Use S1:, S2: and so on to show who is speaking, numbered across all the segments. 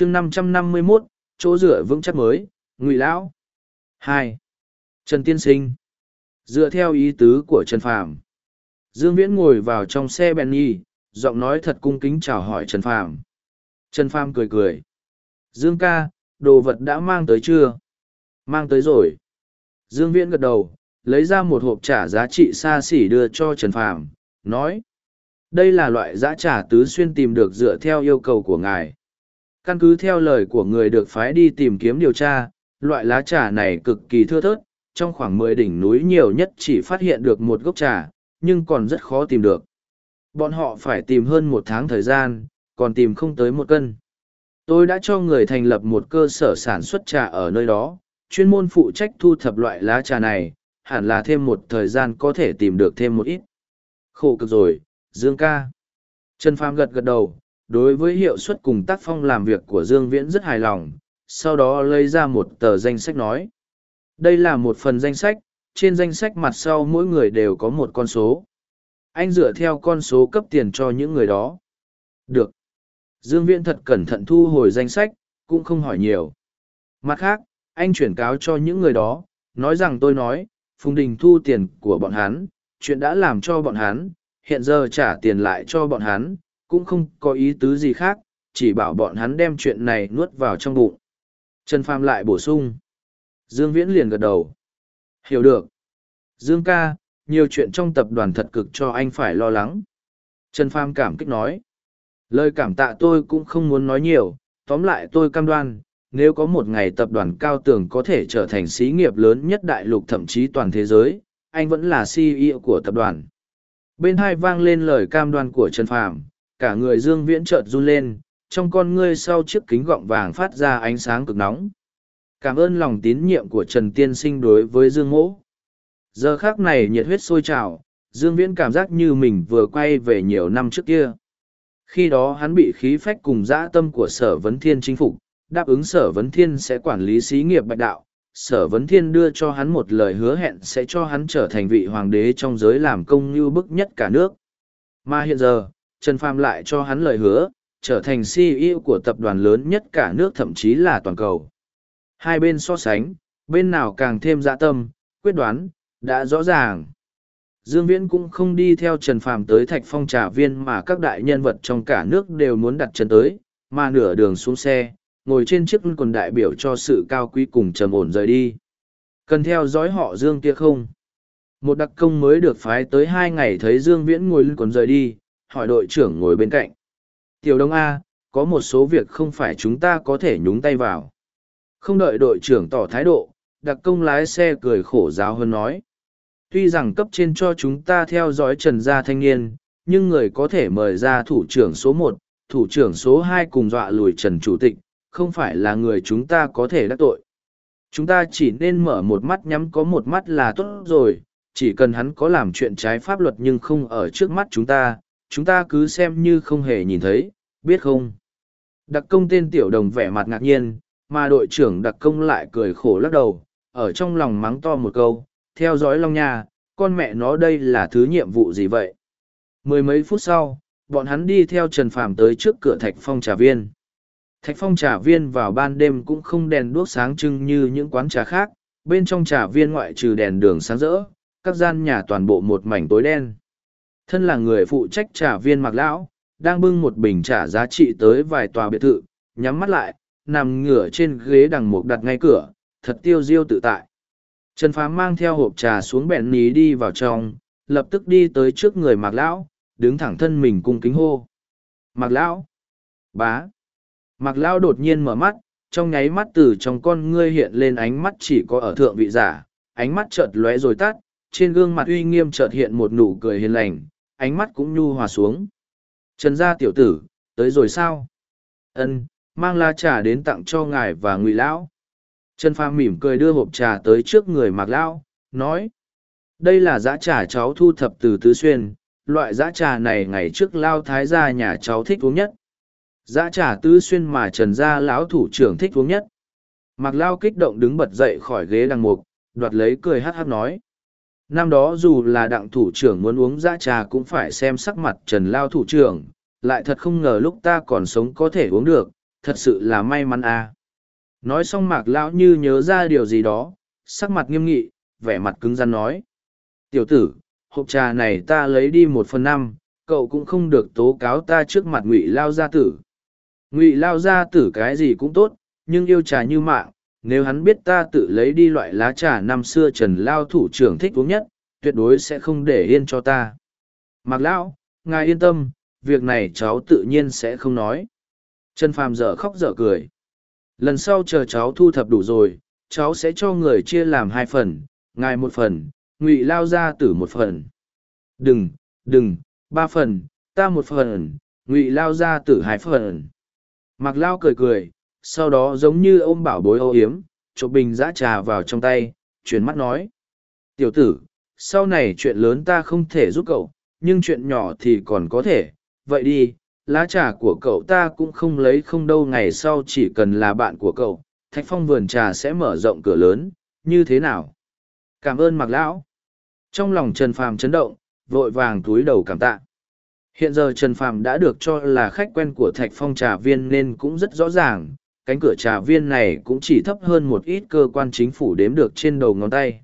S1: chương năm trăm năm mươi mốt chỗ rửa vững chắc mới ngụy lão hai trần tiên sinh dựa theo ý tứ của trần phàm dương viễn ngồi vào trong xe bèn giọng nói thật cung kính chào hỏi trần phàm trần phàm cười cười dương ca đồ vật đã mang tới chưa mang tới rồi dương viễn gật đầu lấy ra một hộp trả giá trị xa xỉ đưa cho trần phàm nói đây là loại giá trả tứ xuyên tìm được dựa theo yêu cầu của ngài Căn cứ theo lời của người được phái đi tìm kiếm điều tra, loại lá trà này cực kỳ thưa thớt, trong khoảng mười đỉnh núi nhiều nhất chỉ phát hiện được một gốc trà, nhưng còn rất khó tìm được. Bọn họ phải tìm hơn một tháng thời gian, còn tìm không tới một cân. Tôi đã cho người thành lập một cơ sở sản xuất trà ở nơi đó, chuyên môn phụ trách thu thập loại lá trà này, hẳn là thêm một thời gian có thể tìm được thêm một ít. Khổ cực rồi, Dương ca. Trần Phàm gật gật đầu, đối với hiệu suất cùng tác phong làm việc của Dương Viễn rất hài lòng, sau đó lấy ra một tờ danh sách nói. Đây là một phần danh sách, trên danh sách mặt sau mỗi người đều có một con số. Anh dựa theo con số cấp tiền cho những người đó. Được. Dương Viễn thật cẩn thận thu hồi danh sách, cũng không hỏi nhiều. Mặt khác, anh chuyển cáo cho những người đó, nói rằng tôi nói, Phùng Đình thu tiền của bọn hắn, chuyện đã làm cho bọn hắn, hiện giờ trả tiền lại cho bọn hắn, cũng không có ý tứ gì khác, chỉ bảo bọn hắn đem chuyện này nuốt vào trong bụng. Trần Phàm lại bổ sung. Dương Viễn liền gật đầu. Hiểu được. Dương ca, nhiều chuyện trong tập đoàn thật cực cho anh phải lo lắng. Trần Phàm cảm kích nói. Lời cảm tạ tôi cũng không muốn nói nhiều, tóm lại tôi cam đoan, nếu có một ngày tập đoàn cao tường có thể trở thành xí nghiệp lớn nhất đại lục thậm chí toàn thế giới, anh vẫn là CEO của tập đoàn. Bên hai vang lên lời cam đoan của Trần Phàm, cả người dương viễn chợt run lên trong con ngươi sau chiếc kính gọng vàng phát ra ánh sáng cực nóng cảm ơn lòng tín nhiệm của trần tiên sinh đối với dương mỗ giờ khác này nhiệt huyết sôi trào dương viễn cảm giác như mình vừa quay về nhiều năm trước kia khi đó hắn bị khí phách cùng dã tâm của sở vấn thiên chính phục đáp ứng sở vấn thiên sẽ quản lý xí nghiệp bạch đạo sở vấn thiên đưa cho hắn một lời hứa hẹn sẽ cho hắn trở thành vị hoàng đế trong giới làm công như bức nhất cả nước mà hiện giờ Trần Phàm lại cho hắn lời hứa, trở thành CEO của tập đoàn lớn nhất cả nước thậm chí là toàn cầu. Hai bên so sánh, bên nào càng thêm dạ tâm, quyết đoán, đã rõ ràng. Dương Viễn cũng không đi theo Trần Phàm tới Thạch Phong trà viên mà các đại nhân vật trong cả nước đều muốn đặt chân tới, mà nửa đường xuống xe, ngồi trên chiếc quần đại biểu cho sự cao quý cùng trầm ổn rời đi. Cần theo dõi họ Dương kia không? Một đặc công mới được phái tới hai ngày thấy Dương Viễn ngồi lưng quần rời đi, hỏi đội trưởng ngồi bên cạnh. Tiểu Đông A, có một số việc không phải chúng ta có thể nhúng tay vào. Không đợi đội trưởng tỏ thái độ, đặc công lái xe cười khổ giáo hơn nói. Tuy rằng cấp trên cho chúng ta theo dõi trần gia thanh niên, nhưng người có thể mời ra thủ trưởng số một, thủ trưởng số hai cùng dọa lùi trần chủ tịch, không phải là người chúng ta có thể đắc tội. Chúng ta chỉ nên mở một mắt nhắm có một mắt là tốt rồi, chỉ cần hắn có làm chuyện trái pháp luật nhưng không ở trước mắt chúng ta, chúng ta cứ xem như không hề nhìn thấy, biết không? Đặc công tên tiểu đồng vẻ mặt ngạc nhiên, mà đội trưởng đặc công lại cười khổ lắc đầu, ở trong lòng mắng to một câu, theo dõi Long Nha, con mẹ nó đây là thứ nhiệm vụ gì vậy? Mười mấy phút sau, bọn hắn đi theo Trần Phàm tới trước cửa Thạch Phong Trà Viên. Thạch Phong Trà Viên vào ban đêm cũng không đèn đuốc sáng trưng như những quán trà khác, bên trong trà viên ngoại trừ đèn đường sáng rỡ, các gian nhà toàn bộ một mảnh tối đen thân là người phụ trách trả viên mạc lão đang bưng một bình trả giá trị tới vài tòa biệt thự nhắm mắt lại nằm ngửa trên ghế đằng mục đặt ngay cửa thật tiêu diêu tự tại trần phá mang theo hộp trà xuống bẹn ní đi vào trong lập tức đi tới trước người mạc lão đứng thẳng thân mình cung kính hô mạc lão bá mạc lão đột nhiên mở mắt trong nháy mắt từ trong con ngươi hiện lên ánh mắt chỉ có ở thượng vị giả ánh mắt chợt lóe rồi tắt trên gương mặt uy nghiêm chợt hiện một nụ cười hiền lành ánh mắt cũng nhu hòa xuống. Trần gia tiểu tử, tới rồi sao? Ân, mang lá trà đến tặng cho ngài và ngụy lão. Trần Phàm mỉm cười đưa hộp trà tới trước người Mạc lão, nói: "Đây là dã trà cháu thu thập từ Tứ Xuyên, loại dã trà này ngày trước lao thái gia nhà cháu thích uống nhất. Dã trà Tứ Xuyên mà Trần gia lão thủ trưởng thích uống nhất." Mạc lão kích động đứng bật dậy khỏi ghế đằng mục, đoạt lấy cười hắt hắt nói: Năm đó dù là đặng thủ trưởng muốn uống dã trà cũng phải xem sắc mặt trần lao thủ trưởng, lại thật không ngờ lúc ta còn sống có thể uống được, thật sự là may mắn à. Nói xong mạc lão như nhớ ra điều gì đó, sắc mặt nghiêm nghị, vẻ mặt cứng rắn nói. Tiểu tử, hộp trà này ta lấy đi một phần năm, cậu cũng không được tố cáo ta trước mặt ngụy lao gia tử. Ngụy lao gia tử cái gì cũng tốt, nhưng yêu trà như mạng, nếu hắn biết ta tự lấy đi loại lá trà năm xưa trần lao thủ trưởng thích uống nhất tuyệt đối sẽ không để yên cho ta mặc lão ngài yên tâm việc này cháu tự nhiên sẽ không nói trần phàm dở khóc dở cười lần sau chờ cháu thu thập đủ rồi cháu sẽ cho người chia làm hai phần ngài một phần ngụy lao ra tử một phần đừng đừng ba phần ta một phần ngụy lao ra tử hai phần mặc lao cười cười sau đó giống như ôm bảo bối âu yếm, chộp bình giã trà vào trong tay, chuyển mắt nói. Tiểu tử, sau này chuyện lớn ta không thể giúp cậu, nhưng chuyện nhỏ thì còn có thể, vậy đi, lá trà của cậu ta cũng không lấy không đâu ngày sau chỉ cần là bạn của cậu, thạch phong vườn trà sẽ mở rộng cửa lớn, như thế nào? Cảm ơn mặc Lão. Trong lòng Trần Phàm chấn động, vội vàng túi đầu cảm tạ. Hiện giờ Trần Phàm đã được cho là khách quen của Thạch Phong trà viên nên cũng rất rõ ràng, cánh cửa trà viên này cũng chỉ thấp hơn một ít cơ quan chính phủ đếm được trên đầu ngón tay.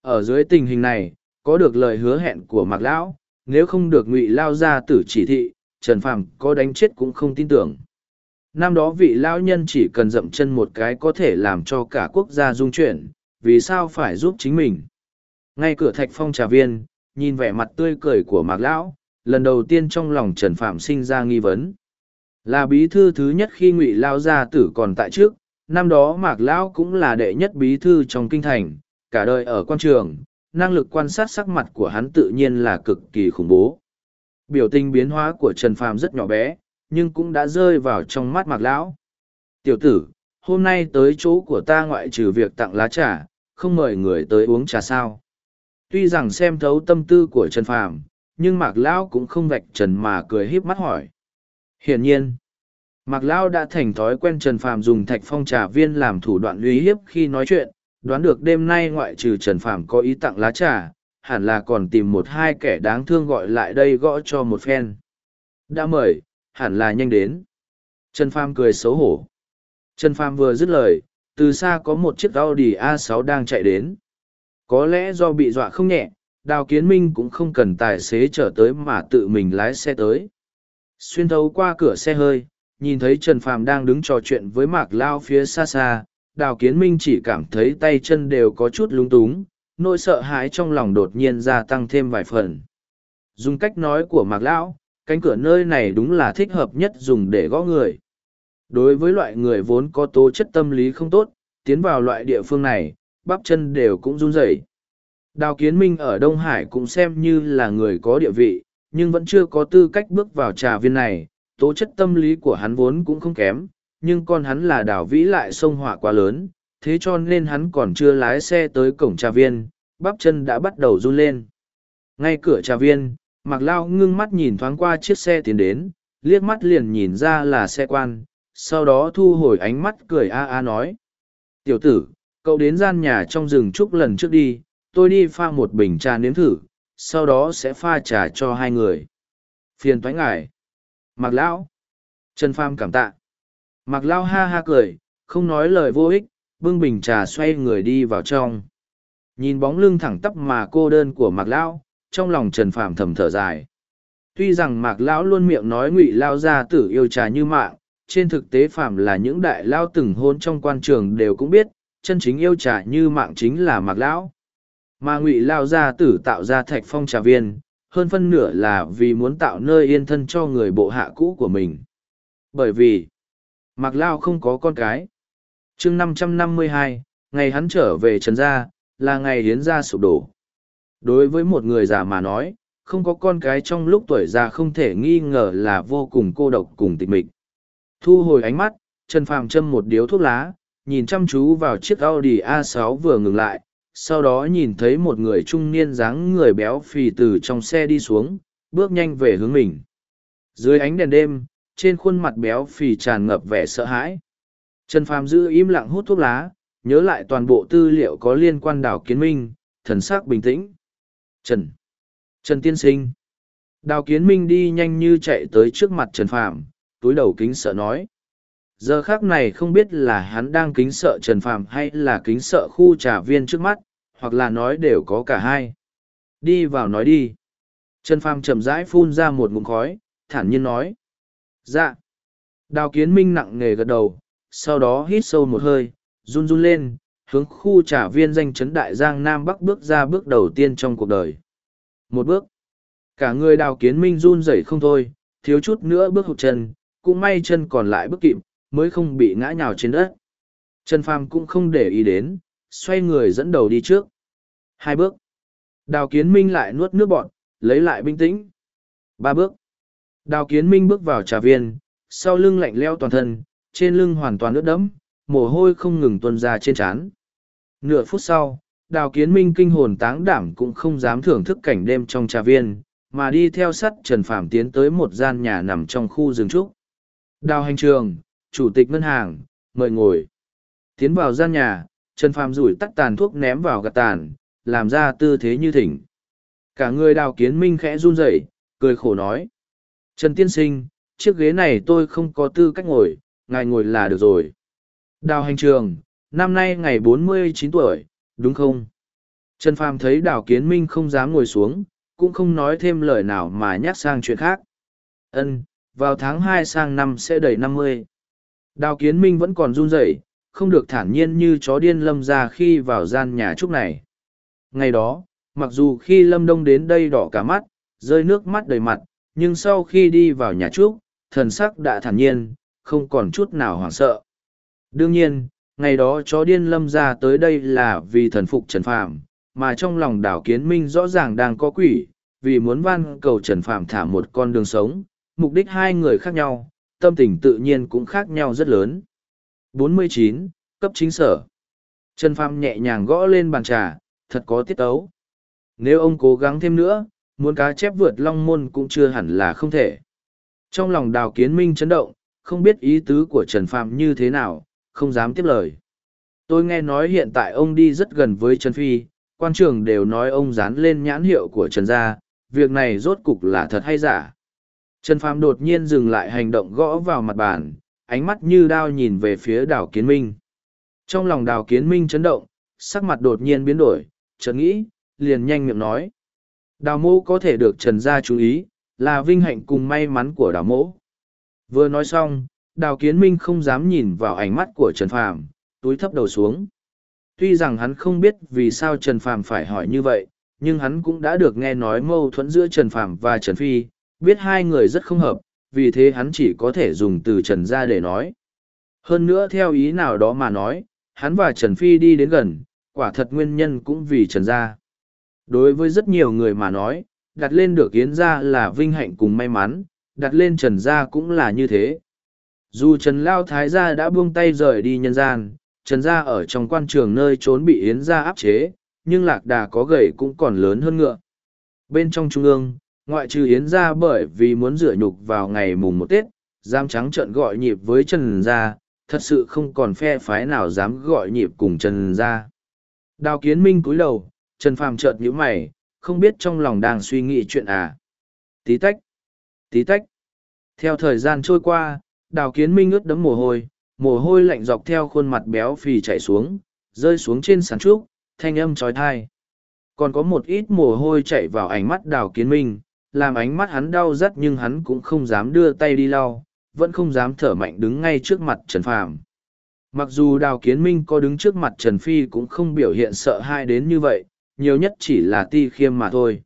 S1: Ở dưới tình hình này, có được lời hứa hẹn của Mạc Lão, nếu không được ngụy lao ra tử chỉ thị, Trần Phàm có đánh chết cũng không tin tưởng. Năm đó vị lão nhân chỉ cần dậm chân một cái có thể làm cho cả quốc gia rung chuyển, vì sao phải giúp chính mình. Ngay cửa thạch phong trà viên, nhìn vẻ mặt tươi cười của Mạc Lão, lần đầu tiên trong lòng Trần Phạm sinh ra nghi vấn là bí thư thứ nhất khi ngụy lao gia tử còn tại trước năm đó mạc lão cũng là đệ nhất bí thư trong kinh thành cả đời ở quan trường năng lực quan sát sắc mặt của hắn tự nhiên là cực kỳ khủng bố biểu tình biến hóa của trần phàm rất nhỏ bé nhưng cũng đã rơi vào trong mắt mạc lão tiểu tử hôm nay tới chỗ của ta ngoại trừ việc tặng lá trà không mời người tới uống trà sao tuy rằng xem thấu tâm tư của trần phàm nhưng mạc lão cũng không vạch trần mà cười híp mắt hỏi Hiển nhiên, Mạc Lão đã thành thói quen Trần Phạm dùng thạch phong trà viên làm thủ đoạn uy hiếp khi nói chuyện, đoán được đêm nay ngoại trừ Trần Phạm có ý tặng lá trà, hẳn là còn tìm một hai kẻ đáng thương gọi lại đây gõ cho một phen. Đã mời, hẳn là nhanh đến. Trần Phạm cười xấu hổ. Trần Phạm vừa dứt lời, từ xa có một chiếc Audi A6 đang chạy đến. Có lẽ do bị dọa không nhẹ, Đào Kiến Minh cũng không cần tài xế trở tới mà tự mình lái xe tới. Xuyên thấu qua cửa xe hơi, nhìn thấy Trần Phàm đang đứng trò chuyện với Mạc Lao phía xa xa, Đào Kiến Minh chỉ cảm thấy tay chân đều có chút lúng túng, nỗi sợ hãi trong lòng đột nhiên gia tăng thêm vài phần. Dùng cách nói của Mạc Lão, cánh cửa nơi này đúng là thích hợp nhất dùng để gõ người. Đối với loại người vốn có tố chất tâm lý không tốt, tiến vào loại địa phương này, bắp chân đều cũng run rẩy. Đào Kiến Minh ở Đông Hải cũng xem như là người có địa vị, nhưng vẫn chưa có tư cách bước vào trà viên này, tố chất tâm lý của hắn vốn cũng không kém, nhưng con hắn là đảo vĩ lại sông hỏa quá lớn, thế cho nên hắn còn chưa lái xe tới cổng trà viên, bắp chân đã bắt đầu run lên. Ngay cửa trà viên, Mạc Lao ngưng mắt nhìn thoáng qua chiếc xe tiến đến, liếc mắt liền nhìn ra là xe quan, sau đó thu hồi ánh mắt cười a a nói. Tiểu tử, cậu đến gian nhà trong rừng trúc lần trước đi, tôi đi pha một bình trà nếm thử, sau đó sẽ pha trà cho hai người. Phiền thoái ngài. Mạc Lão. Trần Pham cảm tạ. Mạc Lão ha ha cười, không nói lời vô ích, bưng bình trà xoay người đi vào trong. Nhìn bóng lưng thẳng tắp mà cô đơn của Mạc Lão, trong lòng Trần Phàm thầm thở dài. Tuy rằng Mạc Lão luôn miệng nói ngụy Lao gia tử yêu trà như mạng, trên thực tế Phàm là những đại Lao từng hôn trong quan trường đều cũng biết, chân chính yêu trà như mạng chính là Mạc Lão mà ngụy lao gia tử tạo ra thạch phong trà viên hơn phân nửa là vì muốn tạo nơi yên thân cho người bộ hạ cũ của mình bởi vì mạc lao không có con cái chương năm trăm năm mươi hai ngày hắn trở về trần gia là ngày hiến gia sụp đổ đối với một người già mà nói không có con cái trong lúc tuổi già không thể nghi ngờ là vô cùng cô độc cùng tịch mịch thu hồi ánh mắt trần phàm châm một điếu thuốc lá nhìn chăm chú vào chiếc audi a 6 vừa ngừng lại sau đó nhìn thấy một người trung niên dáng người béo phì từ trong xe đi xuống, bước nhanh về hướng mình. Dưới ánh đèn đêm, trên khuôn mặt béo phì tràn ngập vẻ sợ hãi. Trần Phàm giữ im lặng hút thuốc lá, nhớ lại toàn bộ tư liệu có liên quan đào kiến minh, thần sắc bình tĩnh. Trần. Trần Tiên Sinh. Đào kiến minh đi nhanh như chạy tới trước mặt Trần Phàm túi đầu kính sợ nói giờ khác này không biết là hắn đang kính sợ trần phàm hay là kính sợ khu trà viên trước mắt hoặc là nói đều có cả hai đi vào nói đi trần phàm chậm rãi phun ra một ngụm khói thản nhiên nói dạ đào kiến minh nặng nề gật đầu sau đó hít sâu một hơi run run lên hướng khu trà viên danh chấn đại giang nam bắc bước ra bước đầu tiên trong cuộc đời một bước cả người đào kiến minh run rẩy không thôi thiếu chút nữa bước hụt chân cũng may chân còn lại bước kịp mới không bị ngã nhào trên đất. Trần Phàm cũng không để ý đến, xoay người dẫn đầu đi trước. Hai bước. Đào Kiến Minh lại nuốt nước bọt, lấy lại bình tĩnh. Ba bước. Đào Kiến Minh bước vào trà viên, sau lưng lạnh lẽo toàn thân, trên lưng hoàn toàn ướt đẫm, mồ hôi không ngừng tuôn ra trên trán. Nửa phút sau, Đào Kiến Minh kinh hồn táng đảm cũng không dám thưởng thức cảnh đêm trong trà viên, mà đi theo sát Trần Phàm tiến tới một gian nhà nằm trong khu rừng trúc. Đào hành trường, chủ tịch ngân hàng, mời ngồi. Tiến vào gian nhà, Trần Phàm rủi tắt tàn thuốc ném vào gạt tàn, làm ra tư thế như thỉnh. Cả người đào kiến minh khẽ run rẩy, cười khổ nói. Trần Tiên Sinh, chiếc ghế này tôi không có tư cách ngồi, ngài ngồi là được rồi. Đào hành trường, năm nay ngày 49 tuổi, đúng không? Trần Phàm thấy đào kiến minh không dám ngồi xuống, cũng không nói thêm lời nào mà nhắc sang chuyện khác. Ân, vào tháng hai sang năm sẽ đầy năm mươi. Đào kiến minh vẫn còn run rẩy, không được thản nhiên như chó điên lâm ra khi vào gian nhà trúc này. Ngày đó, mặc dù khi lâm đông đến đây đỏ cả mắt, rơi nước mắt đầy mặt, nhưng sau khi đi vào nhà trúc, thần sắc đã thản nhiên, không còn chút nào hoảng sợ. Đương nhiên, ngày đó chó điên lâm ra tới đây là vì thần phục Trần Phạm, mà trong lòng Đào kiến minh rõ ràng đang có quỷ, vì muốn van cầu Trần Phạm thả một con đường sống, mục đích hai người khác nhau, tâm tình tự nhiên cũng khác nhau rất lớn. 49. Cấp chính sở Trần Pham nhẹ nhàng gõ lên bàn trà, thật có tiết tấu. Nếu ông cố gắng thêm nữa, muốn cá chép vượt long môn cũng chưa hẳn là không thể. Trong lòng đào kiến minh chấn động, không biết ý tứ của Trần Phạm như thế nào, không dám tiếp lời. Tôi nghe nói hiện tại ông đi rất gần với Trần Phi, quan trưởng đều nói ông dán lên nhãn hiệu của Trần Gia, việc này rốt cục là thật hay giả. Trần Phàm đột nhiên dừng lại hành động gõ vào mặt bàn, ánh mắt như đao nhìn về phía đào kiến minh. Trong lòng đào kiến minh chấn động, sắc mặt đột nhiên biến đổi, chợt nghĩ, liền nhanh miệng nói. Đào mô có thể được trần gia chú ý, là vinh hạnh cùng may mắn của đào mỗ. Vừa nói xong, đào kiến minh không dám nhìn vào ánh mắt của Trần Phàm, túi thấp đầu xuống. Tuy rằng hắn không biết vì sao Trần Phàm phải hỏi như vậy, nhưng hắn cũng đã được nghe nói mâu thuẫn giữa Trần Phàm và Trần Phi, biết hai người rất không hợp, vì thế hắn chỉ có thể dùng từ Trần ra để nói. Hơn nữa theo ý nào đó mà nói, hắn và Trần Phi đi đến gần, quả thật nguyên nhân cũng vì Trần gia. Đối với rất nhiều người mà nói, đặt lên được Yến gia là vinh hạnh cùng may mắn, đặt lên Trần gia cũng là như thế. Dù Trần Lao Thái gia đã buông tay rời đi nhân gian, Trần gia ở trong quan trường nơi trốn bị Yến gia áp chế, nhưng lạc đà có gầy cũng còn lớn hơn ngựa. Bên trong trung ương, ngoại trừ Yến ra bởi vì muốn rửa nhục vào ngày mùng một Tết, dám trắng trợn gọi nhịp với Trần gia, thật sự không còn phe phái nào dám gọi nhịp cùng Trần gia. Đào kiến minh cúi đầu, Trần Phàm chợt nhíu mày, không biết trong lòng đang suy nghĩ chuyện à. Tí tách, tí tách. Theo thời gian trôi qua, đào kiến minh ướt đẫm mồ hôi, mồ hôi lạnh dọc theo khuôn mặt béo phì chảy xuống, rơi xuống trên sàn trúc, thanh âm trói thai. Còn có một ít mồ hôi chảy vào ánh mắt đào kiến minh, làm ánh mắt hắn đau rắt nhưng hắn cũng không dám đưa tay đi lau, vẫn không dám thở mạnh đứng ngay trước mặt Trần Phàm. Mặc dù Đào Kiến Minh có đứng trước mặt Trần Phi cũng không biểu hiện sợ hãi đến như vậy, nhiều nhất chỉ là ti khiêm mà thôi.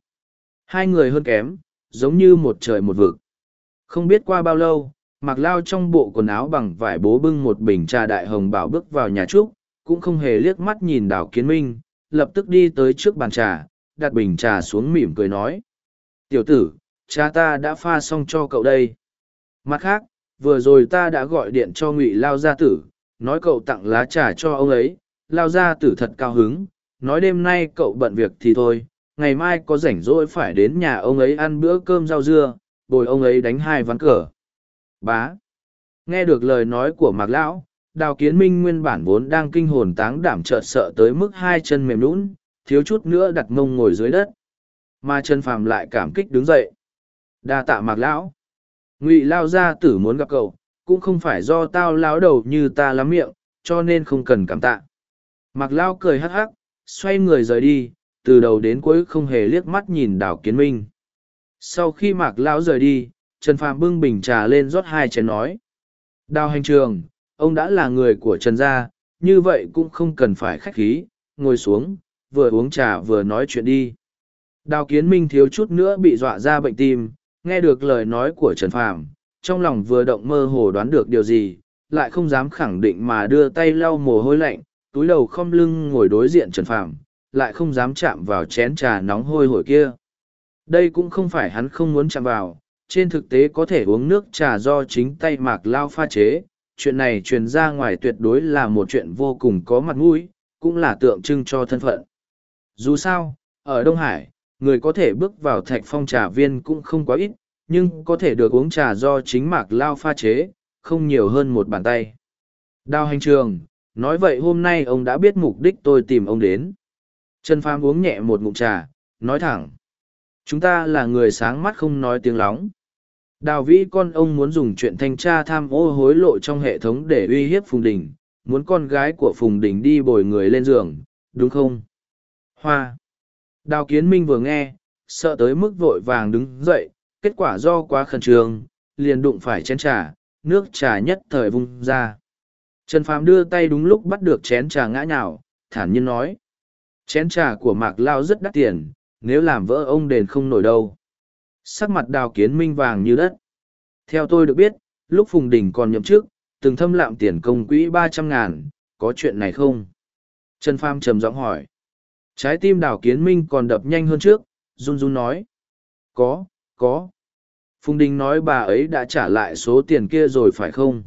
S1: Hai người hơn kém, giống như một trời một vực. Không biết qua bao lâu, mặc lao trong bộ quần áo bằng vải bố bưng một bình trà đại hồng bảo bước vào nhà trúc, cũng không hề liếc mắt nhìn Đào Kiến Minh, lập tức đi tới trước bàn trà, đặt bình trà xuống mỉm cười nói. Tiểu tử, cha ta đã pha xong cho cậu đây. Mặt khác, vừa rồi ta đã gọi điện cho ngụy Lao Gia Tử, nói cậu tặng lá trà cho ông ấy, Lao Gia Tử thật cao hứng, nói đêm nay cậu bận việc thì thôi, ngày mai có rảnh rỗi phải đến nhà ông ấy ăn bữa cơm rau dưa, bồi ông ấy đánh hai ván cờ. Bá. Nghe được lời nói của Mạc Lão, Đào Kiến Minh nguyên bản vốn đang kinh hồn táng đảm chợt sợ tới mức hai chân mềm lún, thiếu chút nữa đặt mông ngồi dưới đất mà trần phàm lại cảm kích đứng dậy đa tạ mạc lão ngụy lao gia tử muốn gặp cậu cũng không phải do tao láo đầu như ta lắm miệng cho nên không cần cảm tạ mạc lao cười hắc hắc xoay người rời đi từ đầu đến cuối không hề liếc mắt nhìn đào kiến minh sau khi mạc lão rời đi trần phàm bưng bình trà lên rót hai chén nói đào hành trường ông đã là người của trần gia như vậy cũng không cần phải khách khí ngồi xuống vừa uống trà vừa nói chuyện đi Đào kiến minh thiếu chút nữa bị dọa ra bệnh tim, nghe được lời nói của Trần Phàm, trong lòng vừa động mơ hồ đoán được điều gì, lại không dám khẳng định mà đưa tay lau mồ hôi lạnh, túi đầu không lưng ngồi đối diện Trần Phàm, lại không dám chạm vào chén trà nóng hôi hổi kia. Đây cũng không phải hắn không muốn chạm vào, trên thực tế có thể uống nước trà do chính tay mạc lao pha chế, chuyện này truyền ra ngoài tuyệt đối là một chuyện vô cùng có mặt mũi, cũng là tượng trưng cho thân phận. Dù sao, ở Đông Hải, người có thể bước vào thạch phong trà viên cũng không quá ít, nhưng có thể được uống trà do chính mạc lao pha chế, không nhiều hơn một bàn tay. Đào hành trường, nói vậy hôm nay ông đã biết mục đích tôi tìm ông đến. Trần Phàm uống nhẹ một ngụm trà, nói thẳng. Chúng ta là người sáng mắt không nói tiếng lóng. Đào vĩ con ông muốn dùng chuyện thanh tra tham ô hối lộ trong hệ thống để uy hiếp Phùng Đình, muốn con gái của Phùng Đình đi bồi người lên giường, đúng không? Hoa! Đào kiến minh vừa nghe, sợ tới mức vội vàng đứng dậy, kết quả do quá khẩn trương, liền đụng phải chén trà, nước trà nhất thời vung ra. Trần Phàm đưa tay đúng lúc bắt được chén trà ngã nhào, thản nhiên nói. Chén trà của Mạc Lao rất đắt tiền, nếu làm vỡ ông đền không nổi đâu. Sắc mặt đào kiến minh vàng như đất. Theo tôi được biết, lúc Phùng Đình còn nhậm chức, từng thâm lạm tiền công quỹ ba trăm ngàn, có chuyện này không? Trần Phàm trầm giọng hỏi. Trái tim đào kiến minh còn đập nhanh hơn trước, run run nói. Có, có. Phùng Đình nói bà ấy đã trả lại số tiền kia rồi phải không?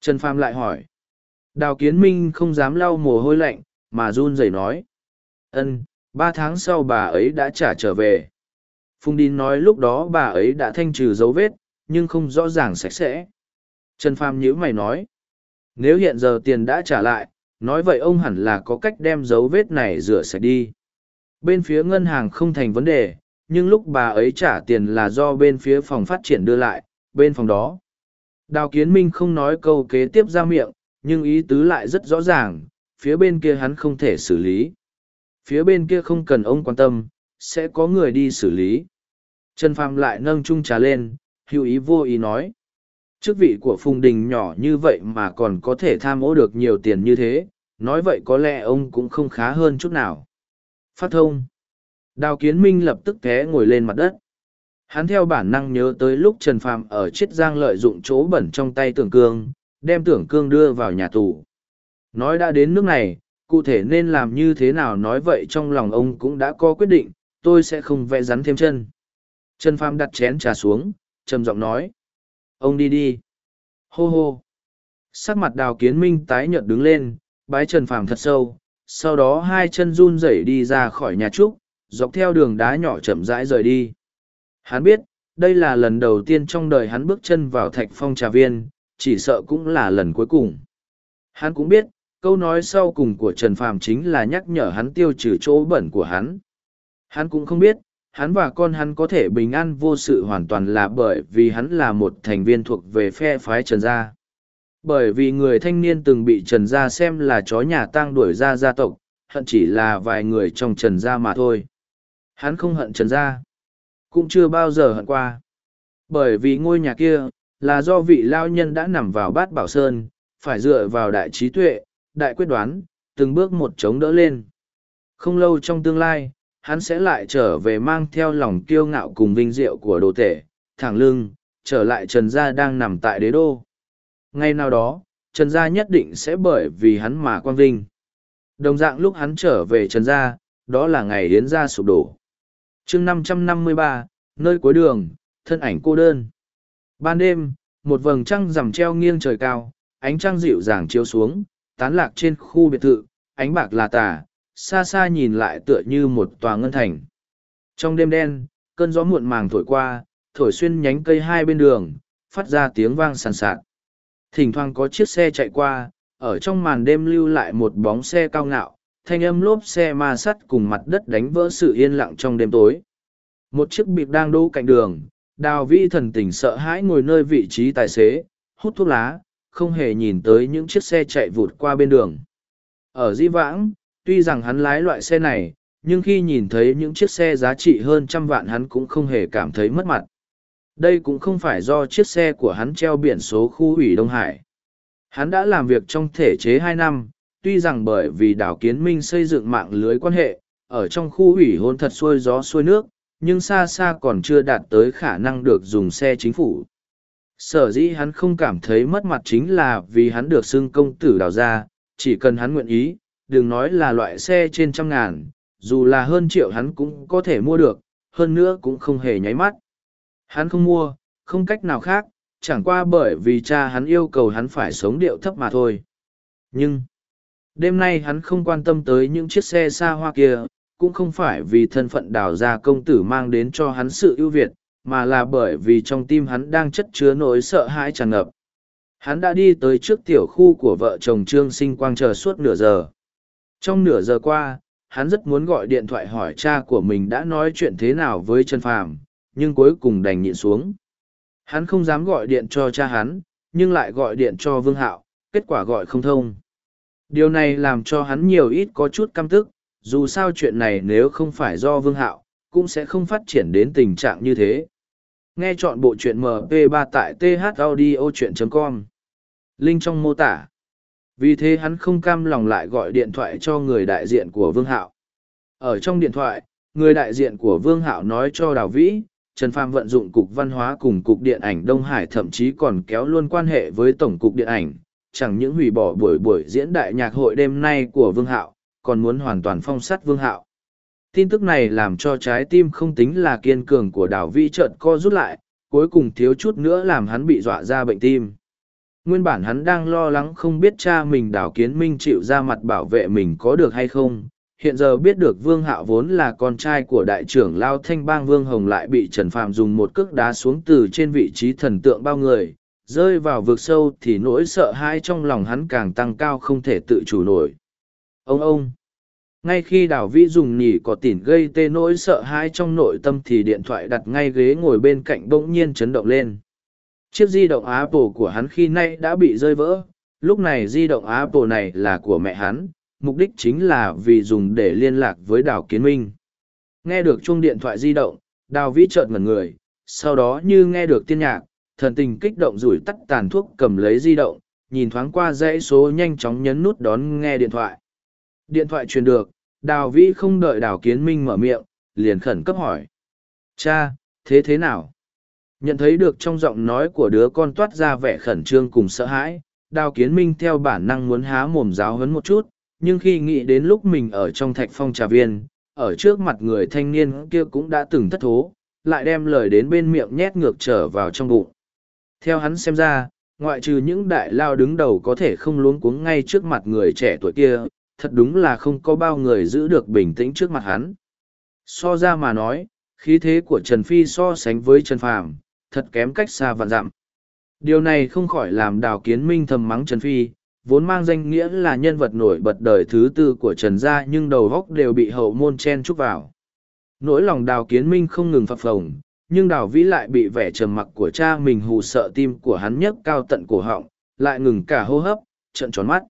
S1: Trần Pham lại hỏi. Đào kiến minh không dám lau mồ hôi lạnh, mà run rẩy nói. Ân, ba tháng sau bà ấy đã trả trở về. Phùng Đình nói lúc đó bà ấy đã thanh trừ dấu vết, nhưng không rõ ràng sạch sẽ. Trần Pham nhữ mày nói. Nếu hiện giờ tiền đã trả lại, Nói vậy ông hẳn là có cách đem dấu vết này rửa sạch đi. Bên phía ngân hàng không thành vấn đề, nhưng lúc bà ấy trả tiền là do bên phía phòng phát triển đưa lại, bên phòng đó. Đào Kiến Minh không nói câu kế tiếp ra miệng, nhưng ý tứ lại rất rõ ràng, phía bên kia hắn không thể xử lý. Phía bên kia không cần ông quan tâm, sẽ có người đi xử lý. Trần Phàm lại nâng chung trà lên, hữu ý vô ý nói. Chức vị của Phùng Đình nhỏ như vậy mà còn có thể tham ô được nhiều tiền như thế, nói vậy có lẽ ông cũng không khá hơn chút nào. Phát thông. Đào Kiến Minh lập tức té ngồi lên mặt đất. Hắn theo bản năng nhớ tới lúc Trần Phàm ở Chiết Giang lợi dụng chỗ bẩn trong tay Tưởng Cương, đem Tưởng Cương đưa vào nhà tù. Nói đã đến nước này, cụ thể nên làm như thế nào nói vậy trong lòng ông cũng đã có quyết định, tôi sẽ không vẽ rắn thêm chân. Trần Phàm đặt chén trà xuống, trầm giọng nói. Ông đi đi. Hô hô. Sắc mặt đào kiến minh tái nhợt đứng lên, bái trần phàm thật sâu, sau đó hai chân run rẩy đi ra khỏi nhà trúc, dọc theo đường đá nhỏ chậm rãi rời đi. Hắn biết, đây là lần đầu tiên trong đời hắn bước chân vào thạch phong trà viên, chỉ sợ cũng là lần cuối cùng. Hắn cũng biết, câu nói sau cùng của Trần Phàm chính là nhắc nhở hắn tiêu trừ chỗ bẩn của hắn. Hắn cũng không biết, hắn và con hắn có thể bình an vô sự hoàn toàn là bởi vì hắn là một thành viên thuộc về phe phái Trần Gia. Bởi vì người thanh niên từng bị Trần Gia xem là chó nhà tang đuổi ra gia tộc, hận chỉ là vài người trong Trần Gia mà thôi. Hắn không hận Trần Gia, cũng chưa bao giờ hận qua. Bởi vì ngôi nhà kia, là do vị lao nhân đã nằm vào bát bảo sơn, phải dựa vào đại trí tuệ, đại quyết đoán, từng bước một chống đỡ lên. Không lâu trong tương lai, hắn sẽ lại trở về mang theo lòng kiêu ngạo cùng vinh diệu của đồ tể, thẳng lưng, trở lại Trần Gia đang nằm tại đế đô. Ngay nào đó, Trần Gia nhất định sẽ bởi vì hắn mà quang vinh. Đồng dạng lúc hắn trở về Trần Gia, đó là ngày Yến Gia sụp đổ. chương 553, nơi cuối đường, thân ảnh cô đơn. Ban đêm, một vầng trăng rằm treo nghiêng trời cao, ánh trăng dịu dàng chiếu xuống, tán lạc trên khu biệt thự, ánh bạc là tả xa xa nhìn lại tựa như một tòa ngân thành. Trong đêm đen, cơn gió muộn màng thổi qua, thổi xuyên nhánh cây hai bên đường, phát ra tiếng vang sàn sạt. Thỉnh thoảng có chiếc xe chạy qua, ở trong màn đêm lưu lại một bóng xe cao ngạo, thanh âm lốp xe ma sắt cùng mặt đất đánh vỡ sự yên lặng trong đêm tối. Một chiếc bịp đang đỗ cạnh đường, đào vi thần tỉnh sợ hãi ngồi nơi vị trí tài xế, hút thuốc lá, không hề nhìn tới những chiếc xe chạy vụt qua bên đường. Ở di vãng, Tuy rằng hắn lái loại xe này, nhưng khi nhìn thấy những chiếc xe giá trị hơn trăm vạn hắn cũng không hề cảm thấy mất mặt. Đây cũng không phải do chiếc xe của hắn treo biển số khu ủy Đông Hải. Hắn đã làm việc trong thể chế hai năm, tuy rằng bởi vì đảo kiến minh xây dựng mạng lưới quan hệ, ở trong khu ủy hôn thật xuôi gió xuôi nước, nhưng xa xa còn chưa đạt tới khả năng được dùng xe chính phủ. Sở dĩ hắn không cảm thấy mất mặt chính là vì hắn được xưng công tử đào ra, chỉ cần hắn nguyện ý, đừng nói là loại xe trên trăm ngàn, dù là hơn triệu hắn cũng có thể mua được, hơn nữa cũng không hề nháy mắt. Hắn không mua, không cách nào khác, chẳng qua bởi vì cha hắn yêu cầu hắn phải sống điệu thấp mà thôi. Nhưng, đêm nay hắn không quan tâm tới những chiếc xe xa hoa kia, cũng không phải vì thân phận đào gia công tử mang đến cho hắn sự ưu việt, mà là bởi vì trong tim hắn đang chất chứa nỗi sợ hãi tràn ngập. Hắn đã đi tới trước tiểu khu của vợ chồng Trương Sinh Quang chờ suốt nửa giờ. Trong nửa giờ qua, hắn rất muốn gọi điện thoại hỏi cha của mình đã nói chuyện thế nào với Trần Phàm, nhưng cuối cùng đành nhịn xuống. Hắn không dám gọi điện cho cha hắn, nhưng lại gọi điện cho Vương Hạo, kết quả gọi không thông. Điều này làm cho hắn nhiều ít có chút căm tức, dù sao chuyện này nếu không phải do Vương Hạo, cũng sẽ không phát triển đến tình trạng như thế. Nghe chọn bộ truyện MP3 tại Audio thaudio.com. Link trong mô tả. Vì thế hắn không cam lòng lại gọi điện thoại cho người đại diện của Vương Hạo. Ở trong điện thoại, người đại diện của Vương Hạo nói cho Đào Vĩ, Trần Phàm vận dụng Cục Văn hóa cùng Cục Điện ảnh Đông Hải thậm chí còn kéo luôn quan hệ với Tổng Cục Điện ảnh, chẳng những hủy bỏ buổi buổi diễn đại nhạc hội đêm nay của Vương Hạo, còn muốn hoàn toàn phong sát Vương Hạo. Tin tức này làm cho trái tim không tính là kiên cường của Đào Vĩ chợt co rút lại, cuối cùng thiếu chút nữa làm hắn bị dọa ra bệnh tim. Nguyên bản hắn đang lo lắng không biết cha mình đảo kiến minh chịu ra mặt bảo vệ mình có được hay không. Hiện giờ biết được Vương Hạo vốn là con trai của đại trưởng Lao Thanh Bang Vương Hồng lại bị Trần Phạm dùng một cước đá xuống từ trên vị trí thần tượng bao người, rơi vào vực sâu thì nỗi sợ hãi trong lòng hắn càng tăng cao không thể tự chủ nổi. Ông ông! Ngay khi Đào vĩ dùng nhỉ có tỉn gây tê nỗi sợ hãi trong nội tâm thì điện thoại đặt ngay ghế ngồi bên cạnh bỗng nhiên chấn động lên. Chiếc di động Apple của hắn khi nay đã bị rơi vỡ, lúc này di động Apple này là của mẹ hắn, mục đích chính là vì dùng để liên lạc với Đào Kiến Minh. Nghe được chuông điện thoại di động, Đào Vĩ trợn ngẩn người, sau đó như nghe được tiên nhạc, thần tình kích động rủi tắt tàn thuốc cầm lấy di động, nhìn thoáng qua dãy số nhanh chóng nhấn nút đón nghe điện thoại. Điện thoại truyền được, Đào Vĩ không đợi Đào Kiến Minh mở miệng, liền khẩn cấp hỏi. Cha, thế thế nào? Nhận thấy được trong giọng nói của đứa con toát ra vẻ khẩn trương cùng sợ hãi, đào kiến minh theo bản năng muốn há mồm giáo hấn một chút, nhưng khi nghĩ đến lúc mình ở trong thạch phong trà viên, ở trước mặt người thanh niên kia cũng đã từng thất thố, lại đem lời đến bên miệng nhét ngược trở vào trong bụng. Theo hắn xem ra, ngoại trừ những đại lao đứng đầu có thể không luống cuống ngay trước mặt người trẻ tuổi kia, thật đúng là không có bao người giữ được bình tĩnh trước mặt hắn. So ra mà nói, khí thế của Trần Phi so sánh với Trần Phàm, thật kém cách xa vạn dặm. Điều này không khỏi làm đào kiến minh thầm mắng Trần Phi, vốn mang danh nghĩa là nhân vật nổi bật đời thứ tư của Trần Gia nhưng đầu góc đều bị hậu môn chen chúc vào. Nỗi lòng đào kiến minh không ngừng phập phồng, nhưng đào vĩ lại bị vẻ trầm mặc của cha mình hù sợ tim của hắn nhấc cao tận cổ họng, lại ngừng cả hô hấp, trận tròn mắt.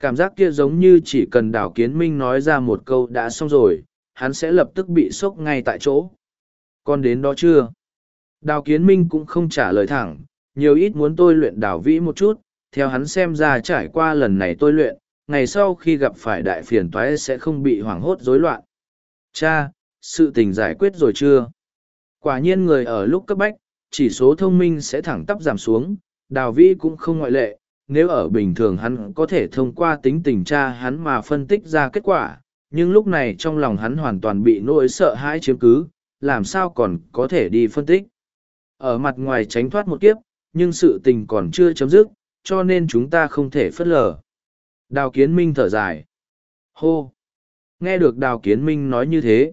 S1: Cảm giác kia giống như chỉ cần đào kiến minh nói ra một câu đã xong rồi, hắn sẽ lập tức bị sốc ngay tại chỗ. Con đến đó chưa? Đào Kiến Minh cũng không trả lời thẳng, nhiều ít muốn tôi luyện đào vĩ một chút, theo hắn xem ra trải qua lần này tôi luyện, ngày sau khi gặp phải đại phiền toái sẽ không bị hoảng hốt rối loạn. Cha, sự tình giải quyết rồi chưa? Quả nhiên người ở lúc cấp bách, chỉ số thông minh sẽ thẳng tắp giảm xuống, đào vĩ cũng không ngoại lệ, nếu ở bình thường hắn có thể thông qua tính tình cha hắn mà phân tích ra kết quả, nhưng lúc này trong lòng hắn hoàn toàn bị nỗi sợ hãi chiếm cứ, làm sao còn có thể đi phân tích ở mặt ngoài tránh thoát một kiếp nhưng sự tình còn chưa chấm dứt cho nên chúng ta không thể phớt lờ đào kiến minh thở dài hô nghe được đào kiến minh nói như thế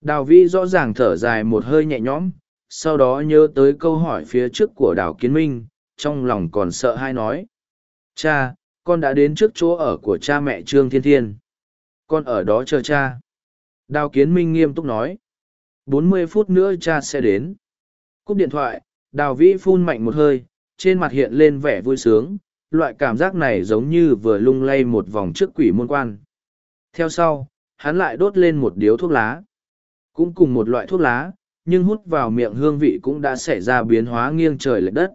S1: đào Vi rõ ràng thở dài một hơi nhẹ nhõm sau đó nhớ tới câu hỏi phía trước của đào kiến minh trong lòng còn sợ hai nói cha con đã đến trước chỗ ở của cha mẹ trương thiên thiên con ở đó chờ cha đào kiến minh nghiêm túc nói bốn mươi phút nữa cha sẽ đến Cúp điện thoại, đào vĩ phun mạnh một hơi, trên mặt hiện lên vẻ vui sướng, loại cảm giác này giống như vừa lung lay một vòng trước quỷ môn quan. Theo sau, hắn lại đốt lên một điếu thuốc lá. Cũng cùng một loại thuốc lá, nhưng hút vào miệng hương vị cũng đã xảy ra biến hóa nghiêng trời lệch đất.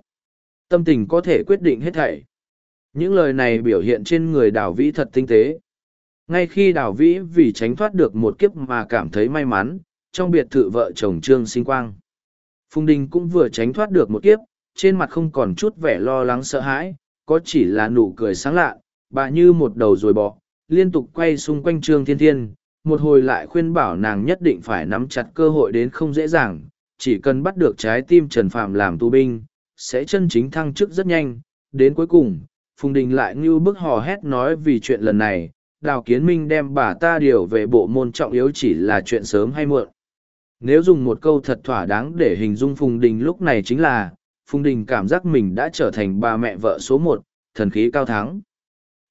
S1: Tâm tình có thể quyết định hết thảy. Những lời này biểu hiện trên người đào vĩ thật tinh tế. Ngay khi đào vĩ vì tránh thoát được một kiếp mà cảm thấy may mắn, trong biệt thự vợ chồng Trương Sinh Quang. Phùng Đình cũng vừa tránh thoát được một kiếp, trên mặt không còn chút vẻ lo lắng sợ hãi, có chỉ là nụ cười sáng lạ, bà như một đầu rồi bỏ, liên tục quay xung quanh Trương Thiên Thiên, một hồi lại khuyên bảo nàng nhất định phải nắm chặt cơ hội đến không dễ dàng, chỉ cần bắt được trái tim Trần Phạm làm tù binh, sẽ chân chính thăng chức rất nhanh. Đến cuối cùng, Phùng Đình lại như bức hò hét nói vì chuyện lần này, Đào Kiến Minh đem bà ta điều về bộ môn trọng yếu chỉ là chuyện sớm hay muộn nếu dùng một câu thật thỏa đáng để hình dung Phùng Đình lúc này chính là, Phùng Đình cảm giác mình đã trở thành bà mẹ vợ số một, thần khí cao thắng.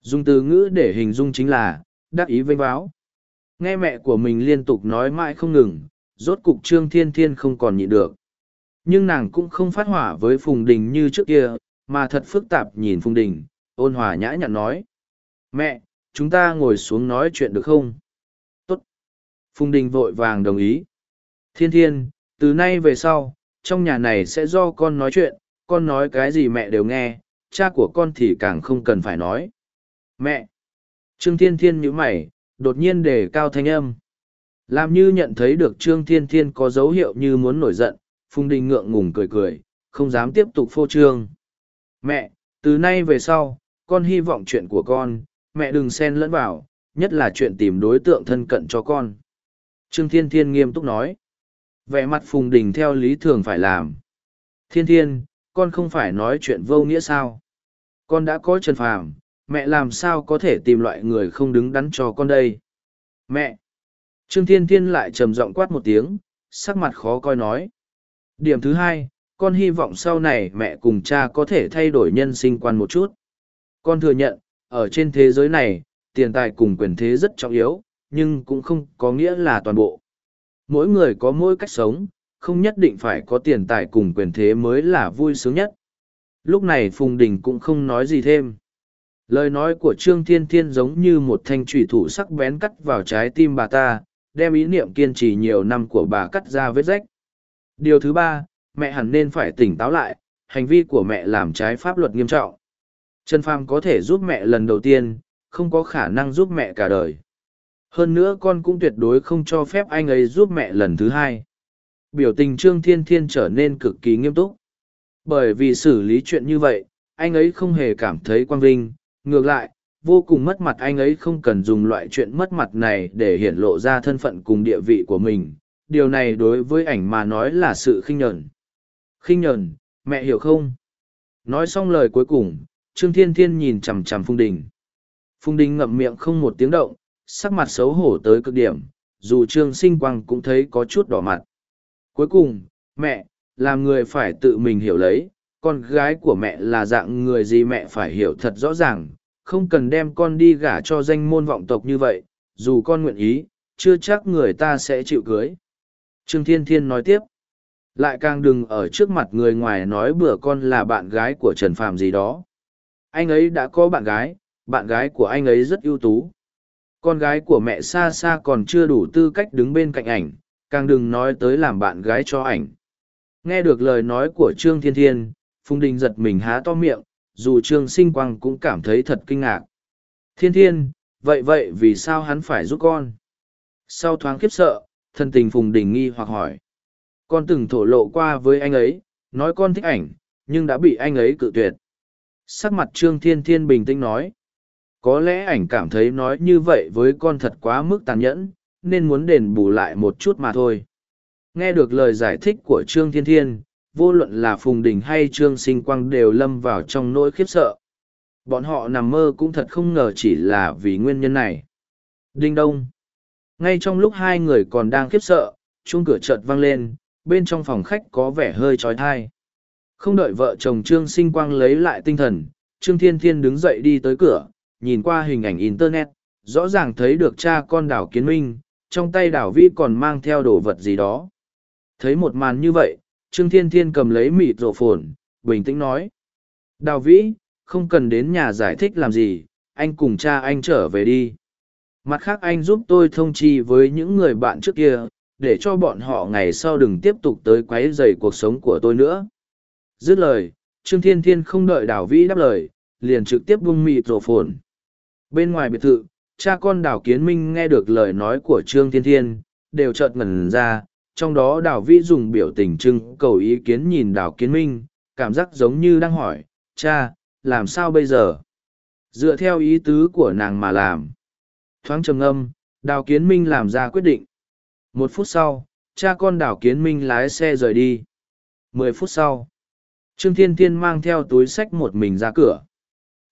S1: Dùng từ ngữ để hình dung chính là, đắc ý vênh báo. Nghe mẹ của mình liên tục nói mãi không ngừng, rốt cục Trương Thiên Thiên không còn nhịn được. Nhưng nàng cũng không phát hỏa với Phùng Đình như trước kia, mà thật phức tạp nhìn Phùng Đình, ôn hòa nhã nhặn nói. Mẹ, chúng ta ngồi xuống nói chuyện được không? Tốt. Phùng Đình vội vàng đồng ý. Thiên thiên, từ nay về sau, trong nhà này sẽ do con nói chuyện, con nói cái gì mẹ đều nghe, cha của con thì càng không cần phải nói. Mẹ! Trương Thiên Thiên nhíu mày, đột nhiên đề cao thanh âm. Làm như nhận thấy được Trương Thiên Thiên có dấu hiệu như muốn nổi giận, Phùng Đình ngượng ngùng cười cười, không dám tiếp tục phô trương. Mẹ, từ nay về sau, con hy vọng chuyện của con, mẹ đừng xen lẫn vào, nhất là chuyện tìm đối tượng thân cận cho con. Trương Thiên Thiên nghiêm túc nói. Vẻ mặt Phùng Đình theo lý thường phải làm. Thiên thiên, con không phải nói chuyện vô nghĩa sao. Con đã có Trần Phàm, mẹ làm sao có thể tìm loại người không đứng đắn cho con đây. Mẹ! Trương Thiên Thiên lại trầm giọng quát một tiếng, sắc mặt khó coi nói. Điểm thứ hai, con hy vọng sau này mẹ cùng cha có thể thay đổi nhân sinh quan một chút. Con thừa nhận, ở trên thế giới này, tiền tài cùng quyền thế rất trọng yếu, nhưng cũng không có nghĩa là toàn bộ. Mỗi người có mỗi cách sống, không nhất định phải có tiền tài cùng quyền thế mới là vui sướng nhất. Lúc này Phùng Đình cũng không nói gì thêm. Lời nói của Trương Thiên Thiên giống như một thanh trùy thủ sắc bén cắt vào trái tim bà ta, đem ý niệm kiên trì nhiều năm của bà cắt ra vết rách. Điều thứ ba, mẹ hẳn nên phải tỉnh táo lại, hành vi của mẹ làm trái pháp luật nghiêm trọng. Trần Phàm có thể giúp mẹ lần đầu tiên, không có khả năng giúp mẹ cả đời hơn nữa con cũng tuyệt đối không cho phép anh ấy giúp mẹ lần thứ hai biểu tình trương thiên thiên trở nên cực kỳ nghiêm túc bởi vì xử lý chuyện như vậy anh ấy không hề cảm thấy quang vinh ngược lại vô cùng mất mặt anh ấy không cần dùng loại chuyện mất mặt này để hiển lộ ra thân phận cùng địa vị của mình điều này đối với ảnh mà nói là sự khinh nhờn khinh nhờn mẹ hiểu không nói xong lời cuối cùng trương thiên thiên nhìn chằm chằm phung đình phung đình ngậm miệng không một tiếng động sắc mặt xấu hổ tới cực điểm, dù Trương Sinh Quang cũng thấy có chút đỏ mặt. Cuối cùng, mẹ, làm người phải tự mình hiểu lấy, con gái của mẹ là dạng người gì mẹ phải hiểu thật rõ ràng, không cần đem con đi gả cho danh môn vọng tộc như vậy, dù con nguyện ý, chưa chắc người ta sẽ chịu cưới. Trương Thiên Thiên nói tiếp, lại càng đừng ở trước mặt người ngoài nói bữa con là bạn gái của Trần phạm gì đó. Anh ấy đã có bạn gái, bạn gái của anh ấy rất ưu tú con gái của mẹ xa xa còn chưa đủ tư cách đứng bên cạnh ảnh càng đừng nói tới làm bạn gái cho ảnh nghe được lời nói của trương thiên thiên phùng đình giật mình há to miệng dù trương sinh quang cũng cảm thấy thật kinh ngạc thiên thiên vậy vậy vì sao hắn phải giúp con sau thoáng khiếp sợ thân tình phùng đình nghi hoặc hỏi con từng thổ lộ qua với anh ấy nói con thích ảnh nhưng đã bị anh ấy cự tuyệt sắc mặt trương thiên thiên bình tĩnh nói có lẽ ảnh cảm thấy nói như vậy với con thật quá mức tàn nhẫn nên muốn đền bù lại một chút mà thôi nghe được lời giải thích của trương thiên thiên vô luận là phùng đình hay trương sinh quang đều lâm vào trong nỗi khiếp sợ bọn họ nằm mơ cũng thật không ngờ chỉ là vì nguyên nhân này đinh đông ngay trong lúc hai người còn đang khiếp sợ chuông cửa chợt vang lên bên trong phòng khách có vẻ hơi trói thai không đợi vợ chồng trương sinh quang lấy lại tinh thần trương thiên thiên đứng dậy đi tới cửa nhìn qua hình ảnh internet, rõ ràng thấy được cha con đảo kiến minh, trong tay đảo vi còn mang theo đồ vật gì đó. Thấy một màn như vậy, Trương Thiên Thiên cầm lấy mịt rộ phồn, bình tĩnh nói. Đào vĩ, không cần đến nhà giải thích làm gì, anh cùng cha anh trở về đi. Mặt khác anh giúp tôi thông chi với những người bạn trước kia, để cho bọn họ ngày sau đừng tiếp tục tới quấy rầy cuộc sống của tôi nữa. Dứt lời, Trương Thiên Thiên không đợi Đào Vĩ đáp lời, liền trực tiếp bung mịt rộ phồn. Bên ngoài biệt thự, cha con đào kiến minh nghe được lời nói của Trương Thiên Thiên, đều chợt ngẩn ra, trong đó đào vĩ dùng biểu tình trưng cầu ý kiến nhìn đào kiến minh, cảm giác giống như đang hỏi, cha, làm sao bây giờ? Dựa theo ý tứ của nàng mà làm. Thoáng trầm âm, đào kiến minh làm ra quyết định. Một phút sau, cha con đào kiến minh lái xe rời đi. Mười phút sau, Trương Thiên Thiên mang theo túi sách một mình ra cửa.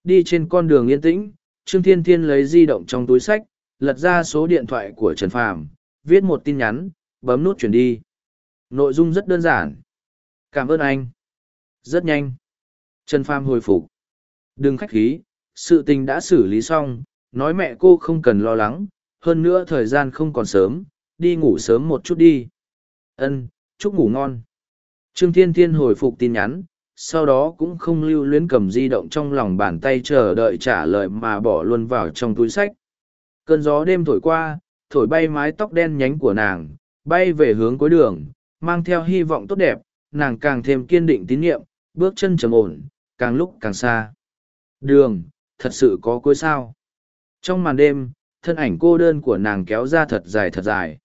S1: Đi trên con đường yên tĩnh, Trương Thiên Thiên lấy di động trong túi sách, lật ra số điện thoại của Trần Phàm, viết một tin nhắn, bấm nút chuyển đi. Nội dung rất đơn giản. Cảm ơn anh. Rất nhanh. Trần Phàm hồi phục. Đừng khách khí, sự tình đã xử lý xong, nói mẹ cô không cần lo lắng, hơn nữa thời gian không còn sớm, đi ngủ sớm một chút đi. Ân, chúc ngủ ngon. Trương Thiên Thiên hồi phục tin nhắn, sau đó cũng không lưu luyến cầm di động trong lòng bàn tay chờ đợi trả lời mà bỏ luôn vào trong túi sách. Cơn gió đêm thổi qua, thổi bay mái tóc đen nhánh của nàng, bay về hướng cuối đường, mang theo hy vọng tốt đẹp, nàng càng thêm kiên định tín nhiệm, bước chân trầm ổn, càng lúc càng xa. Đường, thật sự có cuối sao. Trong màn đêm, thân ảnh cô đơn của nàng kéo ra thật dài thật dài.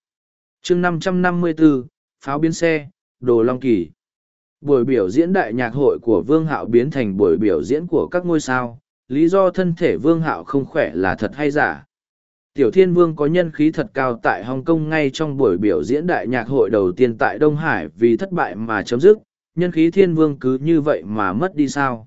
S1: chương 554, pháo biến xe, đồ long kỳ. Buổi biểu diễn đại nhạc hội của Vương Hạo biến thành buổi biểu diễn của các ngôi sao, lý do thân thể Vương Hạo không khỏe là thật hay giả. Tiểu Thiên Vương có nhân khí thật cao tại Hồng Kông ngay trong buổi biểu diễn đại nhạc hội đầu tiên tại Đông Hải vì thất bại mà chấm dứt, nhân khí Thiên Vương cứ như vậy mà mất đi sao.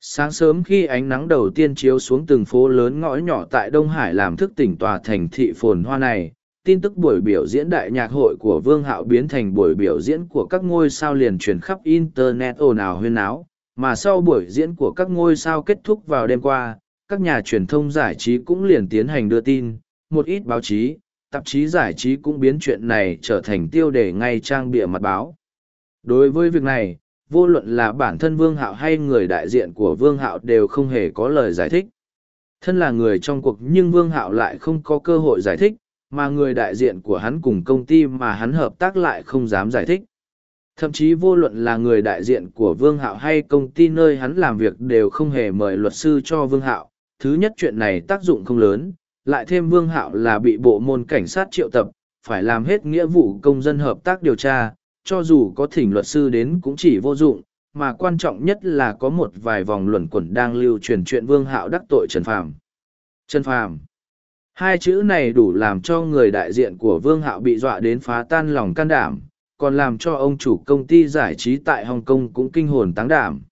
S1: Sáng sớm khi ánh nắng đầu tiên chiếu xuống từng phố lớn ngõ nhỏ tại Đông Hải làm thức tỉnh tòa thành thị phồn hoa này, tin tức buổi biểu diễn đại nhạc hội của Vương Hạo biến thành buổi biểu diễn của các ngôi sao liền truyền khắp Internet ồn ào huyên áo, mà sau buổi diễn của các ngôi sao kết thúc vào đêm qua, các nhà truyền thông giải trí cũng liền tiến hành đưa tin, một ít báo chí, tạp chí giải trí cũng biến chuyện này trở thành tiêu đề ngay trang bìa mặt báo. Đối với việc này, vô luận là bản thân Vương Hạo hay người đại diện của Vương Hạo đều không hề có lời giải thích. Thân là người trong cuộc nhưng Vương Hạo lại không có cơ hội giải thích, mà người đại diện của hắn cùng công ty mà hắn hợp tác lại không dám giải thích. Thậm chí vô luận là người đại diện của Vương Hạo hay công ty nơi hắn làm việc đều không hề mời luật sư cho Vương Hạo. Thứ nhất chuyện này tác dụng không lớn, lại thêm Vương Hạo là bị bộ môn cảnh sát triệu tập, phải làm hết nghĩa vụ công dân hợp tác điều tra, cho dù có thỉnh luật sư đến cũng chỉ vô dụng, mà quan trọng nhất là có một vài vòng luẩn quẩn đang lưu truyền chuyện Vương Hạo đắc tội Trần Phàm. Trần Phàm Hai chữ này đủ làm cho người đại diện của Vương Hạo bị dọa đến phá tan lòng can đảm, còn làm cho ông chủ công ty giải trí tại Hồng Kông cũng kinh hồn táng đảm.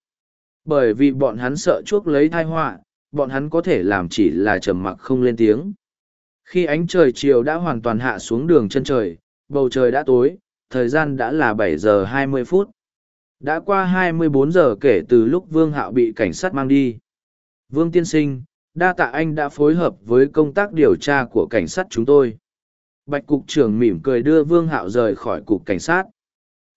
S1: Bởi vì bọn hắn sợ chuốc lấy thai họa, bọn hắn có thể làm chỉ là trầm mặc không lên tiếng. Khi ánh trời chiều đã hoàn toàn hạ xuống đường chân trời, bầu trời đã tối, thời gian đã là 7 giờ 20 phút. Đã qua 24 giờ kể từ lúc Vương Hạo bị cảnh sát mang đi. Vương Tiên Sinh, đa tạ anh đã phối hợp với công tác điều tra của cảnh sát chúng tôi bạch cục trưởng mỉm cười đưa vương hạo rời khỏi cục cảnh sát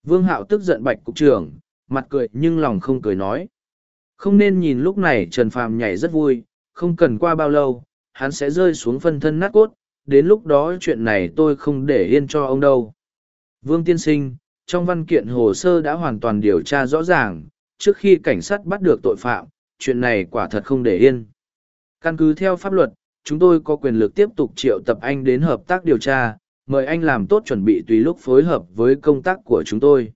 S1: vương hạo tức giận bạch cục trưởng mặt cười nhưng lòng không cười nói không nên nhìn lúc này trần phàm nhảy rất vui không cần qua bao lâu hắn sẽ rơi xuống phân thân nát cốt đến lúc đó chuyện này tôi không để yên cho ông đâu vương tiên sinh trong văn kiện hồ sơ đã hoàn toàn điều tra rõ ràng trước khi cảnh sát bắt được tội phạm chuyện này quả thật không để yên Căn cứ theo pháp luật, chúng tôi có quyền lực tiếp tục triệu tập anh đến hợp tác điều tra, mời anh làm tốt chuẩn bị tùy lúc phối hợp với công tác của chúng tôi.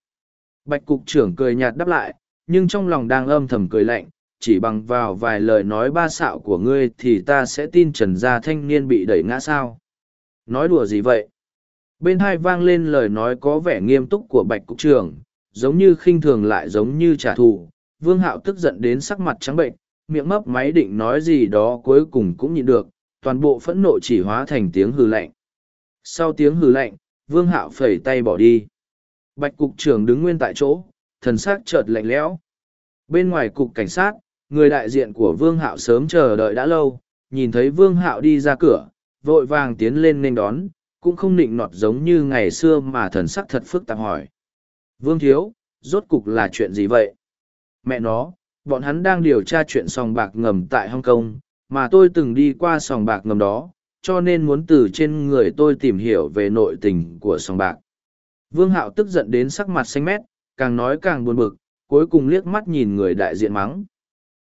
S1: Bạch Cục trưởng cười nhạt đáp lại, nhưng trong lòng đang âm thầm cười lạnh, chỉ bằng vào vài lời nói ba xạo của ngươi thì ta sẽ tin trần gia thanh niên bị đẩy ngã sao. Nói đùa gì vậy? Bên hai vang lên lời nói có vẻ nghiêm túc của Bạch Cục trưởng, giống như khinh thường lại giống như trả thù. Vương Hạo tức giận đến sắc mặt trắng bệnh, miệng mấp máy định nói gì đó cuối cùng cũng nhịn được, toàn bộ phẫn nộ chỉ hóa thành tiếng hư lạnh. Sau tiếng hư lạnh, Vương Hạo phẩy tay bỏ đi. Bạch cục trưởng đứng nguyên tại chỗ, thần sắc chợt lạnh lẽo. Bên ngoài cục cảnh sát, người đại diện của Vương Hạo sớm chờ đợi đã lâu, nhìn thấy Vương Hạo đi ra cửa, vội vàng tiến lên nên đón, cũng không nịnh nọt giống như ngày xưa mà thần sắc thật phức tạp hỏi. Vương Thiếu, rốt cục là chuyện gì vậy? Mẹ nó, bọn hắn đang điều tra chuyện sòng bạc ngầm tại Hong Kong, mà tôi từng đi qua sòng bạc ngầm đó, cho nên muốn từ trên người tôi tìm hiểu về nội tình của sòng bạc. Vương Hạo tức giận đến sắc mặt xanh mét, càng nói càng buồn bực, cuối cùng liếc mắt nhìn người đại diện mắng.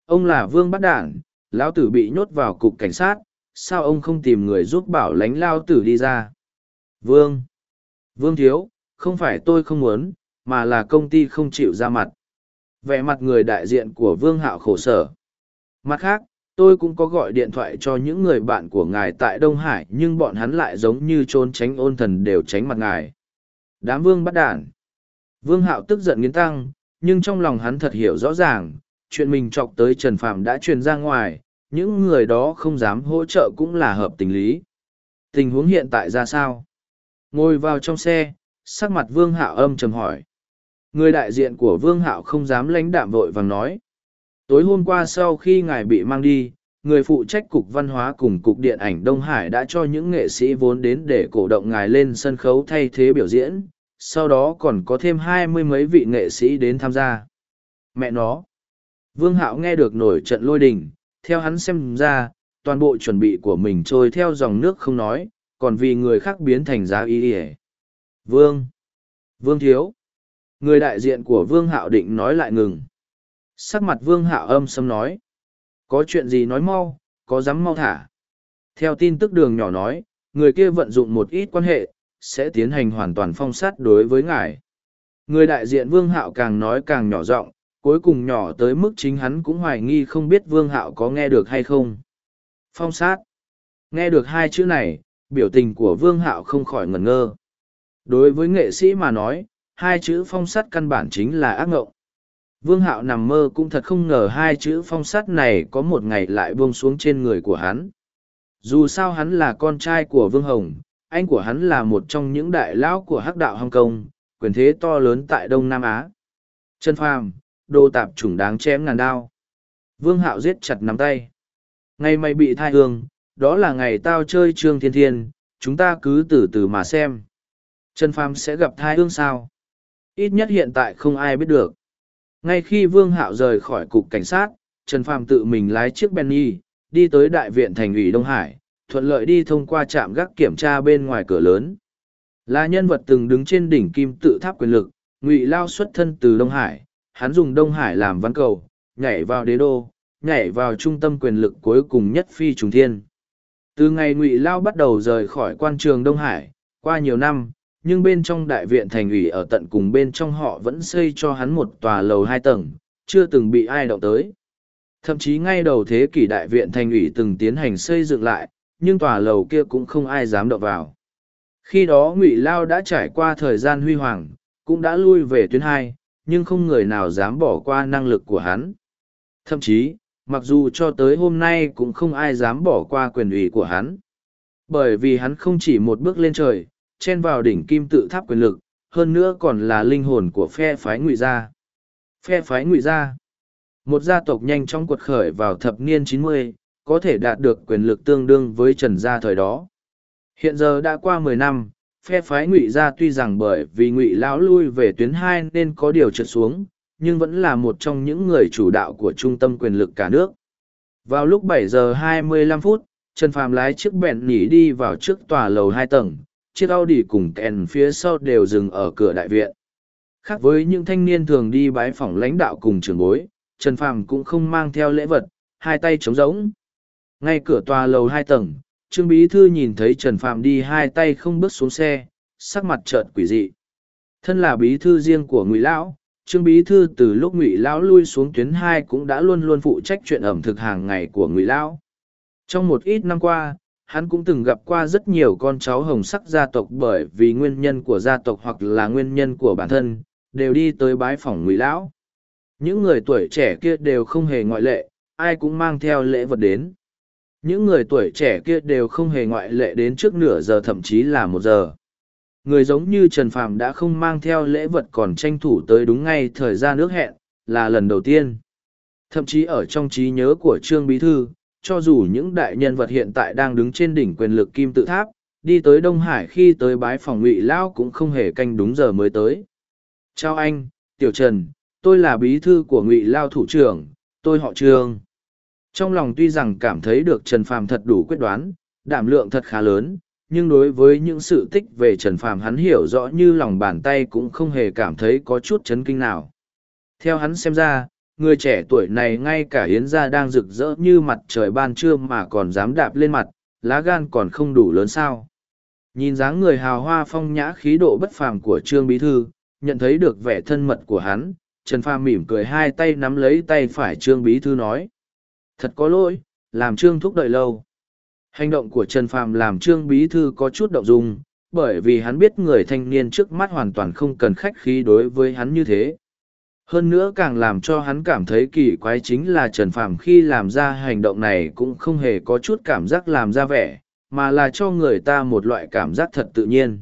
S1: Ông là Vương Bát Đản, Lão Tử bị nhốt vào cục cảnh sát, sao ông không tìm người giúp bảo lánh Lão Tử đi ra? Vương! Vương Thiếu, không phải tôi không muốn, mà là công ty không chịu ra mặt vẻ mặt người đại diện của vương hạo khổ sở mặt khác tôi cũng có gọi điện thoại cho những người bạn của ngài tại đông hải nhưng bọn hắn lại giống như trốn tránh ôn thần đều tránh mặt ngài đám vương bắt đản vương hạo tức giận nghiến tăng nhưng trong lòng hắn thật hiểu rõ ràng chuyện mình chọc tới trần phạm đã truyền ra ngoài những người đó không dám hỗ trợ cũng là hợp tình lý tình huống hiện tại ra sao ngồi vào trong xe sắc mặt vương hạo âm trầm hỏi Người đại diện của Vương Hạo không dám lãnh đạm vội vàng nói. Tối hôm qua sau khi ngài bị mang đi, người phụ trách cục văn hóa cùng cục điện ảnh Đông Hải đã cho những nghệ sĩ vốn đến để cổ động ngài lên sân khấu thay thế biểu diễn, sau đó còn có thêm hai mươi mấy vị nghệ sĩ đến tham gia. Mẹ nó! Vương Hạo nghe được nổi trận lôi đình, theo hắn xem ra, toàn bộ chuẩn bị của mình trôi theo dòng nước không nói, còn vì người khác biến thành giá ý ỉa. Vương! Vương Thiếu! Người đại diện của Vương Hạo định nói lại ngừng. Sắc mặt Vương Hạo âm sâm nói. Có chuyện gì nói mau, có dám mau thả. Theo tin tức đường nhỏ nói, người kia vận dụng một ít quan hệ, sẽ tiến hành hoàn toàn phong sát đối với ngài. Người đại diện Vương Hạo càng nói càng nhỏ giọng, cuối cùng nhỏ tới mức chính hắn cũng hoài nghi không biết Vương Hạo có nghe được hay không. Phong sát. Nghe được hai chữ này, biểu tình của Vương Hạo không khỏi ngẩn ngơ. Đối với nghệ sĩ mà nói, hai chữ phong sắt căn bản chính là ác ngộng. Vương Hạo nằm mơ cũng thật không ngờ hai chữ phong sắt này có một ngày lại buông xuống trên người của hắn. Dù sao hắn là con trai của Vương Hồng, anh của hắn là một trong những đại lão của hắc đạo Hong Kong, quyền thế to lớn tại Đông Nam Á. chân Phàm, đồ tạp chủng đáng chém ngàn đao. Vương Hạo giết chặt nắm tay. Ngày mày bị thai hương, đó là ngày tao chơi Trương Thiên Thiên, chúng ta cứ từ từ mà xem. chân Phàm sẽ gặp thai hương sao? ít nhất hiện tại không ai biết được ngay khi vương hạo rời khỏi cục cảnh sát trần phàm tự mình lái chiếc benny đi tới đại viện thành ủy đông hải thuận lợi đi thông qua trạm gác kiểm tra bên ngoài cửa lớn là nhân vật từng đứng trên đỉnh kim tự tháp quyền lực ngụy lao xuất thân từ đông hải hắn dùng đông hải làm văn cầu nhảy vào đế đô nhảy vào trung tâm quyền lực cuối cùng nhất phi trùng thiên từ ngày ngụy lao bắt đầu rời khỏi quan trường đông hải qua nhiều năm nhưng bên trong đại viện thành ủy ở tận cùng bên trong họ vẫn xây cho hắn một tòa lầu hai tầng, chưa từng bị ai động tới. Thậm chí ngay đầu thế kỷ đại viện thành ủy từng tiến hành xây dựng lại, nhưng tòa lầu kia cũng không ai dám động vào. Khi đó Ngụy Lao đã trải qua thời gian huy hoàng, cũng đã lui về tuyến hai, nhưng không người nào dám bỏ qua năng lực của hắn. Thậm chí, mặc dù cho tới hôm nay cũng không ai dám bỏ qua quyền ủy của hắn. Bởi vì hắn không chỉ một bước lên trời, chen vào đỉnh kim tự tháp quyền lực, hơn nữa còn là linh hồn của phe phái ngụy gia. Phe phái ngụy gia Một gia tộc nhanh chóng quật khởi vào thập niên 90, có thể đạt được quyền lực tương đương với trần gia thời đó. Hiện giờ đã qua 10 năm, phe phái ngụy gia tuy rằng bởi vì ngụy lão lui về tuyến hai nên có điều trượt xuống, nhưng vẫn là một trong những người chủ đạo của trung tâm quyền lực cả nước. Vào lúc 7 giờ 25 phút, Trần Phàm lái chiếc bẹn nhỉ đi vào trước tòa lầu 2 tầng, chiếc Audi cùng kèn phía sau đều dừng ở cửa đại viện. Khác với những thanh niên thường đi bái phỏng lãnh đạo cùng trưởng bối, Trần Phàm cũng không mang theo lễ vật, hai tay trống rỗng. Ngay cửa tòa lầu hai tầng, Trương Bí Thư nhìn thấy Trần Phàm đi hai tay không bước xuống xe, sắc mặt chợt quỷ dị. Thân là Bí Thư riêng của Ngụy Lão, Trương Bí Thư từ lúc Ngụy Lão lui xuống tuyến hai cũng đã luôn luôn phụ trách chuyện ẩm thực hàng ngày của Ngụy Lão. Trong một ít năm qua, hắn cũng từng gặp qua rất nhiều con cháu hồng sắc gia tộc bởi vì nguyên nhân của gia tộc hoặc là nguyên nhân của bản thân đều đi tới bái phòng ngụy lão những người tuổi trẻ kia đều không hề ngoại lệ ai cũng mang theo lễ vật đến những người tuổi trẻ kia đều không hề ngoại lệ đến trước nửa giờ thậm chí là một giờ người giống như trần phàm đã không mang theo lễ vật còn tranh thủ tới đúng ngay thời gian ước hẹn là lần đầu tiên thậm chí ở trong trí nhớ của trương bí thư cho dù những đại nhân vật hiện tại đang đứng trên đỉnh quyền lực kim tự tháp đi tới đông hải khi tới bái phòng ngụy lão cũng không hề canh đúng giờ mới tới chào anh tiểu trần tôi là bí thư của ngụy lao thủ trưởng tôi họ trương trong lòng tuy rằng cảm thấy được trần phàm thật đủ quyết đoán đảm lượng thật khá lớn nhưng đối với những sự tích về trần phàm hắn hiểu rõ như lòng bàn tay cũng không hề cảm thấy có chút chấn kinh nào theo hắn xem ra người trẻ tuổi này ngay cả hiến gia đang rực rỡ như mặt trời ban trưa mà còn dám đạp lên mặt, lá gan còn không đủ lớn sao. Nhìn dáng người hào hoa phong nhã khí độ bất phàm của Trương Bí Thư, nhận thấy được vẻ thân mật của hắn, Trần Pha mỉm cười hai tay nắm lấy tay phải Trương Bí Thư nói. Thật có lỗi, làm Trương thúc đợi lâu. Hành động của Trần Phàm làm Trương Bí Thư có chút động dung, bởi vì hắn biết người thanh niên trước mắt hoàn toàn không cần khách khí đối với hắn như thế. Hơn nữa càng làm cho hắn cảm thấy kỳ quái chính là Trần Phạm khi làm ra hành động này cũng không hề có chút cảm giác làm ra vẻ, mà là cho người ta một loại cảm giác thật tự nhiên.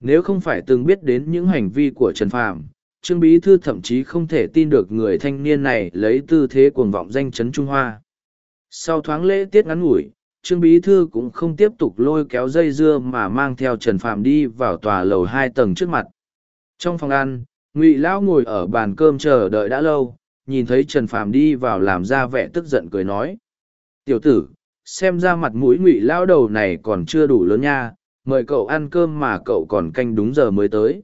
S1: Nếu không phải từng biết đến những hành vi của Trần Phạm Trương Bí Thư thậm chí không thể tin được người thanh niên này lấy tư thế cuồng vọng danh chấn Trung Hoa. Sau thoáng lễ tiết ngắn ngủi, Trương Bí Thư cũng không tiếp tục lôi kéo dây dưa mà mang theo Trần Phạm đi vào tòa lầu hai tầng trước mặt. Trong phòng ăn, ngụy lão ngồi ở bàn cơm chờ đợi đã lâu nhìn thấy trần phàm đi vào làm ra vẻ tức giận cười nói tiểu tử xem ra mặt mũi ngụy lão đầu này còn chưa đủ lớn nha mời cậu ăn cơm mà cậu còn canh đúng giờ mới tới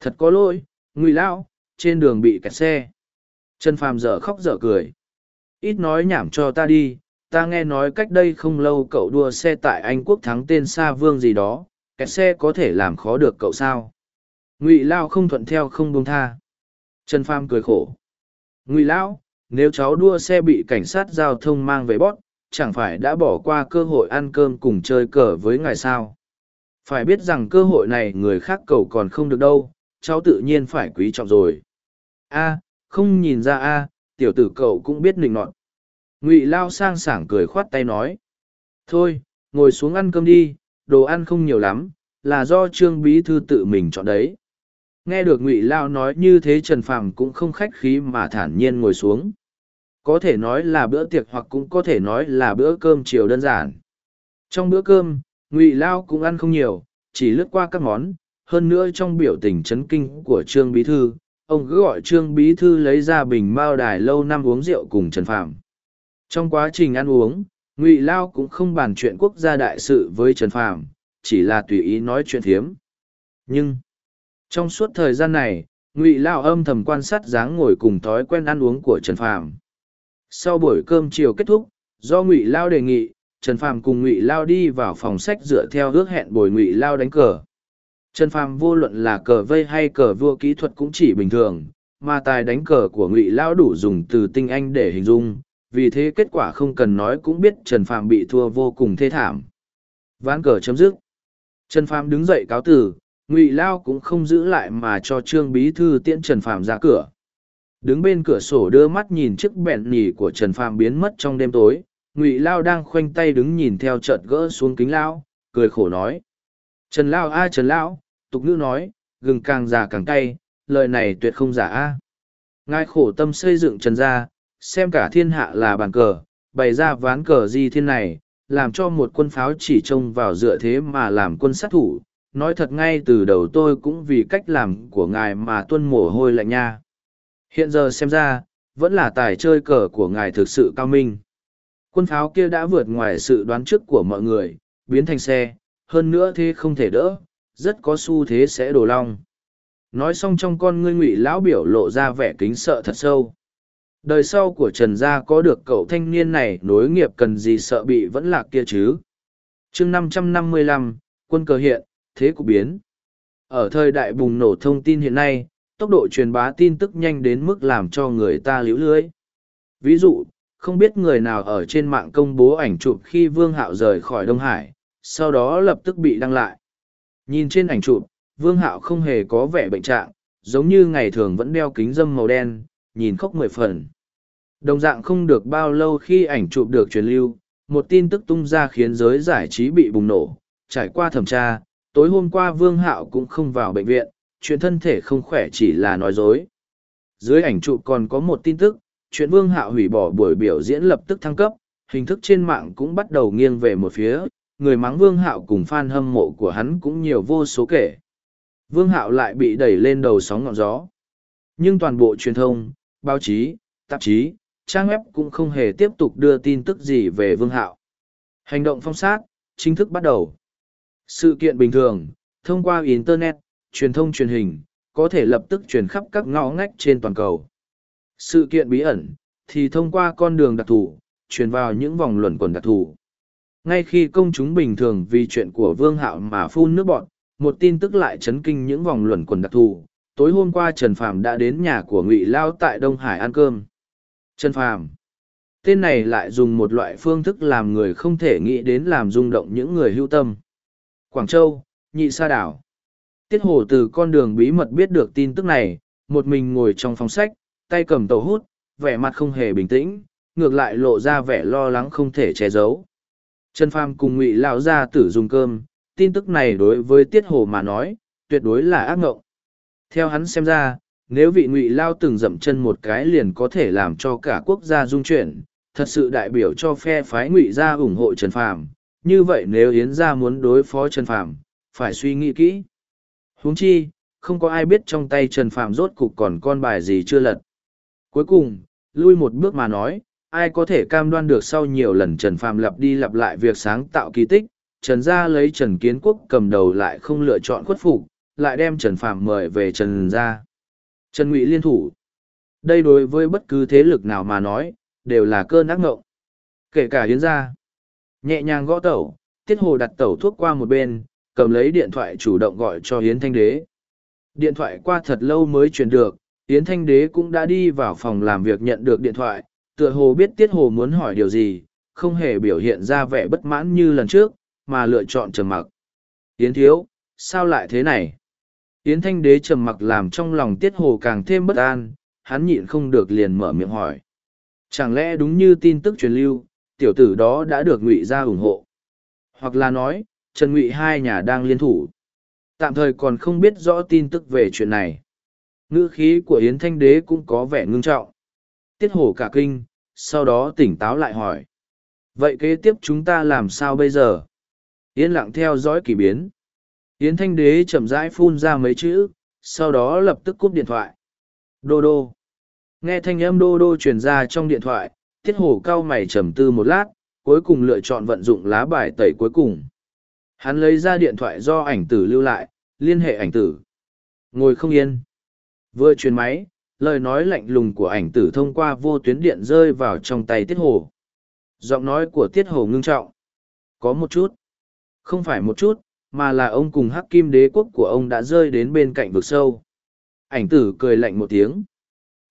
S1: thật có lỗi ngụy lão trên đường bị kẹt xe trần phàm dở khóc dở cười ít nói nhảm cho ta đi ta nghe nói cách đây không lâu cậu đua xe tại anh quốc thắng tên sa vương gì đó kẹt xe có thể làm khó được cậu sao ngụy lao không thuận theo không buông tha trần pham cười khổ ngụy lão nếu cháu đua xe bị cảnh sát giao thông mang về bót chẳng phải đã bỏ qua cơ hội ăn cơm cùng chơi cờ với ngài sao phải biết rằng cơ hội này người khác cầu còn không được đâu cháu tự nhiên phải quý trọng rồi a không nhìn ra a tiểu tử cậu cũng biết nịnh nọt ngụy lao sang sảng cười khoát tay nói thôi ngồi xuống ăn cơm đi đồ ăn không nhiều lắm là do trương bí thư tự mình chọn đấy Nghe được Ngụy Lao nói như thế Trần Phàm cũng không khách khí mà thản nhiên ngồi xuống. Có thể nói là bữa tiệc hoặc cũng có thể nói là bữa cơm chiều đơn giản. Trong bữa cơm, Ngụy Lao cũng ăn không nhiều, chỉ lướt qua các món, hơn nữa trong biểu tình chấn kinh của Trương Bí Thư, ông cứ gọi Trương Bí Thư lấy ra bình mao đài lâu năm uống rượu cùng Trần Phàm. Trong quá trình ăn uống, Ngụy Lao cũng không bàn chuyện quốc gia đại sự với Trần Phàm, chỉ là tùy ý nói chuyện thiếm. Nhưng trong suốt thời gian này ngụy lao âm thầm quan sát dáng ngồi cùng thói quen ăn uống của trần phàm sau buổi cơm chiều kết thúc do ngụy lao đề nghị trần phàm cùng ngụy lao đi vào phòng sách dựa theo ước hẹn bồi ngụy lao đánh cờ trần phàm vô luận là cờ vây hay cờ vua kỹ thuật cũng chỉ bình thường mà tài đánh cờ của ngụy lao đủ dùng từ tinh anh để hình dung vì thế kết quả không cần nói cũng biết trần phàm bị thua vô cùng thê thảm ván cờ chấm dứt trần phàm đứng dậy cáo từ ngụy lao cũng không giữ lại mà cho trương bí thư tiễn trần phàm ra cửa đứng bên cửa sổ đưa mắt nhìn chiếc bẹn nỉ của trần phàm biến mất trong đêm tối ngụy lao đang khoanh tay đứng nhìn theo trợt gỡ xuống kính lao cười khổ nói trần lao a trần lão tục ngữ nói gừng càng già càng cay lời này tuyệt không giả a ngài khổ tâm xây dựng trần gia xem cả thiên hạ là bàn cờ bày ra ván cờ di thiên này làm cho một quân pháo chỉ trông vào dựa thế mà làm quân sát thủ nói thật ngay từ đầu tôi cũng vì cách làm của ngài mà tuân mồ hôi lạnh nha hiện giờ xem ra vẫn là tài chơi cờ của ngài thực sự cao minh quân pháo kia đã vượt ngoài sự đoán trước của mọi người biến thành xe hơn nữa thế không thể đỡ rất có xu thế sẽ đổ long nói xong trong con ngươi ngụy lão biểu lộ ra vẻ kính sợ thật sâu đời sau của trần gia có được cậu thanh niên này nối nghiệp cần gì sợ bị vẫn lạc kia chứ chương năm trăm năm mươi lăm quân cờ hiện thế cục biến. Ở thời đại bùng nổ thông tin hiện nay, tốc độ truyền bá tin tức nhanh đến mức làm cho người ta liễu lưới. Ví dụ, không biết người nào ở trên mạng công bố ảnh chụp khi Vương Hạo rời khỏi Đông Hải, sau đó lập tức bị đăng lại. Nhìn trên ảnh chụp, Vương Hạo không hề có vẻ bệnh trạng, giống như ngày thường vẫn đeo kính dâm màu đen, nhìn khóc mười phần. Đồng dạng không được bao lâu khi ảnh chụp được truyền lưu, một tin tức tung ra khiến giới giải trí bị bùng nổ, trải qua thẩm tra, tối hôm qua Vương Hạo cũng không vào bệnh viện, chuyện thân thể không khỏe chỉ là nói dối. Dưới ảnh chụp còn có một tin tức, chuyện Vương Hạo hủy bỏ buổi biểu diễn lập tức thăng cấp, hình thức trên mạng cũng bắt đầu nghiêng về một phía, người mắng Vương Hạo cùng fan hâm mộ của hắn cũng nhiều vô số kể. Vương Hạo lại bị đẩy lên đầu sóng ngọn gió. Nhưng toàn bộ truyền thông, báo chí, tạp chí, trang web cũng không hề tiếp tục đưa tin tức gì về Vương Hạo. Hành động phong sát, chính thức bắt đầu. Sự kiện bình thường, thông qua Internet, truyền thông truyền hình, có thể lập tức truyền khắp các ngõ ngách trên toàn cầu. Sự kiện bí ẩn, thì thông qua con đường đặc thù, truyền vào những vòng luẩn quẩn đặc thù. Ngay khi công chúng bình thường vì chuyện của Vương Hạo mà phun nước bọn, một tin tức lại chấn kinh những vòng luẩn quẩn đặc thù. Tối hôm qua Trần Phạm đã đến nhà của Ngụy Lao tại Đông Hải ăn cơm. Trần Phạm, tên này lại dùng một loại phương thức làm người không thể nghĩ đến làm rung động những người hưu tâm. Quảng Châu, Nhị Sa Đảo. Tiết Hồ từ con đường bí mật biết được tin tức này, một mình ngồi trong phòng sách, tay cầm tàu hút, vẻ mặt không hề bình tĩnh, ngược lại lộ ra vẻ lo lắng không thể che giấu. Trần Phàm cùng Ngụy lão gia tử dùng cơm, tin tức này đối với Tiết Hồ mà nói, tuyệt đối là ác ngộng. Theo hắn xem ra, nếu vị Ngụy Lão từng dậm chân một cái liền có thể làm cho cả quốc gia rung chuyển, thật sự đại biểu cho phe phái Ngụy gia ủng hộ Trần Phàm, như vậy nếu Yến gia muốn đối phó Trần Phạm phải suy nghĩ kỹ. Huống chi, không có ai biết trong tay Trần Phạm rốt cục còn con bài gì chưa lật. Cuối cùng, lui một bước mà nói, ai có thể cam đoan được sau nhiều lần Trần Phạm lặp đi lặp lại việc sáng tạo kỳ tích, Trần gia lấy Trần Kiến Quốc cầm đầu lại không lựa chọn khuất phục, lại đem Trần Phạm mời về Trần gia. Trần Ngụy liên thủ. Đây đối với bất cứ thế lực nào mà nói, đều là cơn ác ngộng. Kể cả Yến gia. Nhẹ nhàng gõ tẩu, Tiết Hồ đặt tẩu thuốc qua một bên, cầm lấy điện thoại chủ động gọi cho Yến Thanh Đế. Điện thoại qua thật lâu mới truyền được, Yến Thanh Đế cũng đã đi vào phòng làm việc nhận được điện thoại, tựa hồ biết Tiết Hồ muốn hỏi điều gì, không hề biểu hiện ra vẻ bất mãn như lần trước, mà lựa chọn trầm mặc. Yến Thiếu, sao lại thế này? Yến Thanh Đế trầm mặc làm trong lòng Tiết Hồ càng thêm bất an, hắn nhịn không được liền mở miệng hỏi. Chẳng lẽ đúng như tin tức truyền lưu, tiểu tử đó đã được ngụy gia ủng hộ hoặc là nói trần ngụy hai nhà đang liên thủ tạm thời còn không biết rõ tin tức về chuyện này ngữ khí của yến thanh đế cũng có vẻ ngưng trọng tiết hổ cả kinh sau đó tỉnh táo lại hỏi vậy kế tiếp chúng ta làm sao bây giờ yên lặng theo dõi k ỳ biến yến thanh đế chậm rãi phun ra mấy chữ sau đó lập tức cúp điện thoại đô đô nghe thanh âm đô đô truyền ra trong điện thoại Tiết Hổ cao mày trầm tư một lát, cuối cùng lựa chọn vận dụng lá bài tẩy cuối cùng. Hắn lấy ra điện thoại do ảnh tử lưu lại, liên hệ ảnh tử. Ngồi không yên. Vừa truyền máy, lời nói lạnh lùng của ảnh tử thông qua vô tuyến điện rơi vào trong tay Tiết Hổ. Giọng nói của Tiết Hổ ngưng trọng. Có một chút. Không phải một chút, mà là ông cùng hắc kim đế quốc của ông đã rơi đến bên cạnh vực sâu. Ảnh tử cười lạnh một tiếng.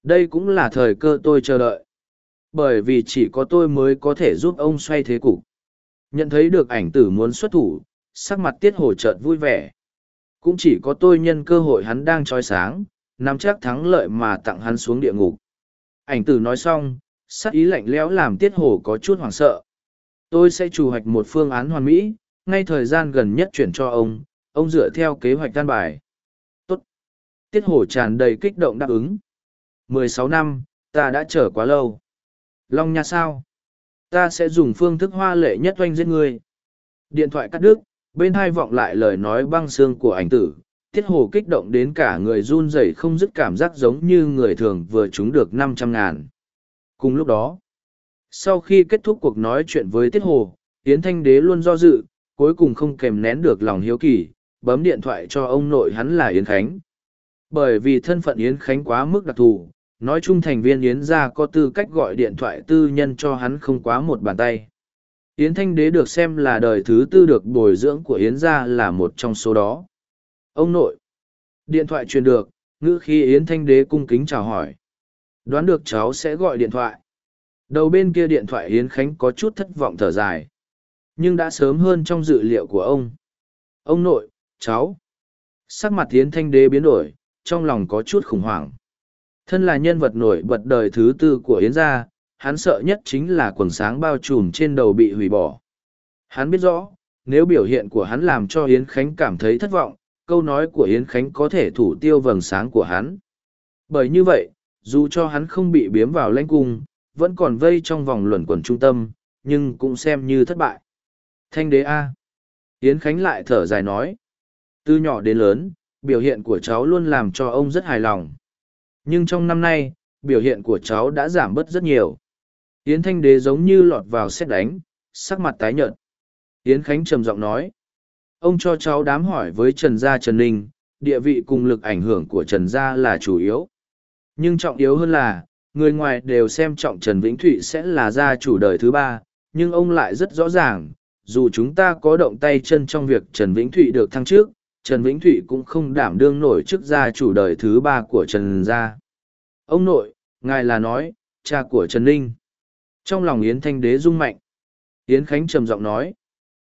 S1: Đây cũng là thời cơ tôi chờ đợi. Bởi vì chỉ có tôi mới có thể giúp ông xoay thế cục. Nhận thấy được ảnh tử muốn xuất thủ, sắc mặt tiết hổ chợt vui vẻ. Cũng chỉ có tôi nhân cơ hội hắn đang trói sáng, nắm chắc thắng lợi mà tặng hắn xuống địa ngục. Ảnh tử nói xong, sắc ý lạnh lẽo làm tiết hổ có chút hoảng sợ. Tôi sẽ chủ hoạch một phương án hoàn mỹ, ngay thời gian gần nhất chuyển cho ông, ông dựa theo kế hoạch đan bài. Tốt. Tiết hổ tràn đầy kích động đáp ứng. mười sáu năm, ta đã chờ quá lâu. Long nha sao? Ta sẽ dùng phương thức hoa lệ nhất oanh giết ngươi. Điện thoại cắt đứt, bên hai vọng lại lời nói băng xương của ảnh tử. Tiết hồ kích động đến cả người run rẩy không dứt cảm giác giống như người thường vừa trúng được năm trăm ngàn. Cùng lúc đó, sau khi kết thúc cuộc nói chuyện với Tiết hồ, Yến Thanh Đế luôn do dự, cuối cùng không kèm nén được lòng hiếu kỳ, bấm điện thoại cho ông nội hắn là Yến Khánh. Bởi vì thân phận Yến Khánh quá mức đặc thù, nói chung thành viên yến gia có tư cách gọi điện thoại tư nhân cho hắn không quá một bàn tay yến thanh đế được xem là đời thứ tư được bồi dưỡng của yến gia là một trong số đó ông nội điện thoại truyền được ngữ khi yến thanh đế cung kính chào hỏi đoán được cháu sẽ gọi điện thoại đầu bên kia điện thoại yến khánh có chút thất vọng thở dài nhưng đã sớm hơn trong dự liệu của ông ông nội cháu sắc mặt yến thanh đế biến đổi trong lòng có chút khủng hoảng Thân là nhân vật nổi bật đời thứ tư của Yến gia, hắn sợ nhất chính là quần sáng bao trùm trên đầu bị hủy bỏ. Hắn biết rõ, nếu biểu hiện của hắn làm cho Yến Khánh cảm thấy thất vọng, câu nói của Yến Khánh có thể thủ tiêu vầng sáng của hắn. Bởi như vậy, dù cho hắn không bị biếm vào lãnh cung, vẫn còn vây trong vòng luẩn quẩn trung tâm, nhưng cũng xem như thất bại. Thanh đế A. Yến Khánh lại thở dài nói. Từ nhỏ đến lớn, biểu hiện của cháu luôn làm cho ông rất hài lòng. Nhưng trong năm nay, biểu hiện của cháu đã giảm bớt rất nhiều. Yến Thanh Đế giống như lọt vào xét đánh, sắc mặt tái nhợt. Yến Khánh trầm giọng nói. Ông cho cháu đám hỏi với Trần Gia Trần Ninh, địa vị cùng lực ảnh hưởng của Trần Gia là chủ yếu. Nhưng trọng yếu hơn là, người ngoài đều xem trọng Trần Vĩnh Thụy sẽ là gia chủ đời thứ ba, nhưng ông lại rất rõ ràng, dù chúng ta có động tay chân trong việc Trần Vĩnh Thụy được thăng trước, Trần Vĩnh Thụy cũng không đảm đương nổi chức gia chủ đời thứ ba của Trần Gia. Ông nội, ngài là nói, cha của Trần Ninh. Trong lòng Yến Thanh Đế rung mạnh. Yến Khánh trầm giọng nói.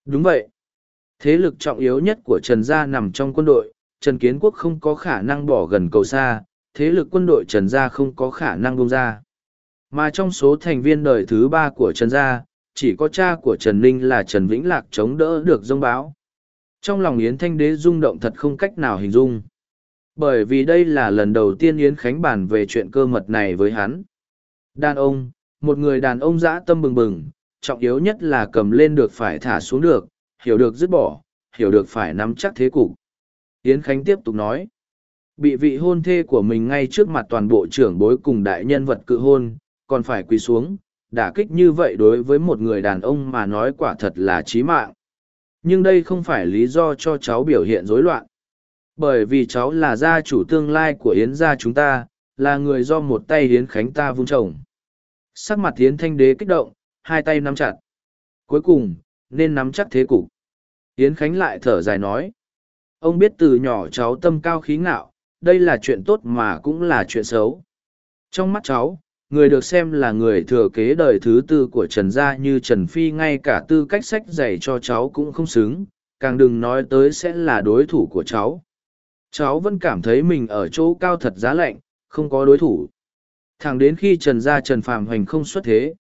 S1: Đúng vậy. Thế lực trọng yếu nhất của Trần Gia nằm trong quân đội, Trần Kiến Quốc không có khả năng bỏ gần cầu xa, thế lực quân đội Trần Gia không có khả năng bông ra. Mà trong số thành viên đời thứ ba của Trần Gia, chỉ có cha của Trần Ninh là Trần Vĩnh Lạc chống đỡ được dông báo, trong lòng Yến Thanh Đế rung động thật không cách nào hình dung. Bởi vì đây là lần đầu tiên Yến Khánh bàn về chuyện cơ mật này với hắn. Đàn ông, một người đàn ông dã tâm bừng bừng, trọng yếu nhất là cầm lên được phải thả xuống được, hiểu được dứt bỏ, hiểu được phải nắm chắc thế cục. Yến Khánh tiếp tục nói, bị vị hôn thê của mình ngay trước mặt toàn bộ trưởng bối cùng đại nhân vật cự hôn, còn phải quỳ xuống, đả kích như vậy đối với một người đàn ông mà nói quả thật là chí mạng nhưng đây không phải lý do cho cháu biểu hiện rối loạn bởi vì cháu là gia chủ tương lai của yến gia chúng ta là người do một tay yến khánh ta vung trồng sắc mặt yến thanh đế kích động hai tay nắm chặt cuối cùng nên nắm chắc thế cục yến khánh lại thở dài nói ông biết từ nhỏ cháu tâm cao khí ngạo đây là chuyện tốt mà cũng là chuyện xấu trong mắt cháu người được xem là người thừa kế đời thứ tư của Trần Gia như Trần Phi ngay cả tư cách sách dạy cho cháu cũng không xứng, càng đừng nói tới sẽ là đối thủ của cháu. Cháu vẫn cảm thấy mình ở chỗ cao thật giá lạnh, không có đối thủ. Thẳng đến khi Trần Gia Trần Phàm hoành không xuất thế.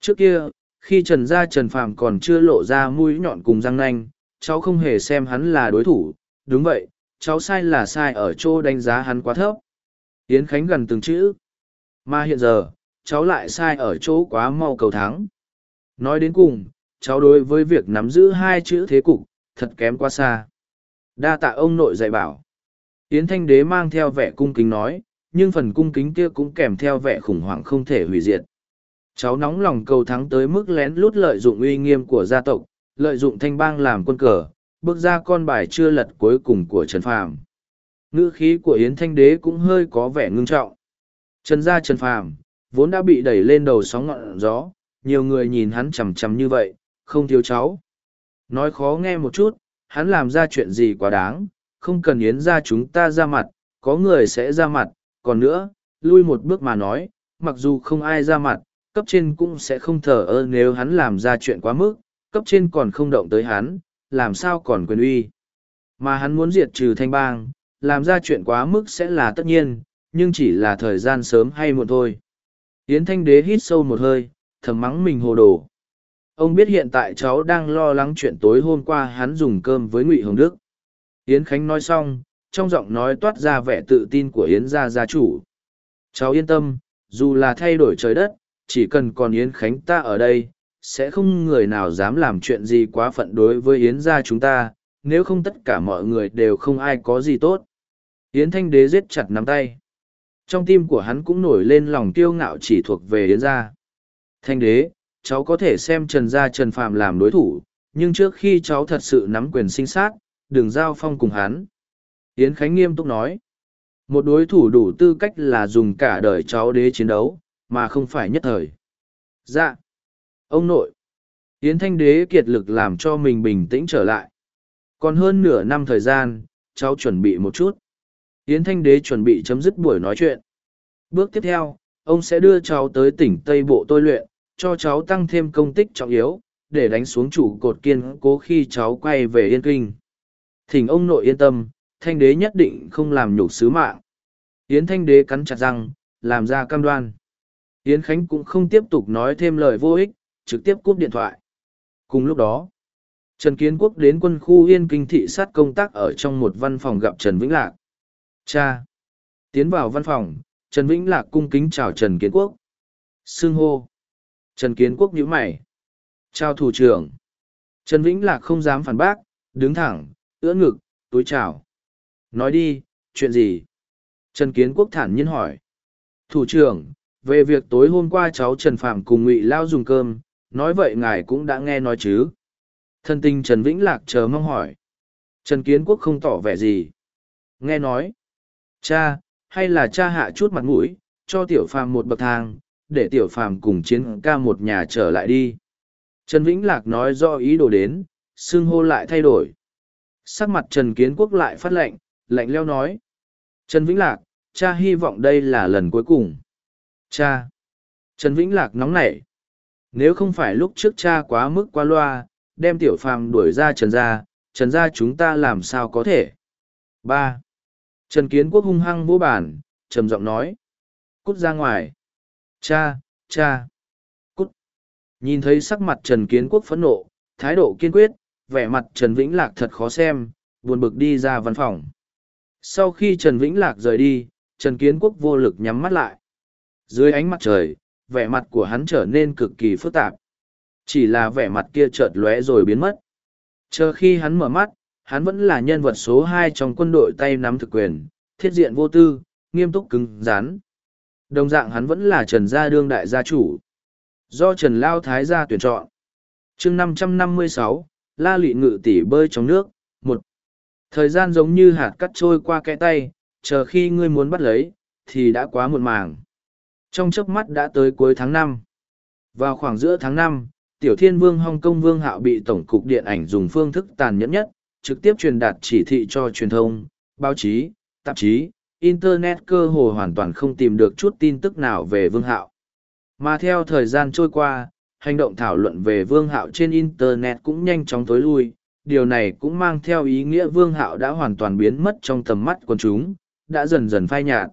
S1: Trước kia, khi Trần Gia Trần Phàm còn chưa lộ ra mũi nhọn cùng răng nanh, cháu không hề xem hắn là đối thủ. Đúng vậy, cháu sai là sai ở chỗ đánh giá hắn quá thấp. Yến Khánh gần từng chữ, mà hiện giờ, cháu lại sai ở chỗ quá mau cầu thắng. Nói đến cùng, cháu đối với việc nắm giữ hai chữ thế cục, thật kém quá xa. Đa tạ ông nội dạy bảo. Yến Thanh Đế mang theo vẻ cung kính nói, nhưng phần cung kính kia cũng kèm theo vẻ khủng hoảng không thể hủy diệt. Cháu nóng lòng cầu thắng tới mức lén lút lợi dụng uy nghiêm của gia tộc, lợi dụng thanh bang làm quân cờ, bước ra con bài chưa lật cuối cùng của Trần Phàm. Ngữ khí của Yến Thanh Đế cũng hơi có vẻ ngưng trọng. Trần gia Trần Phàm, vốn đã bị đẩy lên đầu sóng ngọn gió, nhiều người nhìn hắn chằm chằm như vậy, không thiếu cháu. Nói khó nghe một chút, hắn làm ra chuyện gì quá đáng, không cần yến gia chúng ta ra mặt, có người sẽ ra mặt, còn nữa, lui một bước mà nói, mặc dù không ai ra mặt, cấp trên cũng sẽ không thở ơ nếu hắn làm ra chuyện quá mức, cấp trên còn không động tới hắn, làm sao còn quyền uy. Mà hắn muốn diệt trừ thanh bang, làm ra chuyện quá mức sẽ là tất nhiên, nhưng chỉ là thời gian sớm hay muộn thôi. Yến Thanh Đế hít sâu một hơi, thầm mắng mình hồ đồ. Ông biết hiện tại cháu đang lo lắng chuyện tối hôm qua hắn dùng cơm với Ngụy Hồng Đức. Yến Khánh nói xong, trong giọng nói toát ra vẻ tự tin của Yến gia gia chủ. Cháu yên tâm, dù là thay đổi trời đất, chỉ cần còn Yến Khánh ta ở đây, sẽ không người nào dám làm chuyện gì quá phận đối với Yến gia chúng ta, nếu không tất cả mọi người đều không ai có gì tốt. Yến Thanh Đế giết chặt nắm tay. Trong tim của hắn cũng nổi lên lòng kiêu ngạo chỉ thuộc về Yến gia. Thanh đế, cháu có thể xem Trần gia Trần Phạm làm đối thủ, nhưng trước khi cháu thật sự nắm quyền sinh sát, đừng giao phong cùng hắn. Yến Khánh nghiêm túc nói, một đối thủ đủ tư cách là dùng cả đời cháu đế chiến đấu, mà không phải nhất thời. Dạ, ông nội, Yến Thanh đế kiệt lực làm cho mình bình tĩnh trở lại. Còn hơn nửa năm thời gian, cháu chuẩn bị một chút. Yến Thanh Đế chuẩn bị chấm dứt buổi nói chuyện. Bước tiếp theo, ông sẽ đưa cháu tới tỉnh Tây Bộ tôi luyện, cho cháu tăng thêm công tích trọng yếu, để đánh xuống chủ cột kiên cố khi cháu quay về Yên Kinh. Thỉnh ông nội yên tâm, Thanh Đế nhất định không làm nhục sứ mạng. Yến Thanh Đế cắn chặt răng, làm ra cam đoan. Yến Khánh cũng không tiếp tục nói thêm lời vô ích, trực tiếp cúp điện thoại. Cùng lúc đó, Trần Kiến Quốc đến quân khu Yên Kinh thị sát công tác ở trong một văn phòng gặp Trần Vĩnh Lạc. Cha! Tiến vào văn phòng, Trần Vĩnh Lạc cung kính chào Trần Kiến Quốc. Sương hô! Trần Kiến Quốc nhíu mày. Chào thủ trưởng! Trần Vĩnh Lạc không dám phản bác, đứng thẳng, ưỡn ngực, túi chào. Nói đi, chuyện gì? Trần Kiến Quốc thản nhiên hỏi. Thủ trưởng, về việc tối hôm qua cháu Trần Phạm cùng Ngụy Lao dùng cơm, nói vậy ngài cũng đã nghe nói chứ? Thân tình Trần Vĩnh Lạc chờ mong hỏi. Trần Kiến Quốc không tỏ vẻ gì. Nghe nói. Cha, hay là cha hạ chút mặt mũi, cho tiểu phàm một bậc thang, để tiểu phàm cùng chiến ca một nhà trở lại đi. Trần Vĩnh Lạc nói do ý đồ đến, xưng hô lại thay đổi. Sắc mặt Trần Kiến Quốc lại phát lệnh, lạnh leo nói. Trần Vĩnh Lạc, cha hy vọng đây là lần cuối cùng. Cha! Trần Vĩnh Lạc nóng nảy. Nếu không phải lúc trước cha quá mức quá loa, đem tiểu phàm đuổi ra Trần gia, Trần gia chúng ta làm sao có thể? Ba. Trần Kiến Quốc hung hăng vô bản, trầm giọng nói. Cút ra ngoài. Cha, cha. Cút. Nhìn thấy sắc mặt Trần Kiến Quốc phẫn nộ, thái độ kiên quyết, vẻ mặt Trần Vĩnh Lạc thật khó xem, buồn bực đi ra văn phòng. Sau khi Trần Vĩnh Lạc rời đi, Trần Kiến Quốc vô lực nhắm mắt lại. Dưới ánh mặt trời, vẻ mặt của hắn trở nên cực kỳ phức tạp. Chỉ là vẻ mặt kia chợt lóe rồi biến mất. Chờ khi hắn mở mắt, hắn vẫn là nhân vật số hai trong quân đội tay nắm thực quyền, thiết diện vô tư, nghiêm túc cứng rắn. Đồng dạng hắn vẫn là Trần Gia đương đại gia chủ. Do Trần Lao Thái gia tuyển chọn. chương năm năm mươi sáu La Lị Ngự tỷ bơi trong nước. một Thời gian giống như hạt cắt trôi qua kẽ tay, chờ khi ngươi muốn bắt lấy, thì đã quá muộn màng. Trong chớp mắt đã tới cuối tháng năm Vào khoảng giữa tháng năm Tiểu Thiên Vương Hong Kong Vương Hạo bị Tổng cục Điện ảnh dùng phương thức tàn nhẫn nhất, trực tiếp truyền đạt chỉ thị cho truyền thông, báo chí, tạp chí, Internet cơ hồ hoàn toàn không tìm được chút tin tức nào về Vương Hạo. Mà theo thời gian trôi qua, hành động thảo luận về Vương Hạo trên Internet cũng nhanh chóng tối lui, điều này cũng mang theo ý nghĩa Vương Hạo đã hoàn toàn biến mất trong tầm mắt quần chúng, đã dần dần phai nhạt.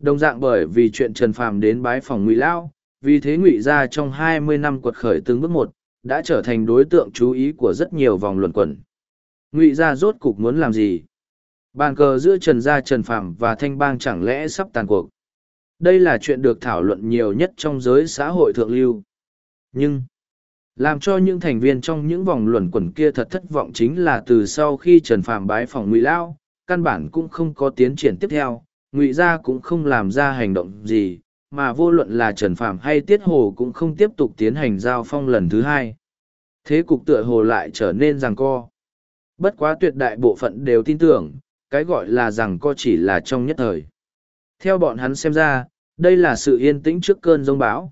S1: Đồng dạng bởi vì chuyện Trần Phàm đến bái phòng Ngụy Lão, vì thế Ngụy gia trong 20 năm quật khởi từng bước một, đã trở thành đối tượng chú ý của rất nhiều vòng luận quẩn ngụy gia rốt cục muốn làm gì bàn cờ giữa trần gia trần phàm và thanh bang chẳng lẽ sắp tàn cuộc đây là chuyện được thảo luận nhiều nhất trong giới xã hội thượng lưu nhưng làm cho những thành viên trong những vòng luẩn quẩn kia thật thất vọng chính là từ sau khi trần phàm bái phòng ngụy lão căn bản cũng không có tiến triển tiếp theo ngụy gia cũng không làm ra hành động gì mà vô luận là trần phàm hay tiết hồ cũng không tiếp tục tiến hành giao phong lần thứ hai thế cục tựa hồ lại trở nên rằng co Bất quá tuyệt đại bộ phận đều tin tưởng, cái gọi là rằng co chỉ là trong nhất thời. Theo bọn hắn xem ra, đây là sự yên tĩnh trước cơn rông bão.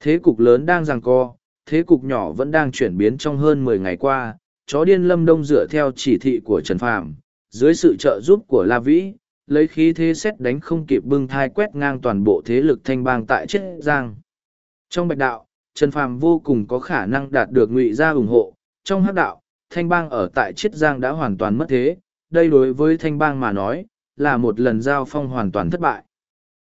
S1: Thế cục lớn đang rằng co, thế cục nhỏ vẫn đang chuyển biến trong hơn mười ngày qua, chó điên lâm đông dựa theo chỉ thị của Trần Phạm, dưới sự trợ giúp của La Vĩ, lấy khí thế xét đánh không kịp bưng thai quét ngang toàn bộ thế lực thanh bang tại Chiết Giang. Trong bạch đạo, Trần Phạm vô cùng có khả năng đạt được ngụy gia ủng hộ, trong hắc đạo, thanh bang ở tại Chiết Giang đã hoàn toàn mất thế, đây đối với thanh bang mà nói, là một lần giao phong hoàn toàn thất bại.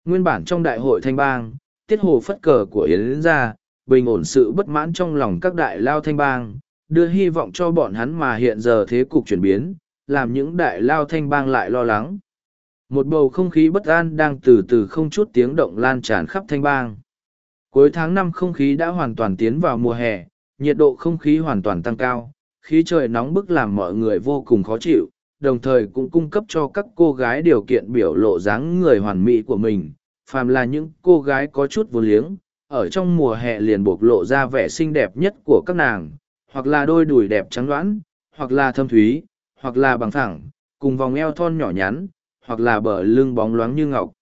S1: Nguyên bản trong đại hội thanh bang, tiết hồ phất cờ của Yến ra, bình ổn sự bất mãn trong lòng các đại lao thanh bang, đưa hy vọng cho bọn hắn mà hiện giờ thế cục chuyển biến, làm những đại lao thanh bang lại lo lắng. Một bầu không khí bất an đang từ từ không chút tiếng động lan tràn khắp thanh bang. Cuối tháng năm không khí đã hoàn toàn tiến vào mùa hè, nhiệt độ không khí hoàn toàn tăng cao, khí trời nóng bức làm mọi người vô cùng khó chịu, đồng thời cũng cung cấp cho các cô gái điều kiện biểu lộ dáng người hoàn mỹ của mình, phàm là những cô gái có chút vô liếng, ở trong mùa hè liền bộc lộ ra vẻ xinh đẹp nhất của các nàng, hoặc là đôi đùi đẹp trắng đoán, hoặc là thâm thúy, hoặc là bằng thẳng, cùng vòng eo thon nhỏ nhắn, hoặc là bờ lưng bóng loáng như ngọc.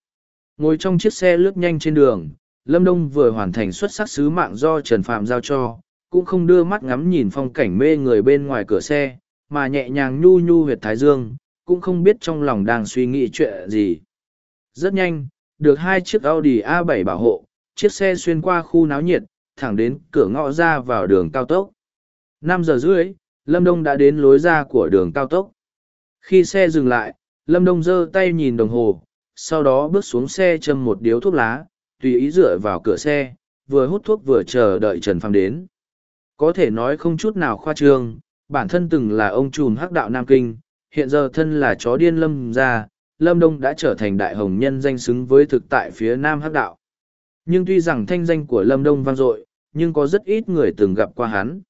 S1: Ngồi trong chiếc xe lướt nhanh trên đường, Lâm Đông vừa hoàn thành xuất sắc sứ mạng do Trần Phạm giao cho, cũng không đưa mắt ngắm nhìn phong cảnh mê người bên ngoài cửa xe, mà nhẹ nhàng nhu nhu huyệt thái dương, cũng không biết trong lòng đang suy nghĩ chuyện gì. Rất nhanh, được hai chiếc Audi A7 bảo hộ, chiếc xe xuyên qua khu náo nhiệt, thẳng đến cửa ngõ ra vào đường cao tốc. Năm giờ rưỡi, Lâm Đông đã đến lối ra của đường cao tốc. Khi xe dừng lại, Lâm Đông giơ tay nhìn đồng hồ, sau đó bước xuống xe châm một điếu thuốc lá, tùy ý dựa vào cửa xe, vừa hút thuốc vừa chờ đợi Trần Phàm đến. Có thể nói không chút nào khoa trương, bản thân từng là ông trùm hắc đạo Nam Kinh, hiện giờ thân là chó điên lâm gia, Lâm Đông đã trở thành đại hồng nhân danh xứng với thực tại phía Nam hắc đạo. Nhưng tuy rằng thanh danh của Lâm Đông vang dội, nhưng có rất ít người từng gặp qua hắn.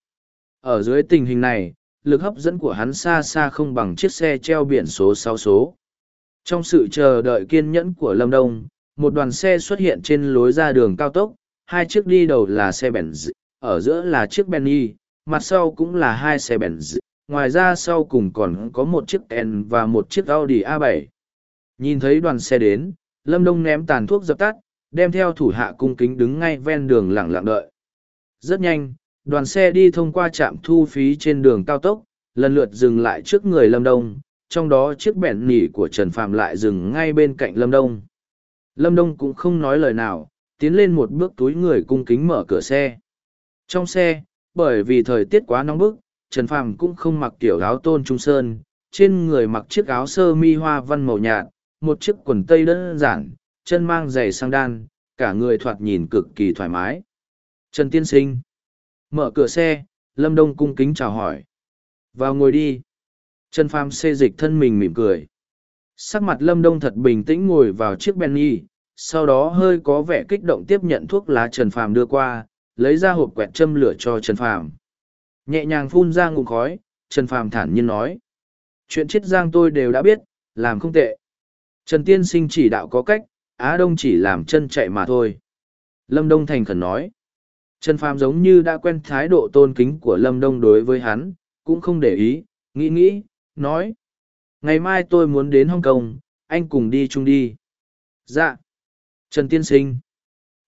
S1: Ở dưới tình hình này, lực hấp dẫn của hắn xa xa không bằng chiếc xe treo biển số 6 số. Trong sự chờ đợi kiên nhẫn của Lâm Đông, một đoàn xe xuất hiện trên lối ra đường cao tốc, hai chiếc đi đầu là xe Benz, ở giữa là chiếc Benny, mặt sau cũng là hai xe Benz, ngoài ra sau cùng còn có một chiếc N và một chiếc Audi A7. Nhìn thấy đoàn xe đến, Lâm Đông ném tàn thuốc dập tắt, đem theo thủ hạ cung kính đứng ngay ven đường lặng lặng đợi. Rất nhanh, đoàn xe đi thông qua trạm thu phí trên đường cao tốc, lần lượt dừng lại trước người Lâm Đông, trong đó chiếc bẹn nỉ của Trần Phạm lại dừng ngay bên cạnh Lâm Đông. Lâm Đông cũng không nói lời nào, tiến lên một bước túi người cung kính mở cửa xe. Trong xe, bởi vì thời tiết quá nóng bức, Trần Phàm cũng không mặc kiểu áo tôn trung sơn, trên người mặc chiếc áo sơ mi hoa văn màu nhạt, một chiếc quần tây đơn giản, chân mang giày sang đan, cả người thoạt nhìn cực kỳ thoải mái. Trần Tiên Sinh Mở cửa xe, Lâm Đông cung kính chào hỏi. Vào ngồi đi. Trần Phàm xê dịch thân mình mỉm cười. Sắc mặt Lâm Đông thật bình tĩnh ngồi vào chiếc Benny, sau đó hơi có vẻ kích động tiếp nhận thuốc lá Trần Phàm đưa qua, lấy ra hộp quẹt châm lửa cho Trần Phàm. Nhẹ nhàng phun ra ngụm khói, Trần Phàm thản nhiên nói. Chuyện chết giang tôi đều đã biết, làm không tệ. Trần Tiên Sinh chỉ đạo có cách, Á Đông chỉ làm chân chạy mà thôi. Lâm Đông thành khẩn nói. Trần Phàm giống như đã quen thái độ tôn kính của Lâm Đông đối với hắn, cũng không để ý, nghĩ nghĩ, nói. Ngày mai tôi muốn đến Hồng Kong, anh cùng đi chung đi. Dạ. Trần Tiên Sinh.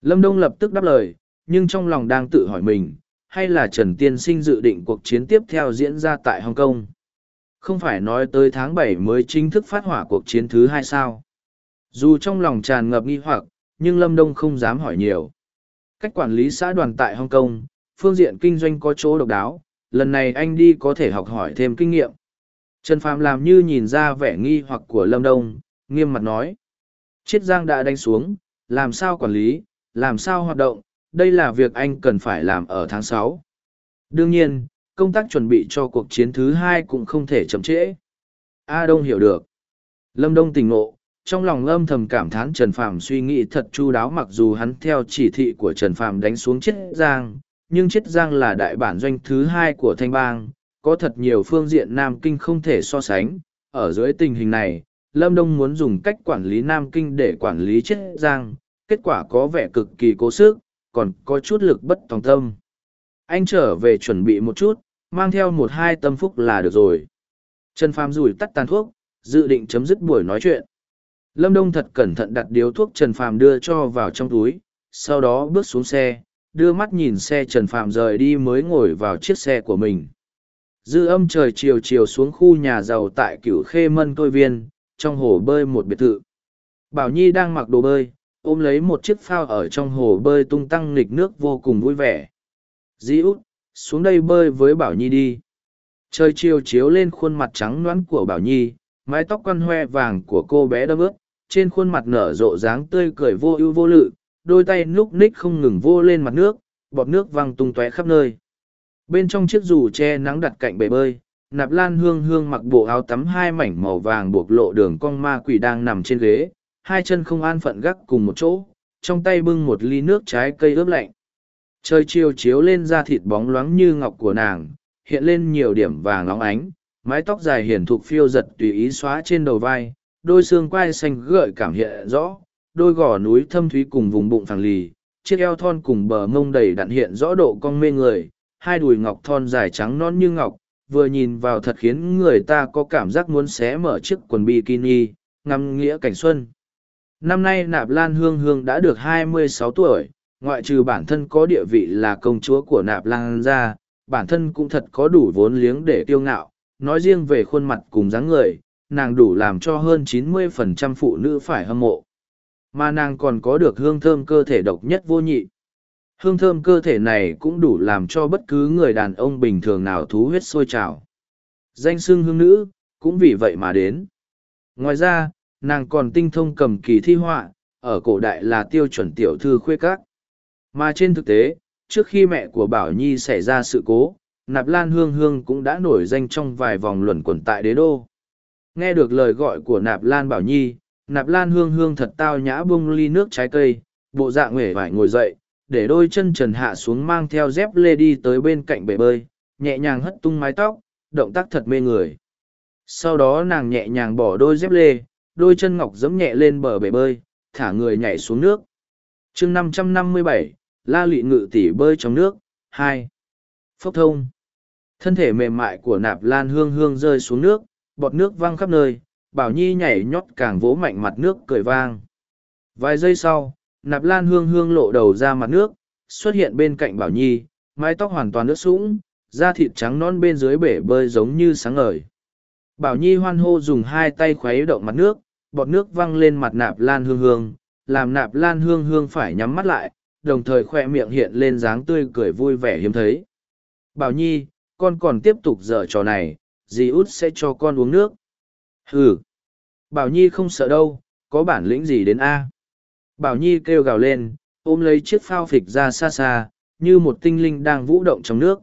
S1: Lâm Đông lập tức đáp lời, nhưng trong lòng đang tự hỏi mình, hay là Trần Tiên Sinh dự định cuộc chiến tiếp theo diễn ra tại Hồng Kông? Không phải nói tới tháng bảy mới chính thức phát hỏa cuộc chiến thứ hai sao? Dù trong lòng tràn ngập nghi hoặc, nhưng Lâm Đông không dám hỏi nhiều. Cách quản lý xã đoàn tại Hồng Kông, phương diện kinh doanh có chỗ độc đáo, lần này anh đi có thể học hỏi thêm kinh nghiệm. Trần Phàm làm như nhìn ra vẻ nghi hoặc của Lâm Đông, nghiêm mặt nói. Chiết Giang đã đánh xuống, làm sao quản lý, làm sao hoạt động, đây là việc anh cần phải làm ở tháng sáu đương nhiên công tác chuẩn bị cho cuộc chiến thứ hai cũng không thể chậm trễ a đông hiểu được lâm đông tỉnh ngộ trong lòng âm thầm cảm thán trần phàm suy nghĩ thật chu đáo mặc dù hắn theo chỉ thị của trần phàm đánh xuống chiết giang nhưng chiết giang là đại bản doanh thứ hai của thanh bang có thật nhiều phương diện nam kinh không thể so sánh ở dưới tình hình này lâm đông muốn dùng cách quản lý nam kinh để quản lý chiết giang kết quả có vẻ cực kỳ cố sức còn có chút lực bất tòng tâm. Anh trở về chuẩn bị một chút, mang theo một hai tâm phúc là được rồi. Trần Phàm rủi tắt tàn thuốc, dự định chấm dứt buổi nói chuyện. Lâm Đông thật cẩn thận đặt điếu thuốc Trần Phàm đưa cho vào trong túi, sau đó bước xuống xe, đưa mắt nhìn xe Trần Phàm rời đi mới ngồi vào chiếc xe của mình. Dư âm trời chiều chiều xuống khu nhà giàu tại cửu khê mân tôi viên, trong hồ bơi một biệt thự. Bảo Nhi đang mặc đồ bơi, ôm lấy một chiếc phao ở trong hồ bơi tung tăng nghịch nước vô cùng vui vẻ dĩ út xuống đây bơi với bảo nhi đi trời chiều chiếu lên khuôn mặt trắng loãng của bảo nhi mái tóc quăn hoe vàng của cô bé đâm ướt trên khuôn mặt nở rộ dáng tươi cười vô ưu vô lự đôi tay núp ních không ngừng vô lên mặt nước bọt nước văng tung tóe khắp nơi bên trong chiếc dù che nắng đặt cạnh bể bơi nạp lan hương hương mặc bộ áo tắm hai mảnh màu vàng buộc lộ đường cong ma quỷ đang nằm trên ghế hai chân không an phận gác cùng một chỗ, trong tay bưng một ly nước trái cây ướp lạnh. Trời chiều chiếu lên da thịt bóng loáng như ngọc của nàng, hiện lên nhiều điểm vàng óng ánh, mái tóc dài hiển thục phiêu giật tùy ý xóa trên đầu vai, đôi xương quai xanh gợi cảm hiện rõ, đôi gò núi thâm thúy cùng vùng bụng phẳng lì, chiếc eo thon cùng bờ mông đầy đặn hiện rõ độ cong mê người, hai đùi ngọc thon dài trắng non như ngọc, vừa nhìn vào thật khiến người ta có cảm giác muốn xé mở chiếc quần bikini, ngắm nghĩa cảnh xuân. Năm nay Nạp Lan Hương Hương đã được 26 tuổi, ngoại trừ bản thân có địa vị là công chúa của Nạp Lan ra, bản thân cũng thật có đủ vốn liếng để tiêu ngạo, nói riêng về khuôn mặt cùng dáng người, nàng đủ làm cho hơn 90% phụ nữ phải hâm mộ. Mà nàng còn có được hương thơm cơ thể độc nhất vô nhị. Hương thơm cơ thể này cũng đủ làm cho bất cứ người đàn ông bình thường nào thú huyết sôi trào. Danh xưng hương nữ, cũng vì vậy mà đến. Ngoài ra, nàng còn tinh thông cầm kỳ thi họa, ở cổ đại là tiêu chuẩn tiểu thư khuê các. Mà trên thực tế, trước khi mẹ của Bảo Nhi xảy ra sự cố, Nạp Lan Hương Hương cũng đã nổi danh trong vài vòng luẩn quẩn tại đế đô. Nghe được lời gọi của Nạp Lan Bảo Nhi, Nạp Lan Hương Hương thật tao nhã bung ly nước trái cây, bộ dạng nguể vải ngồi dậy, để đôi chân trần hạ xuống mang theo dép lê đi tới bên cạnh bể bơi, nhẹ nhàng hất tung mái tóc, động tác thật mê người. Sau đó nàng nhẹ nhàng bỏ đôi dép lê, đôi chân ngọc giẫm nhẹ lên bờ bể bơi, thả người nhảy xuống nước. chương 557 La Lị Ngự tỉ bơi trong nước, 2. Phốc thông. Thân thể mềm mại của nạp lan hương hương rơi xuống nước, bọt nước văng khắp nơi, Bảo Nhi nhảy nhót càng vỗ mạnh mặt nước cười vang. Vài giây sau, nạp lan hương hương lộ đầu ra mặt nước, xuất hiện bên cạnh Bảo Nhi, mái tóc hoàn toàn ướt sũng, da thịt trắng non bên dưới bể bơi giống như sáng ngời. Bảo Nhi hoan hô dùng hai tay khuấy động mặt nước, bọt nước văng lên mặt nạp lan hương hương, làm nạp lan hương hương phải nhắm mắt lại, đồng thời khoe miệng hiện lên dáng tươi cười vui vẻ hiếm thấy. Bảo Nhi, con còn tiếp tục dở trò này, dì út sẽ cho con uống nước. Ừ. Bảo Nhi không sợ đâu, có bản lĩnh gì đến A. Bảo Nhi kêu gào lên, ôm lấy chiếc phao phịch ra xa xa, như một tinh linh đang vũ động trong nước.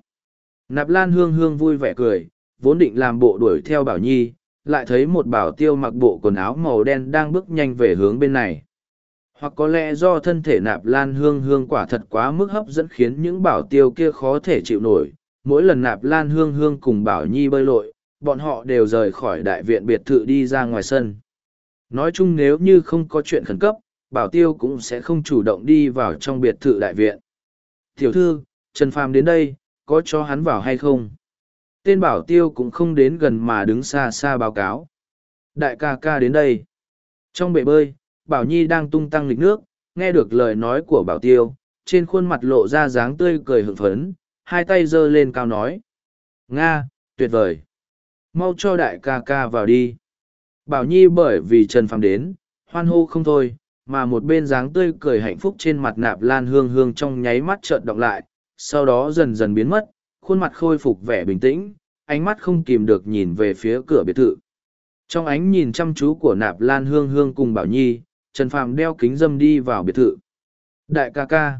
S1: Nạp Lan Hương Hương vui vẻ cười, vốn định làm bộ đuổi theo Bảo Nhi, lại thấy một bảo tiêu mặc bộ quần áo màu đen đang bước nhanh về hướng bên này hoặc có lẽ do thân thể nạp lan hương hương quả thật quá mức hấp dẫn khiến những bảo tiêu kia khó thể chịu nổi mỗi lần nạp lan hương hương cùng bảo nhi bơi lội bọn họ đều rời khỏi đại viện biệt thự đi ra ngoài sân nói chung nếu như không có chuyện khẩn cấp bảo tiêu cũng sẽ không chủ động đi vào trong biệt thự đại viện tiểu thư trần phàm đến đây có cho hắn vào hay không tên bảo tiêu cũng không đến gần mà đứng xa xa báo cáo. Đại ca ca đến đây. Trong bể bơi, Bảo Nhi đang tung tăng lịch nước, nghe được lời nói của bảo tiêu, trên khuôn mặt lộ ra dáng tươi cười hưởng phấn, hai tay giơ lên cao nói. Nga, tuyệt vời. Mau cho đại ca ca vào đi. Bảo Nhi bởi vì Trần Phàm đến, hoan hô không thôi, mà một bên dáng tươi cười hạnh phúc trên mặt nạp lan hương hương trong nháy mắt chợt động lại, sau đó dần dần biến mất, khuôn mặt khôi phục vẻ bình tĩnh, ánh mắt không kìm được nhìn về phía cửa biệt thự. Trong ánh nhìn chăm chú của nạp lan hương hương cùng Bảo Nhi, Trần Phàm đeo kính dâm đi vào biệt thự. Đại ca ca.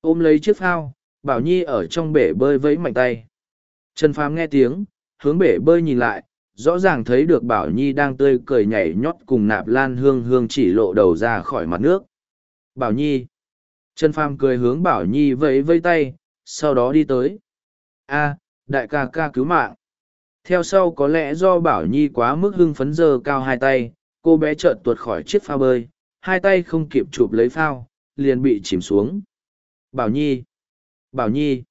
S1: Ôm lấy chiếc phao, Bảo Nhi ở trong bể bơi vẫy mạnh tay. Trần Phàm nghe tiếng, hướng bể bơi nhìn lại, rõ ràng thấy được Bảo Nhi đang tươi cười nhảy nhót cùng nạp lan hương hương chỉ lộ đầu ra khỏi mặt nước. Bảo Nhi. Trần Phàm cười hướng Bảo Nhi vẫy vẫy tay, sau đó đi tới a đại ca ca cứu mạng theo sau có lẽ do bảo nhi quá mức hưng phấn dơ cao hai tay cô bé chợt tuột khỏi chiếc phao bơi hai tay không kịp chụp lấy phao liền bị chìm xuống bảo nhi bảo nhi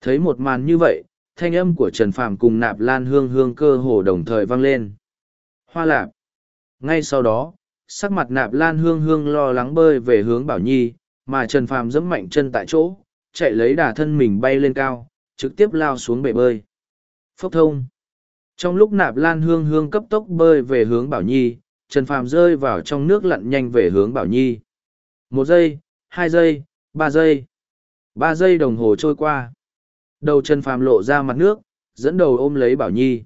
S1: thấy một màn như vậy thanh âm của trần Phạm cùng nạp lan hương hương cơ hồ đồng thời vang lên hoa lạp ngay sau đó sắc mặt nạp lan hương hương lo lắng bơi về hướng bảo nhi mà trần Phạm dẫm mạnh chân tại chỗ chạy lấy đà thân mình bay lên cao trực tiếp lao xuống bể bơi. Phốc thông. Trong lúc nạp lan hương hương cấp tốc bơi về hướng Bảo Nhi, Trần Phàm rơi vào trong nước lặn nhanh về hướng Bảo Nhi. Một giây, hai giây, ba giây. Ba giây đồng hồ trôi qua. Đầu Trần Phàm lộ ra mặt nước, dẫn đầu ôm lấy Bảo Nhi.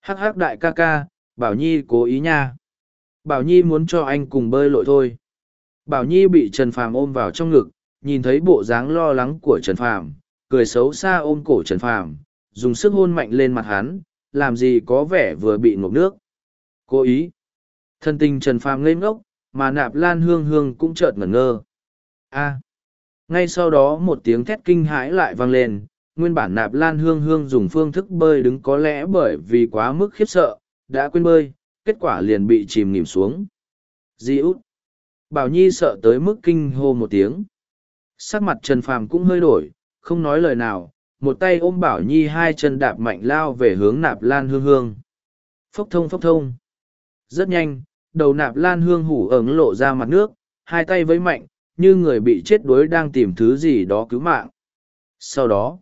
S1: Hắc hắc đại ca ca, Bảo Nhi cố ý nha. Bảo Nhi muốn cho anh cùng bơi lội thôi. Bảo Nhi bị Trần Phàm ôm vào trong ngực, nhìn thấy bộ dáng lo lắng của Trần Phàm, cười xấu xa ôm cổ Trần Phàm, dùng sức hôn mạnh lên mặt hắn, làm gì có vẻ vừa bị ngộp nước. Cố ý. Thân tình Trần Phàm ngây ngốc, mà nạp lan hương hương cũng chợt ngẩn ngơ. a Ngay sau đó một tiếng thét kinh hãi lại vang lên, nguyên bản nạp lan hương hương dùng phương thức bơi đứng có lẽ bởi vì quá mức khiếp sợ, đã quên bơi, kết quả liền bị chìm nghỉm xuống. Di út. Bảo Nhi sợ tới mức kinh hô một tiếng. Sắc mặt Trần Phàm cũng hơi đổi, không nói lời nào một tay ôm bảo nhi hai chân đạp mạnh lao về hướng nạp lan hương hương phốc thông phốc thông rất nhanh đầu nạp lan hương hủ ẩn lộ ra mặt nước hai tay với mạnh như người bị chết đuối đang tìm thứ gì đó cứu mạng sau đó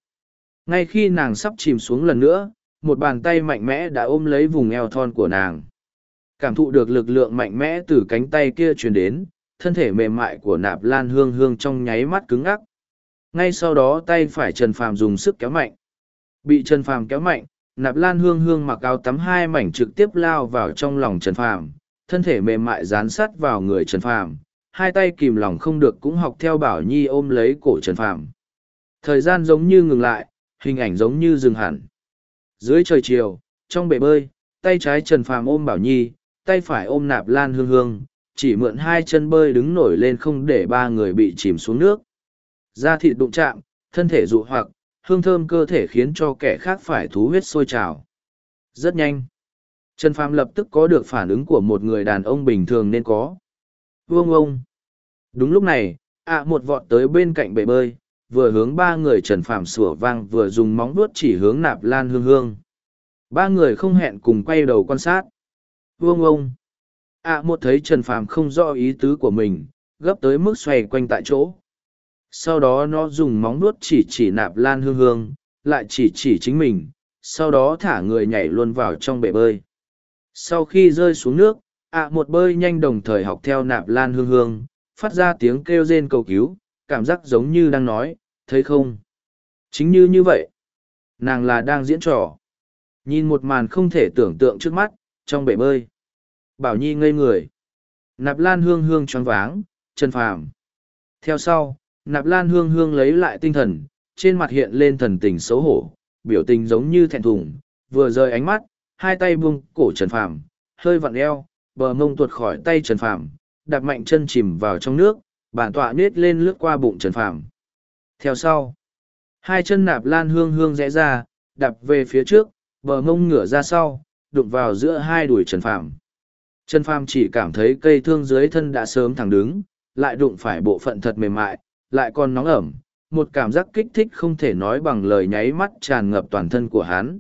S1: ngay khi nàng sắp chìm xuống lần nữa một bàn tay mạnh mẽ đã ôm lấy vùng eo thon của nàng cảm thụ được lực lượng mạnh mẽ từ cánh tay kia truyền đến thân thể mềm mại của nạp lan hương hương trong nháy mắt cứng ngắc ngay sau đó tay phải trần phàm dùng sức kéo mạnh bị trần phàm kéo mạnh nạp lan hương hương mặc áo tắm hai mảnh trực tiếp lao vào trong lòng trần phàm thân thể mềm mại dán sát vào người trần phàm hai tay kìm lòng không được cũng học theo bảo nhi ôm lấy cổ trần phàm thời gian giống như ngừng lại hình ảnh giống như dừng hẳn dưới trời chiều trong bể bơi tay trái trần phàm ôm bảo nhi tay phải ôm nạp lan hương hương chỉ mượn hai chân bơi đứng nổi lên không để ba người bị chìm xuống nước Da thịt đụng chạm, thân thể dụ hoặc, hương thơm cơ thể khiến cho kẻ khác phải thú huyết sôi trào. Rất nhanh. Trần Phàm lập tức có được phản ứng của một người đàn ông bình thường nên có. Vương ông. Đúng lúc này, ạ một vọt tới bên cạnh bể bơi, vừa hướng ba người Trần Phàm sủa vang vừa dùng móng vuốt chỉ hướng nạp lan hương hương. Ba người không hẹn cùng quay đầu quan sát. Vương ông. ạ một thấy Trần Phàm không rõ ý tứ của mình, gấp tới mức xoay quanh tại chỗ sau đó nó dùng móng nuốt chỉ chỉ nạp lan hương hương lại chỉ chỉ chính mình sau đó thả người nhảy luôn vào trong bể bơi sau khi rơi xuống nước ạ một bơi nhanh đồng thời học theo nạp lan hương hương phát ra tiếng kêu rên cầu cứu cảm giác giống như đang nói thấy không chính như như vậy nàng là đang diễn trò nhìn một màn không thể tưởng tượng trước mắt trong bể bơi bảo nhi ngây người nạp lan hương hương choáng váng chân phàm theo sau nạp lan hương hương lấy lại tinh thần, trên mặt hiện lên thần tình xấu hổ, biểu tình giống như thẹn thùng, vừa rời ánh mắt, hai tay buông cổ Trần Phàm, hơi vặn eo, bờ mông tuột khỏi tay Trần Phàm, đặt mạnh chân chìm vào trong nước, bản tọa nết lên lướt qua bụng Trần Phàm. Theo sau, hai chân nạp lan hương hương rẽ ra, đạp về phía trước, bờ mông ngửa ra sau, đụng vào giữa hai đùi Trần Phàm. Trần Phàm chỉ cảm thấy cây thương dưới thân đã sớm thẳng đứng, lại đụng phải bộ phận thật mềm mại, lại còn nóng ẩm, một cảm giác kích thích không thể nói bằng lời nháy mắt tràn ngập toàn thân của hắn.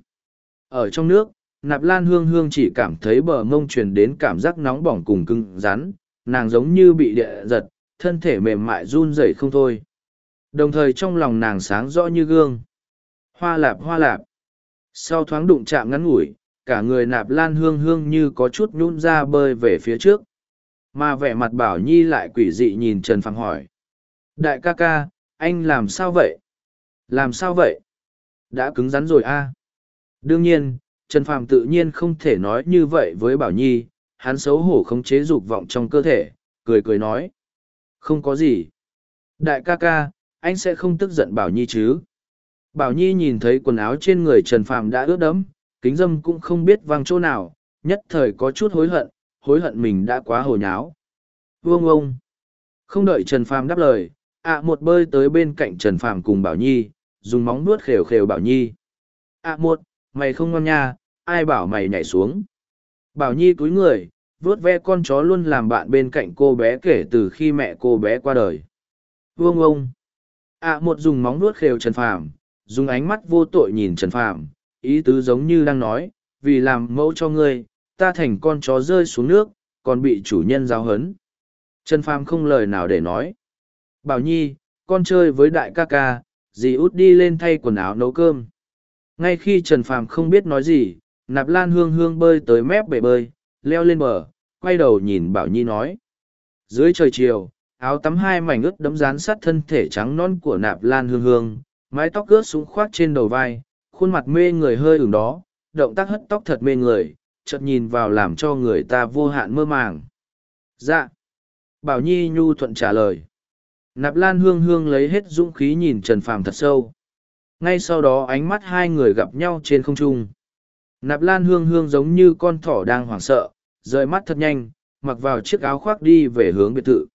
S1: Ở trong nước, nạp lan hương hương chỉ cảm thấy bờ mông truyền đến cảm giác nóng bỏng cùng cưng rắn, nàng giống như bị địa giật, thân thể mềm mại run rẩy không thôi. Đồng thời trong lòng nàng sáng rõ như gương. Hoa lạp hoa lạp. Sau thoáng đụng chạm ngắn ngủi, cả người nạp lan hương hương như có chút nhún ra bơi về phía trước. Mà vẻ mặt bảo nhi lại quỷ dị nhìn Trần Phàm hỏi, Đại ca ca, anh làm sao vậy? Làm sao vậy? Đã cứng rắn rồi a. À? Đương nhiên, Trần Phàm tự nhiên không thể nói như vậy với Bảo Nhi, hắn xấu hổ khống chế dục vọng trong cơ thể, cười cười nói. Không có gì. Đại ca ca, anh sẽ không tức giận Bảo Nhi chứ? Bảo Nhi nhìn thấy quần áo trên người Trần Phàm đã ướt đẫm, kính dâm cũng không biết văng chỗ nào, nhất thời có chút hối hận, hối hận mình đã quá hồ nháo. Vương ông! Không đợi Trần Phàm đáp lời, ạ à một bơi tới bên cạnh Trần Phàm cùng Bảo Nhi, dùng móng nuốt khều khều Bảo Nhi. ạ à một, mày không ngon nha, ai bảo mày nhảy xuống. Bảo Nhi cúi người, vuốt ve con chó luôn làm bạn bên cạnh cô bé kể từ khi mẹ cô bé qua đời. Vương ông. ạ à một dùng móng nuốt khều Trần Phàm, dùng ánh mắt vô tội nhìn Trần Phàm, ý tứ giống như đang nói, vì làm mẫu cho ngươi, ta thành con chó rơi xuống nước, còn bị chủ nhân giao hấn. Trần Phàm không lời nào để nói. Bảo Nhi, con chơi với đại ca ca, dì út đi lên thay quần áo nấu cơm. Ngay khi Trần Phàm không biết nói gì, nạp lan hương hương bơi tới mép bể bơi, leo lên bờ, quay đầu nhìn Bảo Nhi nói. Dưới trời chiều, áo tắm hai mảnh ướt đấm dán sát thân thể trắng non của nạp lan hương hương, mái tóc ướt xuống khoác trên đầu vai, khuôn mặt mê người hơi ửng đó, động tác hất tóc thật mê người, chợt nhìn vào làm cho người ta vô hạn mơ màng. Dạ. Bảo Nhi nhu thuận trả lời. Nạp Lan Hương Hương lấy hết dũng khí nhìn Trần Phàm thật sâu. Ngay sau đó ánh mắt hai người gặp nhau trên không trung. Nạp Lan Hương Hương giống như con thỏ đang hoảng sợ, rời mắt thật nhanh, mặc vào chiếc áo khoác đi về hướng biệt thự.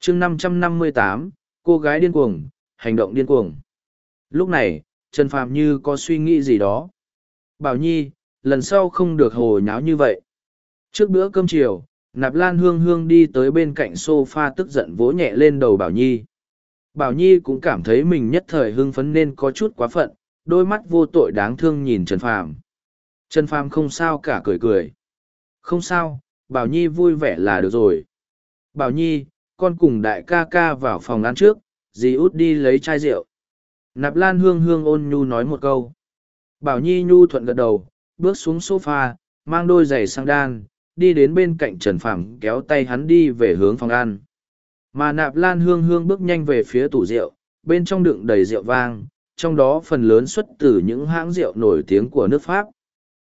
S1: Chương năm năm mươi tám, cô gái điên cuồng, hành động điên cuồng. Lúc này, Trần Phàm như có suy nghĩ gì đó. Bảo Nhi, lần sau không được hồ nháo như vậy. Trước bữa cơm chiều, Nạp Lan Hương Hương đi tới bên cạnh sofa tức giận vỗ nhẹ lên đầu Bảo Nhi. Bảo Nhi cũng cảm thấy mình nhất thời hưng phấn nên có chút quá phận, đôi mắt vô tội đáng thương nhìn Trần Phàm. Trần Phàm không sao cả cười cười. Không sao, Bảo Nhi vui vẻ là được rồi. Bảo Nhi, con cùng đại ca ca vào phòng ăn trước, dì út đi lấy chai rượu. Nạp Lan Hương Hương ôn nhu nói một câu. Bảo Nhi nhu thuận gật đầu, bước xuống sofa, mang đôi giày sang đan, đi đến bên cạnh Trần Phàm kéo tay hắn đi về hướng phòng ăn. Mà nạp lan hương hương bước nhanh về phía tủ rượu, bên trong đựng đầy rượu vang, trong đó phần lớn xuất từ những hãng rượu nổi tiếng của nước Pháp.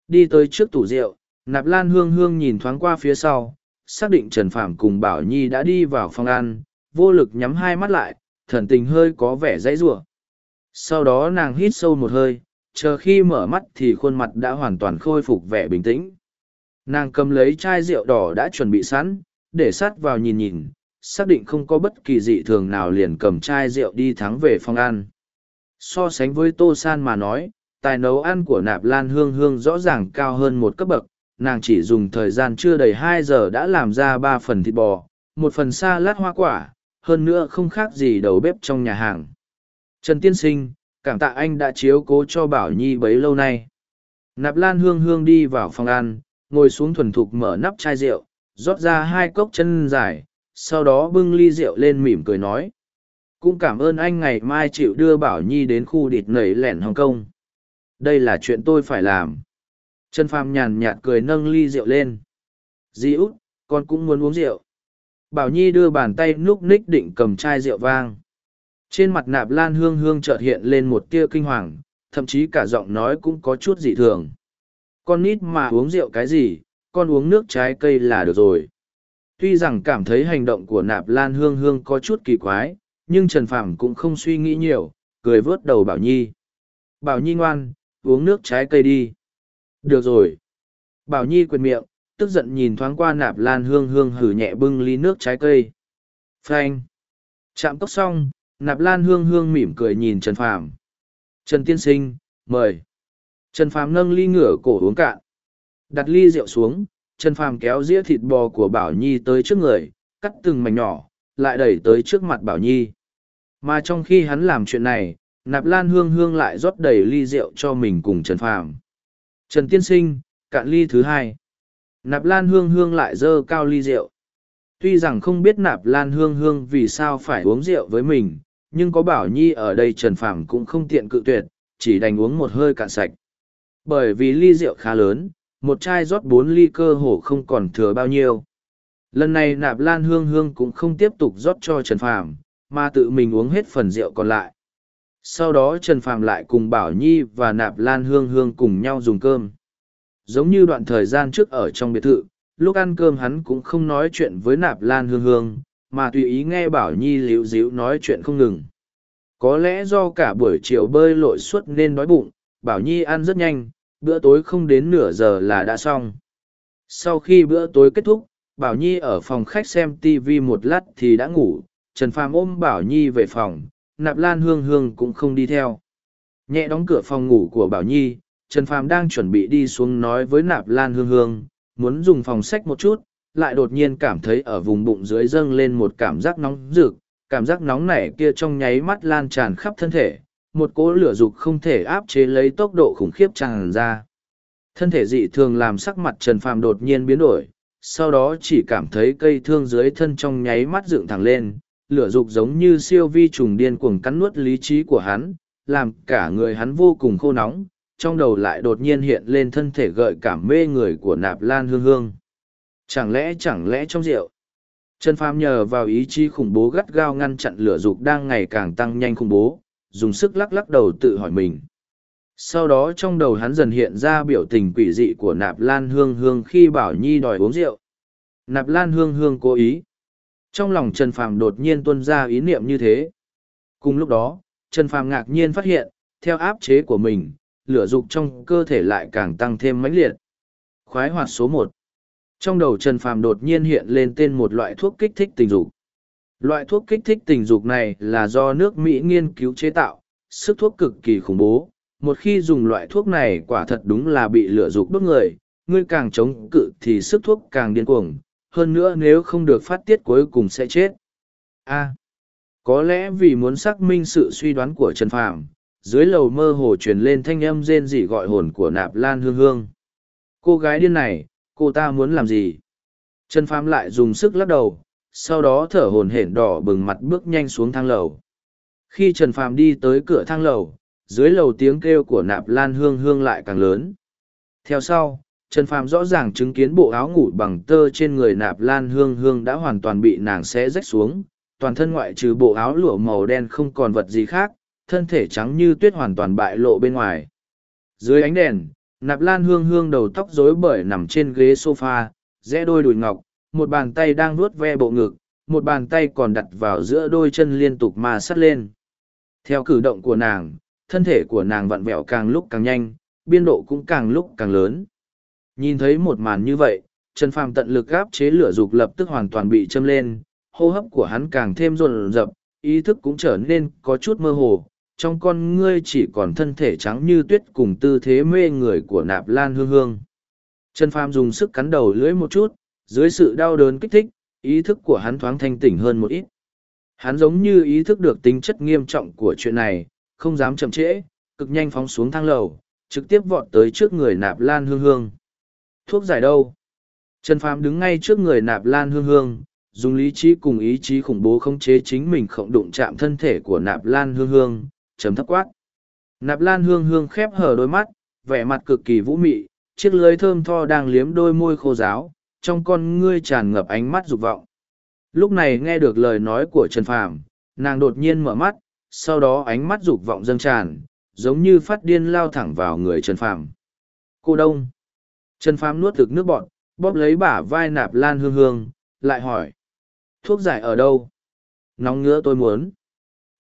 S1: Đi tới trước tủ rượu, nạp lan hương hương nhìn thoáng qua phía sau, xác định Trần Phàm cùng Bảo Nhi đã đi vào phòng ăn, vô lực nhắm hai mắt lại, thần tình hơi có vẻ dãy rủa. Sau đó nàng hít sâu một hơi, chờ khi mở mắt thì khuôn mặt đã hoàn toàn khôi phục vẻ bình tĩnh. Nàng cầm lấy chai rượu đỏ đã chuẩn bị sẵn, để sát vào nhìn nhìn, xác định không có bất kỳ dị thường nào liền cầm chai rượu đi thắng về phòng ăn. So sánh với Tô San mà nói, tài nấu ăn của nạp lan hương hương rõ ràng cao hơn một cấp bậc, nàng chỉ dùng thời gian chưa đầy hai giờ đã làm ra ba phần thịt bò, một phần xa lát hoa quả, hơn nữa không khác gì đầu bếp trong nhà hàng. Trần Tiên Sinh, cảm tạ anh đã chiếu cố cho Bảo Nhi bấy lâu nay. Nạp lan hương hương đi vào phòng ăn, ngồi xuống thuần thục mở nắp chai rượu, rót ra hai cốc chân dài, sau đó bưng ly rượu lên mỉm cười nói. Cũng cảm ơn anh ngày mai chịu đưa Bảo Nhi đến khu địt nảy lẻn Hồng Kông. Đây là chuyện tôi phải làm. Trần Phàm nhàn nhạt cười nâng ly rượu lên. "dì út, con cũng muốn uống rượu. Bảo Nhi đưa bàn tay núp ních định cầm chai rượu vang. Trên mặt nạp lan hương hương chợt hiện lên một tia kinh hoàng, thậm chí cả giọng nói cũng có chút dị thường. Con nít mà uống rượu cái gì, con uống nước trái cây là được rồi. Tuy rằng cảm thấy hành động của nạp lan hương hương có chút kỳ quái, nhưng Trần Phàm cũng không suy nghĩ nhiều, cười vớt đầu Bảo Nhi. Bảo Nhi ngoan, uống nước trái cây đi. Được rồi. Bảo Nhi quyền miệng, tức giận nhìn thoáng qua nạp lan hương hương hử nhẹ bưng ly nước trái cây. Frank. Chạm cốc xong, nạp lan hương hương mỉm cười nhìn Trần Phàm. Trần Tiên Sinh, mời. Trần Phàm nâng ly ngửa cổ uống cạn. Đặt ly rượu xuống, Trần Phàm kéo dĩa thịt bò của Bảo Nhi tới trước người, cắt từng mảnh nhỏ, lại đẩy tới trước mặt Bảo Nhi. Mà trong khi hắn làm chuyện này, Nạp Lan Hương Hương lại rót đầy ly rượu cho mình cùng Trần Phàm. Trần Tiên Sinh, cạn ly thứ hai. Nạp Lan Hương Hương lại dơ cao ly rượu. Tuy rằng không biết Nạp Lan Hương Hương vì sao phải uống rượu với mình, nhưng có Bảo Nhi ở đây Trần Phàm cũng không tiện cự tuyệt, chỉ đành uống một hơi cạn sạch. Bởi vì ly rượu khá lớn, một chai rót bốn ly cơ hồ không còn thừa bao nhiêu. Lần này nạp lan hương hương cũng không tiếp tục rót cho Trần Phàm, mà tự mình uống hết phần rượu còn lại. Sau đó Trần Phàm lại cùng Bảo Nhi và nạp lan hương hương cùng nhau dùng cơm. Giống như đoạn thời gian trước ở trong biệt thự, lúc ăn cơm hắn cũng không nói chuyện với nạp lan hương hương, mà tùy ý nghe Bảo Nhi liễu díu nói chuyện không ngừng. Có lẽ do cả buổi chiều bơi lội suốt nên đói bụng, Bảo Nhi ăn rất nhanh, bữa tối không đến nửa giờ là đã xong. Sau khi bữa tối kết thúc, Bảo Nhi ở phòng khách xem TV một lát thì đã ngủ, Trần Phàm ôm Bảo Nhi về phòng, Nạp Lan Hương Hương cũng không đi theo. Nhẹ đóng cửa phòng ngủ của Bảo Nhi, Trần Phàm đang chuẩn bị đi xuống nói với Nạp Lan Hương Hương, muốn dùng phòng sách một chút, lại đột nhiên cảm thấy ở vùng bụng dưới dâng lên một cảm giác nóng rực, cảm giác nóng này kia trong nháy mắt lan tràn khắp thân thể, một cỗ lửa dục không thể áp chế lấy tốc độ khủng khiếp tràn ra. Thân thể dị thường làm sắc mặt Trần Phàm đột nhiên biến đổi, sau đó chỉ cảm thấy cây thương dưới thân trong nháy mắt dựng thẳng lên, lửa dục giống như siêu vi trùng điên cuồng cắn nuốt lý trí của hắn, làm cả người hắn vô cùng khô nóng, trong đầu lại đột nhiên hiện lên thân thể gợi cảm mê người của nạp lan hương hương. Chẳng lẽ chẳng lẽ trong rượu? Trần Phàm nhờ vào ý chí khủng bố gắt gao ngăn chặn lửa dục đang ngày càng tăng nhanh khủng bố, dùng sức lắc lắc đầu tự hỏi mình. Sau đó trong đầu hắn dần hiện ra biểu tình quỷ dị của nạp lan hương hương khi bảo nhi đòi uống rượu. Nạp lan hương hương cố ý. Trong lòng Trần Phàm đột nhiên tuôn ra ý niệm như thế. Cùng lúc đó, Trần Phàm ngạc nhiên phát hiện, theo áp chế của mình, lửa dục trong cơ thể lại càng tăng thêm mãnh liệt. Khoái hoạt số một Trong đầu Trần Phàm đột nhiên hiện lên tên một loại thuốc kích thích tình dục. Loại thuốc kích thích tình dục này là do nước Mỹ nghiên cứu chế tạo, sức thuốc cực kỳ khủng bố. Một khi dùng loại thuốc này quả thật đúng là bị lửa dục đốt người, ngươi càng chống cự thì sức thuốc càng điên cuồng, hơn nữa nếu không được phát tiết cuối cùng sẽ chết. A. À, có lẽ vì muốn xác minh sự suy đoán của Trần Phàm, dưới lầu mơ hồ truyền lên thanh âm rên rỉ gọi hồn của Nạp Lan Hương Hương. Cô gái điên này, cô ta muốn làm gì? Trần Phàm lại dùng sức lắc đầu, sau đó thở hổn hển đỏ bừng mặt bước nhanh xuống thang lầu. Khi Trần Phạm đi tới cửa thang lầu, dưới lầu tiếng kêu của nạp lan hương hương lại càng lớn. Theo sau, Trần Phạm rõ ràng chứng kiến bộ áo ngủ bằng tơ trên người nạp lan hương hương đã hoàn toàn bị nàng xé rách xuống, toàn thân ngoại trừ bộ áo lụa màu đen không còn vật gì khác, thân thể trắng như tuyết hoàn toàn bại lộ bên ngoài. Dưới ánh đèn, nạp lan hương hương đầu tóc rối bời nằm trên ghế sofa, rẽ đôi đùi ngọc, một bàn tay đang vuốt ve bộ ngực, một bàn tay còn đặt vào giữa đôi chân liên tục mà sắt lên. Theo cử động của nàng, thân thể của nàng vặn vẹo càng lúc càng nhanh, biên độ cũng càng lúc càng lớn. Nhìn thấy một màn như vậy, Trần Phàm tận lực gáp chế lửa dục lập tức hoàn toàn bị châm lên, hô hấp của hắn càng thêm rồn rập, ý thức cũng trở nên có chút mơ hồ, trong con ngươi chỉ còn thân thể trắng như tuyết cùng tư thế mê người của nạp lan hương hương. Trần Phàm dùng sức cắn đầu lưỡi một chút, dưới sự đau đớn kích thích, ý thức của hắn thoáng thanh tỉnh hơn một ít. Hắn giống như ý thức được tính chất nghiêm trọng của chuyện này, không dám chậm trễ, cực nhanh phóng xuống thang lầu, trực tiếp vọt tới trước người nạp lan hương hương. Thuốc giải đâu? Trần Phàm đứng ngay trước người nạp lan hương hương, dùng lý trí cùng ý chí khủng bố khống chế chính mình không đụng chạm thân thể của nạp lan hương hương, chấm thấp quát. Nạp lan hương hương khép hở đôi mắt, vẻ mặt cực kỳ vũ mị, chiếc lưới thơm tho đang liếm đôi môi khô giáo, trong con ngươi tràn ngập ánh mắt dục vọng. Lúc này nghe được lời nói của Trần Phàm, nàng đột nhiên mở mắt, sau đó ánh mắt dục vọng dâng tràn, giống như phát điên lao thẳng vào người Trần Phàm. Cô Đông. Trần Phàm nuốt thực nước bọt, bóp lấy bả vai nạp lan hương hương, lại hỏi. Thuốc giải ở đâu? Nóng ngứa tôi muốn.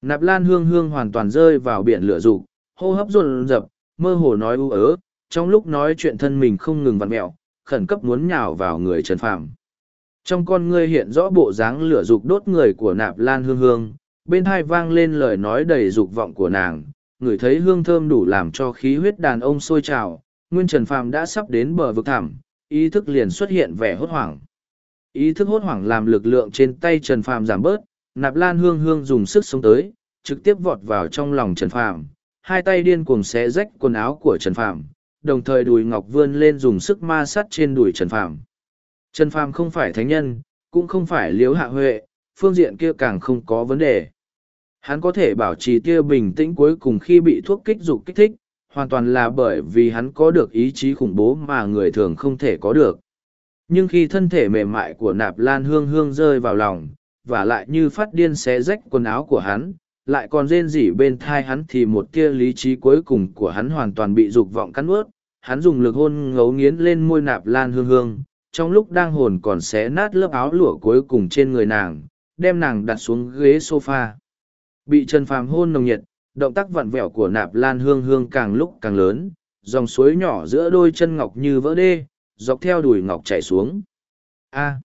S1: Nạp lan hương hương hoàn toàn rơi vào biển lửa dục hô hấp rộn rập, mơ hồ nói u ớ, trong lúc nói chuyện thân mình không ngừng vặn mẹo, khẩn cấp muốn nhào vào người Trần Phạm, Trong con ngươi hiện rõ bộ dáng lửa dục đốt người của nạp lan hương hương, bên hai vang lên lời nói đầy dục vọng của nàng, người thấy hương thơm đủ làm cho khí huyết đàn ông sôi trào, nguyên Trần Phạm đã sắp đến bờ vực thẳm, ý thức liền xuất hiện vẻ hốt hoảng. Ý thức hốt hoảng làm lực lượng trên tay Trần Phạm giảm bớt, nạp lan hương hương dùng sức sống tới, trực tiếp vọt vào trong lòng Trần Phạm, hai tay điên cuồng xé rách quần áo của Trần Phạm đồng thời đùi ngọc vươn lên dùng sức ma sát trên đùi Trần Phàm. Trần Phàm không phải thánh nhân, cũng không phải liếu hạ huệ, phương diện kia càng không có vấn đề. Hắn có thể bảo trì kia bình tĩnh cuối cùng khi bị thuốc kích dục kích thích, hoàn toàn là bởi vì hắn có được ý chí khủng bố mà người thường không thể có được. Nhưng khi thân thể mềm mại của nạp lan hương hương rơi vào lòng, và lại như phát điên xé rách quần áo của hắn, lại còn rên rỉ bên thai hắn thì một tia lý trí cuối cùng của hắn hoàn toàn bị dục vọng cắn ướt hắn dùng lực hôn ngấu nghiến lên môi nạp lan hương hương trong lúc đang hồn còn xé nát lớp áo lụa cuối cùng trên người nàng đem nàng đặt xuống ghế s o f a bị trần phàm hôn nồng nhiệt động tác vặn vẹo của nạp lan hương hương càng lúc càng lớn dòng suối nhỏ giữa đôi chân ngọc như vỡ đê dọc theo đùi ngọc chảy xuống a à,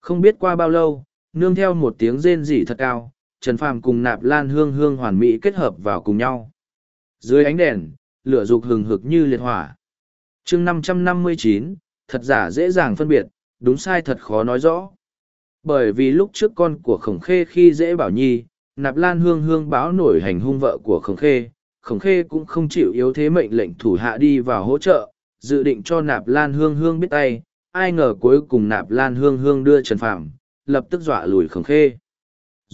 S1: không biết qua bao lâu nương theo một tiếng rên rỉ thật cao Trần Phàm cùng nạp lan hương hương hoàn mỹ kết hợp vào cùng nhau. Dưới ánh đèn, lửa dục hừng hực như liệt hỏa. Chương năm năm mươi chín, thật giả dễ dàng phân biệt, đúng sai thật khó nói rõ. Bởi vì lúc trước con của Khổng Khê khi dễ bảo nhi, nạp lan hương hương báo nổi hành hung vợ của Khổng Khê, Khổng Khê cũng không chịu yếu thế mệnh lệnh thủ hạ đi vào hỗ trợ, dự định cho nạp lan hương hương biết tay, ai ngờ cuối cùng nạp lan hương hương đưa Trần Phạm, lập tức dọa lùi Khổng Khê.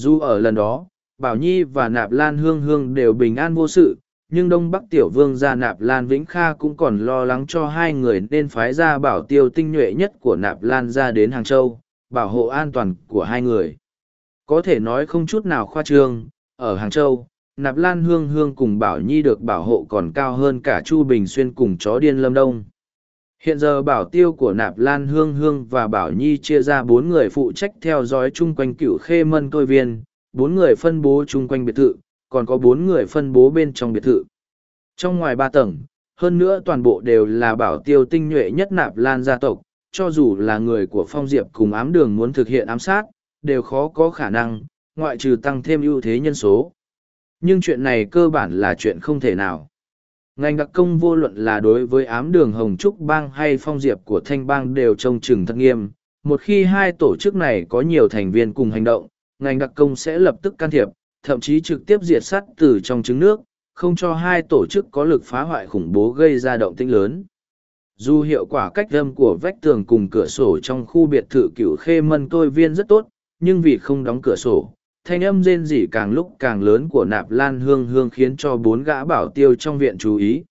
S1: Dù ở lần đó, Bảo Nhi và Nạp Lan Hương Hương đều bình an vô sự, nhưng Đông Bắc Tiểu Vương gia Nạp Lan Vĩnh Kha cũng còn lo lắng cho hai người nên phái ra bảo tiêu tinh nhuệ nhất của Nạp Lan ra đến Hàng Châu, bảo hộ an toàn của hai người. Có thể nói không chút nào khoa trương, ở Hàng Châu, Nạp Lan Hương Hương cùng Bảo Nhi được bảo hộ còn cao hơn cả Chu Bình Xuyên cùng chó điên Lâm Đông. Hiện giờ bảo tiêu của Nạp Lan Hương Hương và Bảo Nhi chia ra bốn người phụ trách theo dõi chung quanh cửu khê mân tôi viên, bốn người phân bố chung quanh biệt thự, còn có bốn người phân bố bên trong biệt thự. Trong ngoài ba tầng, hơn nữa toàn bộ đều là bảo tiêu tinh nhuệ nhất Nạp Lan gia tộc, cho dù là người của Phong Diệp cùng ám đường muốn thực hiện ám sát, đều khó có khả năng, ngoại trừ tăng thêm ưu thế nhân số. Nhưng chuyện này cơ bản là chuyện không thể nào ngành đặc công vô luận là đối với ám đường hồng trúc bang hay phong diệp của thanh bang đều trông chừng thật nghiêm một khi hai tổ chức này có nhiều thành viên cùng hành động ngành đặc công sẽ lập tức can thiệp thậm chí trực tiếp diệt sắt từ trong trứng nước không cho hai tổ chức có lực phá hoại khủng bố gây ra động tĩnh lớn dù hiệu quả cách âm của vách tường cùng cửa sổ trong khu biệt thự cựu khê mân tôi viên rất tốt nhưng vì không đóng cửa sổ thanh âm rên rỉ càng lúc càng lớn của nạp lan hương hương khiến cho bốn gã bảo tiêu trong viện chú ý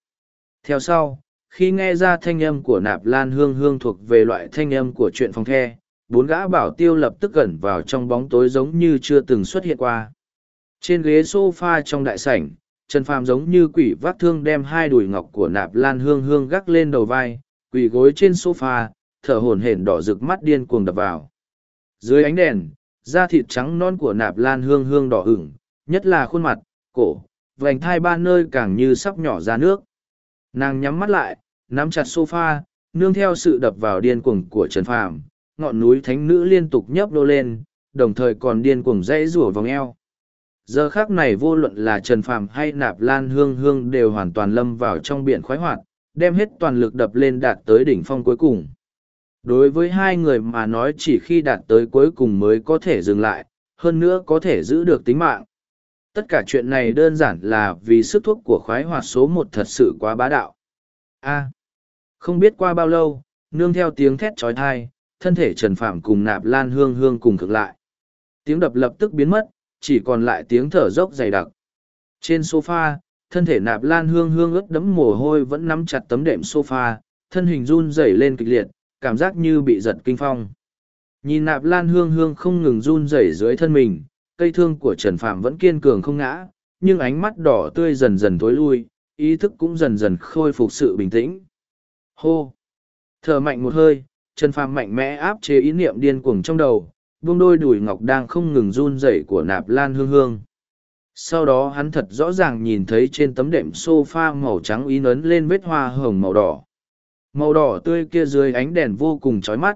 S1: theo sau khi nghe ra thanh âm của nạp lan hương hương thuộc về loại thanh âm của chuyện phong the bốn gã bảo tiêu lập tức gần vào trong bóng tối giống như chưa từng xuất hiện qua trên ghế sofa trong đại sảnh trần phàm giống như quỷ vác thương đem hai đùi ngọc của nạp lan hương hương gác lên đầu vai quỳ gối trên sofa, thở hổn hển đỏ rực mắt điên cuồng đập vào dưới ánh đèn da thịt trắng non của nạp lan hương hương đỏ ửng, nhất là khuôn mặt, cổ, vành thai ba nơi càng như sắp nhỏ ra nước. Nàng nhắm mắt lại, nắm chặt sofa, nương theo sự đập vào điên cuồng của Trần Phàm, ngọn núi thánh nữ liên tục nhấp đô lên, đồng thời còn điên cuồng dãy rủa vòng eo. Giờ khác này vô luận là Trần Phàm hay Nạp Lan Hương Hương đều hoàn toàn lâm vào trong biển khoái hoạt, đem hết toàn lực đập lên đạt tới đỉnh phong cuối cùng đối với hai người mà nói chỉ khi đạt tới cuối cùng mới có thể dừng lại hơn nữa có thể giữ được tính mạng tất cả chuyện này đơn giản là vì sức thuốc của khoái hoạt số một thật sự quá bá đạo a không biết qua bao lâu nương theo tiếng thét trói thai thân thể trần phạm cùng nạp lan hương hương cùng cực lại tiếng đập lập tức biến mất chỉ còn lại tiếng thở dốc dày đặc trên sofa thân thể nạp lan hương hương ướt đẫm mồ hôi vẫn nắm chặt tấm đệm sofa thân hình run rẩy lên kịch liệt cảm giác như bị giật kinh phong. Nhìn nạp lan hương hương không ngừng run rẩy dưới thân mình, cây thương của Trần Phạm vẫn kiên cường không ngã, nhưng ánh mắt đỏ tươi dần dần tối lui, ý thức cũng dần dần khôi phục sự bình tĩnh. Hô! Thở mạnh một hơi, Trần Phạm mạnh mẽ áp chế ý niệm điên cuồng trong đầu, buông đôi đùi ngọc đang không ngừng run rẩy của nạp lan hương hương. Sau đó hắn thật rõ ràng nhìn thấy trên tấm đệm sofa màu trắng ý nấn lên vết hoa hồng màu đỏ, màu đỏ tươi kia dưới ánh đèn vô cùng chói mắt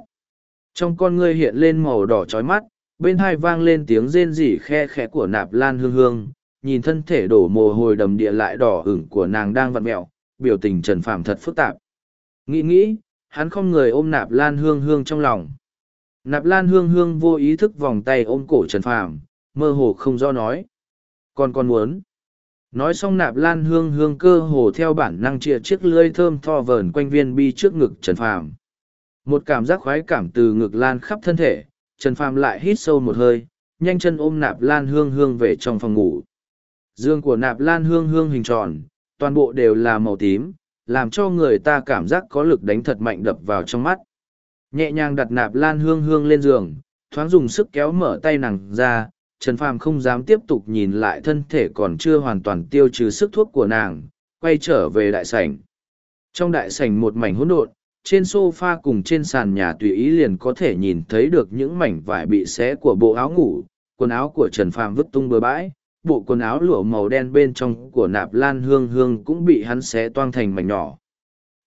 S1: trong con ngươi hiện lên màu đỏ chói mắt bên hai vang lên tiếng rên rỉ khe khẽ của nạp lan hương hương nhìn thân thể đổ mồ hôi đầm địa lại đỏ ửng của nàng đang vặn mẹo biểu tình trần Phạm thật phức tạp nghĩ nghĩ hắn không người ôm nạp lan hương hương trong lòng nạp lan hương hương vô ý thức vòng tay ôm cổ trần Phạm, mơ hồ không do nói Còn con muốn nói xong nạp lan hương hương cơ hồ theo bản năng chia chiếc lưỡi thơm tho vờn quanh viên bi trước ngực trần phàm một cảm giác khoái cảm từ ngực lan khắp thân thể trần phàm lại hít sâu một hơi nhanh chân ôm nạp lan hương hương về trong phòng ngủ dương của nạp lan hương hương hình tròn toàn bộ đều là màu tím làm cho người ta cảm giác có lực đánh thật mạnh đập vào trong mắt nhẹ nhàng đặt nạp lan hương hương lên giường thoáng dùng sức kéo mở tay nàng ra Trần Phàm không dám tiếp tục nhìn lại thân thể còn chưa hoàn toàn tiêu trừ sức thuốc của nàng, quay trở về đại sảnh. Trong đại sảnh một mảnh hỗn độn, trên sofa cùng trên sàn nhà tùy ý liền có thể nhìn thấy được những mảnh vải bị xé của bộ áo ngủ, quần áo của Trần Phàm vứt tung bừa bãi, bộ quần áo lụa màu đen bên trong của Nạp Lan Hương Hương cũng bị hắn xé toang thành mảnh nhỏ.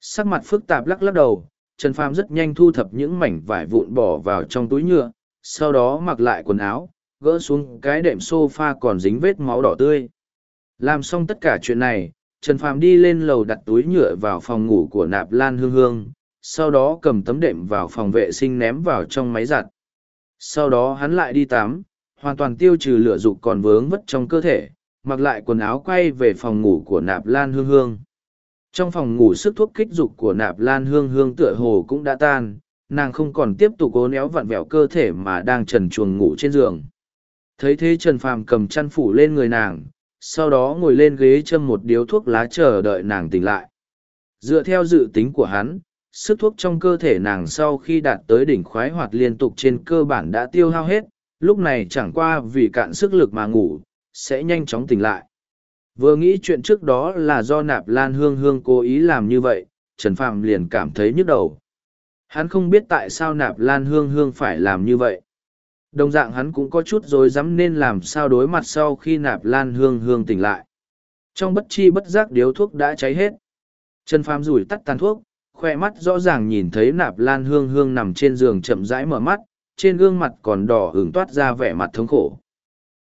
S1: Sắc mặt phức tạp lắc lắc đầu, Trần Phàm rất nhanh thu thập những mảnh vải vụn bỏ vào trong túi nhựa, sau đó mặc lại quần áo, gỡ xuống cái đệm sofa còn dính vết máu đỏ tươi. Làm xong tất cả chuyện này, Trần Phàm đi lên lầu đặt túi nhựa vào phòng ngủ của nạp lan hương hương, sau đó cầm tấm đệm vào phòng vệ sinh ném vào trong máy giặt. Sau đó hắn lại đi tắm, hoàn toàn tiêu trừ lửa dục còn vướng vất trong cơ thể, mặc lại quần áo quay về phòng ngủ của nạp lan hương hương. Trong phòng ngủ sức thuốc kích dục của nạp lan hương hương tựa hồ cũng đã tan, nàng không còn tiếp tục cố néo vặn vẹo cơ thể mà đang trần chuồng ngủ trên giường thấy thế trần phàm cầm chăn phủ lên người nàng sau đó ngồi lên ghế châm một điếu thuốc lá chờ đợi nàng tỉnh lại dựa theo dự tính của hắn sức thuốc trong cơ thể nàng sau khi đạt tới đỉnh khoái hoạt liên tục trên cơ bản đã tiêu hao hết lúc này chẳng qua vì cạn sức lực mà ngủ sẽ nhanh chóng tỉnh lại vừa nghĩ chuyện trước đó là do nạp lan hương hương cố ý làm như vậy trần Phạm liền cảm thấy nhức đầu hắn không biết tại sao nạp lan hương hương phải làm như vậy Đồng dạng hắn cũng có chút rồi dám nên làm sao đối mặt sau khi nạp lan hương hương tỉnh lại. Trong bất chi bất giác điếu thuốc đã cháy hết. Trần Phàm rủi tắt tàn thuốc, khoe mắt rõ ràng nhìn thấy nạp lan hương hương nằm trên giường chậm rãi mở mắt, trên gương mặt còn đỏ hưởng toát ra vẻ mặt thống khổ.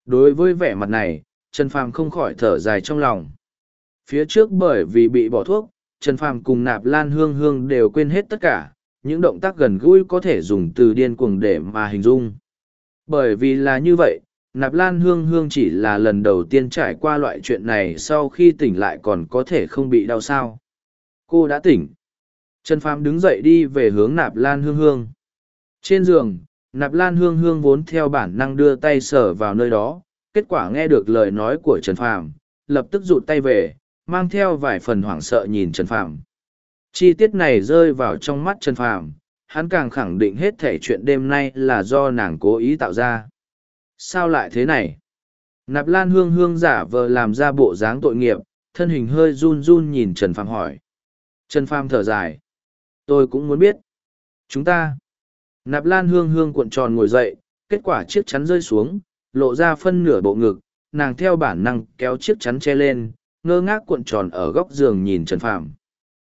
S1: Đối với vẻ mặt này, Trần Phàm không khỏi thở dài trong lòng. Phía trước bởi vì bị bỏ thuốc, Trần Phàm cùng nạp lan hương hương đều quên hết tất cả, những động tác gần gũi có thể dùng từ điên cuồng để mà hình dung. Bởi vì là như vậy, Nạp Lan Hương Hương chỉ là lần đầu tiên trải qua loại chuyện này sau khi tỉnh lại còn có thể không bị đau sao. Cô đã tỉnh. Trần Phàm đứng dậy đi về hướng Nạp Lan Hương Hương. Trên giường, Nạp Lan Hương Hương vốn theo bản năng đưa tay sờ vào nơi đó, kết quả nghe được lời nói của Trần Phàm, lập tức rụt tay về, mang theo vài phần hoảng sợ nhìn Trần Phàm. Chi tiết này rơi vào trong mắt Trần Phàm, hắn càng khẳng định hết thể chuyện đêm nay là do nàng cố ý tạo ra. Sao lại thế này? Nạp Lan Hương Hương giả vờ làm ra bộ dáng tội nghiệp, thân hình hơi run run nhìn Trần Phàm hỏi. Trần Phàm thở dài. Tôi cũng muốn biết. Chúng ta. Nạp Lan Hương Hương cuộn tròn ngồi dậy, kết quả chiếc chắn rơi xuống, lộ ra phân nửa bộ ngực, nàng theo bản năng kéo chiếc chắn che lên, ngơ ngác cuộn tròn ở góc giường nhìn Trần Phàm.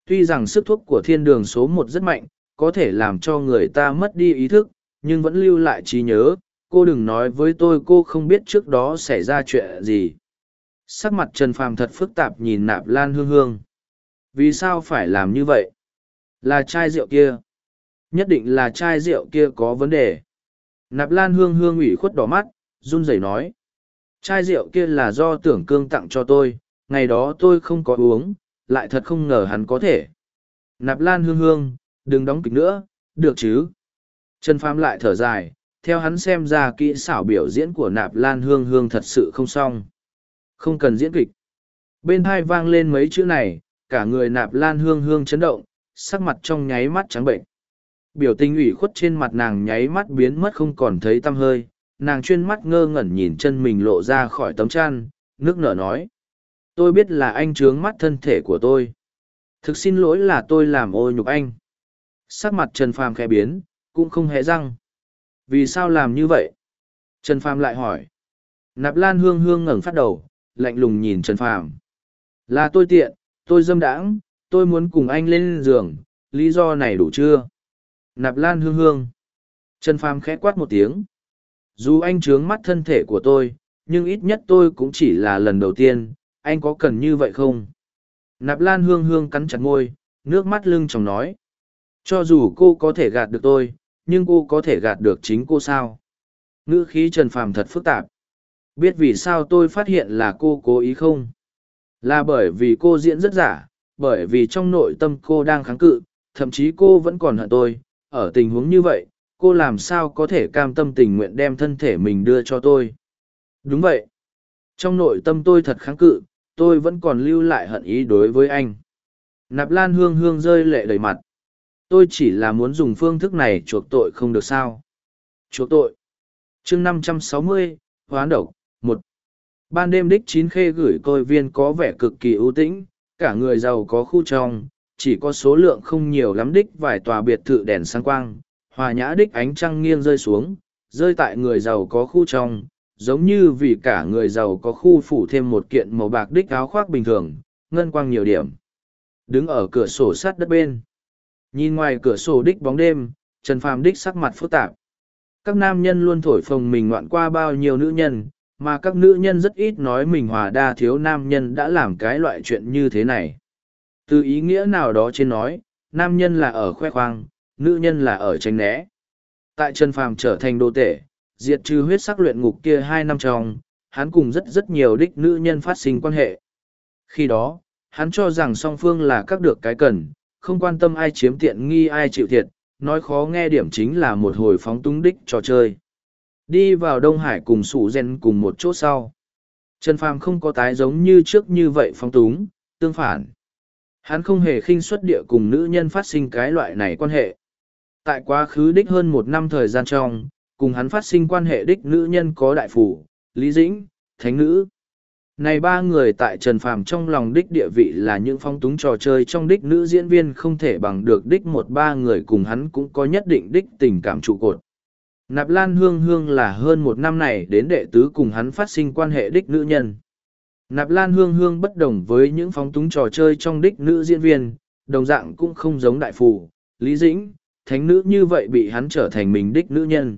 S1: Tuy rằng sức thuốc của thiên đường số một rất mạnh, có thể làm cho người ta mất đi ý thức nhưng vẫn lưu lại trí nhớ cô đừng nói với tôi cô không biết trước đó xảy ra chuyện gì sắc mặt trần phàm thật phức tạp nhìn nạp lan hương hương vì sao phải làm như vậy là chai rượu kia nhất định là chai rượu kia có vấn đề nạp lan hương hương ủy khuất đỏ mắt run rẩy nói chai rượu kia là do tưởng cương tặng cho tôi ngày đó tôi không có uống lại thật không ngờ hắn có thể nạp lan hương hương đừng đóng kịch nữa, được chứ? Trần Phàm lại thở dài, theo hắn xem ra kỹ xảo biểu diễn của nạp lan hương hương thật sự không xong. Không cần diễn kịch. Bên hai vang lên mấy chữ này, cả người nạp lan hương hương chấn động, sắc mặt trong nháy mắt trắng bệnh. Biểu tình ủy khuất trên mặt nàng nháy mắt biến mất không còn thấy tâm hơi, nàng chuyên mắt ngơ ngẩn nhìn chân mình lộ ra khỏi tấm chăn, nước nở nói. Tôi biết là anh trướng mắt thân thể của tôi. Thực xin lỗi là tôi làm ô nhục anh sắc mặt Trần Phàm khẽ biến, cũng không hé răng. Vì sao làm như vậy? Trần Phàm lại hỏi. Nạp Lan Hương Hương ngẩng phát đầu, lạnh lùng nhìn Trần Phàm. Là tôi tiện, tôi dâm đãng, tôi muốn cùng anh lên giường, lý do này đủ chưa? Nạp Lan Hương Hương. Trần Phàm khẽ quát một tiếng. Dù anh trướng mắt thân thể của tôi, nhưng ít nhất tôi cũng chỉ là lần đầu tiên, anh có cần như vậy không? Nạp Lan Hương Hương cắn chặt môi, nước mắt lưng chồng nói. Cho dù cô có thể gạt được tôi, nhưng cô có thể gạt được chính cô sao? Ngữ khí Trần Phàm thật phức tạp. Biết vì sao tôi phát hiện là cô cố ý không? Là bởi vì cô diễn rất giả, bởi vì trong nội tâm cô đang kháng cự, thậm chí cô vẫn còn hận tôi. Ở tình huống như vậy, cô làm sao có thể cam tâm tình nguyện đem thân thể mình đưa cho tôi? Đúng vậy. Trong nội tâm tôi thật kháng cự, tôi vẫn còn lưu lại hận ý đối với anh. Nạp Lan Hương Hương rơi lệ đầy mặt tôi chỉ là muốn dùng phương thức này chuộc tội không được sao chuộc tội chương năm trăm sáu mươi hoán độc một ban đêm đích chín khê gửi tôi viên có vẻ cực kỳ ưu tĩnh cả người giàu có khu trong chỉ có số lượng không nhiều lắm đích vài tòa biệt thự đèn sáng quang hòa nhã đích ánh trăng nghiêng rơi xuống rơi tại người giàu có khu trong giống như vì cả người giàu có khu phủ thêm một kiện màu bạc đích áo khoác bình thường ngân quang nhiều điểm đứng ở cửa sổ sát đất bên Nhìn ngoài cửa sổ đích bóng đêm, Trần Phàm đích sắc mặt phức tạp. Các nam nhân luôn thổi phồng mình ngoạn qua bao nhiêu nữ nhân, mà các nữ nhân rất ít nói mình hòa đa thiếu nam nhân đã làm cái loại chuyện như thế này. Từ ý nghĩa nào đó trên nói, nam nhân là ở khoe khoang, nữ nhân là ở tránh né. Tại Trần Phàm trở thành đô tể, diệt trừ huyết sắc luyện ngục kia hai năm trong, hắn cùng rất rất nhiều đích nữ nhân phát sinh quan hệ. Khi đó, hắn cho rằng song phương là các được cái cần, không quan tâm ai chiếm tiện nghi ai chịu thiệt, nói khó nghe điểm chính là một hồi phóng túng đích trò chơi. Đi vào Đông Hải cùng Sủ Gen cùng một chỗ sau. Trần Phàm không có tái giống như trước như vậy phóng túng, tương phản. Hắn không hề khinh suất địa cùng nữ nhân phát sinh cái loại này quan hệ. Tại quá khứ đích hơn một năm thời gian trong, cùng hắn phát sinh quan hệ đích nữ nhân có đại phủ, lý dĩnh, thánh nữ, này ba người tại Trần Phàm trong lòng đích địa vị là những phong túng trò chơi trong đích nữ diễn viên không thể bằng được đích một ba người cùng hắn cũng có nhất định đích tình cảm trụ cột. Nạp Lan Hương Hương là hơn một năm này đến đệ tứ cùng hắn phát sinh quan hệ đích nữ nhân. Nạp Lan Hương Hương bất đồng với những phong túng trò chơi trong đích nữ diễn viên, đồng dạng cũng không giống đại phù, Lý Dĩnh, thánh nữ như vậy bị hắn trở thành mình đích nữ nhân.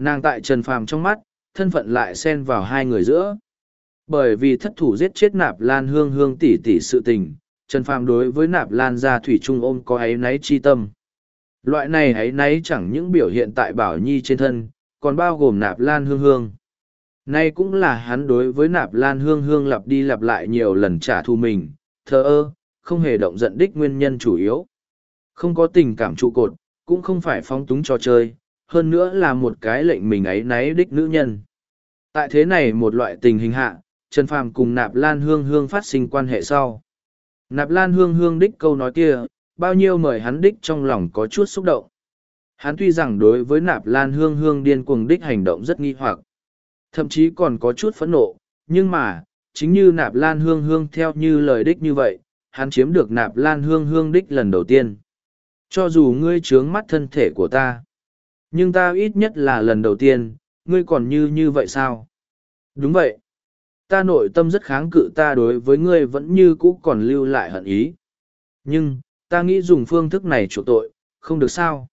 S1: Nàng tại Trần Phàm trong mắt, thân phận lại xen vào hai người giữa bởi vì thất thủ giết chết nạp lan hương hương tỷ tỷ sự tình trần phàm đối với nạp lan gia thủy trung ôm có áy náy chi tâm loại này áy náy chẳng những biểu hiện tại bảo nhi trên thân còn bao gồm nạp lan hương hương nay cũng là hắn đối với nạp lan hương hương lặp đi lặp lại nhiều lần trả thù mình thờ ơ không hề động giận đích nguyên nhân chủ yếu không có tình cảm trụ cột cũng không phải phong túng trò chơi hơn nữa là một cái lệnh mình áy náy đích nữ nhân tại thế này một loại tình hình hạ Trần Phàm cùng Nạp Lan Hương Hương phát sinh quan hệ sau. Nạp Lan Hương Hương đích câu nói kia, bao nhiêu mời hắn đích trong lòng có chút xúc động. Hắn tuy rằng đối với Nạp Lan Hương Hương điên cuồng đích hành động rất nghi hoặc, thậm chí còn có chút phẫn nộ, nhưng mà, chính như Nạp Lan Hương Hương theo như lời đích như vậy, hắn chiếm được Nạp Lan Hương Hương đích lần đầu tiên. Cho dù ngươi trướng mắt thân thể của ta, nhưng ta ít nhất là lần đầu tiên, ngươi còn như như vậy sao? Đúng vậy ta nội tâm rất kháng cự ta đối với ngươi vẫn như cũ còn lưu lại hận ý. Nhưng, ta nghĩ dùng phương thức này chuộc tội, không được sao.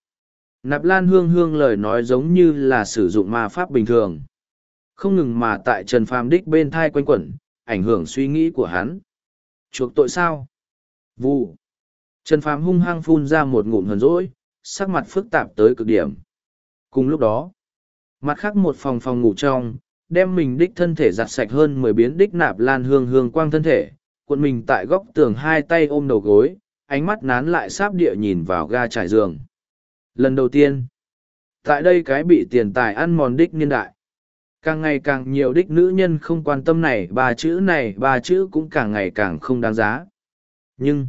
S1: Nạp Lan Hương Hương lời nói giống như là sử dụng ma pháp bình thường. Không ngừng mà tại Trần Phàm Đích bên thai quanh quẩn, ảnh hưởng suy nghĩ của hắn. Chuộc tội sao? Vụ. Trần Phàm hung hăng phun ra một ngụm hờn dỗi, sắc mặt phức tạp tới cực điểm. Cùng lúc đó, mặt khác một phòng phòng ngủ trong, đem mình đích thân thể giặt sạch hơn mười biến đích nạp lan hương hương quang thân thể, cuộn mình tại góc tường hai tay ôm đầu gối, ánh mắt nán lại sáp địa nhìn vào ga trải giường. Lần đầu tiên, tại đây cái bị tiền tài ăn mòn đích niên đại, càng ngày càng nhiều đích nữ nhân không quan tâm này ba chữ này ba chữ cũng càng ngày càng không đáng giá. Nhưng,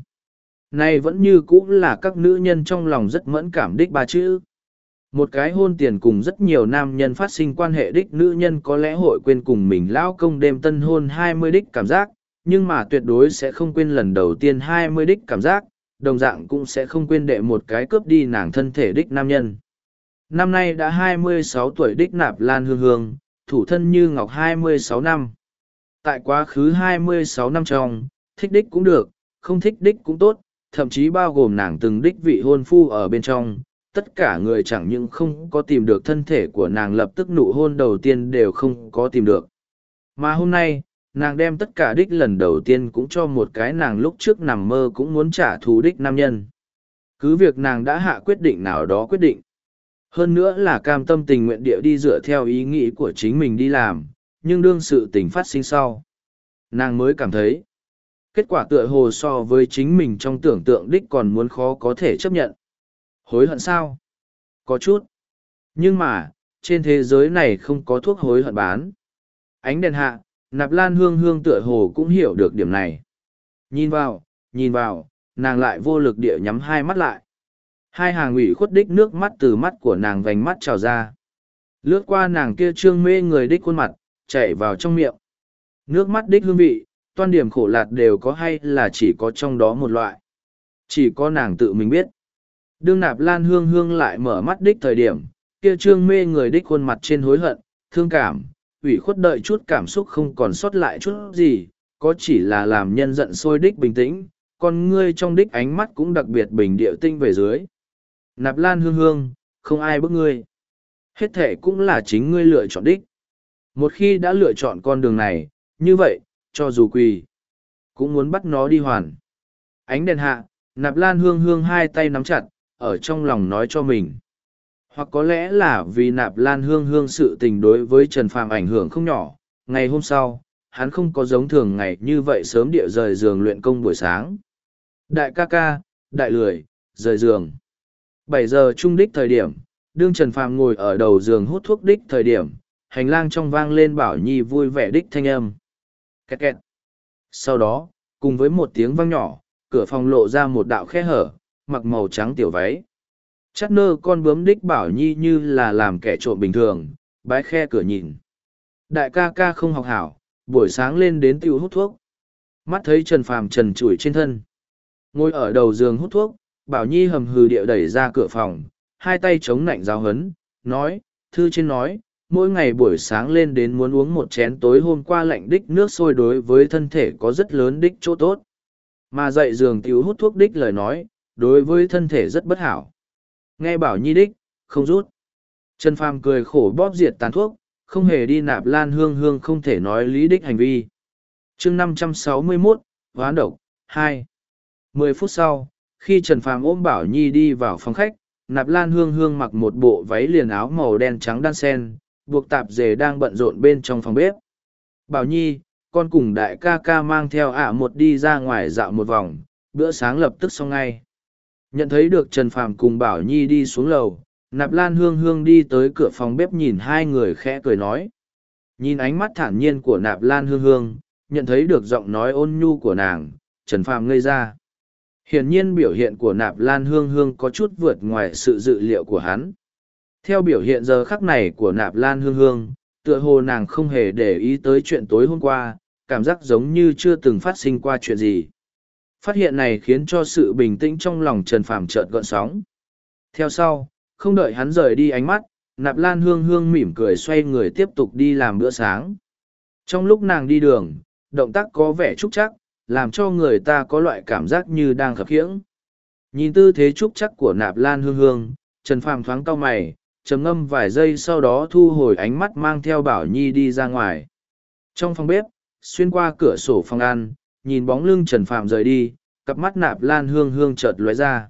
S1: nay vẫn như cũng là các nữ nhân trong lòng rất mẫn cảm đích ba chữ một cái hôn tiền cùng rất nhiều nam nhân phát sinh quan hệ đích nữ nhân có lẽ hội quên cùng mình lao công đêm tân hôn hai mươi đích cảm giác nhưng mà tuyệt đối sẽ không quên lần đầu tiên hai mươi đích cảm giác đồng dạng cũng sẽ không quên đệ một cái cướp đi nàng thân thể đích nam nhân năm nay đã hai mươi sáu tuổi đích nạp lan hương hương thủ thân như ngọc hai mươi sáu năm tại quá khứ hai mươi sáu năm trong thích đích cũng được không thích đích cũng tốt thậm chí bao gồm nàng từng đích vị hôn phu ở bên trong tất cả người chẳng những không có tìm được thân thể của nàng lập tức nụ hôn đầu tiên đều không có tìm được. Mà hôm nay, nàng đem tất cả đích lần đầu tiên cũng cho một cái nàng lúc trước nằm mơ cũng muốn trả thù đích nam nhân. Cứ việc nàng đã hạ quyết định nào đó quyết định. Hơn nữa là cam tâm tình nguyện địa đi dựa theo ý nghĩ của chính mình đi làm, nhưng đương sự tình phát sinh sau. Nàng mới cảm thấy, kết quả tựa hồ so với chính mình trong tưởng tượng đích còn muốn khó có thể chấp nhận. Hối hận sao? Có chút. Nhưng mà, trên thế giới này không có thuốc hối hận bán. Ánh đèn hạ, nạp lan hương hương tựa hồ cũng hiểu được điểm này. Nhìn vào, nhìn vào, nàng lại vô lực địa nhắm hai mắt lại. Hai hàng ủy khuất đích nước mắt từ mắt của nàng vành mắt trào ra. Lướt qua nàng kia trương mê người đích khuôn mặt, chảy vào trong miệng. Nước mắt đích hương vị, toan điểm khổ lạt đều có hay là chỉ có trong đó một loại. Chỉ có nàng tự mình biết. Đương nạp lan hương hương lại mở mắt đích thời điểm, kia trương mê người đích khuôn mặt trên hối hận, thương cảm, ủy khuất đợi chút cảm xúc không còn sót lại chút gì, có chỉ là làm nhân giận sôi đích bình tĩnh, còn ngươi trong đích ánh mắt cũng đặc biệt bình địa tinh về dưới. Nạp lan hương hương, không ai bước ngươi. Hết thể cũng là chính ngươi lựa chọn đích. Một khi đã lựa chọn con đường này, như vậy, cho dù quỳ, cũng muốn bắt nó đi hoàn. Ánh đèn hạ, nạp lan hương hương hai tay nắm chặt, ở trong lòng nói cho mình. Hoặc có lẽ là vì nạp lan hương hương sự tình đối với Trần Phàm ảnh hưởng không nhỏ, ngày hôm sau, hắn không có giống thường ngày như vậy sớm địa rời giường luyện công buổi sáng. Đại ca ca, đại lười, rời giường. Bảy giờ trung đích thời điểm, đương Trần Phàm ngồi ở đầu giường hút thuốc đích thời điểm, hành lang trong vang lên bảo nhi vui vẻ đích thanh âm. Kẹt kẹt. Sau đó, cùng với một tiếng vang nhỏ, cửa phòng lộ ra một đạo khe hở, mặc màu trắng tiểu váy chắt nơ con bướm đích bảo nhi như là làm kẻ trộm bình thường bái khe cửa nhìn đại ca ca không học hảo buổi sáng lên đến tiêu hút thuốc mắt thấy trần phàm trần trụi trên thân ngồi ở đầu giường hút thuốc bảo nhi hầm hừ địa đẩy ra cửa phòng hai tay chống nạnh giáo hấn nói thư trên nói mỗi ngày buổi sáng lên đến muốn uống một chén tối hôm qua lạnh đích nước sôi đối với thân thể có rất lớn đích chỗ tốt mà dậy giường tiêu hút thuốc đích lời nói đối với thân thể rất bất hảo. Nghe bảo nhi đích, không rút. Trần Phàm cười khổ bóp diệt tàn thuốc, không hề đi nạp lan hương hương không thể nói lý đích hành vi. chương 561, Ván Độc, 2. Mười phút sau, khi Trần Phàm ôm Bảo Nhi đi vào phòng khách, nạp lan hương hương mặc một bộ váy liền áo màu đen trắng đan sen, buộc tạp dề đang bận rộn bên trong phòng bếp. Bảo Nhi, con cùng đại ca ca mang theo ạ một đi ra ngoài dạo một vòng, bữa sáng lập tức xong ngay nhận thấy được trần phàm cùng bảo nhi đi xuống lầu nạp lan hương hương đi tới cửa phòng bếp nhìn hai người khẽ cười nói nhìn ánh mắt thản nhiên của nạp lan hương hương nhận thấy được giọng nói ôn nhu của nàng trần phàm ngây ra hiển nhiên biểu hiện của nạp lan hương hương có chút vượt ngoài sự dự liệu của hắn theo biểu hiện giờ khắc này của nạp lan hương hương tựa hồ nàng không hề để ý tới chuyện tối hôm qua cảm giác giống như chưa từng phát sinh qua chuyện gì Phát hiện này khiến cho sự bình tĩnh trong lòng Trần Phàm chợt gợn sóng. Theo sau, không đợi hắn rời đi ánh mắt, Nạp Lan Hương Hương mỉm cười xoay người tiếp tục đi làm bữa sáng. Trong lúc nàng đi đường, động tác có vẻ trúc chắc, làm cho người ta có loại cảm giác như đang khập khiễng. Nhìn tư thế trúc chắc của Nạp Lan Hương Hương, Trần Phàm thoáng cau mày, trầm ngâm vài giây sau đó thu hồi ánh mắt mang theo Bảo Nhi đi ra ngoài. Trong phòng bếp, xuyên qua cửa sổ phòng ăn, nhìn bóng lưng Trần Phạm rời đi, cặp mắt nạp lan hương hương chợt lóe ra.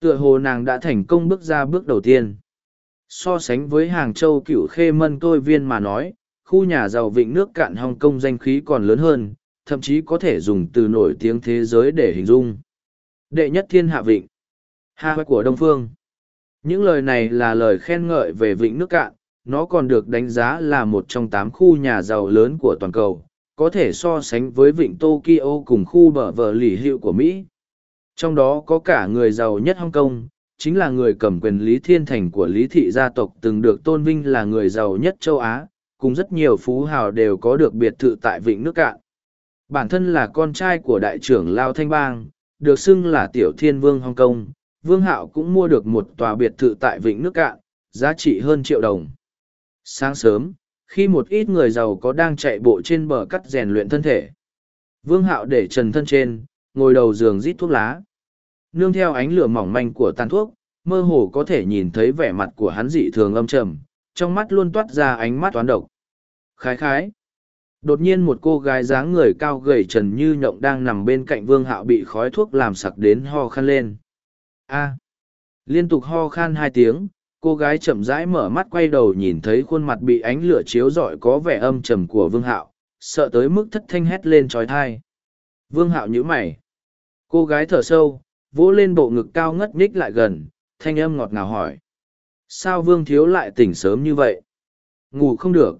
S1: Tựa hồ nàng đã thành công bước ra bước đầu tiên. So sánh với Hàng Châu cựu khê mân tôi viên mà nói, khu nhà giàu vịnh nước cạn Hồng Kông danh khí còn lớn hơn, thậm chí có thể dùng từ nổi tiếng thế giới để hình dung. Đệ nhất thiên hạ vịnh. Hà của Đông Phương. Những lời này là lời khen ngợi về vịnh nước cạn, nó còn được đánh giá là một trong tám khu nhà giàu lớn của toàn cầu, có thể so sánh với vịnh Tokyo cùng khu bờ vờ lì hiệu của Mỹ. Trong đó có cả người giàu nhất Hong Kong, chính là người cầm quyền Lý Thiên Thành của Lý Thị gia tộc từng được tôn vinh là người giàu nhất châu Á, cùng rất nhiều phú hào đều có được biệt thự tại vịnh nước cạn. Bản thân là con trai của đại trưởng Lao Thanh Bang, được xưng là Tiểu Thiên Vương Hong Kong, Vương Hạo cũng mua được một tòa biệt thự tại vịnh nước cạn, giá trị hơn triệu đồng. Sáng sớm, khi một ít người giàu có đang chạy bộ trên bờ cắt rèn luyện thân thể. Vương Hạo để trần thân trên, ngồi đầu giường rít thuốc lá. Nương theo ánh lửa mỏng manh của tàn thuốc, mơ hồ có thể nhìn thấy vẻ mặt của hắn dị thường âm trầm, trong mắt luôn toát ra ánh mắt toán độc. Khái khái. Đột nhiên một cô gái dáng người cao gầy trần như nhộng đang nằm bên cạnh vương hạo bị khói thuốc làm sặc đến ho khan lên. A. Liên tục ho khan hai tiếng, cô gái chậm rãi mở mắt quay đầu nhìn thấy khuôn mặt bị ánh lửa chiếu rọi có vẻ âm trầm của vương hạo sợ tới mức thất thanh hét lên trói thai vương hạo nhữ mày cô gái thở sâu vỗ lên bộ ngực cao ngất nhích lại gần thanh âm ngọt ngào hỏi sao vương thiếu lại tỉnh sớm như vậy ngủ không được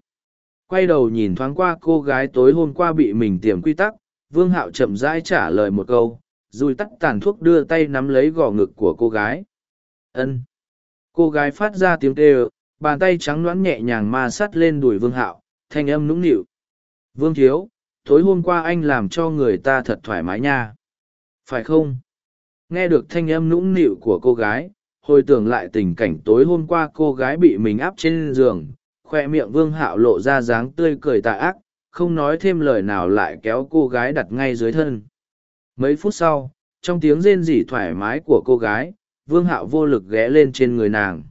S1: quay đầu nhìn thoáng qua cô gái tối hôm qua bị mình tiềm quy tắc vương hạo chậm rãi trả lời một câu rồi tắt tàn thuốc đưa tay nắm lấy gò ngực của cô gái ân cô gái phát ra tiếng tê ơ bàn tay trắng loãng nhẹ nhàng ma sắt lên đùi vương hạo thanh âm nũng nịu vương thiếu tối hôm qua anh làm cho người ta thật thoải mái nha phải không nghe được thanh âm nũng nịu của cô gái hồi tưởng lại tình cảnh tối hôm qua cô gái bị mình áp trên giường khoe miệng vương hạo lộ ra dáng tươi cười tạ ác không nói thêm lời nào lại kéo cô gái đặt ngay dưới thân mấy phút sau trong tiếng rên rỉ thoải mái của cô gái vương hạo vô lực ghé lên trên người nàng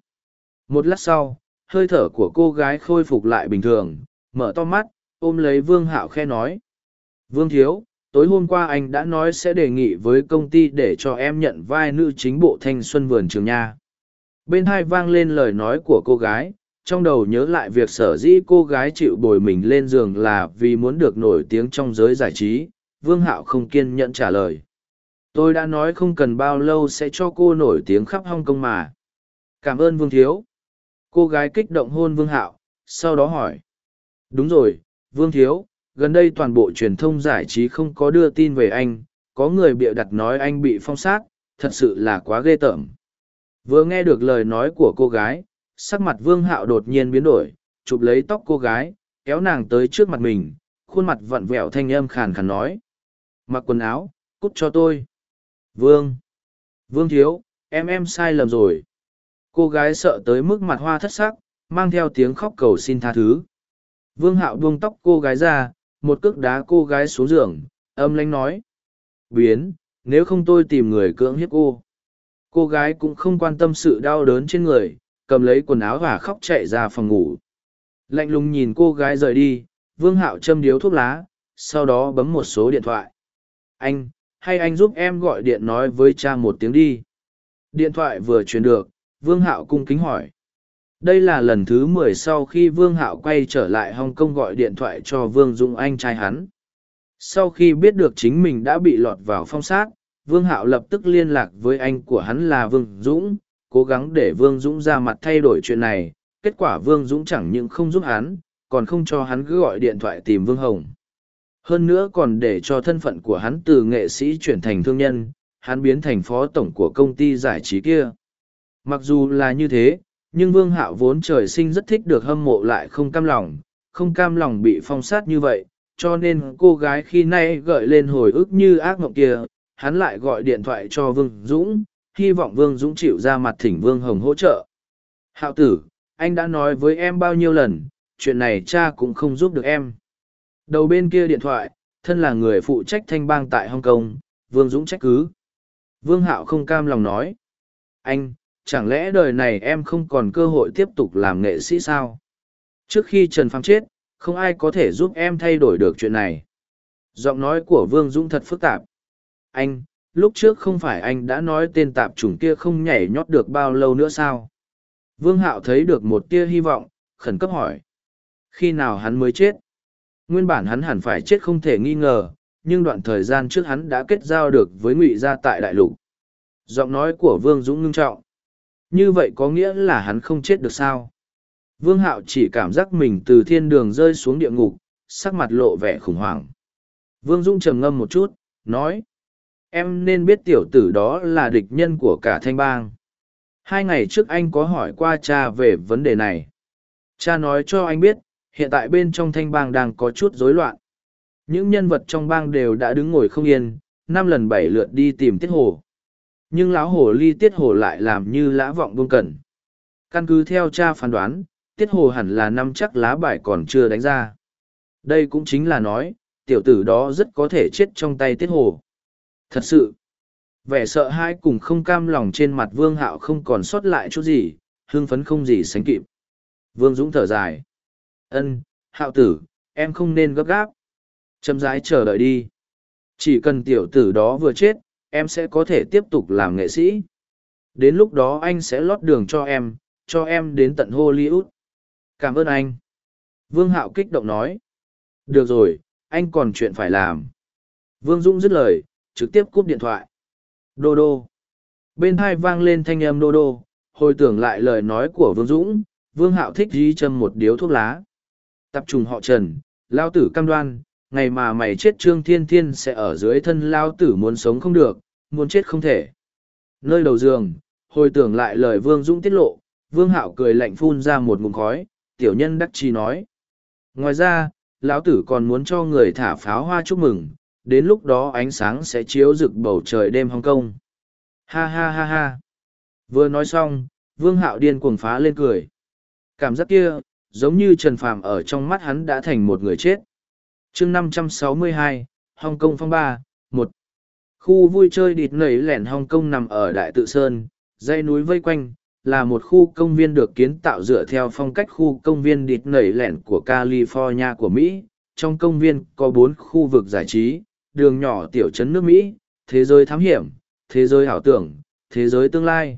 S1: một lát sau hơi thở của cô gái khôi phục lại bình thường mở to mắt ôm lấy vương hạo khe nói vương thiếu tối hôm qua anh đã nói sẽ đề nghị với công ty để cho em nhận vai nữ chính bộ thanh xuân vườn trường nha bên hai vang lên lời nói của cô gái trong đầu nhớ lại việc sở dĩ cô gái chịu bồi mình lên giường là vì muốn được nổi tiếng trong giới giải trí vương hạo không kiên nhẫn trả lời tôi đã nói không cần bao lâu sẽ cho cô nổi tiếng khắp hong Kong mà cảm ơn vương thiếu cô gái kích động hôn vương hạo sau đó hỏi đúng rồi vương thiếu gần đây toàn bộ truyền thông giải trí không có đưa tin về anh có người bịa đặt nói anh bị phong sát thật sự là quá ghê tởm vừa nghe được lời nói của cô gái sắc mặt vương hạo đột nhiên biến đổi chụp lấy tóc cô gái kéo nàng tới trước mặt mình khuôn mặt vặn vẹo thanh âm khàn khàn nói mặc quần áo cút cho tôi Vương! Vương thiếu, em em sai lầm rồi. Cô gái sợ tới mức mặt hoa thất sắc, mang theo tiếng khóc cầu xin tha thứ. Vương hạo buông tóc cô gái ra, một cước đá cô gái xuống giường, âm lánh nói. Biến, nếu không tôi tìm người cưỡng hiếp cô. Cô gái cũng không quan tâm sự đau đớn trên người, cầm lấy quần áo và khóc chạy ra phòng ngủ. Lạnh lùng nhìn cô gái rời đi, Vương Hạo châm điếu thuốc lá, sau đó bấm một số điện thoại. Anh, hay anh giúp em gọi điện nói với cha một tiếng đi điện thoại vừa truyền được vương hạo cung kính hỏi đây là lần thứ mười sau khi vương hạo quay trở lại Hồng kông gọi điện thoại cho vương dũng anh trai hắn sau khi biết được chính mình đã bị lọt vào phong sát vương hạo lập tức liên lạc với anh của hắn là vương dũng cố gắng để vương dũng ra mặt thay đổi chuyện này kết quả vương dũng chẳng những không giúp hắn còn không cho hắn cứ gọi điện thoại tìm vương hồng hơn nữa còn để cho thân phận của hắn từ nghệ sĩ chuyển thành thương nhân, hắn biến thành phó tổng của công ty giải trí kia. Mặc dù là như thế, nhưng Vương Hạo vốn trời sinh rất thích được hâm mộ lại không cam lòng, không cam lòng bị phong sát như vậy, cho nên cô gái khi nay gợi lên hồi ức như ác mộng kia, hắn lại gọi điện thoại cho Vương Dũng, hy vọng Vương Dũng chịu ra mặt thỉnh Vương Hồng hỗ trợ. Hạo tử, anh đã nói với em bao nhiêu lần, chuyện này cha cũng không giúp được em. Đầu bên kia điện thoại, thân là người phụ trách thanh bang tại Hong Kong, Vương Dũng trách cứ. Vương Hạo không cam lòng nói. Anh, chẳng lẽ đời này em không còn cơ hội tiếp tục làm nghệ sĩ sao? Trước khi Trần Phàm chết, không ai có thể giúp em thay đổi được chuyện này. Giọng nói của Vương Dũng thật phức tạp. Anh, lúc trước không phải anh đã nói tên tạp chủng kia không nhảy nhót được bao lâu nữa sao? Vương Hạo thấy được một tia hy vọng, khẩn cấp hỏi. Khi nào hắn mới chết? Nguyên bản hắn hẳn phải chết không thể nghi ngờ, nhưng đoạn thời gian trước hắn đã kết giao được với ngụy gia tại đại lục. Giọng nói của Vương Dũng ngưng trọng. Như vậy có nghĩa là hắn không chết được sao? Vương Hạo chỉ cảm giác mình từ thiên đường rơi xuống địa ngục, sắc mặt lộ vẻ khủng hoảng. Vương Dũng trầm ngâm một chút, nói. Em nên biết tiểu tử đó là địch nhân của cả thanh bang. Hai ngày trước anh có hỏi qua cha về vấn đề này. Cha nói cho anh biết, hiện tại bên trong thanh bang đang có chút rối loạn. Những nhân vật trong bang đều đã đứng ngồi không yên, năm lần bảy lượt đi tìm tiết hồ. Nhưng lão hồ ly tiết hồ lại làm như lã vọng buông cẩn. Căn cứ theo cha phán đoán, tiết hồ hẳn là năm chắc lá bài còn chưa đánh ra. Đây cũng chính là nói, tiểu tử đó rất có thể chết trong tay tiết hồ. Thật sự, vẻ sợ hãi cùng không cam lòng trên mặt vương hạo không còn sót lại chút gì, hương phấn không gì sánh kịp. Vương Dũng thở dài ân hạo tử em không nên gấp gáp chậm rãi chờ đợi đi chỉ cần tiểu tử đó vừa chết em sẽ có thể tiếp tục làm nghệ sĩ đến lúc đó anh sẽ lót đường cho em cho em đến tận hollywood cảm ơn anh vương hạo kích động nói được rồi anh còn chuyện phải làm vương dũng dứt lời trực tiếp cúp điện thoại đô đô bên hai vang lên thanh âm đô đô hồi tưởng lại lời nói của vương dũng vương hạo thích dí châm một điếu thuốc lá Tập trùng họ Trần, Lao Tử cam đoan, ngày mà mày chết Trương Thiên Thiên sẽ ở dưới thân Lao Tử muốn sống không được, muốn chết không thể. Nơi đầu giường, hồi tưởng lại lời Vương Dũng tiết lộ, Vương Hạo cười lạnh phun ra một ngụm khói, tiểu nhân đắc chi nói. Ngoài ra, Lão Tử còn muốn cho người thả pháo hoa chúc mừng, đến lúc đó ánh sáng sẽ chiếu rực bầu trời đêm Hồng Kong. Ha ha ha ha. Vừa nói xong, Vương Hạo điên cuồng phá lên cười. Cảm giác kia, giống như Trần Phàm ở trong mắt hắn đã thành một người chết. Chương 562, Hồng Kong phong ba, 1. Khu vui chơi địt nảy lẻn Hồng Kong nằm ở Đại Tự Sơn, dãy núi vây quanh, là một khu công viên được kiến tạo dựa theo phong cách khu công viên địt nảy lẻn của California của Mỹ. Trong công viên có bốn khu vực giải trí, đường nhỏ tiểu trấn nước Mỹ, thế giới thám hiểm, thế giới ảo tưởng, thế giới tương lai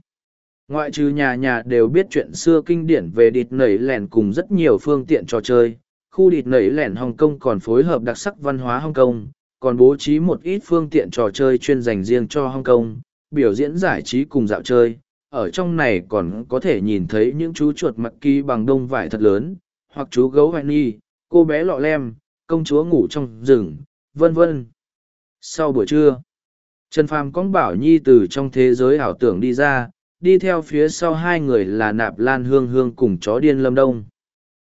S1: ngoại trừ nhà nhà đều biết chuyện xưa kinh điển về địt nẩy lẻn cùng rất nhiều phương tiện trò chơi khu địt nẩy lẻn hồng kông còn phối hợp đặc sắc văn hóa hồng kông còn bố trí một ít phương tiện trò chơi chuyên dành riêng cho hồng kông biểu diễn giải trí cùng dạo chơi ở trong này còn có thể nhìn thấy những chú chuột mặc kỳ bằng đông vải thật lớn hoặc chú gấu hoài nghi cô bé lọ lem công chúa ngủ trong rừng vân vân sau buổi trưa trần phàm cóng bảo nhi từ trong thế giới ảo tưởng đi ra đi theo phía sau hai người là nạp lan hương hương cùng chó điên lâm đông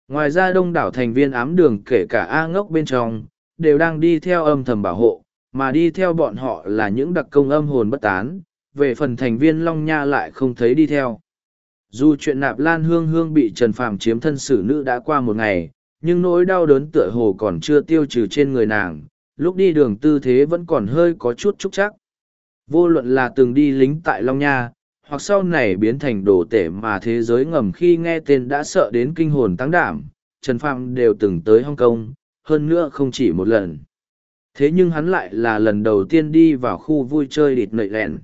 S1: ngoài ra đông đảo thành viên ám đường kể cả a ngốc bên trong đều đang đi theo âm thầm bảo hộ mà đi theo bọn họ là những đặc công âm hồn bất tán về phần thành viên long nha lại không thấy đi theo dù chuyện nạp lan hương hương bị trần phàm chiếm thân xử nữ đã qua một ngày nhưng nỗi đau đớn tựa hồ còn chưa tiêu trừ trên người nàng lúc đi đường tư thế vẫn còn hơi có chút trúc chắc vô luận là từng đi lính tại long nha hoặc sau này biến thành đồ tể mà thế giới ngầm khi nghe tên đã sợ đến kinh hồn tăng đảm, Trần Phạm đều từng tới Hong Kong, hơn nữa không chỉ một lần. Thế nhưng hắn lại là lần đầu tiên đi vào khu vui chơi địt nợi lẹn.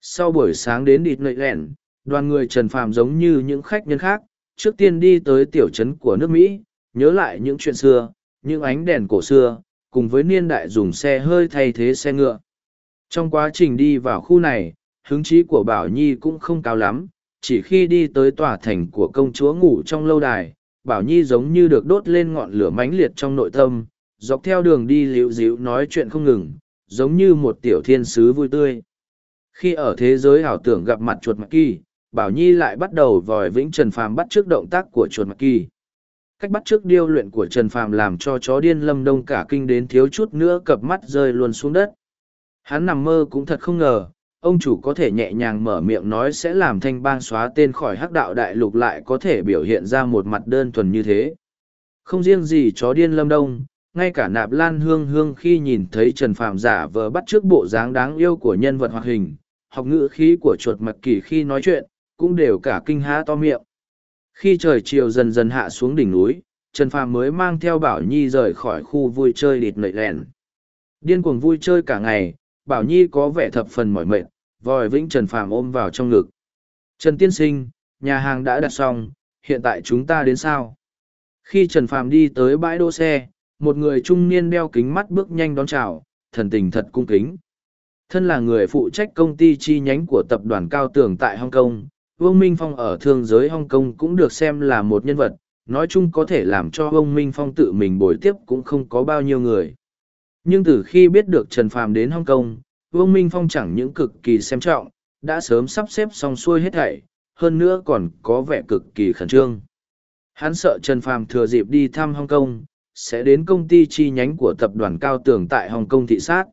S1: Sau buổi sáng đến địt nợi lẹn, đoàn người Trần Phạm giống như những khách nhân khác, trước tiên đi tới tiểu trấn của nước Mỹ, nhớ lại những chuyện xưa, những ánh đèn cổ xưa, cùng với niên đại dùng xe hơi thay thế xe ngựa. Trong quá trình đi vào khu này, hứng chí của Bảo Nhi cũng không cao lắm, chỉ khi đi tới tòa thành của công chúa ngủ trong lâu đài, Bảo Nhi giống như được đốt lên ngọn lửa mãnh liệt trong nội tâm, dọc theo đường đi liễu díu nói chuyện không ngừng, giống như một tiểu thiên sứ vui tươi. Khi ở thế giới ảo tưởng gặp mặt chuột mặt kỳ, Bảo Nhi lại bắt đầu vòi vĩnh Trần Phàm bắt trước động tác của chuột mặt kỳ. Cách bắt trước điêu luyện của Trần Phàm làm cho chó điên lâm đông cả kinh đến thiếu chút nữa cập mắt rơi luôn xuống đất. Hắn nằm mơ cũng thật không ngờ, ông chủ có thể nhẹ nhàng mở miệng nói sẽ làm thanh bang xóa tên khỏi hắc đạo đại lục lại có thể biểu hiện ra một mặt đơn thuần như thế. Không riêng gì chó điên lâm đông, ngay cả nạp lan hương hương khi nhìn thấy Trần Phạm giả vờ bắt trước bộ dáng đáng yêu của nhân vật hoạt hình, học ngữ khí của chuột mặt kỳ khi nói chuyện, cũng đều cả kinh há to miệng. Khi trời chiều dần dần hạ xuống đỉnh núi, Trần Phàm mới mang theo Bảo Nhi rời khỏi khu vui chơi địt nợi lẹn. Điên cuồng vui chơi cả ngày, Bảo Nhi có vẻ thập phần mỏi mệt, vòi vĩnh Trần Phàm ôm vào trong ngực. Trần Tiên Sinh, nhà hàng đã đặt xong, hiện tại chúng ta đến sao? Khi Trần Phàm đi tới bãi đỗ xe, một người trung niên đeo kính mắt bước nhanh đón chào, thần tình thật cung kính. Thân là người phụ trách công ty chi nhánh của tập đoàn cao tường tại Hong Kong, Vương Minh Phong ở thương giới Hong Kong cũng được xem là một nhân vật, nói chung có thể làm cho Vương Minh Phong tự mình bồi tiếp cũng không có bao nhiêu người. Nhưng từ khi biết được Trần Phàm đến Hong Kong, Vương Minh Phong chẳng những cực kỳ xem trọng, đã sớm sắp xếp xong xuôi hết thảy, hơn nữa còn có vẻ cực kỳ khẩn trương. Hắn sợ Trần Phàm thừa dịp đi thăm Hồng Kong, sẽ đến công ty chi nhánh của tập đoàn cao tường tại Hồng Kông thị sát.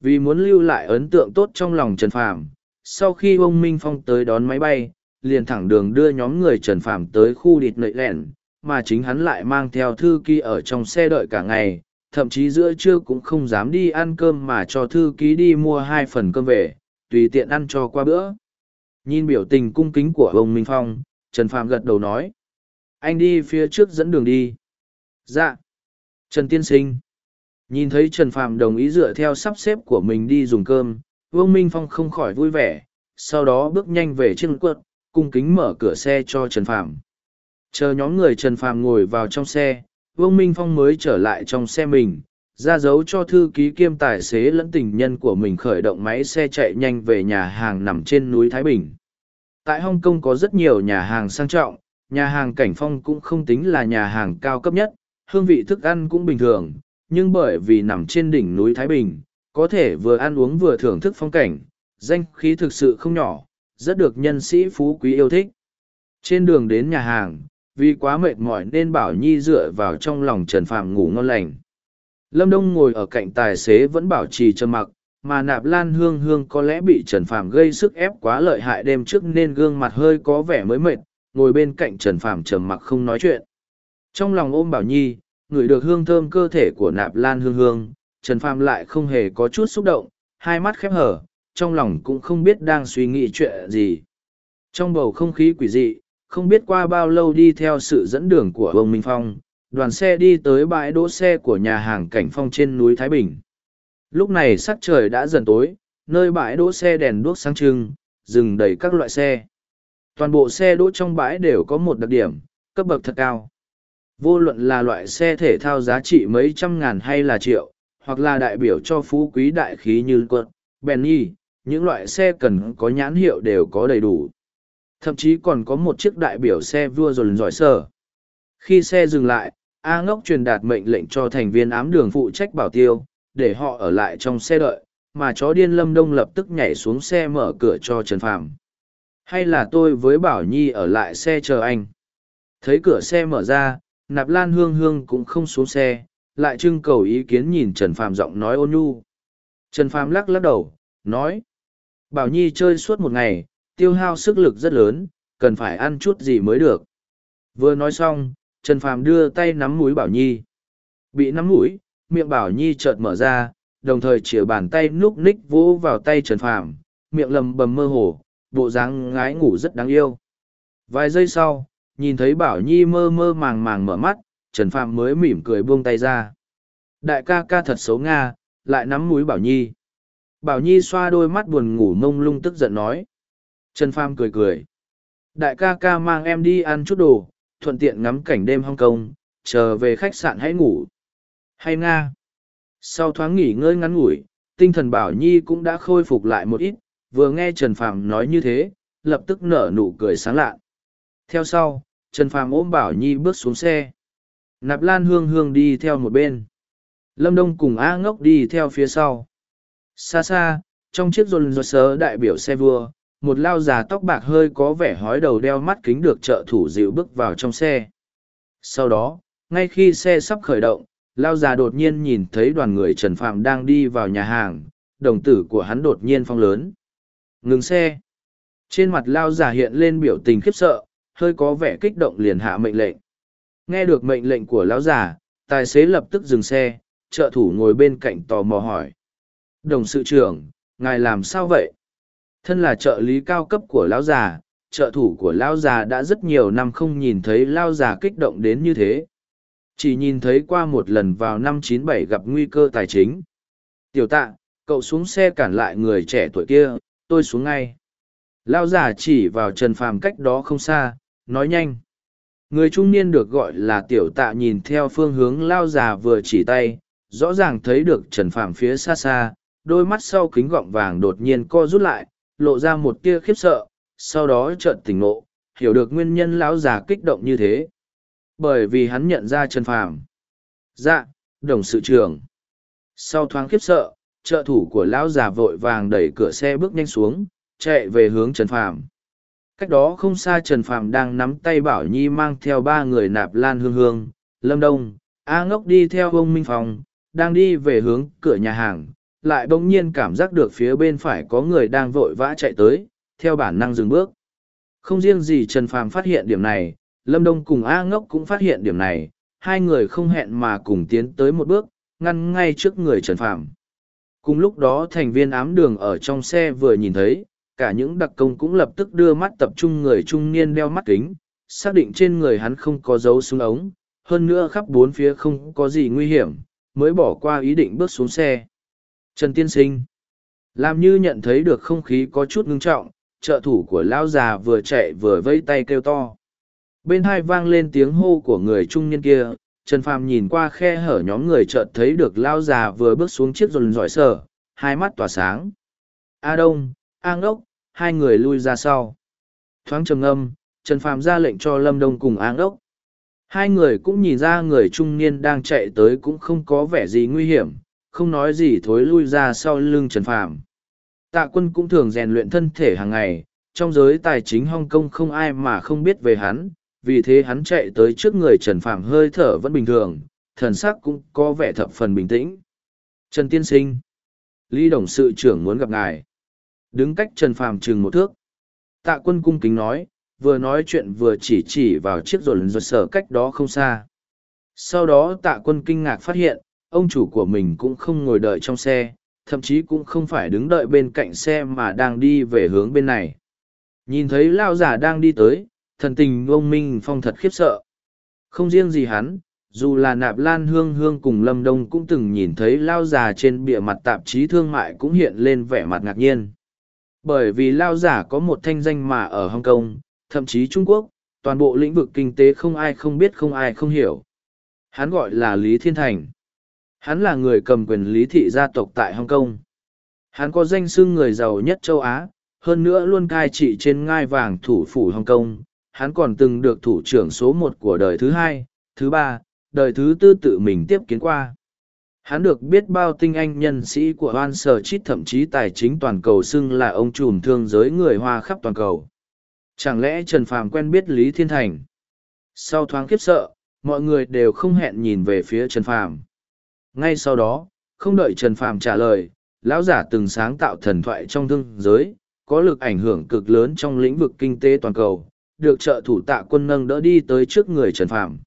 S1: Vì muốn lưu lại ấn tượng tốt trong lòng Trần Phàm, sau khi ông Minh Phong tới đón máy bay, liền thẳng đường đưa nhóm người Trần Phàm tới khu địt nợi lẹn, mà chính hắn lại mang theo thư ký ở trong xe đợi cả ngày, thậm chí giữa trưa cũng không dám đi ăn cơm mà cho thư ký đi mua hai phần cơm về tùy tiện ăn cho qua bữa nhìn biểu tình cung kính của ông minh phong trần phạm gật đầu nói anh đi phía trước dẫn đường đi dạ trần tiên sinh nhìn thấy trần phạm đồng ý dựa theo sắp xếp của mình đi dùng cơm vương minh phong không khỏi vui vẻ sau đó bước nhanh về chiếc quật cung kính mở cửa xe cho trần phạm chờ nhóm người trần phạm ngồi vào trong xe Vương Minh Phong mới trở lại trong xe mình, ra dấu cho thư ký kiêm tài xế lẫn tình nhân của mình khởi động máy xe chạy nhanh về nhà hàng nằm trên núi Thái Bình. Tại Hong Kong có rất nhiều nhà hàng sang trọng, nhà hàng cảnh phong cũng không tính là nhà hàng cao cấp nhất, hương vị thức ăn cũng bình thường, nhưng bởi vì nằm trên đỉnh núi Thái Bình, có thể vừa ăn uống vừa thưởng thức phong cảnh, danh khí thực sự không nhỏ, rất được nhân sĩ phú quý yêu thích. Trên đường đến nhà hàng, vì quá mệt mỏi nên bảo nhi dựa vào trong lòng trần phàm ngủ ngon lành lâm đông ngồi ở cạnh tài xế vẫn bảo trì trầm mặc mà nạp lan hương hương có lẽ bị trần phàm gây sức ép quá lợi hại đêm trước nên gương mặt hơi có vẻ mới mệt ngồi bên cạnh trần phàm trầm mặc không nói chuyện trong lòng ôm bảo nhi ngửi được hương thơm cơ thể của nạp lan hương hương trần phàm lại không hề có chút xúc động hai mắt khép hở trong lòng cũng không biết đang suy nghĩ chuyện gì trong bầu không khí quỷ dị không biết qua bao lâu đi theo sự dẫn đường của Vương minh phong đoàn xe đi tới bãi đỗ xe của nhà hàng cảnh phong trên núi thái bình lúc này sắc trời đã dần tối nơi bãi đỗ xe đèn đuốc sáng trưng dừng đầy các loại xe toàn bộ xe đỗ trong bãi đều có một đặc điểm cấp bậc thật cao vô luận là loại xe thể thao giá trị mấy trăm ngàn hay là triệu hoặc là đại biểu cho phú quý đại khí như quật benny những loại xe cần có nhãn hiệu đều có đầy đủ thậm chí còn có một chiếc đại biểu xe vua dồn giỏi sở khi xe dừng lại a ngốc truyền đạt mệnh lệnh cho thành viên ám đường phụ trách bảo tiêu để họ ở lại trong xe đợi mà chó điên lâm đông lập tức nhảy xuống xe mở cửa cho trần Phạm. hay là tôi với bảo nhi ở lại xe chờ anh thấy cửa xe mở ra nạp lan hương hương cũng không xuống xe lại trưng cầu ý kiến nhìn trần Phạm giọng nói ôn nhu trần Phạm lắc lắc đầu nói bảo nhi chơi suốt một ngày tiêu hao sức lực rất lớn, cần phải ăn chút gì mới được. Vừa nói xong, Trần Phàm đưa tay nắm mũi Bảo Nhi. Bị nắm mũi, miệng Bảo Nhi chợt mở ra, đồng thời chìa bàn tay núp ních vỗ vào tay Trần Phàm, miệng lầm bầm mơ hồ, bộ dáng ngái ngủ rất đáng yêu. Vài giây sau, nhìn thấy Bảo Nhi mơ mơ màng màng mở mắt, Trần Phàm mới mỉm cười buông tay ra. Đại ca ca thật xấu Nga, lại nắm mũi Bảo Nhi. Bảo Nhi xoa đôi mắt buồn ngủ mông lung tức giận nói. Trần Pham cười cười. Đại ca ca mang em đi ăn chút đồ, thuận tiện ngắm cảnh đêm Hong Kong, chờ về khách sạn hãy ngủ. Hay Nga. Sau thoáng nghỉ ngơi ngắn ngủi, tinh thần Bảo Nhi cũng đã khôi phục lại một ít, vừa nghe Trần Phàm nói như thế, lập tức nở nụ cười sáng lạ. Theo sau, Trần Phàm ôm Bảo Nhi bước xuống xe. Nạp Lan Hương Hương đi theo một bên. Lâm Đông cùng A Ngốc đi theo phía sau. Xa xa, trong chiếc rồn rột sớ đại biểu xe vua, một lao già tóc bạc hơi có vẻ hói đầu đeo mắt kính được trợ thủ dịu bước vào trong xe. Sau đó, ngay khi xe sắp khởi động, lao già đột nhiên nhìn thấy đoàn người Trần Phạm đang đi vào nhà hàng, đồng tử của hắn đột nhiên phong lớn. Ngừng xe. Trên mặt lao già hiện lên biểu tình khiếp sợ, hơi có vẻ kích động liền hạ mệnh lệnh. Nghe được mệnh lệnh của lão già, tài xế lập tức dừng xe, trợ thủ ngồi bên cạnh tò mò hỏi. Đồng sự trưởng, ngài làm sao vậy? Thân là trợ lý cao cấp của lão già, trợ thủ của lão già đã rất nhiều năm không nhìn thấy lão già kích động đến như thế. Chỉ nhìn thấy qua một lần vào năm 97 gặp nguy cơ tài chính. Tiểu tạ, cậu xuống xe cản lại người trẻ tuổi kia, tôi xuống ngay. Lão già chỉ vào Trần Phàm cách đó không xa, nói nhanh. Người trung niên được gọi là tiểu tạ nhìn theo phương hướng lao già vừa chỉ tay, rõ ràng thấy được Trần Phàm phía xa xa, đôi mắt sau kính gọng vàng đột nhiên co rút lại, lộ ra một tia khiếp sợ, sau đó chợt tỉnh ngộ, hiểu được nguyên nhân lão già kích động như thế. Bởi vì hắn nhận ra Trần Phàm. Dạ, đồng sự trưởng. Sau thoáng khiếp sợ, trợ thủ của lão già vội vàng đẩy cửa xe bước nhanh xuống, chạy về hướng Trần Phàm. Cách đó không xa Trần Phàm đang nắm tay Bảo Nhi mang theo ba người nạp lan hương hương, Lâm Đông, A Ngốc đi theo ông Minh Phong, đang đi về hướng cửa nhà hàng, lại bỗng nhiên cảm giác được phía bên phải có người đang vội vã chạy tới, theo bản năng dừng bước. Không riêng gì Trần Phàm phát hiện điểm này, Lâm Đông cùng A Ngốc cũng phát hiện điểm này, hai người không hẹn mà cùng tiến tới một bước, ngăn ngay trước người Trần Phàm. Cùng lúc đó thành viên ám đường ở trong xe vừa nhìn thấy, cả những đặc công cũng lập tức đưa mắt tập trung người trung niên đeo mắt kính, xác định trên người hắn không có dấu súng ống, hơn nữa khắp bốn phía không có gì nguy hiểm, mới bỏ qua ý định bước xuống xe. Trần Tiên Sinh Làm như nhận thấy được không khí có chút ngưng trọng, trợ thủ của lão già vừa chạy vừa vẫy tay kêu to. Bên hai vang lên tiếng hô của người trung niên kia, Trần Phàm nhìn qua khe hở nhóm người chợt thấy được lão già vừa bước xuống chiếc rồn giỏi sở, hai mắt tỏa sáng. A Đông, A à Ngốc, hai người lui ra sau. Thoáng trầm ngâm, Trần Phàm ra lệnh cho Lâm Đông cùng A Ngốc. Hai người cũng nhìn ra người trung niên đang chạy tới cũng không có vẻ gì nguy hiểm, không nói gì thối lui ra sau lưng Trần Phàm. Tạ quân cũng thường rèn luyện thân thể hàng ngày, trong giới tài chính Hong Kong không ai mà không biết về hắn, vì thế hắn chạy tới trước người Trần Phàm hơi thở vẫn bình thường, thần sắc cũng có vẻ thập phần bình tĩnh. Trần Tiên Sinh Lý Đồng Sự trưởng muốn gặp ngài. Đứng cách Trần Phàm chừng một thước. Tạ quân cung kính nói, vừa nói chuyện vừa chỉ chỉ vào chiếc rồn rột sở cách đó không xa. Sau đó tạ quân kinh ngạc phát hiện, ông chủ của mình cũng không ngồi đợi trong xe, thậm chí cũng không phải đứng đợi bên cạnh xe mà đang đi về hướng bên này. Nhìn thấy lao giả đang đi tới, thần tình ông Minh Phong thật khiếp sợ. Không riêng gì hắn, dù là nạp lan hương hương cùng lâm đông cũng từng nhìn thấy lao giả trên bìa mặt tạp chí thương mại cũng hiện lên vẻ mặt ngạc nhiên. Bởi vì lao giả có một thanh danh mà ở Hong Kong, thậm chí Trung Quốc, toàn bộ lĩnh vực kinh tế không ai không biết không ai không hiểu. Hắn gọi là Lý Thiên Thành. Hắn là người cầm quyền lý thị gia tộc tại hồng Kong. Hắn có danh xưng người giàu nhất châu Á, hơn nữa luôn cai trị trên ngai vàng thủ phủ hồng Kong. Hắn còn từng được thủ trưởng số một của đời thứ hai, thứ ba, đời thứ tư tự mình tiếp kiến qua. Hắn được biết bao tinh anh nhân sĩ của Hoan Sở Chít thậm chí tài chính toàn cầu xưng là ông trùm thương giới người hoa khắp toàn cầu. Chẳng lẽ Trần Phàm quen biết Lý Thiên Thành? Sau thoáng kiếp sợ, mọi người đều không hẹn nhìn về phía Trần Phàm ngay sau đó không đợi trần phàm trả lời lão giả từng sáng tạo thần thoại trong thương giới có lực ảnh hưởng cực lớn trong lĩnh vực kinh tế toàn cầu được trợ thủ tạ quân nâng đỡ đi tới trước người trần phàm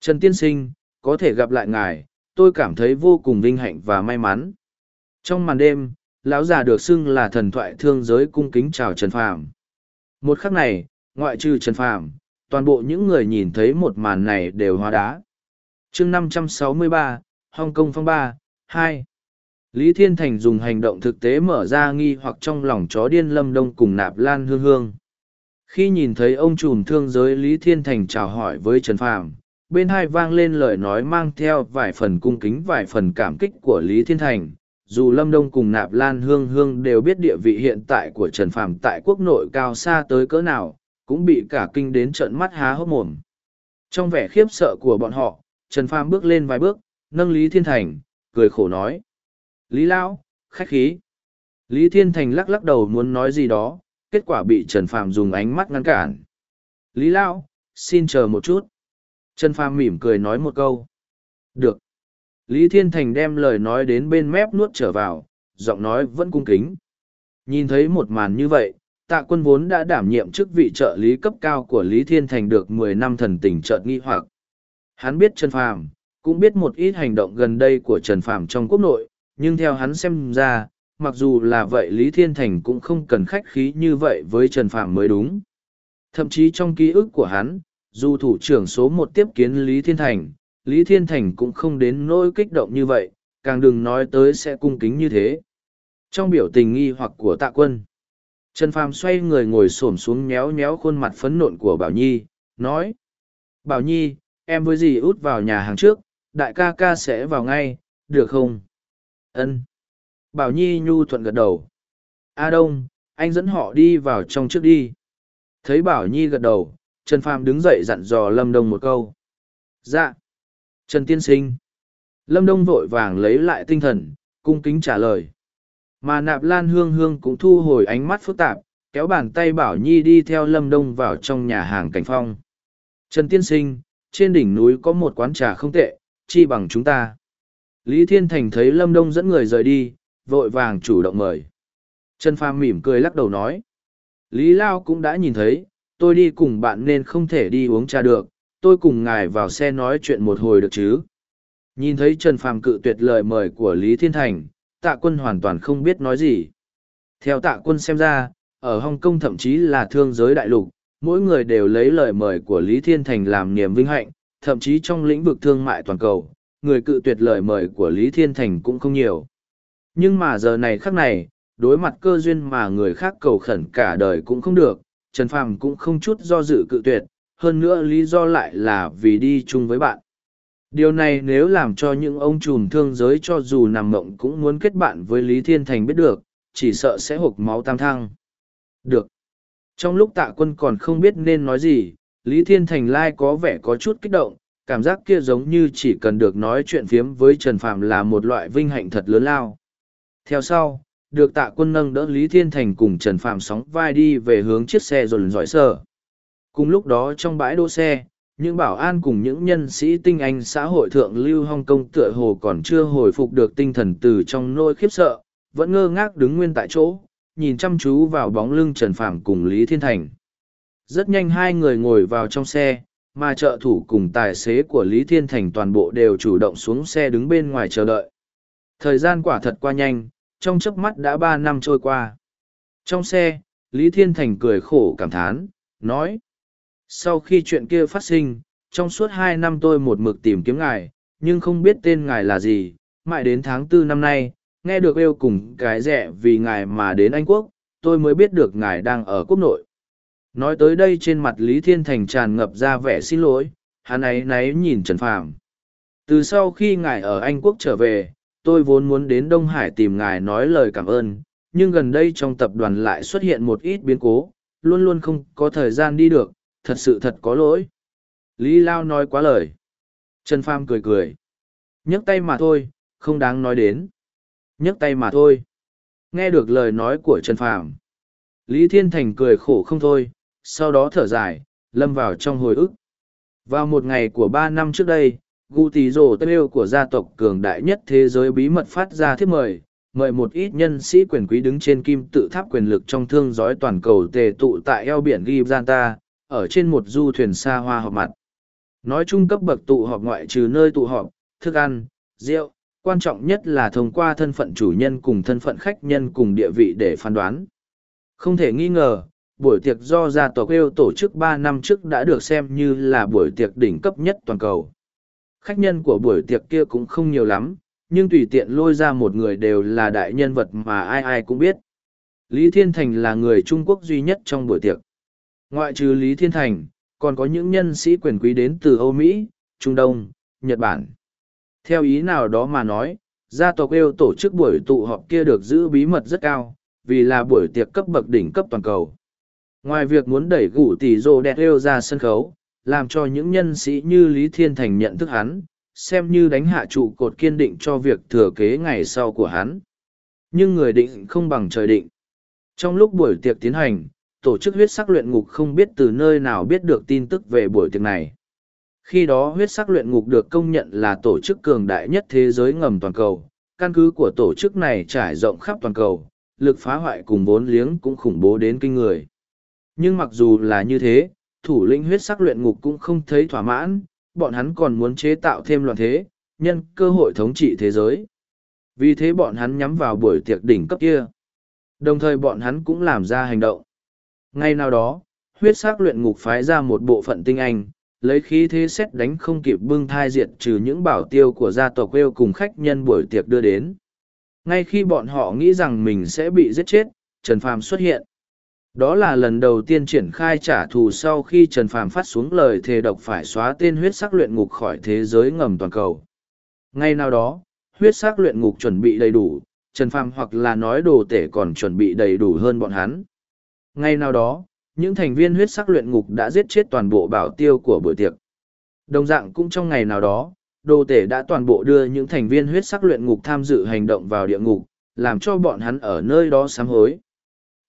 S1: trần tiên sinh có thể gặp lại ngài tôi cảm thấy vô cùng vinh hạnh và may mắn trong màn đêm lão già được xưng là thần thoại thương giới cung kính chào trần phàm một khắc này ngoại trừ trần phàm toàn bộ những người nhìn thấy một màn này đều hoa đá chương năm trăm sáu mươi ba Hong Kong phong ba, hai. Lý Thiên Thành dùng hành động thực tế mở ra nghi hoặc trong lòng chó điên lâm đông cùng nạp lan hương hương. Khi nhìn thấy ông trùm thương giới Lý Thiên Thành chào hỏi với Trần Phàm, bên hai vang lên lời nói mang theo vài phần cung kính vài phần cảm kích của Lý Thiên Thành. Dù Lâm Đông cùng Nạp Lan Hương Hương đều biết địa vị hiện tại của Trần Phàm tại quốc nội cao xa tới cỡ nào, cũng bị cả kinh đến trợn mắt há hốc mồm. Trong vẻ khiếp sợ của bọn họ, Trần Phàm bước lên vài bước, nâng Lý Thiên Thành, cười khổ nói. Lý Lão, khách khí. Lý Thiên Thành lắc lắc đầu muốn nói gì đó, kết quả bị Trần Phàm dùng ánh mắt ngăn cản. Lý Lão, xin chờ một chút. Trần Phàm mỉm cười nói một câu. Được. Lý Thiên Thành đem lời nói đến bên mép nuốt trở vào, giọng nói vẫn cung kính. Nhìn thấy một màn như vậy, tạ quân vốn đã đảm nhiệm chức vị trợ lý cấp cao của Lý Thiên Thành được mười năm thần tình trợt nghi hoặc. Hắn biết Trần Phàm, cũng biết một ít hành động gần đây của Trần Phàm trong quốc nội, nhưng theo hắn xem ra, mặc dù là vậy Lý Thiên Thành cũng không cần khách khí như vậy với Trần Phàm mới đúng. Thậm chí trong ký ức của hắn, dù thủ trưởng số một tiếp kiến Lý Thiên Thành, Lý Thiên Thành cũng không đến nỗi kích động như vậy, càng đừng nói tới sẽ cung kính như thế. Trong biểu tình nghi hoặc của tạ quân, Trần Phàm xoay người ngồi xổm xuống nhéo nhéo khuôn mặt phấn nộn của Bảo Nhi, nói. Bảo Nhi, em với dì út vào nhà hàng trước, đại ca ca sẽ vào ngay, được không? Ân. Bảo Nhi nhu thuận gật đầu. A Đông, anh dẫn họ đi vào trong trước đi. Thấy Bảo Nhi gật đầu, Trần Phàm đứng dậy dặn dò Lâm Đông một câu. Dạ. Trần Tiên Sinh. Lâm Đông vội vàng lấy lại tinh thần, cung kính trả lời. Mà nạp lan hương hương cũng thu hồi ánh mắt phức tạp, kéo bàn tay Bảo Nhi đi theo Lâm Đông vào trong nhà hàng Cảnh Phong. Trần Tiên Sinh, trên đỉnh núi có một quán trà không tệ, chi bằng chúng ta. Lý Thiên Thành thấy Lâm Đông dẫn người rời đi, vội vàng chủ động mời. Trần Phàm mỉm cười lắc đầu nói. Lý Lao cũng đã nhìn thấy, tôi đi cùng bạn nên không thể đi uống trà được, tôi cùng ngài vào xe nói chuyện một hồi được chứ. Nhìn thấy Trần Phàm cự tuyệt lời mời của Lý Thiên Thành, tạ quân hoàn toàn không biết nói gì. Theo tạ quân xem ra, ở Hồng Kông thậm chí là thương giới đại lục, mỗi người đều lấy lời mời của Lý Thiên Thành làm niềm vinh hạnh, thậm chí trong lĩnh vực thương mại toàn cầu, người cự tuyệt lời mời của Lý Thiên Thành cũng không nhiều. Nhưng mà giờ này khắc này, đối mặt cơ duyên mà người khác cầu khẩn cả đời cũng không được, Trần Phàm cũng không chút do dự cự tuyệt, hơn nữa lý do lại là vì đi chung với bạn. Điều này nếu làm cho những ông trùm thương giới cho dù nằm mộng cũng muốn kết bạn với Lý Thiên Thành biết được, chỉ sợ sẽ hụt máu tam thăng. Được. Trong lúc tạ quân còn không biết nên nói gì, Lý Thiên Thành Lai có vẻ có chút kích động, cảm giác kia giống như chỉ cần được nói chuyện phiếm với Trần Phạm là một loại vinh hạnh thật lớn lao. Theo sau, được tạ quân nâng đỡ Lý Thiên Thành cùng Trần Phạm sóng vai đi về hướng chiếc xe rồn giỏi sờ. Cùng lúc đó trong bãi đỗ xe, những bảo an cùng những nhân sĩ tinh anh xã hội thượng lưu Hong Kong tựa hồ còn chưa hồi phục được tinh thần từ trong nỗi khiếp sợ, vẫn ngơ ngác đứng nguyên tại chỗ, nhìn chăm chú vào bóng lưng Trần Phạm cùng Lý Thiên Thành rất nhanh hai người ngồi vào trong xe mà trợ thủ cùng tài xế của lý thiên thành toàn bộ đều chủ động xuống xe đứng bên ngoài chờ đợi thời gian quả thật qua nhanh trong chớp mắt đã ba năm trôi qua trong xe lý thiên thành cười khổ cảm thán nói sau khi chuyện kia phát sinh trong suốt hai năm tôi một mực tìm kiếm ngài nhưng không biết tên ngài là gì mãi đến tháng tư năm nay nghe được yêu cùng cái rẻ vì ngài mà đến anh quốc tôi mới biết được ngài đang ở quốc nội Nói tới đây trên mặt Lý Thiên Thành tràn ngập ra vẻ xin lỗi, hắn ấy náy nhìn Trần Phàm. Từ sau khi ngài ở Anh Quốc trở về, tôi vốn muốn đến Đông Hải tìm ngài nói lời cảm ơn, nhưng gần đây trong tập đoàn lại xuất hiện một ít biến cố, luôn luôn không có thời gian đi được, thật sự thật có lỗi. Lý Lao nói quá lời. Trần Phàm cười cười. nhấc tay mà thôi, không đáng nói đến. nhấc tay mà thôi. Nghe được lời nói của Trần Phàm, Lý Thiên Thành cười khổ không thôi, sau đó thở dài, lâm vào trong hồi ức. Vào một ngày của ba năm trước đây, Gu Tì Rồ Têu của gia tộc cường đại nhất thế giới bí mật phát ra thiết mời, mời một ít nhân sĩ quyền quý đứng trên kim tự tháp quyền lực trong thương giói toàn cầu tề tụ tại eo biển Gibzanta, ở trên một du thuyền xa hoa họp mặt. Nói chung cấp bậc tụ họp ngoại trừ nơi tụ họp, thức ăn, rượu, quan trọng nhất là thông qua thân phận chủ nhân cùng thân phận khách nhân cùng địa vị để phán đoán. Không thể nghi ngờ, buổi tiệc do gia tộc yêu tổ chức ba năm trước đã được xem như là buổi tiệc đỉnh cấp nhất toàn cầu. Khách nhân của buổi tiệc kia cũng không nhiều lắm, nhưng tùy tiện lôi ra một người đều là đại nhân vật mà ai ai cũng biết. Lý Thiên Thành là người Trung Quốc duy nhất trong buổi tiệc. Ngoại trừ Lý Thiên Thành, còn có những nhân sĩ quyền quý đến từ Âu Mỹ, Trung Đông, Nhật Bản. Theo ý nào đó mà nói, gia tộc yêu tổ chức buổi tụ họp kia được giữ bí mật rất cao, vì là buổi tiệc cấp bậc đỉnh cấp toàn cầu ngoài việc muốn đẩy gủ tỷ rô đẹp rêu ra sân khấu làm cho những nhân sĩ như lý thiên thành nhận thức hắn xem như đánh hạ trụ cột kiên định cho việc thừa kế ngày sau của hắn nhưng người định không bằng trời định trong lúc buổi tiệc tiến hành tổ chức huyết sắc luyện ngục không biết từ nơi nào biết được tin tức về buổi tiệc này khi đó huyết sắc luyện ngục được công nhận là tổ chức cường đại nhất thế giới ngầm toàn cầu căn cứ của tổ chức này trải rộng khắp toàn cầu lực phá hoại cùng vốn liếng cũng khủng bố đến kinh người nhưng mặc dù là như thế, thủ lĩnh huyết sắc luyện ngục cũng không thấy thỏa mãn, bọn hắn còn muốn chế tạo thêm loạn thế, nhân cơ hội thống trị thế giới. Vì thế bọn hắn nhắm vào buổi tiệc đỉnh cấp kia. Đồng thời bọn hắn cũng làm ra hành động. Ngay nào đó, huyết sắc luyện ngục phái ra một bộ phận tinh anh, lấy khí thế xét đánh không kịp bưng thai diệt trừ những bảo tiêu của gia tộc quêu cùng khách nhân buổi tiệc đưa đến. Ngay khi bọn họ nghĩ rằng mình sẽ bị giết chết, Trần Phàm xuất hiện đó là lần đầu tiên triển khai trả thù sau khi trần phàm phát xuống lời thề độc phải xóa tên huyết sắc luyện ngục khỏi thế giới ngầm toàn cầu ngay nào đó huyết sắc luyện ngục chuẩn bị đầy đủ trần phàm hoặc là nói đồ tể còn chuẩn bị đầy đủ hơn bọn hắn ngay nào đó những thành viên huyết sắc luyện ngục đã giết chết toàn bộ bảo tiêu của bữa tiệc đồng dạng cũng trong ngày nào đó đồ tể đã toàn bộ đưa những thành viên huyết sắc luyện ngục tham dự hành động vào địa ngục làm cho bọn hắn ở nơi đó sám hối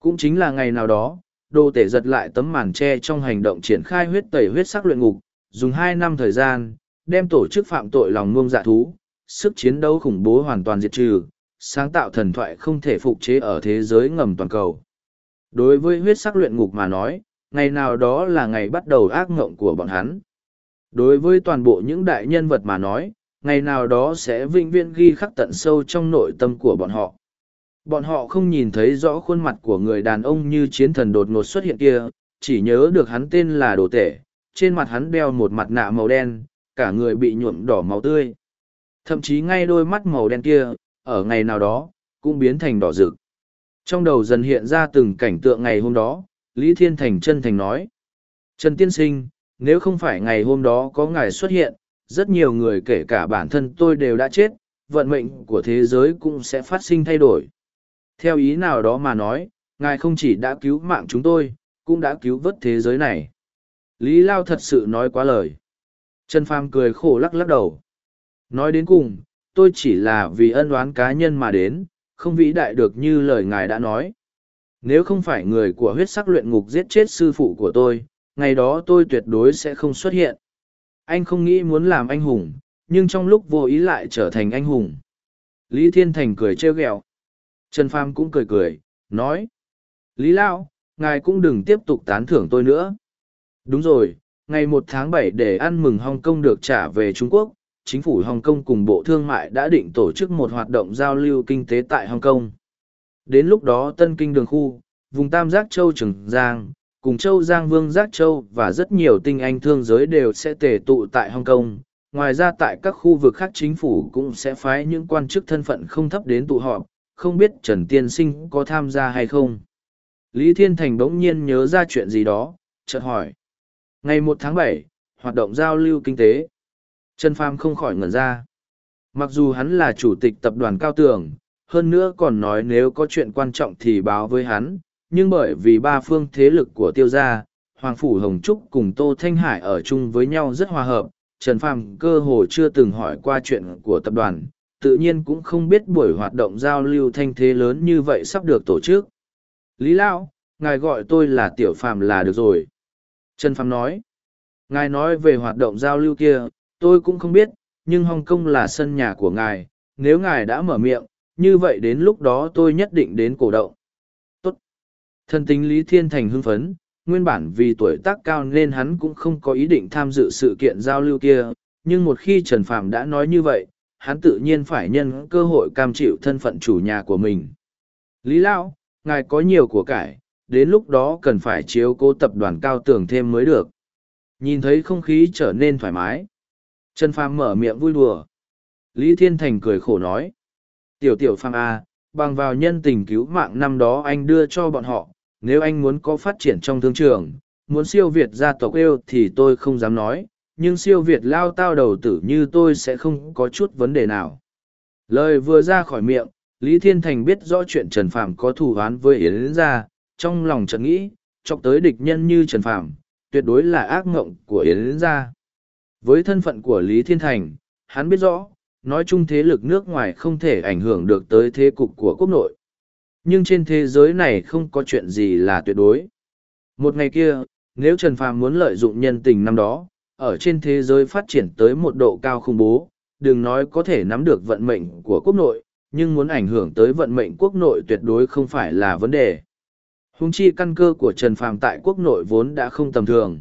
S1: cũng chính là ngày nào đó, đồ tể giật lại tấm màn tre trong hành động triển khai huyết tẩy huyết sắc luyện ngục, dùng hai năm thời gian, đem tổ chức phạm tội lòng ngông dạ thú, sức chiến đấu khủng bố hoàn toàn diệt trừ, sáng tạo thần thoại không thể phục chế ở thế giới ngầm toàn cầu. Đối với huyết sắc luyện ngục mà nói, ngày nào đó là ngày bắt đầu ác ngộng của bọn hắn. Đối với toàn bộ những đại nhân vật mà nói, ngày nào đó sẽ vinh viễn ghi khắc tận sâu trong nội tâm của bọn họ. Bọn họ không nhìn thấy rõ khuôn mặt của người đàn ông như chiến thần đột ngột xuất hiện kia, chỉ nhớ được hắn tên là Đồ Tể, trên mặt hắn đeo một mặt nạ màu đen, cả người bị nhuộm đỏ máu tươi. Thậm chí ngay đôi mắt màu đen kia, ở ngày nào đó, cũng biến thành đỏ rực. Trong đầu dần hiện ra từng cảnh tượng ngày hôm đó, Lý Thiên Thành chân thành nói. Trần Tiên Sinh, nếu không phải ngày hôm đó có ngài xuất hiện, rất nhiều người kể cả bản thân tôi đều đã chết, vận mệnh của thế giới cũng sẽ phát sinh thay đổi theo ý nào đó mà nói ngài không chỉ đã cứu mạng chúng tôi cũng đã cứu vớt thế giới này lý lao thật sự nói quá lời trần phàm cười khổ lắc lắc đầu nói đến cùng tôi chỉ là vì ân oán cá nhân mà đến không vĩ đại được như lời ngài đã nói nếu không phải người của huyết sắc luyện ngục giết chết sư phụ của tôi ngày đó tôi tuyệt đối sẽ không xuất hiện anh không nghĩ muốn làm anh hùng nhưng trong lúc vô ý lại trở thành anh hùng lý thiên thành cười trêu ghẹo Trần Phàm cũng cười cười, nói. Lý Lão, ngài cũng đừng tiếp tục tán thưởng tôi nữa. Đúng rồi, ngày một tháng bảy để ăn mừng Hồng Kong được trả về Trung Quốc, chính phủ Hồng Kong cùng Bộ Thương mại đã định tổ chức một hoạt động giao lưu kinh tế tại Hồng Kong. Đến lúc đó Tân Kinh Đường Khu, vùng Tam Giác Châu Trường Giang, cùng Châu Giang Vương Giác Châu và rất nhiều tinh anh thương giới đều sẽ tề tụ tại Hồng Kong. Ngoài ra tại các khu vực khác chính phủ cũng sẽ phái những quan chức thân phận không thấp đến tụ họp, không biết Trần Tiên Sinh có tham gia hay không. Lý Thiên Thành bỗng nhiên nhớ ra chuyện gì đó, chợt hỏi. Ngày 1 tháng 7, hoạt động giao lưu kinh tế. Trần Phàm không khỏi ngẩn ra. Mặc dù hắn là chủ tịch tập đoàn Cao Tường, hơn nữa còn nói nếu có chuyện quan trọng thì báo với hắn, nhưng bởi vì ba phương thế lực của tiêu gia, Hoàng Phủ Hồng Trúc cùng Tô Thanh Hải ở chung với nhau rất hòa hợp, Trần Phàm cơ hồ chưa từng hỏi qua chuyện của tập đoàn, tự nhiên cũng không biết buổi hoạt động giao lưu thanh thế lớn như vậy sắp được tổ chức. Lý Lão, ngài gọi tôi là Tiểu Phạm là được rồi. Trần Phạm nói, ngài nói về hoạt động giao lưu kia, tôi cũng không biết, nhưng Hong Kong là sân nhà của ngài, nếu ngài đã mở miệng, như vậy đến lúc đó tôi nhất định đến cổ động. Tốt. Thân tính Lý Thiên Thành hưng phấn, nguyên bản vì tuổi tác cao nên hắn cũng không có ý định tham dự sự kiện giao lưu kia, nhưng một khi Trần Phạm đã nói như vậy, hắn tự nhiên phải nhân cơ hội cam chịu thân phận chủ nhà của mình. Lý Lão, ngài có nhiều của cải, đến lúc đó cần phải chiếu cố tập đoàn cao tường thêm mới được. Nhìn thấy không khí trở nên thoải mái. Trần Phàm mở miệng vui đùa. Lý Thiên Thành cười khổ nói. Tiểu tiểu Phàm A, à, bằng vào nhân tình cứu mạng năm đó anh đưa cho bọn họ, nếu anh muốn có phát triển trong thương trường, muốn siêu việt gia tộc yêu thì tôi không dám nói, nhưng siêu việt lao tao đầu tử như tôi sẽ không có chút vấn đề nào lời vừa ra khỏi miệng lý thiên thành biết rõ chuyện trần Phạm có thù oán với yến gia trong lòng trần nghĩ chọc tới địch nhân như trần Phạm, tuyệt đối là ác ngộng của yến gia với thân phận của lý thiên thành hắn biết rõ nói chung thế lực nước ngoài không thể ảnh hưởng được tới thế cục của quốc nội nhưng trên thế giới này không có chuyện gì là tuyệt đối một ngày kia nếu trần Phạm muốn lợi dụng nhân tình năm đó ở trên thế giới phát triển tới một độ cao khủng bố, đừng nói có thể nắm được vận mệnh của quốc nội, nhưng muốn ảnh hưởng tới vận mệnh quốc nội tuyệt đối không phải là vấn đề. Hùng chi căn cơ của Trần Phàm tại quốc nội vốn đã không tầm thường.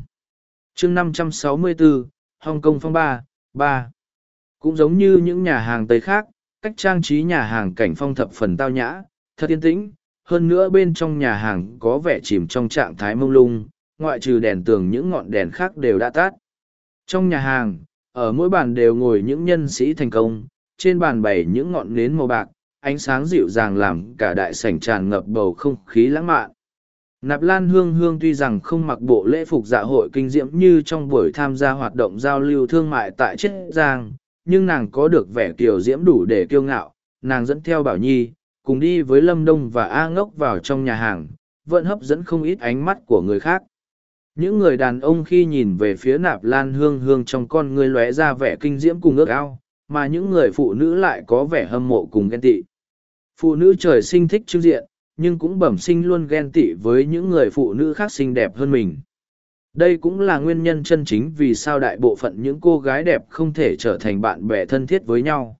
S1: Chương 564, Hồng Kong phong ba ba Cũng giống như những nhà hàng Tây khác, cách trang trí nhà hàng cảnh phong thập phần tao nhã, thật yên tĩnh, hơn nữa bên trong nhà hàng có vẻ chìm trong trạng thái mông lung, ngoại trừ đèn tường những ngọn đèn khác đều đã tắt. Trong nhà hàng, ở mỗi bàn đều ngồi những nhân sĩ thành công, trên bàn bày những ngọn nến màu bạc, ánh sáng dịu dàng làm cả đại sảnh tràn ngập bầu không khí lãng mạn. Nạp Lan Hương Hương tuy rằng không mặc bộ lễ phục dạ hội kinh diễm như trong buổi tham gia hoạt động giao lưu thương mại tại Chiết Giang, nhưng nàng có được vẻ kiều diễm đủ để kiêu ngạo, nàng dẫn theo Bảo Nhi, cùng đi với Lâm Đông và A Ngốc vào trong nhà hàng, vẫn hấp dẫn không ít ánh mắt của người khác những người đàn ông khi nhìn về phía nạp lan hương hương trong con người lóe ra vẻ kinh diễm cùng ước ao mà những người phụ nữ lại có vẻ hâm mộ cùng ghen tị phụ nữ trời sinh thích trưng diện nhưng cũng bẩm sinh luôn ghen tị với những người phụ nữ khác xinh đẹp hơn mình đây cũng là nguyên nhân chân chính vì sao đại bộ phận những cô gái đẹp không thể trở thành bạn bè thân thiết với nhau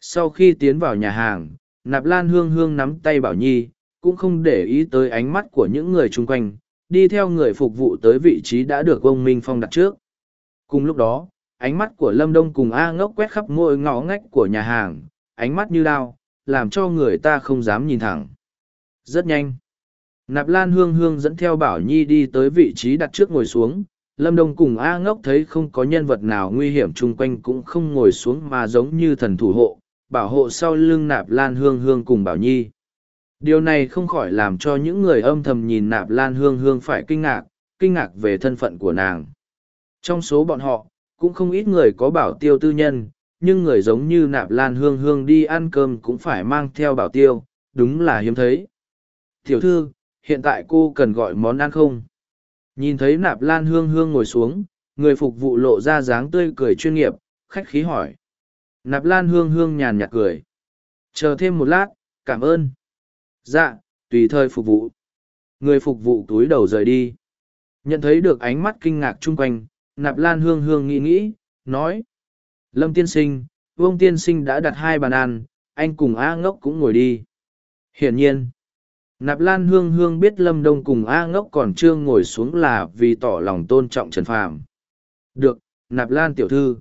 S1: sau khi tiến vào nhà hàng nạp lan hương hương nắm tay bảo nhi cũng không để ý tới ánh mắt của những người chung quanh đi theo người phục vụ tới vị trí đã được ông Minh Phong đặt trước. Cùng lúc đó, ánh mắt của Lâm Đông cùng A ngốc quét khắp mỗi ngõ ngách của nhà hàng, ánh mắt như đao, làm cho người ta không dám nhìn thẳng. Rất nhanh. Nạp Lan Hương Hương dẫn theo Bảo Nhi đi tới vị trí đặt trước ngồi xuống. Lâm Đông cùng A ngốc thấy không có nhân vật nào nguy hiểm chung quanh cũng không ngồi xuống mà giống như thần thủ hộ, bảo hộ sau lưng Nạp Lan Hương Hương cùng Bảo Nhi. Điều này không khỏi làm cho những người âm thầm nhìn nạp lan hương hương phải kinh ngạc, kinh ngạc về thân phận của nàng. Trong số bọn họ, cũng không ít người có bảo tiêu tư nhân, nhưng người giống như nạp lan hương hương đi ăn cơm cũng phải mang theo bảo tiêu, đúng là hiếm thấy. Tiểu thư, hiện tại cô cần gọi món ăn không? Nhìn thấy nạp lan hương hương ngồi xuống, người phục vụ lộ ra dáng tươi cười chuyên nghiệp, khách khí hỏi. Nạp lan hương hương nhàn nhạt cười. Chờ thêm một lát, cảm ơn. Dạ, tùy thời phục vụ. Người phục vụ túi đầu rời đi. Nhận thấy được ánh mắt kinh ngạc chung quanh, nạp lan hương hương nghĩ nghĩ, nói. Lâm tiên sinh, vương tiên sinh đã đặt hai bàn ăn, anh cùng A ngốc cũng ngồi đi. Hiển nhiên, nạp lan hương hương biết Lâm Đông cùng A ngốc còn chưa ngồi xuống là vì tỏ lòng tôn trọng Trần Phàm. Được, nạp lan tiểu thư.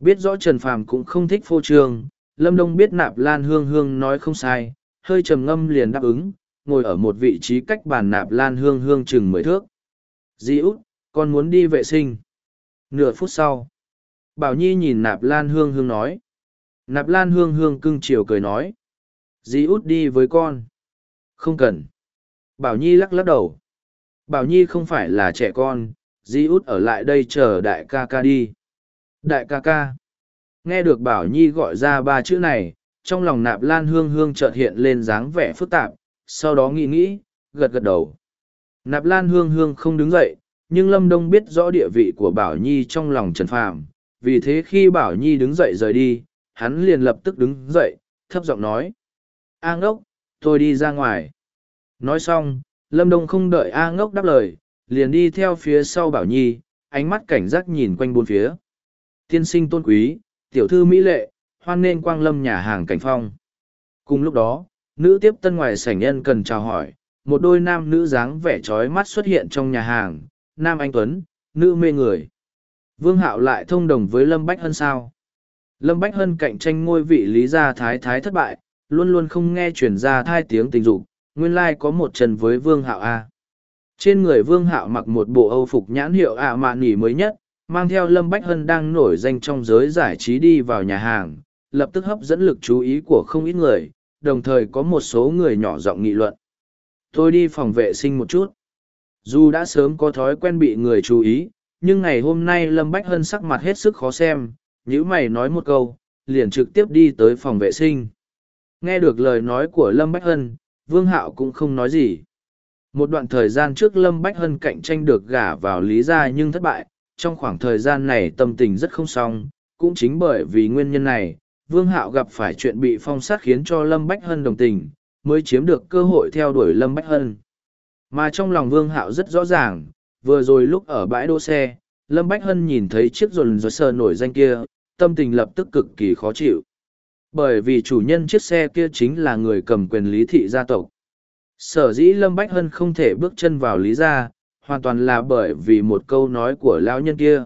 S1: Biết rõ Trần Phàm cũng không thích phô trương, Lâm Đông biết nạp lan hương hương nói không sai, hơi trầm ngâm liền đáp ứng, ngồi ở một vị trí cách bàn nạp lan hương hương chừng mười thước. Di út, con muốn đi vệ sinh. Nửa phút sau, Bảo Nhi nhìn nạp lan hương hương nói. Nạp lan hương hương cưng chiều cười nói. Di út đi với con. Không cần. Bảo Nhi lắc lắc đầu. Bảo Nhi không phải là trẻ con, Di út ở lại đây chờ đại ca ca đi. Đại ca ca. Nghe được Bảo Nhi gọi ra ba chữ này, trong lòng nạp lan hương hương chợt hiện lên dáng vẻ phức tạp, sau đó nghĩ nghĩ, gật gật đầu. Nạp lan hương hương không đứng dậy, nhưng Lâm Đông biết rõ địa vị của Bảo Nhi trong lòng Trần Phàm, vì thế khi Bảo Nhi đứng dậy rời đi, hắn liền lập tức đứng dậy, thấp giọng nói. A ngốc, tôi đi ra ngoài. Nói xong, Lâm Đông không đợi A ngốc đáp lời, liền đi theo phía sau Bảo Nhi, ánh mắt cảnh giác nhìn quanh bốn phía. Tiên sinh tôn quý, tiểu thư mỹ lệ, hoan nên quang lâm nhà hàng cảnh phong. Cùng lúc đó, nữ tiếp tân ngoài sảnh nhân cần chào hỏi, một đôi nam nữ dáng vẻ trói mắt xuất hiện trong nhà hàng, nam anh tuấn, nữ mê người. Vương Hạo lại thông đồng với Lâm Bách Hân sao? Lâm Bách Hân cạnh tranh ngôi vị lý gia thái thái thất bại, luôn luôn không nghe truyền ra thai tiếng tình dục, nguyên lai có một chân với Vương Hạo a. Trên người Vương Hạo mặc một bộ Âu phục nhãn hiệu ạ à mạn nỉ mới nhất, mang theo Lâm Bách Hân đang nổi danh trong giới giải trí đi vào nhà hàng, lập tức hấp dẫn lực chú ý của không ít người, đồng thời có một số người nhỏ giọng nghị luận. Tôi đi phòng vệ sinh một chút. Dù đã sớm có thói quen bị người chú ý, nhưng ngày hôm nay Lâm Bách Hân sắc mặt hết sức khó xem, nhữ mày nói một câu, liền trực tiếp đi tới phòng vệ sinh. Nghe được lời nói của Lâm Bách Hân, Vương Hạo cũng không nói gì. Một đoạn thời gian trước Lâm Bách Hân cạnh tranh được gả vào Lý Gia nhưng thất bại, trong khoảng thời gian này tâm tình rất không xong, cũng chính bởi vì nguyên nhân này, Vương Hạo gặp phải chuyện bị phong sát khiến cho Lâm Bách Hân đồng tình, mới chiếm được cơ hội theo đuổi Lâm Bách Hân. Mà trong lòng Vương Hạo rất rõ ràng, vừa rồi lúc ở bãi đỗ xe, Lâm Bách Hân nhìn thấy chiếc rồn rồi sờ nổi danh kia, tâm tình lập tức cực kỳ khó chịu. Bởi vì chủ nhân chiếc xe kia chính là người cầm quyền lý thị gia tộc. Sở dĩ Lâm Bách Hân không thể bước chân vào lý gia, hoàn toàn là bởi vì một câu nói của lão nhân kia.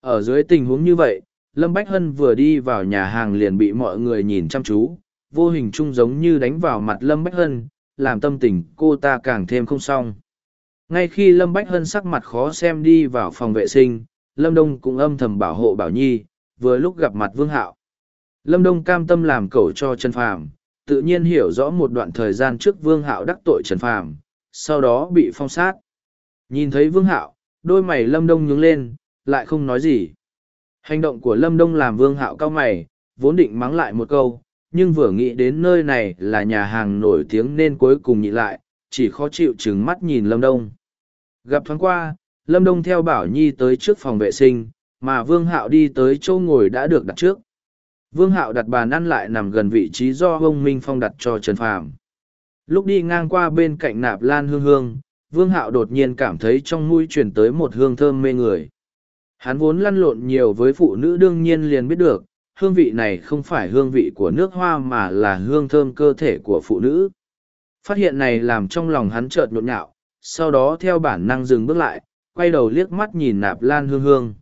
S1: Ở dưới tình huống như vậy, Lâm Bách Hân vừa đi vào nhà hàng liền bị mọi người nhìn chăm chú, vô hình chung giống như đánh vào mặt Lâm Bách Hân, làm tâm tình cô ta càng thêm không xong. Ngay khi Lâm Bách Hân sắc mặt khó xem đi vào phòng vệ sinh, Lâm Đông cũng âm thầm bảo hộ Bảo Nhi, vừa lúc gặp mặt Vương Hạo. Lâm Đông cam tâm làm cầu cho Trần Phàm, tự nhiên hiểu rõ một đoạn thời gian trước Vương Hạo đắc tội Trần Phàm, sau đó bị phong sát. Nhìn thấy Vương Hạo, đôi mày Lâm Đông nhướng lên, lại không nói gì. Hành động của Lâm Đông làm vương hạo cao mày, vốn định mắng lại một câu, nhưng vừa nghĩ đến nơi này là nhà hàng nổi tiếng nên cuối cùng nhịn lại, chỉ khó chịu trừng mắt nhìn Lâm Đông. Gặp thoáng qua, Lâm Đông theo Bảo Nhi tới trước phòng vệ sinh, mà Vương Hạo đi tới chỗ ngồi đã được đặt trước. Vương Hạo đặt bàn ăn lại nằm gần vị trí do ông Minh Phong đặt cho Trần Phàm. Lúc đi ngang qua bên cạnh nạp lan hương hương, Vương Hạo đột nhiên cảm thấy trong mũi truyền tới một hương thơm mê người. Hắn vốn lăn lộn nhiều với phụ nữ đương nhiên liền biết được, hương vị này không phải hương vị của nước hoa mà là hương thơm cơ thể của phụ nữ. Phát hiện này làm trong lòng hắn chợt nhộn nhạo, sau đó theo bản năng dừng bước lại, quay đầu liếc mắt nhìn nạp lan hương hương.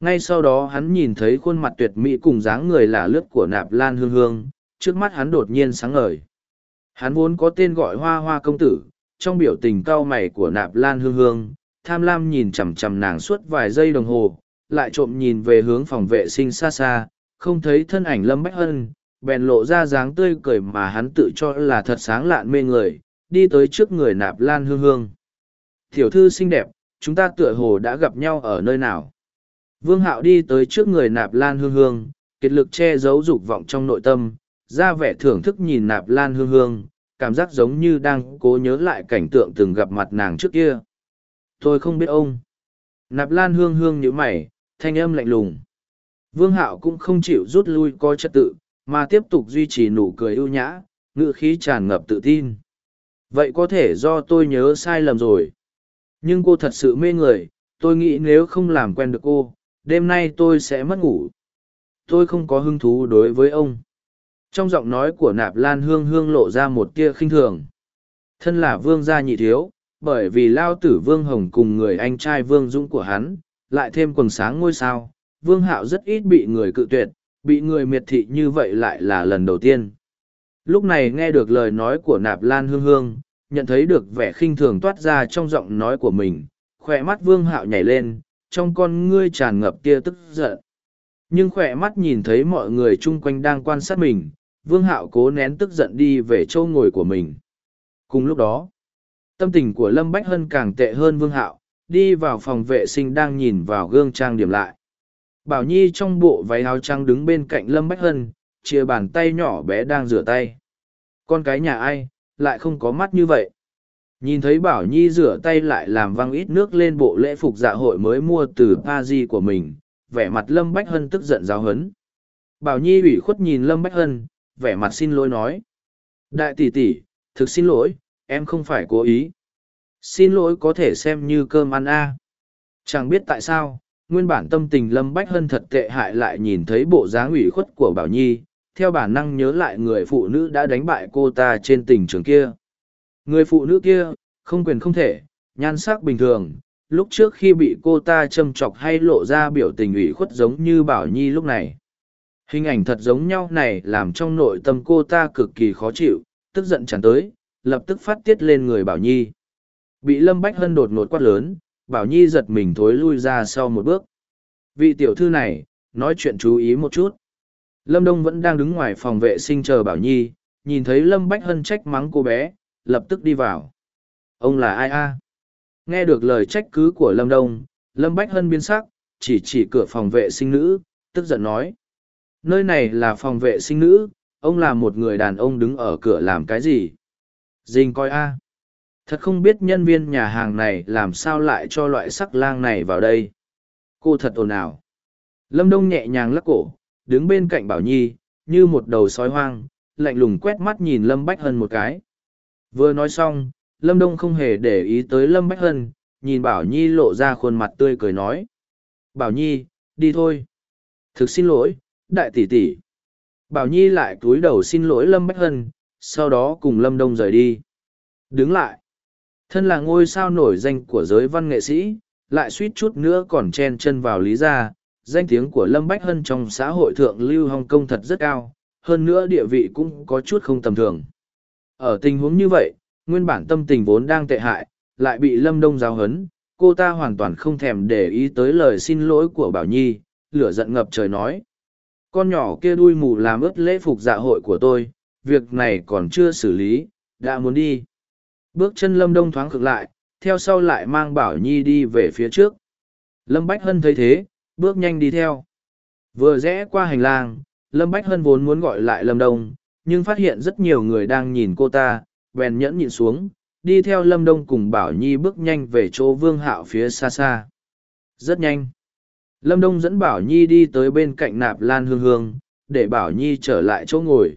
S1: Ngay sau đó hắn nhìn thấy khuôn mặt tuyệt mỹ cùng dáng người lả lướt của nạp lan hương hương, trước mắt hắn đột nhiên sáng ngời. Hắn vốn có tên gọi hoa hoa công tử, trong biểu tình cao mày của nạp lan hương hương, tham lam nhìn chằm chằm nàng suốt vài giây đồng hồ, lại trộm nhìn về hướng phòng vệ sinh xa xa, không thấy thân ảnh Lâm Bách Hân, bèn lộ ra dáng tươi cười mà hắn tự cho là thật sáng lạn mê người, đi tới trước người nạp lan hương hương. Tiểu thư xinh đẹp, chúng ta tựa hồ đã gặp nhau ở nơi nào. Vương Hạo đi tới trước người nạp lan hương hương, kiệt lực che giấu dục vọng trong nội tâm, ra vẻ thưởng thức nhìn nạp lan hương hương, cảm giác giống như đang cố nhớ lại cảnh tượng từng gặp mặt nàng trước kia. Tôi không biết ông. Nạp lan hương hương như mày, thanh âm lạnh lùng. Vương hạo cũng không chịu rút lui coi trật tự, mà tiếp tục duy trì nụ cười ưu nhã, ngự khí tràn ngập tự tin. Vậy có thể do tôi nhớ sai lầm rồi. Nhưng cô thật sự mê người, tôi nghĩ nếu không làm quen được cô, đêm nay tôi sẽ mất ngủ. Tôi không có hứng thú đối với ông. Trong giọng nói của nạp lan hương hương lộ ra một tia khinh thường. Thân là vương gia nhị thiếu, bởi vì lao tử Vương Hồng cùng người anh trai Vương Dũng của hắn, lại thêm quần sáng ngôi sao, Vương Hạo rất ít bị người cự tuyệt, bị người miệt thị như vậy lại là lần đầu tiên. Lúc này nghe được lời nói của Nạp Lan Hương Hương, nhận thấy được vẻ khinh thường toát ra trong giọng nói của mình, khỏe mắt Vương Hạo nhảy lên, trong con ngươi tràn ngập tia tức giận. Nhưng khỏe mắt nhìn thấy mọi người chung quanh đang quan sát mình, Vương Hạo cố nén tức giận đi về chỗ ngồi của mình. Cùng lúc đó, Tâm tình của Lâm Bách Hân càng tệ hơn Vương Hạo, đi vào phòng vệ sinh đang nhìn vào gương trang điểm lại. Bảo Nhi trong bộ váy áo trắng đứng bên cạnh Lâm Bách Hân, chia bàn tay nhỏ bé đang rửa tay. Con cái nhà ai, lại không có mắt như vậy. Nhìn thấy Bảo Nhi rửa tay lại làm văng ít nước lên bộ lễ phục dạ hội mới mua từ Paris của mình, vẻ mặt Lâm Bách Hân tức giận giáo hấn. Bảo Nhi ủy khuất nhìn Lâm Bách Hân, vẻ mặt xin lỗi nói. Đại tỷ tỷ, thực xin lỗi, em không phải cố ý xin lỗi có thể xem như cơm ăn a chẳng biết tại sao nguyên bản tâm tình lâm bách hân thật tệ hại lại nhìn thấy bộ dáng ủy khuất của bảo nhi theo bản năng nhớ lại người phụ nữ đã đánh bại cô ta trên tình trường kia người phụ nữ kia không quyền không thể nhan sắc bình thường lúc trước khi bị cô ta châm chọc hay lộ ra biểu tình ủy khuất giống như bảo nhi lúc này hình ảnh thật giống nhau này làm trong nội tâm cô ta cực kỳ khó chịu tức giận tràn tới lập tức phát tiết lên người Bảo Nhi. Bị Lâm Bách Hân đột ngột quát lớn, Bảo Nhi giật mình thối lui ra sau một bước. Vị tiểu thư này, nói chuyện chú ý một chút. Lâm Đông vẫn đang đứng ngoài phòng vệ sinh chờ Bảo Nhi, nhìn thấy Lâm Bách Hân trách mắng cô bé, lập tức đi vào. Ông là ai a? À? Nghe được lời trách cứ của Lâm Đông, Lâm Bách Hân biến sắc, chỉ chỉ cửa phòng vệ sinh nữ, tức giận nói. Nơi này là phòng vệ sinh nữ, ông là một người đàn ông đứng ở cửa làm cái gì? dình coi a thật không biết nhân viên nhà hàng này làm sao lại cho loại sắc lang này vào đây cô thật ồn ào lâm đông nhẹ nhàng lắc cổ đứng bên cạnh bảo nhi như một đầu sói hoang lạnh lùng quét mắt nhìn lâm bách hân một cái vừa nói xong lâm đông không hề để ý tới lâm bách hân nhìn bảo nhi lộ ra khuôn mặt tươi cười nói bảo nhi đi thôi thực xin lỗi đại tỷ tỷ bảo nhi lại cúi đầu xin lỗi lâm bách hân sau đó cùng Lâm Đông rời đi. Đứng lại, thân là ngôi sao nổi danh của giới văn nghệ sĩ, lại suýt chút nữa còn chen chân vào lý gia, danh tiếng của Lâm Bách Hân trong xã hội thượng lưu Hồng Kông thật rất cao, hơn nữa địa vị cũng có chút không tầm thường. Ở tình huống như vậy, nguyên bản tâm tình vốn đang tệ hại, lại bị Lâm Đông giáo hấn, cô ta hoàn toàn không thèm để ý tới lời xin lỗi của Bảo Nhi, lửa giận ngập trời nói. Con nhỏ kia đuôi mù làm ướt lễ phục dạ hội của tôi, việc này còn chưa xử lý, đã muốn đi. Bước chân Lâm Đông thoáng cực lại, theo sau lại mang Bảo Nhi đi về phía trước. Lâm Bách Hân thấy thế, bước nhanh đi theo. Vừa rẽ qua hành lang, Lâm Bách Hân vốn muốn gọi lại Lâm Đông, nhưng phát hiện rất nhiều người đang nhìn cô ta, bèn nhẫn nhịn xuống, đi theo Lâm Đông cùng Bảo Nhi bước nhanh về chỗ Vương Hạo phía xa xa. Rất nhanh. Lâm Đông dẫn Bảo Nhi đi tới bên cạnh nạp lan hương hương, để Bảo Nhi trở lại chỗ ngồi.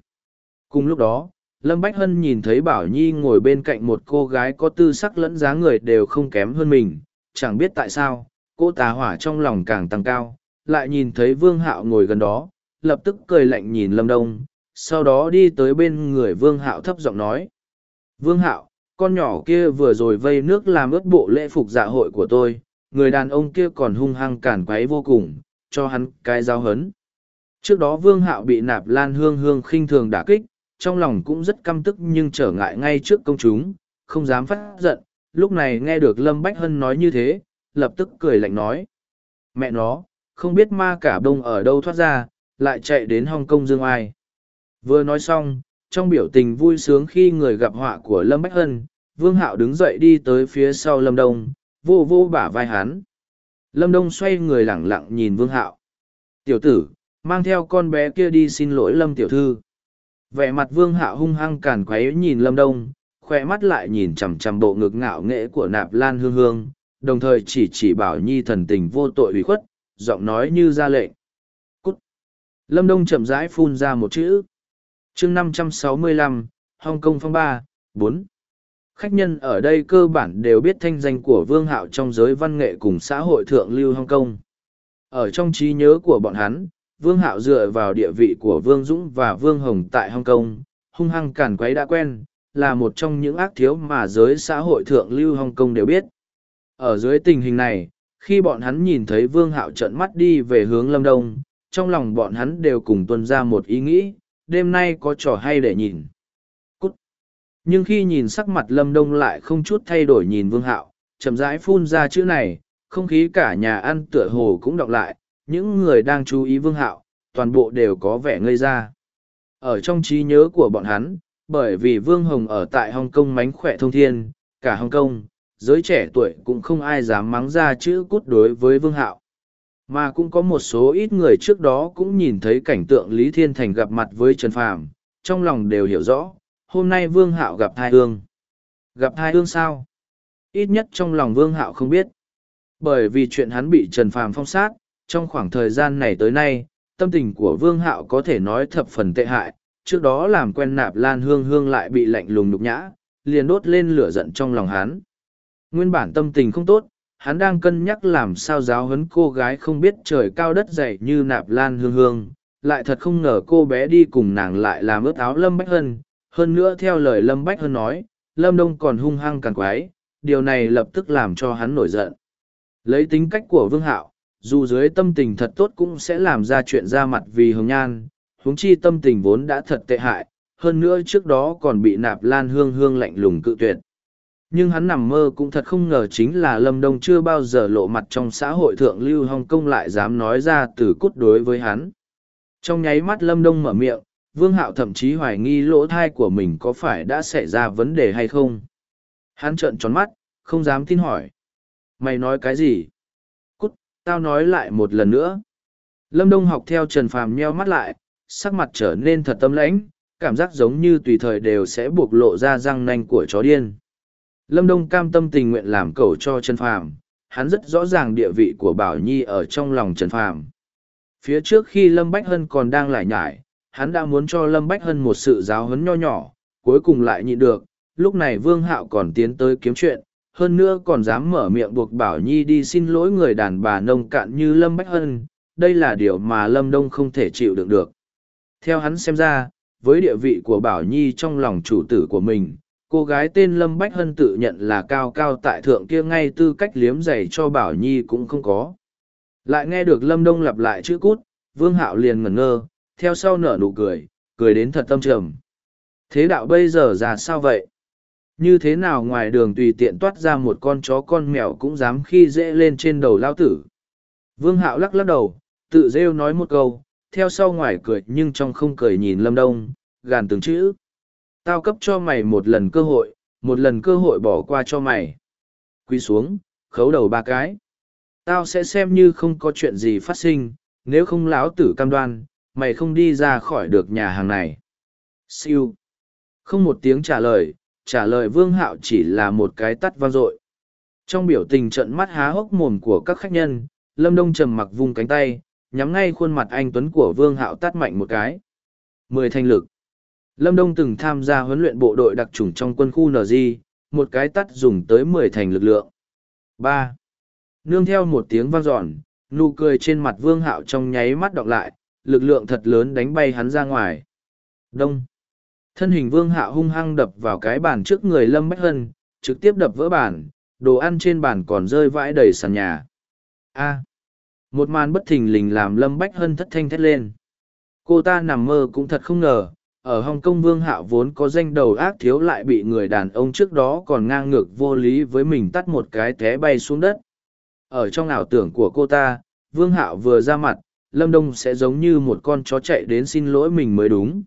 S1: Cùng lúc đó, Lâm Bách Hân nhìn thấy Bảo Nhi ngồi bên cạnh một cô gái có tư sắc lẫn giá người đều không kém hơn mình, chẳng biết tại sao, cô tà hỏa trong lòng càng tăng cao, lại nhìn thấy Vương Hạo ngồi gần đó, lập tức cười lạnh nhìn Lâm Đông, sau đó đi tới bên người Vương Hạo thấp giọng nói. Vương Hạo, con nhỏ kia vừa rồi vây nước làm ướt bộ lễ phục dạ hội của tôi, người đàn ông kia còn hung hăng cản quấy vô cùng, cho hắn cái giao hấn. Trước đó Vương Hạo bị nạp lan hương hương khinh thường đả kích, trong lòng cũng rất căm tức nhưng trở ngại ngay trước công chúng, không dám phát giận, lúc này nghe được Lâm Bách Hân nói như thế, lập tức cười lạnh nói. Mẹ nó, không biết ma cả đông ở đâu thoát ra, lại chạy đến hồng Kong dương ai. Vừa nói xong, trong biểu tình vui sướng khi người gặp họa của Lâm Bách Hân, Vương Hạo đứng dậy đi tới phía sau Lâm Đông, vô vô bả vai hắn. Lâm Đông xoay người lặng lặng nhìn Vương Hạo. Tiểu tử, mang theo con bé kia đi xin lỗi Lâm Tiểu Thư vẻ mặt vương hạ hung hăng càn quấy nhìn lâm đông khoe mắt lại nhìn chằm chằm bộ ngực ngạo nghễ của nạp lan hương hương đồng thời chỉ chỉ bảo nhi thần tình vô tội ủy khuất giọng nói như ra lệnh cút lâm đông chậm rãi phun ra một chữ chương năm trăm sáu mươi lăm hong kong phong ba bốn khách nhân ở đây cơ bản đều biết thanh danh của vương hạo trong giới văn nghệ cùng xã hội thượng lưu hong kong ở trong trí nhớ của bọn hắn Vương Hạo dựa vào địa vị của Vương Dũng và Vương Hồng tại Hong Kong, hung hăng cản quấy đã quen, là một trong những ác thiếu mà giới xã hội thượng lưu Hong Kong đều biết. Ở dưới tình hình này, khi bọn hắn nhìn thấy Vương Hạo trợn mắt đi về hướng Lâm Đông, trong lòng bọn hắn đều cùng tuân ra một ý nghĩ, đêm nay có trò hay để nhìn. Cút! Nhưng khi nhìn sắc mặt Lâm Đông lại không chút thay đổi nhìn Vương Hạo, chậm rãi phun ra chữ này, không khí cả nhà ăn tựa hồ cũng đọc lại, những người đang chú ý vương hạo, toàn bộ đều có vẻ ngây ra. Ở trong trí nhớ của bọn hắn, bởi vì Vương Hồng ở tại Hồng Kông mánh khỏe thông thiên, cả Hồng Kông, giới trẻ tuổi cũng không ai dám mắng ra chữ cút đối với Vương Hạo. Mà cũng có một số ít người trước đó cũng nhìn thấy cảnh tượng Lý Thiên Thành gặp mặt với Trần Phàm, trong lòng đều hiểu rõ, hôm nay Vương Hạo gặp Thái Hương. Gặp Thái Hương sao? Ít nhất trong lòng Vương Hạo không biết. Bởi vì chuyện hắn bị Trần Phàm phong sát, trong khoảng thời gian này tới nay, tâm tình của Vương Hạo có thể nói thập phần tệ hại, trước đó làm quen nạp lan hương hương lại bị lạnh lùng nhục nhã, liền đốt lên lửa giận trong lòng hắn. Nguyên bản tâm tình không tốt, hắn đang cân nhắc làm sao giáo huấn cô gái không biết trời cao đất dày như nạp lan hương hương, lại thật không ngờ cô bé đi cùng nàng lại làm ướt áo Lâm Bách Hân, hơn nữa theo lời Lâm Bách Hân nói, Lâm Đông còn hung hăng càng quái, điều này lập tức làm cho hắn nổi giận. Lấy tính cách của Vương Hạo, dù dưới tâm tình thật tốt cũng sẽ làm ra chuyện ra mặt vì hồng nhan huống chi tâm tình vốn đã thật tệ hại hơn nữa trước đó còn bị nạp lan hương hương lạnh lùng cự tuyệt nhưng hắn nằm mơ cũng thật không ngờ chính là lâm đông chưa bao giờ lộ mặt trong xã hội thượng lưu Hồng kông lại dám nói ra từ cút đối với hắn trong nháy mắt lâm đông mở miệng vương hạo thậm chí hoài nghi lỗ thai của mình có phải đã xảy ra vấn đề hay không hắn trợn tròn mắt không dám tin hỏi mày nói cái gì tao nói lại một lần nữa lâm đông học theo trần phàm nheo mắt lại sắc mặt trở nên thật tâm lãnh cảm giác giống như tùy thời đều sẽ buộc lộ ra răng nanh của chó điên lâm đông cam tâm tình nguyện làm cầu cho trần phàm hắn rất rõ ràng địa vị của bảo nhi ở trong lòng trần phàm phía trước khi lâm bách hân còn đang lải nhải hắn đã muốn cho lâm bách hân một sự giáo huấn nho nhỏ cuối cùng lại nhịn được lúc này vương hạo còn tiến tới kiếm chuyện hơn nữa còn dám mở miệng buộc Bảo Nhi đi xin lỗi người đàn bà nông cạn như Lâm Bách Hân, đây là điều mà Lâm Đông không thể chịu đựng được. Theo hắn xem ra, với địa vị của Bảo Nhi trong lòng chủ tử của mình, cô gái tên Lâm Bách Hân tự nhận là cao cao tại thượng kia ngay tư cách liếm giày cho Bảo Nhi cũng không có. Lại nghe được Lâm Đông lặp lại chữ cút, Vương Hạo liền ngẩn ngơ, theo sau nở nụ cười, cười đến thật tâm trầm. Thế đạo bây giờ ra sao vậy? như thế nào ngoài đường tùy tiện toát ra một con chó con mèo cũng dám khi dễ lên trên đầu lao tử vương hạo lắc lắc đầu tự rêu nói một câu theo sau ngoài cười nhưng trong không cười nhìn lâm đông gàn từng chữ tao cấp cho mày một lần cơ hội một lần cơ hội bỏ qua cho mày quy xuống khấu đầu ba cái tao sẽ xem như không có chuyện gì phát sinh nếu không lão tử cam đoan mày không đi ra khỏi được nhà hàng này siêu không một tiếng trả lời trả lời vương hạo chỉ là một cái tắt vang dội trong biểu tình trận mắt há hốc mồm của các khách nhân lâm đông trầm mặc vung cánh tay nhắm ngay khuôn mặt anh tuấn của vương hạo tắt mạnh một cái mười thành lực lâm đông từng tham gia huấn luyện bộ đội đặc trùng trong quân khu nz một cái tắt dùng tới mười thành lực lượng ba nương theo một tiếng vang dọn nụ cười trên mặt vương hạo trong nháy mắt đọc lại lực lượng thật lớn đánh bay hắn ra ngoài đông Thân hình vương hạ hung hăng đập vào cái bàn trước người Lâm Bách Hân, trực tiếp đập vỡ bàn, đồ ăn trên bàn còn rơi vãi đầy sàn nhà. A. một màn bất thình lình làm Lâm Bách Hân thất thanh thét lên. Cô ta nằm mơ cũng thật không ngờ, ở Hồng Kông Vương hạ vốn có danh đầu ác thiếu lại bị người đàn ông trước đó còn ngang ngược vô lý với mình tắt một cái té bay xuống đất. Ở trong ảo tưởng của cô ta, Vương hạ vừa ra mặt, Lâm Đông sẽ giống như một con chó chạy đến xin lỗi mình mới đúng.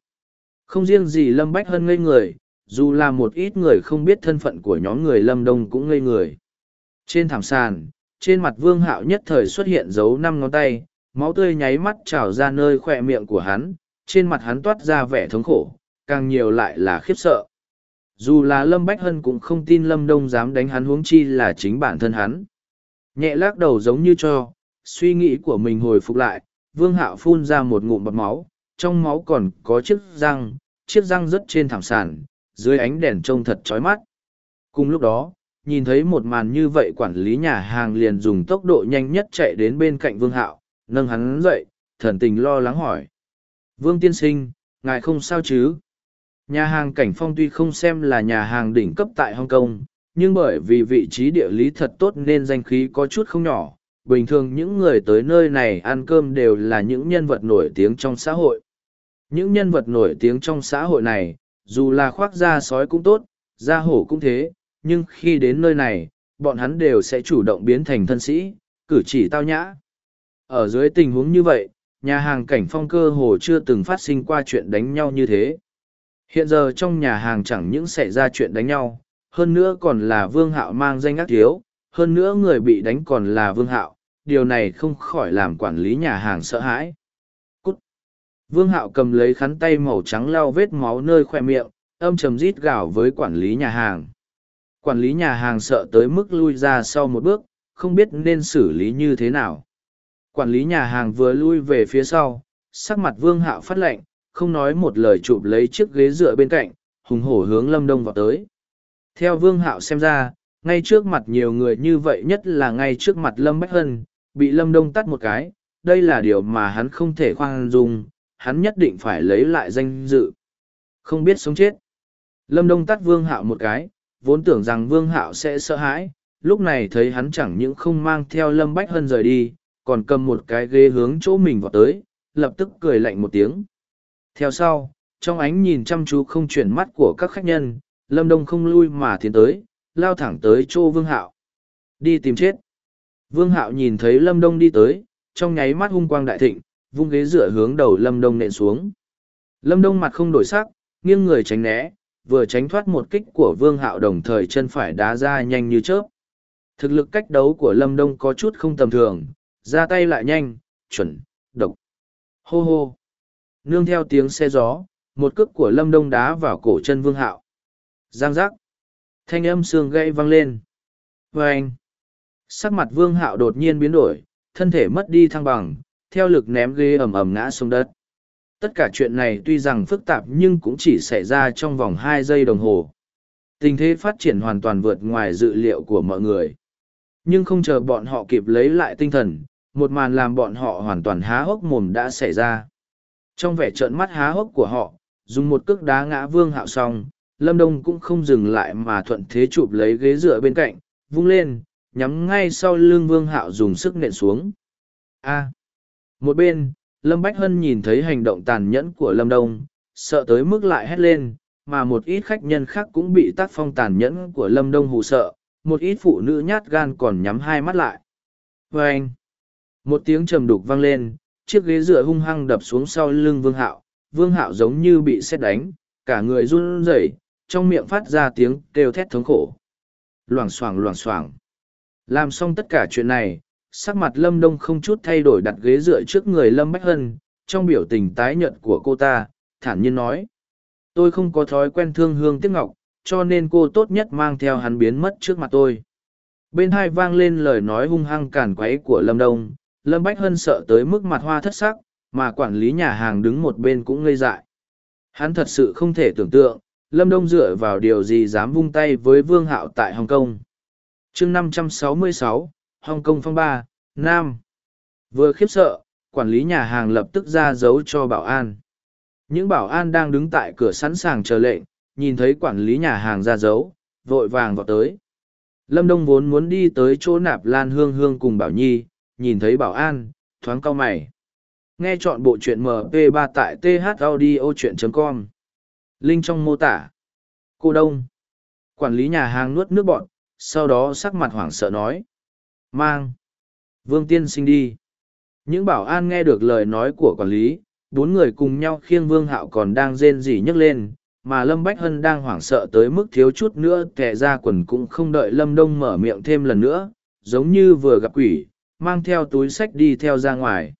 S1: Không riêng gì Lâm Bách hơn ngây người, dù là một ít người không biết thân phận của nhóm người Lâm Đông cũng ngây người. Trên thảm sàn, trên mặt Vương Hạo nhất thời xuất hiện dấu năm ngón tay, máu tươi nháy mắt trào ra nơi khoe miệng của hắn, trên mặt hắn toát ra vẻ thống khổ, càng nhiều lại là khiếp sợ. Dù là Lâm Bách Hân cũng không tin Lâm Đông dám đánh hắn huống chi là chính bản thân hắn. Nhẹ lắc đầu giống như cho, suy nghĩ của mình hồi phục lại, Vương Hạo phun ra một ngụm bọt máu, trong máu còn có chiếc răng, chiếc răng rớt trên thảm sàn, dưới ánh đèn trông thật chói mắt. Cùng lúc đó, nhìn thấy một màn như vậy quản lý nhà hàng liền dùng tốc độ nhanh nhất chạy đến bên cạnh Vương Hạo, nâng hắn dậy, thần tình lo lắng hỏi. Vương tiên sinh, ngài không sao chứ? Nhà hàng Cảnh Phong tuy không xem là nhà hàng đỉnh cấp tại Hong Kong, nhưng bởi vì vị trí địa lý thật tốt nên danh khí có chút không nhỏ. Bình thường những người tới nơi này ăn cơm đều là những nhân vật nổi tiếng trong xã hội. Những nhân vật nổi tiếng trong xã hội này, dù là khoác da sói cũng tốt, da hổ cũng thế, nhưng khi đến nơi này, bọn hắn đều sẽ chủ động biến thành thân sĩ, cử chỉ tao nhã. Ở dưới tình huống như vậy, nhà hàng cảnh phong cơ hồ chưa từng phát sinh qua chuyện đánh nhau như thế. Hiện giờ trong nhà hàng chẳng những xảy ra chuyện đánh nhau, hơn nữa còn là vương hạo mang danh ác thiếu, hơn nữa người bị đánh còn là vương hạo, điều này không khỏi làm quản lý nhà hàng sợ hãi. Vương Hạo cầm lấy khăn tay màu trắng lau vết máu nơi khoe miệng, âm chầm rít gào với quản lý nhà hàng. Quản lý nhà hàng sợ tới mức lui ra sau một bước, không biết nên xử lý như thế nào. Quản lý nhà hàng vừa lui về phía sau, sắc mặt Vương Hạo phát lệnh, không nói một lời chụp lấy chiếc ghế dựa bên cạnh, hùng hổ hướng Lâm Đông vào tới. Theo Vương Hạo xem ra, ngay trước mặt nhiều người như vậy nhất là ngay trước mặt Lâm Bách Hân, bị Lâm Đông tắt một cái, đây là điều mà hắn không thể khoan dung hắn nhất định phải lấy lại danh dự. Không biết sống chết. Lâm Đông tắt Vương Hạo một cái, vốn tưởng rằng Vương Hạo sẽ sợ hãi, lúc này thấy hắn chẳng những không mang theo Lâm Bách Hân rời đi, còn cầm một cái ghế hướng chỗ mình vào tới, lập tức cười lạnh một tiếng. Theo sau, trong ánh nhìn chăm chú không chuyển mắt của các khách nhân, Lâm Đông không lui mà tiến tới, lao thẳng tới chỗ Vương Hạo. Đi tìm chết. Vương Hạo nhìn thấy Lâm Đông đi tới, trong nháy mắt hung quang đại thịnh, vung ghế dựa hướng đầu lâm đông nện xuống lâm đông mặt không đổi sắc nghiêng người tránh né vừa tránh thoát một kích của vương hạo đồng thời chân phải đá ra nhanh như chớp thực lực cách đấu của lâm đông có chút không tầm thường ra tay lại nhanh chuẩn độc hô hô nương theo tiếng xe gió một cước của lâm đông đá vào cổ chân vương hạo giang giác thanh âm xương gãy vang lên vê vâng. anh sắc mặt vương hạo đột nhiên biến đổi thân thể mất đi thăng bằng theo lực ném ghê ầm ầm ngã xuống đất. Tất cả chuyện này tuy rằng phức tạp nhưng cũng chỉ xảy ra trong vòng hai giây đồng hồ. Tình thế phát triển hoàn toàn vượt ngoài dự liệu của mọi người. Nhưng không chờ bọn họ kịp lấy lại tinh thần, một màn làm bọn họ hoàn toàn há hốc mồm đã xảy ra. Trong vẻ trợn mắt há hốc của họ, dùng một cước đá ngã vương hạo xong, Lâm Đông cũng không dừng lại mà thuận thế chụp lấy ghế dựa bên cạnh, vung lên, nhắm ngay sau lưng vương hạo dùng sức nện xuống. A. Một bên, Lâm Bách Hân nhìn thấy hành động tàn nhẫn của Lâm Đông, sợ tới mức lại hét lên, mà một ít khách nhân khác cũng bị tác phong tàn nhẫn của Lâm Đông hù sợ, một ít phụ nữ nhát gan còn nhắm hai mắt lại. Và vâng! anh, một tiếng trầm đục vang lên, chiếc ghế dựa hung hăng đập xuống sau lưng Vương Hạo, Vương Hạo giống như bị sét đánh, cả người run rẩy, trong miệng phát ra tiếng kêu thét thống khổ. Loảng xoảng loảng xoảng. Làm xong tất cả chuyện này, sắc mặt lâm đông không chút thay đổi đặt ghế dựa trước người lâm bách hân trong biểu tình tái nhợt của cô ta thản nhiên nói tôi không có thói quen thương hương tiếc ngọc cho nên cô tốt nhất mang theo hắn biến mất trước mặt tôi bên hai vang lên lời nói hung hăng càn quấy của lâm đông lâm bách hân sợ tới mức mặt hoa thất sắc mà quản lý nhà hàng đứng một bên cũng ngây dại hắn thật sự không thể tưởng tượng lâm đông dựa vào điều gì dám vung tay với vương hạo tại hồng kông chương năm trăm sáu mươi sáu Hồng Kong phong ba, Nam. Vừa khiếp sợ, quản lý nhà hàng lập tức ra dấu cho bảo an. Những bảo an đang đứng tại cửa sẵn sàng chờ lệnh, nhìn thấy quản lý nhà hàng ra dấu, vội vàng vào tới. Lâm Đông vốn muốn đi tới chỗ nạp lan hương hương cùng Bảo Nhi, nhìn thấy bảo an, thoáng cau mày. Nghe chọn bộ truyện MP3 tại thaudio.com. Linh trong mô tả. Cô Đông. Quản lý nhà hàng nuốt nước bọn, sau đó sắc mặt hoảng sợ nói. Mang. Vương tiên sinh đi. Những bảo an nghe được lời nói của quản lý, bốn người cùng nhau khiêng vương hạo còn đang rên rỉ nhấc lên, mà Lâm Bách Hân đang hoảng sợ tới mức thiếu chút nữa kẻ ra quần cũng không đợi Lâm Đông mở miệng thêm lần nữa, giống như vừa gặp quỷ, mang theo túi sách đi theo ra ngoài.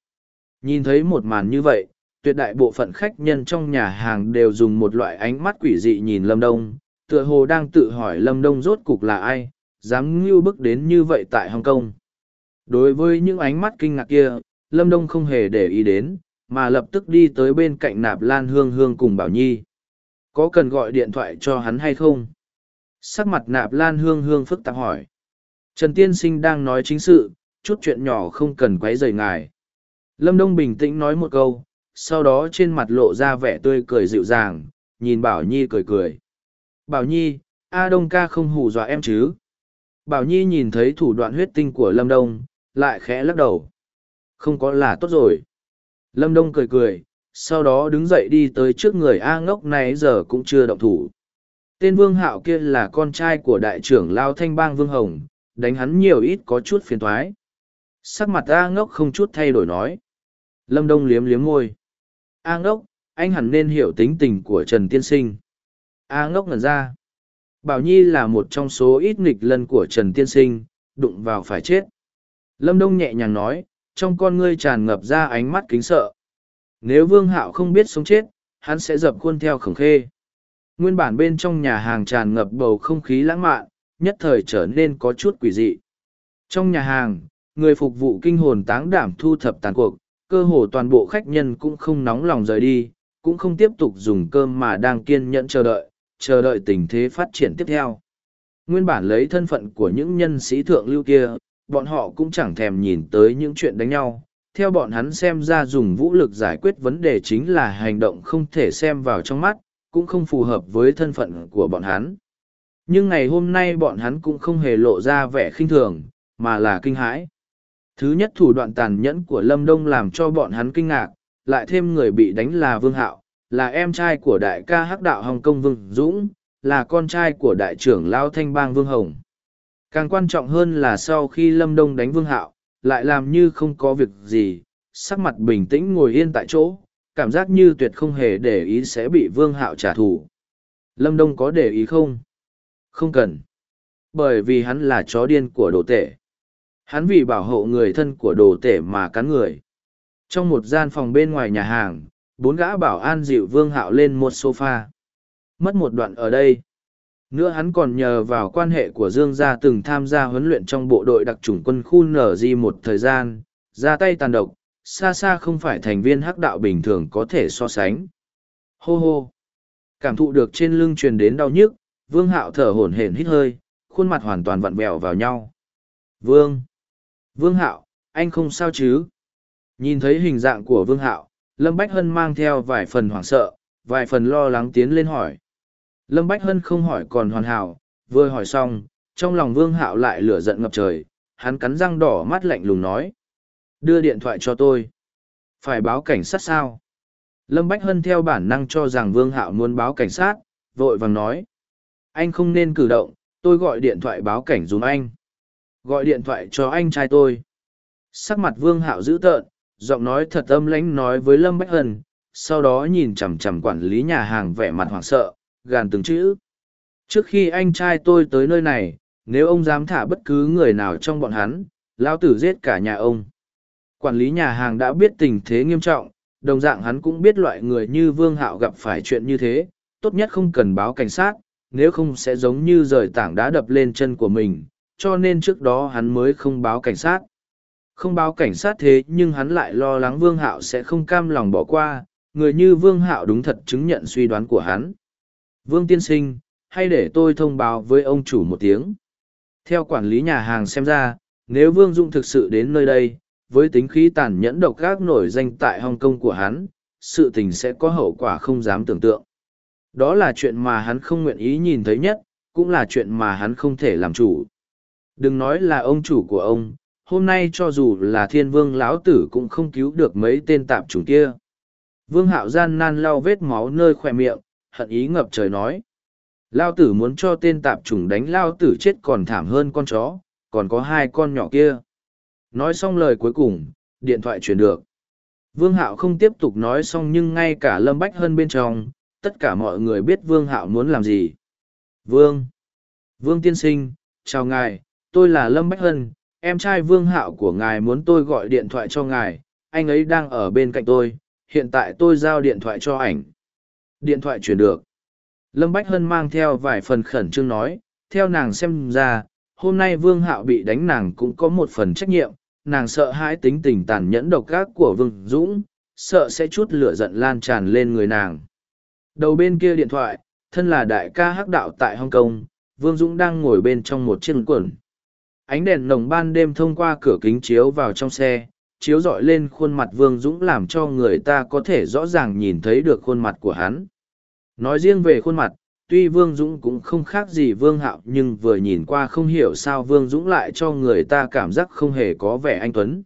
S1: Nhìn thấy một màn như vậy, tuyệt đại bộ phận khách nhân trong nhà hàng đều dùng một loại ánh mắt quỷ dị nhìn Lâm Đông, tựa hồ đang tự hỏi Lâm Đông rốt cục là ai, dám ngưu bức đến như vậy tại Hồng Kông. Đối với những ánh mắt kinh ngạc kia, Lâm Đông không hề để ý đến, mà lập tức đi tới bên cạnh nạp lan hương hương cùng Bảo Nhi. Có cần gọi điện thoại cho hắn hay không? Sắc mặt nạp lan hương hương phức tạp hỏi. Trần Tiên Sinh đang nói chính sự, chút chuyện nhỏ không cần quấy rầy ngài. Lâm Đông bình tĩnh nói một câu, sau đó trên mặt lộ ra vẻ tươi cười dịu dàng, nhìn Bảo Nhi cười cười. Bảo Nhi, A Đông ca không hù dọa em chứ, Bảo Nhi nhìn thấy thủ đoạn huyết tinh của Lâm Đông, lại khẽ lắc đầu. Không có là tốt rồi. Lâm Đông cười cười, sau đó đứng dậy đi tới trước người A ngốc này giờ cũng chưa động thủ. Tên Vương Hạo kia là con trai của đại trưởng Lao Thanh Bang Vương Hồng, đánh hắn nhiều ít có chút phiền thoái. Sắc mặt A ngốc không chút thay đổi nói. Lâm Đông liếm liếm môi. A ngốc, anh hẳn nên hiểu tính tình của Trần Tiên Sinh. A ngốc ngẩn ra. Bảo Nhi là một trong số ít nghịch lân của Trần Tiên Sinh, đụng vào phải chết. Lâm Đông nhẹ nhàng nói, trong con ngươi tràn ngập ra ánh mắt kính sợ. Nếu Vương Hạo không biết sống chết, hắn sẽ dập khuôn theo khổng khê. Nguyên bản bên trong nhà hàng tràn ngập bầu không khí lãng mạn, nhất thời trở nên có chút quỷ dị. Trong nhà hàng, người phục vụ kinh hồn táng đảm thu thập tàn cuộc, cơ hồ toàn bộ khách nhân cũng không nóng lòng rời đi, cũng không tiếp tục dùng cơm mà đang kiên nhẫn chờ đợi, chờ đợi tình thế phát triển tiếp theo. Nguyên bản lấy thân phận của những nhân sĩ thượng lưu kia, bọn họ cũng chẳng thèm nhìn tới những chuyện đánh nhau. Theo bọn hắn xem ra dùng vũ lực giải quyết vấn đề chính là hành động không thể xem vào trong mắt, cũng không phù hợp với thân phận của bọn hắn. Nhưng ngày hôm nay bọn hắn cũng không hề lộ ra vẻ khinh thường, mà là kinh hãi. Thứ nhất thủ đoạn tàn nhẫn của Lâm Đông làm cho bọn hắn kinh ngạc, lại thêm người bị đánh là Vương Hạo, là em trai của đại ca hắc đạo Hồng Kông Vương Dũng, là con trai của đại trưởng Lao Thanh Bang Vương Hồng. Càng quan trọng hơn là sau khi Lâm Đông đánh Vương Hạo, lại làm như không có việc gì, sắc mặt bình tĩnh ngồi yên tại chỗ, cảm giác như tuyệt không hề để ý sẽ bị Vương Hạo trả thù. Lâm Đông có để ý không? Không cần. Bởi vì hắn là chó điên của đồ tể. Hắn vì bảo hộ người thân của đồ tể mà cắn người. Trong một gian phòng bên ngoài nhà hàng, bốn gã bảo an dịu vương hạo lên một sofa mất một đoạn ở đây nữa hắn còn nhờ vào quan hệ của dương gia từng tham gia huấn luyện trong bộ đội đặc chủng quân khu nở di một thời gian ra tay tàn độc xa xa không phải thành viên hắc đạo bình thường có thể so sánh hô hô cảm thụ được trên lưng truyền đến đau nhức vương hạo thở hổn hển hít hơi khuôn mặt hoàn toàn vặn vẹo vào nhau vương vương hạo anh không sao chứ nhìn thấy hình dạng của vương hạo Lâm Bách Hân mang theo vài phần hoảng sợ, vài phần lo lắng tiến lên hỏi. Lâm Bách Hân không hỏi còn hoàn hảo, vừa hỏi xong, trong lòng Vương Hạo lại lửa giận ngập trời, hắn cắn răng đỏ mắt lạnh lùng nói. Đưa điện thoại cho tôi. Phải báo cảnh sát sao? Lâm Bách Hân theo bản năng cho rằng Vương Hạo muốn báo cảnh sát, vội vàng nói. Anh không nên cử động, tôi gọi điện thoại báo cảnh dùm anh. Gọi điện thoại cho anh trai tôi. Sắc mặt Vương Hạo dữ tợn, giọng nói thật âm lãnh nói với lâm bách Ân, sau đó nhìn chằm chằm quản lý nhà hàng vẻ mặt hoảng sợ gàn từng chữ trước khi anh trai tôi tới nơi này nếu ông dám thả bất cứ người nào trong bọn hắn lao tử giết cả nhà ông quản lý nhà hàng đã biết tình thế nghiêm trọng đồng dạng hắn cũng biết loại người như vương hạo gặp phải chuyện như thế tốt nhất không cần báo cảnh sát nếu không sẽ giống như rời tảng đá đập lên chân của mình cho nên trước đó hắn mới không báo cảnh sát không báo cảnh sát thế nhưng hắn lại lo lắng Vương Hạo sẽ không cam lòng bỏ qua, người như Vương Hạo đúng thật chứng nhận suy đoán của hắn. Vương Tiên Sinh, hay để tôi thông báo với ông chủ một tiếng. Theo quản lý nhà hàng xem ra, nếu Vương Dung thực sự đến nơi đây, với tính khí tàn nhẫn độc gác nổi danh tại Hồng Kông của hắn, sự tình sẽ có hậu quả không dám tưởng tượng. Đó là chuyện mà hắn không nguyện ý nhìn thấy nhất, cũng là chuyện mà hắn không thể làm chủ. Đừng nói là ông chủ của ông, hôm nay cho dù là thiên vương lão tử cũng không cứu được mấy tên tạm chủng kia vương hạo gian nan lau vết máu nơi khoe miệng hận ý ngập trời nói lao tử muốn cho tên tạp chủng đánh lao tử chết còn thảm hơn con chó còn có hai con nhỏ kia nói xong lời cuối cùng điện thoại truyền được vương hạo không tiếp tục nói xong nhưng ngay cả lâm bách hơn bên trong tất cả mọi người biết vương hạo muốn làm gì vương vương tiên sinh chào ngài tôi là lâm bách hân em trai vương hạo của ngài muốn tôi gọi điện thoại cho ngài anh ấy đang ở bên cạnh tôi hiện tại tôi giao điện thoại cho ảnh điện thoại chuyển được lâm bách hân mang theo vài phần khẩn trương nói theo nàng xem ra hôm nay vương hạo bị đánh nàng cũng có một phần trách nhiệm nàng sợ hãi tính tình tàn nhẫn độc ác của vương dũng sợ sẽ chút lửa giận lan tràn lên người nàng đầu bên kia điện thoại thân là đại ca hắc đạo tại Hồng kong vương dũng đang ngồi bên trong một chiếc quần ánh đèn nồng ban đêm thông qua cửa kính chiếu vào trong xe chiếu rọi lên khuôn mặt vương dũng làm cho người ta có thể rõ ràng nhìn thấy được khuôn mặt của hắn nói riêng về khuôn mặt tuy vương dũng cũng không khác gì vương hạo nhưng vừa nhìn qua không hiểu sao vương dũng lại cho người ta cảm giác không hề có vẻ anh tuấn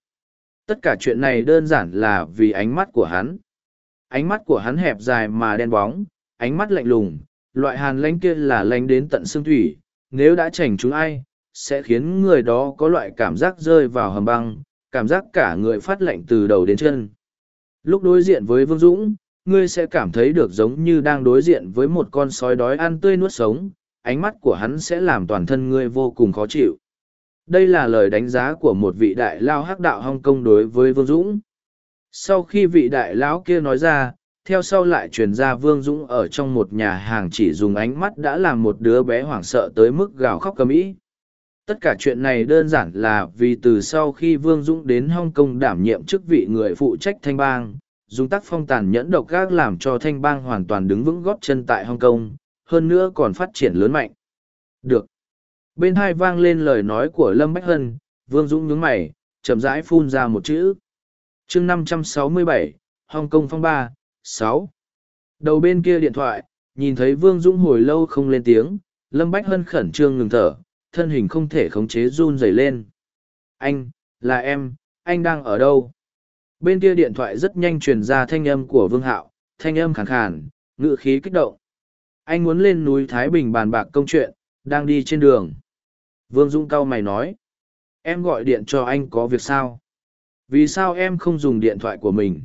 S1: tất cả chuyện này đơn giản là vì ánh mắt của hắn ánh mắt của hắn hẹp dài mà đen bóng ánh mắt lạnh lùng loại hàn lanh kia là lanh đến tận xương thủy nếu đã chảnh chúng ai sẽ khiến người đó có loại cảm giác rơi vào hầm băng, cảm giác cả người phát lạnh từ đầu đến chân. Lúc đối diện với Vương Dũng, ngươi sẽ cảm thấy được giống như đang đối diện với một con sói đói ăn tươi nuốt sống, ánh mắt của hắn sẽ làm toàn thân ngươi vô cùng khó chịu. Đây là lời đánh giá của một vị đại lao hắc đạo Hong Kong đối với Vương Dũng. Sau khi vị đại lão kia nói ra, theo sau lại truyền ra Vương Dũng ở trong một nhà hàng chỉ dùng ánh mắt đã làm một đứa bé hoảng sợ tới mức gào khóc cầm ý tất cả chuyện này đơn giản là vì từ sau khi vương dũng đến hong kong đảm nhiệm chức vị người phụ trách thanh bang dùng tác phong tàn nhẫn độc gác làm cho thanh bang hoàn toàn đứng vững góp chân tại hong kong hơn nữa còn phát triển lớn mạnh được bên hai vang lên lời nói của lâm bách hân vương dũng nhướng mày chậm rãi phun ra một chữ chương 567, trăm sáu hong kong phong ba sáu đầu bên kia điện thoại nhìn thấy vương dũng hồi lâu không lên tiếng lâm bách hân khẩn trương ngừng thở thân hình không thể khống chế run rẩy lên. Anh, là em, anh đang ở đâu? Bên kia điện thoại rất nhanh truyền ra thanh âm của Vương Hạo, thanh âm khàn khàn, ngựa khí kích động. Anh muốn lên núi Thái Bình bàn bạc công chuyện, đang đi trên đường. Vương Dũng cao mày nói. Em gọi điện cho anh có việc sao? Vì sao em không dùng điện thoại của mình?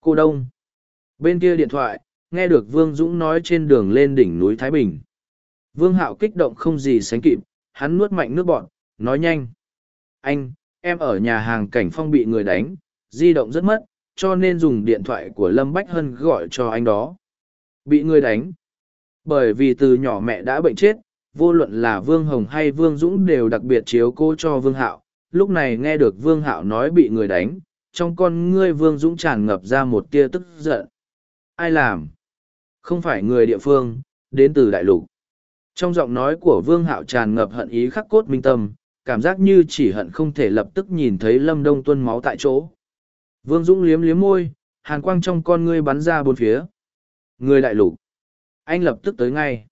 S1: Cô Đông. Bên kia điện thoại, nghe được Vương Dũng nói trên đường lên đỉnh núi Thái Bình. Vương Hạo kích động không gì sánh kịp, hắn nuốt mạnh nước bọn, nói nhanh. Anh, em ở nhà hàng cảnh phong bị người đánh, di động rất mất, cho nên dùng điện thoại của Lâm Bách Hân gọi cho anh đó. Bị người đánh. Bởi vì từ nhỏ mẹ đã bệnh chết, vô luận là Vương Hồng hay Vương Dũng đều đặc biệt chiếu cô cho Vương Hạo. Lúc này nghe được Vương Hạo nói bị người đánh, trong con ngươi Vương Dũng tràn ngập ra một tia tức giận. Ai làm? Không phải người địa phương, đến từ đại lục. Trong giọng nói của Vương Hạo tràn ngập hận ý khắc cốt minh tâm, cảm giác như chỉ hận không thể lập tức nhìn thấy Lâm Đông Tuân máu tại chỗ. Vương Dũng liếm liếm môi, hàn quang trong con ngươi bắn ra bốn phía. Người đại lục. Anh lập tức tới ngay.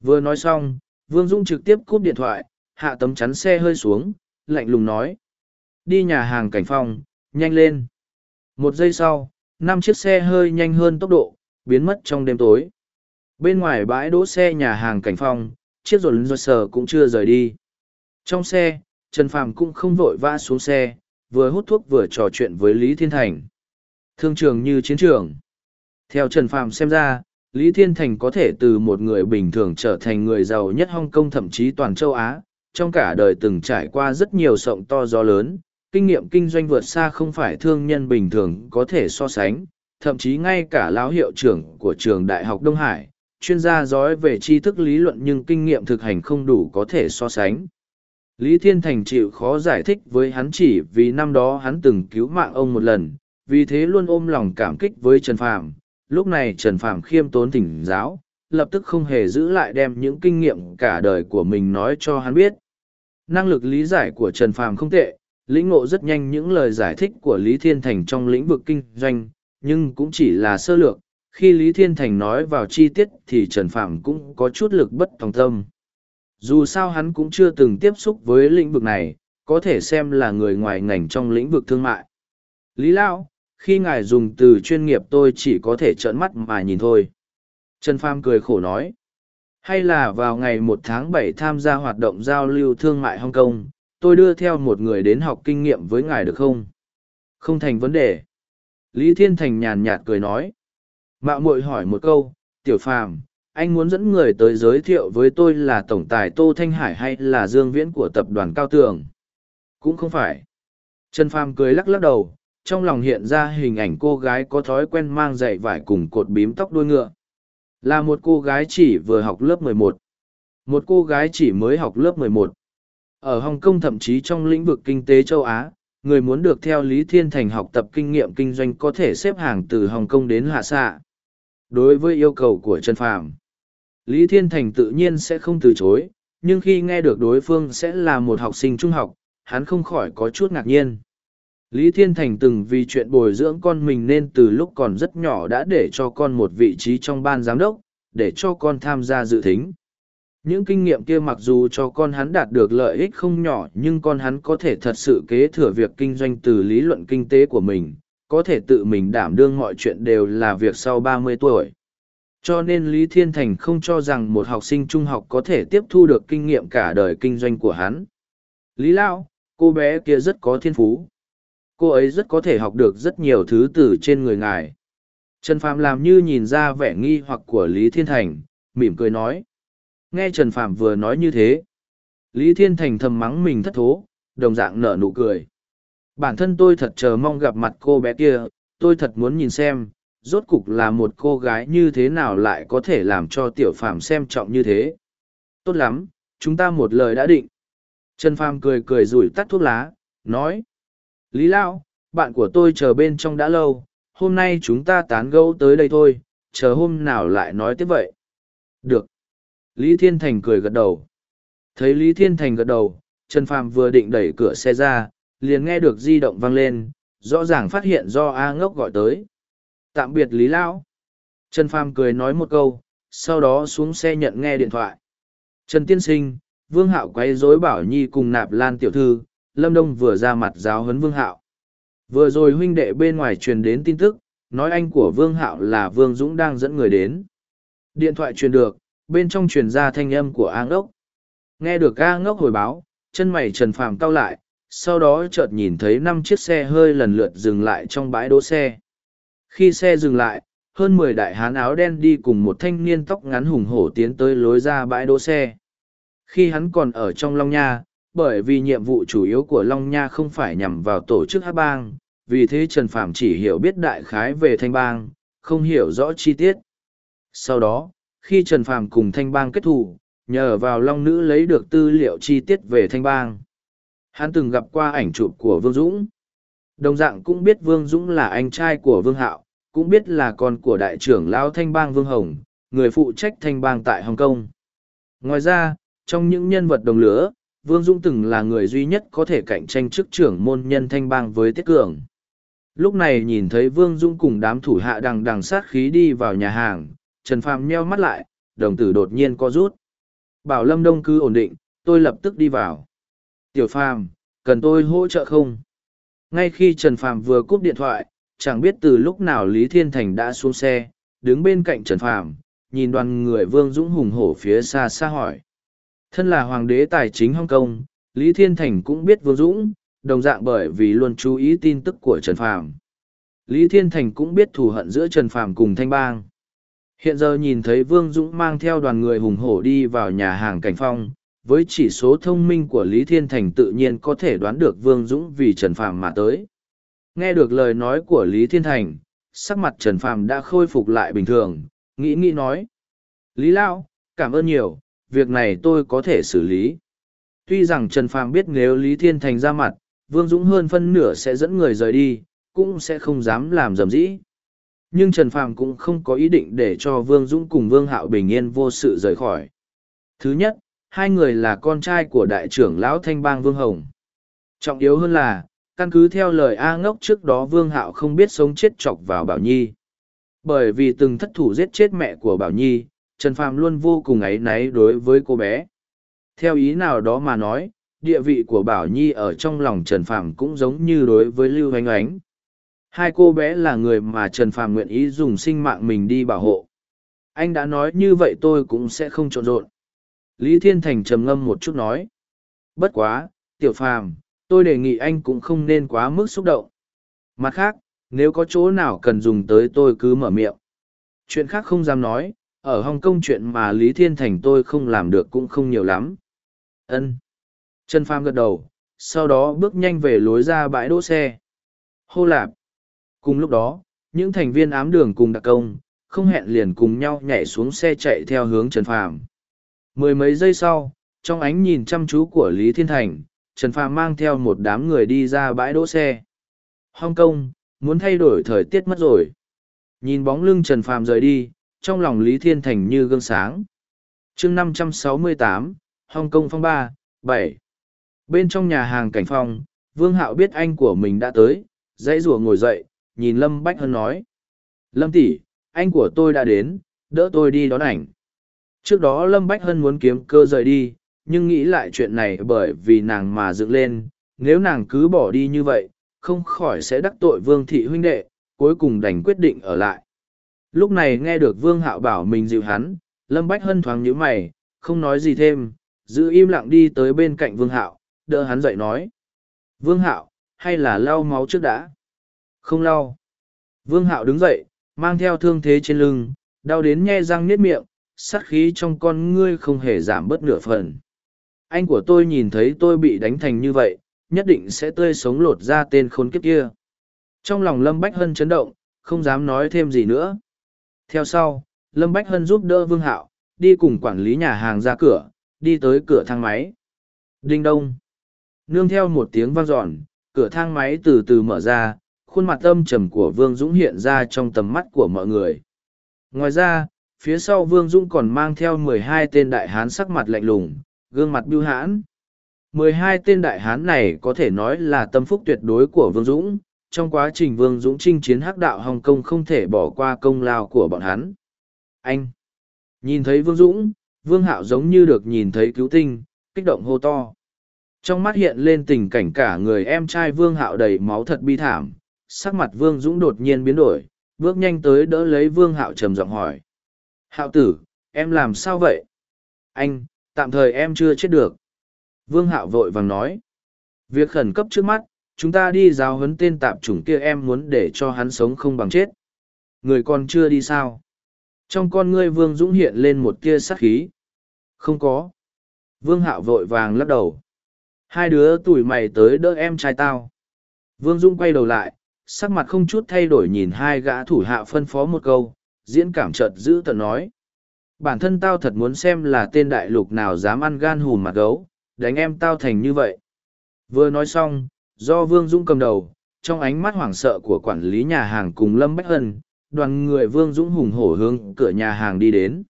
S1: Vừa nói xong, Vương Dũng trực tiếp cúp điện thoại, hạ tấm chắn xe hơi xuống, lạnh lùng nói. Đi nhà hàng cảnh phòng, nhanh lên. Một giây sau, năm chiếc xe hơi nhanh hơn tốc độ, biến mất trong đêm tối. Bên ngoài bãi đỗ xe nhà hàng cảnh phong, chiếc rột rột sờ cũng chưa rời đi. Trong xe, Trần Phàm cũng không vội vã xuống xe, vừa hút thuốc vừa trò chuyện với Lý Thiên Thành. Thương trường như chiến trường. Theo Trần Phàm xem ra, Lý Thiên Thành có thể từ một người bình thường trở thành người giàu nhất Hong Kong thậm chí toàn châu Á, trong cả đời từng trải qua rất nhiều sộng to gió lớn, kinh nghiệm kinh doanh vượt xa không phải thương nhân bình thường có thể so sánh, thậm chí ngay cả lão hiệu trưởng của trường Đại học Đông Hải, chuyên gia giỏi về tri thức lý luận nhưng kinh nghiệm thực hành không đủ có thể so sánh. Lý Thiên Thành chịu khó giải thích với hắn chỉ vì năm đó hắn từng cứu mạng ông một lần, vì thế luôn ôm lòng cảm kích với Trần Phạm. Lúc này Trần Phạm khiêm tốn tỉnh giáo, lập tức không hề giữ lại đem những kinh nghiệm cả đời của mình nói cho hắn biết. Năng lực lý giải của Trần Phạm không tệ, lĩnh ngộ rất nhanh những lời giải thích của Lý Thiên Thành trong lĩnh vực kinh doanh, nhưng cũng chỉ là sơ lược, khi Lý Thiên Thành nói vào chi tiết thì Trần Phạm cũng có chút lực bất tòng tâm. Dù sao hắn cũng chưa từng tiếp xúc với lĩnh vực này, có thể xem là người ngoài ngành trong lĩnh vực thương mại. Lý Lão, khi ngài dùng từ chuyên nghiệp tôi chỉ có thể trợn mắt mà nhìn thôi. Trần Pham cười khổ nói. Hay là vào ngày một tháng bảy tham gia hoạt động giao lưu thương mại Hong Kong, tôi đưa theo một người đến học kinh nghiệm với ngài được không? Không thành vấn đề. Lý Thiên Thành nhàn nhạt cười nói, Mạo muội hỏi một câu, tiểu phàm, anh muốn dẫn người tới giới thiệu với tôi là tổng tài Tô Thanh Hải hay là dương viễn của tập đoàn Cao Tường? Cũng không phải. Trần Phàm cười lắc lắc đầu, trong lòng hiện ra hình ảnh cô gái có thói quen mang giày vải cùng cột bím tóc đuôi ngựa. Là một cô gái chỉ vừa học lớp 11. Một cô gái chỉ mới học lớp 11. Ở Hồng Kông thậm chí trong lĩnh vực kinh tế châu Á, người muốn được theo Lý Thiên Thành học tập kinh nghiệm kinh doanh có thể xếp hàng từ Hồng Kông đến Hạ Sạ đối với yêu cầu của Trần Phàm. Lý Thiên Thành tự nhiên sẽ không từ chối, nhưng khi nghe được đối phương sẽ là một học sinh trung học, hắn không khỏi có chút ngạc nhiên. Lý Thiên Thành từng vì chuyện bồi dưỡng con mình nên từ lúc còn rất nhỏ đã để cho con một vị trí trong ban giám đốc, để cho con tham gia dự thính. Những kinh nghiệm kia mặc dù cho con hắn đạt được lợi ích không nhỏ nhưng con hắn có thể thật sự kế thừa việc kinh doanh từ lý luận kinh tế của mình, có thể tự mình đảm đương mọi chuyện đều là việc sau ba mươi tuổi. Cho nên Lý Thiên Thành không cho rằng một học sinh trung học có thể tiếp thu được kinh nghiệm cả đời kinh doanh của hắn. Lý Lão, cô bé kia rất có thiên phú. Cô ấy rất có thể học được rất nhiều thứ từ trên người ngài. Trần Phạm làm như nhìn ra vẻ nghi hoặc của Lý Thiên Thành, mỉm cười nói. Nghe Trần Phạm vừa nói như thế. Lý Thiên Thành thầm mắng mình thất thố, đồng dạng nở nụ cười bản thân tôi thật chờ mong gặp mặt cô bé kia tôi thật muốn nhìn xem rốt cục là một cô gái như thế nào lại có thể làm cho tiểu phàm xem trọng như thế tốt lắm chúng ta một lời đã định trần phàm cười cười rủi tắt thuốc lá nói lý lão bạn của tôi chờ bên trong đã lâu hôm nay chúng ta tán gẫu tới đây thôi chờ hôm nào lại nói tiếp vậy được lý thiên thành cười gật đầu thấy lý thiên thành gật đầu trần phàm vừa định đẩy cửa xe ra liền nghe được di động vang lên, rõ ràng phát hiện do A ngốc gọi tới. Tạm biệt Lý Lão. Trần Phàm cười nói một câu, sau đó xuống xe nhận nghe điện thoại. Trần Tiên Sinh, Vương Hạo quấy rối Bảo Nhi cùng nạp lan tiểu thư, Lâm Đông vừa ra mặt giáo huấn Vương Hạo. Vừa rồi huynh đệ bên ngoài truyền đến tin tức, nói anh của Vương Hạo là Vương Dũng đang dẫn người đến. Điện thoại truyền được, bên trong truyền ra thanh âm của A Ngốc. Nghe được A Ngốc hồi báo, chân mày Trần Phàm cau lại, sau đó chợt nhìn thấy năm chiếc xe hơi lần lượt dừng lại trong bãi đỗ xe khi xe dừng lại hơn mười đại hán áo đen đi cùng một thanh niên tóc ngắn hùng hổ tiến tới lối ra bãi đỗ xe khi hắn còn ở trong long nha bởi vì nhiệm vụ chủ yếu của long nha không phải nhằm vào tổ chức hát bang vì thế trần phạm chỉ hiểu biết đại khái về thanh bang không hiểu rõ chi tiết sau đó khi trần phạm cùng thanh bang kết thù nhờ vào long nữ lấy được tư liệu chi tiết về thanh bang hắn từng gặp qua ảnh chụp của Vương Dũng. Đồng dạng cũng biết Vương Dũng là anh trai của Vương Hạo, cũng biết là con của đại trưởng lão Thanh Bang Vương Hồng, người phụ trách Thanh Bang tại Hồng Kông. Ngoài ra, trong những nhân vật đồng lứa, Vương Dũng từng là người duy nhất có thể cạnh tranh chức trưởng môn nhân Thanh Bang với Tiết Cường. Lúc này nhìn thấy Vương Dũng cùng đám thủ hạ đằng đằng sát khí đi vào nhà hàng, Trần Phàm nheo mắt lại, đồng tử đột nhiên co rút. Bảo Lâm Đông cứ ổn định, tôi lập tức đi vào. Tiểu Phàm, cần tôi hỗ trợ không? Ngay khi Trần Phàm vừa cúp điện thoại, chẳng biết từ lúc nào Lý Thiên Thành đã xuống xe, đứng bên cạnh Trần Phàm, nhìn đoàn người Vương Dũng hùng hổ phía xa xa hỏi. Thân là hoàng đế tài chính Hong Kong, Lý Thiên Thành cũng biết Vương Dũng, đồng dạng bởi vì luôn chú ý tin tức của Trần Phàm. Lý Thiên Thành cũng biết thù hận giữa Trần Phàm cùng Thanh Bang. Hiện giờ nhìn thấy Vương Dũng mang theo đoàn người hùng hổ đi vào nhà hàng Cảnh Phong, với chỉ số thông minh của Lý Thiên Thành tự nhiên có thể đoán được Vương Dũng vì Trần Phàm mà tới. Nghe được lời nói của Lý Thiên Thành, sắc mặt Trần Phàm đã khôi phục lại bình thường, nghĩ nghĩ nói. Lý Lão, cảm ơn nhiều, việc này tôi có thể xử lý. Tuy rằng Trần Phàm biết nếu Lý Thiên Thành ra mặt, Vương Dũng hơn phân nửa sẽ dẫn người rời đi, cũng sẽ không dám làm dầm dĩ. Nhưng Trần Phàm cũng không có ý định để cho Vương Dũng cùng Vương Hạo bình yên vô sự rời khỏi. Thứ nhất, hai người là con trai của đại trưởng lão Thanh Bang Vương Hồng. Trọng yếu hơn là, căn cứ theo lời A ngốc trước đó Vương Hạo không biết sống chết chọc vào Bảo Nhi. Bởi vì từng thất thủ giết chết mẹ của Bảo Nhi, Trần Phàm luôn vô cùng ấy náy đối với cô bé. Theo ý nào đó mà nói, địa vị của Bảo Nhi ở trong lòng Trần Phàm cũng giống như đối với Lưu Hoánh Oánh. Hai cô bé là người mà Trần Phàm nguyện ý dùng sinh mạng mình đi bảo hộ. Anh đã nói như vậy tôi cũng sẽ không trộn rộn. Lý Thiên Thành trầm ngâm một chút nói. Bất quá, tiểu phàm, tôi đề nghị anh cũng không nên quá mức xúc động. Mặt khác, nếu có chỗ nào cần dùng tới tôi cứ mở miệng. Chuyện khác không dám nói, ở Hồng Kông chuyện mà Lý Thiên Thành tôi không làm được cũng không nhiều lắm. Ân. Trần Phàm gật đầu, sau đó bước nhanh về lối ra bãi đỗ xe. Hô lạp. Cùng lúc đó, những thành viên ám đường cùng đặc công, không hẹn liền cùng nhau nhảy xuống xe chạy theo hướng Trần Phàm. Mười mấy giây sau, trong ánh nhìn chăm chú của Lý Thiên Thành, Trần Phàm mang theo một đám người đi ra bãi đỗ xe. Hong Kong, muốn thay đổi thời tiết mất rồi. Nhìn bóng lưng Trần Phàm rời đi, trong lòng Lý Thiên Thành như gương sáng. chương 568, Hong Kong phong ba bảy Bên trong nhà hàng cảnh phong, Vương Hạo biết anh của mình đã tới, dãy rùa ngồi dậy, nhìn Lâm Bách Hân nói. Lâm tỷ, anh của tôi đã đến, đỡ tôi đi đón ảnh. Trước đó Lâm Bách Hân muốn kiếm cơ rời đi, nhưng nghĩ lại chuyện này bởi vì nàng mà dựng lên, nếu nàng cứ bỏ đi như vậy, không khỏi sẽ đắc tội vương thị huynh đệ, cuối cùng đành quyết định ở lại. Lúc này nghe được vương hạo bảo mình dịu hắn, Lâm Bách Hân thoáng nhíu mày, không nói gì thêm, giữ im lặng đi tới bên cạnh vương hạo, đỡ hắn dậy nói. Vương hạo, hay là lau máu trước đã? Không lau. Vương hạo đứng dậy, mang theo thương thế trên lưng, đau đến nhe răng niết miệng, sát khí trong con ngươi không hề giảm bớt nửa phần. Anh của tôi nhìn thấy tôi bị đánh thành như vậy, nhất định sẽ tươi sống lột ra tên khốn kiếp kia. Trong lòng Lâm Bách Hân chấn động, không dám nói thêm gì nữa. Theo sau, Lâm Bách Hân giúp đỡ Vương Hạo, đi cùng quản lý nhà hàng ra cửa, đi tới cửa thang máy. Đinh đông. Nương theo một tiếng vang dọn, cửa thang máy từ từ mở ra, khuôn mặt âm trầm của Vương Dũng hiện ra trong tầm mắt của mọi người. Ngoài ra, phía sau Vương Dũng còn mang theo mười hai tên đại hán sắc mặt lạnh lùng, gương mặt biêu hãn. Mười hai tên đại hán này có thể nói là tâm phúc tuyệt đối của Vương Dũng, trong quá trình Vương Dũng chinh chiến hắc đạo Hồng Kông không thể bỏ qua công lao của bọn hắn. Anh! Nhìn thấy Vương Dũng, Vương Hạo giống như được nhìn thấy cứu tinh, kích động hô to. Trong mắt hiện lên tình cảnh cả người em trai Vương Hạo đầy máu thật bi thảm, sắc mặt Vương Dũng đột nhiên biến đổi, bước nhanh tới đỡ lấy Vương Hạo trầm giọng hỏi, Hạo tử, em làm sao vậy? Anh, tạm thời em chưa chết được. Vương Hạo vội vàng nói. Việc khẩn cấp trước mắt, chúng ta đi giáo huấn tên tạp chủng kia em muốn để cho hắn sống không bằng chết. Người còn chưa đi sao? Trong con ngươi Vương Dũng hiện lên một tia sát khí. Không có. Vương Hạo vội vàng lắc đầu. Hai đứa tuổi mày tới đỡ em trai tao. Vương Dũng quay đầu lại, sắc mặt không chút thay đổi nhìn hai gã thủ hạ phân phó một câu, diễn cảm chợt giữ tận nói. Bản thân tao thật muốn xem là tên đại lục nào dám ăn gan hùm mặt gấu, đánh em tao thành như vậy. Vừa nói xong, do Vương Dũng cầm đầu, trong ánh mắt hoảng sợ của quản lý nhà hàng cùng Lâm Bách Hân, đoàn người Vương Dũng hùng hổ hướng cửa nhà hàng đi đến.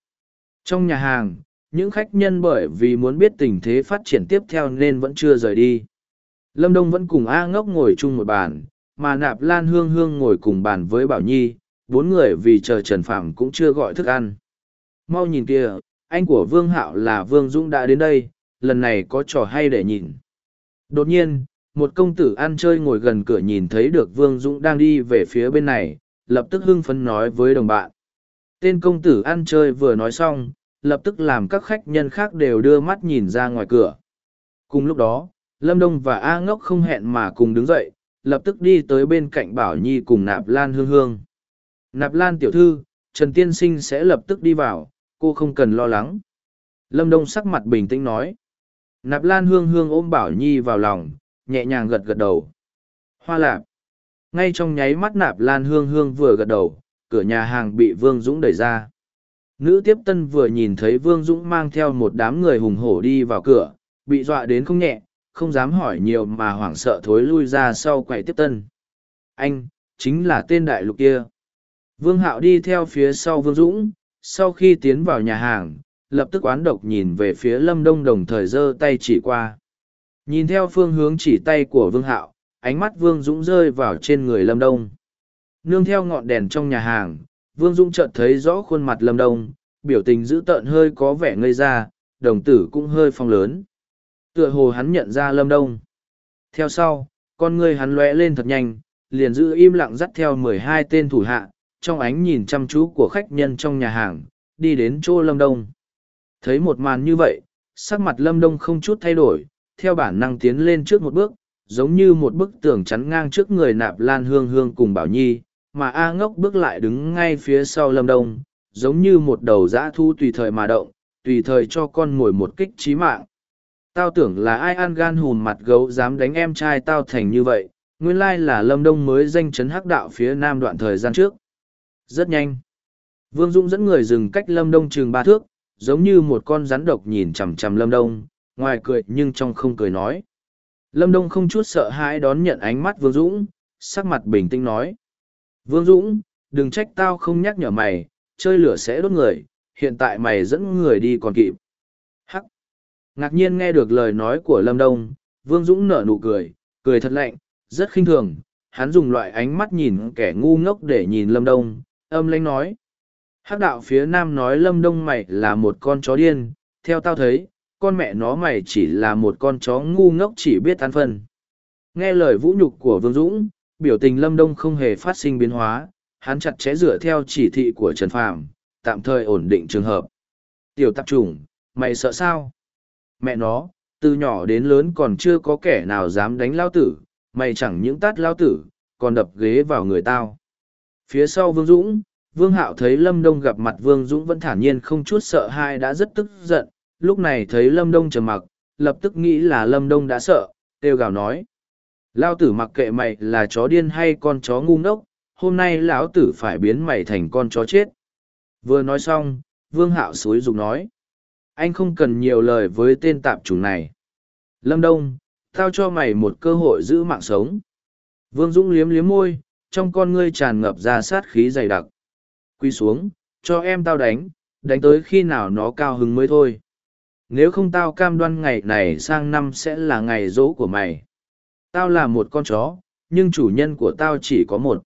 S1: Trong nhà hàng, những khách nhân bởi vì muốn biết tình thế phát triển tiếp theo nên vẫn chưa rời đi. Lâm Đông vẫn cùng A ngốc ngồi chung một bàn, mà nạp lan hương hương ngồi cùng bàn với Bảo Nhi, bốn người vì chờ Trần Phàm cũng chưa gọi thức ăn. Mau nhìn kìa, anh của Vương Hạo là Vương Dũng đã đến đây, lần này có trò hay để nhìn. Đột nhiên, một công tử ăn chơi ngồi gần cửa nhìn thấy được Vương Dũng đang đi về phía bên này, lập tức hưng phấn nói với đồng bạn. Tên công tử ăn chơi vừa nói xong, lập tức làm các khách nhân khác đều đưa mắt nhìn ra ngoài cửa. Cùng lúc đó, Lâm Đông và A Ngốc không hẹn mà cùng đứng dậy, lập tức đi tới bên cạnh Bảo Nhi cùng nạp Lan Hương Hương. Nạp Lan tiểu thư, Trần Tiên Sinh sẽ lập tức đi vào, cô không cần lo lắng. Lâm Đông sắc mặt bình tĩnh nói. Nạp Lan hương hương ôm Bảo Nhi vào lòng, nhẹ nhàng gật gật đầu. Hoa lạp. Ngay trong nháy mắt Nạp Lan hương hương vừa gật đầu, cửa nhà hàng bị Vương Dũng đẩy ra. Nữ tiếp tân vừa nhìn thấy Vương Dũng mang theo một đám người hùng hổ đi vào cửa, bị dọa đến không nhẹ, không dám hỏi nhiều mà hoảng sợ thối lui ra sau quầy tiếp tân. Anh, chính là tên đại lục kia. Vương Hạo đi theo phía sau Vương Dũng, sau khi tiến vào nhà hàng, lập tức oán độc nhìn về phía Lâm Đông đồng thời giơ tay chỉ qua. Nhìn theo phương hướng chỉ tay của Vương Hạo, ánh mắt Vương Dũng rơi vào trên người Lâm Đông. Nương theo ngọn đèn trong nhà hàng, Vương Dũng chợt thấy rõ khuôn mặt Lâm Đông, biểu tình dữ tợn hơi có vẻ ngây ra, đồng tử cũng hơi phong lớn. Tựa hồ hắn nhận ra Lâm Đông. Theo sau, con người hắn lóe lên thật nhanh, liền giữ im lặng dắt theo mười hai tên thủ hạ, trong ánh nhìn chăm chú của khách nhân trong nhà hàng, đi đến chỗ Lâm Đông. Thấy một màn như vậy, sắc mặt Lâm Đông không chút thay đổi, theo bản năng tiến lên trước một bước, giống như một bức tường chắn ngang trước người nạp lan hương hương cùng Bảo Nhi, mà A ngốc bước lại đứng ngay phía sau Lâm Đông, giống như một đầu dã thu tùy thời mà động, tùy thời cho con mồi một kích trí mạng. Tao tưởng là ai ăn gan hùn mặt gấu dám đánh em trai tao thành như vậy, nguyên lai là Lâm Đông mới danh chấn hắc đạo phía nam đoạn thời gian trước. Rất nhanh. Vương Dũng dẫn người dừng cách Lâm Đông chừng ba thước, giống như một con rắn độc nhìn chằm chằm Lâm Đông, ngoài cười nhưng trong không cười nói. Lâm Đông không chút sợ hãi đón nhận ánh mắt Vương Dũng, sắc mặt bình tĩnh nói. Vương Dũng, đừng trách tao không nhắc nhở mày, chơi lửa sẽ đốt người, hiện tại mày dẫn người đi còn kịp. Hắc! Ngạc nhiên nghe được lời nói của Lâm Đông, Vương Dũng nở nụ cười, cười thật lạnh, rất khinh thường. Hắn dùng loại ánh mắt nhìn kẻ ngu ngốc để nhìn Lâm Đông, âm lãnh nói. Hắc đạo phía nam nói lâm đông mày là một con chó điên, theo tao thấy, con mẹ nó mày chỉ là một con chó ngu ngốc chỉ biết ăn phân. Nghe lời vũ nhục của Vương Dũng, biểu tình lâm đông không hề phát sinh biến hóa, hắn chặt chẽ dựa theo chỉ thị của Trần Phàm, tạm thời ổn định trường hợp. Tiểu tạp Trùng, mày sợ sao? Mẹ nó, từ nhỏ đến lớn còn chưa có kẻ nào dám đánh lao tử, mày chẳng những tát lao tử, còn đập ghế vào người tao phía sau Vương Dũng, Vương Hạo thấy Lâm Đông gặp mặt Vương Dũng vẫn thản nhiên không chút sợ hai đã rất tức giận, lúc này thấy Lâm Đông trầm mặc, lập tức nghĩ là Lâm Đông đã sợ, kêu gào nói. Lao tử mặc kệ mày là chó điên hay con chó ngu ngốc, hôm nay lão tử phải biến mày thành con chó chết. Vừa nói xong, Vương Hạo suối dục nói. Anh không cần nhiều lời với tên tạp chủng này. Lâm Đông, tao cho mày một cơ hội giữ mạng sống. Vương Dũng liếm liếm môi, trong con ngươi tràn ngập ra sát khí dày đặc. Quy xuống, cho em tao đánh, đánh tới khi nào nó cao hứng mới thôi. Nếu không tao cam đoan ngày này sang năm sẽ là ngày rỗ của mày. Tao là một con chó, nhưng chủ nhân của tao chỉ có một.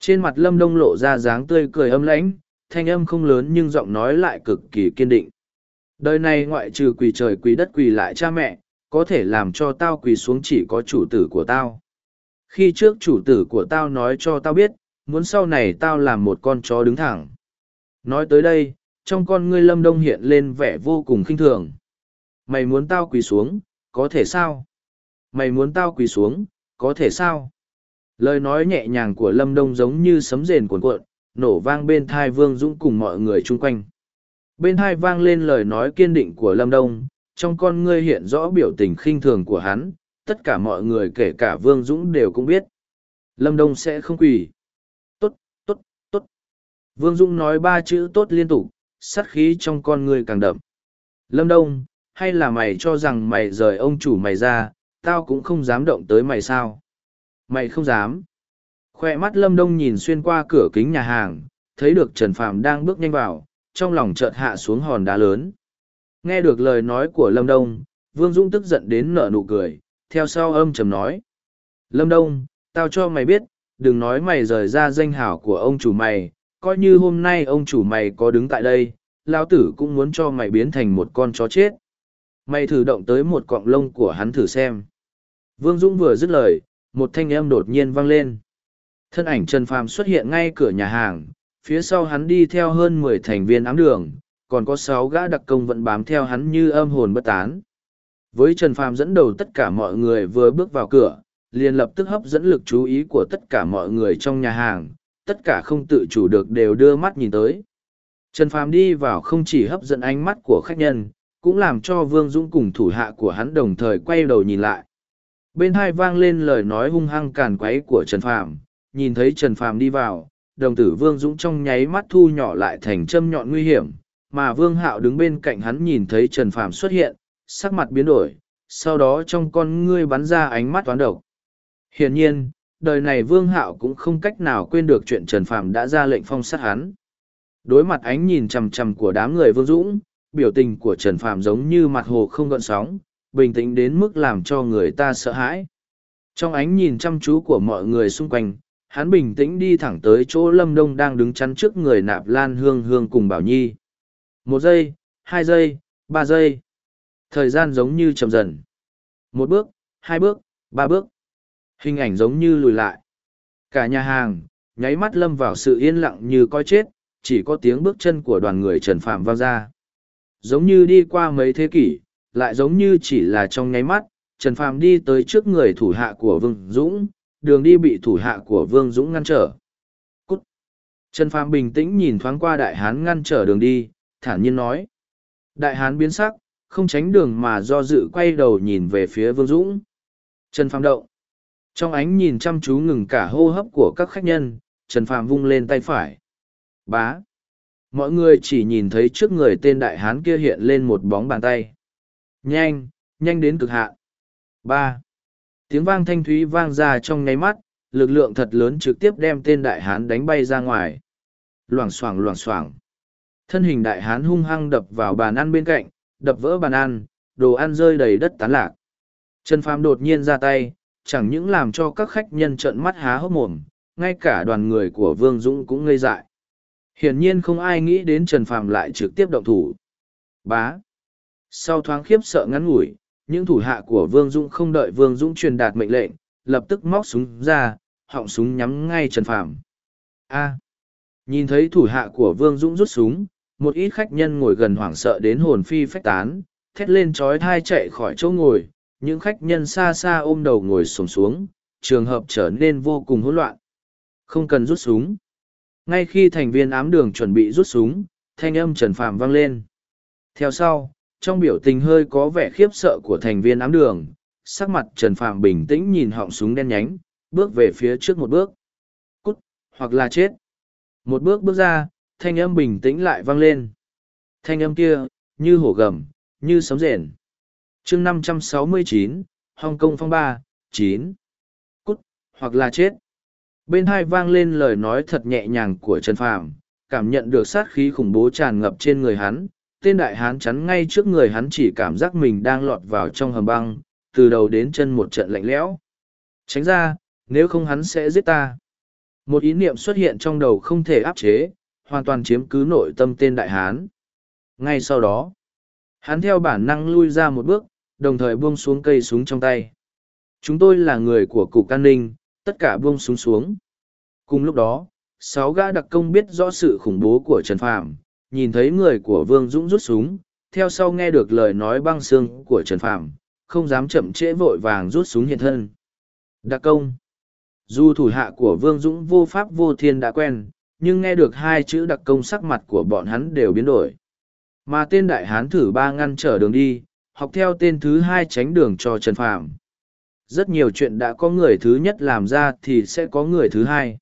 S1: Trên mặt lâm đông lộ ra dáng tươi cười âm lãnh, thanh âm không lớn nhưng giọng nói lại cực kỳ kiên định. Đời này ngoại trừ quỳ trời quỳ đất quỳ lại cha mẹ, có thể làm cho tao quỳ xuống chỉ có chủ tử của tao. Khi trước chủ tử của tao nói cho tao biết, muốn sau này tao làm một con chó đứng thẳng. Nói tới đây, trong con ngươi lâm đông hiện lên vẻ vô cùng khinh thường. Mày muốn tao quỳ xuống, có thể sao? Mày muốn tao quỳ xuống, có thể sao? Lời nói nhẹ nhàng của lâm đông giống như sấm rền cuồn cuộn, nổ vang bên thai vương dũng cùng mọi người chung quanh. Bên thai vang lên lời nói kiên định của lâm đông, trong con ngươi hiện rõ biểu tình khinh thường của hắn, tất cả mọi người kể cả Vương Dũng đều cũng biết. Lâm Đông sẽ không quỳ. Tốt, tốt, tốt. Vương Dũng nói ba chữ tốt liên tục, sát khí trong con người càng đậm. Lâm Đông, hay là mày cho rằng mày rời ông chủ mày ra, tao cũng không dám động tới mày sao? Mày không dám. Khoe mắt Lâm Đông nhìn xuyên qua cửa kính nhà hàng, thấy được Trần Phạm đang bước nhanh vào, trong lòng chợt hạ xuống hòn đá lớn. Nghe được lời nói của Lâm Đông, Vương Dũng tức giận đến nở nụ cười, theo sau âm trầm nói. Lâm Đông, tao cho mày biết, đừng nói mày rời ra danh hảo của ông chủ mày, coi như hôm nay ông chủ mày có đứng tại đây, lão tử cũng muốn cho mày biến thành một con chó chết. Mày thử động tới một cọng lông của hắn thử xem. Vương Dũng vừa dứt lời, một thanh âm đột nhiên vang lên. Thân ảnh Trần Phàm xuất hiện ngay cửa nhà hàng, phía sau hắn đi theo hơn mười thành viên ám đường, còn có sáu gã đặc công vẫn bám theo hắn như âm hồn bất tán. Với Trần Phàm dẫn đầu tất cả mọi người vừa bước vào cửa, liền lập tức hấp dẫn lực chú ý của tất cả mọi người trong nhà hàng, tất cả không tự chủ được đều đưa mắt nhìn tới. Trần Phàm đi vào không chỉ hấp dẫn ánh mắt của khách nhân, cũng làm cho Vương Dũng cùng thủ hạ của hắn đồng thời quay đầu nhìn lại. Bên hai vang lên lời nói hung hăng càn quấy của Trần Phàm, nhìn thấy Trần Phàm đi vào, đồng tử Vương Dũng trong nháy mắt thu nhỏ lại thành châm nhọn nguy hiểm, mà Vương Hạo đứng bên cạnh hắn nhìn thấy Trần Phàm xuất hiện, sắc mặt biến đổi, sau đó trong con ngươi bắn ra ánh mắt toán độc. Hiển nhiên, đời này Vương Hạo cũng không cách nào quên được chuyện Trần Phạm đã ra lệnh phong sát hắn. Đối mặt ánh nhìn chằm chằm của đám người Vương Dũng, biểu tình của Trần Phạm giống như mặt hồ không gợn sóng, bình tĩnh đến mức làm cho người ta sợ hãi. Trong ánh nhìn chăm chú của mọi người xung quanh, hắn bình tĩnh đi thẳng tới chỗ Lâm Đông đang đứng chắn trước người nạp lan hương hương cùng Bảo Nhi. Một giây, hai giây, ba giây Thời gian giống như chậm dần. Một bước, hai bước, ba bước. Hình ảnh giống như lùi lại. Cả nhà hàng, nháy mắt lâm vào sự yên lặng như coi chết, chỉ có tiếng bước chân của đoàn người trần phạm vang ra. Giống như đi qua mấy thế kỷ, lại giống như chỉ là trong nháy mắt, Trần Phạm đi tới trước người thủ hạ của Vương Dũng, đường đi bị thủ hạ của Vương Dũng ngăn trở. Cút! Trần Phạm bình tĩnh nhìn thoáng qua đại hán ngăn trở đường đi, thản nhiên nói. Đại hán biến sắc, không tránh đường mà do dự quay đầu nhìn về phía vương dũng trần phàm động trong ánh nhìn chăm chú ngừng cả hô hấp của các khách nhân trần phàm vung lên tay phải bá mọi người chỉ nhìn thấy trước người tên đại hán kia hiện lên một bóng bàn tay nhanh nhanh đến cực hạn ba tiếng vang thanh thúy vang ra trong nháy mắt lực lượng thật lớn trực tiếp đem tên đại hán đánh bay ra ngoài loảng xoảng loảng xoảng thân hình đại hán hung hăng đập vào bàn ăn bên cạnh đập vỡ bàn ăn, đồ ăn rơi đầy đất tán lạc. Trần Phàm đột nhiên ra tay, chẳng những làm cho các khách nhân trợn mắt há hốc mồm, ngay cả đoàn người của Vương Dũng cũng ngây dại. Hiển nhiên không ai nghĩ đến Trần Phàm lại trực tiếp động thủ. Bá. Sau thoáng khiếp sợ ngắn ngủi, những thủ hạ của Vương Dũng không đợi Vương Dũng truyền đạt mệnh lệnh, lập tức móc súng ra, họng súng nhắm ngay Trần Phàm. A. Nhìn thấy thủ hạ của Vương Dũng rút súng, một ít khách nhân ngồi gần hoảng sợ đến hồn phi phách tán thét lên trói thai chạy khỏi chỗ ngồi những khách nhân xa xa ôm đầu ngồi sổm xuống, trường hợp trở nên vô cùng hỗn loạn không cần rút súng ngay khi thành viên ám đường chuẩn bị rút súng thanh âm trần Phạm vang lên theo sau trong biểu tình hơi có vẻ khiếp sợ của thành viên ám đường sắc mặt trần Phạm bình tĩnh nhìn họng súng đen nhánh bước về phía trước một bước cút hoặc là chết một bước bước ra thanh âm bình tĩnh lại vang lên. Thanh âm kia, như hổ gầm, như sấm rền. chương 569, Hồng Kong phong ba, 9. Cút, hoặc là chết. Bên hai vang lên lời nói thật nhẹ nhàng của Trần Phàm cảm nhận được sát khí khủng bố tràn ngập trên người hắn. Tên đại hán chắn ngay trước người hắn chỉ cảm giác mình đang lọt vào trong hầm băng, từ đầu đến chân một trận lạnh lẽo. Tránh ra, nếu không hắn sẽ giết ta. Một ý niệm xuất hiện trong đầu không thể áp chế, hoàn toàn chiếm cứ nội tâm tên đại hán. Ngay sau đó, hắn theo bản năng lui ra một bước, đồng thời buông xuống cây súng trong tay. Chúng tôi là người của cục an ninh, tất cả buông xuống xuống. Cùng lúc đó, sáu gã đặc công biết rõ sự khủng bố của Trần Phạm, nhìn thấy người của Vương Dũng rút súng, theo sau nghe được lời nói băng xương của Trần Phạm, không dám chậm trễ vội vàng rút súng hiện thân. Đặc công Dù thủ hạ của Vương Dũng vô pháp vô thiên đã quen, nhưng nghe được hai chữ đặc công sắc mặt của bọn hắn đều biến đổi. Mà tên đại hán thử ba ngăn trở đường đi, học theo tên thứ hai tránh đường cho Trần Phàm. Rất nhiều chuyện đã có người thứ nhất làm ra thì sẽ có người thứ hai.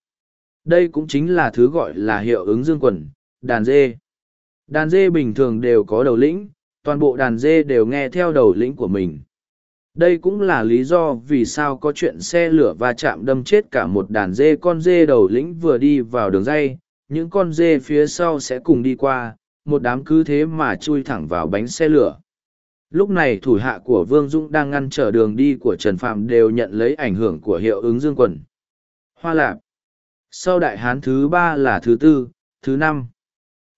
S1: Đây cũng chính là thứ gọi là hiệu ứng dương quần, đàn dê. Đàn dê bình thường đều có đầu lĩnh, toàn bộ đàn dê đều nghe theo đầu lĩnh của mình đây cũng là lý do vì sao có chuyện xe lửa va chạm đâm chết cả một đàn dê con dê đầu lĩnh vừa đi vào đường dây những con dê phía sau sẽ cùng đi qua một đám cứ thế mà chui thẳng vào bánh xe lửa lúc này thủ hạ của vương dũng đang ngăn trở đường đi của trần phạm đều nhận lấy ảnh hưởng của hiệu ứng dương quần hoa lạp sau đại hán thứ ba là thứ tư thứ năm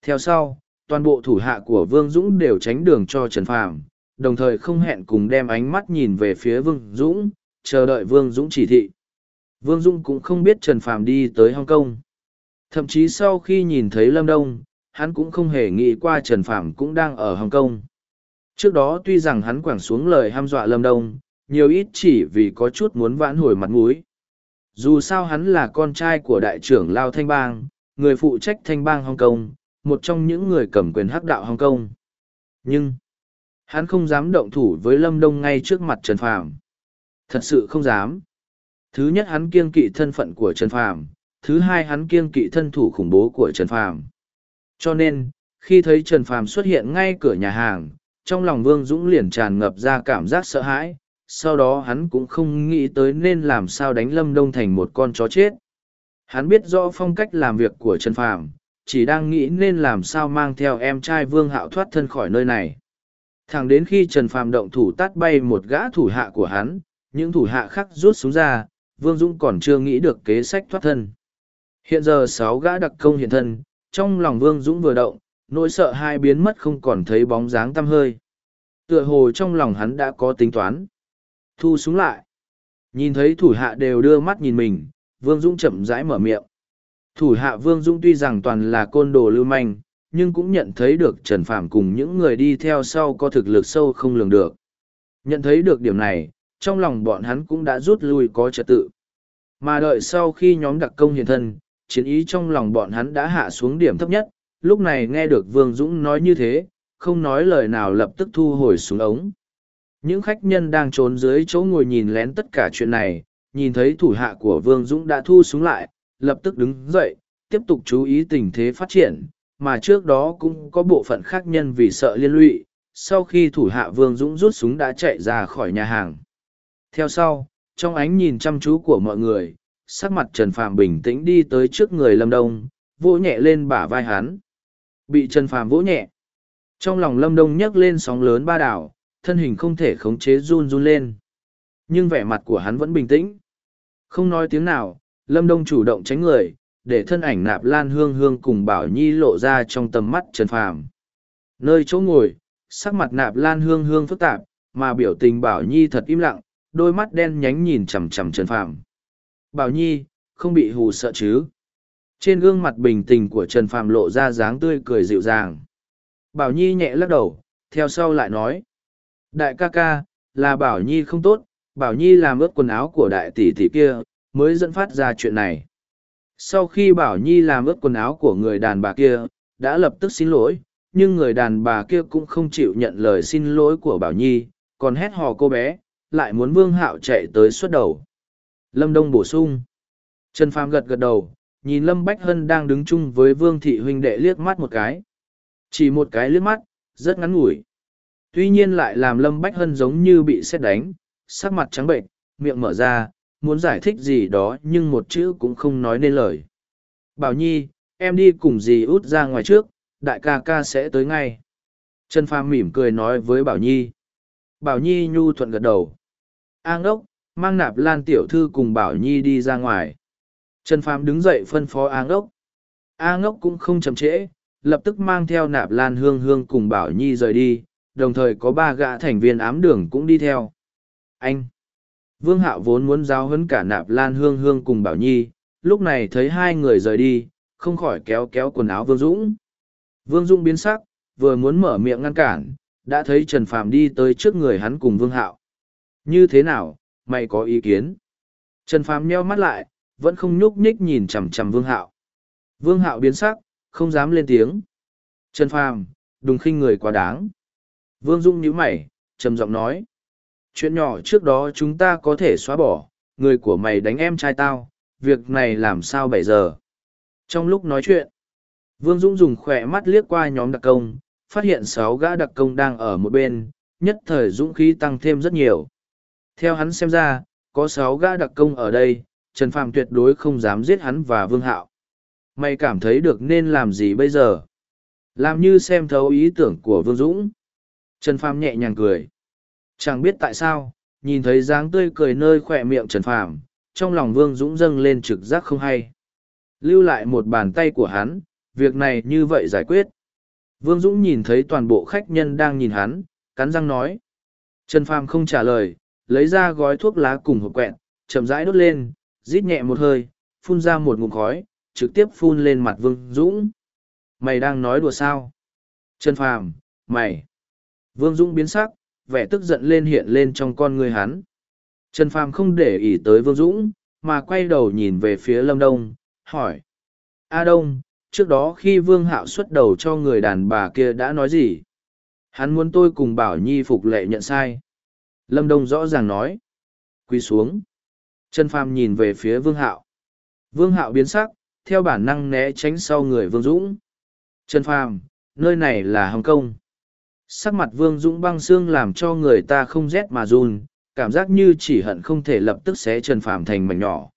S1: theo sau toàn bộ thủ hạ của vương dũng đều tránh đường cho trần phạm đồng thời không hẹn cùng đem ánh mắt nhìn về phía Vương Dũng, chờ đợi Vương Dũng chỉ thị. Vương Dũng cũng không biết Trần Phàm đi tới Hong Kong. Thậm chí sau khi nhìn thấy Lâm Đông, hắn cũng không hề nghĩ qua Trần Phàm cũng đang ở Hong Kong. Trước đó tuy rằng hắn quẳng xuống lời ham dọa Lâm Đông, nhiều ít chỉ vì có chút muốn vãn hồi mặt mũi. Dù sao hắn là con trai của đại trưởng Lao Thanh Bang, người phụ trách Thanh Bang Hong Kong, một trong những người cầm quyền hắc đạo Hong Kong. Nhưng, Hắn không dám động thủ với Lâm Đông ngay trước mặt Trần Phàm. Thật sự không dám. Thứ nhất hắn kiêng kỵ thân phận của Trần Phàm, thứ hai hắn kiêng kỵ thân thủ khủng bố của Trần Phàm. Cho nên, khi thấy Trần Phàm xuất hiện ngay cửa nhà hàng, trong lòng Vương Dũng liền tràn ngập ra cảm giác sợ hãi, sau đó hắn cũng không nghĩ tới nên làm sao đánh Lâm Đông thành một con chó chết. Hắn biết rõ phong cách làm việc của Trần Phàm, chỉ đang nghĩ nên làm sao mang theo em trai Vương Hạo thoát thân khỏi nơi này. Thẳng đến khi Trần Phàm động thủ tát bay một gã thủ hạ của hắn, những thủ hạ khác rút súng ra, Vương Dũng còn chưa nghĩ được kế sách thoát thân. Hiện giờ sáu gã đặc công hiện thân, trong lòng Vương Dũng vừa động, nỗi sợ hai biến mất không còn thấy bóng dáng tăm hơi. Tựa hồ trong lòng hắn đã có tính toán. Thu súng lại. Nhìn thấy thủ hạ đều đưa mắt nhìn mình, Vương Dũng chậm rãi mở miệng. Thủ hạ Vương Dũng tuy rằng toàn là côn đồ lưu manh, nhưng cũng nhận thấy được Trần Phạm cùng những người đi theo sau có thực lực sâu không lường được. Nhận thấy được điểm này, trong lòng bọn hắn cũng đã rút lui có trật tự. Mà đợi sau khi nhóm đặc công hiện thân, chiến ý trong lòng bọn hắn đã hạ xuống điểm thấp nhất, lúc này nghe được Vương Dũng nói như thế, không nói lời nào lập tức thu hồi xuống ống. Những khách nhân đang trốn dưới chỗ ngồi nhìn lén tất cả chuyện này, nhìn thấy thủ hạ của Vương Dũng đã thu xuống lại, lập tức đứng dậy, tiếp tục chú ý tình thế phát triển, mà trước đó cũng có bộ phận khác nhân vì sợ liên lụy, sau khi thủ hạ Vương Dũng rút súng đã chạy ra khỏi nhà hàng. Theo sau, trong ánh nhìn chăm chú của mọi người, sắc mặt Trần Phàm bình tĩnh đi tới trước người Lâm Đông, vỗ nhẹ lên bả vai hắn. Bị Trần Phàm vỗ nhẹ. Trong lòng Lâm Đông nhấc lên sóng lớn ba đảo, thân hình không thể khống chế run run lên. Nhưng vẻ mặt của hắn vẫn bình tĩnh. Không nói tiếng nào, Lâm Đông chủ động tránh người, để thân ảnh nạp lan hương hương cùng bảo nhi lộ ra trong tầm mắt trần phàm nơi chỗ ngồi sắc mặt nạp lan hương hương phức tạp mà biểu tình bảo nhi thật im lặng đôi mắt đen nhánh nhìn chằm chằm trần phàm bảo nhi không bị hù sợ chứ trên gương mặt bình tình của trần phàm lộ ra dáng tươi cười dịu dàng bảo nhi nhẹ lắc đầu theo sau lại nói đại ca ca là bảo nhi không tốt bảo nhi làm ướt quần áo của đại tỷ tỷ kia mới dẫn phát ra chuyện này sau khi Bảo Nhi làm ướt quần áo của người đàn bà kia, đã lập tức xin lỗi, nhưng người đàn bà kia cũng không chịu nhận lời xin lỗi của Bảo Nhi, còn hét hò cô bé, lại muốn Vương Hạo chạy tới suốt đầu. Lâm Đông bổ sung. Trần Phàm gật gật đầu, nhìn Lâm Bách Hân đang đứng chung với Vương Thị Huynh đệ liếc mắt một cái. Chỉ một cái liếc mắt, rất ngắn ngủi. Tuy nhiên lại làm Lâm Bách Hân giống như bị sét đánh, sắc mặt trắng bệnh, miệng mở ra, muốn giải thích gì đó nhưng một chữ cũng không nói nên lời bảo nhi em đi cùng dì út ra ngoài trước đại ca ca sẽ tới ngay trần phàm mỉm cười nói với bảo nhi bảo nhi nhu thuận gật đầu a ngốc mang nạp lan tiểu thư cùng bảo nhi đi ra ngoài trần phàm đứng dậy phân phó a ngốc a ngốc cũng không chậm trễ lập tức mang theo nạp lan hương hương cùng bảo nhi rời đi đồng thời có ba gã thành viên ám đường cũng đi theo anh Vương Hạo vốn muốn giáo huấn cả nạp lan hương hương cùng Bảo Nhi, lúc này thấy hai người rời đi, không khỏi kéo kéo quần áo Vương Dũng. Vương Dũng biến sắc, vừa muốn mở miệng ngăn cản, đã thấy Trần Phạm đi tới trước người hắn cùng Vương Hạo. Như thế nào, mày có ý kiến? Trần Phạm nheo mắt lại, vẫn không nhúc nhích nhìn chằm chằm Vương Hạo. Vương Hạo biến sắc, không dám lên tiếng. Trần Phạm, đừng khinh người quá đáng. Vương Dung nhíu mày, trầm giọng nói chuyện nhỏ trước đó chúng ta có thể xóa bỏ, người của mày đánh em trai tao, việc này làm sao bảy giờ. Trong lúc nói chuyện, Vương Dũng dùng khỏe mắt liếc qua nhóm đặc công, phát hiện sáu gã đặc công đang ở một bên, nhất thời dũng khí tăng thêm rất nhiều. Theo hắn xem ra, có sáu gã đặc công ở đây, Trần Phàm tuyệt đối không dám giết hắn và Vương Hạo. Mày cảm thấy được nên làm gì bây giờ? Làm như xem thấu ý tưởng của Vương Dũng. Trần Phàm nhẹ nhàng cười. Chẳng biết tại sao, nhìn thấy dáng tươi cười nơi khỏe miệng Trần Phàm, trong lòng Vương Dũng dâng lên trực giác không hay. Lưu lại một bàn tay của hắn, việc này như vậy giải quyết. Vương Dũng nhìn thấy toàn bộ khách nhân đang nhìn hắn, cắn răng nói. Trần Phàm không trả lời, lấy ra gói thuốc lá cùng hộp quẹn, chậm rãi đốt lên, rít nhẹ một hơi, phun ra một ngụm khói, trực tiếp phun lên mặt Vương Dũng. Mày đang nói đùa sao? Trần Phàm, mày! Vương Dũng biến sắc, vẻ tức giận lên hiện lên trong con người hắn. Trần Phàm không để ý tới Vương Dũng, mà quay đầu nhìn về phía Lâm Đông, hỏi. A Đông, trước đó khi Vương Hạo xuất đầu cho người đàn bà kia đã nói gì? Hắn muốn tôi cùng Bảo Nhi phục lệ nhận sai. Lâm Đông rõ ràng nói. Quy xuống. Trần Phàm nhìn về phía Vương Hạo. Vương Hạo biến sắc, theo bản năng né tránh sau người Vương Dũng. Trần Phàm, nơi này là Hồng Kông. Sắc mặt Vương Dũng băng xương làm cho người ta không rét mà run, cảm giác như chỉ hận không thể lập tức xé Trần Phạm thành mảnh nhỏ.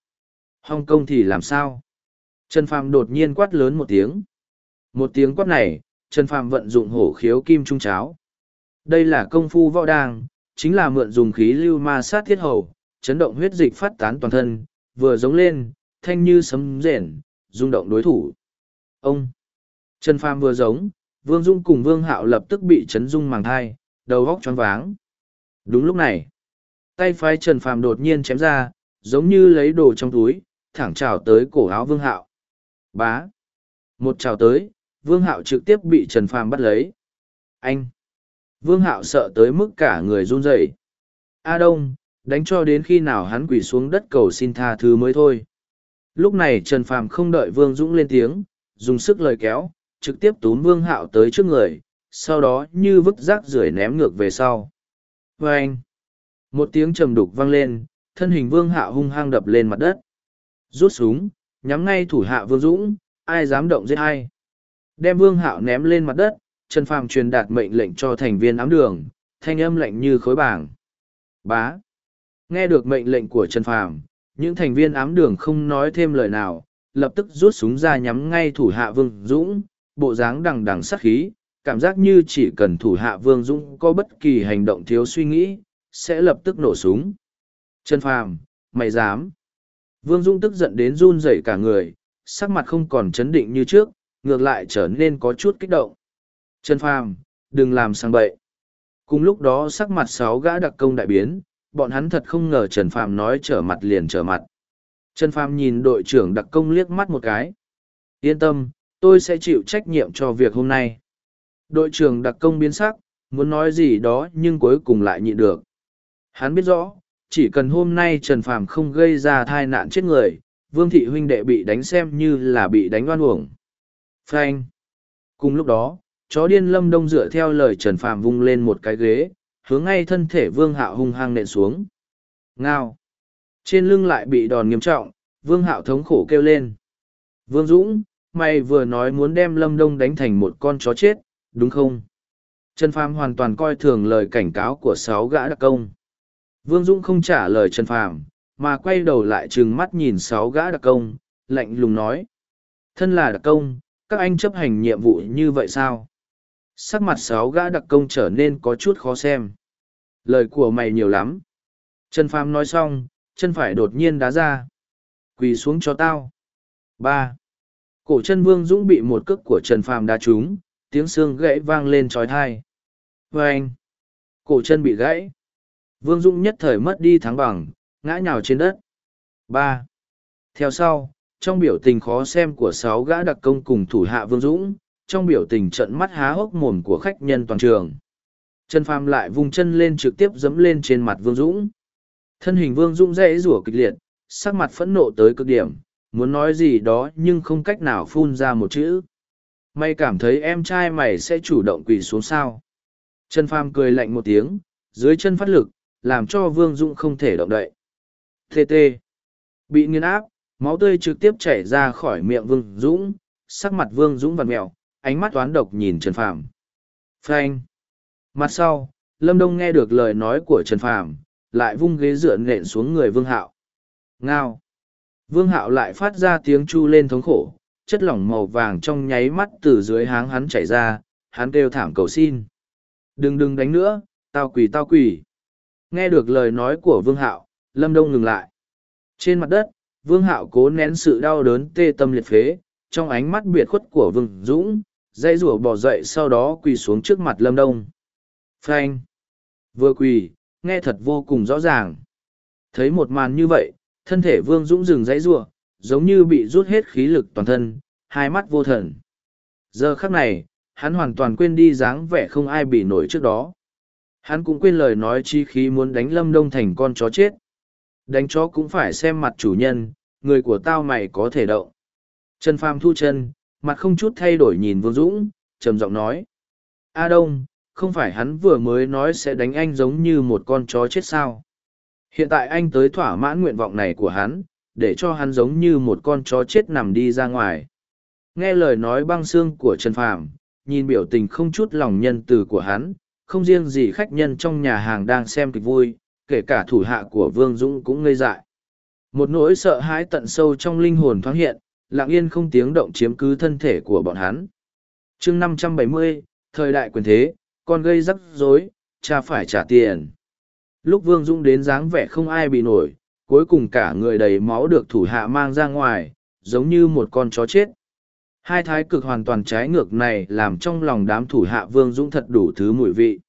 S1: Hồng Kong thì làm sao? Trần Phạm đột nhiên quát lớn một tiếng. Một tiếng quát này, Trần Phạm vận dụng hổ khiếu kim trung cháo. Đây là công phu võ đàng, chính là mượn dùng khí lưu ma sát thiết hầu, chấn động huyết dịch phát tán toàn thân, vừa giống lên, thanh như sấm rền, rung động đối thủ. Ông! Trần Phạm vừa giống, Vương Dung cùng Vương Hạo lập tức bị chấn dung màng thai, đầu góc choáng váng. Đúng lúc này, tay phái Trần Phàm đột nhiên chém ra, giống như lấy đồ trong túi, thẳng trào tới cổ áo Vương Hạo. Bá. Một trào tới, Vương Hạo trực tiếp bị Trần Phàm bắt lấy. Anh. Vương Hạo sợ tới mức cả người run rẩy. A Đông, đánh cho đến khi nào hắn quỳ xuống đất cầu xin tha thứ mới thôi. Lúc này Trần Phàm không đợi Vương Dũng lên tiếng, dùng sức lời kéo, trực tiếp túm vương hạo tới trước người, sau đó như vứt rác rưởi ném ngược về sau. Và anh, một tiếng trầm đục vang lên, thân hình vương hạo hung hăng đập lên mặt đất. Rút súng, nhắm ngay thủ hạ vương dũng, ai dám động giết ai. Đem vương hạo ném lên mặt đất, Trần Phàm truyền đạt mệnh lệnh cho thành viên ám đường, thanh âm lạnh như khối bảng. Bá. Nghe được mệnh lệnh của Trần Phàm, những thành viên ám đường không nói thêm lời nào, lập tức rút súng ra nhắm ngay thủ hạ Vương Dũng, bộ dáng đằng đằng sát khí, cảm giác như chỉ cần thủ hạ Vương Dũng có bất kỳ hành động thiếu suy nghĩ, sẽ lập tức nổ súng. Trần Phàm, mày dám. Vương Dũng tức giận đến run rẩy cả người, sắc mặt không còn chấn định như trước, ngược lại trở nên có chút kích động. Trần Phàm, đừng làm sang bậy. Cùng lúc đó sắc mặt sáu gã đặc công đại biến, bọn hắn thật không ngờ Trần Phàm nói trở mặt liền trở mặt. Trần Phàm nhìn đội trưởng đặc công liếc mắt một cái. Yên tâm, tôi sẽ chịu trách nhiệm cho việc hôm nay đội trưởng đặc công biến sắc muốn nói gì đó nhưng cuối cùng lại nhịn được hắn biết rõ chỉ cần hôm nay trần phàm không gây ra thai nạn chết người vương thị huynh đệ bị đánh xem như là bị đánh oan uổng frank cùng lúc đó chó điên lâm đông dựa theo lời trần phàm vung lên một cái ghế hướng ngay thân thể vương hạo hung hăng nện xuống ngao trên lưng lại bị đòn nghiêm trọng vương hạo thống khổ kêu lên vương dũng mày vừa nói muốn đem Lâm Đông đánh thành một con chó chết, đúng không? Trần Phàm hoàn toàn coi thường lời cảnh cáo của sáu gã đặc công. Vương Dũng không trả lời Trần Phàm, mà quay đầu lại trừng mắt nhìn sáu gã đặc công, lạnh lùng nói. Thân là đặc công, các anh chấp hành nhiệm vụ như vậy sao? Sắc mặt sáu gã đặc công trở nên có chút khó xem. Lời của mày nhiều lắm. Trần Phàm nói xong, chân phải đột nhiên đá ra. Quỳ xuống cho tao. ba cổ chân vương dũng bị một cước của trần phàm đá trúng tiếng xương gãy vang lên trói thai vê anh cổ chân bị gãy vương dũng nhất thời mất đi thắng bằng ngã nhào trên đất ba theo sau trong biểu tình khó xem của sáu gã đặc công cùng thủ hạ vương dũng trong biểu tình trận mắt há hốc mồm của khách nhân toàn trường trần phàm lại vung chân lên trực tiếp dẫm lên trên mặt vương dũng thân hình vương dũng rẽ rủa kịch liệt sắc mặt phẫn nộ tới cực điểm muốn nói gì đó nhưng không cách nào phun ra một chữ may cảm thấy em trai mày sẽ chủ động quỳ xuống sao trần pham cười lạnh một tiếng dưới chân phát lực làm cho vương dũng không thể động đậy tt bị nghiền áp máu tươi trực tiếp chảy ra khỏi miệng vương dũng sắc mặt vương dũng vặt mẹo ánh mắt toán độc nhìn trần phàm frank mặt sau lâm đông nghe được lời nói của trần phàm lại vung ghế dựa nện xuống người vương hạo ngao Vương hạo lại phát ra tiếng chu lên thống khổ, chất lỏng màu vàng trong nháy mắt từ dưới háng hắn chảy ra, hắn kêu thảm cầu xin. Đừng đừng đánh nữa, tao quỳ tao quỳ. Nghe được lời nói của vương hạo, lâm đông ngừng lại. Trên mặt đất, vương hạo cố nén sự đau đớn tê tâm liệt phế, trong ánh mắt biệt khuất của vương dũng, dây rủa bỏ dậy sau đó quỳ xuống trước mặt lâm đông. Frank! Vừa quỳ, nghe thật vô cùng rõ ràng. Thấy một màn như vậy, Thân thể Vương Dũng dừng dãy rủa, giống như bị rút hết khí lực toàn thân, hai mắt vô thần. Giờ khắc này, hắn hoàn toàn quên đi dáng vẻ không ai bị nổi trước đó. Hắn cũng quên lời nói chi khí muốn đánh Lâm Đông thành con chó chết. Đánh chó cũng phải xem mặt chủ nhân, người của tao mày có thể động. Trần Phàm thu chân, mặt không chút thay đổi nhìn Vương Dũng, trầm giọng nói. A Đông, không phải hắn vừa mới nói sẽ đánh anh giống như một con chó chết sao? Hiện tại anh tới thỏa mãn nguyện vọng này của hắn, để cho hắn giống như một con chó chết nằm đi ra ngoài. Nghe lời nói băng xương của Trần Phàm, nhìn biểu tình không chút lòng nhân từ của hắn, không riêng gì khách nhân trong nhà hàng đang xem kịch vui, kể cả thủ hạ của Vương Dũng cũng ngây dại. Một nỗi sợ hãi tận sâu trong linh hồn thoáng hiện, lặng yên không tiếng động chiếm cứ thân thể của bọn hắn. chương 570, thời đại quyền thế, con gây rắc rối, cha phải trả tiền. Lúc Vương Dũng đến dáng vẻ không ai bị nổi, cuối cùng cả người đầy máu được thủ hạ mang ra ngoài, giống như một con chó chết. Hai thái cực hoàn toàn trái ngược này làm trong lòng đám thủ hạ Vương Dũng thật đủ thứ mùi vị.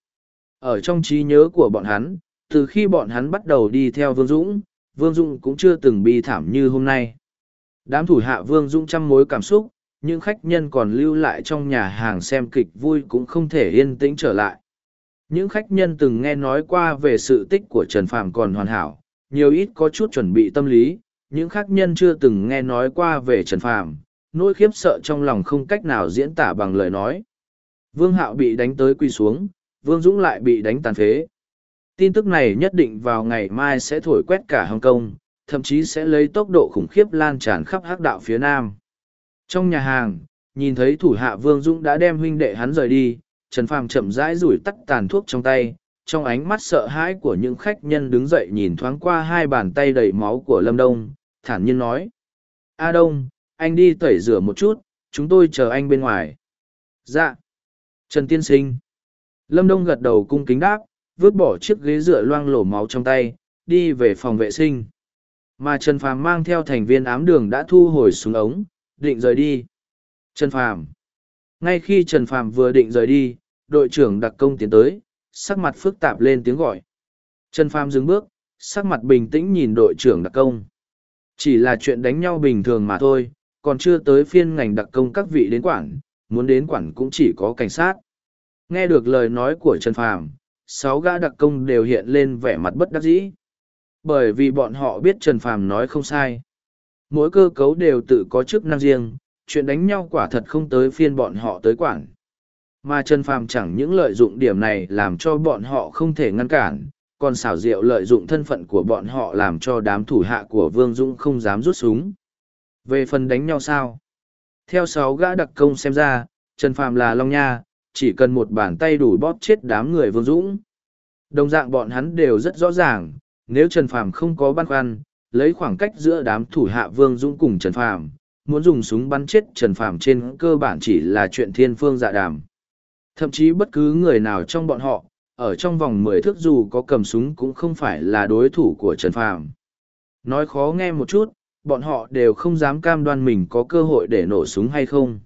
S1: Ở trong trí nhớ của bọn hắn, từ khi bọn hắn bắt đầu đi theo Vương Dũng, Vương Dũng cũng chưa từng bi thảm như hôm nay. Đám thủ hạ Vương Dũng trăm mối cảm xúc, những khách nhân còn lưu lại trong nhà hàng xem kịch vui cũng không thể yên tĩnh trở lại những khách nhân từng nghe nói qua về sự tích của trần phàm còn hoàn hảo nhiều ít có chút chuẩn bị tâm lý những khách nhân chưa từng nghe nói qua về trần phàm nỗi khiếp sợ trong lòng không cách nào diễn tả bằng lời nói vương hạo bị đánh tới quy xuống vương dũng lại bị đánh tàn phế tin tức này nhất định vào ngày mai sẽ thổi quét cả hồng kông thậm chí sẽ lấy tốc độ khủng khiếp lan tràn khắp hắc đạo phía nam trong nhà hàng nhìn thấy thủ hạ vương dũng đã đem huynh đệ hắn rời đi Trần Phàm chậm rãi rủi tắt tàn thuốc trong tay, trong ánh mắt sợ hãi của những khách nhân đứng dậy nhìn thoáng qua hai bàn tay đầy máu của Lâm Đông, thản nhiên nói. A Đông, anh đi tẩy rửa một chút, chúng tôi chờ anh bên ngoài. Dạ. Trần Tiên Sinh. Lâm Đông gật đầu cung kính đáp, vứt bỏ chiếc ghế rửa loang lổ máu trong tay, đi về phòng vệ sinh. Mà Trần Phàm mang theo thành viên ám đường đã thu hồi xuống ống, định rời đi. Trần Phàm ngay khi trần Phạm vừa định rời đi đội trưởng đặc công tiến tới sắc mặt phức tạp lên tiếng gọi trần Phạm dừng bước sắc mặt bình tĩnh nhìn đội trưởng đặc công chỉ là chuyện đánh nhau bình thường mà thôi còn chưa tới phiên ngành đặc công các vị đến quản muốn đến quản cũng chỉ có cảnh sát nghe được lời nói của trần Phạm, sáu gã đặc công đều hiện lên vẻ mặt bất đắc dĩ bởi vì bọn họ biết trần Phạm nói không sai mỗi cơ cấu đều tự có chức năng riêng chuyện đánh nhau quả thật không tới phiên bọn họ tới quản. Mà Trần Phàm chẳng những lợi dụng điểm này làm cho bọn họ không thể ngăn cản, còn xảo diệu lợi dụng thân phận của bọn họ làm cho đám thủ hạ của Vương Dũng không dám rút súng. Về phần đánh nhau sao? Theo sáu gã đặc công xem ra, Trần Phàm là Long Nha, chỉ cần một bàn tay đủ bóp chết đám người Vương Dũng. Đồng dạng bọn hắn đều rất rõ ràng, nếu Trần Phàm không có băn khoăn, lấy khoảng cách giữa đám thủ hạ Vương Dũng cùng Trần Phàm, muốn dùng súng bắn chết Trần Phàm trên cơ bản chỉ là chuyện thiên phương dạ đàm. Thậm chí bất cứ người nào trong bọn họ, ở trong vòng mười thước dù có cầm súng cũng không phải là đối thủ của Trần Phàm. Nói khó nghe một chút, bọn họ đều không dám cam đoan mình có cơ hội để nổ súng hay không.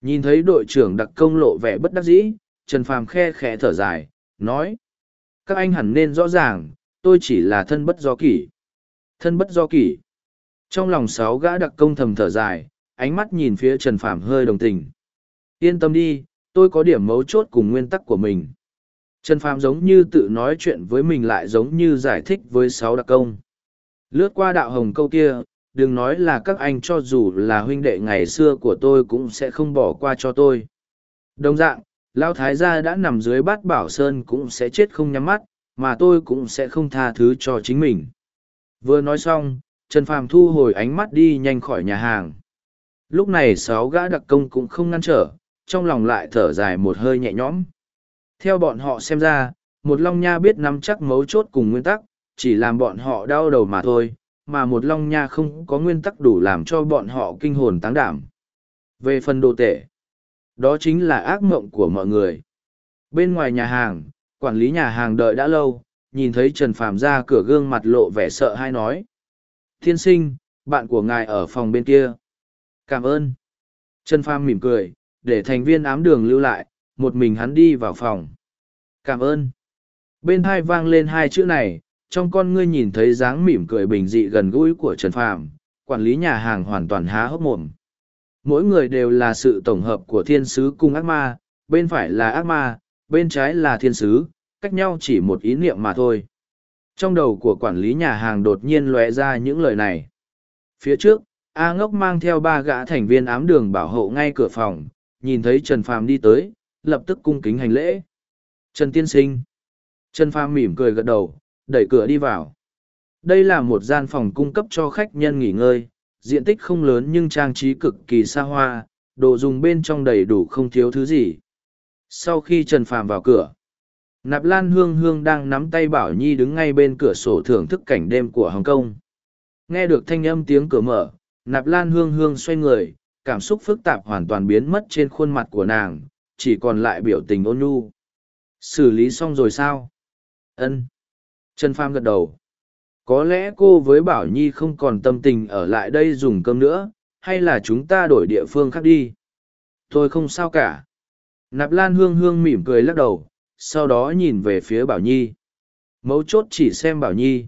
S1: Nhìn thấy đội trưởng đặc công lộ vẻ bất đắc dĩ, Trần Phàm khe khẽ thở dài, nói. Các anh hẳn nên rõ ràng, tôi chỉ là thân bất do kỷ. Thân bất do kỷ. Trong lòng sáu gã đặc công thầm thở dài, ánh mắt nhìn phía Trần Phạm hơi đồng tình. Yên tâm đi, tôi có điểm mấu chốt cùng nguyên tắc của mình. Trần Phạm giống như tự nói chuyện với mình lại giống như giải thích với sáu đặc công. Lướt qua đạo hồng câu kia, đừng nói là các anh cho dù là huynh đệ ngày xưa của tôi cũng sẽ không bỏ qua cho tôi. Đồng dạng, Lão Thái gia đã nằm dưới bát bảo sơn cũng sẽ chết không nhắm mắt, mà tôi cũng sẽ không tha thứ cho chính mình. Vừa nói xong, Trần Phàm thu hồi ánh mắt đi nhanh khỏi nhà hàng. Lúc này sáu gã đặc công cũng không ngăn trở, trong lòng lại thở dài một hơi nhẹ nhõm. Theo bọn họ xem ra, một Long Nha biết nắm chắc mấu chốt cùng nguyên tắc, chỉ làm bọn họ đau đầu mà thôi, mà một Long Nha không có nguyên tắc đủ làm cho bọn họ kinh hồn táng đảm. Về phần đồ tệ, đó chính là ác mộng của mọi người. Bên ngoài nhà hàng, quản lý nhà hàng đợi đã lâu, nhìn thấy Trần Phàm ra cửa gương mặt lộ vẻ sợ hay nói, Thiên sinh, bạn của ngài ở phòng bên kia. Cảm ơn. Trần Pham mỉm cười, để thành viên ám đường lưu lại, một mình hắn đi vào phòng. Cảm ơn. Bên hai vang lên hai chữ này, trong con ngươi nhìn thấy dáng mỉm cười bình dị gần gũi của Trần Phàm, quản lý nhà hàng hoàn toàn há hốc mồm. Mỗi người đều là sự tổng hợp của thiên sứ cùng ác ma, bên phải là ác ma, bên trái là thiên sứ, cách nhau chỉ một ý niệm mà thôi. Trong đầu của quản lý nhà hàng đột nhiên lóe ra những lời này. Phía trước, A ngốc mang theo ba gã thành viên ám đường bảo hộ ngay cửa phòng, nhìn thấy Trần Phàm đi tới, lập tức cung kính hành lễ. Trần Tiên Sinh. Trần Phàm mỉm cười gật đầu, đẩy cửa đi vào. Đây là một gian phòng cung cấp cho khách nhân nghỉ ngơi, diện tích không lớn nhưng trang trí cực kỳ xa hoa, đồ dùng bên trong đầy đủ không thiếu thứ gì. Sau khi Trần Phàm vào cửa, Nạp Lan Hương Hương đang nắm tay Bảo Nhi đứng ngay bên cửa sổ thưởng thức cảnh đêm của Hồng Kông. Nghe được thanh âm tiếng cửa mở, Nạp Lan Hương Hương xoay người, cảm xúc phức tạp hoàn toàn biến mất trên khuôn mặt của nàng, chỉ còn lại biểu tình ôn nhu. Xử lý xong rồi sao? Ân. Trần Pham gật đầu. Có lẽ cô với Bảo Nhi không còn tâm tình ở lại đây dùng cơm nữa, hay là chúng ta đổi địa phương khác đi? Tôi không sao cả. Nạp Lan Hương Hương mỉm cười lắc đầu, sau đó nhìn về phía Bảo Nhi. Mấu chốt chỉ xem Bảo Nhi.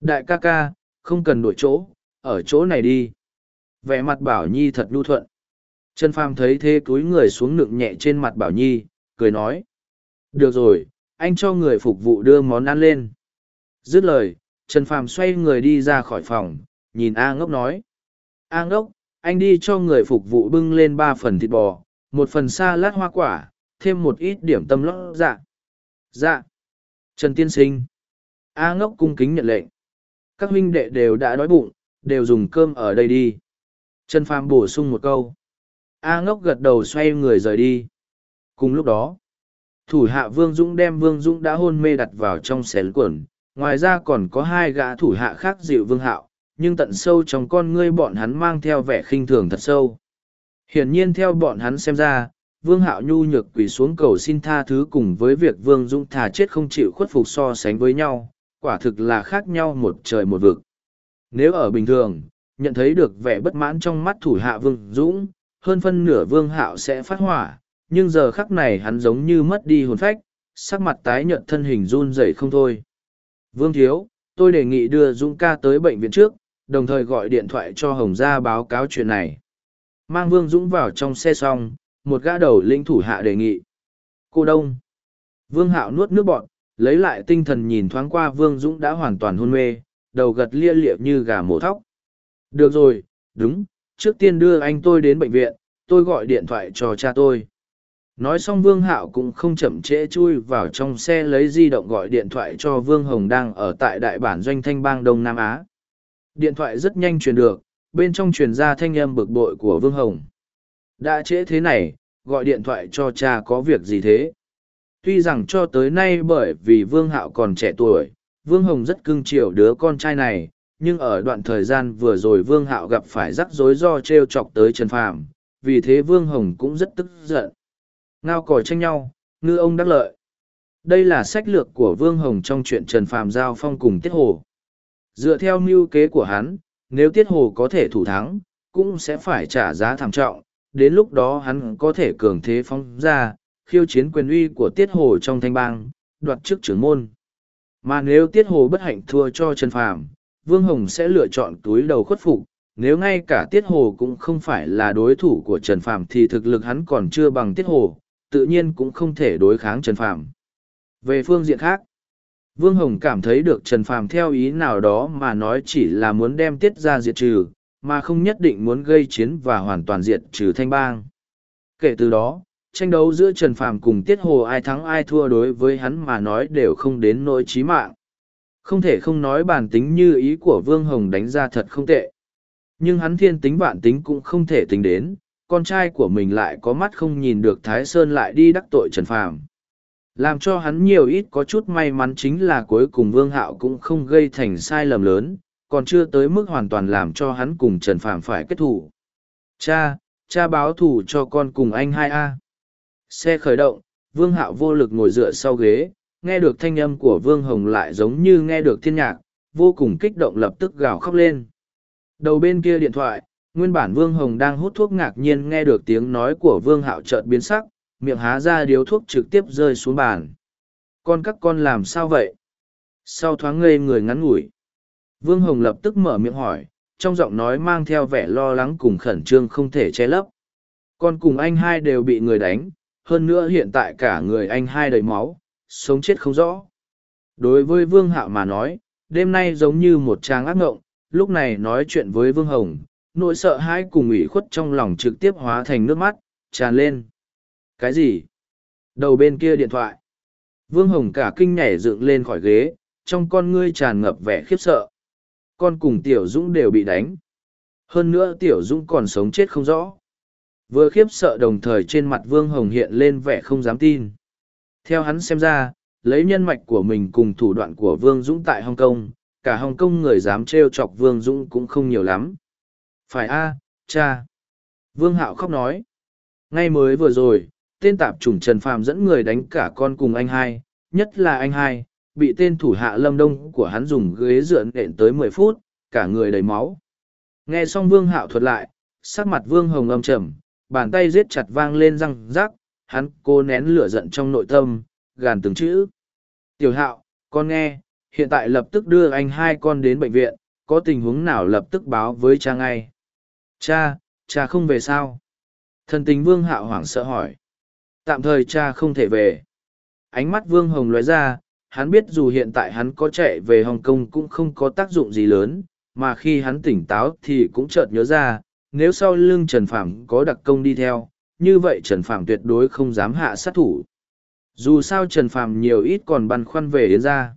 S1: Đại ca ca, không cần đổi chỗ, ở chỗ này đi. Vẻ mặt Bảo Nhi thật nhu thuận. Trần Phàm thấy thế cúi người xuống nựng nhẹ trên mặt Bảo Nhi, cười nói. Được rồi, anh cho người phục vụ đưa món ăn lên. Dứt lời, Trần Phàm xoay người đi ra khỏi phòng, nhìn A ngốc nói. A ngốc, anh đi cho người phục vụ bưng lên ba phần thịt bò, một phần xa lát hoa quả, thêm một ít điểm tâm lót dạ. Dạ. Trần Tiên Sinh. A ngốc cung kính nhận lệnh. Các huynh đệ đều đã đói bụng, đều dùng cơm ở đây đi. Trần Phàm bổ sung một câu. A ngốc gật đầu xoay người rời đi. Cùng lúc đó, thủ hạ Vương Dũng đem Vương Dũng đã hôn mê đặt vào trong xé quần. Ngoài ra còn có hai gã thủ hạ khác dịu Vương Hạo, nhưng tận sâu trong con ngươi bọn hắn mang theo vẻ khinh thường thật sâu. Hiển nhiên theo bọn hắn xem ra, Vương Hạo Nhu nhược quỳ xuống cầu xin tha thứ cùng với việc Vương Dũng thà chết không chịu khuất phục so sánh với nhau, quả thực là khác nhau một trời một vực. Nếu ở bình thường, nhận thấy được vẻ bất mãn trong mắt thủ hạ Vương Dũng, hơn phân nửa Vương Hạo sẽ phát hỏa, nhưng giờ khắc này hắn giống như mất đi hồn phách, sắc mặt tái nhợt thân hình run rẩy không thôi. Vương Thiếu, tôi đề nghị đưa Dũng ca tới bệnh viện trước, đồng thời gọi điện thoại cho Hồng Gia báo cáo chuyện này. Mang Vương Dũng vào trong xe xong, một gã đầu lĩnh thủ hạ đề nghị. Cô Đông. Vương Hạo nuốt nước bọt, lấy lại tinh thần nhìn thoáng qua Vương Dũng đã hoàn toàn hôn mê, đầu gật lia liệp như gà mổ thóc. Được rồi, đúng, trước tiên đưa anh tôi đến bệnh viện, tôi gọi điện thoại cho cha tôi. Nói xong Vương Hạo cũng không chậm trễ chui vào trong xe lấy di động gọi điện thoại cho Vương Hồng đang ở tại đại bản doanh thanh bang Đông Nam Á. Điện thoại rất nhanh truyền được, bên trong truyền ra thanh âm bực bội của Vương Hồng đã trễ thế này gọi điện thoại cho cha có việc gì thế tuy rằng cho tới nay bởi vì vương hạo còn trẻ tuổi vương hồng rất cưng chiều đứa con trai này nhưng ở đoạn thời gian vừa rồi vương hạo gặp phải rắc rối do t r e o chọc tới trần phàm vì thế vương hồng cũng rất tức giận ngao còi tranh nhau ngư ông đắc lợi đây là sách lược của vương hồng trong chuyện trần phàm giao phong cùng tiết hồ dựa theo mưu kế của hắn nếu tiết hồ có thể thủ thắng cũng sẽ phải trả giá thảm trọng đến lúc đó hắn có thể cường thế phóng ra, khiêu chiến quyền uy của tiết hồ trong thanh bang, đoạt chức trưởng môn. Mà nếu tiết hồ bất hạnh thua cho Trần Phàm, Vương Hồng sẽ lựa chọn túi đầu khuất phục, nếu ngay cả tiết hồ cũng không phải là đối thủ của Trần Phàm thì thực lực hắn còn chưa bằng tiết hồ, tự nhiên cũng không thể đối kháng Trần Phàm. Về phương diện khác, Vương Hồng cảm thấy được Trần Phàm theo ý nào đó mà nói chỉ là muốn đem tiết ra diệt trừ, mà không nhất định muốn gây chiến và hoàn toàn diệt trừ thanh bang. Kể từ đó, tranh đấu giữa Trần Phàm cùng Tiết Hồ ai thắng ai thua đối với hắn mà nói đều không đến nỗi chí mạng. Không thể không nói bản tính như ý của Vương Hồng đánh ra thật không tệ. Nhưng hắn thiên tính bản tính cũng không thể tính đến, con trai của mình lại có mắt không nhìn được Thái Sơn lại đi đắc tội Trần Phàm. Làm cho hắn nhiều ít có chút may mắn chính là cuối cùng Vương Hạo cũng không gây thành sai lầm lớn, còn chưa tới mức hoàn toàn làm cho hắn cùng Trần phạm phải kết thủ. Cha, cha báo thủ cho con cùng anh hai a Xe khởi động, Vương Hạo vô lực ngồi dựa sau ghế, nghe được thanh âm của Vương Hồng lại giống như nghe được thiên nhạc, vô cùng kích động lập tức gào khóc lên. Đầu bên kia điện thoại, nguyên bản Vương Hồng đang hút thuốc ngạc nhiên nghe được tiếng nói của Vương Hạo chợt biến sắc, miệng há ra điếu thuốc trực tiếp rơi xuống bàn. Con các con làm sao vậy? Sau thoáng ngây người ngắn ngủi. Vương Hồng lập tức mở miệng hỏi, trong giọng nói mang theo vẻ lo lắng cùng khẩn trương không thể che lấp. Con cùng anh hai đều bị người đánh, hơn nữa hiện tại cả người anh hai đầy máu, sống chết không rõ. Đối với Vương Hạo mà nói, đêm nay giống như một trang ác ngộng, lúc này nói chuyện với Vương Hồng, nỗi sợ hãi cùng ủy khuất trong lòng trực tiếp hóa thành nước mắt, tràn lên. Cái gì? Đầu bên kia điện thoại. Vương Hồng cả kinh nhảy dựng lên khỏi ghế, trong con ngươi tràn ngập vẻ khiếp sợ con cùng tiểu dũng đều bị đánh hơn nữa tiểu dũng còn sống chết không rõ vừa khiếp sợ đồng thời trên mặt vương hồng hiện lên vẻ không dám tin theo hắn xem ra lấy nhân mạch của mình cùng thủ đoạn của vương dũng tại hồng kông cả hồng kông người dám t r e o chọc vương dũng cũng không nhiều lắm phải a cha vương hạo khóc nói ngay mới vừa rồi tên tạp chủng trần phàm dẫn người đánh cả con cùng anh hai nhất là anh hai bị tên thủ hạ lâm đông của hắn dùng ghế dựa nện tới mười phút, cả người đầy máu. Nghe xong vương hạo thuật lại, sắc mặt vương hồng âm trầm, bàn tay giết chặt vang lên răng rắc hắn cố nén lửa giận trong nội tâm, gàn từng chữ. Tiểu hạo, con nghe, hiện tại lập tức đưa anh hai con đến bệnh viện, có tình huống nào lập tức báo với cha ngay. Cha, cha không về sao? Thần tình vương hạo hoảng sợ hỏi. Tạm thời cha không thể về. Ánh mắt vương hồng lóe ra, hắn biết dù hiện tại hắn có chạy về Hồng Kông cũng không có tác dụng gì lớn, mà khi hắn tỉnh táo thì cũng chợt nhớ ra, nếu sau lưng Trần Phàm có đặc công đi theo, như vậy Trần Phàm tuyệt đối không dám hạ sát thủ. Dù sao Trần Phàm nhiều ít còn băn khoăn về Yến gia.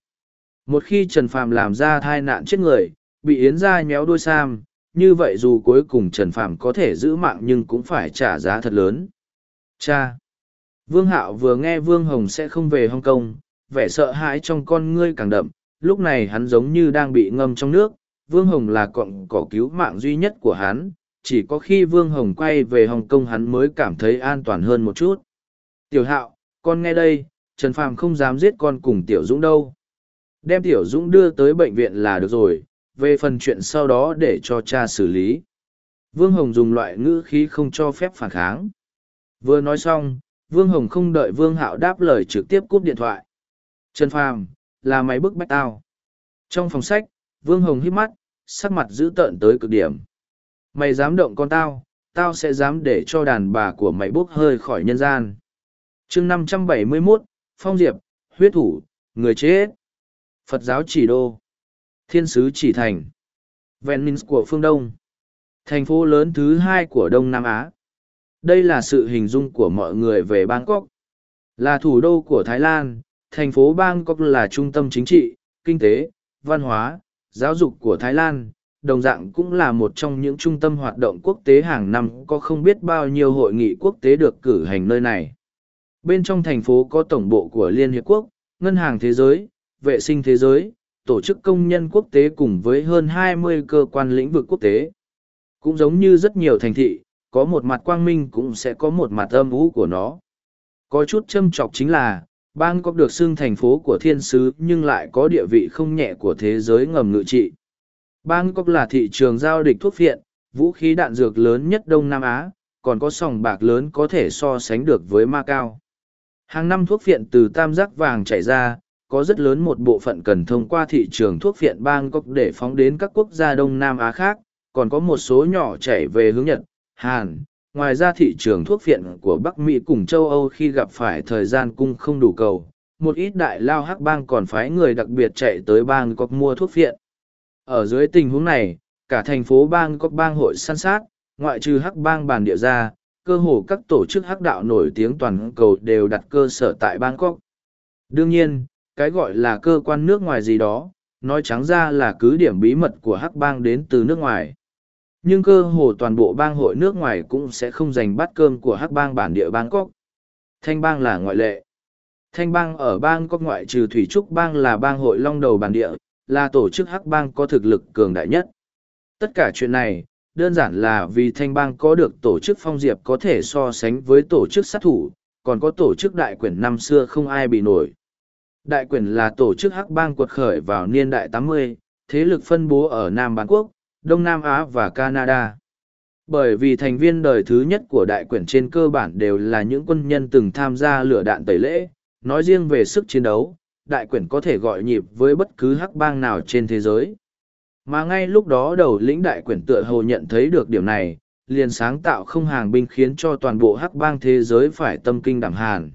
S1: Một khi Trần Phàm làm ra tai nạn chết người, bị Yến gia nhéo đuôi sam, như vậy dù cuối cùng Trần Phàm có thể giữ mạng nhưng cũng phải trả giá thật lớn. Cha! Vương Hạo vừa nghe Vương Hồng sẽ không về Hong Kong, vẻ sợ hãi trong con ngươi càng đậm, lúc này hắn giống như đang bị ngâm trong nước, Vương Hồng là cọng cỏ cứu mạng duy nhất của hắn, chỉ có khi Vương Hồng quay về Hồng Kông hắn mới cảm thấy an toàn hơn một chút. Tiểu Hạo, con nghe đây, Trần Phàm không dám giết con cùng Tiểu Dũng đâu. Đem Tiểu Dũng đưa tới bệnh viện là được rồi, về phần chuyện sau đó để cho cha xử lý. Vương Hồng dùng loại ngữ khí không cho phép phản kháng. Vừa nói xong, Vương Hồng không đợi Vương Hạo đáp lời trực tiếp cúp điện thoại. Trần Phàm, là mày bức bách tao. Trong phòng sách, Vương Hồng hít mắt, sắc mặt dữ tợn tới cực điểm. Mày dám động con tao, tao sẽ dám để cho đàn bà của mày bốc hơi khỏi nhân gian. chương 571, Phong Diệp, Huyết Thủ, Người Chết, Phật Giáo Chỉ Đô, Thiên Sứ Chỉ Thành, Venice của phương Đông, thành phố lớn thứ hai của Đông Nam Á. Đây là sự hình dung của mọi người về Bangkok, là thủ đô của Thái Lan, thành phố Bangkok là trung tâm chính trị, kinh tế, văn hóa, giáo dục của Thái Lan, đồng dạng cũng là một trong những trung tâm hoạt động quốc tế hàng năm có không biết bao nhiêu hội nghị quốc tế được cử hành nơi này. Bên trong thành phố có tổng bộ của Liên Hiệp Quốc, Ngân hàng Thế giới, Vệ sinh Thế giới, Tổ chức Công nhân Quốc tế cùng với hơn 20 cơ quan lĩnh vực quốc tế. Cũng giống như rất nhiều thành thị, có một mặt quang minh cũng sẽ có một mặt âm ú của nó. Có chút châm trọc chính là, Bangkok được xưng thành phố của thiên sứ nhưng lại có địa vị không nhẹ của thế giới ngầm ngự trị. Bangkok là thị trường giao địch thuốc viện, vũ khí đạn dược lớn nhất Đông Nam Á, còn có sòng bạc lớn có thể so sánh được với Macau. Hàng năm thuốc viện từ tam giác vàng chảy ra, có rất lớn một bộ phận cần thông qua thị trường thuốc viện Bangkok để phóng đến các quốc gia Đông Nam Á khác, còn có một số nhỏ chảy về hướng Nhật, Hàn, Ngoài ra thị trường thuốc phiện của Bắc Mỹ cùng châu Âu khi gặp phải thời gian cung không đủ cầu, một ít đại lao hắc bang còn phái người đặc biệt chạy tới bang cọc mua thuốc phiện. Ở dưới tình huống này, cả thành phố bang cọc bang hội săn sát, ngoại trừ hắc bang bản địa ra, cơ hồ các tổ chức hắc đạo nổi tiếng toàn cầu đều đặt cơ sở tại Bangkok. Đương nhiên, cái gọi là cơ quan nước ngoài gì đó, nói trắng ra là cứ điểm bí mật của hắc bang đến từ nước ngoài nhưng cơ hồ toàn bộ bang hội nước ngoài cũng sẽ không giành bát cơm của hắc bang bản địa bang cóc thanh bang là ngoại lệ thanh bang ở bang cóc ngoại trừ thủy trúc bang là bang hội long đầu bản địa là tổ chức hắc bang có thực lực cường đại nhất tất cả chuyện này đơn giản là vì thanh bang có được tổ chức phong diệp có thể so sánh với tổ chức sát thủ còn có tổ chức đại quyển năm xưa không ai bị nổi đại quyển là tổ chức hắc bang quật khởi vào niên đại 80, thế lực phân bố ở nam bán quốc Đông Nam Á và Canada. Bởi vì thành viên đời thứ nhất của đại quyển trên cơ bản đều là những quân nhân từng tham gia lửa đạn tẩy lễ, nói riêng về sức chiến đấu, đại quyển có thể gọi nhịp với bất cứ hắc bang nào trên thế giới. Mà ngay lúc đó đầu lĩnh đại quyển tựa hồ nhận thấy được điểm này, liền sáng tạo không hàng binh khiến cho toàn bộ hắc bang thế giới phải tâm kinh đảm hàn.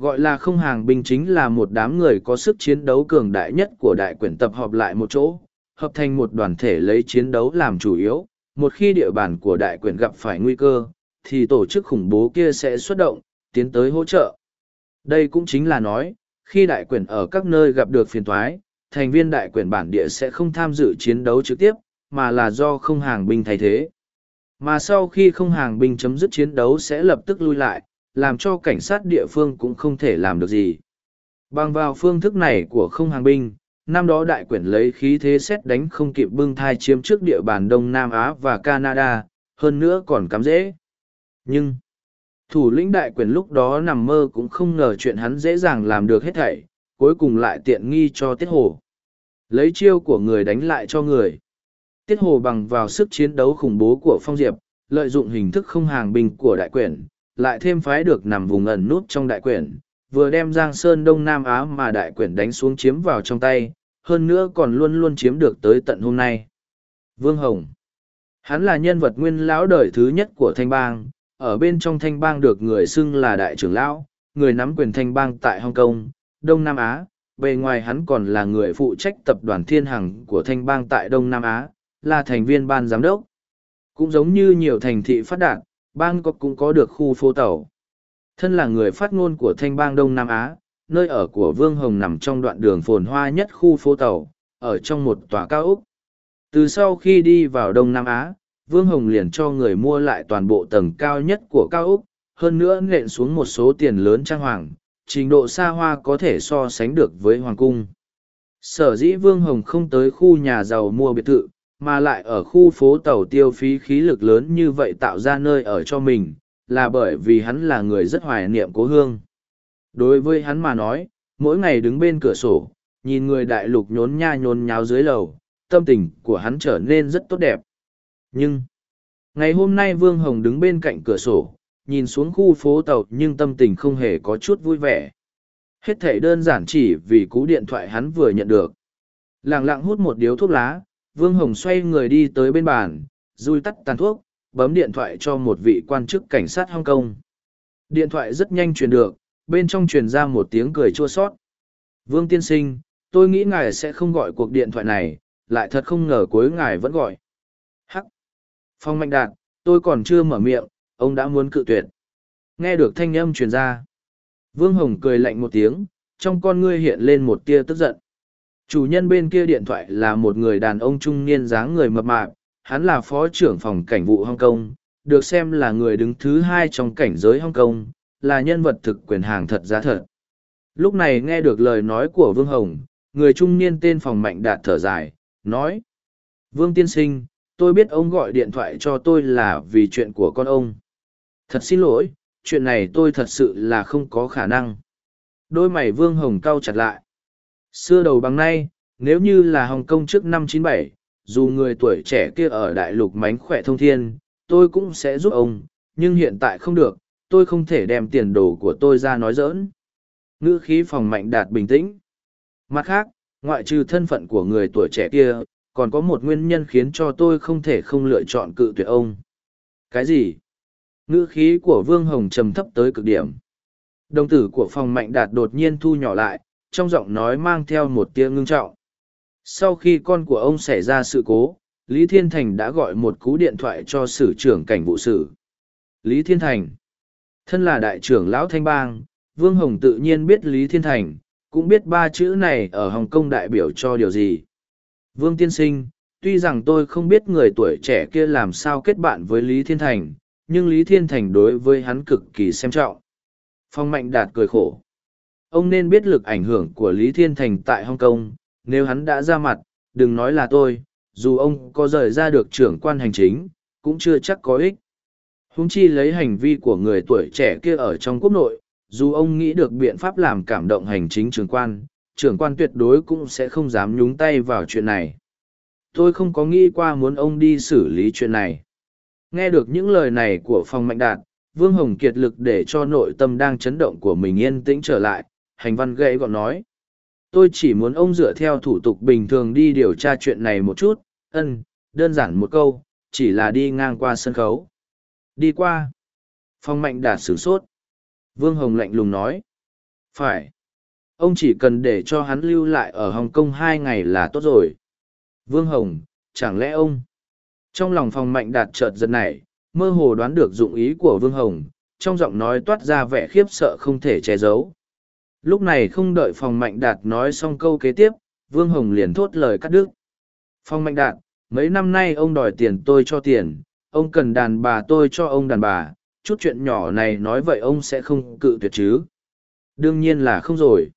S1: Gọi là không hàng binh chính là một đám người có sức chiến đấu cường đại nhất của đại quyển tập hợp lại một chỗ, hợp thành một đoàn thể lấy chiến đấu làm chủ yếu, một khi địa bàn của đại quyền gặp phải nguy cơ, thì tổ chức khủng bố kia sẽ xuất động, tiến tới hỗ trợ. Đây cũng chính là nói, khi đại quyền ở các nơi gặp được phiền thoái, thành viên đại quyền bản địa sẽ không tham dự chiến đấu trực tiếp, mà là do không hàng binh thay thế. Mà sau khi không hàng binh chấm dứt chiến đấu sẽ lập tức lui lại, làm cho cảnh sát địa phương cũng không thể làm được gì. Bằng vào phương thức này của không hàng binh, năm đó đại quyển lấy khí thế xét đánh không kịp bưng thai chiếm trước địa bàn Đông Nam Á và Canada, hơn nữa còn cắm dễ. Nhưng, thủ lĩnh đại quyển lúc đó nằm mơ cũng không ngờ chuyện hắn dễ dàng làm được hết thảy, cuối cùng lại tiện nghi cho Tiết Hồ. Lấy chiêu của người đánh lại cho người. Tiết Hồ bằng vào sức chiến đấu khủng bố của Phong Diệp, lợi dụng hình thức không hàng bình của đại quyển, lại thêm phái được nằm vùng ẩn nút trong đại quyển, vừa đem Giang Sơn Đông Nam Á mà đại quyển đánh xuống chiếm vào trong tay, hơn nữa còn luôn luôn chiếm được tới tận hôm nay. Vương Hồng Hắn là nhân vật nguyên lão đời thứ nhất của thanh bang, ở bên trong thanh bang được người xưng là đại trưởng lão, người nắm quyền thanh bang tại Hong Kong, Đông Nam Á, bề ngoài hắn còn là người phụ trách tập đoàn thiên hằng của thanh bang tại Đông Nam Á, là thành viên ban giám đốc. Cũng giống như nhiều thành thị phát đạt, bang Cọc cũng có được khu phố tàu. Thân là người phát ngôn của thanh bang Đông Nam Á, nơi ở của Vương Hồng nằm trong đoạn đường phồn hoa nhất khu phố tàu, ở trong một tòa cao ốc. Từ sau khi đi vào Đông Nam Á, Vương Hồng liền cho người mua lại toàn bộ tầng cao nhất của cao ốc, hơn nữa nện xuống một số tiền lớn trang hoàng, trình độ xa hoa có thể so sánh được với Hoàng Cung. Sở dĩ Vương Hồng không tới khu nhà giàu mua biệt thự, mà lại ở khu phố tàu tiêu phí khí lực lớn như vậy tạo ra nơi ở cho mình, là bởi vì hắn là người rất hoài niệm cố hương. Đối với hắn mà nói, mỗi ngày đứng bên cửa sổ, nhìn người đại lục nhốn nha nhốn nháo dưới lầu, tâm tình của hắn trở nên rất tốt đẹp. Nhưng, ngày hôm nay Vương Hồng đứng bên cạnh cửa sổ, nhìn xuống khu phố tàu nhưng tâm tình không hề có chút vui vẻ. Hết thể đơn giản chỉ vì cú điện thoại hắn vừa nhận được. Lặng lặng hút một điếu thuốc lá, Vương Hồng xoay người đi tới bên bàn, rui tắt tàn thuốc, bấm điện thoại cho một vị quan chức cảnh sát Hong Kong. Điện thoại rất nhanh truyền được, bên trong truyền ra một tiếng cười chua sót. Vương tiên sinh, tôi nghĩ ngài sẽ không gọi cuộc điện thoại này, lại thật không ngờ cuối ngài vẫn gọi. Hắc! Phong Mạnh Đạt, tôi còn chưa mở miệng, ông đã muốn cự tuyệt. Nghe được thanh âm truyền ra. Vương Hồng cười lạnh một tiếng, trong con ngươi hiện lên một tia tức giận. Chủ nhân bên kia điện thoại là một người đàn ông trung niên dáng người mập mạp, hắn là phó trưởng phòng cảnh vụ Hong Kong, được xem là người đứng thứ hai trong cảnh giới Hong Kong, là nhân vật thực quyền hàng thật giá thật. Lúc này nghe được lời nói của Vương Hồng, người trung niên tên phòng mạnh đạt thở dài, nói. Vương tiên sinh, tôi biết ông gọi điện thoại cho tôi là vì chuyện của con ông. Thật xin lỗi, chuyện này tôi thật sự là không có khả năng. Đôi mày Vương Hồng cau chặt lại. Xưa đầu bằng nay, nếu như là Hồng Kông trước năm 97, dù người tuổi trẻ kia ở đại lục mánh khỏe thông thiên, tôi cũng sẽ giúp ông, nhưng hiện tại không được, tôi không thể đem tiền đồ của tôi ra nói dỡn ngữ khí phòng mạnh đạt bình tĩnh mặt khác ngoại trừ thân phận của người tuổi trẻ kia còn có một nguyên nhân khiến cho tôi không thể không lựa chọn cự tuyệt ông cái gì ngữ khí của vương hồng trầm thấp tới cực điểm đồng tử của phòng mạnh đạt đột nhiên thu nhỏ lại trong giọng nói mang theo một tia ngưng trọng sau khi con của ông xảy ra sự cố lý thiên thành đã gọi một cú điện thoại cho sử trưởng cảnh vụ sử lý thiên thành Thân là đại trưởng lão Thanh Bang, Vương Hồng tự nhiên biết Lý Thiên Thành, cũng biết ba chữ này ở Hồng Kông đại biểu cho điều gì. Vương Tiên Sinh, tuy rằng tôi không biết người tuổi trẻ kia làm sao kết bạn với Lý Thiên Thành, nhưng Lý Thiên Thành đối với hắn cực kỳ xem trọng. Phong Mạnh Đạt cười khổ. Ông nên biết lực ảnh hưởng của Lý Thiên Thành tại hồng Kong, nếu hắn đã ra mặt, đừng nói là tôi, dù ông có rời ra được trưởng quan hành chính, cũng chưa chắc có ích huống chi lấy hành vi của người tuổi trẻ kia ở trong quốc nội, dù ông nghĩ được biện pháp làm cảm động hành chính trưởng quan, trưởng quan tuyệt đối cũng sẽ không dám nhúng tay vào chuyện này. Tôi không có nghĩ qua muốn ông đi xử lý chuyện này. Nghe được những lời này của Phong Mạnh Đạt, Vương Hồng kiệt lực để cho nội tâm đang chấn động của mình yên tĩnh trở lại, hành văn gãy gọn nói. Tôi chỉ muốn ông dựa theo thủ tục bình thường đi điều tra chuyện này một chút, ân, đơn giản một câu, chỉ là đi ngang qua sân khấu. Đi qua. Phong mạnh đạt sửng sốt. Vương Hồng lạnh lùng nói. Phải. Ông chỉ cần để cho hắn lưu lại ở Hồng Kông hai ngày là tốt rồi. Vương Hồng, chẳng lẽ ông? Trong lòng phòng mạnh đạt chợt giật nảy, mơ hồ đoán được dụng ý của Vương Hồng, trong giọng nói toát ra vẻ khiếp sợ không thể che giấu. Lúc này không đợi phòng mạnh đạt nói xong câu kế tiếp, Vương Hồng liền thốt lời cắt đứt. Phòng mạnh đạt, mấy năm nay ông đòi tiền tôi cho tiền, ông cần đàn bà tôi cho ông đàn bà chút chuyện nhỏ này nói vậy ông sẽ không cự tuyệt chứ đương nhiên là không rồi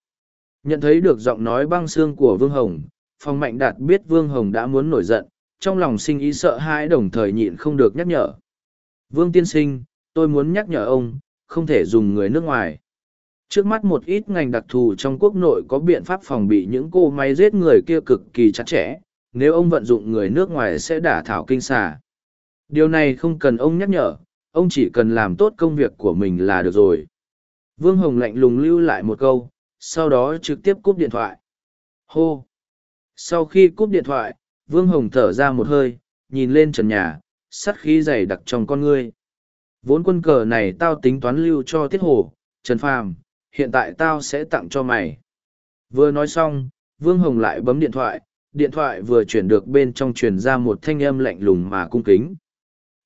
S1: nhận thấy được giọng nói băng xương của vương hồng phong mạnh đạt biết vương hồng đã muốn nổi giận trong lòng sinh ý sợ hãi đồng thời nhịn không được nhắc nhở vương tiên sinh tôi muốn nhắc nhở ông không thể dùng người nước ngoài trước mắt một ít ngành đặc thù trong quốc nội có biện pháp phòng bị những cô máy giết người kia cực kỳ chặt chẽ nếu ông vận dụng người nước ngoài sẽ đả thảo kinh xà Điều này không cần ông nhắc nhở, ông chỉ cần làm tốt công việc của mình là được rồi. Vương Hồng lạnh lùng lưu lại một câu, sau đó trực tiếp cúp điện thoại. Hô! Sau khi cúp điện thoại, Vương Hồng thở ra một hơi, nhìn lên trần nhà, sắt khí dày đặc trong con ngươi. Vốn quân cờ này tao tính toán lưu cho Tiết Hồ, Trần Phàm, hiện tại tao sẽ tặng cho mày. Vừa nói xong, Vương Hồng lại bấm điện thoại, điện thoại vừa chuyển được bên trong truyền ra một thanh âm lạnh lùng mà cung kính.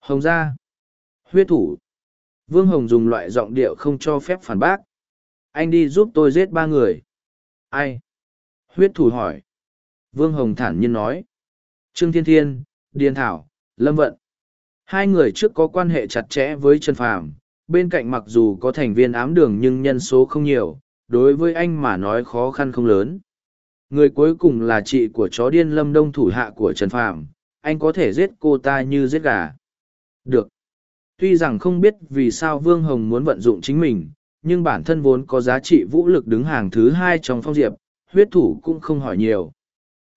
S1: Hồng gia. Huyết thủ. Vương Hồng dùng loại giọng điệu không cho phép phản bác. Anh đi giúp tôi giết ba người. Ai? Huyết thủ hỏi. Vương Hồng thản nhiên nói. Trương Thiên Thiên, Điền Thảo, Lâm Vận. Hai người trước có quan hệ chặt chẽ với Trần Phàm, bên cạnh mặc dù có thành viên ám đường nhưng nhân số không nhiều, đối với anh mà nói khó khăn không lớn. Người cuối cùng là chị của chó điên Lâm Đông thủ hạ của Trần Phàm, anh có thể giết cô ta như giết gà. Được. Tuy rằng không biết vì sao Vương Hồng muốn vận dụng chính mình, nhưng bản thân vốn có giá trị vũ lực đứng hàng thứ hai trong phong diệp, huyết thủ cũng không hỏi nhiều.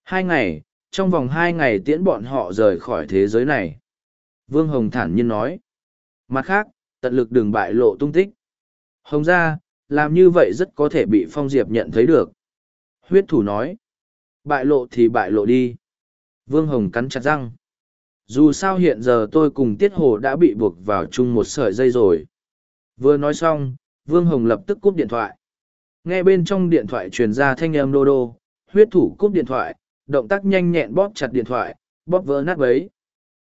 S1: Hai ngày, trong vòng hai ngày tiễn bọn họ rời khỏi thế giới này. Vương Hồng thản nhiên nói. Mặt khác, tận lực đừng bại lộ tung tích. Hồng ra, làm như vậy rất có thể bị phong diệp nhận thấy được. Huyết thủ nói. Bại lộ thì bại lộ đi. Vương Hồng cắn chặt răng dù sao hiện giờ tôi cùng tiết hồ đã bị buộc vào chung một sợi dây rồi vừa nói xong vương hồng lập tức cúp điện thoại nghe bên trong điện thoại truyền ra thanh âm đô đô huyết thủ cúp điện thoại động tác nhanh nhẹn bóp chặt điện thoại bóp vỡ nát bấy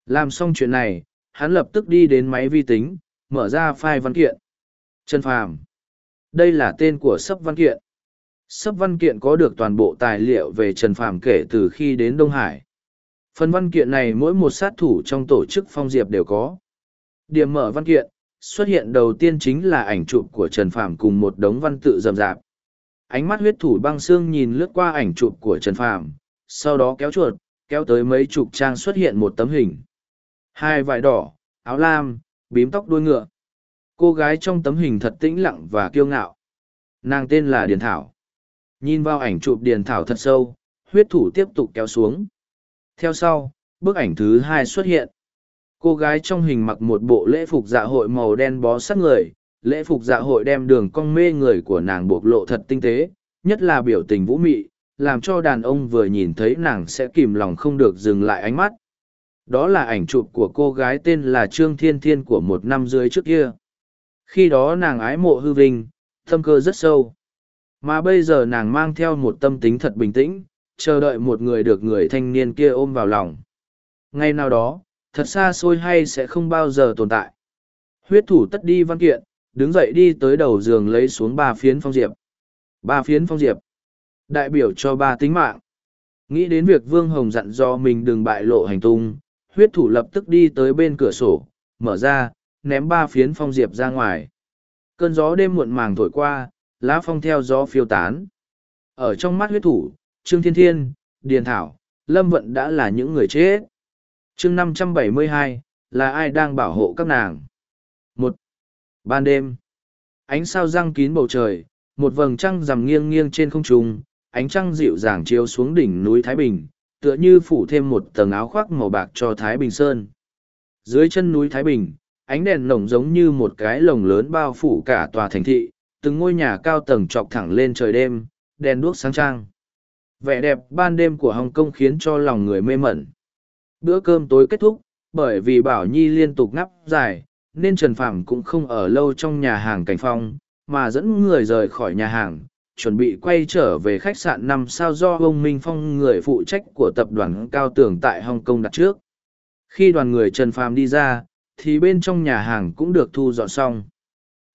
S1: làm xong chuyện này hắn lập tức đi đến máy vi tính mở ra file văn kiện trần phàm đây là tên của sấp văn kiện sấp văn kiện có được toàn bộ tài liệu về trần phàm kể từ khi đến đông hải Phần văn kiện này mỗi một sát thủ trong tổ chức phong diệp đều có. Điểm mở văn kiện, xuất hiện đầu tiên chính là ảnh chụp của Trần Phạm cùng một đống văn tự rầm rạp. Ánh mắt huyết thủ băng xương nhìn lướt qua ảnh chụp của Trần Phạm, sau đó kéo chuột, kéo tới mấy chục trang xuất hiện một tấm hình. Hai vải đỏ, áo lam, bím tóc đuôi ngựa. Cô gái trong tấm hình thật tĩnh lặng và kiêu ngạo. Nàng tên là Điền Thảo. Nhìn vào ảnh chụp Điền Thảo thật sâu, huyết thủ tiếp tục kéo xuống. Theo sau, bức ảnh thứ hai xuất hiện. Cô gái trong hình mặc một bộ lễ phục dạ hội màu đen bó sát người, lễ phục dạ hội đem đường cong mê người của nàng bộc lộ thật tinh tế, nhất là biểu tình vũ mị, làm cho đàn ông vừa nhìn thấy nàng sẽ kìm lòng không được dừng lại ánh mắt. Đó là ảnh chụp của cô gái tên là Trương Thiên Thiên của một năm dưới trước kia. Khi đó nàng ái mộ hư vinh, tâm cơ rất sâu. Mà bây giờ nàng mang theo một tâm tính thật bình tĩnh, chờ đợi một người được người thanh niên kia ôm vào lòng. Ngày nào đó, thật xa xôi hay sẽ không bao giờ tồn tại. Huyết thủ tất đi văn kiện, đứng dậy đi tới đầu giường lấy xuống ba phiến phong diệp. Ba phiến phong diệp, đại biểu cho ba tính mạng. Nghĩ đến việc Vương Hồng dặn do mình đừng bại lộ hành tung, huyết thủ lập tức đi tới bên cửa sổ, mở ra, ném ba phiến phong diệp ra ngoài. Cơn gió đêm muộn màng thổi qua, lá phong theo gió phiêu tán. Ở trong mắt huyết thủ, Trương Thiên Thiên, Điền Thảo, Lâm Vận đã là những người chết. chương 572 là ai đang bảo hộ các nàng? một Ban đêm, ánh sao răng kín bầu trời, một vầng trăng rằm nghiêng nghiêng trên không trung, ánh trăng dịu dàng chiếu xuống đỉnh núi Thái Bình, tựa như phủ thêm một tầng áo khoác màu bạc cho Thái Bình Sơn. Dưới chân núi Thái Bình, ánh đèn nồng giống như một cái lồng lớn bao phủ cả tòa thành thị, từng ngôi nhà cao tầng trọc thẳng lên trời đêm, đèn đuốc sáng trăng vẻ đẹp ban đêm của hồng kông khiến cho lòng người mê mẩn bữa cơm tối kết thúc bởi vì bảo nhi liên tục ngắp dài nên trần phàm cũng không ở lâu trong nhà hàng cảnh phong mà dẫn người rời khỏi nhà hàng chuẩn bị quay trở về khách sạn năm sao do ông minh phong người phụ trách của tập đoàn cao tường tại hồng kông đặt trước khi đoàn người trần phàm đi ra thì bên trong nhà hàng cũng được thu dọn xong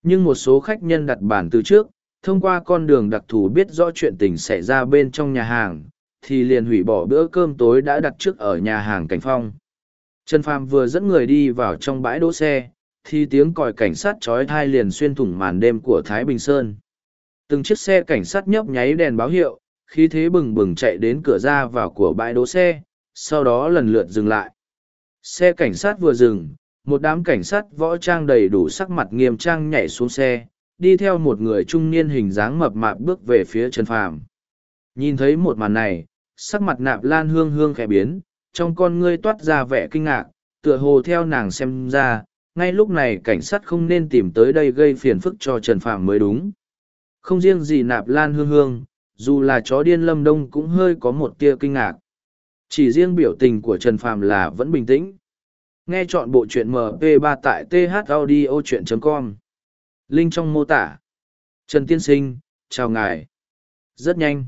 S1: nhưng một số khách nhân đặt bàn từ trước thông qua con đường đặc thù biết rõ chuyện tình xảy ra bên trong nhà hàng, thì liền hủy bỏ bữa cơm tối đã đặt trước ở nhà hàng Cảnh Phong. Trần Phàm vừa dẫn người đi vào trong bãi đỗ xe, thì tiếng còi cảnh sát chói tai liền xuyên thủng màn đêm của Thái Bình Sơn. Từng chiếc xe cảnh sát nhấp nháy đèn báo hiệu, khí thế bừng bừng chạy đến cửa ra vào của bãi đỗ xe, sau đó lần lượt dừng lại. Xe cảnh sát vừa dừng, một đám cảnh sát võ trang đầy đủ sắc mặt nghiêm trang nhảy xuống xe, đi theo một người trung niên hình dáng mập mạp bước về phía Trần Phàm. Nhìn thấy một màn này, sắc mặt nạp lan hương hương khẽ biến, trong con ngươi toát ra vẻ kinh ngạc, tựa hồ theo nàng xem ra, ngay lúc này cảnh sát không nên tìm tới đây gây phiền phức cho Trần Phàm mới đúng. Không riêng gì nạp lan hương hương, dù là chó điên lâm đông cũng hơi có một tia kinh ngạc. Chỉ riêng biểu tình của Trần Phàm là vẫn bình tĩnh. Nghe chọn bộ truyện mp 3 tại thaudio chuyện.com Linh trong mô tả. Trần Tiên Sinh, chào ngài. Rất nhanh.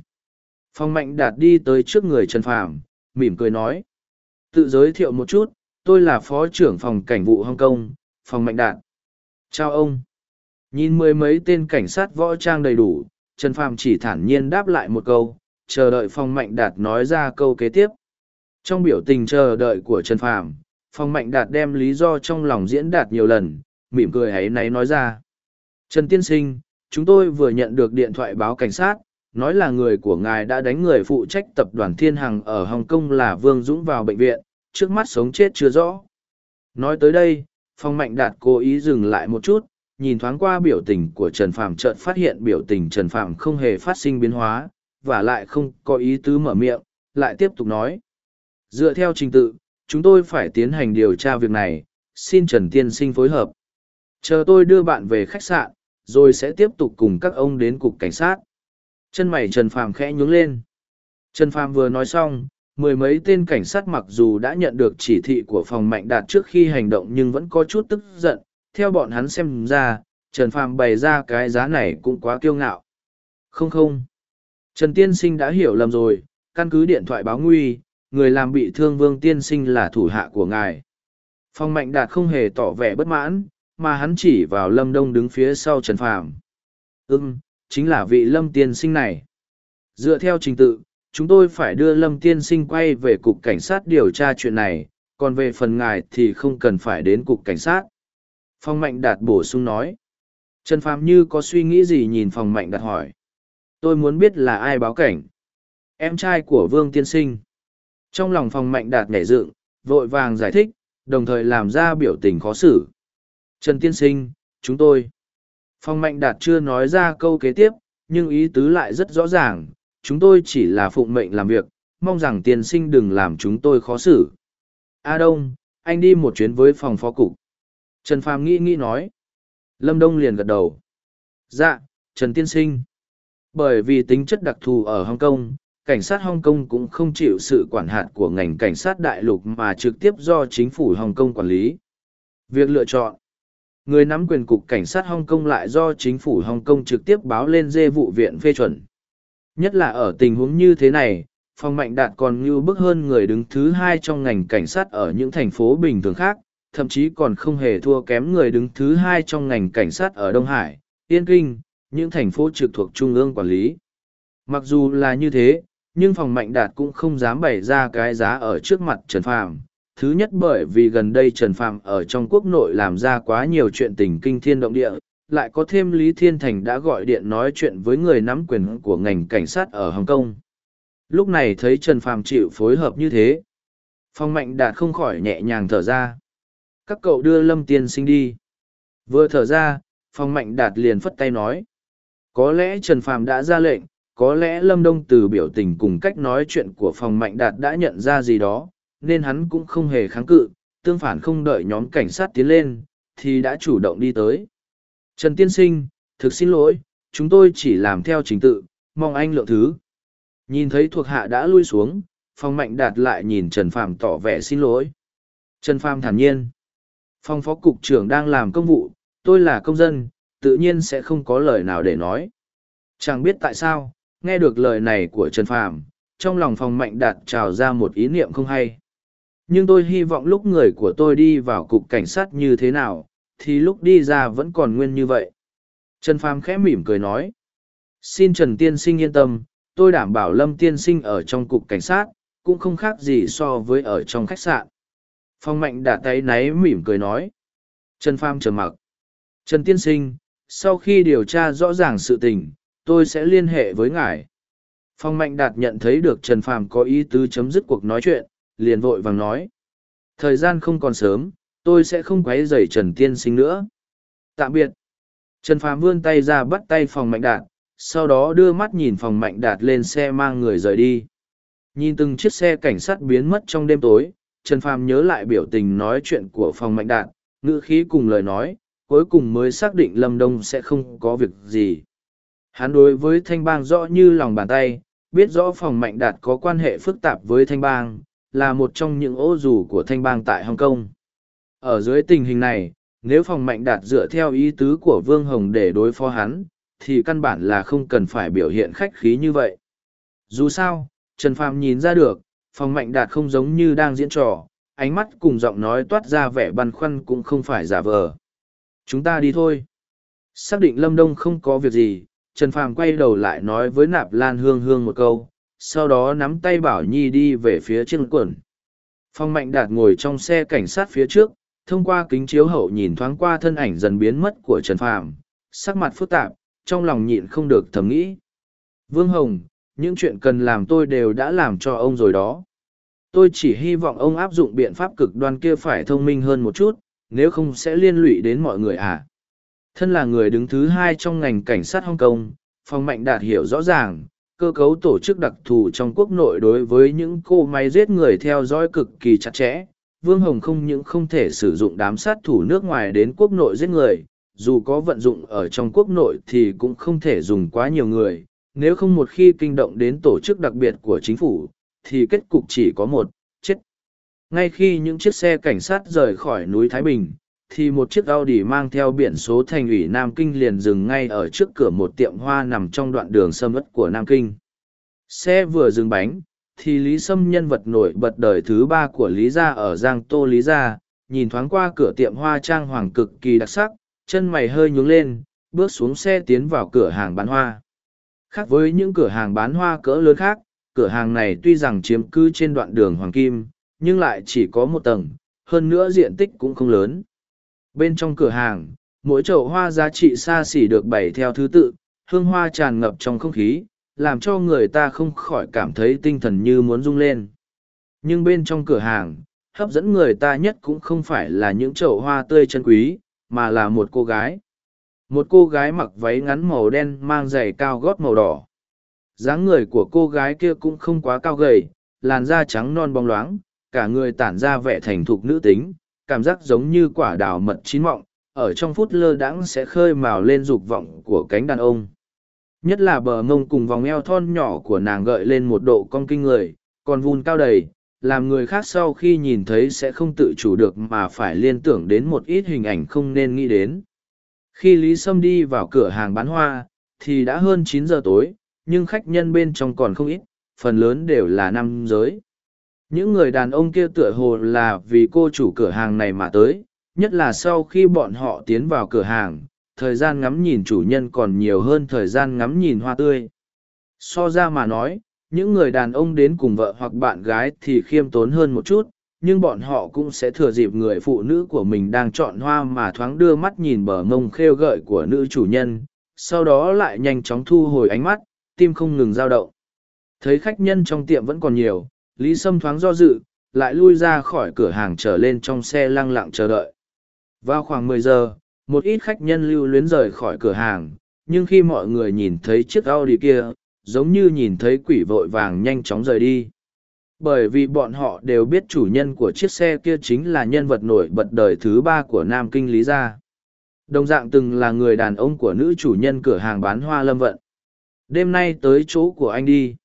S1: Phong Mạnh Đạt đi tới trước người Trần Phàm, mỉm cười nói. Tự giới thiệu một chút, tôi là Phó trưởng phòng cảnh vụ Hồng Kong, Phong Mạnh Đạt. Chào ông. Nhìn mười mấy tên cảnh sát võ trang đầy đủ, Trần Phàm chỉ thản nhiên đáp lại một câu, chờ đợi Phong Mạnh Đạt nói ra câu kế tiếp. Trong biểu tình chờ đợi của Trần Phàm, Phong Mạnh Đạt đem lý do trong lòng diễn đạt nhiều lần, mỉm cười hãy nấy nói ra. Trần Tiên Sinh, chúng tôi vừa nhận được điện thoại báo cảnh sát, nói là người của ngài đã đánh người phụ trách tập đoàn Thiên Hằng ở Hồng Kông là Vương Dũng vào bệnh viện, trước mắt sống chết chưa rõ. Nói tới đây, Phong Mạnh Đạt cố ý dừng lại một chút, nhìn thoáng qua biểu tình của Trần Phạm chợt phát hiện biểu tình Trần Phạm không hề phát sinh biến hóa, và lại không có ý tứ mở miệng, lại tiếp tục nói. Dựa theo trình tự, chúng tôi phải tiến hành điều tra việc này, xin Trần Tiên Sinh phối hợp. Chờ tôi đưa bạn về khách sạn, rồi sẽ tiếp tục cùng các ông đến cục cảnh sát. Chân mày Trần Phàm khẽ nhướng lên. Trần Phàm vừa nói xong, mười mấy tên cảnh sát mặc dù đã nhận được chỉ thị của phòng mạnh đạt trước khi hành động nhưng vẫn có chút tức giận, theo bọn hắn xem ra, Trần Phàm bày ra cái giá này cũng quá kiêu ngạo. Không không. Trần Tiên Sinh đã hiểu lầm rồi, căn cứ điện thoại báo nguy, người làm bị thương Vương Tiên Sinh là thủ hạ của ngài. Phong Mạnh Đạt không hề tỏ vẻ bất mãn, mà hắn chỉ vào lâm đông đứng phía sau trần phàm ưng ừ, chính là vị lâm tiên sinh này dựa theo trình tự chúng tôi phải đưa lâm tiên sinh quay về cục cảnh sát điều tra chuyện này còn về phần ngài thì không cần phải đến cục cảnh sát phong mạnh đạt bổ sung nói trần phàm như có suy nghĩ gì nhìn phong mạnh đạt hỏi tôi muốn biết là ai báo cảnh em trai của vương tiên sinh trong lòng phong mạnh đạt nhảy dựng vội vàng giải thích đồng thời làm ra biểu tình khó xử Trần Tiên Sinh, chúng tôi. Phong Mạnh Đạt chưa nói ra câu kế tiếp, nhưng ý tứ lại rất rõ ràng, chúng tôi chỉ là phụng mệnh làm việc, mong rằng tiên sinh đừng làm chúng tôi khó xử. A Đông, anh đi một chuyến với phòng phó cục. Trần Phàm nghĩ nghĩ nói. Lâm Đông liền gật đầu. Dạ, Trần Tiên Sinh. Bởi vì tính chất đặc thù ở Hồng Kong, cảnh sát Hồng Kong cũng không chịu sự quản hạt của ngành cảnh sát đại lục mà trực tiếp do chính phủ Hồng Kong quản lý. Việc lựa chọn Người nắm quyền cục cảnh sát Hong Kong lại do chính phủ Hong Kong trực tiếp báo lên dê vụ viện phê chuẩn. Nhất là ở tình huống như thế này, Phong mạnh đạt còn như bức hơn người đứng thứ hai trong ngành cảnh sát ở những thành phố bình thường khác, thậm chí còn không hề thua kém người đứng thứ hai trong ngành cảnh sát ở Đông Hải, Yên Kinh, những thành phố trực thuộc Trung ương quản lý. Mặc dù là như thế, nhưng Phong mạnh đạt cũng không dám bày ra cái giá ở trước mặt Trần Phàm Thứ nhất bởi vì gần đây Trần Phàm ở trong quốc nội làm ra quá nhiều chuyện tình kinh thiên động địa, lại có thêm Lý Thiên Thành đã gọi điện nói chuyện với người nắm quyền của ngành cảnh sát ở Hồng Kông. Lúc này thấy Trần Phàm chịu phối hợp như thế, Phong Mạnh Đạt không khỏi nhẹ nhàng thở ra. Các cậu đưa Lâm Tiên Sinh đi. Vừa thở ra, Phong Mạnh Đạt liền phất tay nói. Có lẽ Trần Phàm đã ra lệnh, có lẽ Lâm Đông từ biểu tình cùng cách nói chuyện của Phong Mạnh Đạt đã nhận ra gì đó, nên hắn cũng không hề kháng cự, tương phản không đợi nhóm cảnh sát tiến lên, thì đã chủ động đi tới. Trần Tiên Sinh, thực xin lỗi, chúng tôi chỉ làm theo trình tự, mong anh lượng thứ. Nhìn thấy thuộc hạ đã lui xuống, Phong Mạnh Đạt lại nhìn Trần Phạm tỏ vẻ xin lỗi. Trần Phạm thản nhiên. Phong Phó Cục trưởng đang làm công vụ, tôi là công dân, tự nhiên sẽ không có lời nào để nói. Chẳng biết tại sao, nghe được lời này của Trần Phạm, trong lòng Phong Mạnh Đạt trào ra một ý niệm không hay nhưng tôi hy vọng lúc người của tôi đi vào cục cảnh sát như thế nào thì lúc đi ra vẫn còn nguyên như vậy trần phàm khẽ mỉm cười nói xin trần tiên sinh yên tâm tôi đảm bảo lâm tiên sinh ở trong cục cảnh sát cũng không khác gì so với ở trong khách sạn phong mạnh đã tay náy mỉm cười nói trần phàm trầm mặc trần tiên sinh sau khi điều tra rõ ràng sự tình tôi sẽ liên hệ với ngài phong mạnh đạt nhận thấy được trần phàm có ý tứ chấm dứt cuộc nói chuyện liền vội vàng nói. Thời gian không còn sớm, tôi sẽ không quấy rầy Trần Tiên Sinh nữa. Tạm biệt. Trần Phàm vươn tay ra bắt tay phòng mạnh đạt, sau đó đưa mắt nhìn phòng mạnh đạt lên xe mang người rời đi. Nhìn từng chiếc xe cảnh sát biến mất trong đêm tối, Trần Phàm nhớ lại biểu tình nói chuyện của phòng mạnh đạt, ngữ khí cùng lời nói, cuối cùng mới xác định Lâm Đông sẽ không có việc gì. Hắn đối với Thanh Bang rõ như lòng bàn tay, biết rõ phòng mạnh đạt có quan hệ phức tạp với Thanh Bang, là một trong những ô dù của thanh bang tại Hồng Kông. Ở dưới tình hình này, nếu phòng mạnh đạt dựa theo ý tứ của Vương Hồng để đối phó hắn, thì căn bản là không cần phải biểu hiện khách khí như vậy. Dù sao, Trần Phàm nhìn ra được, phòng mạnh đạt không giống như đang diễn trò, ánh mắt cùng giọng nói toát ra vẻ băn khoăn cũng không phải giả vờ. Chúng ta đi thôi. Xác định Lâm Đông không có việc gì, Trần Phàm quay đầu lại nói với Nạp Lan Hương Hương một câu, sau đó nắm tay bảo nhi đi về phía chiếc quần phong mạnh đạt ngồi trong xe cảnh sát phía trước thông qua kính chiếu hậu nhìn thoáng qua thân ảnh dần biến mất của trần phàm sắc mặt phức tạp trong lòng nhịn không được thầm nghĩ vương hồng những chuyện cần làm tôi đều đã làm cho ông rồi đó tôi chỉ hy vọng ông áp dụng biện pháp cực đoan kia phải thông minh hơn một chút nếu không sẽ liên lụy đến mọi người à thân là người đứng thứ hai trong ngành cảnh sát hong kong phong mạnh đạt hiểu rõ ràng cơ cấu tổ chức đặc thù trong quốc nội đối với những cô máy giết người theo dõi cực kỳ chặt chẽ vương hồng không những không thể sử dụng đám sát thủ nước ngoài đến quốc nội giết người dù có vận dụng ở trong quốc nội thì cũng không thể dùng quá nhiều người nếu không một khi kinh động đến tổ chức đặc biệt của chính phủ thì kết cục chỉ có một chết ngay khi những chiếc xe cảnh sát rời khỏi núi thái bình thì một chiếc Audi mang theo biển số thành ủy Nam Kinh liền dừng ngay ở trước cửa một tiệm hoa nằm trong đoạn đường sâm ất của Nam Kinh. Xe vừa dừng bánh, thì Lý Sâm nhân vật nổi bật đời thứ ba của Lý Gia ở Giang Tô Lý Gia, nhìn thoáng qua cửa tiệm hoa trang hoàng cực kỳ đặc sắc, chân mày hơi nhướng lên, bước xuống xe tiến vào cửa hàng bán hoa. Khác với những cửa hàng bán hoa cỡ lớn khác, cửa hàng này tuy rằng chiếm cư trên đoạn đường Hoàng Kim, nhưng lại chỉ có một tầng, hơn nữa diện tích cũng không lớn. Bên trong cửa hàng, mỗi chậu hoa giá trị xa xỉ được bày theo thứ tự, hương hoa tràn ngập trong không khí, làm cho người ta không khỏi cảm thấy tinh thần như muốn rung lên. Nhưng bên trong cửa hàng, hấp dẫn người ta nhất cũng không phải là những chậu hoa tươi chân quý, mà là một cô gái. Một cô gái mặc váy ngắn màu đen mang giày cao gót màu đỏ. dáng người của cô gái kia cũng không quá cao gầy, làn da trắng non bóng loáng, cả người tản ra vẻ thành thục nữ tính, cảm giác giống như quả đào mật chín mọng, ở trong phút lơ đãng sẽ khơi mào lên dục vọng của cánh đàn ông. Nhất là bờ mông cùng vòng eo thon nhỏ của nàng gợi lên một độ cong kinh người, còn vun cao đầy, làm người khác sau khi nhìn thấy sẽ không tự chủ được mà phải liên tưởng đến một ít hình ảnh không nên nghĩ đến. Khi Lý Sâm đi vào cửa hàng bán hoa, thì đã hơn chín giờ tối, nhưng khách nhân bên trong còn không ít, phần lớn đều là nam giới. Những người đàn ông kia tựa hồ là vì cô chủ cửa hàng này mà tới, nhất là sau khi bọn họ tiến vào cửa hàng, thời gian ngắm nhìn chủ nhân còn nhiều hơn thời gian ngắm nhìn hoa tươi. So ra mà nói, những người đàn ông đến cùng vợ hoặc bạn gái thì khiêm tốn hơn một chút, nhưng bọn họ cũng sẽ thừa dịp người phụ nữ của mình đang chọn hoa mà thoáng đưa mắt nhìn bờ mông khêu gợi của nữ chủ nhân, sau đó lại nhanh chóng thu hồi ánh mắt, tim không ngừng dao động. Thấy khách nhân trong tiệm vẫn còn nhiều, Lý Sâm thoáng do dự, lại lui ra khỏi cửa hàng trở lên trong xe lăng lặng chờ đợi. Vào khoảng mười giờ, một ít khách nhân lưu luyến rời khỏi cửa hàng, nhưng khi mọi người nhìn thấy chiếc Audi kia, giống như nhìn thấy quỷ vội vàng nhanh chóng rời đi. Bởi vì bọn họ đều biết chủ nhân của chiếc xe kia chính là nhân vật nổi bật đời thứ ba của Nam Kinh Lý Gia. Đồng dạng từng là người đàn ông của nữ chủ nhân cửa hàng bán hoa lâm vận. Đêm nay tới chỗ của anh đi.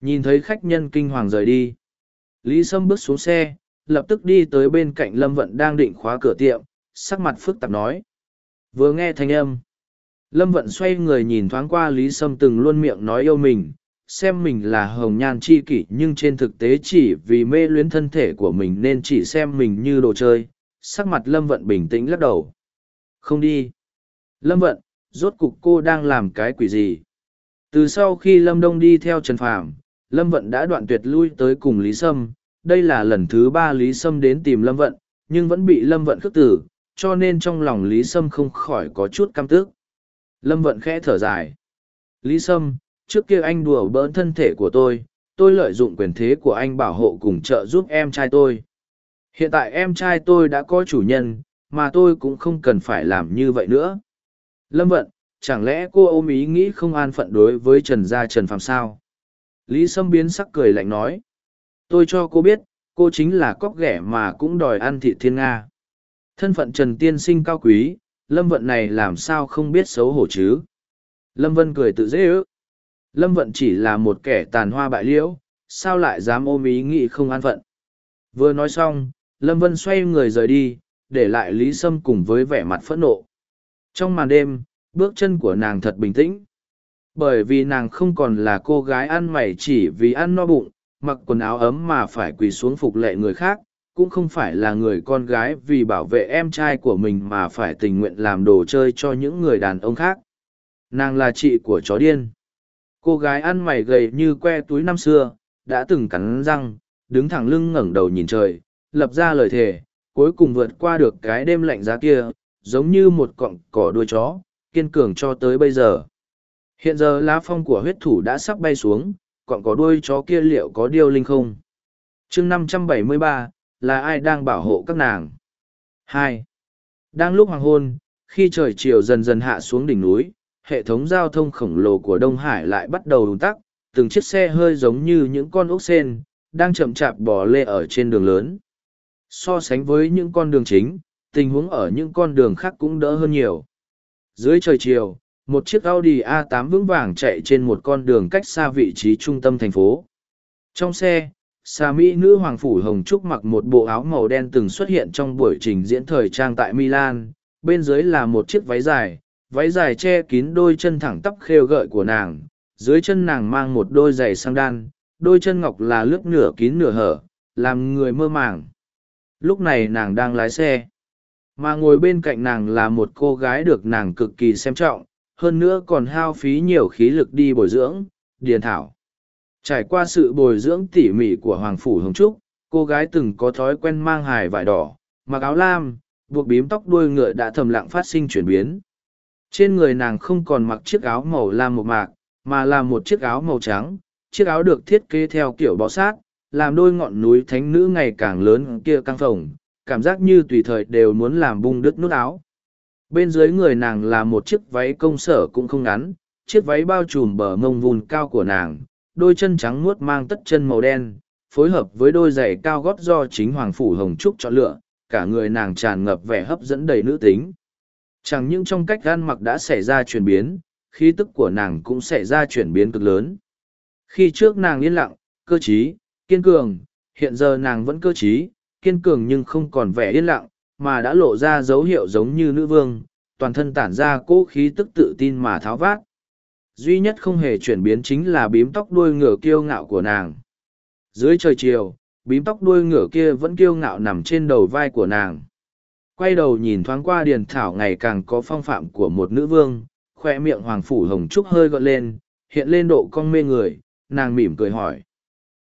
S1: Nhìn thấy khách nhân kinh hoàng rời đi. Lý Sâm bước xuống xe, lập tức đi tới bên cạnh Lâm Vận đang định khóa cửa tiệm, sắc mặt phức tạp nói. Vừa nghe thanh âm. Lâm Vận xoay người nhìn thoáng qua Lý Sâm từng luôn miệng nói yêu mình, xem mình là hồng nhan chi kỷ nhưng trên thực tế chỉ vì mê luyến thân thể của mình nên chỉ xem mình như đồ chơi. Sắc mặt Lâm Vận bình tĩnh lắc đầu. Không đi. Lâm Vận, rốt cục cô đang làm cái quỷ gì? Từ sau khi Lâm Đông đi theo Trần Phàm, Lâm Vận đã đoạn tuyệt lui tới cùng Lý Sâm, đây là lần thứ ba Lý Sâm đến tìm Lâm Vận, nhưng vẫn bị Lâm Vận khước tử, cho nên trong lòng Lý Sâm không khỏi có chút căm tức. Lâm Vận khẽ thở dài. Lý Sâm, trước kia anh đùa bỡn thân thể của tôi, tôi lợi dụng quyền thế của anh bảo hộ cùng trợ giúp em trai tôi. Hiện tại em trai tôi đã có chủ nhân, mà tôi cũng không cần phải làm như vậy nữa. Lâm Vận, chẳng lẽ cô ôm ý nghĩ không an phận đối với Trần Gia Trần Phạm sao? Lý Sâm biến sắc cười lạnh nói. Tôi cho cô biết, cô chính là cóc ghẻ mà cũng đòi ăn thị thiên Nga. Thân phận Trần Tiên Sinh cao quý, Lâm Vận này làm sao không biết xấu hổ chứ? Lâm Vân cười tự dễ ước. Lâm Vận chỉ là một kẻ tàn hoa bại liễu, sao lại dám ôm ý nghĩ không an phận. Vừa nói xong, Lâm Vân xoay người rời đi, để lại Lý Sâm cùng với vẻ mặt phẫn nộ. Trong màn đêm, bước chân của nàng thật bình tĩnh bởi vì nàng không còn là cô gái ăn mày chỉ vì ăn no bụng mặc quần áo ấm mà phải quỳ xuống phục lệ người khác cũng không phải là người con gái vì bảo vệ em trai của mình mà phải tình nguyện làm đồ chơi cho những người đàn ông khác nàng là chị của chó điên cô gái ăn mày gầy như que túi năm xưa đã từng cắn răng đứng thẳng lưng ngẩng đầu nhìn trời lập ra lời thề cuối cùng vượt qua được cái đêm lạnh giá kia giống như một cọng cỏ đuôi chó kiên cường cho tới bây giờ Hiện giờ lá phong của huyết thủ đã sắp bay xuống, còn có đuôi chó kia liệu có điêu linh không? chương 573, là ai đang bảo hộ các nàng? hai Đang lúc hoàng hôn, khi trời chiều dần dần hạ xuống đỉnh núi, hệ thống giao thông khổng lồ của Đông Hải lại bắt đầu đúng tắc, từng chiếc xe hơi giống như những con ốc sen, đang chậm chạp bò lê ở trên đường lớn. So sánh với những con đường chính, tình huống ở những con đường khác cũng đỡ hơn nhiều. Dưới trời chiều, một chiếc Audi A8 vững vàng chạy trên một con đường cách xa vị trí trung tâm thành phố. Trong xe, xà Mỹ nữ Hoàng Phủ Hồng Trúc mặc một bộ áo màu đen từng xuất hiện trong buổi trình diễn thời trang tại Milan, bên dưới là một chiếc váy dài, váy dài che kín đôi chân thẳng tắp khêu gợi của nàng, dưới chân nàng mang một đôi giày sang đan, đôi chân ngọc là lướt nửa kín nửa hở, làm người mơ màng. Lúc này nàng đang lái xe, mà ngồi bên cạnh nàng là một cô gái được nàng cực kỳ xem trọng, hơn nữa còn hao phí nhiều khí lực đi bồi dưỡng, điền thảo. Trải qua sự bồi dưỡng tỉ mỉ của Hoàng Phủ Hồng Trúc, cô gái từng có thói quen mang hài vải đỏ, mặc áo lam, buộc bím tóc đuôi ngựa đã thầm lặng phát sinh chuyển biến. Trên người nàng không còn mặc chiếc áo màu lam một mạc, mà là một chiếc áo màu trắng, chiếc áo được thiết kế theo kiểu bọ sát, làm đôi ngọn núi thánh nữ ngày càng lớn kia căng phồng, cảm giác như tùy thời đều muốn làm bung đứt nút áo. Bên dưới người nàng là một chiếc váy công sở cũng không ngắn, chiếc váy bao trùm bờ mông vùn cao của nàng, đôi chân trắng muốt mang tất chân màu đen, phối hợp với đôi giày cao gót do chính Hoàng Phủ Hồng Trúc chọn lựa, cả người nàng tràn ngập vẻ hấp dẫn đầy nữ tính. Chẳng những trong cách gan mặc đã xảy ra chuyển biến, khí tức của nàng cũng xảy ra chuyển biến cực lớn. Khi trước nàng yên lặng, cơ trí, kiên cường, hiện giờ nàng vẫn cơ trí, kiên cường nhưng không còn vẻ yên lặng, mà đã lộ ra dấu hiệu giống như nữ vương, toàn thân tản ra cỗ khí tức tự tin mà tháo vát. Duy nhất không hề chuyển biến chính là bím tóc đuôi ngựa kiêu ngạo của nàng. Dưới trời chiều, bím tóc đuôi ngựa kia vẫn kiêu ngạo nằm trên đầu vai của nàng. Quay đầu nhìn thoáng qua Điền Thảo ngày càng có phong phạm của một nữ vương, khoe miệng Hoàng Phủ Hồng Trúc hơi gợn lên, hiện lên độ cong mê người, nàng mỉm cười hỏi.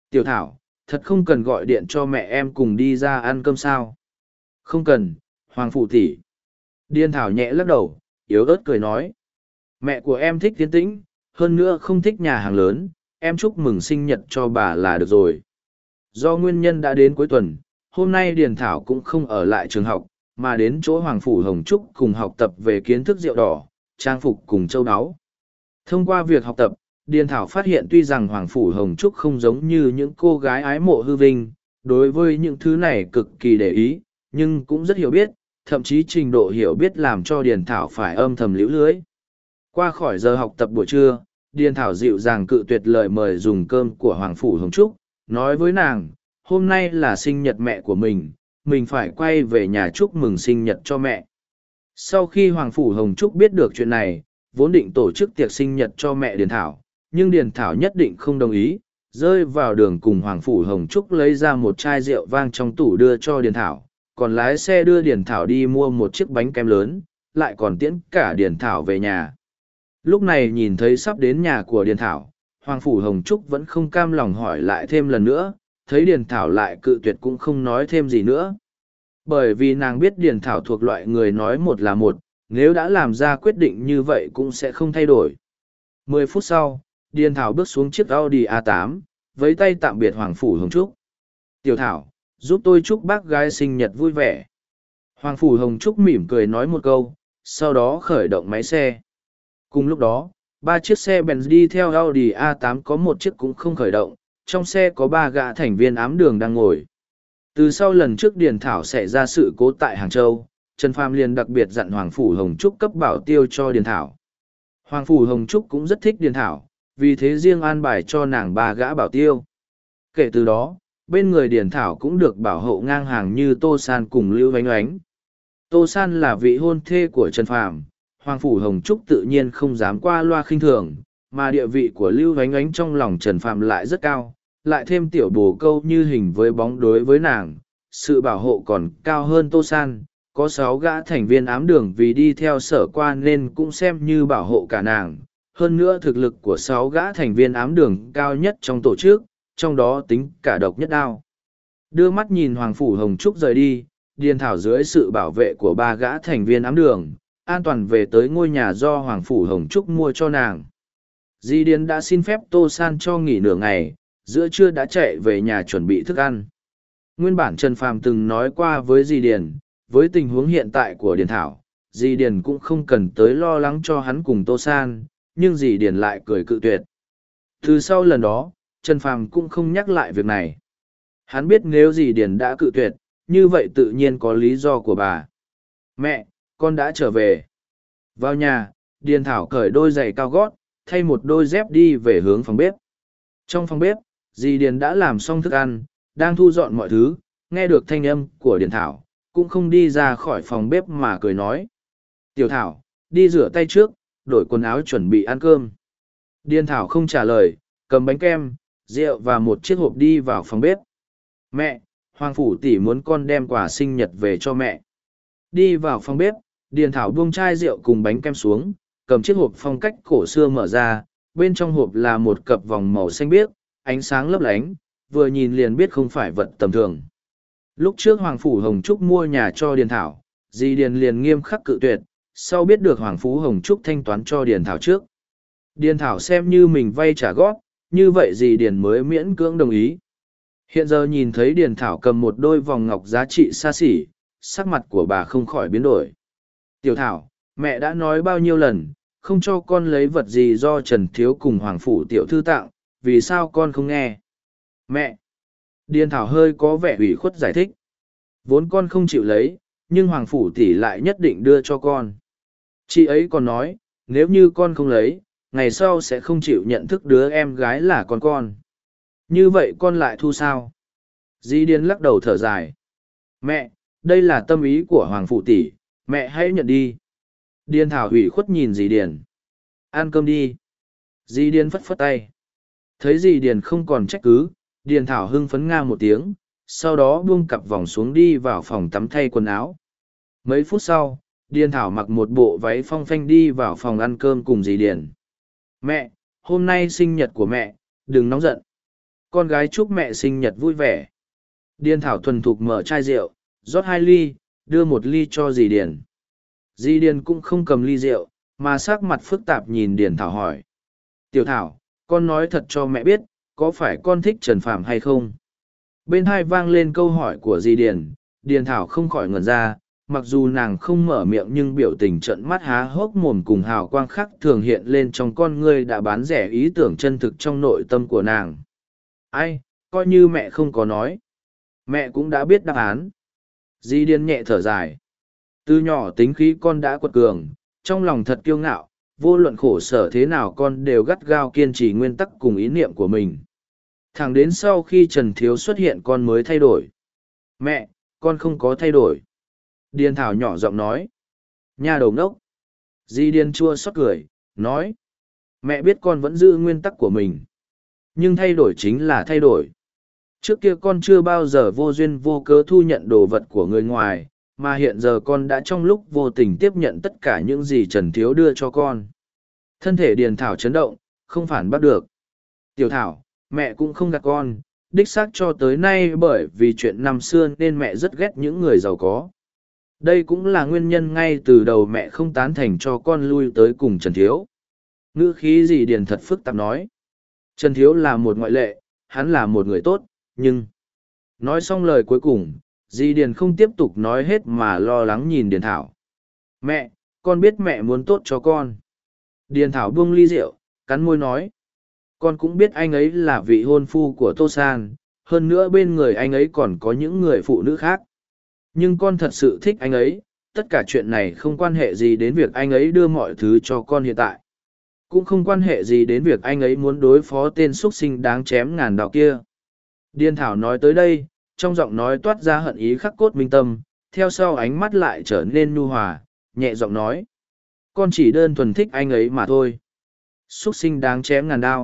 S1: Tiểu Thảo, thật không cần gọi điện cho mẹ em cùng đi ra ăn cơm sao? Không cần, Hoàng Phụ tỷ. Điên Thảo nhẹ lắc đầu, yếu ớt cười nói. Mẹ của em thích tiến tĩnh, hơn nữa không thích nhà hàng lớn, em chúc mừng sinh nhật cho bà là được rồi. Do nguyên nhân đã đến cuối tuần, hôm nay Điền Thảo cũng không ở lại trường học, mà đến chỗ Hoàng Phủ Hồng Trúc cùng học tập về kiến thức rượu đỏ, trang phục cùng châu áo. Thông qua việc học tập, Điền Thảo phát hiện tuy rằng Hoàng Phủ Hồng Trúc không giống như những cô gái ái mộ hư vinh, đối với những thứ này cực kỳ để ý, nhưng cũng rất hiểu biết, thậm chí trình độ hiểu biết làm cho Điền Thảo phải âm thầm liễu lưới. Qua khỏi giờ học tập buổi trưa, Điền Thảo dịu dàng cự tuyệt lời mời dùng cơm của Hoàng Phủ Hồng Trúc, nói với nàng, hôm nay là sinh nhật mẹ của mình, mình phải quay về nhà chúc mừng sinh nhật cho mẹ. Sau khi Hoàng Phủ Hồng Trúc biết được chuyện này, vốn định tổ chức tiệc sinh nhật cho mẹ Điền Thảo, nhưng Điền Thảo nhất định không đồng ý, rơi vào đường cùng Hoàng Phủ Hồng Trúc lấy ra một chai rượu vang trong tủ đưa cho Điền Thảo, còn lái xe đưa Điền Thảo đi mua một chiếc bánh kem lớn, lại còn tiễn cả Điền Thảo về nhà. Lúc này nhìn thấy sắp đến nhà của Điền Thảo, Hoàng Phủ Hồng Trúc vẫn không cam lòng hỏi lại thêm lần nữa, thấy Điền Thảo lại cự tuyệt cũng không nói thêm gì nữa. Bởi vì nàng biết Điền Thảo thuộc loại người nói một là một, nếu đã làm ra quyết định như vậy cũng sẽ không thay đổi. 10 phút sau, Điền Thảo bước xuống chiếc Audi A8, với tay tạm biệt Hoàng Phủ Hồng Trúc. Tiểu Thảo, giúp tôi chúc bác gái sinh nhật vui vẻ hoàng phủ hồng trúc mỉm cười nói một câu sau đó khởi động máy xe cùng lúc đó ba chiếc xe benz đi theo audi a 8 có một chiếc cũng không khởi động trong xe có ba gã thành viên ám đường đang ngồi từ sau lần trước điền thảo xảy ra sự cố tại hàng châu trần pham liền đặc biệt dặn hoàng phủ hồng trúc cấp bảo tiêu cho điền thảo hoàng phủ hồng trúc cũng rất thích điền thảo vì thế riêng an bài cho nàng ba gã bảo tiêu kể từ đó bên người điển thảo cũng được bảo hộ ngang hàng như tô san cùng lưu vánh oánh tô san là vị hôn thê của trần phàm hoàng phủ hồng trúc tự nhiên không dám qua loa khinh thường mà địa vị của lưu vánh oánh trong lòng trần phàm lại rất cao lại thêm tiểu bồ câu như hình với bóng đối với nàng sự bảo hộ còn cao hơn tô san có sáu gã thành viên ám đường vì đi theo sở qua nên cũng xem như bảo hộ cả nàng hơn nữa thực lực của sáu gã thành viên ám đường cao nhất trong tổ chức trong đó tính cả độc nhất đao. Đưa mắt nhìn Hoàng Phủ Hồng Trúc rời đi, Điền Thảo dưới sự bảo vệ của ba gã thành viên ám đường, an toàn về tới ngôi nhà do Hoàng Phủ Hồng Trúc mua cho nàng. Di Điền đã xin phép Tô San cho nghỉ nửa ngày, giữa trưa đã chạy về nhà chuẩn bị thức ăn. Nguyên bản Trần Phàm từng nói qua với Di Điền, với tình huống hiện tại của Điền Thảo, Di Điền cũng không cần tới lo lắng cho hắn cùng Tô San, nhưng Di Điền lại cười cự tuyệt. Từ sau lần đó, Trần Phàm cũng không nhắc lại việc này. Hắn biết nếu gì Điền đã cự tuyệt, như vậy tự nhiên có lý do của bà. Mẹ, con đã trở về. Vào nhà, Điền Thảo cởi đôi giày cao gót, thay một đôi dép đi về hướng phòng bếp. Trong phòng bếp, dì Điền đã làm xong thức ăn, đang thu dọn mọi thứ, nghe được thanh âm của Điền Thảo, cũng không đi ra khỏi phòng bếp mà cười nói. Tiểu Thảo, đi rửa tay trước, đổi quần áo chuẩn bị ăn cơm. Điền Thảo không trả lời, cầm bánh kem, rượu và một chiếc hộp đi vào phòng bếp. Mẹ, Hoàng Phủ tỷ muốn con đem quà sinh nhật về cho mẹ. Đi vào phòng bếp, Điền Thảo buông chai rượu cùng bánh kem xuống, cầm chiếc hộp phong cách cổ xưa mở ra, bên trong hộp là một cặp vòng màu xanh biếc, ánh sáng lấp lánh, vừa nhìn liền biết không phải vật tầm thường. Lúc trước Hoàng Phủ Hồng Trúc mua nhà cho Điền Thảo, Di Điền liền nghiêm khắc cự tuyệt, sau biết được Hoàng Phú Hồng Trúc thanh toán cho Điền Thảo trước. Điền Thảo xem như mình vay trả góp, như vậy gì Điền mới miễn cưỡng đồng ý. Hiện giờ nhìn thấy Điền Thảo cầm một đôi vòng ngọc giá trị xa xỉ, sắc mặt của bà không khỏi biến đổi. Tiểu Thảo, mẹ đã nói bao nhiêu lần, không cho con lấy vật gì do Trần Thiếu cùng Hoàng Phủ Tiểu Thư tặng, vì sao con không nghe? Mẹ! Điền Thảo hơi có vẻ ủy khuất giải thích. Vốn con không chịu lấy, nhưng Hoàng Phủ Tỷ lại nhất định đưa cho con. Chị ấy còn nói, nếu như con không lấy, ngày sau sẽ không chịu nhận thức đứa em gái là con con. Như vậy con lại thu sao? Di Điên lắc đầu thở dài. Mẹ, đây là tâm ý của Hoàng Phụ Tỷ, mẹ hãy nhận đi. Điên Thảo hủy khuất nhìn Di Điền. Ăn cơm đi. Di Điền phất phất tay. Thấy Di Điền không còn trách cứ, Điền Thảo hưng phấn ngang một tiếng, sau đó buông cặp vòng xuống đi vào phòng tắm thay quần áo. Mấy phút sau, Điền Thảo mặc một bộ váy phong phanh đi vào phòng ăn cơm cùng Di Điền mẹ hôm nay sinh nhật của mẹ đừng nóng giận con gái chúc mẹ sinh nhật vui vẻ điền thảo thuần thục mở chai rượu rót hai ly đưa một ly cho dì điền dì điền cũng không cầm ly rượu mà sắc mặt phức tạp nhìn điền thảo hỏi tiểu thảo con nói thật cho mẹ biết có phải con thích trần phàm hay không bên hai vang lên câu hỏi của dì điền điền thảo không khỏi ngẩn ra mặc dù nàng không mở miệng nhưng biểu tình trận mắt há hốc mồm cùng hào quang khắc thường hiện lên trong con ngươi đã bán rẻ ý tưởng chân thực trong nội tâm của nàng ai coi như mẹ không có nói mẹ cũng đã biết đáp án di điên nhẹ thở dài từ nhỏ tính khí con đã quật cường trong lòng thật kiêu ngạo vô luận khổ sở thế nào con đều gắt gao kiên trì nguyên tắc cùng ý niệm của mình thẳng đến sau khi trần thiếu xuất hiện con mới thay đổi mẹ con không có thay đổi Điền Thảo nhỏ giọng nói. Nhà đầu ngốc. Di Điền chua xót cười, nói. Mẹ biết con vẫn giữ nguyên tắc của mình. Nhưng thay đổi chính là thay đổi. Trước kia con chưa bao giờ vô duyên vô cớ thu nhận đồ vật của người ngoài, mà hiện giờ con đã trong lúc vô tình tiếp nhận tất cả những gì Trần Thiếu đưa cho con. Thân thể Điền Thảo chấn động, không phản bắt được. Tiểu Thảo, mẹ cũng không gạt con, đích xác cho tới nay bởi vì chuyện năm xưa nên mẹ rất ghét những người giàu có đây cũng là nguyên nhân ngay từ đầu mẹ không tán thành cho con lui tới cùng trần thiếu ngữ khí gì điền thật phức tạp nói trần thiếu là một ngoại lệ hắn là một người tốt nhưng nói xong lời cuối cùng di điền không tiếp tục nói hết mà lo lắng nhìn điền thảo mẹ con biết mẹ muốn tốt cho con điền thảo buông ly rượu cắn môi nói con cũng biết anh ấy là vị hôn phu của tô san hơn nữa bên người anh ấy còn có những người phụ nữ khác nhưng con thật sự thích anh ấy tất cả chuyện này không quan hệ gì đến việc anh ấy đưa mọi thứ cho con hiện tại cũng không quan hệ gì đến việc anh ấy muốn đối phó tên x u ấ t sinh đáng chém ngàn đạo kia điên thảo nói tới đây trong giọng nói toát ra hận ý khắc cốt minh tâm theo sau ánh mắt lại trở nên nhu hòa nhẹ giọng nói con chỉ đơn thuần thích anh ấy mà thôi x u ấ t sinh đáng chém ngàn đao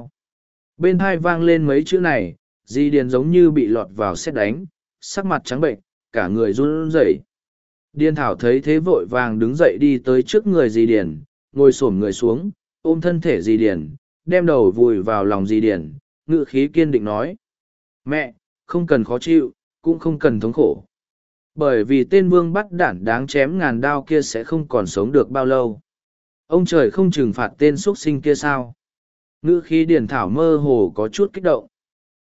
S1: bên hai vang lên mấy chữ này di điền giống như bị lọt vào xét đánh sắc mặt trắng bệnh cả người run rẩy. Điền Thảo thấy thế vội vàng đứng dậy đi tới trước người Dì Điền, ngồi xổm người xuống, ôm thân thể Dì Điền, đem đầu vùi vào lòng Dì Điền, ngự khí kiên định nói. Mẹ, không cần khó chịu, cũng không cần thống khổ. Bởi vì tên vương bắt đản đáng chém ngàn đao kia sẽ không còn sống được bao lâu. Ông trời không trừng phạt tên xuất sinh kia sao? Ngữ khí Điền Thảo mơ hồ có chút kích động.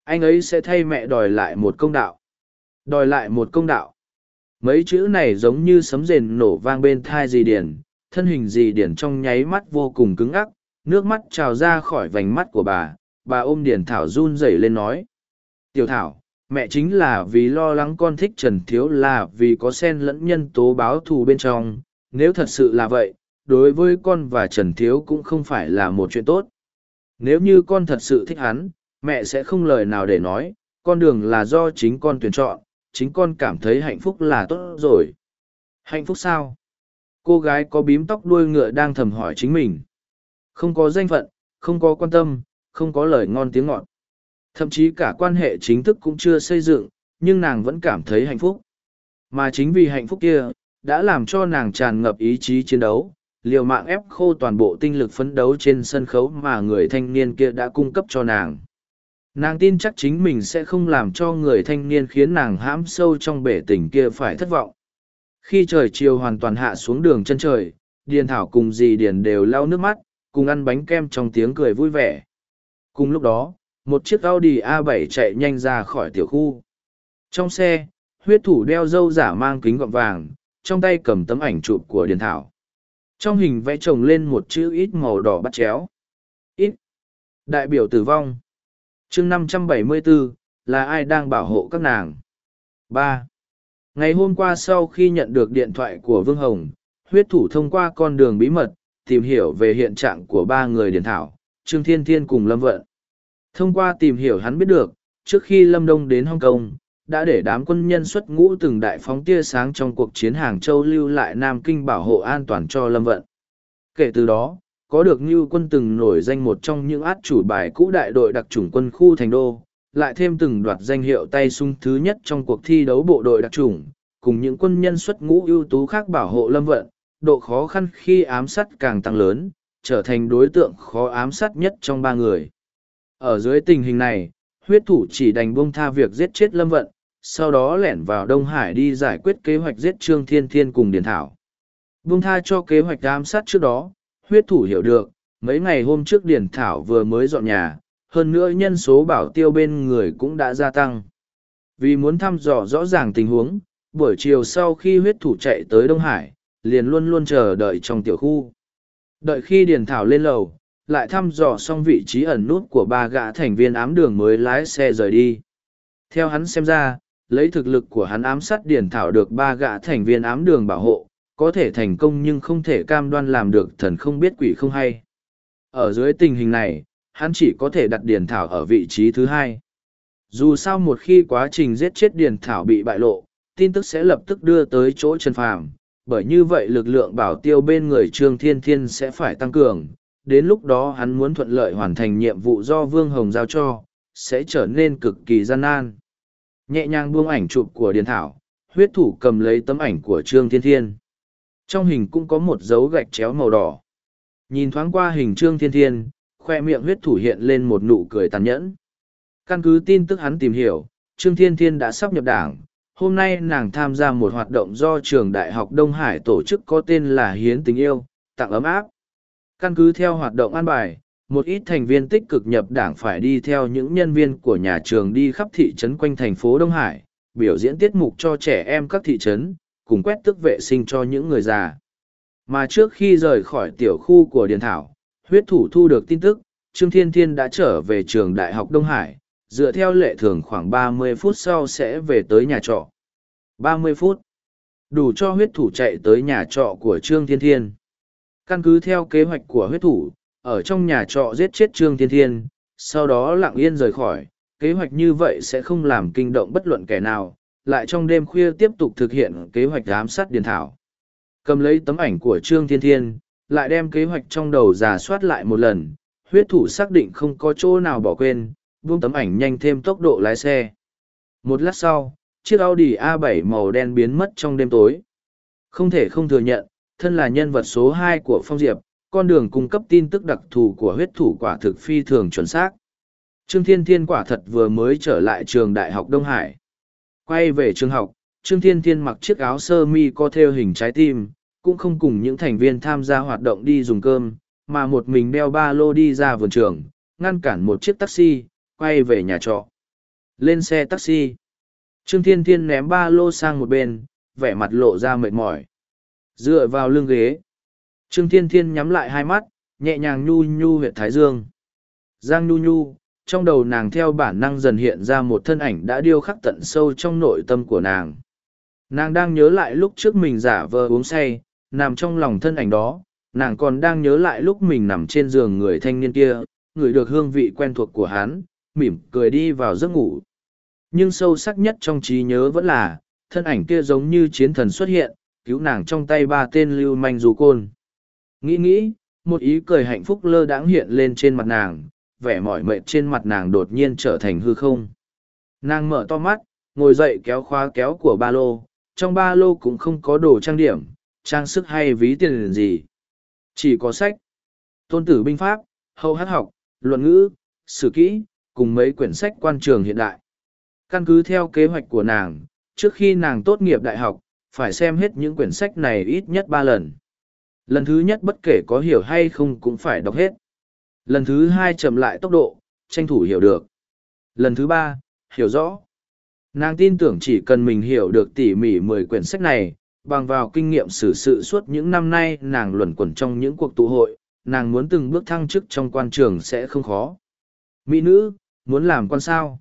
S1: Anh ấy sẽ thay mẹ đòi lại một công đạo. Đòi lại một công đạo. Mấy chữ này giống như sấm rền nổ vang bên thai dì điển, thân hình dì điển trong nháy mắt vô cùng cứng ắc, nước mắt trào ra khỏi vành mắt của bà, bà ôm điển thảo run rẩy lên nói. Tiểu thảo, mẹ chính là vì lo lắng con thích Trần Thiếu là vì có sen lẫn nhân tố báo thù bên trong, nếu thật sự là vậy, đối với con và Trần Thiếu cũng không phải là một chuyện tốt. Nếu như con thật sự thích hắn, mẹ sẽ không lời nào để nói, con đường là do chính con tuyển chọn, chính con cảm thấy hạnh phúc là tốt rồi. Hạnh phúc sao? Cô gái có bím tóc đuôi ngựa đang thầm hỏi chính mình. Không có danh phận, không có quan tâm, không có lời ngon tiếng ngọt. Thậm chí cả quan hệ chính thức cũng chưa xây dựng, nhưng nàng vẫn cảm thấy hạnh phúc. Mà chính vì hạnh phúc kia, đã làm cho nàng tràn ngập ý chí chiến đấu, liều mạng ép khô toàn bộ tinh lực phấn đấu trên sân khấu mà người thanh niên kia đã cung cấp cho nàng. Nàng tin chắc chính mình sẽ không làm cho người thanh niên khiến nàng hãm sâu trong bể tình kia phải thất vọng. Khi trời chiều hoàn toàn hạ xuống đường chân trời, Điền Thảo cùng dì Điền đều lau nước mắt, cùng ăn bánh kem trong tiếng cười vui vẻ. Cùng lúc đó, một chiếc Audi A7 chạy nhanh ra khỏi tiểu khu. Trong xe, huyết thủ đeo dâu giả mang kính gọng vàng, trong tay cầm tấm ảnh chụp của Điền Thảo. Trong hình vẽ chồng lên một chữ ít màu đỏ bắt chéo. Ít. Đại biểu tử vong chương năm trăm bảy mươi bốn là ai đang bảo hộ các nàng ba ngày hôm qua sau khi nhận được điện thoại của vương hồng huyết thủ thông qua con đường bí mật tìm hiểu về hiện trạng của ba người điển thảo trương thiên thiên cùng lâm vận thông qua tìm hiểu hắn biết được trước khi lâm đông đến hong kong đã để đám quân nhân xuất ngũ từng đại phóng tia sáng trong cuộc chiến hàng châu lưu lại nam kinh bảo hộ an toàn cho lâm vận kể từ đó có được như quân từng nổi danh một trong những át chủ bài cũ đại đội đặc chủng quân khu thành đô, lại thêm từng đoạt danh hiệu tay sung thứ nhất trong cuộc thi đấu bộ đội đặc chủng, cùng những quân nhân xuất ngũ ưu tú khác bảo hộ lâm vận, độ khó khăn khi ám sát càng tăng lớn, trở thành đối tượng khó ám sát nhất trong ba người. Ở dưới tình hình này, huyết thủ chỉ đành buông tha việc giết chết lâm vận, sau đó lẻn vào Đông Hải đi giải quyết kế hoạch giết Trương Thiên Thiên cùng Điền Thảo. Buông tha cho kế hoạch ám sát trước đó, huyết thủ hiểu được, mấy ngày hôm trước Điển Thảo vừa mới dọn nhà, hơn nữa nhân số bảo tiêu bên người cũng đã gia tăng. Vì muốn thăm dò rõ ràng tình huống, buổi chiều sau khi huyết thủ chạy tới Đông Hải, liền luôn luôn chờ đợi trong tiểu khu. Đợi khi Điền Thảo lên lầu, lại thăm dò xong vị trí ẩn nút của ba gã thành viên ám đường mới lái xe rời đi. Theo hắn xem ra, lấy thực lực của hắn ám sát Điền Thảo được ba gã thành viên ám đường bảo hộ, có thể thành công nhưng không thể cam đoan làm được thần không biết quỷ không hay. Ở dưới tình hình này, hắn chỉ có thể đặt Điền Thảo ở vị trí thứ hai. Dù sao một khi quá trình giết chết Điền Thảo bị bại lộ, tin tức sẽ lập tức đưa tới chỗ Trần Phàm, bởi như vậy lực lượng bảo tiêu bên người Trương Thiên Thiên sẽ phải tăng cường, đến lúc đó hắn muốn thuận lợi hoàn thành nhiệm vụ do Vương Hồng giao cho, sẽ trở nên cực kỳ gian nan. Nhẹ nhàng buông ảnh chụp của Điền Thảo, huyết thủ cầm lấy tấm ảnh của Trương Thiên Thiên. Trong hình cũng có một dấu gạch chéo màu đỏ. Nhìn thoáng qua hình trương thiên thiên, khoe miệng huyết thủ hiện lên một nụ cười tàn nhẫn. Căn cứ tin tức hắn tìm hiểu, Trương Thiên Thiên đã sắp nhập đảng. Hôm nay nàng tham gia một hoạt động do trường Đại học Đông Hải tổ chức có tên là Hiến Tình Yêu, tặng ấm áp. Căn cứ theo hoạt động an bài, một ít thành viên tích cực nhập đảng phải đi theo những nhân viên của nhà trường đi khắp thị trấn quanh thành phố Đông Hải, biểu diễn tiết mục cho trẻ em các thị trấn, cùng quét tức vệ sinh cho những người già. Mà trước khi rời khỏi tiểu khu của Điền Thảo, huyết thủ thu được tin tức, Trương Thiên Thiên đã trở về trường Đại học Đông Hải, dựa theo lệ thường khoảng 30 phút sau sẽ về tới nhà trọ. 30 phút. Đủ cho huyết thủ chạy tới nhà trọ của Trương Thiên Thiên. Căn cứ theo kế hoạch của huyết thủ, ở trong nhà trọ giết chết Trương Thiên Thiên, sau đó lặng yên rời khỏi. Kế hoạch như vậy sẽ không làm kinh động bất luận kẻ nào, lại trong đêm khuya tiếp tục thực hiện kế hoạch giám sát điền thảo. Cầm lấy tấm ảnh của Trương Thiên Thiên, lại đem kế hoạch trong đầu giả soát lại một lần, huyết thủ xác định không có chỗ nào bỏ quên, buông tấm ảnh nhanh thêm tốc độ lái xe. Một lát sau, chiếc Audi A7 màu đen biến mất trong đêm tối. Không thể không thừa nhận, thân là nhân vật số 2 của Phong Diệp, con đường cung cấp tin tức đặc thù của huyết thủ quả thực phi thường chuẩn xác. Trương Thiên Thiên quả thật vừa mới trở lại trường Đại học Đông Hải. Quay về trường học, Trương Thiên Thiên mặc chiếc áo sơ mi có theo hình trái tim, cũng không cùng những thành viên tham gia hoạt động đi dùng cơm, mà một mình đeo ba lô đi ra vườn trường, ngăn cản một chiếc taxi, quay về nhà trọ. Lên xe taxi. Trương Thiên Thiên ném ba lô sang một bên, vẻ mặt lộ ra mệt mỏi. Dựa vào lưng ghế. Trương Thiên Thiên nhắm lại hai mắt, nhẹ nhàng nhu nhu huyệt thái dương. Giang nhu nhu, trong đầu nàng theo bản năng dần hiện ra một thân ảnh đã điêu khắc tận sâu trong nội tâm của nàng nàng đang nhớ lại lúc trước mình giả vờ uống say nằm trong lòng thân ảnh đó nàng còn đang nhớ lại lúc mình nằm trên giường người thanh niên kia ngửi được hương vị quen thuộc của hắn mỉm cười đi vào giấc ngủ nhưng sâu sắc nhất trong trí nhớ vẫn là thân ảnh kia giống như chiến thần xuất hiện cứu nàng trong tay ba tên lưu manh dù côn nghĩ nghĩ một ý cười hạnh phúc lơ đãng hiện lên trên mặt nàng vẻ mỏi mệt trên mặt nàng đột nhiên trở thành hư không. Nàng mở to mắt, ngồi dậy kéo khóa kéo của ba lô, trong ba lô cũng không có đồ trang điểm, trang sức hay ví tiền gì. Chỉ có sách, tôn tử binh pháp, hậu hát học, luận ngữ, sử kỹ, cùng mấy quyển sách quan trường hiện đại. Căn cứ theo kế hoạch của nàng, trước khi nàng tốt nghiệp đại học, phải xem hết những quyển sách này ít nhất ba lần. Lần thứ nhất bất kể có hiểu hay không cũng phải đọc hết. Lần thứ hai chậm lại tốc độ, tranh thủ hiểu được. Lần thứ ba, hiểu rõ. Nàng tin tưởng chỉ cần mình hiểu được tỉ mỉ mười quyển sách này, bằng vào kinh nghiệm xử sự suốt những năm nay nàng luẩn quẩn trong những cuộc tụ hội, nàng muốn từng bước thăng chức trong quan trường sẽ không khó. Mỹ nữ, muốn làm quan sao?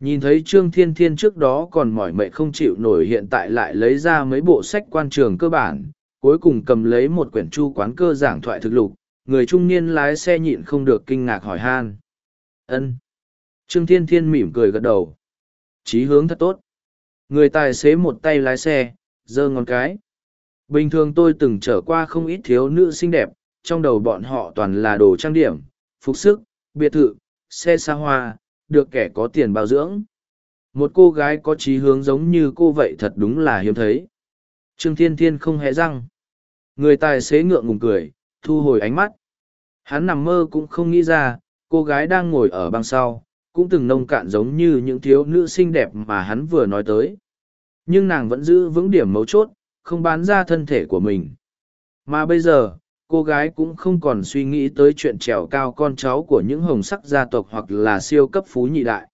S1: Nhìn thấy Trương Thiên Thiên trước đó còn mỏi mệt không chịu nổi hiện tại lại lấy ra mấy bộ sách quan trường cơ bản, cuối cùng cầm lấy một quyển chu quán cơ giảng thoại thực lục, người trung niên lái xe nhịn không được kinh ngạc hỏi han ân trương thiên thiên mỉm cười gật đầu chí hướng thật tốt người tài xế một tay lái xe giơ ngón cái bình thường tôi từng trở qua không ít thiếu nữ xinh đẹp trong đầu bọn họ toàn là đồ trang điểm phục sức biệt thự xe xa hoa được kẻ có tiền bao dưỡng một cô gái có chí hướng giống như cô vậy thật đúng là hiếm thấy trương thiên thiên không hề răng người tài xế ngượng ngùng cười thu hồi ánh mắt. Hắn nằm mơ cũng không nghĩ ra, cô gái đang ngồi ở băng sau, cũng từng nông cạn giống như những thiếu nữ xinh đẹp mà hắn vừa nói tới. Nhưng nàng vẫn giữ vững điểm mấu chốt, không bán ra thân thể của mình. Mà bây giờ, cô gái cũng không còn suy nghĩ tới chuyện trèo cao con cháu của những hồng sắc gia tộc hoặc là siêu cấp phú nhị đại.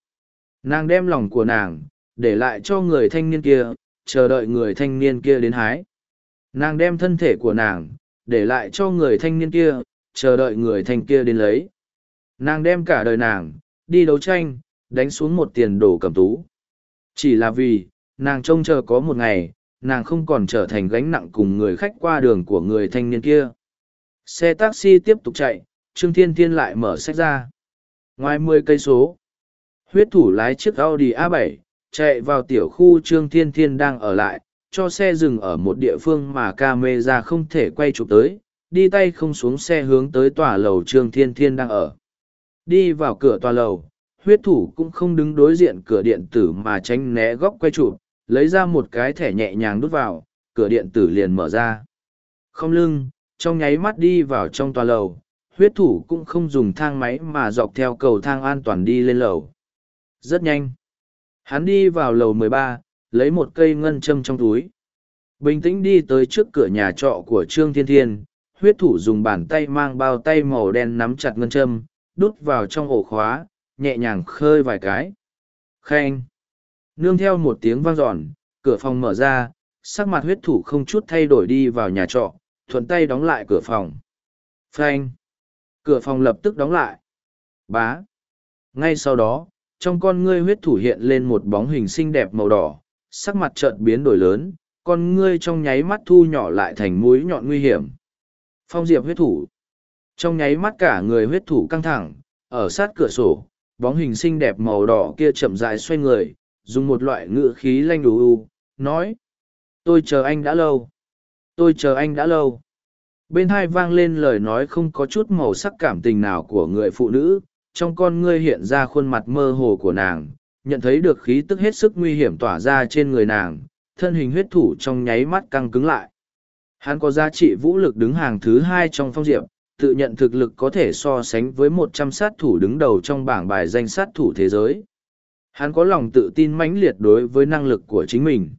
S1: Nàng đem lòng của nàng, để lại cho người thanh niên kia, chờ đợi người thanh niên kia đến hái. Nàng đem thân thể của nàng, để lại cho người thanh niên kia chờ đợi người thanh kia đến lấy nàng đem cả đời nàng đi đấu tranh đánh xuống một tiền đồ cầm tú chỉ là vì nàng trông chờ có một ngày nàng không còn trở thành gánh nặng cùng người khách qua đường của người thanh niên kia xe taxi tiếp tục chạy trương thiên thiên lại mở sách ra ngoài mười cây số huyết thủ lái chiếc audi a 7 chạy vào tiểu khu trương thiên thiên đang ở lại cho xe dừng ở một địa phương mà ca mê ra không thể quay chụp tới, đi tay không xuống xe hướng tới tòa lầu Trương Thiên Thiên đang ở. Đi vào cửa tòa lầu, huyết thủ cũng không đứng đối diện cửa điện tử mà tránh né góc quay chụp, lấy ra một cái thẻ nhẹ nhàng đút vào, cửa điện tử liền mở ra. Không lưng, trong nháy mắt đi vào trong tòa lầu, huyết thủ cũng không dùng thang máy mà dọc theo cầu thang an toàn đi lên lầu. Rất nhanh. Hắn đi vào lầu 13, lấy một cây ngân châm trong túi. Bình tĩnh đi tới trước cửa nhà trọ của Trương Thiên Thiên, huyết thủ dùng bàn tay mang bao tay màu đen nắm chặt ngân châm, đút vào trong ổ khóa, nhẹ nhàng khơi vài cái. khen Nương theo một tiếng vang dọn, cửa phòng mở ra, sắc mặt huyết thủ không chút thay đổi đi vào nhà trọ, thuận tay đóng lại cửa phòng. Phanh! Cửa phòng lập tức đóng lại. Bá! Ngay sau đó, trong con ngươi huyết thủ hiện lên một bóng hình xinh đẹp màu đỏ, sắc mặt chợt biến đổi lớn, con ngươi trong nháy mắt thu nhỏ lại thành mũi nhọn nguy hiểm. Phong Diệp huyết thủ. Trong nháy mắt cả người huyết thủ căng thẳng, ở sát cửa sổ, bóng hình xinh đẹp màu đỏ kia chậm rãi xoay người, dùng một loại ngữ khí lanh đủ u, nói. Tôi chờ anh đã lâu. Tôi chờ anh đã lâu. Bên hai vang lên lời nói không có chút màu sắc cảm tình nào của người phụ nữ, trong con ngươi hiện ra khuôn mặt mơ hồ của nàng, nhận thấy được khí tức hết sức nguy hiểm tỏa ra trên người nàng, thân hình huyết thủ trong nháy mắt căng cứng lại. Hắn có giá trị vũ lực đứng hàng thứ hai trong phong diệp, tự nhận thực lực có thể so sánh với một trăm sát thủ đứng đầu trong bảng bài danh sát thủ thế giới. Hắn có lòng tự tin mãnh liệt đối với năng lực của chính mình.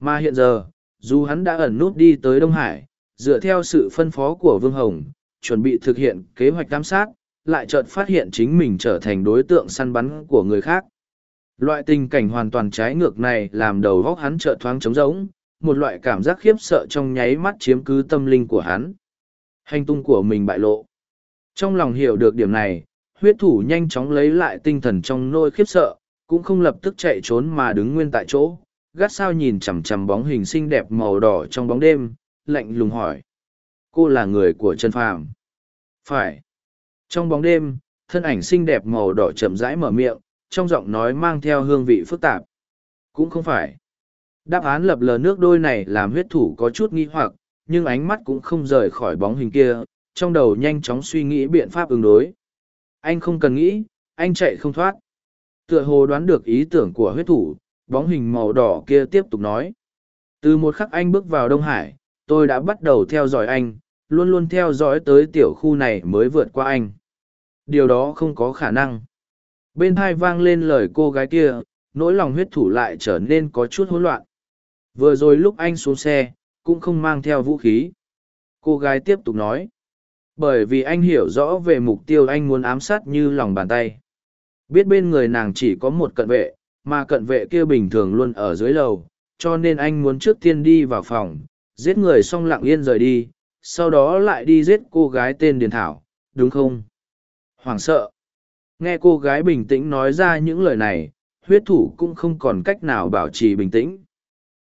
S1: Mà hiện giờ, dù hắn đã ẩn nút đi tới Đông Hải, dựa theo sự phân phó của Vương Hồng, chuẩn bị thực hiện kế hoạch giám sát, lại chợt phát hiện chính mình trở thành đối tượng săn bắn của người khác, Loại tình cảnh hoàn toàn trái ngược này làm đầu góc hắn trợ thoáng trống rỗng, một loại cảm giác khiếp sợ trong nháy mắt chiếm cứ tâm linh của hắn. Hành tung của mình bại lộ. Trong lòng hiểu được điểm này, huyết thủ nhanh chóng lấy lại tinh thần trong nôi khiếp sợ, cũng không lập tức chạy trốn mà đứng nguyên tại chỗ, gắt sao nhìn chằm chằm bóng hình xinh đẹp màu đỏ trong bóng đêm, lạnh lùng hỏi. Cô là người của Trần Phàm. Phải. Trong bóng đêm, thân ảnh xinh đẹp màu đỏ chậm rãi mở miệng, trong giọng nói mang theo hương vị phức tạp. Cũng không phải. Đáp án lập lờ nước đôi này làm huyết thủ có chút nghi hoặc, nhưng ánh mắt cũng không rời khỏi bóng hình kia, trong đầu nhanh chóng suy nghĩ biện pháp ứng đối. Anh không cần nghĩ, anh chạy không thoát. Tựa hồ đoán được ý tưởng của huyết thủ, bóng hình màu đỏ kia tiếp tục nói. Từ một khắc anh bước vào Đông Hải, tôi đã bắt đầu theo dõi anh, luôn luôn theo dõi tới tiểu khu này mới vượt qua anh. Điều đó không có khả năng bên hai vang lên lời cô gái kia nỗi lòng huyết thủ lại trở nên có chút hỗn loạn vừa rồi lúc anh xuống xe cũng không mang theo vũ khí cô gái tiếp tục nói bởi vì anh hiểu rõ về mục tiêu anh muốn ám sát như lòng bàn tay biết bên người nàng chỉ có một cận vệ mà cận vệ kia bình thường luôn ở dưới lầu cho nên anh muốn trước tiên đi vào phòng giết người xong lặng yên rời đi sau đó lại đi giết cô gái tên điền thảo đúng không hoảng sợ Nghe cô gái bình tĩnh nói ra những lời này, huyết thủ cũng không còn cách nào bảo trì bình tĩnh.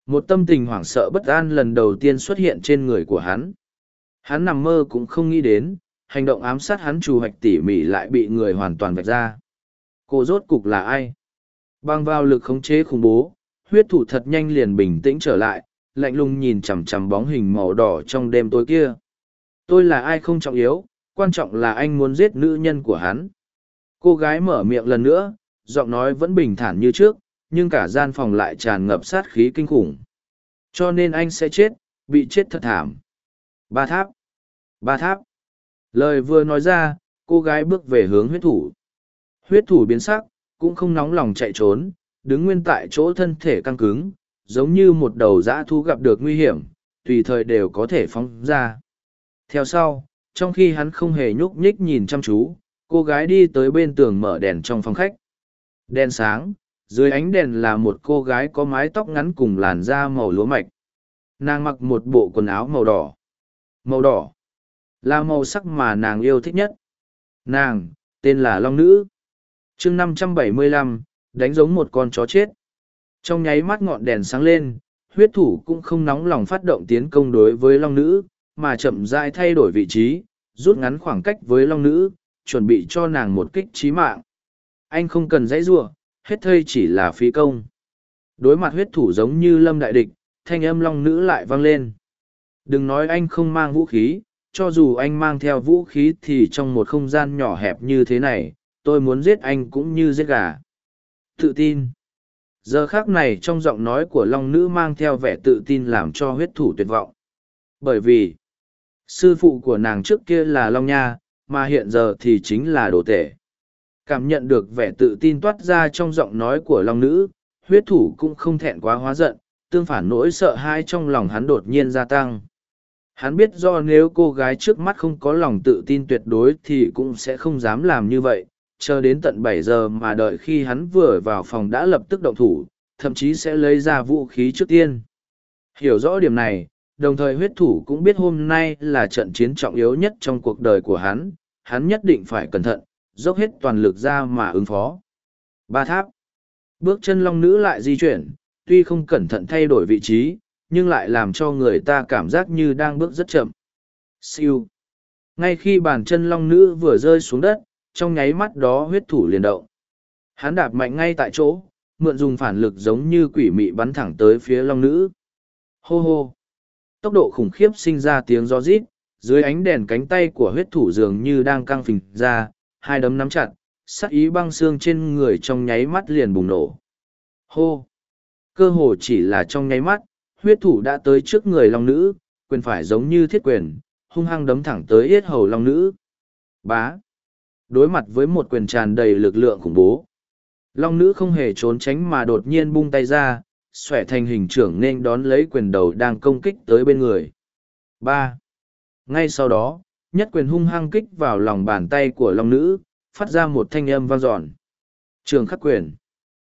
S1: Một tâm tình hoảng sợ bất an lần đầu tiên xuất hiện trên người của hắn. Hắn nằm mơ cũng không nghĩ đến, hành động ám sát hắn trù hoạch tỉ mỉ lại bị người hoàn toàn vạch ra. Cô rốt cục là ai? Bằng vào lực khống chế khủng bố, huyết thủ thật nhanh liền bình tĩnh trở lại, lạnh lùng nhìn chằm chằm bóng hình màu đỏ trong đêm tối kia. Tôi là ai không trọng yếu, quan trọng là anh muốn giết nữ nhân của hắn. Cô gái mở miệng lần nữa, giọng nói vẫn bình thản như trước, nhưng cả gian phòng lại tràn ngập sát khí kinh khủng. Cho nên anh sẽ chết, bị chết thật thảm. Ba tháp. Ba tháp. Lời vừa nói ra, cô gái bước về hướng huyết thủ. Huyết thủ biến sắc, cũng không nóng lòng chạy trốn, đứng nguyên tại chỗ thân thể căng cứng, giống như một đầu dã thú gặp được nguy hiểm, tùy thời đều có thể phóng ra. Theo sau, trong khi hắn không hề nhúc nhích nhìn chăm chú, cô gái đi tới bên tường mở đèn trong phòng khách đèn sáng dưới ánh đèn là một cô gái có mái tóc ngắn cùng làn da màu lúa mạch nàng mặc một bộ quần áo màu đỏ màu đỏ là màu sắc mà nàng yêu thích nhất nàng tên là long nữ chương năm trăm bảy mươi lăm đánh giống một con chó chết trong nháy mắt ngọn đèn sáng lên huyết thủ cũng không nóng lòng phát động tiến công đối với long nữ mà chậm dai thay đổi vị trí rút ngắn khoảng cách với long nữ chuẩn bị cho nàng một kích trí mạng. Anh không cần dãy rua, hết thây chỉ là phí công. Đối mặt huyết thủ giống như lâm đại địch, thanh âm long nữ lại vang lên. Đừng nói anh không mang vũ khí, cho dù anh mang theo vũ khí thì trong một không gian nhỏ hẹp như thế này, tôi muốn giết anh cũng như giết gà. Tự tin. Giờ khác này trong giọng nói của long nữ mang theo vẻ tự tin làm cho huyết thủ tuyệt vọng. Bởi vì, sư phụ của nàng trước kia là long nha, mà hiện giờ thì chính là đồ tể. Cảm nhận được vẻ tự tin toát ra trong giọng nói của Long Nữ, huyết thủ cũng không thẹn quá hóa giận, tương phản nỗi sợ hãi trong lòng hắn đột nhiên gia tăng. Hắn biết do nếu cô gái trước mắt không có lòng tự tin tuyệt đối thì cũng sẽ không dám làm như vậy, chờ đến tận bảy giờ mà đợi khi hắn vừa vào phòng đã lập tức động thủ, thậm chí sẽ lấy ra vũ khí trước tiên. Hiểu rõ điểm này, đồng thời huyết thủ cũng biết hôm nay là trận chiến trọng yếu nhất trong cuộc đời của hắn, hắn nhất định phải cẩn thận, dốc hết toàn lực ra mà ứng phó. Ba tháp. Bước chân long nữ lại di chuyển, tuy không cẩn thận thay đổi vị trí, nhưng lại làm cho người ta cảm giác như đang bước rất chậm. Siêu. Ngay khi bàn chân long nữ vừa rơi xuống đất, trong nháy mắt đó huyết thủ liền động. Hắn đạp mạnh ngay tại chỗ, mượn dùng phản lực giống như quỷ mị bắn thẳng tới phía long nữ. Hô hô tốc độ khủng khiếp sinh ra tiếng gió rít dưới ánh đèn cánh tay của huyết thủ dường như đang căng phình ra hai đấm nắm chặt sắc ý băng xương trên người trong nháy mắt liền bùng nổ hô cơ hồ chỉ là trong nháy mắt huyết thủ đã tới trước người long nữ quyền phải giống như thiết quyền hung hăng đấm thẳng tới yết hầu long nữ bá đối mặt với một quyền tràn đầy lực lượng khủng bố long nữ không hề trốn tránh mà đột nhiên bung tay ra xòe thành hình trưởng nên đón lấy quyền đầu đang công kích tới bên người. ba Ngay sau đó, nhất quyền hung hăng kích vào lòng bàn tay của long nữ, phát ra một thanh âm vang dọn. Trường khắc quyền.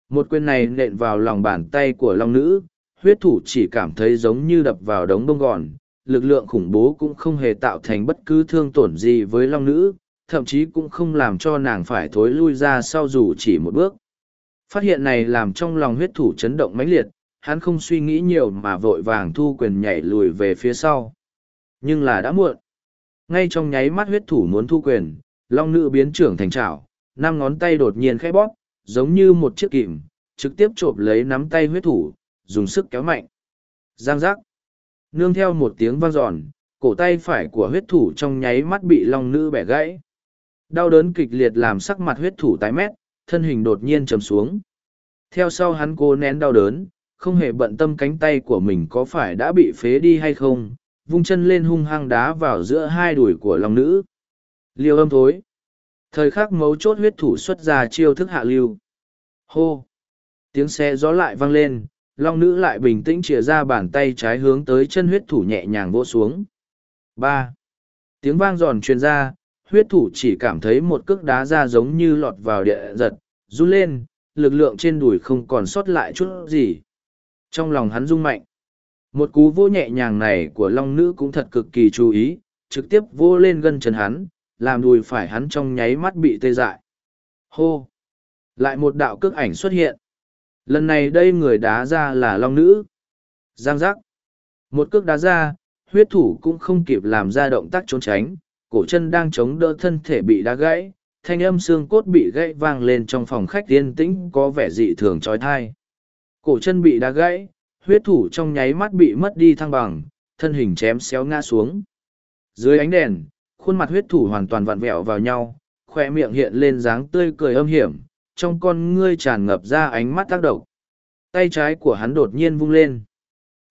S1: Một quyền này nện vào lòng bàn tay của long nữ, huyết thủ chỉ cảm thấy giống như đập vào đống bông gòn, lực lượng khủng bố cũng không hề tạo thành bất cứ thương tổn gì với long nữ, thậm chí cũng không làm cho nàng phải thối lui ra sau dù chỉ một bước. Phát hiện này làm trong lòng huyết thủ chấn động mãnh liệt, hắn không suy nghĩ nhiều mà vội vàng thu quyền nhảy lùi về phía sau. Nhưng là đã muộn. Ngay trong nháy mắt huyết thủ muốn thu quyền, long nữ biến trưởng thành trảo, năm ngón tay đột nhiên khẽ bóp, giống như một chiếc kìm, trực tiếp chộp lấy nắm tay huyết thủ, dùng sức kéo mạnh. Giang giác. Nương theo một tiếng vang giòn, cổ tay phải của huyết thủ trong nháy mắt bị long nữ bẻ gãy. Đau đớn kịch liệt làm sắc mặt huyết thủ tái mét, thân hình đột nhiên trầm xuống. Theo sau hắn cố nén đau đớn, không hề bận tâm cánh tay của mình có phải đã bị phế đi hay không, vung chân lên hung hăng đá vào giữa hai đùi của lòng nữ. Liêu âm thối. Thời khắc mấu chốt huyết thủ xuất ra chiêu thức hạ lưu. Hô. Tiếng xe gió lại vang lên, long nữ lại bình tĩnh chìa ra bàn tay trái hướng tới chân huyết thủ nhẹ nhàng vỗ xuống. ba Tiếng vang giòn truyền ra, huyết thủ chỉ cảm thấy một cước đá ra giống như lọt vào địa giật, run lên, lực lượng trên đùi không còn sót lại chút gì. Trong lòng hắn rung mạnh. Một cú vô nhẹ nhàng này của long nữ cũng thật cực kỳ chú ý, trực tiếp vô lên gân chân hắn, làm đùi phải hắn trong nháy mắt bị tê dại. Hô! Lại một đạo cước ảnh xuất hiện. Lần này đây người đá ra là long nữ. Giang giác. Một cước đá ra, huyết thủ cũng không kịp làm ra động tác trốn tránh, cổ chân đang chống đỡ thân thể bị đá gãy, thanh âm xương cốt bị gãy vang lên trong phòng khách yên tĩnh có vẻ dị thường trói thai. Cổ chân bị đá gãy, huyết thủ trong nháy mắt bị mất đi thăng bằng, thân hình chém xéo ngã xuống. Dưới ánh đèn, khuôn mặt huyết thủ hoàn toàn vặn vẹo vào nhau, khoe miệng hiện lên dáng tươi cười âm hiểm, trong con ngươi tràn ngập ra ánh mắt tác động. Tay trái của hắn đột nhiên vung lên.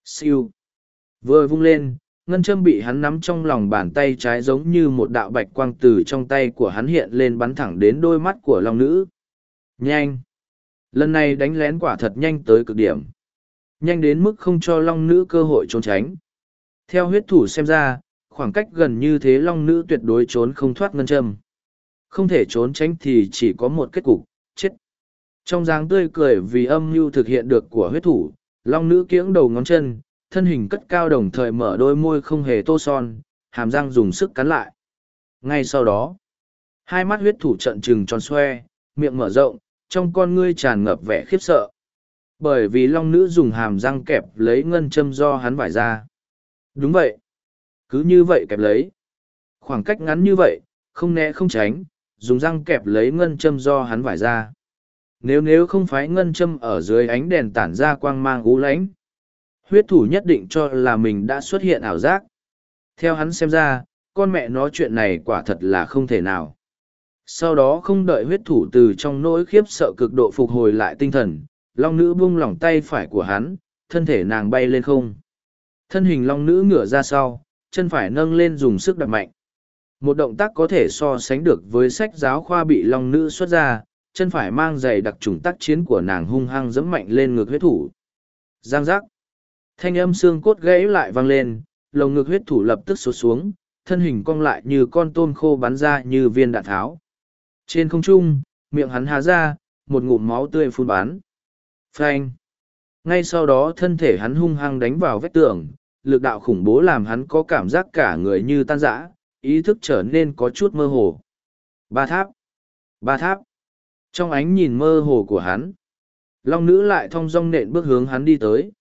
S1: Siêu. Vừa vung lên, ngân châm bị hắn nắm trong lòng bàn tay trái giống như một đạo bạch quang từ trong tay của hắn hiện lên bắn thẳng đến đôi mắt của long nữ nhanh lần này đánh lén quả thật nhanh tới cực điểm nhanh đến mức không cho long nữ cơ hội trốn tránh theo huyết thủ xem ra khoảng cách gần như thế long nữ tuyệt đối trốn không thoát ngân châm không thể trốn tránh thì chỉ có một kết cục chết trong dáng tươi cười vì âm mưu thực hiện được của huyết thủ long nữ kiễng đầu ngón chân thân hình cất cao đồng thời mở đôi môi không hề tô son, hàm răng dùng sức cắn lại. Ngay sau đó, hai mắt huyết thủ trận trừng tròn xoe, miệng mở rộng, trong con ngươi tràn ngập vẻ khiếp sợ. Bởi vì long nữ dùng hàm răng kẹp lấy ngân châm do hắn vải ra. Đúng vậy. Cứ như vậy kẹp lấy. Khoảng cách ngắn như vậy, không né không tránh, dùng răng kẹp lấy ngân châm do hắn vải ra. Nếu nếu không phải ngân châm ở dưới ánh đèn tản ra quang mang gú lãnh, huyết thủ nhất định cho là mình đã xuất hiện ảo giác. Theo hắn xem ra, con mẹ nó chuyện này quả thật là không thể nào. Sau đó không đợi huyết thủ từ trong nỗi khiếp sợ cực độ phục hồi lại tinh thần, long nữ buông lỏng tay phải của hắn, thân thể nàng bay lên không. Thân hình long nữ ngửa ra sau, chân phải nâng lên dùng sức đặt mạnh. Một động tác có thể so sánh được với sách giáo khoa bị long nữ xuất ra, chân phải mang giày đặc trùng tác chiến của nàng hung hăng dẫm mạnh lên ngược huyết thủ. Giang giác. Thanh âm xương cốt gãy lại vang lên, lồng ngực huyết thủ lập tức sụt xuống, thân hình cong lại như con tôm khô bắn ra như viên đạn tháo. Trên không trung, miệng hắn há ra, một ngụm máu tươi phun bắn. Phanh! Ngay sau đó thân thể hắn hung hăng đánh vào vách tường, lực đạo khủng bố làm hắn có cảm giác cả người như tan rã, ý thức trở nên có chút mơ hồ. Ba tháp! Ba tháp! Trong ánh nhìn mơ hồ của hắn, Long nữ lại thong dong nện bước hướng hắn đi tới.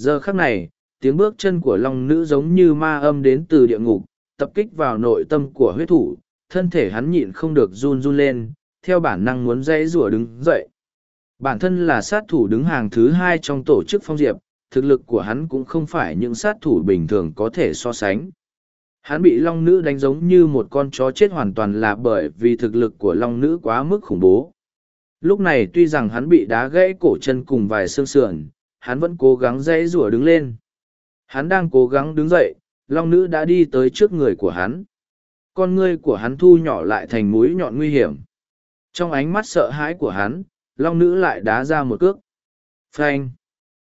S1: Giờ khắc này, tiếng bước chân của Long Nữ giống như ma âm đến từ địa ngục, tập kích vào nội tâm của huyết thủ, thân thể hắn nhịn không được run run lên, theo bản năng muốn dãy rủa đứng dậy. Bản thân là sát thủ đứng hàng thứ hai trong tổ chức phong diệp, thực lực của hắn cũng không phải những sát thủ bình thường có thể so sánh. Hắn bị Long Nữ đánh giống như một con chó chết hoàn toàn là bởi vì thực lực của Long Nữ quá mức khủng bố. Lúc này tuy rằng hắn bị đá gãy cổ chân cùng vài xương sườn, hắn vẫn cố gắng dãy rủa đứng lên. Hắn đang cố gắng đứng dậy, long nữ đã đi tới trước người của hắn. Con ngươi của hắn thu nhỏ lại thành mũi nhọn nguy hiểm. Trong ánh mắt sợ hãi của hắn, long nữ lại đá ra một cước. Phanh!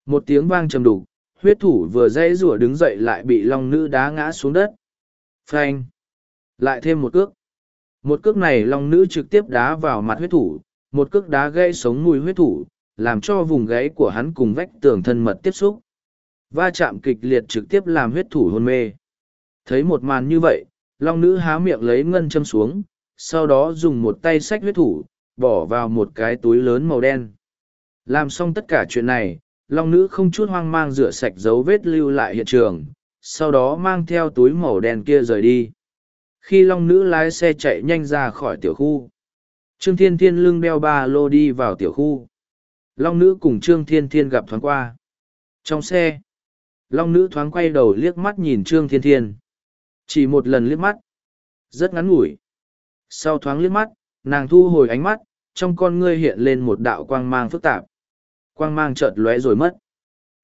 S1: Một tiếng vang trầm đục, huyết thủ vừa dãy rủa đứng dậy lại bị long nữ đá ngã xuống đất. Phanh! Lại thêm một cước. Một cước này long nữ trực tiếp đá vào mặt huyết thủ, một cước đá gây sống mùi huyết thủ, làm cho vùng gáy của hắn cùng vách tường thân mật tiếp xúc. Va chạm kịch liệt trực tiếp làm huyết thủ hôn mê. Thấy một màn như vậy, Long Nữ há miệng lấy ngân châm xuống, sau đó dùng một tay xách huyết thủ, bỏ vào một cái túi lớn màu đen. Làm xong tất cả chuyện này, Long Nữ không chút hoang mang rửa sạch dấu vết lưu lại hiện trường, sau đó mang theo túi màu đen kia rời đi. Khi Long Nữ lái xe chạy nhanh ra khỏi tiểu khu, Trương Thiên Thiên lưng đeo ba lô đi vào tiểu khu. Long nữ cùng Trương Thiên Thiên gặp thoáng qua. Trong xe, Long nữ thoáng quay đầu liếc mắt nhìn Trương Thiên Thiên. Chỉ một lần liếc mắt. Rất ngắn ngủi. Sau thoáng liếc mắt, nàng thu hồi ánh mắt, trong con ngươi hiện lên một đạo quang mang phức tạp. Quang mang chợt lóe rồi mất.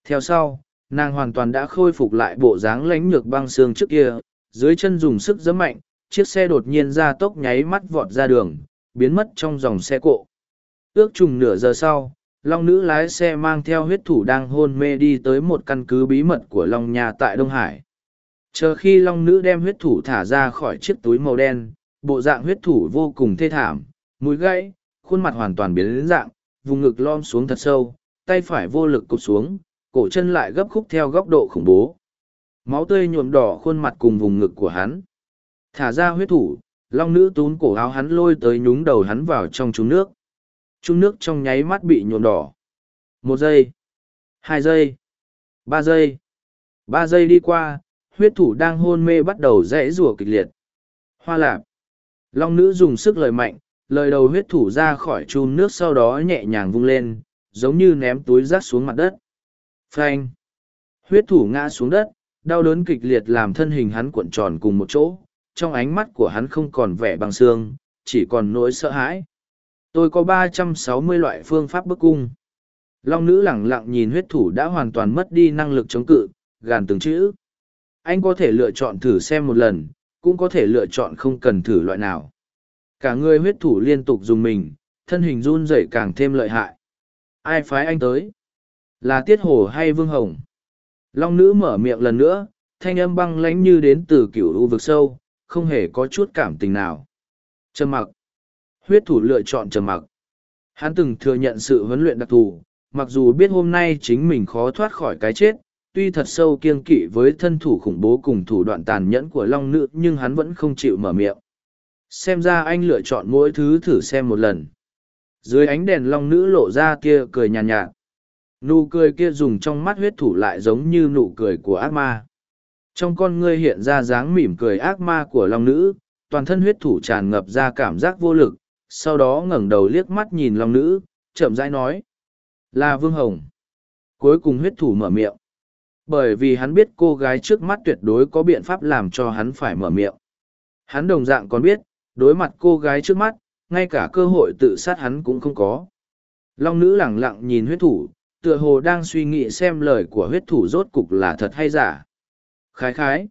S1: Theo sau, nàng hoàn toàn đã khôi phục lại bộ dáng lánh nhược băng xương trước kia, dưới chân dùng sức giẫm mạnh, chiếc xe đột nhiên ra tốc nháy mắt vọt ra đường, biến mất trong dòng xe cộ. Ước chừng nửa giờ sau, Long nữ lái xe mang theo huyết thủ đang hôn mê đi tới một căn cứ bí mật của Long nhà tại Đông Hải. Chờ khi Long nữ đem huyết thủ thả ra khỏi chiếc túi màu đen, bộ dạng huyết thủ vô cùng thê thảm, mũi gãy, khuôn mặt hoàn toàn biến đến dạng, vùng ngực lom xuống thật sâu, tay phải vô lực cụp xuống, cổ chân lại gấp khúc theo góc độ khủng bố. Máu tươi nhuộm đỏ khuôn mặt cùng vùng ngực của hắn. Thả ra huyết thủ, Long nữ tún cổ áo hắn lôi tới nhúng đầu hắn vào trong trúng nước. Trung nước trong nháy mắt bị nhuộm đỏ. Một giây. Hai giây. Ba giây. Ba giây đi qua, huyết thủ đang hôn mê bắt đầu rẽ rùa kịch liệt. Hoa lạp. Long nữ dùng sức lời mạnh, lời đầu huyết thủ ra khỏi chun nước sau đó nhẹ nhàng vung lên, giống như ném túi rác xuống mặt đất. Phanh. Huyết thủ ngã xuống đất, đau đớn kịch liệt làm thân hình hắn cuộn tròn cùng một chỗ, trong ánh mắt của hắn không còn vẻ bằng xương, chỉ còn nỗi sợ hãi tôi có ba trăm sáu mươi loại phương pháp bức cung long nữ lẳng lặng nhìn huyết thủ đã hoàn toàn mất đi năng lực chống cự gàn từng chữ anh có thể lựa chọn thử xem một lần cũng có thể lựa chọn không cần thử loại nào cả người huyết thủ liên tục dùng mình thân hình run rẩy càng thêm lợi hại ai phái anh tới là tiết hồ hay vương hồng long nữ mở miệng lần nữa thanh âm băng lãnh như đến từ cựu u vực sâu không hề có chút cảm tình nào trầm mặc huyết thủ lựa chọn trầm mặc. Hắn từng thừa nhận sự huấn luyện đặc thù, mặc dù biết hôm nay chính mình khó thoát khỏi cái chết, tuy thật sâu kiên kỵ với thân thủ khủng bố cùng thủ đoạn tàn nhẫn của long nữ nhưng hắn vẫn không chịu mở miệng. Xem ra anh lựa chọn mỗi thứ thử xem một lần. Dưới ánh đèn long nữ lộ ra kia cười nhàn nhạt, nhạt. Nụ cười kia dùng trong mắt huyết thủ lại giống như nụ cười của ác ma. Trong con ngươi hiện ra dáng mỉm cười ác ma của long nữ, toàn thân huyết thủ tràn ngập ra cảm giác vô lực, sau đó ngẩng đầu liếc mắt nhìn long nữ chậm rãi nói là vương hồng cuối cùng huyết thủ mở miệng bởi vì hắn biết cô gái trước mắt tuyệt đối có biện pháp làm cho hắn phải mở miệng hắn đồng dạng còn biết đối mặt cô gái trước mắt ngay cả cơ hội tự sát hắn cũng không có long nữ lẳng lặng nhìn huyết thủ tựa hồ đang suy nghĩ xem lời của huyết thủ rốt cục là thật hay giả khái khái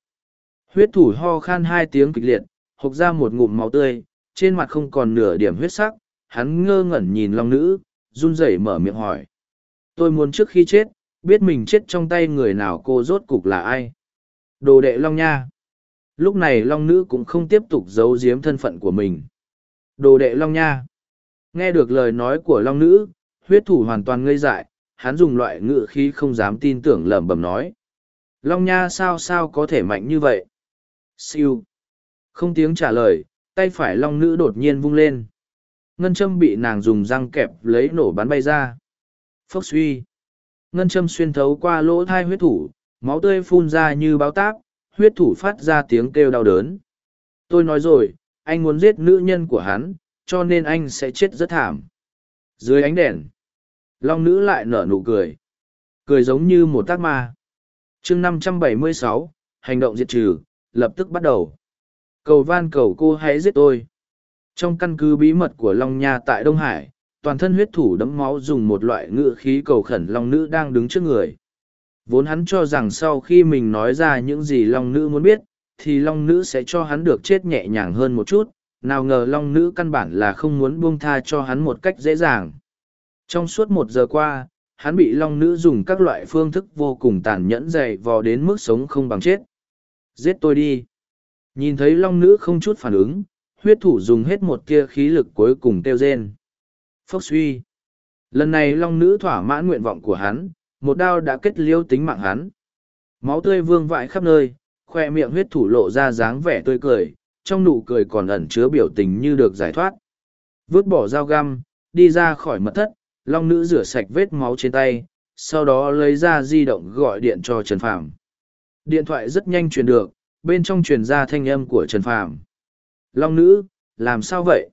S1: huyết thủ ho khan hai tiếng kịch liệt hộc ra một ngụm máu tươi trên mặt không còn nửa điểm huyết sắc, hắn ngơ ngẩn nhìn long nữ, run rẩy mở miệng hỏi. Tôi muốn trước khi chết, biết mình chết trong tay người nào cô rốt cục là ai. Đồ đệ long nha. Lúc này long nữ cũng không tiếp tục giấu giếm thân phận của mình. Đồ đệ long nha. Nghe được lời nói của long nữ, huyết thủ hoàn toàn ngây dại, hắn dùng loại ngự khí không dám tin tưởng lẩm bẩm nói. Long nha sao sao có thể mạnh như vậy? Siêu. Không tiếng trả lời, tay phải long nữ đột nhiên vung lên ngân châm bị nàng dùng răng kẹp lấy nổ bắn bay ra phốc suy ngân châm xuyên thấu qua lỗ thai huyết thủ máu tươi phun ra như báo táp huyết thủ phát ra tiếng kêu đau đớn tôi nói rồi anh muốn giết nữ nhân của hắn cho nên anh sẽ chết rất thảm dưới ánh đèn long nữ lại nở nụ cười cười giống như một tác ma chương 576, hành động diệt trừ lập tức bắt đầu cầu van cầu cô hãy giết tôi trong căn cứ bí mật của long nha tại đông hải toàn thân huyết thủ đẫm máu dùng một loại ngự khí cầu khẩn long nữ đang đứng trước người vốn hắn cho rằng sau khi mình nói ra những gì long nữ muốn biết thì long nữ sẽ cho hắn được chết nhẹ nhàng hơn một chút nào ngờ long nữ căn bản là không muốn buông tha cho hắn một cách dễ dàng trong suốt một giờ qua hắn bị long nữ dùng các loại phương thức vô cùng tàn nhẫn dày vò đến mức sống không bằng chết giết tôi đi Nhìn thấy long nữ không chút phản ứng, huyết thủ dùng hết một tia khí lực cuối cùng kêu rên. Phốc suy. Lần này long nữ thỏa mãn nguyện vọng của hắn, một đao đã kết liêu tính mạng hắn. Máu tươi vương vãi khắp nơi, khoe miệng huyết thủ lộ ra dáng vẻ tươi cười, trong nụ cười còn ẩn chứa biểu tình như được giải thoát. Vứt bỏ dao găm, đi ra khỏi mật thất, long nữ rửa sạch vết máu trên tay, sau đó lấy ra di động gọi điện cho Trần Phàm. Điện thoại rất nhanh truyền được, bên trong truyền ra thanh âm của Trần Phàm. Long nữ, làm sao vậy?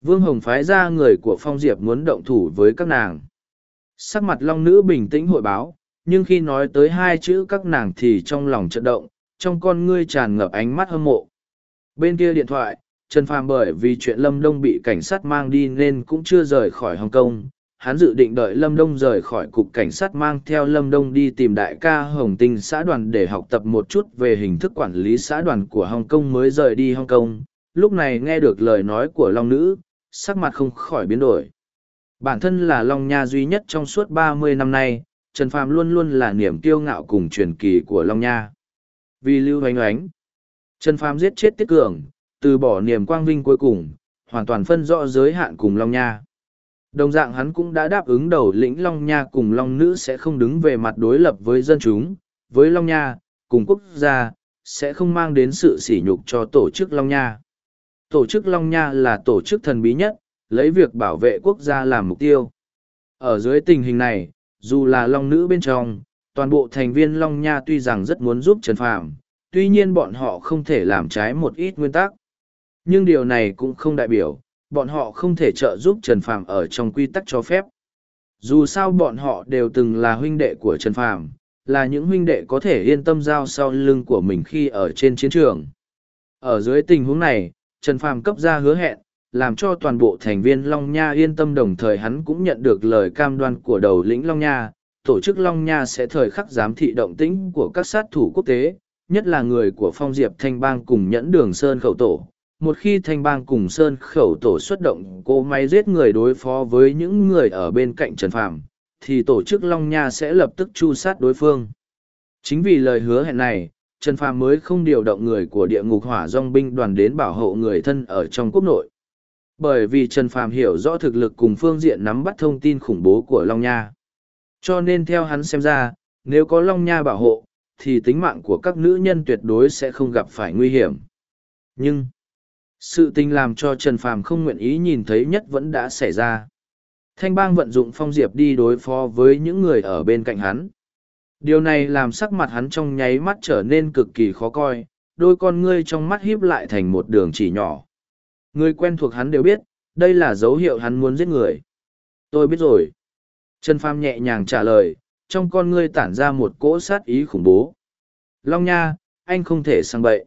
S1: Vương Hồng phái ra người của Phong Diệp muốn động thủ với các nàng. Sắc mặt Long nữ bình tĩnh hội báo, nhưng khi nói tới hai chữ các nàng thì trong lòng chợt động, trong con ngươi tràn ngập ánh mắt hâm mộ. Bên kia điện thoại, Trần Phàm bởi vì chuyện Lâm Đông bị cảnh sát mang đi nên cũng chưa rời khỏi Hồng Kông, hắn dự định đợi Lâm Đông rời khỏi cục cảnh sát mang theo Lâm Đông đi tìm đại ca Hồng Tinh xã đoàn để học tập một chút về hình thức quản lý xã đoàn của Hồng Kông mới rời đi Hồng Kông. Lúc này nghe được lời nói của Long Nữ, sắc mặt không khỏi biến đổi. Bản thân là Long Nha duy nhất trong suốt ba mươi năm nay, Trần Phàm luôn luôn là niềm kiêu ngạo cùng truyền kỳ của Long Nha. Vì lưu hoánh oánh, Trần Phàm giết chết Tiết Cường, từ bỏ niềm quang vinh cuối cùng, hoàn toàn phân rõ giới hạn cùng Long Nha. Đồng dạng hắn cũng đã đáp ứng đầu lĩnh Long Nha cùng Long Nữ sẽ không đứng về mặt đối lập với dân chúng, với Long Nha, cùng quốc gia, sẽ không mang đến sự sỉ nhục cho tổ chức Long Nha. Tổ chức Long Nha là tổ chức thần bí nhất, lấy việc bảo vệ quốc gia làm mục tiêu. Ở dưới tình hình này, dù là Long Nữ bên trong, toàn bộ thành viên Long Nha tuy rằng rất muốn giúp Trần Phàm, tuy nhiên bọn họ không thể làm trái một ít nguyên tắc. Nhưng điều này cũng không đại biểu, bọn họ không thể trợ giúp Trần Phàm ở trong quy tắc cho phép. Dù sao bọn họ đều từng là huynh đệ của Trần Phàm, là những huynh đệ có thể yên tâm giao sau lưng của mình khi ở trên chiến trường. Ở dưới tình huống này, Trần Phàm cấp ra hứa hẹn, làm cho toàn bộ thành viên Long Nha yên tâm đồng thời hắn cũng nhận được lời cam đoan của đầu lĩnh Long Nha, tổ chức Long Nha sẽ thời khắc giám thị động tĩnh của các sát thủ quốc tế, nhất là người của phong diệp thanh bang cùng nhẫn đường sơn khẩu tổ, một khi thanh bang cùng sơn khẩu tổ xuất động cỗ máy giết người đối phó với những người ở bên cạnh trần phạm thì tổ chức long nha sẽ lập tức chu sát đối phương chính vì lời hứa hẹn này trần phạm mới không điều động người của địa ngục hỏa dong binh đoàn đến bảo hộ người thân ở trong quốc nội bởi vì trần phạm hiểu rõ thực lực cùng phương diện nắm bắt thông tin khủng bố của long nha cho nên theo hắn xem ra nếu có long nha bảo hộ thì tính mạng của các nữ nhân tuyệt đối sẽ không gặp phải nguy hiểm nhưng sự tình làm cho trần phàm không nguyện ý nhìn thấy nhất vẫn đã xảy ra thanh bang vận dụng phong diệp đi đối phó với những người ở bên cạnh hắn điều này làm sắc mặt hắn trong nháy mắt trở nên cực kỳ khó coi đôi con ngươi trong mắt híp lại thành một đường chỉ nhỏ người quen thuộc hắn đều biết đây là dấu hiệu hắn muốn giết người tôi biết rồi trần phàm nhẹ nhàng trả lời trong con ngươi tản ra một cỗ sát ý khủng bố long nha anh không thể sang bậy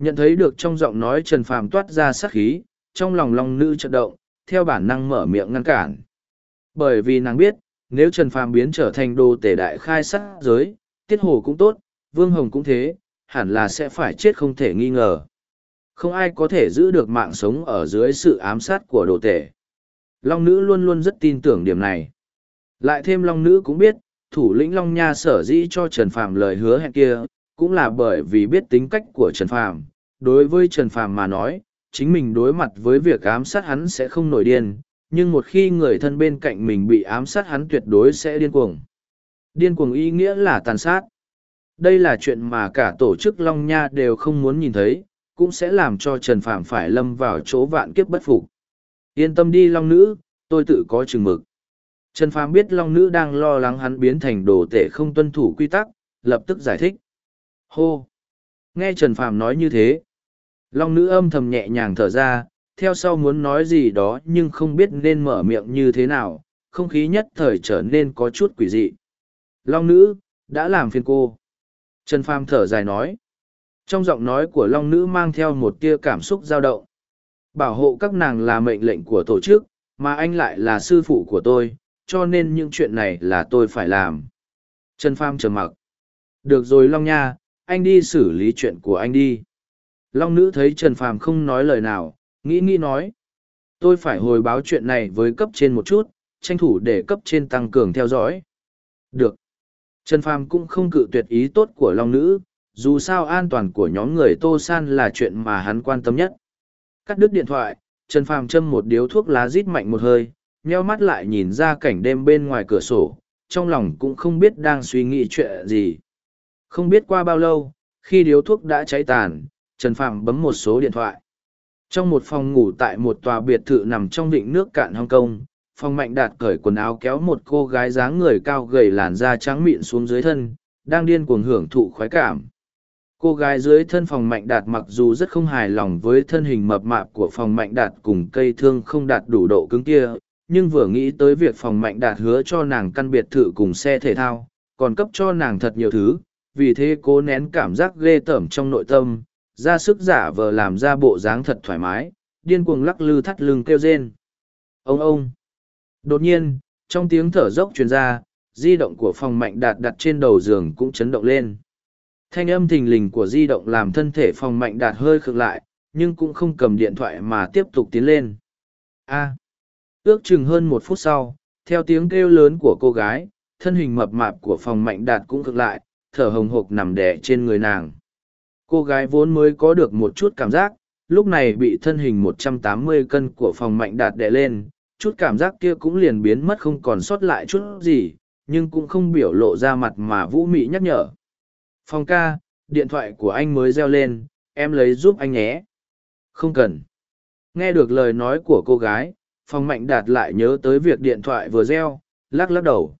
S1: Nhận thấy được trong giọng nói Trần Phàm toát ra sát khí, trong lòng Long Nữ chật động, theo bản năng mở miệng ngăn cản. Bởi vì nàng biết, nếu Trần Phàm biến trở thành đồ tể đại khai sát giới, Tiết Hồ cũng tốt, Vương Hồng cũng thế, hẳn là sẽ phải chết không thể nghi ngờ. Không ai có thể giữ được mạng sống ở dưới sự ám sát của đồ tể. Long Nữ luôn luôn rất tin tưởng điểm này. Lại thêm Long Nữ cũng biết, thủ lĩnh Long Nha sở dĩ cho Trần Phàm lời hứa hẹn kia, cũng là bởi vì biết tính cách của Trần Phàm. Đối với Trần Phàm mà nói, chính mình đối mặt với việc ám sát hắn sẽ không nổi điên, nhưng một khi người thân bên cạnh mình bị ám sát hắn tuyệt đối sẽ điên cuồng. Điên cuồng ý nghĩa là tàn sát. Đây là chuyện mà cả tổ chức Long Nha đều không muốn nhìn thấy, cũng sẽ làm cho Trần Phạm phải lâm vào chỗ vạn kiếp bất phục. Yên tâm đi Long Nữ, tôi tự có chừng mực. Trần Phạm biết Long Nữ đang lo lắng hắn biến thành đồ tể không tuân thủ quy tắc, lập tức giải thích. Hô! Nghe Trần Phàm nói như thế. Long nữ âm thầm nhẹ nhàng thở ra, theo sau muốn nói gì đó nhưng không biết nên mở miệng như thế nào, không khí nhất thời trở nên có chút quỷ dị. Long nữ, đã làm phiền cô. Trần Phàm thở dài nói. Trong giọng nói của Long nữ mang theo một tia cảm xúc dao động. Bảo hộ các nàng là mệnh lệnh của tổ chức, mà anh lại là sư phụ của tôi, cho nên những chuyện này là tôi phải làm. Trần Phàm trầm mặc. Được rồi Long Nha, anh đi xử lý chuyện của anh đi long nữ thấy trần phàm không nói lời nào nghĩ nghĩ nói tôi phải hồi báo chuyện này với cấp trên một chút tranh thủ để cấp trên tăng cường theo dõi được trần phàm cũng không cự tuyệt ý tốt của long nữ dù sao an toàn của nhóm người tô san là chuyện mà hắn quan tâm nhất cắt đứt điện thoại trần phàm châm một điếu thuốc lá rít mạnh một hơi nheo mắt lại nhìn ra cảnh đêm bên ngoài cửa sổ trong lòng cũng không biết đang suy nghĩ chuyện gì không biết qua bao lâu, khi điếu thuốc đã cháy tàn, Trần Phạm bấm một số điện thoại. Trong một phòng ngủ tại một tòa biệt thự nằm trong vịnh nước cạn Hồng Kong, phòng mạnh đạt cởi quần áo kéo một cô gái dáng người cao gầy làn da trắng mịn xuống dưới thân, đang điên cuồng hưởng thụ khoái cảm. Cô gái dưới thân phòng mạnh đạt mặc dù rất không hài lòng với thân hình mập mạp của phòng mạnh đạt cùng cây thương không đạt đủ độ cứng kia, nhưng vừa nghĩ tới việc phòng mạnh đạt hứa cho nàng căn biệt thự cùng xe thể thao, còn cấp cho nàng thật nhiều thứ, vì thế cố nén cảm giác ghê tởm trong nội tâm, ra sức giả vờ làm ra bộ dáng thật thoải mái, điên cuồng lắc lư thắt lưng kêu rên. Ông ông! Đột nhiên, trong tiếng thở dốc truyền ra, di động của phòng mạnh đạt đặt trên đầu giường cũng chấn động lên. Thanh âm thình lình của di động làm thân thể phòng mạnh đạt hơi khựng lại, nhưng cũng không cầm điện thoại mà tiếp tục tiến lên. A. Ước chừng hơn một phút sau, theo tiếng kêu lớn của cô gái, thân hình mập mạp của phòng mạnh đạt cũng khựng lại, thở hồng hộc nằm đẻ trên người nàng. Cô gái vốn mới có được một chút cảm giác, lúc này bị thân hình 180 cân của phòng mạnh đạt đè lên, chút cảm giác kia cũng liền biến mất không còn sót lại chút gì, nhưng cũng không biểu lộ ra mặt mà Vũ Mị nhắc nhở. Phong ca, điện thoại của anh mới reo lên, em lấy giúp anh nhé. Không cần. Nghe được lời nói của cô gái, Phong Mạnh Đạt lại nhớ tới việc điện thoại vừa reo, lắc lắc đầu.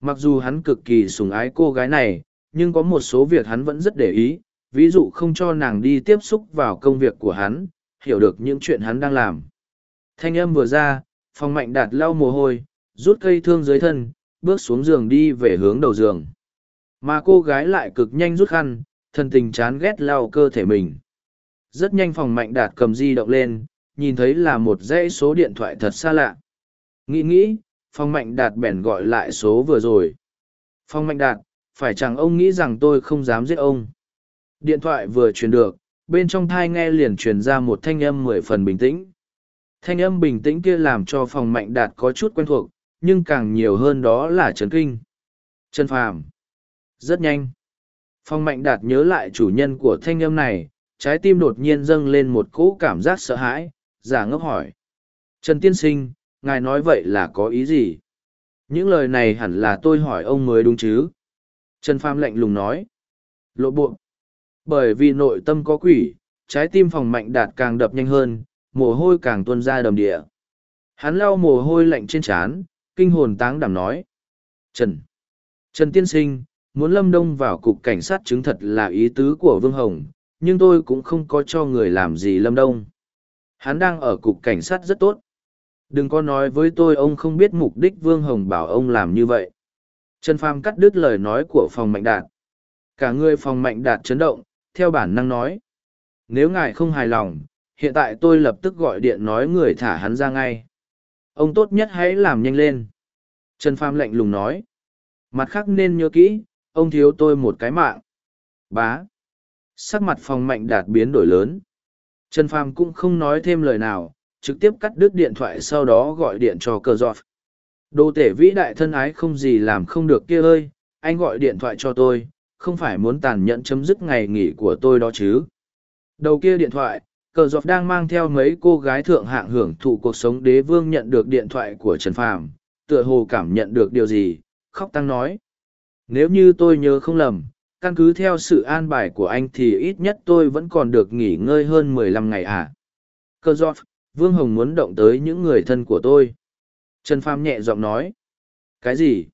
S1: Mặc dù hắn cực kỳ sủng ái cô gái này, nhưng có một số việc hắn vẫn rất để ý, ví dụ không cho nàng đi tiếp xúc vào công việc của hắn, hiểu được những chuyện hắn đang làm. Thanh âm vừa ra, phòng mạnh đạt lau mồ hôi, rút cây thương dưới thân, bước xuống giường đi về hướng đầu giường. Mà cô gái lại cực nhanh rút khăn, thân tình chán ghét lau cơ thể mình. Rất nhanh phòng mạnh đạt cầm di động lên, nhìn thấy là một dãy số điện thoại thật xa lạ. Nghĩ nghĩ, phòng mạnh đạt bèn gọi lại số vừa rồi. Phòng mạnh đạt, phải chẳng ông nghĩ rằng tôi không dám giết ông điện thoại vừa truyền được bên trong thai nghe liền truyền ra một thanh âm mười phần bình tĩnh thanh âm bình tĩnh kia làm cho phòng mạnh đạt có chút quen thuộc nhưng càng nhiều hơn đó là trấn kinh trần phàm rất nhanh phong mạnh đạt nhớ lại chủ nhân của thanh âm này trái tim đột nhiên dâng lên một cỗ cảm giác sợ hãi giả ngốc hỏi trần tiên sinh ngài nói vậy là có ý gì những lời này hẳn là tôi hỏi ông mới đúng chứ Trần Phàm lạnh lùng nói. Lộ buộc. Bởi vì nội tâm có quỷ, trái tim phòng mạnh đạt càng đập nhanh hơn, mồ hôi càng tuôn ra đầm địa. Hắn lau mồ hôi lạnh trên trán, kinh hồn táng đảm nói. Trần. Trần Tiên Sinh, muốn lâm đông vào cục cảnh sát chứng thật là ý tứ của Vương Hồng, nhưng tôi cũng không có cho người làm gì lâm đông. Hắn đang ở cục cảnh sát rất tốt. Đừng có nói với tôi ông không biết mục đích Vương Hồng bảo ông làm như vậy. Trần Phàm cắt đứt lời nói của phòng mạnh đạt. Cả người phòng mạnh đạt chấn động, theo bản năng nói. Nếu ngài không hài lòng, hiện tại tôi lập tức gọi điện nói người thả hắn ra ngay. Ông tốt nhất hãy làm nhanh lên. Trần Phàm lạnh lùng nói. Mặt khác nên nhớ kỹ, ông thiếu tôi một cái mạng. Bá. Sắc mặt phòng mạnh đạt biến đổi lớn. Trần Phàm cũng không nói thêm lời nào, trực tiếp cắt đứt điện thoại sau đó gọi điện cho cờ giọt. Đồ tể vĩ đại thân ái không gì làm không được kia ơi, anh gọi điện thoại cho tôi, không phải muốn tàn nhẫn chấm dứt ngày nghỉ của tôi đó chứ. Đầu kia điện thoại, cờ dọc đang mang theo mấy cô gái thượng hạng hưởng thụ cuộc sống đế vương nhận được điện thoại của Trần Phàm, tựa hồ cảm nhận được điều gì, khóc tăng nói. Nếu như tôi nhớ không lầm, căn cứ theo sự an bài của anh thì ít nhất tôi vẫn còn được nghỉ ngơi hơn mười lăm ngày à. Cơ giọt, Vương Hồng muốn động tới những người thân của tôi. Trần Phàm nhẹ giọng nói. Cái gì?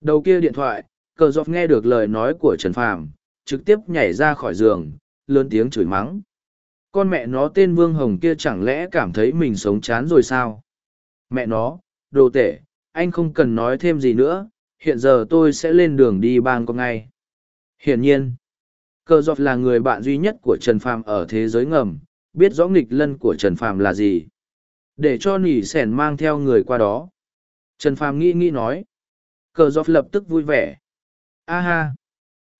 S1: Đầu kia điện thoại, cờ dọc nghe được lời nói của Trần Phàm, trực tiếp nhảy ra khỏi giường, lớn tiếng chửi mắng. Con mẹ nó tên Vương Hồng kia chẳng lẽ cảm thấy mình sống chán rồi sao? Mẹ nó, đồ tể, anh không cần nói thêm gì nữa, hiện giờ tôi sẽ lên đường đi bang con ngay. Hiển nhiên, cờ dọc là người bạn duy nhất của Trần Phàm ở thế giới ngầm, biết rõ nghịch lân của Trần Phàm là gì để cho nỉ sẻn mang theo người qua đó trần phàm nghĩ nghĩ nói cờ dọc lập tức vui vẻ a ha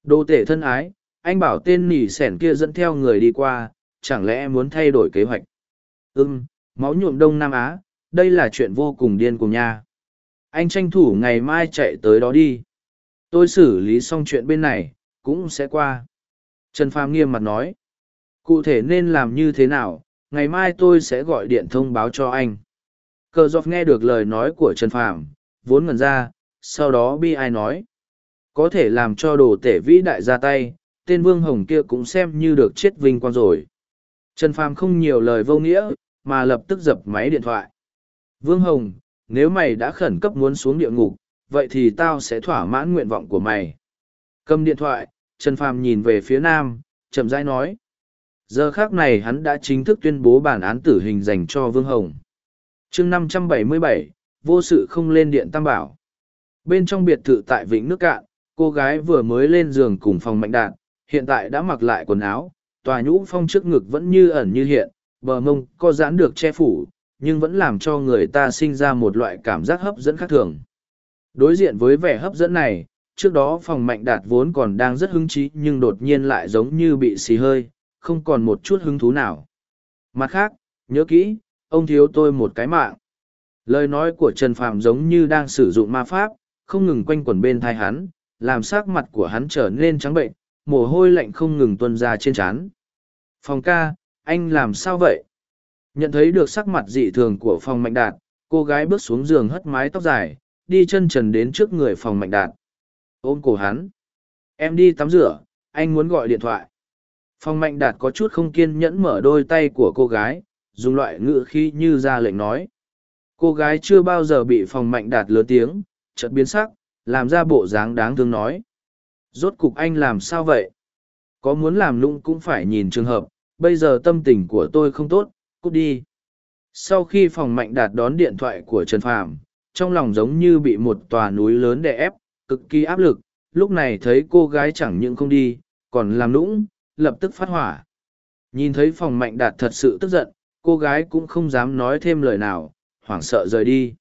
S1: đô tể thân ái anh bảo tên nỉ sẻn kia dẫn theo người đi qua chẳng lẽ muốn thay đổi kế hoạch ưm máu nhuộm đông nam á đây là chuyện vô cùng điên cùng nha anh tranh thủ ngày mai chạy tới đó đi tôi xử lý xong chuyện bên này cũng sẽ qua trần phàm nghiêm mặt nói cụ thể nên làm như thế nào ngày mai tôi sẽ gọi điện thông báo cho anh cờ dọc nghe được lời nói của trần phàm vốn ngẩn ra sau đó bi ai nói có thể làm cho đồ tể vĩ đại ra tay tên vương hồng kia cũng xem như được chết vinh quang rồi trần phàm không nhiều lời vô nghĩa mà lập tức dập máy điện thoại vương hồng nếu mày đã khẩn cấp muốn xuống địa ngục vậy thì tao sẽ thỏa mãn nguyện vọng của mày cầm điện thoại trần phàm nhìn về phía nam chậm rãi nói giờ khác này hắn đã chính thức tuyên bố bản án tử hình dành cho vương hồng chương năm trăm bảy mươi bảy vô sự không lên điện tam bảo bên trong biệt thự tại vịnh nước cạn cô gái vừa mới lên giường cùng phòng mạnh đạn hiện tại đã mặc lại quần áo tòa nhũ phong trước ngực vẫn như ẩn như hiện bờ mông có giãn được che phủ nhưng vẫn làm cho người ta sinh ra một loại cảm giác hấp dẫn khác thường đối diện với vẻ hấp dẫn này trước đó phòng mạnh đạt vốn còn đang rất hứng chí nhưng đột nhiên lại giống như bị xì hơi không còn một chút hứng thú nào. Mặt khác, nhớ kỹ, ông thiếu tôi một cái mạng. Lời nói của Trần Phạm giống như đang sử dụng ma pháp, không ngừng quanh quẩn bên thai hắn, làm sắc mặt của hắn trở nên trắng bệnh, mồ hôi lạnh không ngừng tuôn ra trên trán. Phòng ca, anh làm sao vậy? Nhận thấy được sắc mặt dị thường của phòng mạnh đạt, cô gái bước xuống giường hất mái tóc dài, đi chân trần đến trước người phòng mạnh đạt. Ôm cổ hắn. Em đi tắm rửa, anh muốn gọi điện thoại. Phong Mạnh Đạt có chút không kiên nhẫn mở đôi tay của cô gái, dùng loại ngữ khí như ra lệnh nói. Cô gái chưa bao giờ bị Phong Mạnh Đạt lớn tiếng, chợt biến sắc, làm ra bộ dáng đáng thương nói. Rốt cục anh làm sao vậy? Có muốn làm lũng cũng phải nhìn trường hợp, bây giờ tâm tình của tôi không tốt, cút đi. Sau khi Phòng Mạnh Đạt đón điện thoại của Trần Phạm, trong lòng giống như bị một tòa núi lớn đè ép, cực kỳ áp lực, lúc này thấy cô gái chẳng những không đi, còn làm lũng lập tức phát hỏa. Nhìn thấy phòng mạnh đạt thật sự tức giận, cô gái cũng không dám nói thêm lời nào, hoảng sợ rời đi.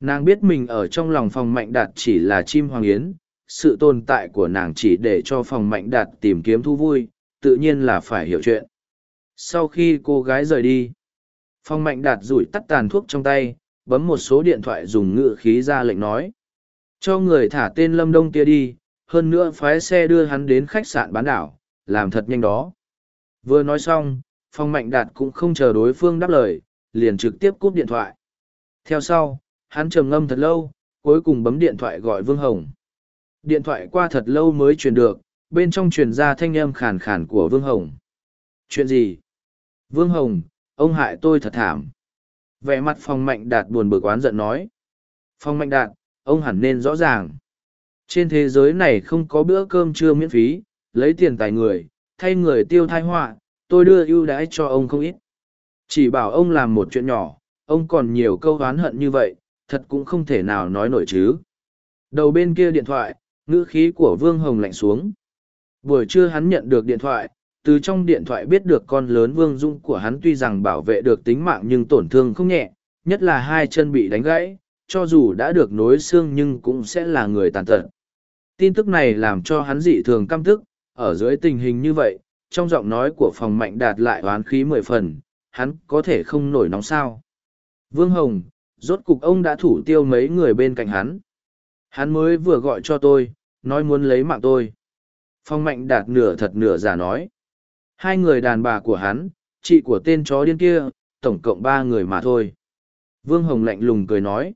S1: Nàng biết mình ở trong lòng phòng mạnh đạt chỉ là chim hoàng yến, sự tồn tại của nàng chỉ để cho phòng mạnh đạt tìm kiếm thú vui, tự nhiên là phải hiểu chuyện. Sau khi cô gái rời đi, phòng mạnh đạt rủi tắt tàn thuốc trong tay, bấm một số điện thoại dùng ngựa khí ra lệnh nói. Cho người thả tên Lâm Đông kia đi, hơn nữa phái xe đưa hắn đến khách sạn bán đảo, làm thật nhanh đó. Vừa nói xong, Phong Mạnh Đạt cũng không chờ đối phương đáp lời, liền trực tiếp cúp điện thoại. Theo sau, hắn trầm ngâm thật lâu, cuối cùng bấm điện thoại gọi Vương Hồng. Điện thoại qua thật lâu mới truyền được, bên trong truyền ra thanh âm khàn khàn của Vương Hồng. Chuyện gì? Vương Hồng, ông hại tôi thật thảm. Vẻ mặt Phong Mạnh Đạt buồn bực oán giận nói. Phong Mạnh Đạt, ông hẳn nên rõ ràng. Trên thế giới này không có bữa cơm trưa miễn phí, lấy tiền tài người, thay người tiêu thai họa, tôi đưa ưu đãi cho ông không ít. Chỉ bảo ông làm một chuyện nhỏ, ông còn nhiều câu oán hận như vậy, thật cũng không thể nào nói nổi chứ. Đầu bên kia điện thoại, ngữ khí của Vương Hồng lạnh xuống. Buổi trưa hắn nhận được điện thoại, từ trong điện thoại biết được con lớn Vương Dung của hắn tuy rằng bảo vệ được tính mạng nhưng tổn thương không nhẹ, nhất là hai chân bị đánh gãy, cho dù đã được nối xương nhưng cũng sẽ là người tàn tật. Tin tức này làm cho hắn dị thường căm tức, ở dưới tình hình như vậy, trong giọng nói của phòng mạnh đạt lại oán khí mười phần, hắn có thể không nổi nóng sao. Vương Hồng, rốt cục ông đã thủ tiêu mấy người bên cạnh hắn. Hắn mới vừa gọi cho tôi, nói muốn lấy mạng tôi. Phong mạnh đạt nửa thật nửa giả nói. Hai người đàn bà của hắn, chị của tên chó điên kia, tổng cộng ba người mà thôi. Vương Hồng lạnh lùng cười nói.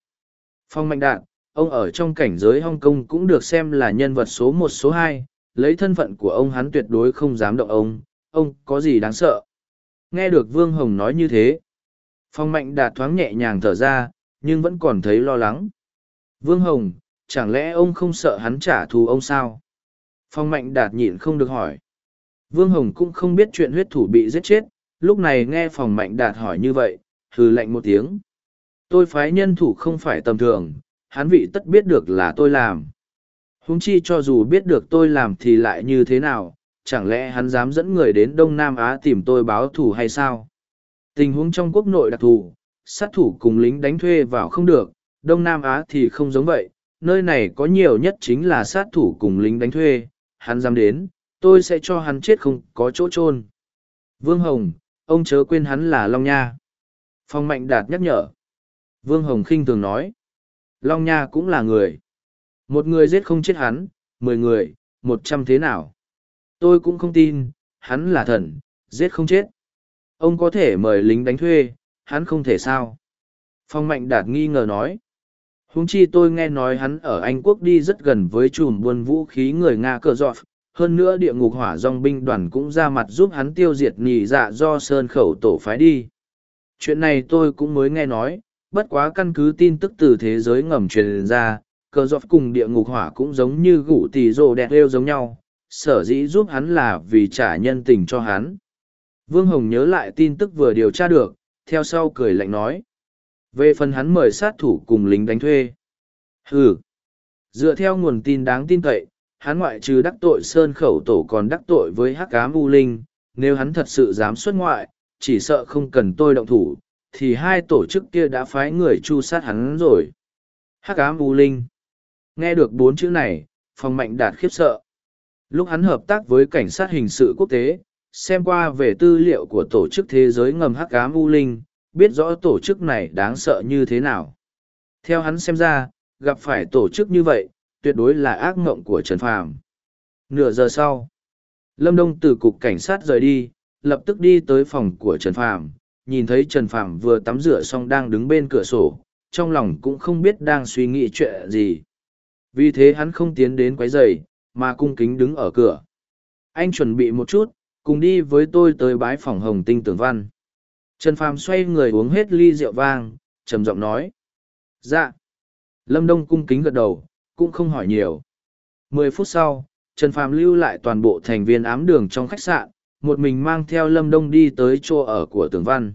S1: Phong mạnh đạt, ông ở trong cảnh giới Hong Kong cũng được xem là nhân vật số một số hai lấy thân phận của ông hắn tuyệt đối không dám động ông, ông có gì đáng sợ. Nghe được Vương Hồng nói như thế, Phong Mạnh Đạt thoáng nhẹ nhàng thở ra, nhưng vẫn còn thấy lo lắng. Vương Hồng, chẳng lẽ ông không sợ hắn trả thù ông sao? Phong Mạnh Đạt nhịn không được hỏi. Vương Hồng cũng không biết chuyện huyết thủ bị giết chết, lúc này nghe Phong Mạnh Đạt hỏi như vậy, hừ lạnh một tiếng. Tôi phái nhân thủ không phải tầm thường, hắn vị tất biết được là tôi làm huống chi cho dù biết được tôi làm thì lại như thế nào chẳng lẽ hắn dám dẫn người đến đông nam á tìm tôi báo thù hay sao tình huống trong quốc nội đặc thù sát thủ cùng lính đánh thuê vào không được đông nam á thì không giống vậy nơi này có nhiều nhất chính là sát thủ cùng lính đánh thuê hắn dám đến tôi sẽ cho hắn chết không có chỗ chôn. vương hồng ông chớ quên hắn là long nha phong mạnh đạt nhắc nhở vương hồng khinh thường nói long nha cũng là người một người giết không chết hắn, mười người, một trăm thế nào? Tôi cũng không tin, hắn là thần, giết không chết. Ông có thể mời lính đánh thuê, hắn không thể sao? Phong Mạnh Đạt nghi ngờ nói. Húng chi tôi nghe nói hắn ở Anh Quốc đi rất gần với chùm buôn vũ khí người Nga cờ dọt. Hơn nữa địa ngục hỏa dòng binh đoàn cũng ra mặt giúp hắn tiêu diệt nhì dạ do sơn khẩu tổ phái đi. Chuyện này tôi cũng mới nghe nói, bất quá căn cứ tin tức từ thế giới ngầm truyền ra, cờ dọc cùng địa ngục hỏa cũng giống như gủ tỷ rồ đẹp lêu giống nhau, sở dĩ giúp hắn là vì trả nhân tình cho hắn. Vương Hồng nhớ lại tin tức vừa điều tra được, theo sau cười lạnh nói. Về phần hắn mời sát thủ cùng lính đánh thuê. hừ Dựa theo nguồn tin đáng tin cậy, hắn ngoại trừ đắc tội sơn khẩu tổ còn đắc tội với hắc cám u linh, nếu hắn thật sự dám xuất ngoại, chỉ sợ không cần tôi động thủ, thì hai tổ chức kia đã phái người chu sát hắn rồi. Hắc ám U Linh Nghe được bốn chữ này, phòng mạnh đạt khiếp sợ. Lúc hắn hợp tác với cảnh sát hình sự quốc tế, xem qua về tư liệu của tổ chức thế giới ngầm hắc ám u linh, biết rõ tổ chức này đáng sợ như thế nào. Theo hắn xem ra, gặp phải tổ chức như vậy, tuyệt đối là ác mộng của Trần Phàm. Nửa giờ sau, Lâm Đông từ cục cảnh sát rời đi, lập tức đi tới phòng của Trần Phàm, nhìn thấy Trần Phàm vừa tắm rửa xong đang đứng bên cửa sổ, trong lòng cũng không biết đang suy nghĩ chuyện gì. Vì thế hắn không tiến đến quấy rầy, mà cung kính đứng ở cửa. Anh chuẩn bị một chút, cùng đi với tôi tới bái phòng hồng tinh tưởng văn. Trần Phàm xoay người uống hết ly rượu vang, trầm giọng nói. Dạ. Lâm Đông cung kính gật đầu, cũng không hỏi nhiều. Mười phút sau, Trần Phàm lưu lại toàn bộ thành viên ám đường trong khách sạn, một mình mang theo Lâm Đông đi tới chỗ ở của Tưởng Văn.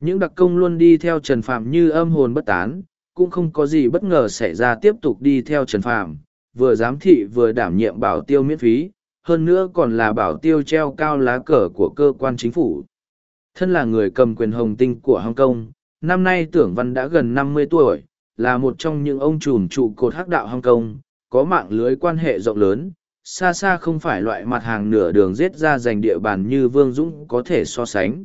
S1: Những đặc công luôn đi theo Trần Phàm như âm hồn bất tán, cũng không có gì bất ngờ xảy ra tiếp tục đi theo Trần Phàm, vừa giám thị vừa đảm nhiệm bảo tiêu miễn phí, hơn nữa còn là bảo tiêu treo cao lá cờ của cơ quan chính phủ. Thân là người cầm quyền hồng tinh của hồng Kong, năm nay Tưởng Văn đã gần năm mươi tuổi, là một trong những ông trùm trụ cột hắc đạo hồng Kong, có mạng lưới quan hệ rộng lớn, xa xa không phải loại mặt hàng nửa đường giết ra giành địa bàn như Vương Dũng có thể so sánh.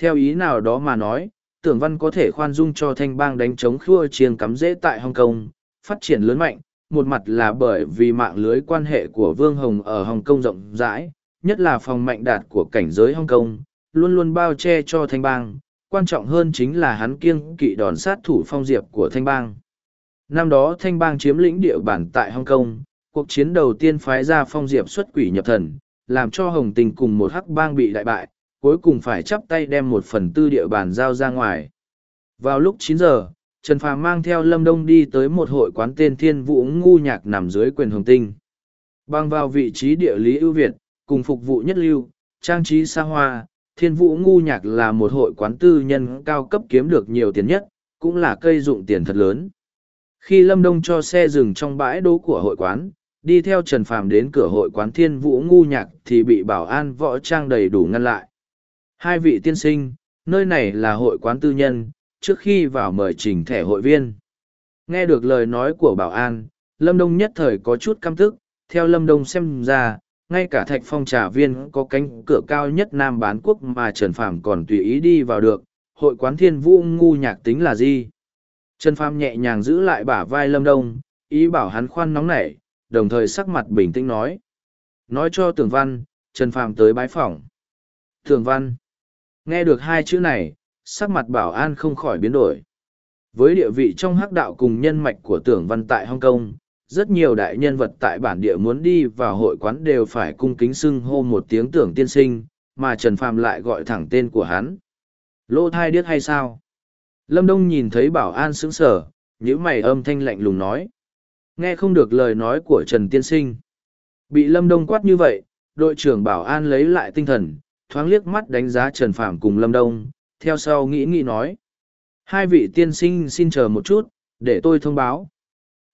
S1: Theo ý nào đó mà nói, tưởng văn có thể khoan dung cho thanh bang đánh chống khua chiêng cắm rễ tại Hồng Kong, phát triển lớn mạnh, một mặt là bởi vì mạng lưới quan hệ của Vương Hồng ở Hồng Kông rộng rãi, nhất là phòng mạnh đạt của cảnh giới Hồng Kong, luôn luôn bao che cho thanh bang, quan trọng hơn chính là hắn kiêng kỵ đòn sát thủ phong diệp của thanh bang. Năm đó thanh bang chiếm lĩnh địa bản tại Hồng Kong, cuộc chiến đầu tiên phái ra phong diệp xuất quỷ nhập thần, làm cho Hồng Tình cùng một hắc bang bị đại bại, cuối cùng phải chắp tay đem một phần tư địa bàn giao ra ngoài. Vào lúc 9 giờ, Trần Phàm mang theo Lâm Đông đi tới một hội quán tên Thiên Vũ ngu nhạc nằm dưới quyền Hồng Tinh. bang vào vị trí địa lý ưu việt, cùng phục vụ nhất lưu, trang trí xa hoa, Thiên Vũ ngu nhạc là một hội quán tư nhân cao cấp kiếm được nhiều tiền nhất, cũng là cây dụng tiền thật lớn. Khi Lâm Đông cho xe dừng trong bãi đỗ của hội quán, đi theo Trần Phàm đến cửa hội quán Thiên Vũ ngu nhạc thì bị bảo an võ trang đầy đủ ngăn lại. Hai vị tiên sinh, nơi này là hội quán tư nhân, trước khi vào mời trình thẻ hội viên. Nghe được lời nói của bảo an, Lâm Đông nhất thời có chút căm tức, theo Lâm Đông xem ra, ngay cả thạch phong trà viên có cánh cửa cao nhất Nam bán quốc mà Trần Phàm còn tùy ý đi vào được, hội quán thiên vũ ngu nhạc tính là gì? Trần Phàm nhẹ nhàng giữ lại bả vai Lâm Đông, ý bảo hắn khoan nóng nảy, đồng thời sắc mặt bình tĩnh nói. Nói cho Tưởng Văn, Trần Phàm tới bái phỏng. Tưởng Văn, Nghe được hai chữ này, sắc mặt bảo an không khỏi biến đổi. Với địa vị trong hắc đạo cùng nhân mạch của tưởng văn tại Hong Kong, rất nhiều đại nhân vật tại bản địa muốn đi vào hội quán đều phải cung kính xưng hô một tiếng tưởng tiên sinh, mà Trần Phàm lại gọi thẳng tên của hắn. Lô thai điếc hay sao? Lâm Đông nhìn thấy bảo an sững sờ, nhíu mày âm thanh lạnh lùng nói. Nghe không được lời nói của Trần Tiên Sinh. Bị Lâm Đông quát như vậy, đội trưởng bảo an lấy lại tinh thần, thoáng liếc mắt đánh giá Trần Phạm cùng Lâm Đông, theo sau nghĩ nghĩ nói. Hai vị tiên sinh xin chờ một chút, để tôi thông báo.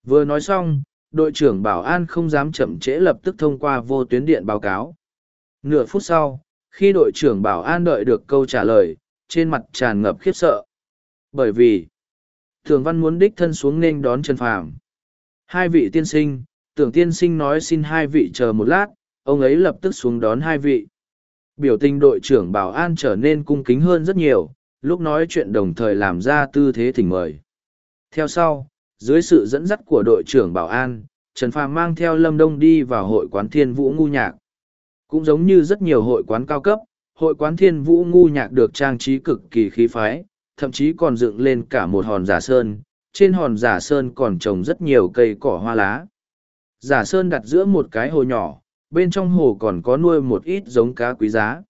S1: Vừa nói xong, đội trưởng bảo an không dám chậm trễ lập tức thông qua vô tuyến điện báo cáo. Nửa phút sau, khi đội trưởng bảo an đợi được câu trả lời, trên mặt tràn ngập khiếp sợ. Bởi vì, Thường Văn muốn đích thân xuống nên đón Trần Phạm. Hai vị tiên sinh, tưởng tiên sinh nói xin hai vị chờ một lát, ông ấy lập tức xuống đón hai vị biểu tình đội trưởng bảo an trở nên cung kính hơn rất nhiều, lúc nói chuyện đồng thời làm ra tư thế thỉnh mời. Theo sau, dưới sự dẫn dắt của đội trưởng bảo an, Trần Phàm mang theo Lâm Đông đi vào hội quán Thiên Vũ Ngu Nhạc. Cũng giống như rất nhiều hội quán cao cấp, hội quán Thiên Vũ Ngu Nhạc được trang trí cực kỳ khí phái, thậm chí còn dựng lên cả một hòn giả sơn, trên hòn giả sơn còn trồng rất nhiều cây cỏ hoa lá. Giả sơn đặt giữa một cái hồ nhỏ, bên trong hồ còn có nuôi một ít giống cá quý giá.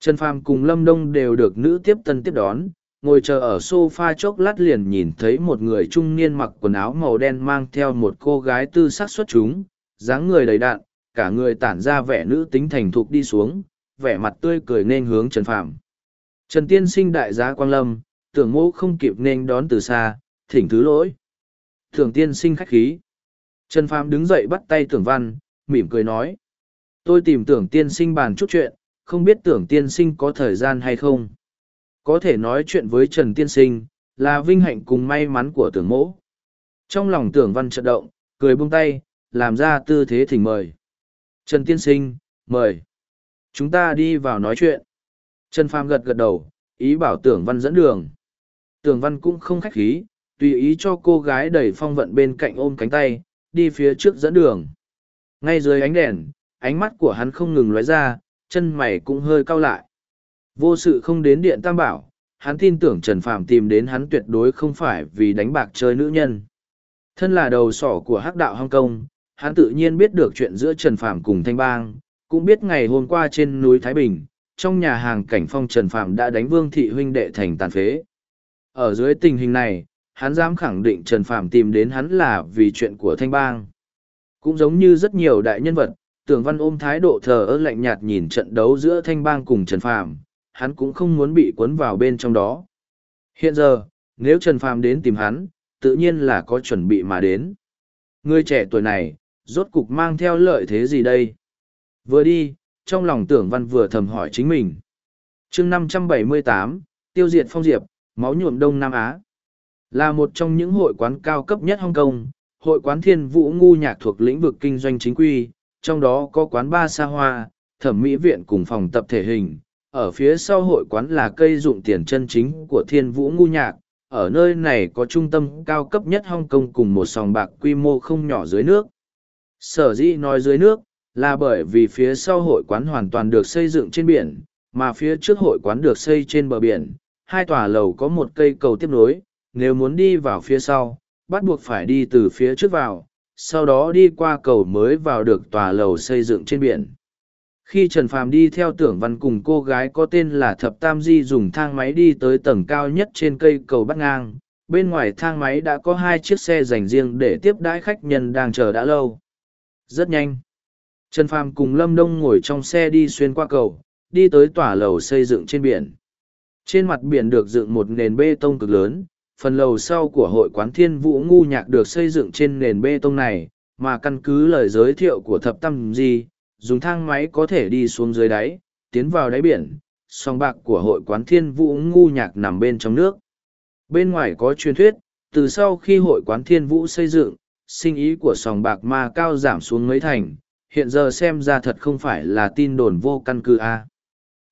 S1: Trần Phàm cùng Lâm Đông đều được nữ tiếp tân tiếp đón, ngồi chờ ở sofa chốc lát liền nhìn thấy một người trung niên mặc quần áo màu đen mang theo một cô gái tư sắc xuất chúng, dáng người đầy đặn, cả người tản ra vẻ nữ tính thành thục đi xuống, vẻ mặt tươi cười nên hướng Trần Phàm. Trần Tiên Sinh đại giá Quang Lâm, tưởng mô không kịp nên đón từ xa, thỉnh thứ lỗi. Thường Tiên Sinh khách khí. Trần Phàm đứng dậy bắt tay Tưởng Văn, mỉm cười nói. Tôi tìm tưởng tiên sinh bàn chút chuyện, không biết tưởng tiên sinh có thời gian hay không. Có thể nói chuyện với Trần Tiên Sinh, là vinh hạnh cùng may mắn của tưởng mỗ. Trong lòng tưởng văn chợt động, cười buông tay, làm ra tư thế thỉnh mời. Trần Tiên Sinh, mời. Chúng ta đi vào nói chuyện. Trần Phàm gật gật đầu, ý bảo tưởng văn dẫn đường. Tưởng văn cũng không khách khí, tùy ý cho cô gái đẩy phong vận bên cạnh ôm cánh tay, đi phía trước dẫn đường. Ngay dưới ánh đèn, ánh mắt của hắn không ngừng lóe ra, chân mày cũng hơi cau lại. Vô sự không đến điện tam bảo, hắn tin tưởng Trần Phạm tìm đến hắn tuyệt đối không phải vì đánh bạc chơi nữ nhân. Thân là đầu sỏ của hắc đạo Hong Kong, hắn tự nhiên biết được chuyện giữa Trần Phạm cùng Thanh Bang, cũng biết ngày hôm qua trên núi Thái Bình, trong nhà hàng cảnh phong Trần Phạm đã đánh vương thị huynh đệ thành tàn phế. Ở dưới tình hình này, hắn dám khẳng định Trần Phạm tìm đến hắn là vì chuyện của Thanh Bang. Cũng giống như rất nhiều đại nhân vật, tưởng văn ôm thái độ thờ ơ lạnh nhạt nhìn trận đấu giữa thanh bang cùng trần phàm hắn cũng không muốn bị cuốn vào bên trong đó hiện giờ nếu trần phàm đến tìm hắn tự nhiên là có chuẩn bị mà đến người trẻ tuổi này rốt cục mang theo lợi thế gì đây vừa đi trong lòng tưởng văn vừa thầm hỏi chính mình chương năm trăm bảy mươi tám tiêu diệt phong diệp máu nhuộm đông nam á là một trong những hội quán cao cấp nhất hong kong hội quán thiên vũ ngu nhạc thuộc lĩnh vực kinh doanh chính quy trong đó có quán ba xa hoa, thẩm mỹ viện cùng phòng tập thể hình. Ở phía sau hội quán là cây dụng tiền chân chính của thiên vũ ngu nhạc, ở nơi này có trung tâm cao cấp nhất Hong Kong cùng một sòng bạc quy mô không nhỏ dưới nước. Sở dĩ nói dưới nước, là bởi vì phía sau hội quán hoàn toàn được xây dựng trên biển, mà phía trước hội quán được xây trên bờ biển, hai tòa lầu có một cây cầu tiếp nối, nếu muốn đi vào phía sau, bắt buộc phải đi từ phía trước vào, sau đó đi qua cầu mới vào được tòa lầu xây dựng trên biển. Khi Trần Phàm đi theo tưởng văn cùng cô gái có tên là Thập Tam Di dùng thang máy đi tới tầng cao nhất trên cây cầu bắc ngang, bên ngoài thang máy đã có hai chiếc xe dành riêng để tiếp đãi khách nhân đang chờ đã lâu. Rất nhanh. Trần Phàm cùng Lâm Đông ngồi trong xe đi xuyên qua cầu, đi tới tòa lầu xây dựng trên biển. Trên mặt biển được dựng một nền bê tông cực lớn, phần lầu sau của hội quán thiên vũ ngu nhạc được xây dựng trên nền bê tông này mà căn cứ lời giới thiệu của thập tâm di dùng thang máy có thể đi xuống dưới đáy tiến vào đáy biển song bạc của hội quán thiên vũ ngu nhạc nằm bên trong nước bên ngoài có truyền thuyết từ sau khi hội quán thiên vũ xây dựng sinh ý của sòng bạc ma cao giảm xuống mấy thành hiện giờ xem ra thật không phải là tin đồn vô căn cứ a à.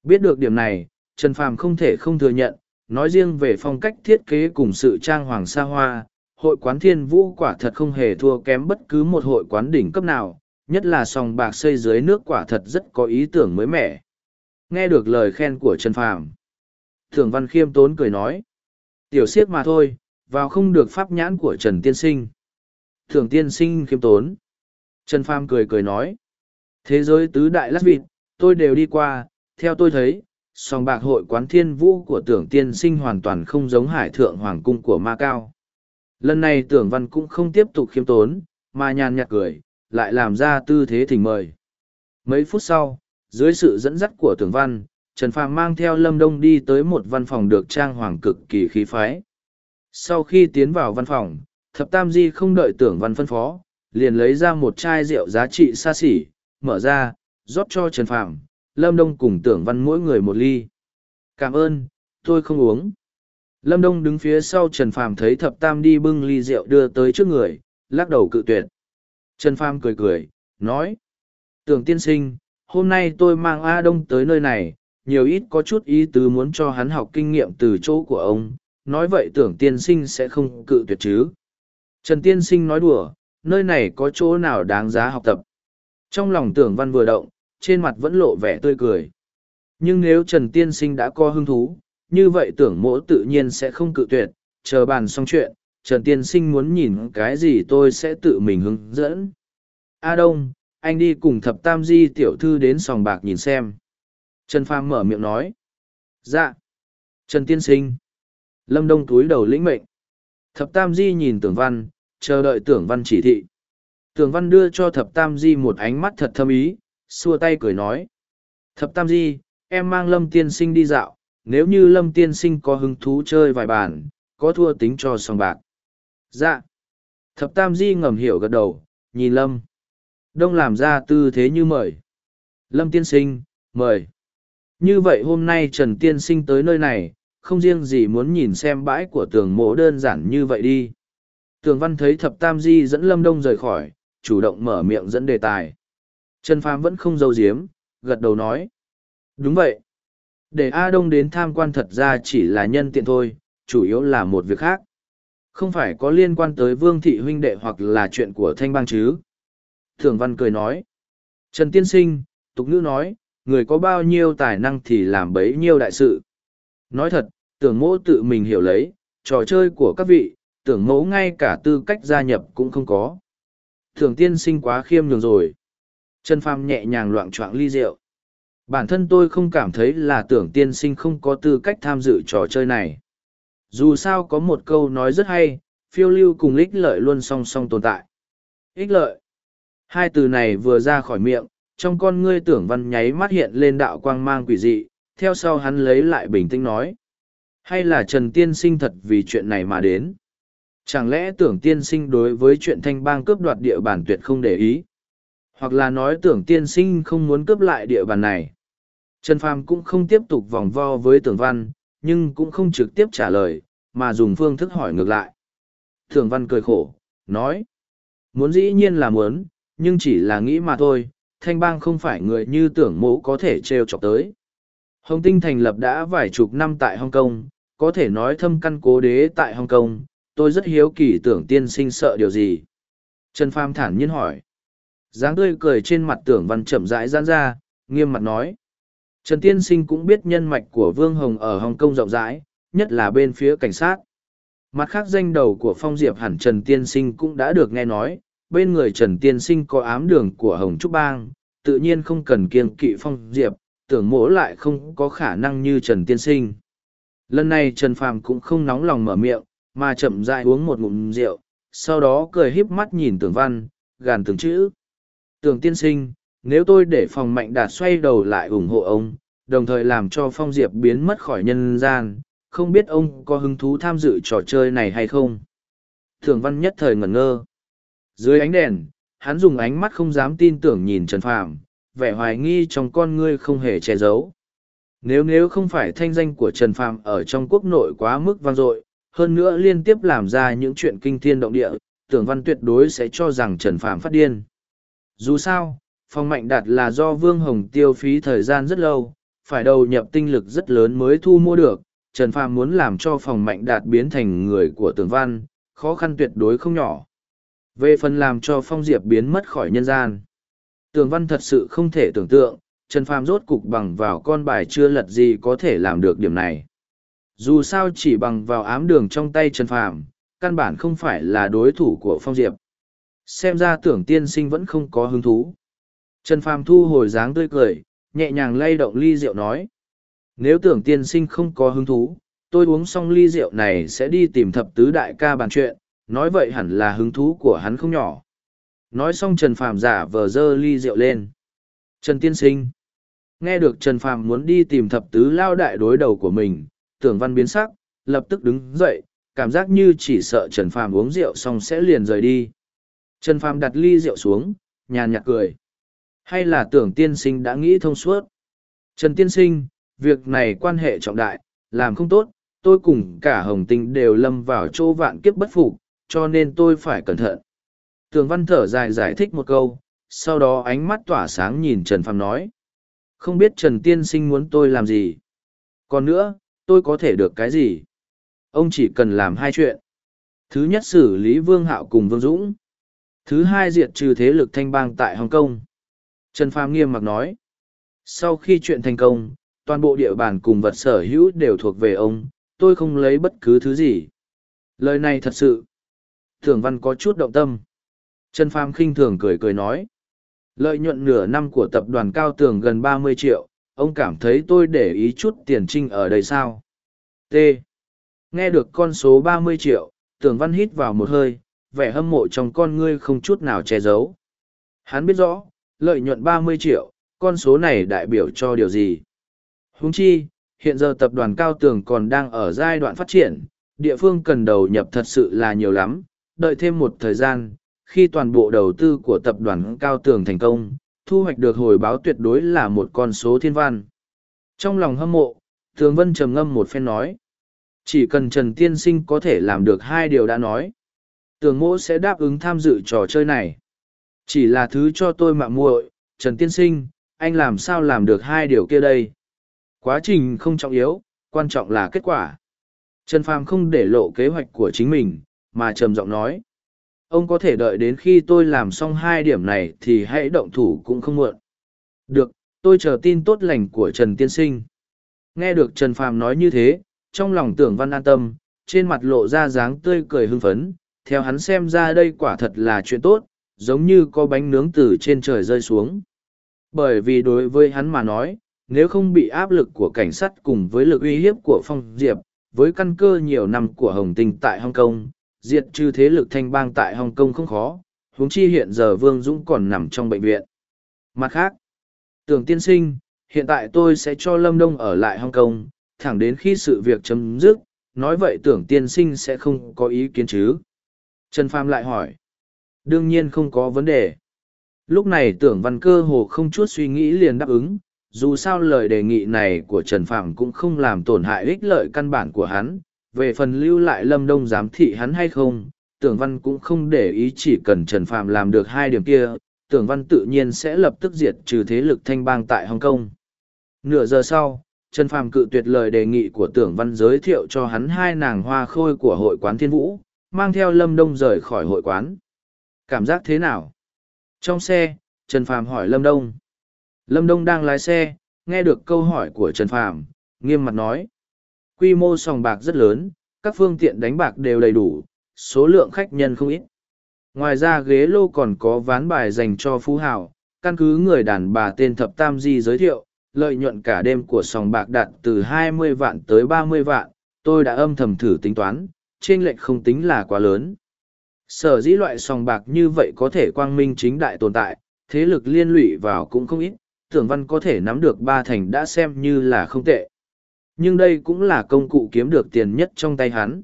S1: biết được điểm này trần phàm không thể không thừa nhận nói riêng về phong cách thiết kế cùng sự trang hoàng xa hoa, hội quán thiên vũ quả thật không hề thua kém bất cứ một hội quán đỉnh cấp nào, nhất là sòng bạc xây dưới nước quả thật rất có ý tưởng mới mẻ. Nghe được lời khen của Trần Phàm, Thường Văn Khiêm tốn cười nói, tiểu siếc mà thôi, vào không được pháp nhãn của Trần Tiên Sinh. Thường Tiên Sinh khiêm tốn. Trần Phàm cười cười nói, thế giới tứ đại lát vịt, tôi đều đi qua, theo tôi thấy, song bạc hội quán thiên vũ của tưởng tiên sinh hoàn toàn không giống hải thượng hoàng cung của ma cao lần này tưởng văn cũng không tiếp tục khiêm tốn mà nhàn nhạt cười lại làm ra tư thế thỉnh mời mấy phút sau dưới sự dẫn dắt của tưởng văn trần phàm mang theo lâm đông đi tới một văn phòng được trang hoàng cực kỳ khí phái sau khi tiến vào văn phòng thập tam di không đợi tưởng văn phân phó liền lấy ra một chai rượu giá trị xa xỉ mở ra rót cho trần phàm Lâm Đông cùng tưởng văn mỗi người một ly. Cảm ơn, tôi không uống. Lâm Đông đứng phía sau Trần Phàm thấy thập tam đi bưng ly rượu đưa tới trước người, lắc đầu cự tuyệt. Trần Phàm cười cười, nói. Tưởng tiên sinh, hôm nay tôi mang A Đông tới nơi này, nhiều ít có chút ý tứ muốn cho hắn học kinh nghiệm từ chỗ của ông, nói vậy tưởng tiên sinh sẽ không cự tuyệt chứ. Trần tiên sinh nói đùa, nơi này có chỗ nào đáng giá học tập. Trong lòng tưởng văn vừa động, trên mặt vẫn lộ vẻ tươi cười. Nhưng nếu Trần Tiên Sinh đã có hứng thú, như vậy tưởng mỗ tự nhiên sẽ không cự tuyệt, chờ bàn xong chuyện, Trần Tiên Sinh muốn nhìn cái gì tôi sẽ tự mình hướng dẫn. A Đông, anh đi cùng thập tam di tiểu thư đến sòng bạc nhìn xem. Trần Phàm mở miệng nói. Dạ. Trần Tiên Sinh. Lâm Đông túi đầu lĩnh mệnh. Thập tam di nhìn tưởng văn, chờ đợi tưởng văn chỉ thị. Tưởng văn đưa cho thập tam di một ánh mắt thật thâm ý, xua tay cười nói. Thập Tam Di, em mang Lâm Tiên Sinh đi dạo, nếu như Lâm Tiên Sinh có hứng thú chơi vài bàn, có thua tính cho sòng bạc. Dạ. Thập Tam Di ngầm hiểu gật đầu, nhìn Lâm. Đông làm ra tư thế như mời. Lâm Tiên Sinh, mời. Như vậy hôm nay Trần Tiên Sinh tới nơi này, không riêng gì muốn nhìn xem bãi của tường mộ đơn giản như vậy đi. Tường Văn thấy Thập Tam Di dẫn Lâm Đông rời khỏi, chủ động mở miệng dẫn đề tài. Trần Phàm vẫn không giấu giếm, gật đầu nói. Đúng vậy. Để A Đông đến tham quan thật ra chỉ là nhân tiện thôi, chủ yếu là một việc khác. Không phải có liên quan tới Vương Thị Huynh Đệ hoặc là chuyện của Thanh Bang chứ. Thường Văn cười nói. Trần Tiên Sinh, Tục Nữ nói, người có bao nhiêu tài năng thì làm bấy nhiêu đại sự. Nói thật, tưởng mỗ tự mình hiểu lấy, trò chơi của các vị, tưởng mẫu ngay cả tư cách gia nhập cũng không có. Thường Tiên Sinh quá khiêm nhường rồi. Trần Phàm nhẹ nhàng loạn choạng ly rượu. Bản thân tôi không cảm thấy là tưởng tiên sinh không có tư cách tham dự trò chơi này. Dù sao có một câu nói rất hay, phiêu lưu cùng ích lợi luôn song song tồn tại. Ích lợi. Hai từ này vừa ra khỏi miệng, trong con ngươi tưởng văn nháy mắt hiện lên đạo quang mang quỷ dị, theo sau hắn lấy lại bình tĩnh nói. Hay là Trần Tiên Sinh thật vì chuyện này mà đến? Chẳng lẽ tưởng Tiên Sinh đối với chuyện thanh bang cướp đoạt địa bàn tuyệt không để ý? hoặc là nói tưởng tiên sinh không muốn cướp lại địa bàn này. Trần Phàm cũng không tiếp tục vòng vo với tưởng văn, nhưng cũng không trực tiếp trả lời, mà dùng phương thức hỏi ngược lại. Tưởng văn cười khổ, nói, muốn dĩ nhiên là muốn, nhưng chỉ là nghĩ mà thôi, thanh bang không phải người như tưởng mẫu có thể treo chọc tới. Hồng Tinh thành lập đã vài chục năm tại Hồng Kong, có thể nói thâm căn cố đế tại Hồng Kong, tôi rất hiếu kỳ tưởng tiên sinh sợ điều gì. Trần Phàm thản nhiên hỏi dáng tươi cười trên mặt tưởng văn chậm rãi gian ra nghiêm mặt nói trần tiên sinh cũng biết nhân mạch của vương hồng ở hồng kông rộng rãi nhất là bên phía cảnh sát mặt khác danh đầu của phong diệp hẳn trần tiên sinh cũng đã được nghe nói bên người trần tiên sinh có ám đường của hồng trúc bang tự nhiên không cần kiên kỵ phong diệp tưởng mỗ lại không có khả năng như trần tiên sinh lần này trần phàm cũng không nóng lòng mở miệng mà chậm dại uống một ngụm rượu sau đó cười híp mắt nhìn tưởng văn gàn từng chữ Tưởng tiên sinh, nếu tôi để phòng mạnh đạt xoay đầu lại ủng hộ ông, đồng thời làm cho phong diệp biến mất khỏi nhân gian, không biết ông có hứng thú tham dự trò chơi này hay không? Thường văn nhất thời ngẩn ngơ. Dưới ánh đèn, hắn dùng ánh mắt không dám tin tưởng nhìn Trần Phàm, vẻ hoài nghi trong con ngươi không hề che giấu. Nếu nếu không phải thanh danh của Trần Phàm ở trong quốc nội quá mức vang dội, hơn nữa liên tiếp làm ra những chuyện kinh thiên động địa, tưởng văn tuyệt đối sẽ cho rằng Trần Phàm phát điên. Dù sao, phong mạnh đạt là do Vương Hồng tiêu phí thời gian rất lâu, phải đầu nhập tinh lực rất lớn mới thu mua được. Trần Phàm muốn làm cho phòng mạnh đạt biến thành người của tường văn, khó khăn tuyệt đối không nhỏ. Về phần làm cho Phong Diệp biến mất khỏi nhân gian. Tường văn thật sự không thể tưởng tượng, Trần Phàm rốt cục bằng vào con bài chưa lật gì có thể làm được điểm này. Dù sao chỉ bằng vào ám đường trong tay Trần Phàm, căn bản không phải là đối thủ của Phong Diệp. Xem ra tưởng tiên sinh vẫn không có hứng thú. Trần Phàm thu hồi dáng tươi cười, nhẹ nhàng lay động ly rượu nói. Nếu tưởng tiên sinh không có hứng thú, tôi uống xong ly rượu này sẽ đi tìm thập tứ đại ca bàn chuyện, nói vậy hẳn là hứng thú của hắn không nhỏ. Nói xong Trần Phàm giả vờ dơ ly rượu lên. Trần tiên sinh. Nghe được Trần Phàm muốn đi tìm thập tứ lao đại đối đầu của mình, tưởng văn biến sắc, lập tức đứng dậy, cảm giác như chỉ sợ Trần Phàm uống rượu xong sẽ liền rời đi. Trần Phàm đặt ly rượu xuống, nhàn nhạt cười. Hay là tưởng tiên sinh đã nghĩ thông suốt. Trần tiên sinh, việc này quan hệ trọng đại, làm không tốt, tôi cùng cả hồng tinh đều lâm vào chỗ vạn kiếp bất phục, cho nên tôi phải cẩn thận. Tường văn thở dài giải thích một câu, sau đó ánh mắt tỏa sáng nhìn Trần Phàm nói. Không biết Trần tiên sinh muốn tôi làm gì. Còn nữa, tôi có thể được cái gì? Ông chỉ cần làm hai chuyện. Thứ nhất xử lý Vương Hạo cùng Vương Dũng Thứ hai diệt trừ thế lực thanh bang tại Hồng Kông. Trần Phàm nghiêm mặt nói. Sau khi chuyện thành công, toàn bộ địa bàn cùng vật sở hữu đều thuộc về ông, tôi không lấy bất cứ thứ gì. Lời này thật sự. Thưởng văn có chút động tâm. Trần Phàm khinh thường cười cười nói. Lợi nhuận nửa năm của tập đoàn cao tường gần ba mươi triệu, ông cảm thấy tôi để ý chút tiền trinh ở đây sao? T. Nghe được con số ba mươi triệu, tưởng văn hít vào một hơi, vẻ hâm mộ trong con ngươi không chút nào che giấu. Hắn biết rõ, lợi nhuận 30 triệu, con số này đại biểu cho điều gì. Húng chi, hiện giờ tập đoàn cao tường còn đang ở giai đoạn phát triển, địa phương cần đầu nhập thật sự là nhiều lắm, đợi thêm một thời gian, khi toàn bộ đầu tư của tập đoàn cao tường thành công, thu hoạch được hồi báo tuyệt đối là một con số thiên văn. Trong lòng hâm mộ, thường Vân trầm ngâm một phen nói, chỉ cần Trần Tiên Sinh có thể làm được hai điều đã nói, tường mỗ sẽ đáp ứng tham dự trò chơi này chỉ là thứ cho tôi mạng muội trần tiên sinh anh làm sao làm được hai điều kia đây quá trình không trọng yếu quan trọng là kết quả trần phàm không để lộ kế hoạch của chính mình mà trầm giọng nói ông có thể đợi đến khi tôi làm xong hai điểm này thì hãy động thủ cũng không muộn được tôi chờ tin tốt lành của trần tiên sinh nghe được trần phàm nói như thế trong lòng tưởng văn an tâm trên mặt lộ ra dáng tươi cười hưng phấn theo hắn xem ra đây quả thật là chuyện tốt, giống như có bánh nướng từ trên trời rơi xuống. Bởi vì đối với hắn mà nói, nếu không bị áp lực của cảnh sát cùng với lực uy hiếp của Phong Diệp, với căn cơ nhiều năm của Hồng Tình tại Hồng Kong, diệt trừ thế lực thanh bang tại Hồng Kong không khó, huống chi hiện giờ Vương Dũng còn nằm trong bệnh viện. Mặt khác, tưởng tiên sinh, hiện tại tôi sẽ cho Lâm Đông ở lại Hồng Kong, thẳng đến khi sự việc chấm dứt, nói vậy tưởng tiên sinh sẽ không có ý kiến chứ. Trần Phàm lại hỏi. Đương nhiên không có vấn đề. Lúc này tưởng văn cơ hồ không chút suy nghĩ liền đáp ứng, dù sao lời đề nghị này của Trần Phàm cũng không làm tổn hại ích lợi căn bản của hắn, về phần lưu lại lâm đông giám thị hắn hay không, tưởng văn cũng không để ý chỉ cần Trần Phàm làm được hai điểm kia, tưởng văn tự nhiên sẽ lập tức diệt trừ thế lực thanh bang tại Hồng Kông. Nửa giờ sau, Trần Phàm cự tuyệt lời đề nghị của tưởng văn giới thiệu cho hắn hai nàng hoa khôi của hội quán thiên vũ, mang theo Lâm Đông rời khỏi hội quán. Cảm giác thế nào? Trong xe, Trần Phàm hỏi Lâm Đông. Lâm Đông đang lái xe, nghe được câu hỏi của Trần Phàm, nghiêm mặt nói. Quy mô sòng bạc rất lớn, các phương tiện đánh bạc đều đầy đủ, số lượng khách nhân không ít. Ngoài ra ghế lô còn có ván bài dành cho phú hào, căn cứ người đàn bà tên Thập Tam Di giới thiệu, lợi nhuận cả đêm của sòng bạc đạt từ 20 vạn tới 30 vạn, tôi đã âm thầm thử tính toán, trên lệnh không tính là quá lớn. Sở dĩ loại sòng bạc như vậy có thể quang minh chính đại tồn tại, thế lực liên lụy vào cũng không ít, tưởng văn có thể nắm được ba thành đã xem như là không tệ. Nhưng đây cũng là công cụ kiếm được tiền nhất trong tay hắn.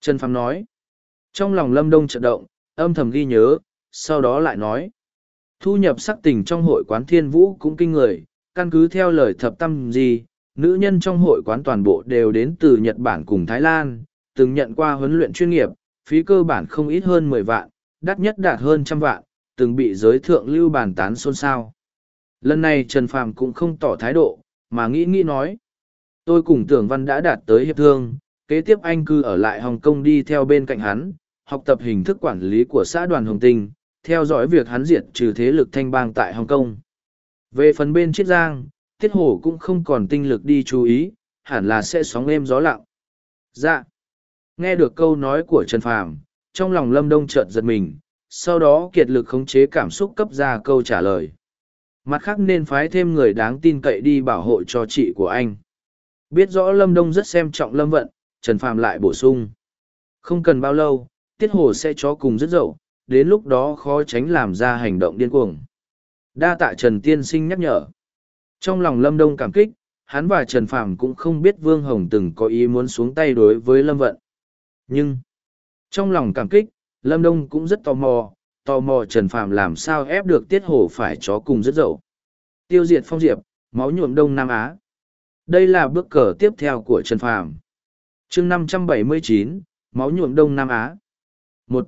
S1: Trần Phàm nói, trong lòng lâm đông chợt động, âm thầm ghi nhớ, sau đó lại nói, thu nhập sắc tình trong hội quán thiên vũ cũng kinh người, căn cứ theo lời thập tâm gì, nữ nhân trong hội quán toàn bộ đều đến từ Nhật Bản cùng Thái Lan, từng nhận qua huấn luyện chuyên nghiệp, phí cơ bản không ít hơn mười vạn, đắt nhất đạt hơn trăm vạn, từng bị giới thượng lưu bàn tán xôn xao. Lần này Trần Phàm cũng không tỏ thái độ, mà nghĩ nghĩ nói. Tôi cùng tưởng văn đã đạt tới hiệp thương, kế tiếp anh cư ở lại Hồng Kông đi theo bên cạnh hắn, học tập hình thức quản lý của xã đoàn Hồng Tinh, theo dõi việc hắn diệt trừ thế lực thanh bang tại Hồng Kông. Về phần bên Chiết Giang, Tiết Hổ cũng không còn tinh lực đi chú ý, hẳn là sẽ sóng êm gió lặng. Dạ. Nghe được câu nói của Trần Phàm, trong lòng Lâm Đông chợt giật mình, sau đó kiệt lực khống chế cảm xúc cấp ra câu trả lời. Mặt khác nên phái thêm người đáng tin cậy đi bảo hộ cho chị của anh. Biết rõ Lâm Đông rất xem trọng Lâm Vận, Trần Phàm lại bổ sung. Không cần bao lâu, Tiết Hồ sẽ cho cùng rất dậu, đến lúc đó khó tránh làm ra hành động điên cuồng. Đa tạ Trần Tiên Sinh nhắc nhở. Trong lòng Lâm Đông cảm kích, hắn và Trần Phàm cũng không biết Vương Hồng từng có ý muốn xuống tay đối với Lâm Vận. Nhưng, trong lòng cảm kích, Lâm Đông cũng rất tò mò, tò mò Trần Phạm làm sao ép được Tiết Hổ phải chó cùng rất dậu. Tiêu diệt phong diệp, máu nhuộm Đông Nam Á. Đây là bước cờ tiếp theo của Trần Phạm. chương 579, máu nhuộm Đông Nam Á. một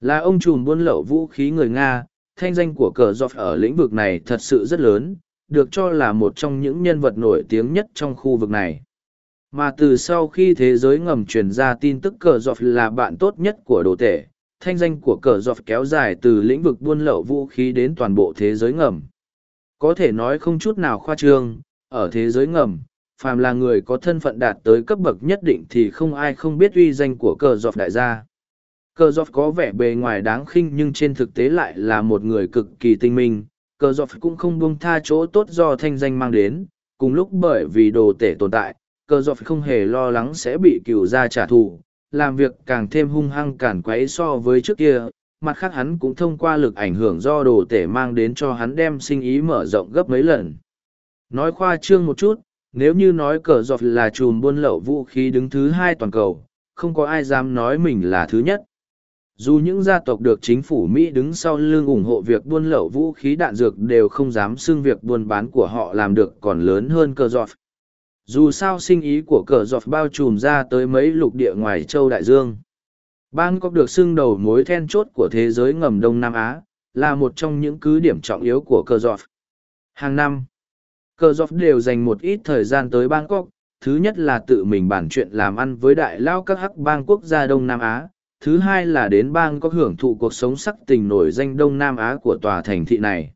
S1: Là ông trùm buôn lậu vũ khí người Nga, thanh danh của cờ dọc ở lĩnh vực này thật sự rất lớn, được cho là một trong những nhân vật nổi tiếng nhất trong khu vực này mà từ sau khi thế giới ngầm truyền ra tin tức cờ dọc là bạn tốt nhất của đồ tể thanh danh của cờ dọc kéo dài từ lĩnh vực buôn lậu vũ khí đến toàn bộ thế giới ngầm có thể nói không chút nào khoa trương ở thế giới ngầm phàm là người có thân phận đạt tới cấp bậc nhất định thì không ai không biết uy danh của cờ dọc đại gia cờ dọc có vẻ bề ngoài đáng khinh nhưng trên thực tế lại là một người cực kỳ tinh minh cờ dọc cũng không buông tha chỗ tốt do thanh danh mang đến cùng lúc bởi vì đồ tể tồn tại cờ dọc không hề lo lắng sẽ bị cựu gia trả thù làm việc càng thêm hung hăng cản quấy so với trước kia mặt khác hắn cũng thông qua lực ảnh hưởng do đồ tể mang đến cho hắn đem sinh ý mở rộng gấp mấy lần nói khoa trương một chút nếu như nói cờ dọc là chùm buôn lậu vũ khí đứng thứ hai toàn cầu không có ai dám nói mình là thứ nhất dù những gia tộc được chính phủ mỹ đứng sau lưng ủng hộ việc buôn lậu vũ khí đạn dược đều không dám xưng việc buôn bán của họ làm được còn lớn hơn cơ giọt dù sao sinh ý của cờ giọt bao trùm ra tới mấy lục địa ngoài châu đại dương bang cóc được xưng đầu mối then chốt của thế giới ngầm đông nam á là một trong những cứ điểm trọng yếu của cờ giọt. hàng năm cờ giọt đều dành một ít thời gian tới bangkok thứ nhất là tự mình bản chuyện làm ăn với đại lao các hắc bang quốc gia đông nam á thứ hai là đến bang có hưởng thụ cuộc sống sắc tình nổi danh đông nam á của tòa thành thị này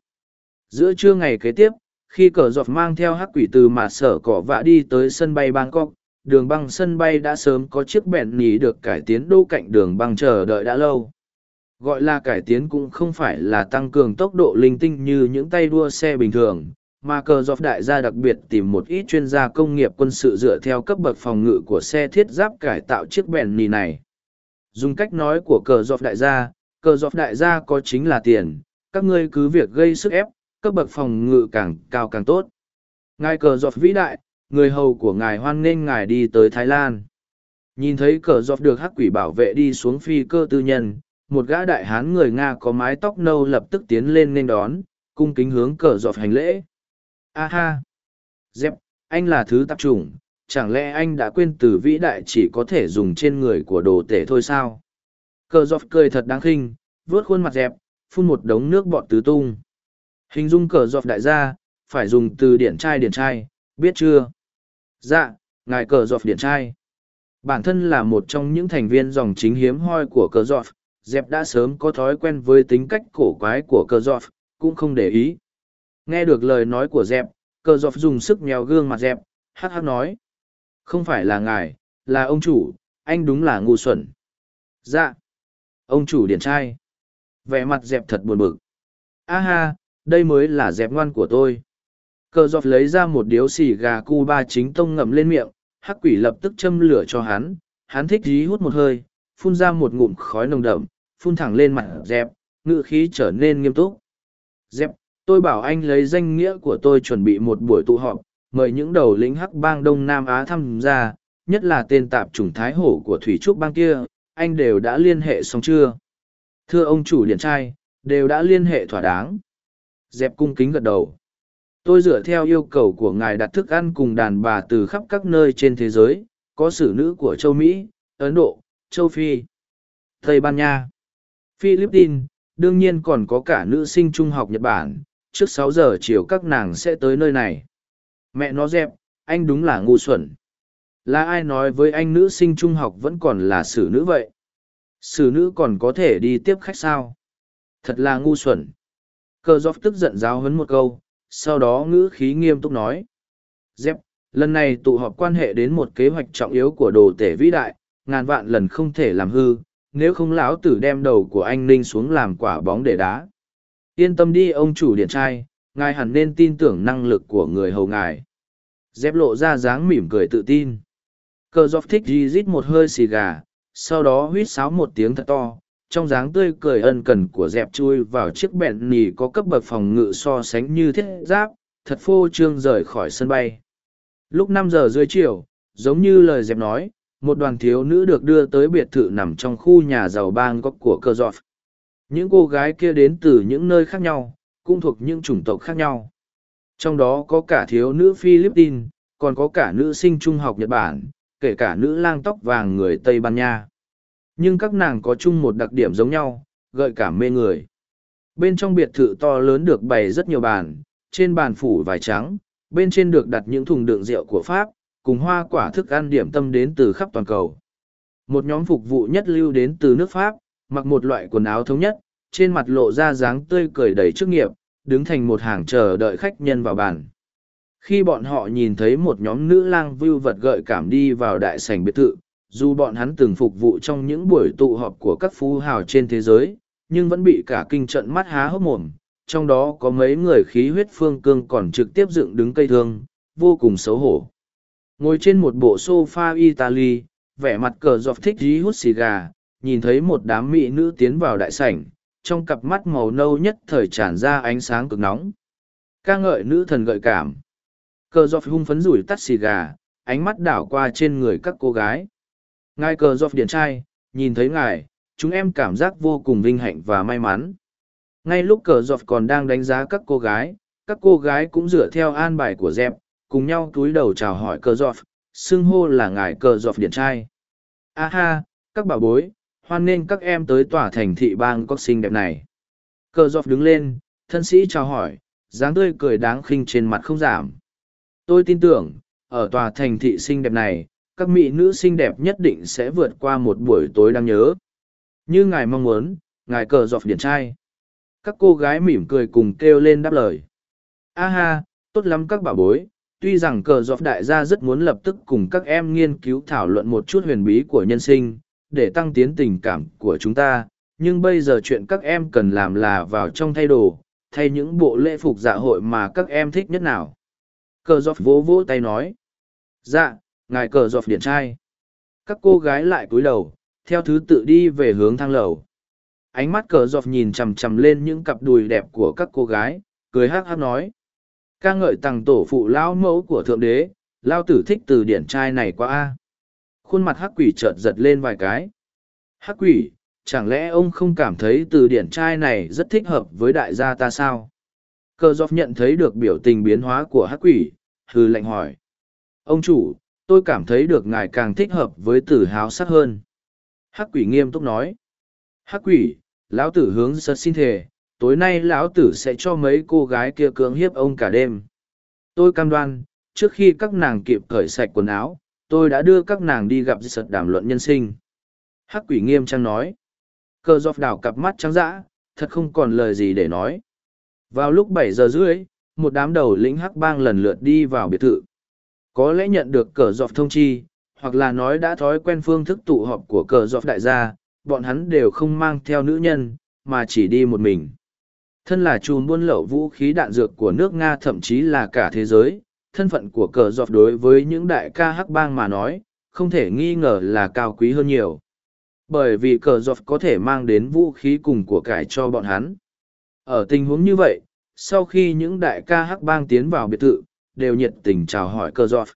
S1: giữa trưa ngày kế tiếp khi cờ giọt mang theo hắc quỷ từ mà sở cỏ vạ đi tới sân bay bangkok đường băng sân bay đã sớm có chiếc bẹn nhì được cải tiến đô cạnh đường băng chờ đợi đã lâu gọi là cải tiến cũng không phải là tăng cường tốc độ linh tinh như những tay đua xe bình thường mà cờ giọt đại gia đặc biệt tìm một ít chuyên gia công nghiệp quân sự dựa theo cấp bậc phòng ngự của xe thiết giáp cải tạo chiếc bẹn nhì này dùng cách nói của cờ giọt đại gia cờ giọt đại gia có chính là tiền các ngươi cứ việc gây sức ép cấp bậc phòng ngự càng cao càng tốt. Ngài cờ giọt vĩ đại, người hầu của ngài hoan nghênh ngài đi tới Thái Lan. Nhìn thấy cờ giọt được hắc quỷ bảo vệ đi xuống phi cơ tư nhân, một gã đại hán người Nga có mái tóc nâu lập tức tiến lên nên đón, cung kính hướng cờ giọt hành lễ. A ha! Dẹp, anh là thứ tạp trùng chẳng lẽ anh đã quên từ vĩ đại chỉ có thể dùng trên người của đồ tể thôi sao? Cờ giọt cười thật đáng khinh, vuốt khuôn mặt dẹp, phun một đống nước bọt tứ tung. Hình dung cờ dọc đại gia, phải dùng từ điển trai điển trai, biết chưa? Dạ, ngài cờ dọc điển trai. Bản thân là một trong những thành viên dòng chính hiếm hoi của cờ dọc, dẹp đã sớm có thói quen với tính cách cổ quái của cờ dọc, cũng không để ý. Nghe được lời nói của dẹp, cờ dọc dùng sức nhéo gương mặt dẹp, hát hát nói. Không phải là ngài, là ông chủ, anh đúng là ngu xuẩn. Dạ, ông chủ điển trai. Vẻ mặt dẹp thật buồn bực. A ha, đây mới là dẹp ngoan của tôi cờ dọc lấy ra một điếu xì gà cu ba chính tông ngậm lên miệng hắc quỷ lập tức châm lửa cho hắn hắn thích dí hút một hơi phun ra một ngụm khói nồng đậm phun thẳng lên mặt dẹp ngự khí trở nên nghiêm túc dẹp tôi bảo anh lấy danh nghĩa của tôi chuẩn bị một buổi tụ họp mời những đầu lính hắc bang đông nam á tham gia nhất là tên tạp chủng thái hổ của thủy trúc bang kia anh đều đã liên hệ xong chưa thưa ông chủ điện trai đều đã liên hệ thỏa đáng dẹp cung kính gật đầu tôi dựa theo yêu cầu của ngài đặt thức ăn cùng đàn bà từ khắp các nơi trên thế giới có xử nữ của châu mỹ ấn độ châu phi tây ban nha philippines đương nhiên còn có cả nữ sinh trung học nhật bản trước sáu giờ chiều các nàng sẽ tới nơi này mẹ nó dẹp anh đúng là ngu xuẩn là ai nói với anh nữ sinh trung học vẫn còn là xử nữ vậy xử nữ còn có thể đi tiếp khách sao thật là ngu xuẩn Cờ giọt tức giận giáo hấn một câu, sau đó ngữ khí nghiêm túc nói. "Dép, lần này tụ họp quan hệ đến một kế hoạch trọng yếu của đồ tể vĩ đại, ngàn vạn lần không thể làm hư, nếu không lão tử đem đầu của anh Ninh xuống làm quả bóng để đá. Yên tâm đi ông chủ điện trai, ngài hẳn nên tin tưởng năng lực của người hầu ngài. Dép lộ ra dáng mỉm cười tự tin. Cờ giọt thích di rít một hơi xì gà, sau đó huýt sáo một tiếng thật to, trong dáng tươi cười ân cần của dẹp chui vào chiếc bẹn nỉ có cấp bậc phòng ngự so sánh như thiết giáp thật phô trương rời khỏi sân bay lúc năm giờ dưới chiều giống như lời dẹp nói một đoàn thiếu nữ được đưa tới biệt thự nằm trong khu nhà giàu bang góc của cơ giọt những cô gái kia đến từ những nơi khác nhau cũng thuộc những chủng tộc khác nhau trong đó có cả thiếu nữ philippines còn có cả nữ sinh trung học nhật bản kể cả nữ lang tóc vàng người tây ban nha nhưng các nàng có chung một đặc điểm giống nhau gợi cảm mê người bên trong biệt thự to lớn được bày rất nhiều bàn trên bàn phủ vải trắng bên trên được đặt những thùng đựng rượu của pháp cùng hoa quả thức ăn điểm tâm đến từ khắp toàn cầu một nhóm phục vụ nhất lưu đến từ nước pháp mặc một loại quần áo thống nhất trên mặt lộ ra dáng tươi cười đầy chức nghiệp đứng thành một hàng chờ đợi khách nhân vào bàn khi bọn họ nhìn thấy một nhóm nữ lang vưu vật gợi cảm đi vào đại sảnh biệt thự dù bọn hắn từng phục vụ trong những buổi tụ họp của các phú hào trên thế giới, nhưng vẫn bị cả kinh trận mắt há hốc mồm, trong đó có mấy người khí huyết phương cương còn trực tiếp dựng đứng cây thương, vô cùng xấu hổ. Ngồi trên một bộ sofa Italy, vẻ mặt cờ dọc thích dí hút xì gà, nhìn thấy một đám mỹ nữ tiến vào đại sảnh, trong cặp mắt màu nâu nhất thời tràn ra ánh sáng cực nóng. ca ngợi nữ thần gợi cảm. Cờ dọc hung phấn rủi tắt xì gà, ánh mắt đảo qua trên người các cô gái. Ngài cờ dọc điện trai, nhìn thấy ngài, chúng em cảm giác vô cùng vinh hạnh và may mắn. Ngay lúc cờ dọc còn đang đánh giá các cô gái, các cô gái cũng dựa theo an bài của dẹp, cùng nhau túi đầu chào hỏi cờ dọc, xưng hô là ngài cờ dọc điện trai. A ha, các bà bối, hoan nghênh các em tới tòa thành thị bang có xinh đẹp này. Cờ dọc đứng lên, thân sĩ chào hỏi, dáng tươi cười đáng khinh trên mặt không giảm. Tôi tin tưởng, ở tòa thành thị xinh đẹp này, các mỹ nữ xinh đẹp nhất định sẽ vượt qua một buổi tối đáng nhớ. Như ngài mong muốn, ngài cờ dọc điển trai. Các cô gái mỉm cười cùng kêu lên đáp lời. A ha, tốt lắm các bà bối, tuy rằng cờ dọc đại gia rất muốn lập tức cùng các em nghiên cứu thảo luận một chút huyền bí của nhân sinh, để tăng tiến tình cảm của chúng ta, nhưng bây giờ chuyện các em cần làm là vào trong thay đồ, thay những bộ lễ phục dạ hội mà các em thích nhất nào. Cờ dọc vỗ vỗ tay nói. Dạ, ngài cờ dọc điển trai các cô gái lại cúi đầu theo thứ tự đi về hướng thang lầu ánh mắt cờ dọc nhìn chằm chằm lên những cặp đùi đẹp của các cô gái cười hắc hắc nói ca ngợi tằng tổ phụ lao mẫu của thượng đế lao tử thích từ điển trai này quá a khuôn mặt hắc quỷ chợt giật lên vài cái hắc quỷ chẳng lẽ ông không cảm thấy từ điển trai này rất thích hợp với đại gia ta sao Cờ dóp nhận thấy được biểu tình biến hóa của hắc quỷ hư lệnh hỏi ông chủ tôi cảm thấy được ngài càng thích hợp với tử háo sắc hơn hắc quỷ nghiêm túc nói hắc quỷ lão tử hướng sật xin thề tối nay lão tử sẽ cho mấy cô gái kia cưỡng hiếp ông cả đêm tôi cam đoan trước khi các nàng kịp cởi sạch quần áo tôi đã đưa các nàng đi gặp sật đàm luận nhân sinh hắc quỷ nghiêm trang nói cờ dọc đảo cặp mắt trắng d ã thật không còn lời gì để nói vào lúc bảy giờ rưỡi một đám đầu lĩnh hắc bang lần lượt đi vào biệt thự có lẽ nhận được cờ dọc thông chi, hoặc là nói đã thói quen phương thức tụ họp của cờ dọc đại gia, bọn hắn đều không mang theo nữ nhân, mà chỉ đi một mình. Thân là chùm buôn lậu vũ khí đạn dược của nước Nga thậm chí là cả thế giới, thân phận của cờ dọc đối với những đại ca hắc bang mà nói, không thể nghi ngờ là cao quý hơn nhiều. Bởi vì cờ dọc có thể mang đến vũ khí cùng của cải cho bọn hắn. Ở tình huống như vậy, sau khi những đại ca hắc bang tiến vào biệt thự, đều nhiệt tình chào hỏi cơ giọt.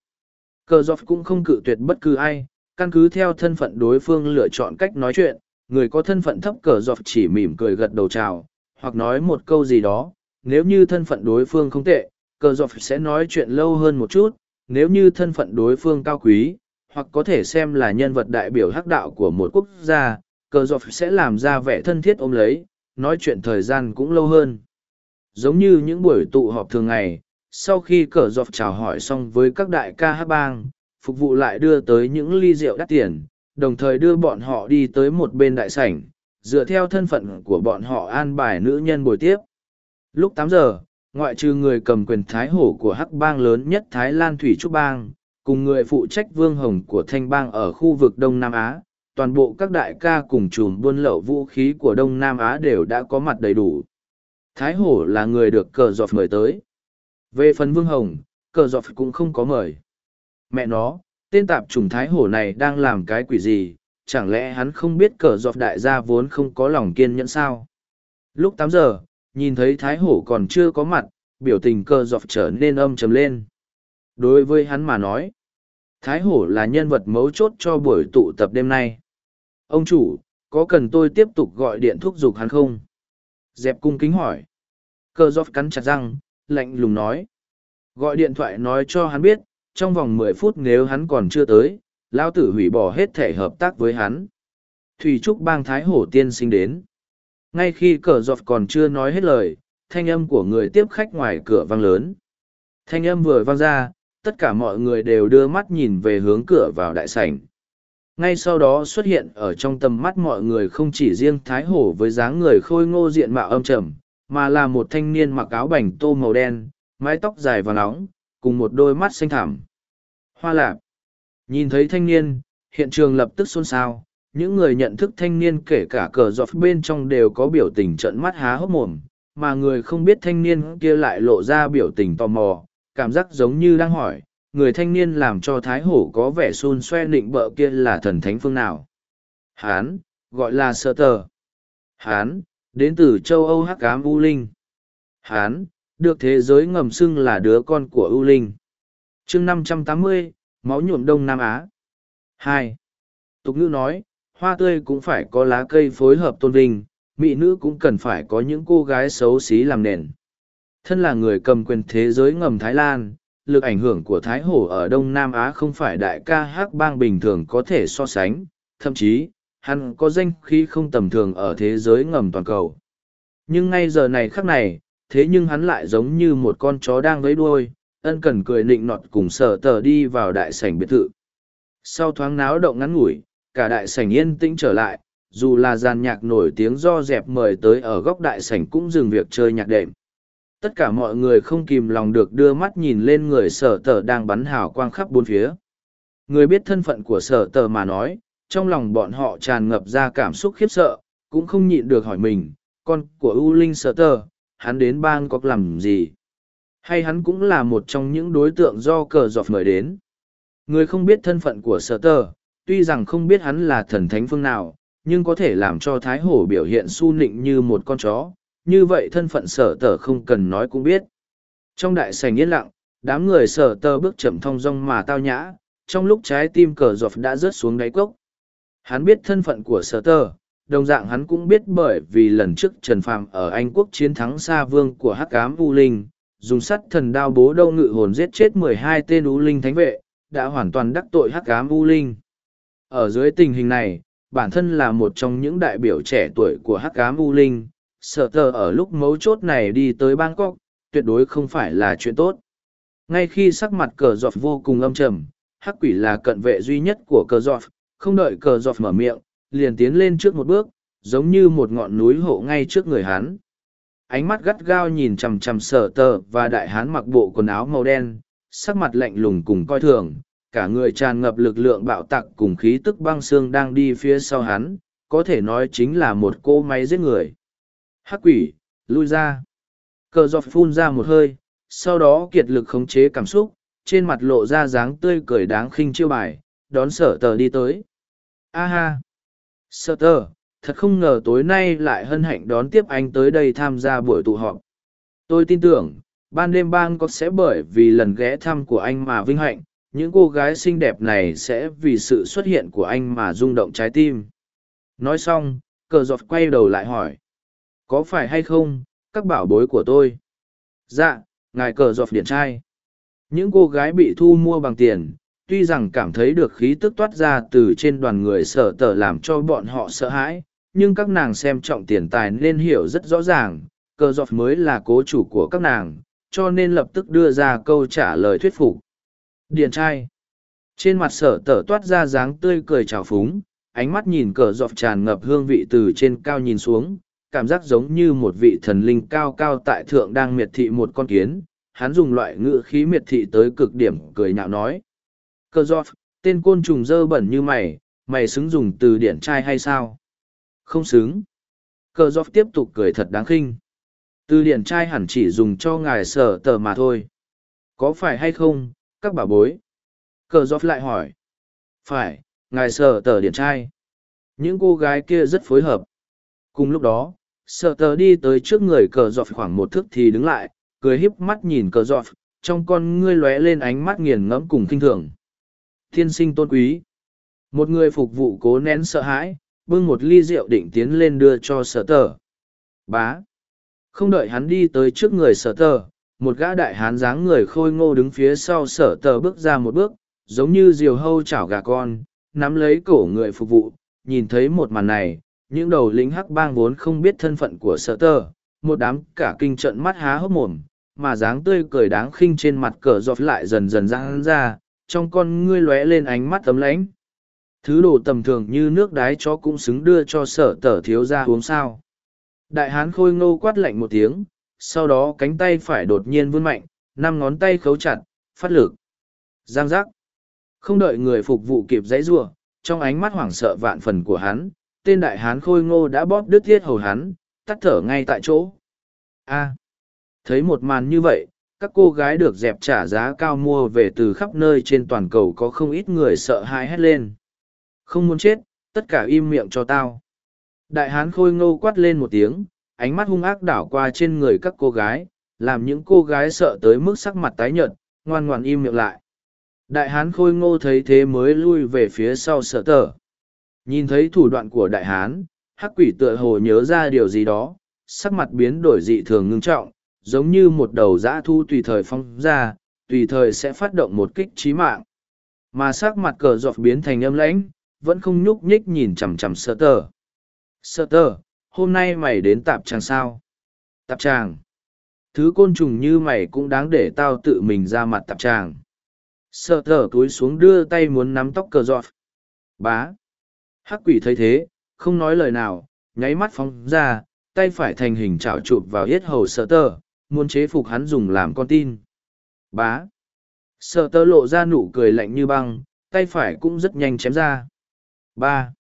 S1: Cơ giọt cũng không cự tuyệt bất cứ ai, căn cứ theo thân phận đối phương lựa chọn cách nói chuyện, người có thân phận thấp Cơ giọt chỉ mỉm cười gật đầu chào, hoặc nói một câu gì đó, nếu như thân phận đối phương không tệ, Cơ giọt sẽ nói chuyện lâu hơn một chút, nếu như thân phận đối phương cao quý, hoặc có thể xem là nhân vật đại biểu hắc đạo của một quốc gia, Cơ giọt sẽ làm ra vẻ thân thiết ôm lấy, nói chuyện thời gian cũng lâu hơn. Giống như những buổi tụ họp thường ngày, sau khi cờ dọc chào hỏi xong với các đại ca hát bang phục vụ lại đưa tới những ly rượu đắt tiền đồng thời đưa bọn họ đi tới một bên đại sảnh dựa theo thân phận của bọn họ an bài nữ nhân buổi tiếp lúc tám giờ ngoại trừ người cầm quyền thái hổ của hắc bang lớn nhất thái lan thủy trúc bang cùng người phụ trách vương hồng của thanh bang ở khu vực đông nam á toàn bộ các đại ca cùng chùm buôn lậu vũ khí của đông nam á đều đã có mặt đầy đủ thái hổ là người được cờ dọc mời tới về phần Vương Hồng, cờ dọc cũng không có mời. Mẹ nó, tên tạp trùng thái hổ này đang làm cái quỷ gì, chẳng lẽ hắn không biết cờ dọc đại gia vốn không có lòng kiên nhẫn sao? Lúc tám giờ, nhìn thấy thái hổ còn chưa có mặt, biểu tình cờ dọc trở nên âm trầm lên. Đối với hắn mà nói, thái hổ là nhân vật mấu chốt cho buổi tụ tập đêm nay. Ông chủ, có cần tôi tiếp tục gọi điện thúc giục hắn không? Dẹp cung kính hỏi. Cờ dọc cắn chặt răng, lạnh lùng nói. Gọi điện thoại nói cho hắn biết, trong vòng mười phút nếu hắn còn chưa tới, Lão tử hủy bỏ hết thể hợp tác với hắn. Thủy Trúc bang Thái Hổ Tiên sinh đến. Ngay khi cờ giọt còn chưa nói hết lời, thanh âm của người tiếp khách ngoài cửa vang lớn. Thanh âm vừa vang ra, tất cả mọi người đều đưa mắt nhìn về hướng cửa vào đại sảnh. Ngay sau đó xuất hiện ở trong tầm mắt mọi người không chỉ riêng Thái Hổ với dáng người khôi ngô diện mạo âm trầm, mà là một thanh niên mặc áo bảnh tô màu đen, mái tóc dài và nóng, cùng một đôi mắt xanh thẳm. Hoa lạp. Nhìn thấy thanh niên, hiện trường lập tức xôn xao, những người nhận thức thanh niên kể cả cờ giọt bên trong đều có biểu tình trợn mắt há hốc mồm, mà người không biết thanh niên kia lại lộ ra biểu tình tò mò, cảm giác giống như đang hỏi, người thanh niên làm cho thái hổ có vẻ xôn xoe nịnh bợ kia là thần thánh phương nào. Hán, gọi là sơ tờ. Hán, đến từ châu âu hắc cám u linh hán được thế giới ngầm xưng là đứa con của u linh chương năm trăm tám mươi máu nhuộm đông nam á hai tục ngữ nói hoa tươi cũng phải có lá cây phối hợp tôn vinh mỹ nữ cũng cần phải có những cô gái xấu xí làm nền thân là người cầm quyền thế giới ngầm thái lan lực ảnh hưởng của thái hổ ở đông nam á không phải đại ca hắc bang bình thường có thể so sánh thậm chí hắn có danh khí không tầm thường ở thế giới ngầm toàn cầu. Nhưng ngay giờ này khắc này, thế nhưng hắn lại giống như một con chó đang lấy đuôi, ân cần cười nịnh nọt cùng sở tờ đi vào đại sảnh biệt thự. Sau thoáng náo động ngắn ngủi, cả đại sảnh yên tĩnh trở lại, dù là dàn nhạc nổi tiếng do dẹp mời tới ở góc đại sảnh cũng dừng việc chơi nhạc đệm. Tất cả mọi người không kìm lòng được đưa mắt nhìn lên người sở tờ đang bắn hào quang khắp bốn phía. Người biết thân phận của sở tờ mà nói, trong lòng bọn họ tràn ngập ra cảm xúc khiếp sợ, cũng không nhịn được hỏi mình, con của U Linh Sở Tơ, hắn đến bang có làm gì? Hay hắn cũng là một trong những đối tượng do cờ dọc mời đến? Người không biết thân phận của Sở Tơ, tuy rằng không biết hắn là thần thánh phương nào, nhưng có thể làm cho Thái Hổ biểu hiện su nịnh như một con chó, như vậy thân phận Sở Tơ không cần nói cũng biết. Trong đại sảnh yên lặng, đám người Sở Tơ bước chậm thong dong mà tao nhã, trong lúc trái tim cờ dọc đã rớt xuống đáy cốc. Hắn biết thân phận của sở Tơ, đồng dạng hắn cũng biết bởi vì lần trước Trần Phàm ở Anh quốc chiến thắng xa vương của hắc ám U Linh, dùng sắt thần đao bố đâu ngự hồn giết chết mười hai tên U Linh thánh vệ, đã hoàn toàn đắc tội hắc ám U Linh. Ở dưới tình hình này, bản thân là một trong những đại biểu trẻ tuổi của hắc ám U Linh, sở Tơ ở lúc mấu chốt này đi tới Bangkok, tuyệt đối không phải là chuyện tốt. Ngay khi sắc mặt cờ Dọt vô cùng âm trầm, hắc quỷ là cận vệ duy nhất của cờ Dọt không đợi cờ dọc mở miệng liền tiến lên trước một bước giống như một ngọn núi hộ ngay trước người hắn ánh mắt gắt gao nhìn chằm chằm sở tờ và đại hán mặc bộ quần áo màu đen sắc mặt lạnh lùng cùng coi thường cả người tràn ngập lực lượng bạo tặc cùng khí tức băng xương đang đi phía sau hắn có thể nói chính là một cô máy giết người hắc quỷ lui ra cờ dọc phun ra một hơi sau đó kiệt lực khống chế cảm xúc trên mặt lộ ra dáng tươi cười đáng khinh chiêu bài đón sở tờ đi tới A ha! Sợ tờ, thật không ngờ tối nay lại hân hạnh đón tiếp anh tới đây tham gia buổi tụ họp. Tôi tin tưởng, ban đêm bang có sẽ bởi vì lần ghé thăm của anh mà vinh hạnh, những cô gái xinh đẹp này sẽ vì sự xuất hiện của anh mà rung động trái tim. Nói xong, cờ giọt quay đầu lại hỏi. Có phải hay không, các bảo bối của tôi? Dạ, ngài cờ giọt điển trai. Những cô gái bị thu mua bằng tiền, tuy rằng cảm thấy được khí tức toát ra từ trên đoàn người sở tờ làm cho bọn họ sợ hãi nhưng các nàng xem trọng tiền tài nên hiểu rất rõ ràng cờ dọc mới là cố chủ của các nàng cho nên lập tức đưa ra câu trả lời thuyết phục điền trai trên mặt sở tờ toát ra dáng tươi cười trào phúng ánh mắt nhìn cờ dọc tràn ngập hương vị từ trên cao nhìn xuống cảm giác giống như một vị thần linh cao cao tại thượng đang miệt thị một con kiến hắn dùng loại ngữ khí miệt thị tới cực điểm cười nhạo nói Cơ giọt, tên côn trùng dơ bẩn như mày, mày xứng dùng từ điển trai hay sao? Không xứng. Cơ giọt tiếp tục cười thật đáng khinh. Từ điển trai hẳn chỉ dùng cho ngài sở tờ mà thôi. Có phải hay không, các bà bối? Cơ giọt lại hỏi. Phải, ngài sở tờ điển trai. Những cô gái kia rất phối hợp. Cùng lúc đó, sở tờ đi tới trước người cờ giọt khoảng một thước thì đứng lại, cười híp mắt nhìn cờ giọt, trong con ngươi lóe lên ánh mắt nghiền ngẫm cùng kinh thường thiên sinh tôn quý. Một người phục vụ cố nén sợ hãi, bưng một ly rượu định tiến lên đưa cho sở tờ. Bá. Không đợi hắn đi tới trước người sở tờ, một gã đại hán dáng người khôi ngô đứng phía sau sở tờ bước ra một bước, giống như diều hâu chảo gà con, nắm lấy cổ người phục vụ, nhìn thấy một màn này, những đầu lính hắc bang vốn không biết thân phận của sở tờ, một đám cả kinh trận mắt há hốc mồm, mà dáng tươi cười đáng khinh trên mặt cờ dọc lại dần dần răng ra, trong con ngươi lóe lên ánh mắt tấm lánh. Thứ đồ tầm thường như nước đái chó cũng xứng đưa cho sở tở thiếu ra uống sao. Đại hán khôi ngô quát lạnh một tiếng, sau đó cánh tay phải đột nhiên vươn mạnh, năm ngón tay khấu chặt, phát lực. Giang giác. Không đợi người phục vụ kịp giấy rua, trong ánh mắt hoảng sợ vạn phần của hắn, tên đại hán khôi ngô đã bóp đứt thiết hầu hắn, tắt thở ngay tại chỗ. a Thấy một màn như vậy, các cô gái được dẹp trả giá cao mua về từ khắp nơi trên toàn cầu có không ít người sợ hãi hét lên không muốn chết tất cả im miệng cho tao đại hán khôi ngô quát lên một tiếng ánh mắt hung ác đảo qua trên người các cô gái làm những cô gái sợ tới mức sắc mặt tái nhợt ngoan ngoan im miệng lại đại hán khôi ngô thấy thế mới lui về phía sau sợ tở. nhìn thấy thủ đoạn của đại hán hắc quỷ tựa hồ nhớ ra điều gì đó sắc mặt biến đổi dị thường ngưng trọng giống như một đầu dã thu tùy thời phong ra, tùy thời sẽ phát động một kích trí mạng. Mà sắc mặt cờ dọc biến thành âm lãnh, vẫn không nhúc nhích nhìn chằm chằm sơ tờ. Sơ tờ, hôm nay mày đến tạp tràng sao? Tạp tràng. Thứ côn trùng như mày cũng đáng để tao tự mình ra mặt tạp tràng. Sơ tờ túi xuống đưa tay muốn nắm tóc cờ dọc. Bá. Hắc quỷ thấy thế, không nói lời nào, nháy mắt phóng ra, tay phải thành hình chảo chụp vào yết hầu sơ tờ, muốn chế phục hắn dùng làm con tin. Bá. Sở tơ lộ ra nụ cười lạnh như băng, tay phải cũng rất nhanh chém ra. Ba.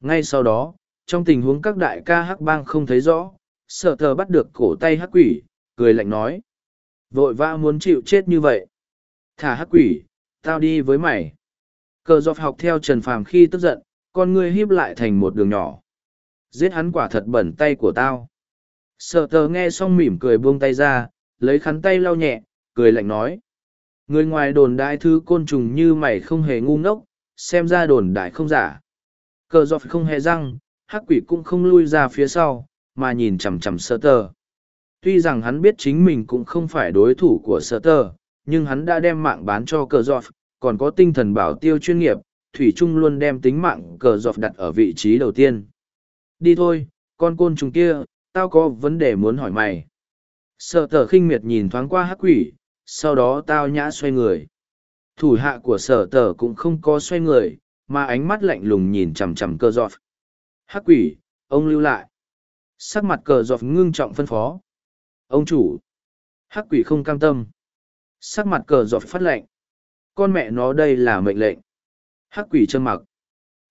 S1: Ngay sau đó, trong tình huống các đại ca hắc bang không thấy rõ, sở tơ bắt được cổ tay hắc quỷ, cười lạnh nói. Vội vã muốn chịu chết như vậy. Thả hắc quỷ, tao đi với mày. Cờ dọc học theo Trần Phàm khi tức giận, con ngươi híp lại thành một đường nhỏ. Giết hắn quả thật bẩn tay của tao. Sở tờ nghe xong mỉm cười buông tay ra, lấy khăn tay lau nhẹ, cười lạnh nói. Người ngoài đồn đại thứ côn trùng như mày không hề ngu ngốc, xem ra đồn đại không giả. Cờ dọc không hề răng, hắc quỷ cũng không lui ra phía sau, mà nhìn chằm chằm sơ tờ. Tuy rằng hắn biết chính mình cũng không phải đối thủ của sơ tờ, nhưng hắn đã đem mạng bán cho cờ dọc, còn có tinh thần bảo tiêu chuyên nghiệp, Thủy Trung luôn đem tính mạng cờ dọc đặt ở vị trí đầu tiên. Đi thôi, con côn trùng kia, tao có vấn đề muốn hỏi mày sợ tờ khinh miệt nhìn thoáng qua hắc quỷ sau đó tao nhã xoay người thủ hạ của sở tờ cũng không có xoay người mà ánh mắt lạnh lùng nhìn chằm chằm Cờ giọt hắc quỷ ông lưu lại sắc mặt cờ giọt ngưng trọng phân phó ông chủ hắc quỷ không cam tâm sắc mặt cờ giọt phát lệnh con mẹ nó đây là mệnh lệnh hắc quỷ trơ mặc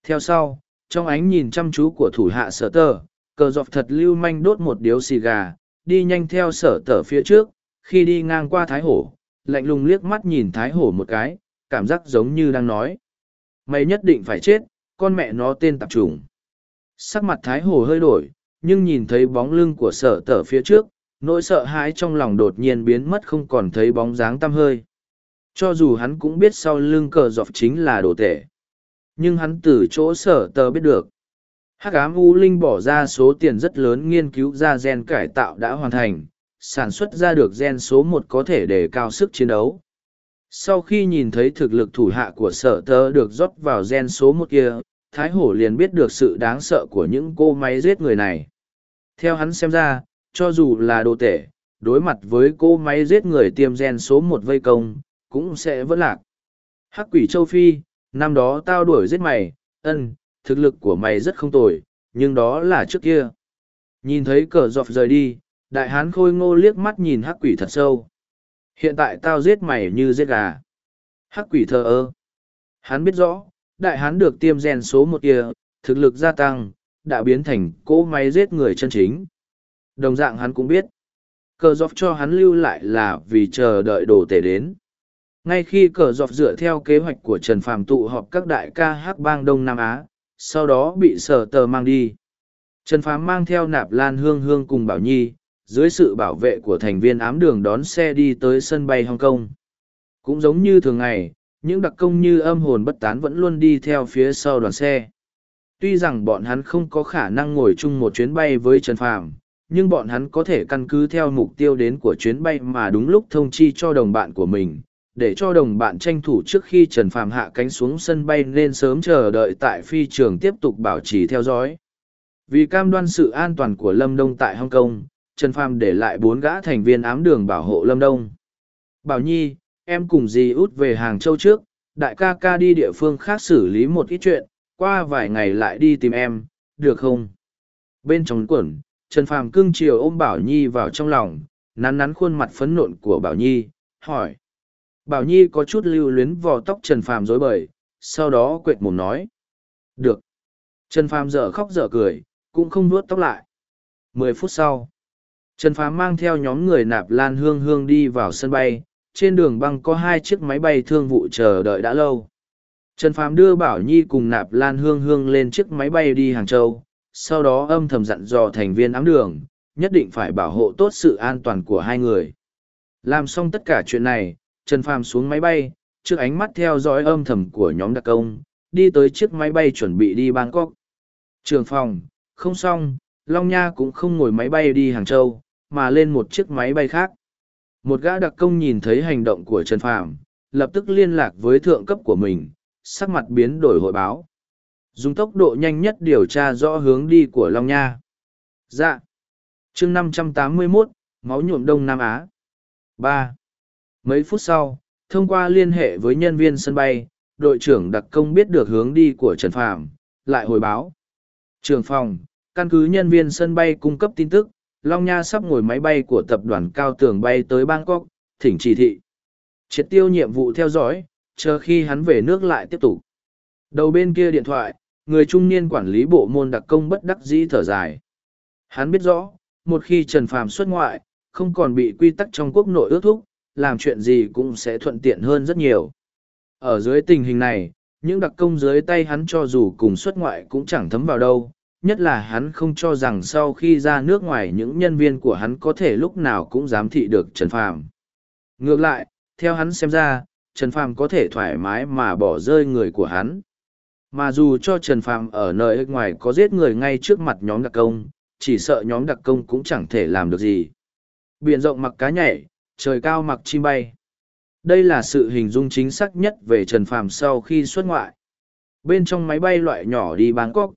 S1: theo sau trong ánh nhìn chăm chú của thủ hạ sở tờ cờ dọc thật lưu manh đốt một điếu xì gà đi nhanh theo sở tở phía trước khi đi ngang qua thái hổ lạnh lùng liếc mắt nhìn thái hổ một cái cảm giác giống như đang nói mày nhất định phải chết con mẹ nó tên tạp trùng sắc mặt thái hổ hơi đổi nhưng nhìn thấy bóng lưng của sở tở phía trước nỗi sợ hãi trong lòng đột nhiên biến mất không còn thấy bóng dáng tăm hơi cho dù hắn cũng biết sau lưng cờ dọc chính là đồ tể nhưng hắn từ chỗ sở tờ biết được hắc ám u linh bỏ ra số tiền rất lớn nghiên cứu ra gen cải tạo đã hoàn thành sản xuất ra được gen số một có thể để cao sức chiến đấu sau khi nhìn thấy thực lực thủ hạ của sở tơ được rót vào gen số một kia thái hổ liền biết được sự đáng sợ của những cô máy giết người này theo hắn xem ra cho dù là đồ tể đối mặt với cô máy giết người tiêm gen số một vây công cũng sẽ vỡ lạc hắc quỷ châu phi năm đó tao đuổi giết mày ân thực lực của mày rất không tồi, nhưng đó là trước kia. Nhìn thấy cờ dọc rời đi, đại hán khôi ngô liếc mắt nhìn hắc quỷ thật sâu. Hiện tại tao giết mày như giết gà. Hắc quỷ thờ ơ. Hắn biết rõ, đại hán được tiêm gen số một kia, thực lực gia tăng, đã biến thành cỗ máy giết người chân chính. Đồng dạng hắn cũng biết. Cờ dọc cho hắn lưu lại là vì chờ đợi đồ tể đến. Ngay khi cờ dọc dựa theo kế hoạch của Trần Phàm tụ họp các đại ca hắc bang Đông Nam Á, sau đó bị sở tờ mang đi. Trần Phàm mang theo nạp lan hương hương cùng Bảo Nhi, dưới sự bảo vệ của thành viên ám đường đón xe đi tới sân bay Hong Kong. Cũng giống như thường ngày, những đặc công như âm hồn bất tán vẫn luôn đi theo phía sau đoàn xe. Tuy rằng bọn hắn không có khả năng ngồi chung một chuyến bay với Trần Phàm, nhưng bọn hắn có thể căn cứ theo mục tiêu đến của chuyến bay mà đúng lúc thông chi cho đồng bạn của mình, để cho đồng bạn tranh thủ trước khi Trần Phạm hạ cánh xuống sân bay nên sớm chờ đợi tại phi trường tiếp tục bảo trì theo dõi. Vì cam đoan sự an toàn của Lâm Đông tại Hong Kong, Trần Phạm để lại bốn gã thành viên ám đường bảo hộ Lâm Đông. Bảo Nhi, em cùng dì út về Hàng Châu trước, đại ca ca đi địa phương khác xử lý một ít chuyện, qua vài ngày lại đi tìm em, được không? Bên trong quẩn, Trần Phạm cưng chiều ôm Bảo Nhi vào trong lòng, nắn nắn khuôn mặt phấn nộn của Bảo Nhi, hỏi. Bảo Nhi có chút lưu luyến vò tóc Trần Phàm rối bời, sau đó quệt mồm nói. Được. Trần Phàm dở khóc dở cười, cũng không vuốt tóc lại. Mười phút sau, Trần Phàm mang theo nhóm người nạp lan hương hương đi vào sân bay, trên đường băng có hai chiếc máy bay thương vụ chờ đợi đã lâu. Trần Phàm đưa Bảo Nhi cùng nạp lan hương hương lên chiếc máy bay đi Hàng Châu, sau đó âm thầm dặn dò thành viên ám đường, nhất định phải bảo hộ tốt sự an toàn của hai người. Làm xong tất cả chuyện này, Trần Phàm xuống máy bay, trước ánh mắt theo dõi âm thầm của nhóm đặc công, đi tới chiếc máy bay chuẩn bị đi Bangkok. Trường phòng, không xong, Long Nha cũng không ngồi máy bay đi Hàng Châu, mà lên một chiếc máy bay khác. Một gã đặc công nhìn thấy hành động của Trần Phàm, lập tức liên lạc với thượng cấp của mình, sắc mặt biến đổi hội báo. Dùng tốc độ nhanh nhất điều tra rõ hướng đi của Long Nha. Dạ. Chương 581, Máu nhuộm Đông Nam Á. 3 mấy phút sau thông qua liên hệ với nhân viên sân bay đội trưởng đặc công biết được hướng đi của trần Phạm, lại hồi báo trường phòng căn cứ nhân viên sân bay cung cấp tin tức long nha sắp ngồi máy bay của tập đoàn cao tường bay tới bangkok thỉnh chỉ thị triệt tiêu nhiệm vụ theo dõi chờ khi hắn về nước lại tiếp tục đầu bên kia điện thoại người trung niên quản lý bộ môn đặc công bất đắc dĩ thở dài hắn biết rõ một khi trần Phạm xuất ngoại không còn bị quy tắc trong quốc nội ước thúc làm chuyện gì cũng sẽ thuận tiện hơn rất nhiều. Ở dưới tình hình này, những đặc công dưới tay hắn cho dù cùng xuất ngoại cũng chẳng thấm vào đâu, nhất là hắn không cho rằng sau khi ra nước ngoài những nhân viên của hắn có thể lúc nào cũng dám thị được Trần Phàm. Ngược lại, theo hắn xem ra, Trần Phàm có thể thoải mái mà bỏ rơi người của hắn. Mà dù cho Trần Phàm ở nơi ngoài có giết người ngay trước mặt nhóm đặc công, chỉ sợ nhóm đặc công cũng chẳng thể làm được gì. Biển rộng mặc cá nhảy, trời cao mặc chim bay. Đây là sự hình dung chính xác nhất về Trần Phàm sau khi xuất ngoại. Bên trong máy bay loại nhỏ đi Bangkok,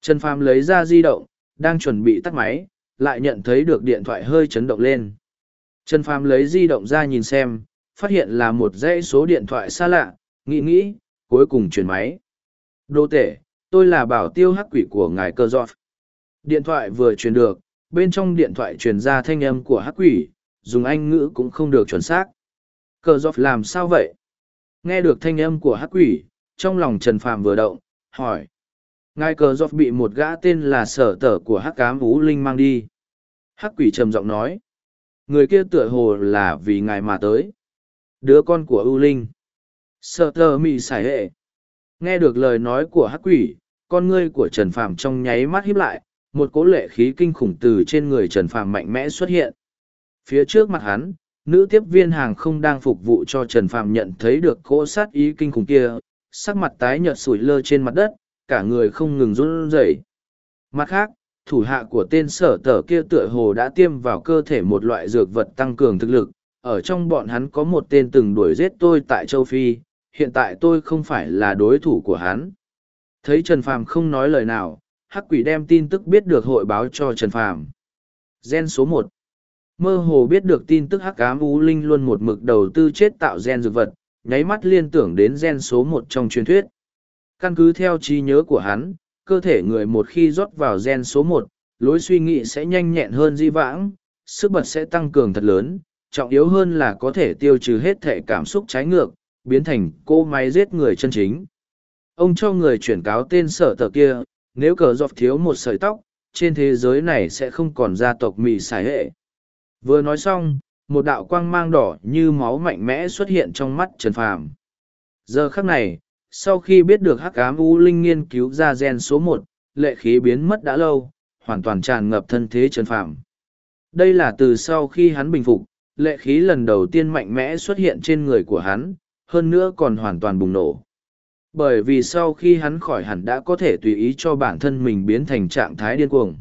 S1: Trần Phàm lấy ra di động, đang chuẩn bị tắt máy, lại nhận thấy được điện thoại hơi chấn động lên. Trần Phàm lấy di động ra nhìn xem, phát hiện là một dãy số điện thoại xa lạ, nghĩ nghĩ, cuối cùng chuyển máy. Đô tể, tôi là bảo tiêu hắc quỷ của ngài cơ giọt. Điện thoại vừa truyền được, bên trong điện thoại truyền ra thanh âm của hắc quỷ, dùng anh ngữ cũng không được chuẩn xác cờ dọc làm sao vậy nghe được thanh âm của hắc quỷ trong lòng trần phàm vừa động hỏi ngài cờ dọc bị một gã tên là sở tở của hắc cám ú linh mang đi hắc quỷ trầm giọng nói người kia tựa hồ là vì ngài mà tới đứa con của ưu linh sợ tờ mị sải hệ nghe được lời nói của hắc quỷ con ngươi của trần phàm trong nháy mắt hiếp lại một cố lệ khí kinh khủng từ trên người trần phàm mạnh mẽ xuất hiện Phía trước mặt hắn, nữ tiếp viên hàng không đang phục vụ cho Trần Phạm nhận thấy được cỗ sát ý kinh khủng kia, sắc mặt tái nhợt sủi lơ trên mặt đất, cả người không ngừng run rẩy. Mặt khác, thủ hạ của tên sở tở kia tựa hồ đã tiêm vào cơ thể một loại dược vật tăng cường thực lực. Ở trong bọn hắn có một tên từng đuổi giết tôi tại châu Phi, hiện tại tôi không phải là đối thủ của hắn. Thấy Trần Phàm không nói lời nào, Hắc Quỷ đem tin tức biết được hội báo cho Trần Phàm. Gen số một mơ hồ biết được tin tức hắc ám u linh luôn một mực đầu tư chết tạo gen dược vật nháy mắt liên tưởng đến gen số một trong truyền thuyết căn cứ theo trí nhớ của hắn cơ thể người một khi rót vào gen số một lối suy nghĩ sẽ nhanh nhẹn hơn di vãng sức bật sẽ tăng cường thật lớn trọng yếu hơn là có thể tiêu trừ hết thể cảm xúc trái ngược biến thành cô máy giết người chân chính ông cho người chuyển cáo tên sở tờ kia nếu cờ dọc thiếu một sợi tóc trên thế giới này sẽ không còn gia tộc mỹ xài hệ Vừa nói xong, một đạo quang mang đỏ như máu mạnh mẽ xuất hiện trong mắt Trần Phàm. Giờ khắc này, sau khi biết được hắc ám u linh nghiên cứu ra gen số một, lệ khí biến mất đã lâu, hoàn toàn tràn ngập thân thế Trần Phàm. Đây là từ sau khi hắn bình phục, lệ khí lần đầu tiên mạnh mẽ xuất hiện trên người của hắn, hơn nữa còn hoàn toàn bùng nổ. Bởi vì sau khi hắn khỏi hẳn đã có thể tùy ý cho bản thân mình biến thành trạng thái điên cuồng.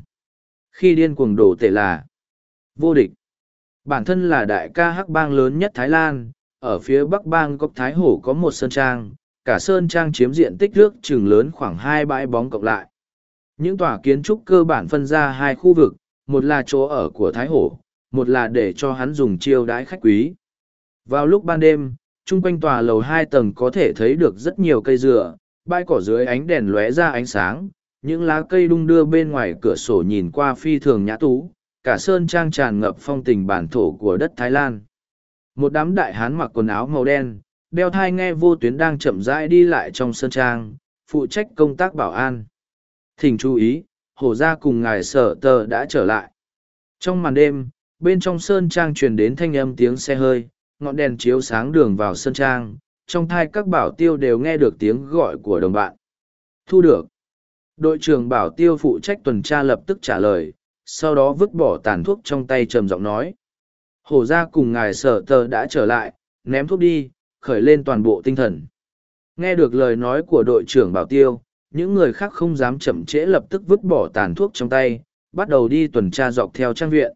S1: Khi điên cuồng đổ tệ là vô địch bản thân là đại ca hắc bang lớn nhất thái lan ở phía bắc bang cốc thái hổ có một sơn trang cả sơn trang chiếm diện tích nước chừng lớn khoảng hai bãi bóng cộng lại những tòa kiến trúc cơ bản phân ra hai khu vực một là chỗ ở của thái hổ một là để cho hắn dùng chiêu đãi khách quý vào lúc ban đêm chung quanh tòa lầu hai tầng có thể thấy được rất nhiều cây dừa bãi cỏ dưới ánh đèn lóe ra ánh sáng những lá cây đung đưa bên ngoài cửa sổ nhìn qua phi thường nhã tú cả sơn trang tràn ngập phong tình bản thổ của đất Thái Lan. Một đám đại hán mặc quần áo màu đen, đeo thai nghe vô tuyến đang chậm rãi đi lại trong sơn trang, phụ trách công tác bảo an. Thỉnh chú ý, hổ gia cùng ngài sở tờ đã trở lại. Trong màn đêm, bên trong sơn trang truyền đến thanh âm tiếng xe hơi, ngọn đèn chiếu sáng đường vào sơn trang, trong thai các bảo tiêu đều nghe được tiếng gọi của đồng bạn. Thu được. Đội trưởng bảo tiêu phụ trách tuần tra lập tức trả lời, sau đó vứt bỏ tàn thuốc trong tay trầm giọng nói hổ ra cùng ngài sở tờ đã trở lại ném thuốc đi khởi lên toàn bộ tinh thần nghe được lời nói của đội trưởng bảo tiêu những người khác không dám chậm trễ lập tức vứt bỏ tàn thuốc trong tay bắt đầu đi tuần tra dọc theo trang viện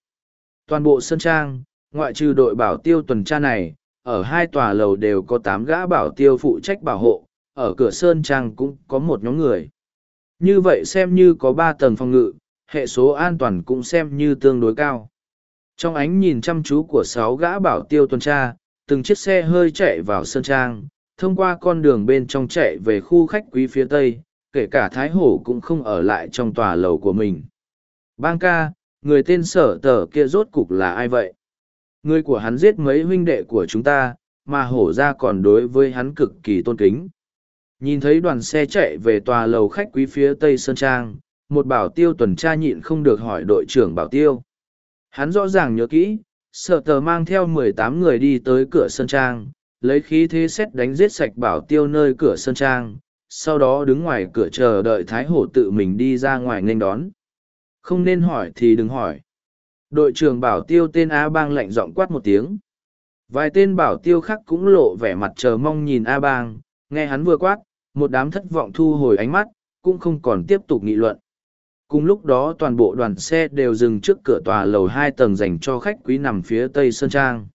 S1: toàn bộ sân trang ngoại trừ đội bảo tiêu tuần tra này ở hai tòa lầu đều có tám gã bảo tiêu phụ trách bảo hộ ở cửa sơn trang cũng có một nhóm người như vậy xem như có ba tầng phòng ngự hệ số an toàn cũng xem như tương đối cao. Trong ánh nhìn chăm chú của sáu gã bảo tiêu tuần tra, từng chiếc xe hơi chạy vào sơn trang, thông qua con đường bên trong chạy về khu khách quý phía tây, kể cả Thái Hổ cũng không ở lại trong tòa lầu của mình. Bang ca, người tên sở tờ kia rốt cục là ai vậy? Người của hắn giết mấy huynh đệ của chúng ta, mà hổ ra còn đối với hắn cực kỳ tôn kính. Nhìn thấy đoàn xe chạy về tòa lầu khách quý phía tây sơn trang, một bảo tiêu tuần tra nhịn không được hỏi đội trưởng bảo tiêu. Hắn rõ ràng nhớ kỹ, sở tờ mang theo mười tám người đi tới cửa sân trang, lấy khí thế xét đánh giết sạch bảo tiêu nơi cửa sân trang, sau đó đứng ngoài cửa chờ đợi Thái Hổ tự mình đi ra ngoài nghênh đón. Không nên hỏi thì đừng hỏi. Đội trưởng bảo tiêu tên A Bang lạnh giọng quát một tiếng. Vài tên bảo tiêu khác cũng lộ vẻ mặt chờ mong nhìn A Bang, nghe hắn vừa quát, một đám thất vọng thu hồi ánh mắt, cũng không còn tiếp tục nghị luận cùng lúc đó toàn bộ đoàn xe đều dừng trước cửa tòa lầu hai tầng dành cho khách quý nằm phía tây sơn trang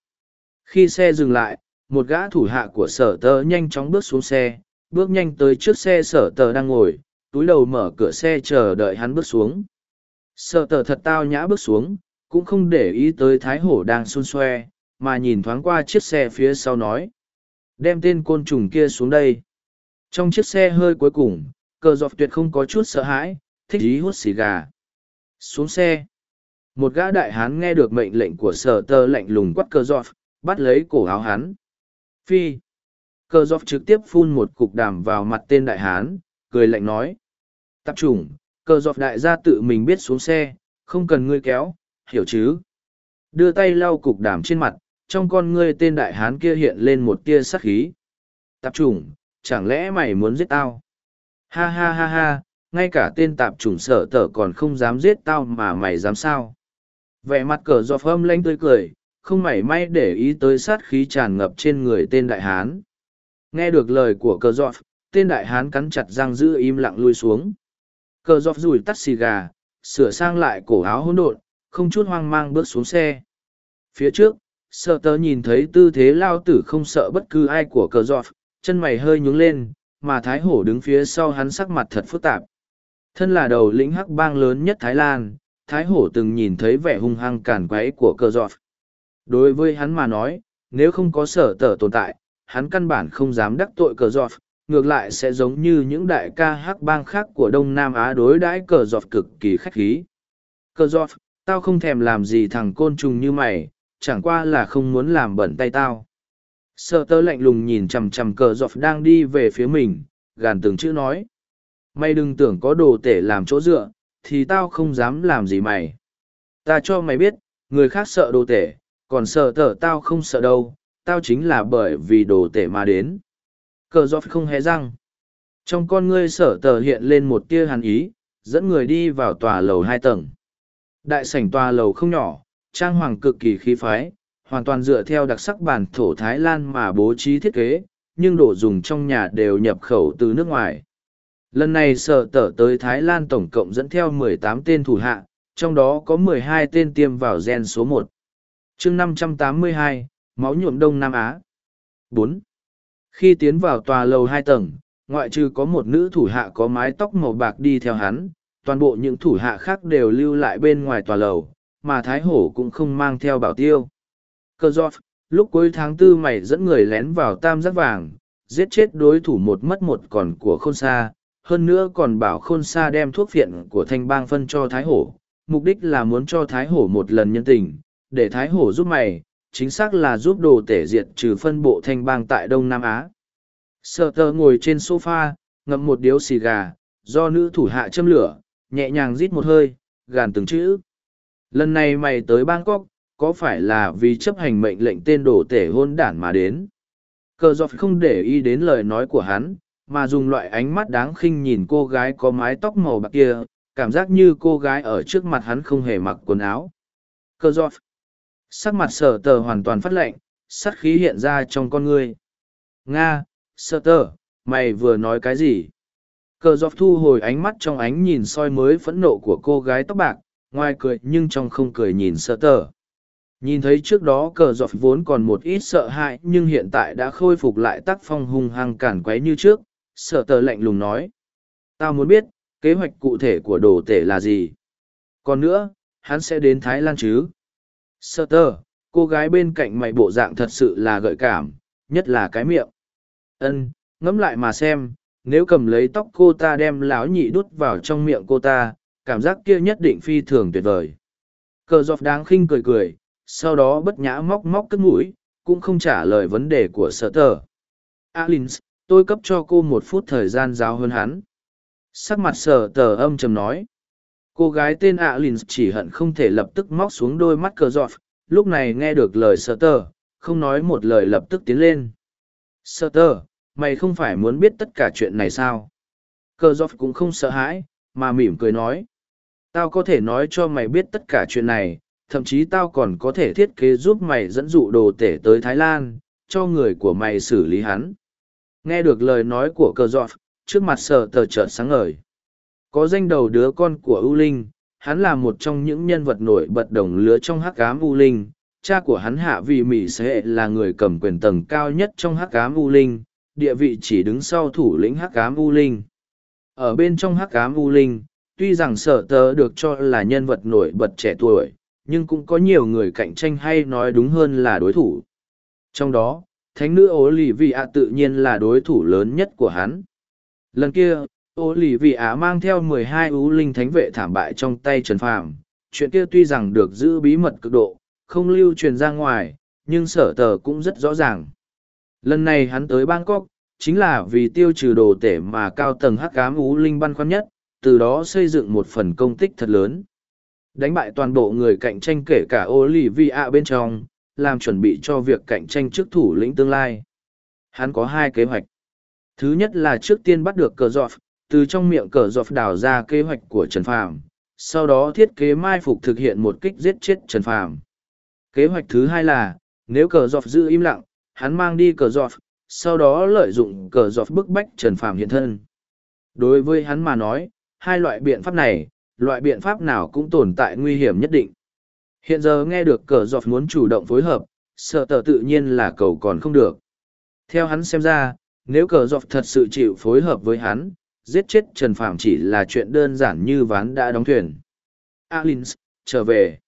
S1: khi xe dừng lại một gã thủ hạ của sở tơ nhanh chóng bước xuống xe bước nhanh tới trước xe sở tờ đang ngồi túi đầu mở cửa xe chờ đợi hắn bước xuống sở tờ thật tao nhã bước xuống cũng không để ý tới thái hổ đang xôn xoe mà nhìn thoáng qua chiếc xe phía sau nói đem tên côn trùng kia xuống đây trong chiếc xe hơi cuối cùng cờ dọc tuyệt không có chút sợ hãi thích ý hút xì gà xuống xe một gã đại hán nghe được mệnh lệnh của sở tơ lạnh lùng quắt cơ giọt bắt lấy cổ áo hắn. phi cơ giọt trực tiếp phun một cục đàm vào mặt tên đại hán cười lạnh nói tập trung cơ giọt đại gia tự mình biết xuống xe không cần ngươi kéo hiểu chứ đưa tay lau cục đàm trên mặt trong con ngươi tên đại hán kia hiện lên một tia sắc khí tập trung chẳng lẽ mày muốn giết tao ha ha ha ha ngay cả tên tạp chủng sở tở còn không dám giết tao mà mày dám sao vẻ mặt cờ dọc hâm lanh tươi cười không mảy may để ý tới sát khí tràn ngập trên người tên đại hán nghe được lời của cờ dọc tên đại hán cắn chặt răng giữ im lặng lui xuống cờ dọc rủi tắt xì gà sửa sang lại cổ áo hỗn độn không chút hoang mang bước xuống xe phía trước sợ tớ nhìn thấy tư thế lao tử không sợ bất cứ ai của cờ dọc chân mày hơi nhúng lên mà thái hổ đứng phía sau hắn sắc mặt thật phức tạp Thân là đầu lĩnh hắc bang lớn nhất Thái Lan, Thái Hổ từng nhìn thấy vẻ hung hăng cản quấy của cờ giọt. Đối với hắn mà nói, nếu không có sở tở tồn tại, hắn căn bản không dám đắc tội cờ giọt, ngược lại sẽ giống như những đại ca hắc bang khác của Đông Nam Á đối đãi cờ giọt cực kỳ khách khí. Cờ giọt, tao không thèm làm gì thằng côn trùng như mày, chẳng qua là không muốn làm bẩn tay tao. Sở tơ lạnh lùng nhìn chằm chằm cờ giọt đang đi về phía mình, gàn từng chữ nói. Mày đừng tưởng có đồ tể làm chỗ dựa, thì tao không dám làm gì mày. Ta cho mày biết, người khác sợ đồ tể, còn sợ tở tao không sợ đâu, tao chính là bởi vì đồ tể mà đến. Cờ giọt không hề răng. Trong con ngươi sở tờ hiện lên một tia hàn ý, dẫn người đi vào tòa lầu hai tầng. Đại sảnh tòa lầu không nhỏ, trang hoàng cực kỳ khí phái, hoàn toàn dựa theo đặc sắc bản thổ Thái Lan mà bố trí thiết kế, nhưng đồ dùng trong nhà đều nhập khẩu từ nước ngoài. Lần này sở tở tới Thái Lan tổng cộng dẫn theo 18 tên thủ hạ, trong đó có 12 tên tiêm vào gen số 1. chương 582, máu nhuộm Đông Nam Á. 4. Khi tiến vào tòa lầu 2 tầng, ngoại trừ có một nữ thủ hạ có mái tóc màu bạc đi theo hắn, toàn bộ những thủ hạ khác đều lưu lại bên ngoài tòa lầu, mà Thái Hổ cũng không mang theo bảo tiêu. Cơ giọt, lúc cuối tháng tư mày dẫn người lén vào tam giác vàng, giết chết đối thủ một mất một còn của khôn xa, hơn nữa còn bảo khôn xa đem thuốc phiện của thanh bang phân cho thái hổ mục đích là muốn cho thái hổ một lần nhân tình để thái hổ giúp mày chính xác là giúp đồ tể diệt trừ phân bộ thanh bang tại đông nam á sợ tờ ngồi trên sofa ngậm một điếu xì gà do nữ thủ hạ châm lửa nhẹ nhàng rít một hơi gàn từng chữ lần này mày tới bangkok có phải là vì chấp hành mệnh lệnh tên đồ tể hôn đản mà đến cờ dọc không để ý đến lời nói của hắn mà dùng loại ánh mắt đáng khinh nhìn cô gái có mái tóc màu bạc kia cảm giác như cô gái ở trước mặt hắn không hề mặc quần áo cơ giót sắc mặt sở tờ hoàn toàn phát lệnh sắt khí hiện ra trong con ngươi nga sở tờ mày vừa nói cái gì cờ giọt thu hồi ánh mắt trong ánh nhìn soi mới phẫn nộ của cô gái tóc bạc ngoài cười nhưng trong không cười nhìn sở tờ nhìn thấy trước đó cờ giọt vốn còn một ít sợ hãi nhưng hiện tại đã khôi phục lại tác phong hung hăng cản quấy như trước sở tờ lạnh lùng nói. Tao muốn biết, kế hoạch cụ thể của đồ tể là gì? Còn nữa, hắn sẽ đến Thái Lan chứ? Sở tờ, cô gái bên cạnh mày bộ dạng thật sự là gợi cảm, nhất là cái miệng. Ân, ngẫm lại mà xem, nếu cầm lấy tóc cô ta đem láo nhị đút vào trong miệng cô ta, cảm giác kia nhất định phi thường tuyệt vời. Cờ dọc đáng khinh cười cười, sau đó bất nhã móc móc cất mũi, cũng không trả lời vấn đề của sở tờ. Alins, tôi cấp cho cô một phút thời gian giáo hơn hắn sắc mặt sờ tờ âm chầm nói cô gái tên ạ à lynx chỉ hận không thể lập tức móc xuống đôi mắt cờ giọt lúc này nghe được lời sờ tờ không nói một lời lập tức tiến lên sở tờ mày không phải muốn biết tất cả chuyện này sao cờ giọt cũng không sợ hãi mà mỉm cười nói tao có thể nói cho mày biết tất cả chuyện này thậm chí tao còn có thể thiết kế giúp mày dẫn dụ đồ tể tới thái lan cho người của mày xử lý hắn nghe được lời nói của cờ dọt trước mặt sở tờ trợt sáng ngời có danh đầu đứa con của ưu linh hắn là một trong những nhân vật nổi bật đồng lứa trong hắc cám ưu linh cha của hắn hạ vị mỹ sẽ là người cầm quyền tầng cao nhất trong hắc cám ưu linh địa vị chỉ đứng sau thủ lĩnh hắc cám ưu linh ở bên trong hắc cám ưu linh tuy rằng sở tờ được cho là nhân vật nổi bật trẻ tuổi nhưng cũng có nhiều người cạnh tranh hay nói đúng hơn là đối thủ trong đó thánh nữ Ô lì vị ạ tự nhiên là đối thủ lớn nhất của hắn. Lần kia, Ô lì vị ạ mang theo mười hai ú linh thánh vệ thảm bại trong tay Trần Phàm. Chuyện kia tuy rằng được giữ bí mật cực độ, không lưu truyền ra ngoài, nhưng sở tờ cũng rất rõ ràng. Lần này hắn tới Bangkok, chính là vì tiêu trừ đồ tể mà cao tầng hắc cám ú linh băn khoăn nhất, từ đó xây dựng một phần công tích thật lớn. Đánh bại toàn bộ người cạnh tranh kể cả A bên trong, làm chuẩn bị cho việc cạnh tranh trước thủ lĩnh tương lai. Hắn có hai kế hoạch. Thứ nhất là trước tiên bắt được cờ dọp, từ trong miệng cờ dọp đào ra kế hoạch của Trần Phàm, sau đó thiết kế mai phục thực hiện một kích giết chết Trần Phàm. Kế hoạch thứ hai là, nếu cờ dọp giữ im lặng, hắn mang đi cờ dọp, sau đó lợi dụng cờ dọp bức bách Trần Phàm hiện thân. Đối với hắn mà nói, hai loại biện pháp này, loại biện pháp nào cũng tồn tại nguy hiểm nhất định. Hiện giờ nghe được cờ giọt muốn chủ động phối hợp, sợ tờ tự nhiên là cầu còn không được. Theo hắn xem ra, nếu cờ giọt thật sự chịu phối hợp với hắn, giết chết Trần Phạm chỉ là chuyện đơn giản như ván đã đóng thuyền. Alins, trở về.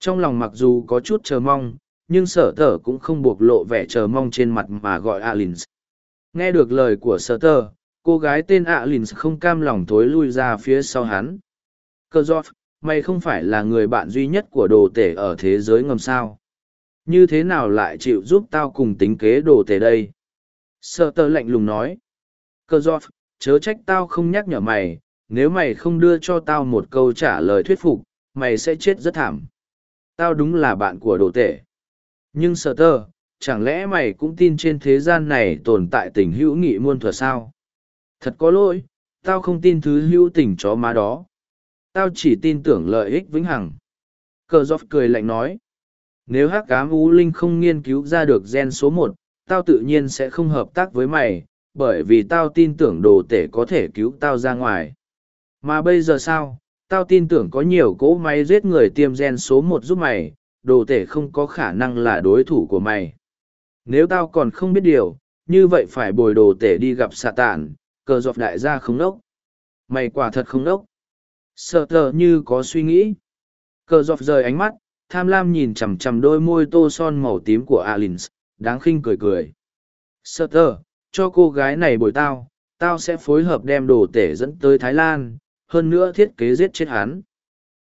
S1: Trong lòng mặc dù có chút chờ mong, nhưng sở tờ cũng không buộc lộ vẻ chờ mong trên mặt mà gọi Alins. Nghe được lời của sở tờ, cô gái tên Alins không cam lòng thối lui ra phía sau hắn. Cờ giọt, mày không phải là người bạn duy nhất của đồ tể ở thế giới ngầm sao như thế nào lại chịu giúp tao cùng tính kế đồ tể đây sợ tơ lạnh lùng nói cơ do chớ trách tao không nhắc nhở mày nếu mày không đưa cho tao một câu trả lời thuyết phục mày sẽ chết rất thảm tao đúng là bạn của đồ tể nhưng sợ tơ chẳng lẽ mày cũng tin trên thế gian này tồn tại tình hữu nghị muôn thuở sao thật có lỗi tao không tin thứ hữu tình chó má đó tao chỉ tin tưởng lợi ích vĩnh hằng cờ dọc cười lạnh nói nếu hắc cám u linh không nghiên cứu ra được gen số một tao tự nhiên sẽ không hợp tác với mày bởi vì tao tin tưởng đồ tể có thể cứu tao ra ngoài mà bây giờ sao tao tin tưởng có nhiều cỗ máy giết người tiêm gen số một giúp mày đồ tể không có khả năng là đối thủ của mày nếu tao còn không biết điều như vậy phải bồi đồ tể đi gặp xạ tản cờ dọc đại gia không nốc. mày quả thật không nốc. Sợ tờ như có suy nghĩ. Cờ dọc rời ánh mắt, tham lam nhìn chằm chằm đôi môi tô son màu tím của Alins, đáng khinh cười cười. Sợ tờ, cho cô gái này bồi tao, tao sẽ phối hợp đem đồ tể dẫn tới Thái Lan, hơn nữa thiết kế giết chết hắn.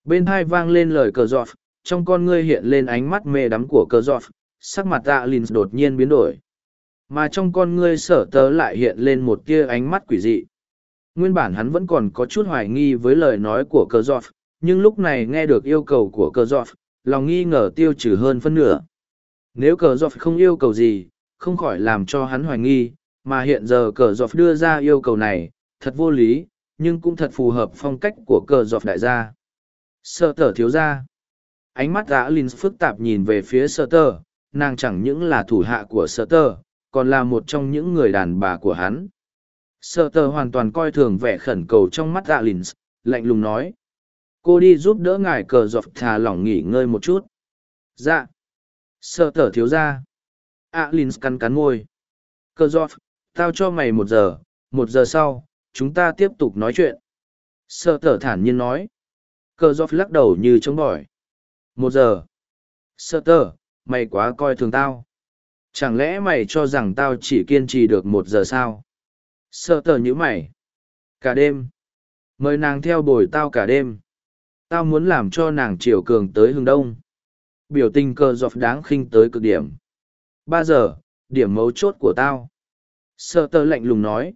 S1: Bên hai vang lên lời cờ dọc, trong con ngươi hiện lên ánh mắt mê đắm của cờ dọc, sắc mặt Alins đột nhiên biến đổi. Mà trong con ngươi sở tớ lại hiện lên một tia ánh mắt quỷ dị. Nguyên bản hắn vẫn còn có chút hoài nghi với lời nói của Cơ Giọt, nhưng lúc này nghe được yêu cầu của Cơ Giọt, lòng nghi ngờ tiêu trừ hơn phân nửa. Nếu Cờ Giọt không yêu cầu gì, không khỏi làm cho hắn hoài nghi, mà hiện giờ Cờ Giọt đưa ra yêu cầu này, thật vô lý, nhưng cũng thật phù hợp phong cách của Cờ Giọt đại gia. Sơ tở thiếu gia. Ánh mắt gã Linh phức tạp nhìn về phía sơ tở, nàng chẳng những là thủ hạ của sơ tở, còn là một trong những người đàn bà của hắn. Sở tờ hoàn toàn coi thường vẻ khẩn cầu trong mắt dạ lạnh lùng nói. Cô đi giúp đỡ ngài cờ dọc thà lỏng nghỉ ngơi một chút. Dạ. Sở tờ thiếu ra. À cắn cắn môi. Cờ dọc, tao cho mày một giờ, một giờ sau, chúng ta tiếp tục nói chuyện. Sở tờ thản nhiên nói. Cờ dọc lắc đầu như chống bỏi. Một giờ. Sở tờ, mày quá coi thường tao. Chẳng lẽ mày cho rằng tao chỉ kiên trì được một giờ sao? Sợ tờ như mày. Cả đêm. Mời nàng theo bồi tao cả đêm. Tao muốn làm cho nàng triều cường tới hướng đông. Biểu tình cờ dọc đáng khinh tới cực điểm. Ba giờ, điểm mấu chốt của tao. Sợ tờ lạnh lùng nói.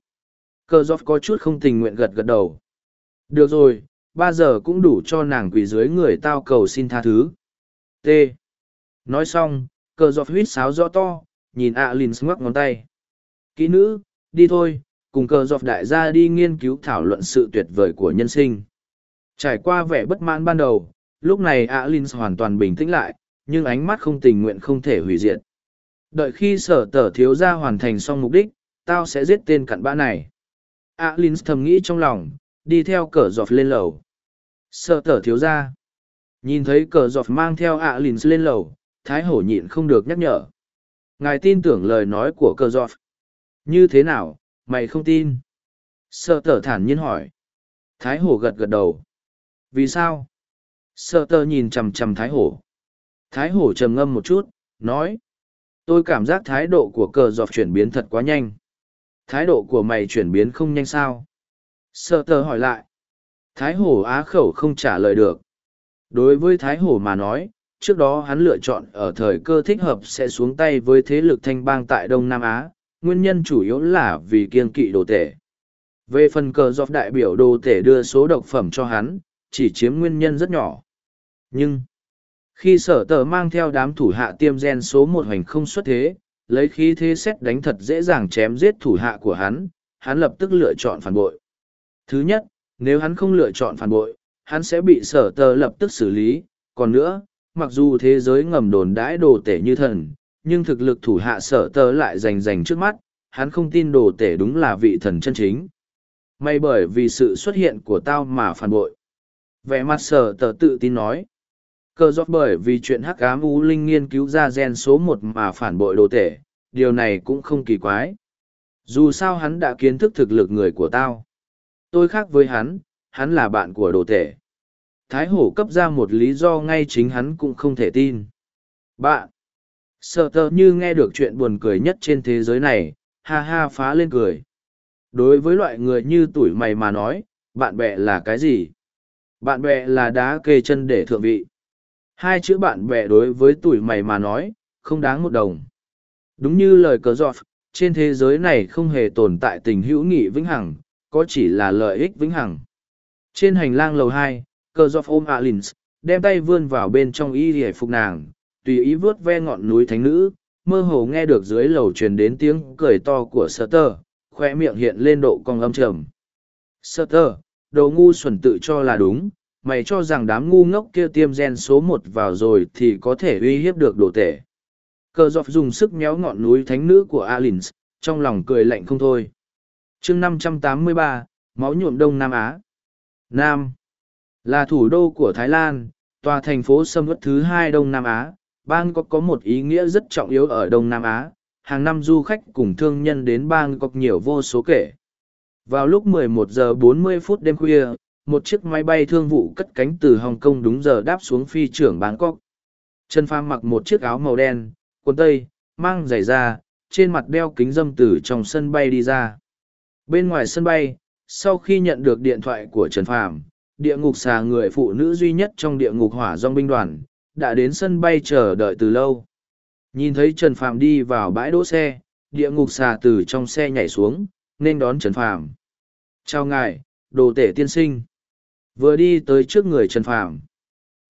S1: Cờ dọc có chút không tình nguyện gật gật đầu. Được rồi, ba giờ cũng đủ cho nàng quỳ dưới người tao cầu xin tha thứ. T. Nói xong, cờ dọc huýt sáo rõ to, nhìn ạ à lìn ngắc ngón tay. Kỹ nữ, đi thôi, cùng cờ dọc đại gia đi nghiên cứu thảo luận sự tuyệt vời của nhân sinh. Trải qua vẻ bất mãn ban đầu, lúc này ạ Alin hoàn toàn bình tĩnh lại, nhưng ánh mắt không tình nguyện không thể hủy diệt. Đợi khi sở tở thiếu gia hoàn thành xong mục đích, tao sẽ giết tên cặn bã này. ạ Alin thầm nghĩ trong lòng, đi theo cờ dọc lên lầu. Sở tở thiếu gia. Nhìn thấy cờ dọc mang theo ạ Alin lên lầu, Thái Hổ nhịn không được nhắc nhở. Ngài tin tưởng lời nói của cờ dọc. Như thế nào, Mày không tin. Sợ tờ thản nhiên hỏi. Thái hổ gật gật đầu. Vì sao? Sợ tờ nhìn chầm chầm thái hổ. Thái hổ trầm ngâm một chút, nói. Tôi cảm giác thái độ của cờ dọc chuyển biến thật quá nhanh. Thái độ của mày chuyển biến không nhanh sao? Sợ tờ hỏi lại. Thái hổ á khẩu không trả lời được. Đối với thái hổ mà nói, trước đó hắn lựa chọn ở thời cơ thích hợp sẽ xuống tay với thế lực thanh bang tại Đông Nam Á, nguyên nhân chủ yếu là vì kiên kỵ đồ tể. Về phần cờ dọc đại biểu đồ tể đưa số độc phẩm cho hắn, chỉ chiếm nguyên nhân rất nhỏ. Nhưng, khi sở tờ mang theo đám thủ hạ tiêm gen số một hoành không xuất thế, lấy khí thế xét đánh thật dễ dàng chém giết thủ hạ của hắn, hắn lập tức lựa chọn phản bội. Thứ nhất, nếu hắn không lựa chọn phản bội, hắn sẽ bị sở tờ lập tức xử lý. Còn nữa, mặc dù thế giới ngầm đồn đãi đồ tể như thần, nhưng thực lực thủ hạ sở tơ lại rành rành trước mắt, hắn không tin đồ tể đúng là vị thần chân chính. May bởi vì sự xuất hiện của tao mà phản bội. Vẻ mặt sở tờ tự tin nói. cơ giọt bởi vì chuyện hắc ám U Linh nghiên cứu ra gen số một mà phản bội đồ tể, điều này cũng không kỳ quái. Dù sao hắn đã kiến thức thực lực người của tao. Tôi khác với hắn, hắn là bạn của đồ tể. Thái hổ cấp ra một lý do ngay chính hắn cũng không thể tin. Bạn! sợ tờ như nghe được chuyện buồn cười nhất trên thế giới này ha ha phá lên cười đối với loại người như tuổi mày mà nói bạn bè là cái gì bạn bè là đá kê chân để thượng vị hai chữ bạn bè đối với tuổi mày mà nói không đáng một đồng đúng như lời cờ giọt trên thế giới này không hề tồn tại tình hữu nghị vĩnh hằng có chỉ là lợi ích vĩnh hằng trên hành lang lầu hai cờ giọt ôm alins đem tay vươn vào bên trong y hề phục nàng tùy ý vớt ve ngọn núi thánh nữ, mơ hồ nghe được dưới lầu truyền đến tiếng cười to của sơ tơ, khoe miệng hiện lên độ cong âm trầm. Sơ tơ, đồ ngu xuẩn tự cho là đúng, mày cho rằng đám ngu ngốc kia tiêm gen số một vào rồi thì có thể uy hiếp được đồ tể. Cờ dọc dùng sức méo ngọn núi thánh nữ của Alins, trong lòng cười lạnh không thôi. chương 583, Máu nhuộm Đông Nam Á Nam là thủ đô của Thái Lan, tòa thành phố sâm ướt thứ hai Đông Nam Á, Bangkok có một ý nghĩa rất trọng yếu ở đông nam á hàng năm du khách cùng thương nhân đến Bangkok nhiều vô số kể vào lúc 11 giờ 40 phút đêm khuya một chiếc máy bay thương vụ cất cánh từ hồng kông đúng giờ đáp xuống phi trường bangkok trần Phàm mặc một chiếc áo màu đen quần tây mang giày da trên mặt đeo kính dâm từ trong sân bay đi ra bên ngoài sân bay sau khi nhận được điện thoại của trần phàm địa ngục xà người phụ nữ duy nhất trong địa ngục hỏa dong binh đoàn đã đến sân bay chờ đợi từ lâu nhìn thấy trần Phạm đi vào bãi đỗ xe địa ngục xà từ trong xe nhảy xuống nên đón trần Phạm, chào ngài đồ tể tiên sinh vừa đi tới trước người trần Phạm,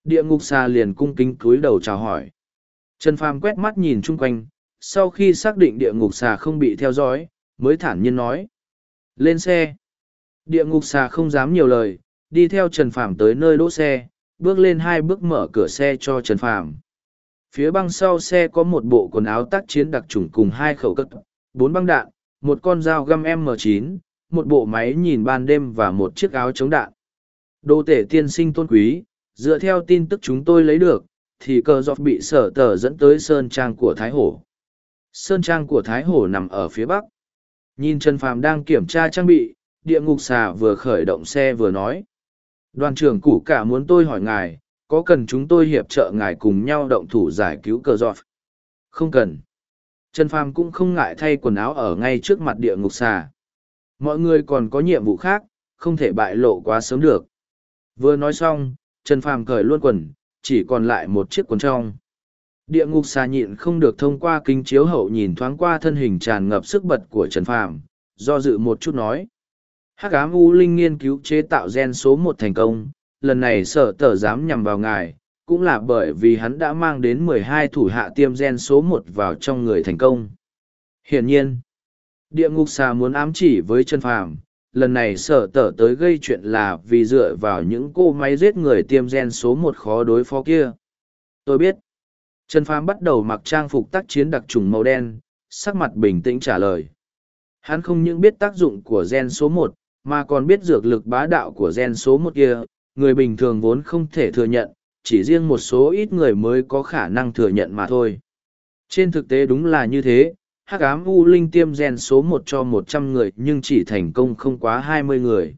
S1: địa ngục xà liền cung kính cúi đầu chào hỏi trần Phạm quét mắt nhìn chung quanh sau khi xác định địa ngục xà không bị theo dõi mới thản nhiên nói lên xe địa ngục xà không dám nhiều lời đi theo trần Phạm tới nơi đỗ xe bước lên hai bước mở cửa xe cho Trần Phàm. Phía băng sau xe có một bộ quần áo tác chiến đặc trùng cùng hai khẩu cất, bốn băng đạn, một con dao găm M9, một bộ máy nhìn ban đêm và một chiếc áo chống đạn. Đô tể tiên sinh tôn quý, dựa theo tin tức chúng tôi lấy được, thì cờ dọc bị sở tờ dẫn tới Sơn Trang của Thái Hổ. Sơn Trang của Thái Hổ nằm ở phía bắc. Nhìn Trần Phàm đang kiểm tra trang bị, địa ngục xà vừa khởi động xe vừa nói. Đoàn trưởng củ cả muốn tôi hỏi ngài, có cần chúng tôi hiệp trợ ngài cùng nhau động thủ giải cứu cờ giọt? Không cần. Trần Phàm cũng không ngại thay quần áo ở ngay trước mặt địa ngục xà. Mọi người còn có nhiệm vụ khác, không thể bại lộ quá sớm được. Vừa nói xong, Trần Phàm cởi luôn quần, chỉ còn lại một chiếc quần trong. Địa ngục xà nhịn không được thông qua kính chiếu hậu nhìn thoáng qua thân hình tràn ngập sức bật của Trần Phàm, do dự một chút nói hắc ám u linh nghiên cứu chế tạo gen số một thành công lần này sở tờ dám nhằm vào ngài cũng là bởi vì hắn đã mang đến mười hai thủ hạ tiêm gen số một vào trong người thành công hiển nhiên địa ngục xà muốn ám chỉ với chân phàm lần này sở tở tới gây chuyện là vì dựa vào những cô máy giết người tiêm gen số một khó đối phó kia tôi biết trần phàm bắt đầu mặc trang phục tác chiến đặc trùng màu đen sắc mặt bình tĩnh trả lời hắn không những biết tác dụng của gen số một mà còn biết dược lực bá đạo của gen số một kia, người bình thường vốn không thể thừa nhận, chỉ riêng một số ít người mới có khả năng thừa nhận mà thôi. Trên thực tế đúng là như thế, hắc ám u linh tiêm gen số một cho một trăm người nhưng chỉ thành công không quá hai mươi người.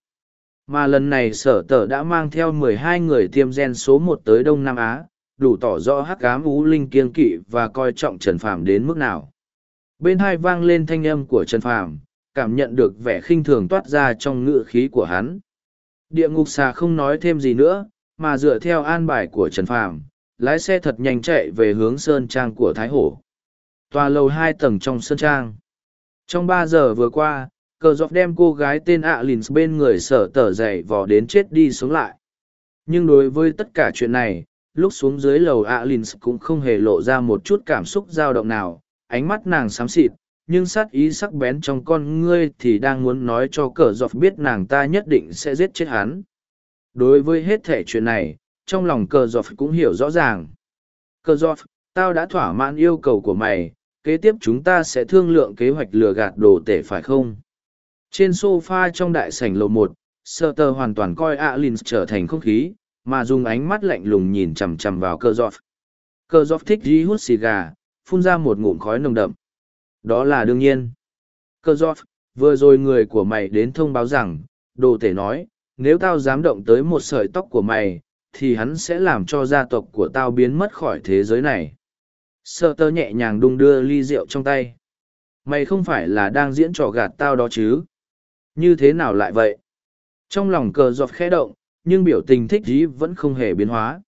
S1: Mà lần này sở tở đã mang theo mười hai người tiêm gen số một tới Đông Nam Á, đủ tỏ rõ hắc ám u linh kiên kỵ và coi trọng Trần Phàm đến mức nào. Bên hai vang lên thanh âm của Trần Phàm, cảm nhận được vẻ khinh thường toát ra trong ngựa khí của hắn. Địa ngục xà không nói thêm gì nữa, mà dựa theo an bài của Trần Phàm, lái xe thật nhanh chạy về hướng Sơn Trang của Thái Hổ. Tòa lầu hai tầng trong Sơn Trang. Trong ba giờ vừa qua, cờ dọc đem cô gái tên ạ à lìn bên người sở tở dậy vò đến chết đi xuống lại. Nhưng đối với tất cả chuyện này, lúc xuống dưới lầu ạ à lìn cũng không hề lộ ra một chút cảm xúc dao động nào, ánh mắt nàng xám xịt, nhưng sát ý sắc bén trong con ngươi thì đang muốn nói cho cờ dọc biết nàng ta nhất định sẽ giết chết hắn đối với hết thể chuyện này trong lòng cờ dọc cũng hiểu rõ ràng cờ dọc tao đã thỏa mãn yêu cầu của mày kế tiếp chúng ta sẽ thương lượng kế hoạch lừa gạt đồ tể phải không trên sofa trong đại sảnh lầu một sợ tờ hoàn toàn coi alin trở thành không khí mà dùng ánh mắt lạnh lùng nhìn chằm chằm vào Cờ giọt Cờ giọt thích dí hút xì gà phun ra một ngụm khói nồng đậm đó là đương nhiên. Cơ giọt, vừa rồi người của mày đến thông báo rằng, đồ tể nói, nếu tao dám động tới một sợi tóc của mày, thì hắn sẽ làm cho gia tộc của tao biến mất khỏi thế giới này. Sợ tơ nhẹ nhàng đung đưa ly rượu trong tay. Mày không phải là đang diễn trò gạt tao đó chứ? Như thế nào lại vậy? Trong lòng cờ giọt khẽ động, nhưng biểu tình thích dí vẫn không hề biến hóa.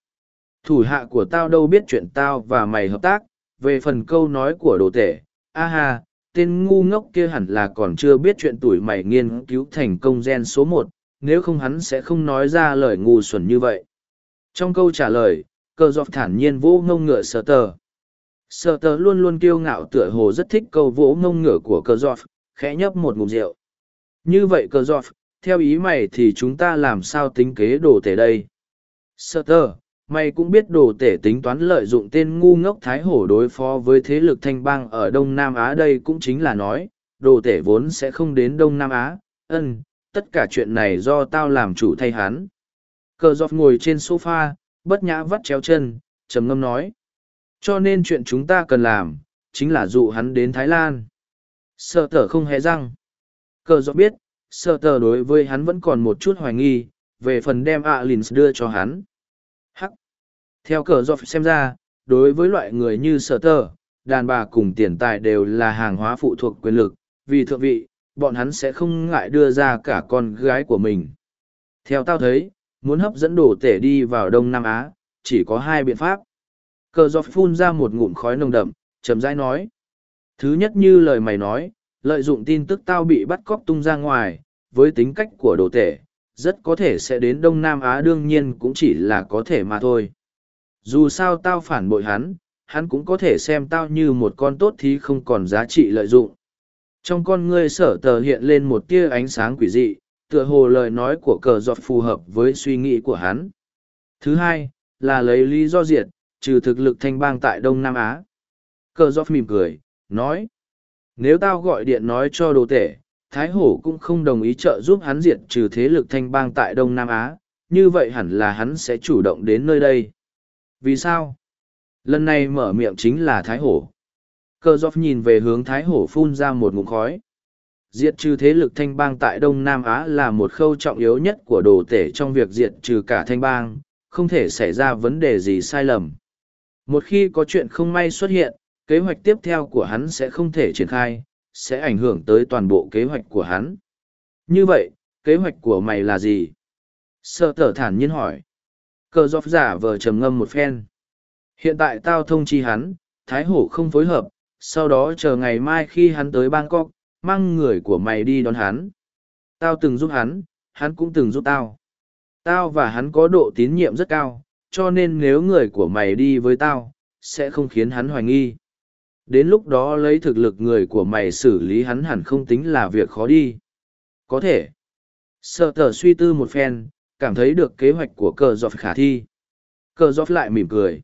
S1: Thủ hạ của tao đâu biết chuyện tao và mày hợp tác, về phần câu nói của đồ tể, a ha tên ngu ngốc kia hẳn là còn chưa biết chuyện tuổi mày nghiên cứu thành công gen số một nếu không hắn sẽ không nói ra lời ngu xuẩn như vậy trong câu trả lời cờ dọc thản nhiên vỗ ngông ngựa sờ tờ sờ tờ luôn luôn kiêu ngạo tựa hồ rất thích câu vỗ ngông ngựa của cờ dọc khẽ nhấp một ngụm rượu như vậy cờ dọc theo ý mày thì chúng ta làm sao tính kế đồ tể đây sơ tơ Mày cũng biết đồ tể tính toán lợi dụng tên ngu ngốc Thái Hổ đối phó với thế lực thanh bang ở Đông Nam Á đây cũng chính là nói, đồ tể vốn sẽ không đến Đông Nam Á, ân, ừ, tất cả chuyện này do tao làm chủ thay hắn. Cờ giọt ngồi trên sofa, bất nhã vắt chéo chân, trầm ngâm nói. Cho nên chuyện chúng ta cần làm, chính là dụ hắn đến Thái Lan. Sợ tờ không hề răng. Cờ giọt biết, sợ tờ đối với hắn vẫn còn một chút hoài nghi, về phần đem ạ à đưa cho hắn. Theo cờ dọc xem ra, đối với loại người như sở tờ, đàn bà cùng tiền tài đều là hàng hóa phụ thuộc quyền lực, vì thượng vị, bọn hắn sẽ không ngại đưa ra cả con gái của mình. Theo tao thấy, muốn hấp dẫn đồ tể đi vào Đông Nam Á, chỉ có hai biện pháp. Cờ dọc phun ra một ngụm khói nồng đậm, chấm rãi nói. Thứ nhất như lời mày nói, lợi dụng tin tức tao bị bắt cóc tung ra ngoài, với tính cách của đồ tể, rất có thể sẽ đến Đông Nam Á đương nhiên cũng chỉ là có thể mà thôi. Dù sao tao phản bội hắn, hắn cũng có thể xem tao như một con tốt thì không còn giá trị lợi dụng. Trong con ngươi sở tờ hiện lên một tia ánh sáng quỷ dị, tựa hồ lời nói của cờ giọt phù hợp với suy nghĩ của hắn. Thứ hai, là lấy lý do diệt, trừ thực lực thanh bang tại Đông Nam Á. Cờ giọt mỉm cười, nói. Nếu tao gọi điện nói cho đồ tể, Thái Hổ cũng không đồng ý trợ giúp hắn diệt trừ thế lực thanh bang tại Đông Nam Á, như vậy hẳn là hắn sẽ chủ động đến nơi đây. Vì sao? Lần này mở miệng chính là Thái Hổ. Cơ giọt nhìn về hướng Thái Hổ phun ra một ngụm khói. Diệt trừ thế lực thanh bang tại Đông Nam Á là một khâu trọng yếu nhất của đồ tể trong việc diệt trừ cả thanh bang, không thể xảy ra vấn đề gì sai lầm. Một khi có chuyện không may xuất hiện, kế hoạch tiếp theo của hắn sẽ không thể triển khai, sẽ ảnh hưởng tới toàn bộ kế hoạch của hắn. Như vậy, kế hoạch của mày là gì? Sở tở thản nhiên hỏi. Cờ dọc giả vờ trầm ngâm một phen. Hiện tại tao thông chi hắn, Thái Hổ không phối hợp, sau đó chờ ngày mai khi hắn tới Bangkok, mang người của mày đi đón hắn. Tao từng giúp hắn, hắn cũng từng giúp tao. Tao và hắn có độ tín nhiệm rất cao, cho nên nếu người của mày đi với tao, sẽ không khiến hắn hoài nghi. Đến lúc đó lấy thực lực người của mày xử lý hắn hẳn không tính là việc khó đi. Có thể. Sợ tờ suy tư một phen, cảm thấy được kế hoạch của cờ dọc khả thi. Cờ dọc lại mỉm cười.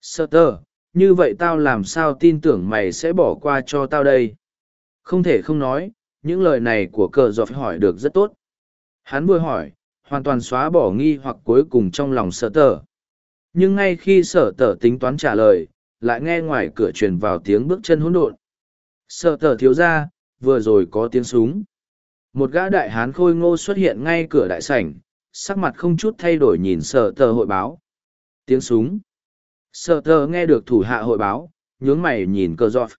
S1: Sơ tơ, như vậy tao làm sao tin tưởng mày sẽ bỏ qua cho tao đây? Không thể không nói, những lời này của cờ dọc hỏi được rất tốt. Hắn vừa hỏi, hoàn toàn xóa bỏ nghi hoặc cuối cùng trong lòng sở tờ. Nhưng ngay khi sở tờ tính toán trả lời, lại nghe ngoài cửa truyền vào tiếng bước chân hỗn độn. Sở tờ thiếu ra, vừa rồi có tiếng súng. Một gã đại hán khôi ngô xuất hiện ngay cửa đại sảnh, sắc mặt không chút thay đổi nhìn sở tờ hội báo tiếng súng sở tờ nghe được thủ hạ hội báo nhướng mày nhìn cơ giọt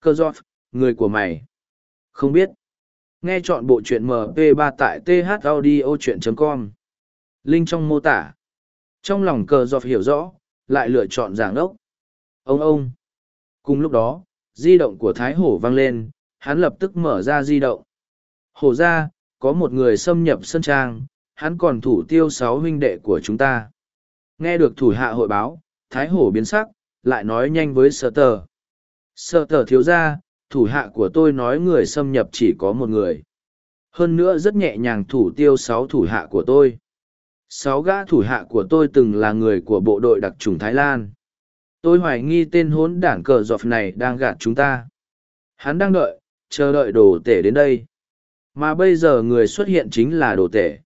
S1: cơ giọt người của mày không biết nghe chọn bộ truyện mp 3 tại th audio chuyện com link trong mô tả trong lòng cơ giọt hiểu rõ lại lựa chọn giảng đốc ông ông cùng lúc đó di động của thái hổ vang lên hắn lập tức mở ra di động hổ ra có một người xâm nhập sân trang hắn còn thủ tiêu sáu huynh đệ của chúng ta. Nghe được thủ hạ hội báo, Thái Hổ biến sắc, lại nói nhanh với sở tờ. Sở tờ thiếu ra, thủ hạ của tôi nói người xâm nhập chỉ có một người. Hơn nữa rất nhẹ nhàng thủ tiêu sáu thủ hạ của tôi. Sáu gã thủ hạ của tôi từng là người của bộ đội đặc trùng Thái Lan. Tôi hoài nghi tên hốn đảng cờ dọc này đang gạt chúng ta. Hắn đang đợi, chờ đợi đồ tể đến đây. Mà bây giờ người xuất hiện chính là đồ tể.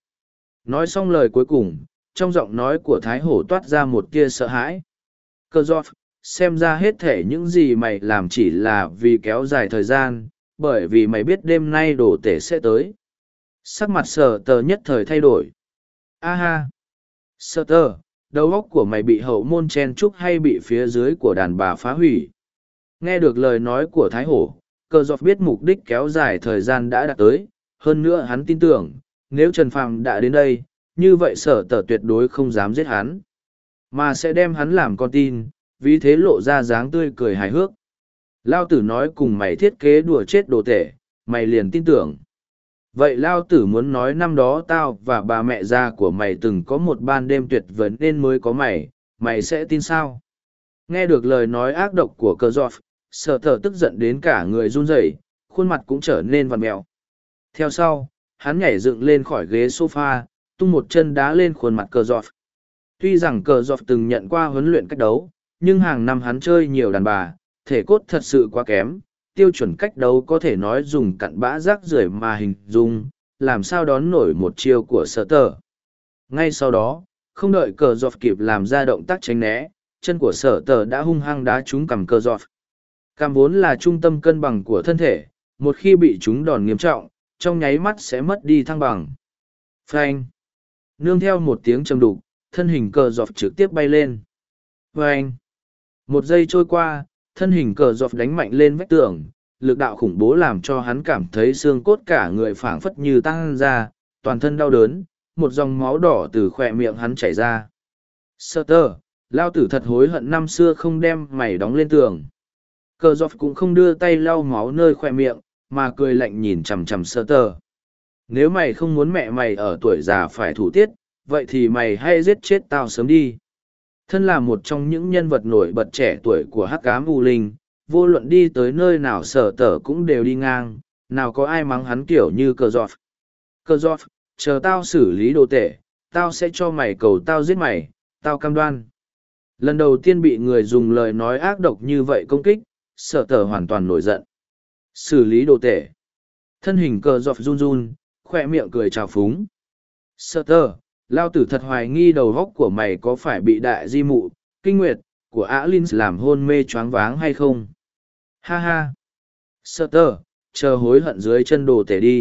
S1: Nói xong lời cuối cùng, trong giọng nói của Thái Hổ toát ra một tia sợ hãi. Cơ giọt, xem ra hết thể những gì mày làm chỉ là vì kéo dài thời gian, bởi vì mày biết đêm nay đồ tể sẽ tới. Sắc mặt sở tờ nhất thời thay đổi. A ha! Sở tờ, đầu óc của mày bị hậu môn chen trúc hay bị phía dưới của đàn bà phá hủy. Nghe được lời nói của Thái Hổ, cơ giọt biết mục đích kéo dài thời gian đã đạt tới, hơn nữa hắn tin tưởng, nếu Trần Phàm đã đến đây, như vậy sở tở tuyệt đối không dám giết hắn, mà sẽ đem hắn làm con tin, vì thế lộ ra dáng tươi cười hài hước. Lao tử nói cùng mày thiết kế đùa chết đồ tể, mày liền tin tưởng. Vậy Lao tử muốn nói năm đó tao và bà mẹ già của mày từng có một ban đêm tuyệt vời nên mới có mày, mày sẽ tin sao? Nghe được lời nói ác độc của cờ giọt, sở thở tức giận đến cả người run rẩy, khuôn mặt cũng trở nên vằn mẹo. Theo sau, hắn nhảy dựng lên khỏi ghế sofa, tung một chân đá lên khuôn mặt cờ giọt. Tuy rằng cờ giọt từng nhận qua huấn luyện cách đấu, nhưng hàng năm hắn chơi nhiều đàn bà, thể cốt thật sự quá kém, tiêu chuẩn cách đấu có thể nói dùng cặn bã rác rưởi mà hình dung, làm sao đón nổi một chiêu của sở tờ. Ngay sau đó, không đợi cờ giọt kịp làm ra động tác tránh né, chân của sở tờ đã hung hăng đá trúng cằm cờ giọt. Cằm vốn là trung tâm cân bằng của thân thể, một khi bị trúng đòn nghiêm trọng, trong nháy mắt sẽ mất đi thăng bằng. Phanh. Nương theo một tiếng trầm đục, thân hình cờ dọc trực tiếp bay lên. Phanh. Một giây trôi qua, thân hình cờ dọc đánh mạnh lên vách tường, lực đạo khủng bố làm cho hắn cảm thấy xương cốt cả người phảng phất như tăng ra, toàn thân đau đớn, một dòng máu đỏ từ khỏe miệng hắn chảy ra. Sơ tơ, lao tử thật hối hận năm xưa không đem mày đóng lên tường. Cờ dọc cũng không đưa tay lau máu nơi khỏe miệng, mà cười lạnh nhìn chằm chằm sơ tơ. nếu mày không muốn mẹ mày ở tuổi già phải thủ tiết vậy thì mày hay giết chết tao sớm đi thân là một trong những nhân vật nổi bật trẻ tuổi của hắc cám u linh vô luận đi tới nơi nào sở tở cũng đều đi ngang nào có ai mắng hắn kiểu như cờ giọt cờ giọt chờ tao xử lý đồ tệ tao sẽ cho mày cầu tao giết mày tao cam đoan lần đầu tiên bị người dùng lời nói ác độc như vậy công kích sở tở hoàn toàn nổi giận xử lý đồ tể thân hình cờ dọc run run khoe miệng cười trào phúng sơ tơ lao tử thật hoài nghi đầu góc của mày có phải bị đại di mụ kinh nguyệt của á l i n h làm hôn mê choáng váng hay không ha ha sơ tơ chờ hối hận dưới chân đồ tể đi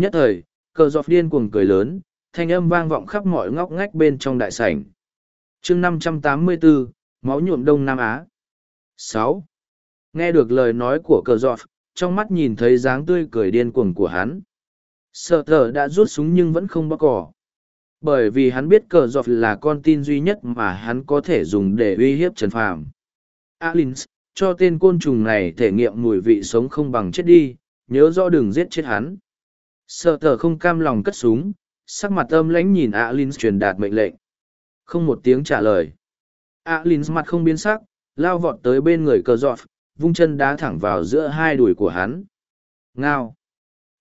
S1: nhất thời cờ dọc điên cuồng cười lớn thanh âm vang vọng khắp mọi ngóc ngách bên trong đại sảnh chương năm trăm tám mươi bốn máu nhuộm đông nam á sáu nghe được lời nói của cờ dọc trong mắt nhìn thấy dáng tươi cười điên cuồng của hắn sợ thờ đã rút súng nhưng vẫn không bóc cỏ bởi vì hắn biết cờ dọc là con tin duy nhất mà hắn có thể dùng để uy hiếp trần phàm alins cho tên côn trùng này thể nghiệm mùi vị sống không bằng chết đi nhớ rõ đừng giết chết hắn sợ thờ không cam lòng cất súng sắc mặt âm lãnh nhìn alins truyền đạt mệnh lệnh không một tiếng trả lời alins mặt không biến sắc lao vọt tới bên người cờ dọc vung chân đá thẳng vào giữa hai đùi của hắn. Ngao!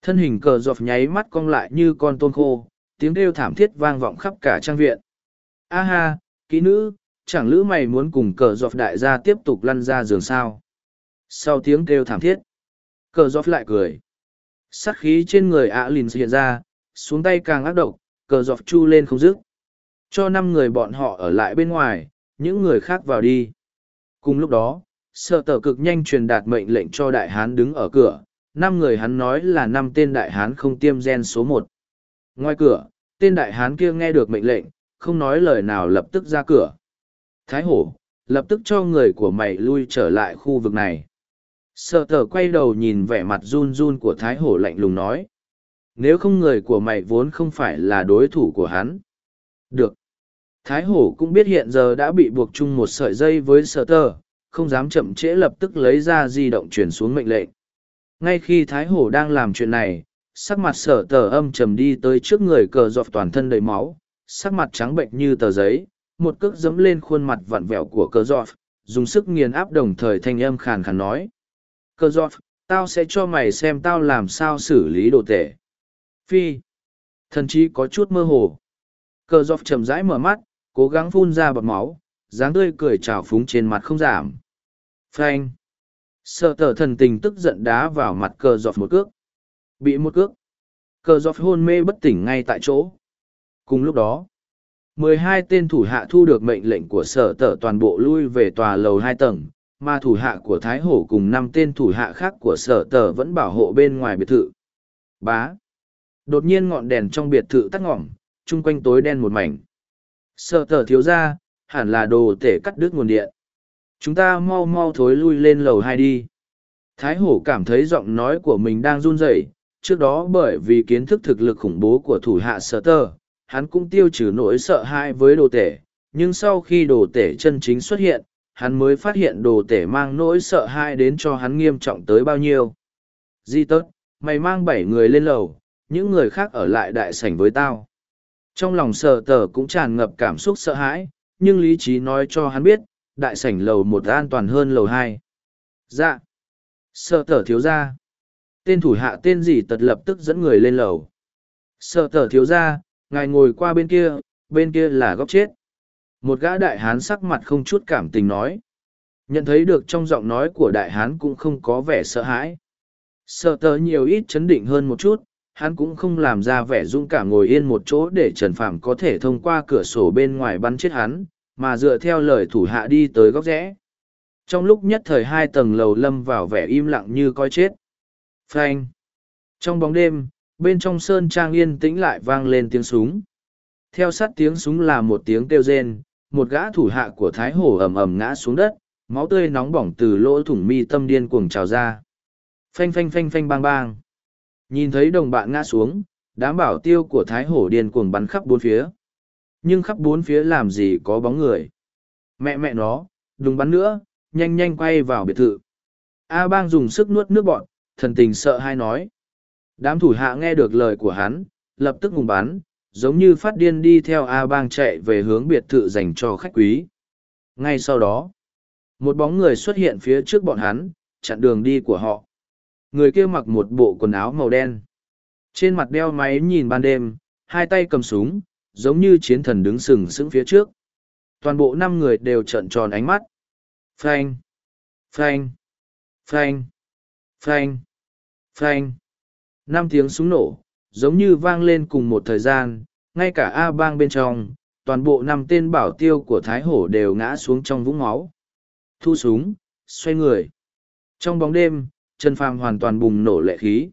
S1: Thân hình cờ dọc nháy mắt cong lại như con tôn khô, tiếng kêu thảm thiết vang vọng khắp cả trang viện. A ha, kỹ nữ, chẳng lữ mày muốn cùng cờ dọc đại gia tiếp tục lăn ra giường sao. Sau tiếng kêu thảm thiết, cờ dọc lại cười. Sát khí trên người ạ lìn hiện ra, xuống tay càng ác độc, cờ dọc chu lên không dứt. Cho năm người bọn họ ở lại bên ngoài, những người khác vào đi. Cùng lúc đó, sợ tờ cực nhanh truyền đạt mệnh lệnh cho đại hán đứng ở cửa năm người hắn nói là năm tên đại hán không tiêm gen số một ngoài cửa tên đại hán kia nghe được mệnh lệnh không nói lời nào lập tức ra cửa thái hổ lập tức cho người của mày lui trở lại khu vực này sợ tờ quay đầu nhìn vẻ mặt run run của thái hổ lạnh lùng nói nếu không người của mày vốn không phải là đối thủ của hắn được thái hổ cũng biết hiện giờ đã bị buộc chung một sợi dây với sợ tờ không dám chậm trễ lập tức lấy ra di động chuyển xuống mệnh lệnh. Ngay khi Thái Hổ đang làm chuyện này, sắc mặt sở tờ âm trầm đi tới trước người cờ dọc toàn thân đầy máu, sắc mặt trắng bệnh như tờ giấy, một cước dẫm lên khuôn mặt vặn vẹo của cờ dọc, dùng sức nghiền áp đồng thời thanh âm khàn khàn nói. Cờ dọc, tao sẽ cho mày xem tao làm sao xử lý đồ tệ Phi. Thần chí có chút mơ hồ. Cờ dọc chậm rãi mở mắt, cố gắng phun ra bọt máu, dáng tươi cười trào phúng trên mặt không giảm. Frank! Sợ tờ thần tình tức giận đá vào mặt cờ dọc một cước. Bị một cước. Cờ dọc hôn mê bất tỉnh ngay tại chỗ. Cùng lúc đó, mười hai tên thủ hạ thu được mệnh lệnh của sở tờ toàn bộ lui về tòa lầu hai tầng, mà thủ hạ của Thái Hổ cùng năm tên thủ hạ khác của sở tờ vẫn bảo hộ bên ngoài biệt thự. Bá! Đột nhiên ngọn đèn trong biệt thự tắt ngỏm, chung quanh tối đen một mảnh. Sở tờ thiếu ra, hẳn là đồ tể cắt đứt nguồn điện. Chúng ta mau mau thối lui lên lầu hai đi. Thái hổ cảm thấy giọng nói của mình đang run rẩy. trước đó bởi vì kiến thức thực lực khủng bố của thủ hạ sở tơ, hắn cũng tiêu trừ nỗi sợ hãi với đồ tể, nhưng sau khi đồ tể chân chính xuất hiện, hắn mới phát hiện đồ tể mang nỗi sợ hãi đến cho hắn nghiêm trọng tới bao nhiêu. Di Tốt, mày mang bảy người lên lầu, những người khác ở lại đại sảnh với tao. Trong lòng sờ tờ cũng tràn ngập cảm xúc sợ hãi, nhưng lý trí nói cho hắn biết, đại sảnh lầu một an toàn hơn lầu hai. Dạ. Sợ tở thiếu ra. Tên thủ hạ tên gì tật lập tức dẫn người lên lầu. Sợ tở thiếu ra, ngài ngồi qua bên kia, bên kia là góc chết. Một gã đại hán sắc mặt không chút cảm tình nói. Nhận thấy được trong giọng nói của đại hán cũng không có vẻ sợ hãi. Sợ tờ nhiều ít chấn định hơn một chút, hắn cũng không làm ra vẻ dũng cảm ngồi yên một chỗ để Trần Phàm có thể thông qua cửa sổ bên ngoài bắn chết hắn, mà dựa theo lời thủ hạ đi tới góc rẽ. Trong lúc nhất thời hai tầng lầu lâm vào vẻ im lặng như coi chết. Phanh. Trong bóng đêm, bên trong sơn trang yên tĩnh lại vang lên tiếng súng. Theo sát tiếng súng là một tiếng kêu rên, một gã thủ hạ của Thái Hổ ầm ầm ngã xuống đất, máu tươi nóng bỏng từ lỗ thủng mi tâm điên cuồng trào ra. Phanh phanh phanh phanh bang bang. Nhìn thấy đồng bạn ngã xuống, đám bảo tiêu của Thái Hổ điên cuồng bắn khắp bốn phía. Nhưng khắp bốn phía làm gì có bóng người. Mẹ mẹ nó, đừng bắn nữa, nhanh nhanh quay vào biệt thự. A bang dùng sức nuốt nước bọn, thần tình sợ hay nói. Đám thủ hạ nghe được lời của hắn, lập tức ngùng bắn, giống như phát điên đi theo A bang chạy về hướng biệt thự dành cho khách quý. Ngay sau đó, một bóng người xuất hiện phía trước bọn hắn, chặn đường đi của họ người kia mặc một bộ quần áo màu đen trên mặt đeo máy nhìn ban đêm hai tay cầm súng giống như chiến thần đứng sừng sững phía trước toàn bộ năm người đều trợn tròn ánh mắt frank frank frank frank frank năm tiếng súng nổ giống như vang lên cùng một thời gian ngay cả a bang bên trong toàn bộ năm tên bảo tiêu của thái hổ đều ngã xuống trong vũng máu thu súng xoay người trong bóng đêm Trần Phàm hoàn toàn bùng nổ lệ khí.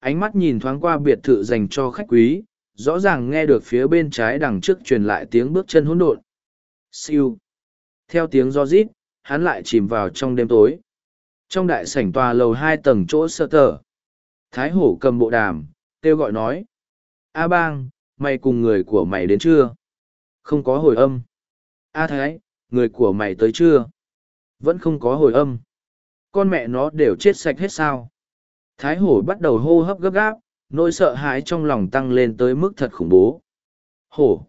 S1: Ánh mắt nhìn thoáng qua biệt thự dành cho khách quý, rõ ràng nghe được phía bên trái đằng trước truyền lại tiếng bước chân hỗn độn. Siêu. Theo tiếng do rít, hắn lại chìm vào trong đêm tối. Trong đại sảnh tòa lầu hai tầng chỗ sơ tờ. Thái hổ cầm bộ đàm, kêu gọi nói. A bang, mày cùng người của mày đến chưa? Không có hồi âm. A thái, người của mày tới chưa? Vẫn không có hồi âm con mẹ nó đều chết sạch hết sao. Thái hổ bắt đầu hô hấp gấp gáp, nỗi sợ hãi trong lòng tăng lên tới mức thật khủng bố. Hổ!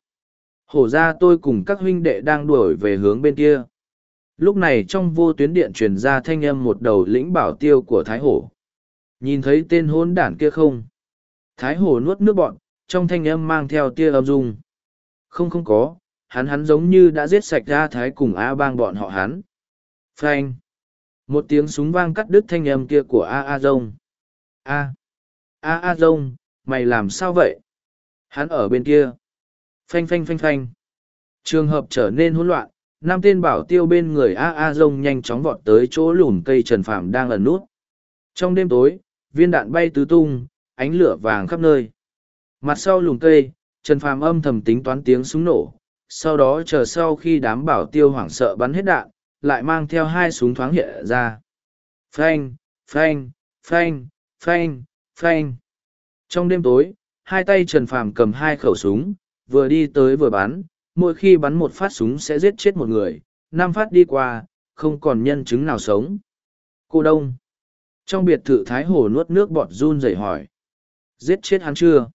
S1: Hổ ra tôi cùng các huynh đệ đang đuổi về hướng bên kia. Lúc này trong vô tuyến điện truyền ra thanh âm một đầu lĩnh bảo tiêu của Thái hổ. Nhìn thấy tên hôn đản kia không? Thái hổ nuốt nước bọn, trong thanh âm mang theo tia âm dung. Không không có, hắn hắn giống như đã giết sạch ra Thái cùng A bang bọn họ hắn. Frank! một tiếng súng vang cắt đứt thanh âm kia của a a dông a a a dông mày làm sao vậy hắn ở bên kia phanh phanh phanh phanh trường hợp trở nên hỗn loạn năm tên bảo tiêu bên người a a dông nhanh chóng vọt tới chỗ lùn cây trần phạm đang ẩn nút trong đêm tối viên đạn bay tứ tung ánh lửa vàng khắp nơi mặt sau lùn cây trần phàm âm thầm tính toán tiếng súng nổ sau đó chờ sau khi đám bảo tiêu hoảng sợ bắn hết đạn lại mang theo hai súng thoáng hiện ra. Phanh, phanh, phanh, phanh, phanh. Trong đêm tối, hai tay Trần Phàm cầm hai khẩu súng, vừa đi tới vừa bắn, mỗi khi bắn một phát súng sẽ giết chết một người, năm phát đi qua, không còn nhân chứng nào sống. Cô Đông. Trong biệt thự Thái Hồ nuốt nước bọt run rẩy hỏi. Giết chết hắn chưa?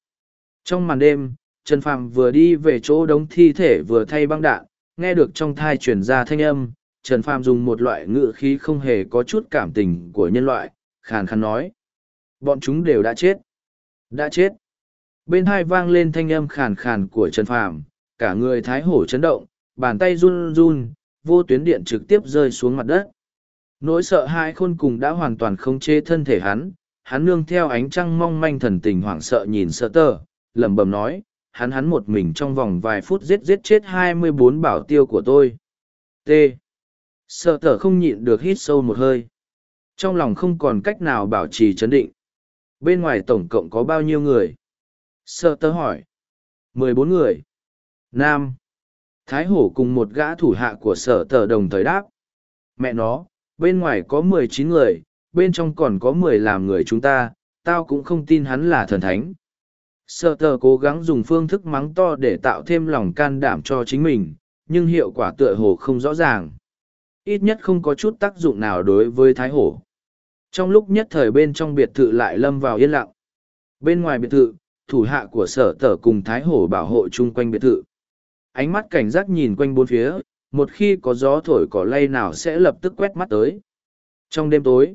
S1: Trong màn đêm, Trần Phàm vừa đi về chỗ đống thi thể vừa thay băng đạn, nghe được trong thai truyền ra thanh âm, Trần Phàm dùng một loại ngữ khí không hề có chút cảm tình của nhân loại, khàn khàn nói. Bọn chúng đều đã chết. Đã chết. Bên hai vang lên thanh âm khàn khàn của Trần Phàm, cả người thái hổ chấn động, bàn tay run run, vô tuyến điện trực tiếp rơi xuống mặt đất. Nỗi sợ hãi khôn cùng đã hoàn toàn không chế thân thể hắn, hắn nương theo ánh trăng mong manh thần tình hoảng sợ nhìn sợ tờ, lẩm bẩm nói, hắn hắn một mình trong vòng vài phút giết giết chết hai mươi bốn bảo tiêu của tôi. T sợ tở không nhịn được hít sâu một hơi trong lòng không còn cách nào bảo trì chấn định bên ngoài tổng cộng có bao nhiêu người sợ tớ hỏi mười bốn người nam thái hổ cùng một gã thủ hạ của sở tờ đồng thời đáp mẹ nó bên ngoài có mười chín người bên trong còn có mười làm người chúng ta tao cũng không tin hắn là thần thánh Sở tờ cố gắng dùng phương thức mắng to để tạo thêm lòng can đảm cho chính mình nhưng hiệu quả tựa hồ không rõ ràng ít nhất không có chút tác dụng nào đối với thái hổ trong lúc nhất thời bên trong biệt thự lại lâm vào yên lặng bên ngoài biệt thự thủ hạ của sở tở cùng thái hổ bảo hộ chung quanh biệt thự ánh mắt cảnh giác nhìn quanh bốn phía một khi có gió thổi cỏ lay nào sẽ lập tức quét mắt tới trong đêm tối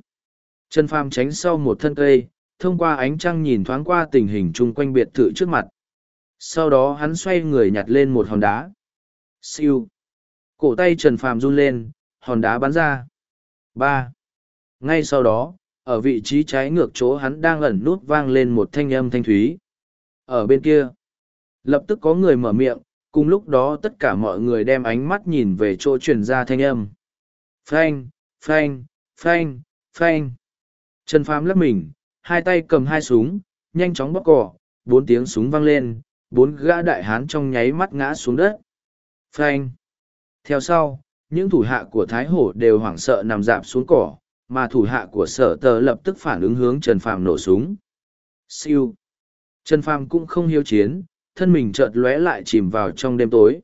S1: Trần Phàm tránh sau một thân cây, thông qua ánh trăng nhìn thoáng qua tình hình chung quanh biệt thự trước mặt. Sau đó hắn xoay người nhặt lên một hòn đá. Siêu. Cổ tay Trần Phàm run lên, hòn đá bắn ra. ba Ngay sau đó, ở vị trí trái ngược chỗ hắn đang ẩn nút vang lên một thanh âm thanh thúy. Ở bên kia, lập tức có người mở miệng, cùng lúc đó tất cả mọi người đem ánh mắt nhìn về chỗ truyền ra thanh âm. Phanh, phanh, phanh, phanh. Trần Phàm lấp mình, hai tay cầm hai súng, nhanh chóng bóc cỏ, bốn tiếng súng vang lên, bốn gã đại hán trong nháy mắt ngã xuống đất. Phanh. Theo sau, những thủ hạ của Thái Hổ đều hoảng sợ nằm rạp xuống cỏ, mà thủ hạ của sở tờ lập tức phản ứng hướng Trần Phàm nổ súng. Siêu! Trần Phàm cũng không hiếu chiến, thân mình chợt lóe lại chìm vào trong đêm tối.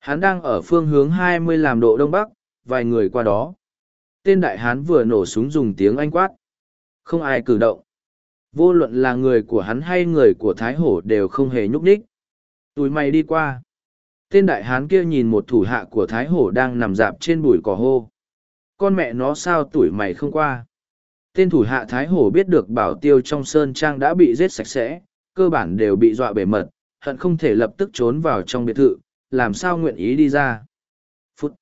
S1: Hắn đang ở phương hướng 20 làm độ đông bắc, vài người qua đó. Tên đại hán vừa nổ súng dùng tiếng anh quát. Không ai cử động. Vô luận là người của hắn hay người của Thái Hổ đều không hề nhúc nhích. Tụi mày đi qua tên đại hán kia nhìn một thủ hạ của thái hổ đang nằm dạp trên bụi cỏ hô con mẹ nó sao tuổi mày không qua tên thủ hạ thái hổ biết được bảo tiêu trong sơn trang đã bị giết sạch sẽ cơ bản đều bị dọa bể mật hận không thể lập tức trốn vào trong biệt thự làm sao nguyện ý đi ra phút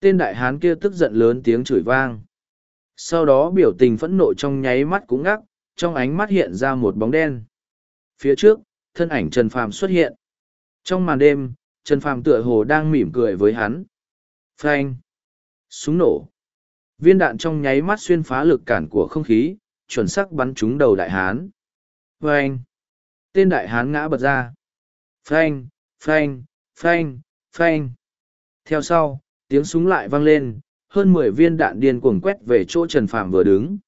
S1: tên đại hán kia tức giận lớn tiếng chửi vang sau đó biểu tình phẫn nộ trong nháy mắt cũng ngắc trong ánh mắt hiện ra một bóng đen phía trước thân ảnh trần phàm xuất hiện trong màn đêm Trần Phàm tựa hồ đang mỉm cười với hắn. Phanh! Súng nổ! Viên đạn trong nháy mắt xuyên phá lực cản của không khí, chuẩn xác bắn trúng đầu đại hán. Phanh! Tên đại hán ngã bật ra. Phanh! Phanh! Phanh! Phanh! Theo sau, tiếng súng lại vang lên, hơn mười viên đạn điên cuồng quét về chỗ Trần Phàm vừa đứng.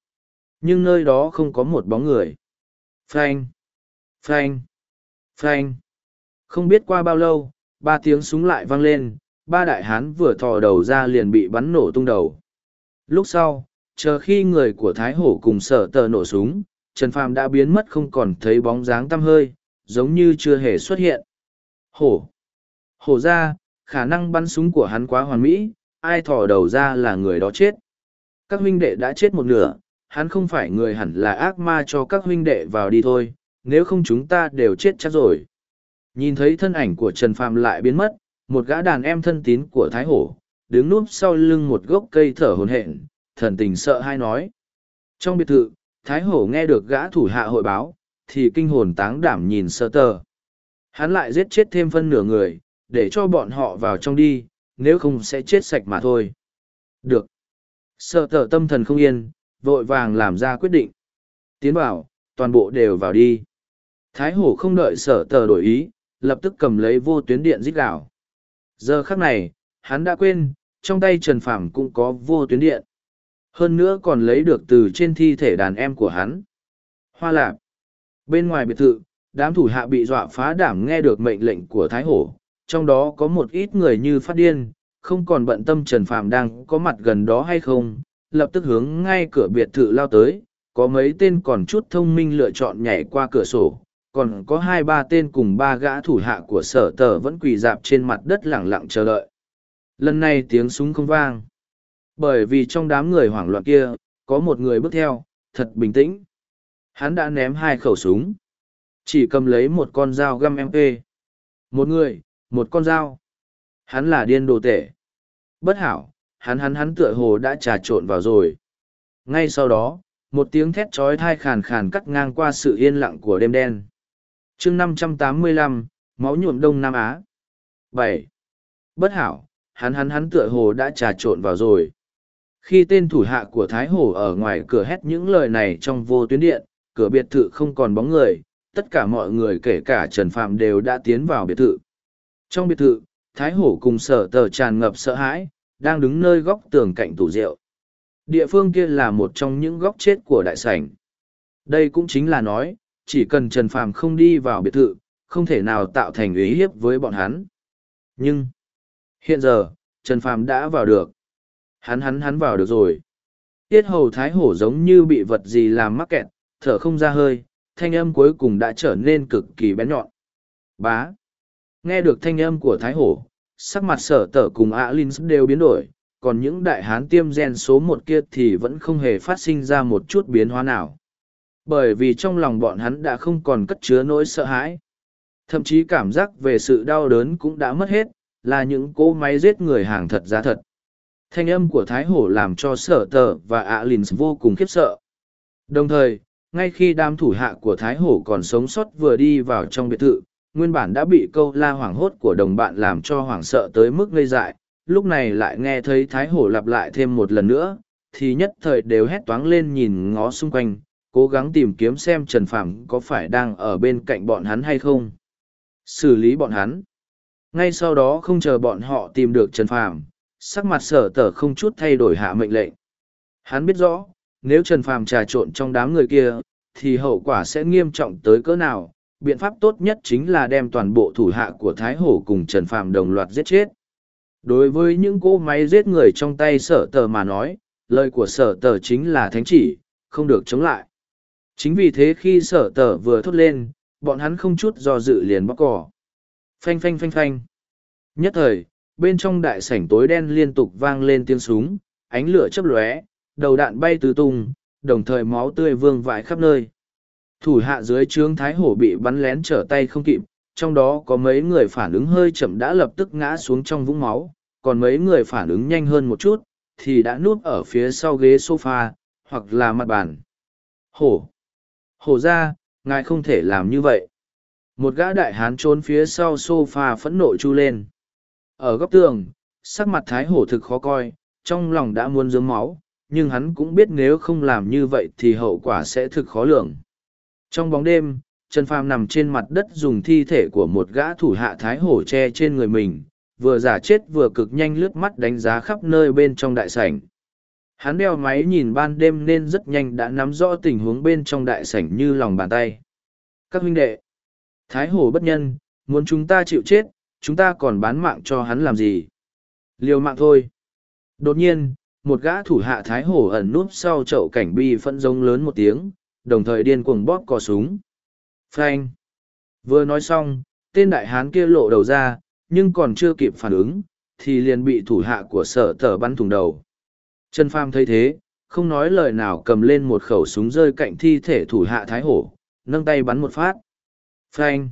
S1: Nhưng nơi đó không có một bóng người. Phanh! Phanh! Phanh! Không biết qua bao lâu, ba tiếng súng lại vang lên, ba đại hán vừa thò đầu ra liền bị bắn nổ tung đầu. Lúc sau, chờ khi người của Thái Hổ cùng sở tờ nổ súng, Trần Phàm đã biến mất không còn thấy bóng dáng tăm hơi, giống như chưa hề xuất hiện. Hổ! Hổ ra, khả năng bắn súng của hắn quá hoàn mỹ, ai thò đầu ra là người đó chết. Các huynh đệ đã chết một nửa, hắn không phải người hẳn là ác ma cho các huynh đệ vào đi thôi, nếu không chúng ta đều chết chắc rồi. Nhìn thấy thân ảnh của Trần Phàm lại biến mất, một gã đàn em thân tín của Thái Hổ, đứng núp sau lưng một gốc cây thở hồn hển, thần tình sợ hai nói. Trong biệt thự, Thái Hổ nghe được gã thủ hạ hội báo, thì kinh hồn táng đảm nhìn sơ tờ. Hắn lại giết chết thêm phân nửa người, để cho bọn họ vào trong đi, nếu không sẽ chết sạch mà thôi. Được. Sơ tờ tâm thần không yên, vội vàng làm ra quyết định. Tiến vào, toàn bộ đều vào đi. Thái Hổ không đợi sở tờ đổi ý, lập tức cầm lấy vô tuyến điện rít gạo. Giờ khắc này, hắn đã quên, trong tay Trần phạm cũng có vô tuyến điện. Hơn nữa còn lấy được từ trên thi thể đàn em của hắn. Hoa lạc. Bên ngoài biệt thự, đám thủ hạ bị dọa phá đảm nghe được mệnh lệnh của Thái Hổ, trong đó có một ít người như phát điên, không còn bận tâm Trần phạm đang có mặt gần đó hay không, lập tức hướng ngay cửa biệt thự lao tới, có mấy tên còn chút thông minh lựa chọn nhảy qua cửa sổ, còn có hai ba tên cùng ba gã thủ hạ của sở tờ vẫn quỳ dạp trên mặt đất lẳng lặng chờ đợi lần này tiếng súng không vang bởi vì trong đám người hoảng loạn kia có một người bước theo thật bình tĩnh hắn đã ném hai khẩu súng chỉ cầm lấy một con dao găm mp một người một con dao hắn là điên đồ tể bất hảo hắn hắn hắn tựa hồ đã trà trộn vào rồi ngay sau đó một tiếng thét trói thai khàn khàn cắt ngang qua sự yên lặng của đêm đen chương 585 máu nhuộm đông nam á bảy bất hảo hắn hắn hắn tựa hồ đã trà trộn vào rồi khi tên thủ hạ của thái hồ ở ngoài cửa hét những lời này trong vô tuyến điện cửa biệt thự không còn bóng người tất cả mọi người kể cả trần phạm đều đã tiến vào biệt thự trong biệt thự thái hồ cùng sở tờ tràn ngập sợ hãi đang đứng nơi góc tường cạnh tủ rượu địa phương kia là một trong những góc chết của đại sảnh đây cũng chính là nói chỉ cần Trần Phàm không đi vào biệt thự, không thể nào tạo thành ý hiếp với bọn hắn. Nhưng, hiện giờ, Trần Phàm đã vào được. Hắn hắn hắn vào được rồi. Tiết hầu thái hổ giống như bị vật gì làm mắc kẹt, thở không ra hơi, thanh âm cuối cùng đã trở nên cực kỳ bén nhọn. Bá. Nghe được thanh âm của thái hổ, sắc mặt sở tở cùng Alin đều biến đổi, còn những đại hán tiêm gen số một kia thì vẫn không hề phát sinh ra một chút biến hóa nào bởi vì trong lòng bọn hắn đã không còn cất chứa nỗi sợ hãi. Thậm chí cảm giác về sự đau đớn cũng đã mất hết, là những cỗ máy giết người hàng thật giá thật. Thanh âm của Thái Hổ làm cho sở tờ và ạ à lìn vô cùng khiếp sợ. Đồng thời, ngay khi đám thủ hạ của Thái Hổ còn sống sót vừa đi vào trong biệt thự, nguyên bản đã bị câu la hoảng hốt của đồng bạn làm cho hoảng sợ tới mức ngây dại, lúc này lại nghe thấy Thái Hổ lặp lại thêm một lần nữa, thì nhất thời đều hét toáng lên nhìn ngó xung quanh, cố gắng tìm kiếm xem Trần Phàm có phải đang ở bên cạnh bọn hắn hay không. Xử lý bọn hắn. Ngay sau đó không chờ bọn họ tìm được Trần Phàm, sắc mặt sở tở không chút thay đổi hạ mệnh lệnh. Hắn biết rõ, nếu Trần Phàm trà trộn trong đám người kia, thì hậu quả sẽ nghiêm trọng tới cỡ nào. Biện pháp tốt nhất chính là đem toàn bộ thủ hạ của Thái Hổ cùng Trần Phàm đồng loạt giết chết. Đối với những cỗ máy giết người trong tay sở tờ mà nói, lời của sở tờ chính là thánh chỉ, không được chống lại. Chính vì thế khi sở tở vừa thốt lên, bọn hắn không chút do dự liền bóc cỏ. Phanh phanh phanh phanh. Nhất thời, bên trong đại sảnh tối đen liên tục vang lên tiếng súng, ánh lửa chớp lóe, đầu đạn bay tứ tung, đồng thời máu tươi vương vãi khắp nơi. Thủ hạ dưới trướng Thái Hổ bị bắn lén trở tay không kịp, trong đó có mấy người phản ứng hơi chậm đã lập tức ngã xuống trong vũng máu, còn mấy người phản ứng nhanh hơn một chút, thì đã núp ở phía sau ghế sofa, hoặc là mặt bàn. Hổ! Hổ ra, ngài không thể làm như vậy. Một gã đại hán trốn phía sau sofa phẫn nộ chu lên. Ở góc tường, sắc mặt thái hổ thực khó coi, trong lòng đã muốn dướng máu, nhưng hắn cũng biết nếu không làm như vậy thì hậu quả sẽ thực khó lường. Trong bóng đêm, Trần Phàm nằm trên mặt đất dùng thi thể của một gã thủ hạ thái hổ che trên người mình, vừa giả chết vừa cực nhanh lướt mắt đánh giá khắp nơi bên trong đại sảnh hắn đeo máy nhìn ban đêm nên rất nhanh đã nắm rõ tình huống bên trong đại sảnh như lòng bàn tay các huynh đệ thái hổ bất nhân muốn chúng ta chịu chết chúng ta còn bán mạng cho hắn làm gì liều mạng thôi đột nhiên một gã thủ hạ thái hổ ẩn núp sau chậu cảnh bi phẫn giống lớn một tiếng đồng thời điên cuồng bóp cò súng frank vừa nói xong tên đại hán kia lộ đầu ra nhưng còn chưa kịp phản ứng thì liền bị thủ hạ của sở tờ bắn thủng đầu Trần Pham thấy thế, không nói lời nào cầm lên một khẩu súng rơi cạnh thi thể thủ hạ Thái Hổ, nâng tay bắn một phát. Phanh!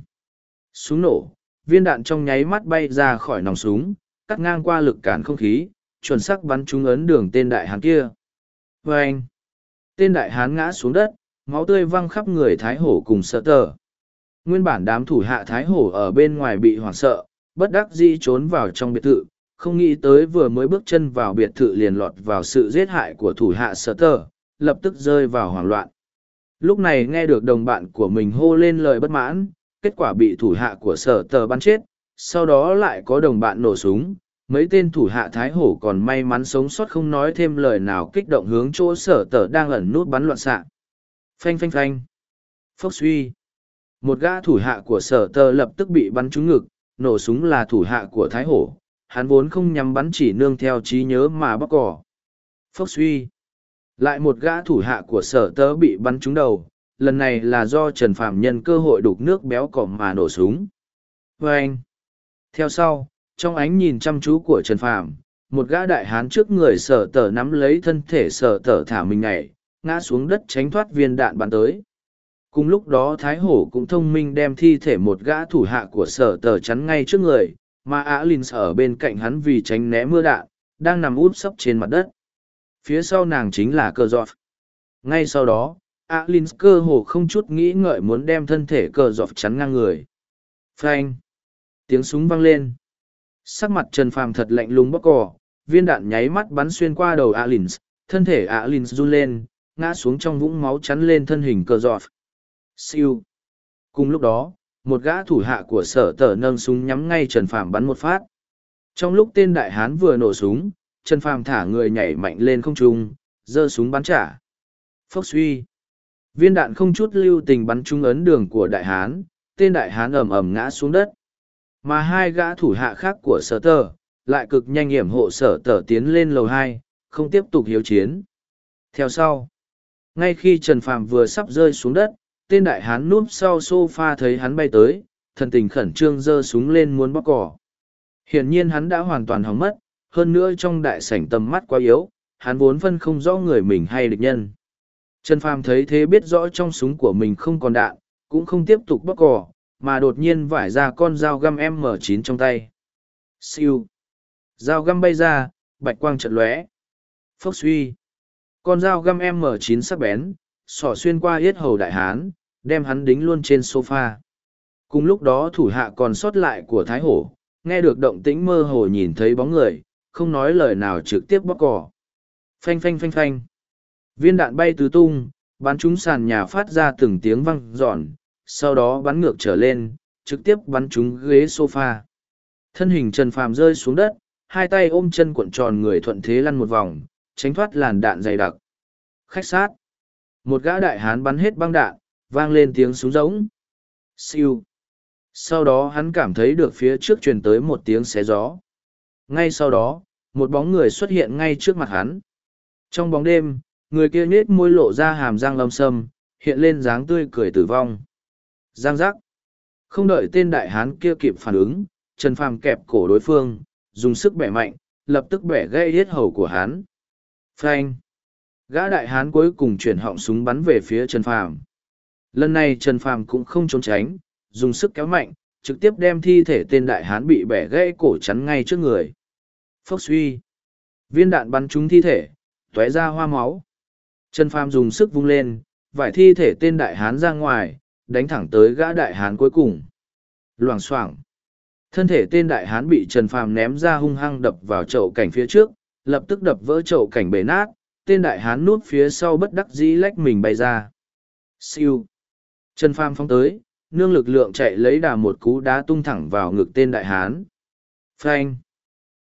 S1: Súng nổ, viên đạn trong nháy mắt bay ra khỏi nòng súng, cắt ngang qua lực cản không khí, chuẩn xác bắn trúng ấn đường tên đại hán kia. Phanh! Tên đại hán ngã xuống đất, máu tươi văng khắp người Thái Hổ cùng sợ tờ. Nguyên bản đám thủ hạ Thái Hổ ở bên ngoài bị hoảng sợ, bất đắc dĩ trốn vào trong biệt thự, không nghĩ tới vừa mới bước chân vào biệt thự liền lọt vào sự giết hại của thủ hạ sở tờ, lập tức rơi vào hoảng loạn. Lúc này nghe được đồng bạn của mình hô lên lời bất mãn, kết quả bị thủ hạ của sở tờ bắn chết, sau đó lại có đồng bạn nổ súng. Mấy tên thủ hạ Thái Hổ còn may mắn sống sót không nói thêm lời nào kích động hướng chỗ sở tờ đang ẩn nút bắn loạn xạ. Phanh phanh phanh. Phốc suy. Một gã thủ hạ của sở tờ lập tức bị bắn trúng ngực, nổ súng là thủ hạ của Thái Hổ, hắn vốn không nhắm bắn chỉ nương theo trí nhớ mà bóc cỏ. Phốc suy. Lại một gã thủ hạ của sở tớ bị bắn trúng đầu, lần này là do Trần Phạm nhân cơ hội đục nước béo cỏ mà nổ súng. Và anh. Theo sau, trong ánh nhìn chăm chú của Trần Phạm, một gã đại hán trước người sở tờ nắm lấy thân thể sở tờ thả mình nhảy, ngã xuống đất tránh thoát viên đạn bắn tới. Cùng lúc đó Thái Hổ cũng thông minh đem thi thể một gã thủ hạ của sở tờ chắn ngay trước người, mà á l i ở bên cạnh hắn vì tránh né mưa đạn đang nằm úp sấp trên mặt đất phía sau nàng chính là cơ giọt ngay sau đó á l cơ hồ không chút nghĩ ngợi muốn đem thân thể cơ giọt chắn ngang người phanh tiếng súng vang lên sắc mặt trần phàm thật lạnh lùng bóc cỏ viên đạn nháy mắt bắn xuyên qua đầu á l thân thể á l run lên ngã xuống trong vũng máu chắn lên thân hình cơ giọt siêu cùng lúc đó một gã thủ hạ của sở tờ nâng súng nhắm ngay trần phàm bắn một phát trong lúc tên đại hán vừa nổ súng trần phàm thả người nhảy mạnh lên không trung giơ súng bắn trả phốc suy viên đạn không chút lưu tình bắn trúng ấn đường của đại hán tên đại hán ầm ầm ngã xuống đất mà hai gã thủ hạ khác của sở tờ lại cực nhanh hiểm hộ sở tờ tiến lên lầu hai không tiếp tục hiếu chiến theo sau ngay khi trần phàm vừa sắp rơi xuống đất tên đại hán núp sau sofa thấy hắn bay tới, thần tình khẩn trương giơ súng lên muốn bóc cỏ. Hiển nhiên hắn đã hoàn toàn hỏng mất, hơn nữa trong đại sảnh tầm mắt quá yếu, hắn vốn phân không rõ người mình hay địch nhân. Trần Phàm thấy thế biết rõ trong súng của mình không còn đạn, cũng không tiếp tục bóc cỏ, mà đột nhiên vải ra con dao găm M9 trong tay. Siêu. Dao găm bay ra, bạch quang trận lóe. Phốc suy. Con dao găm M9 sắc bén, sỏ xuyên qua yết hầu đại hán, đem hắn đính luôn trên sofa. Cùng lúc đó thủ hạ còn sót lại của Thái Hổ, nghe được động tĩnh mơ hồ nhìn thấy bóng người, không nói lời nào trực tiếp bóc cỏ. Phanh phanh phanh phanh. Viên đạn bay tứ tung, bắn trúng sàn nhà phát ra từng tiếng vang giòn, sau đó bắn ngược trở lên, trực tiếp bắn trúng ghế sofa. Thân hình Trần Phàm rơi xuống đất, hai tay ôm chân cuộn tròn người thuận thế lăn một vòng, tránh thoát làn đạn dày đặc. Khách sát. Một gã đại hán bắn hết băng đạn, vang lên tiếng súng rỗng. Siêu. Sau đó hắn cảm thấy được phía trước truyền tới một tiếng xé gió. Ngay sau đó, một bóng người xuất hiện ngay trước mặt hắn. Trong bóng đêm, người kia nhếch môi lộ ra hàm răng lâm sâm, hiện lên dáng tươi cười tử vong. Giang giác. Không đợi tên đại hán kia kịp phản ứng, Trần Phàm kẹp cổ đối phương, dùng sức bẻ mạnh, lập tức bẻ gây hết hầu của hắn. Phanh. Gã đại hán cuối cùng chuyển họng súng bắn về phía Trần Phàm. Lần này Trần Phàm cũng không trốn tránh, dùng sức kéo mạnh, trực tiếp đem thi thể tên đại hán bị bẻ gãy cổ chắn ngay trước người. Phốc suy. Viên đạn bắn trúng thi thể, tóe ra hoa máu. Trần Phàm dùng sức vung lên, vải thi thể tên đại hán ra ngoài, đánh thẳng tới gã đại hán cuối cùng. Loảng xoảng. Thân thể tên đại hán bị Trần Phàm ném ra hung hăng đập vào chậu cảnh phía trước, lập tức đập vỡ chậu cảnh bể nát, tên đại hán nuốt phía sau bất đắc dĩ lách mình bay ra. Siêu. Trần Pham phóng tới, nương lực lượng chạy lấy đà một cú đá tung thẳng vào ngực tên đại hán. Phanh!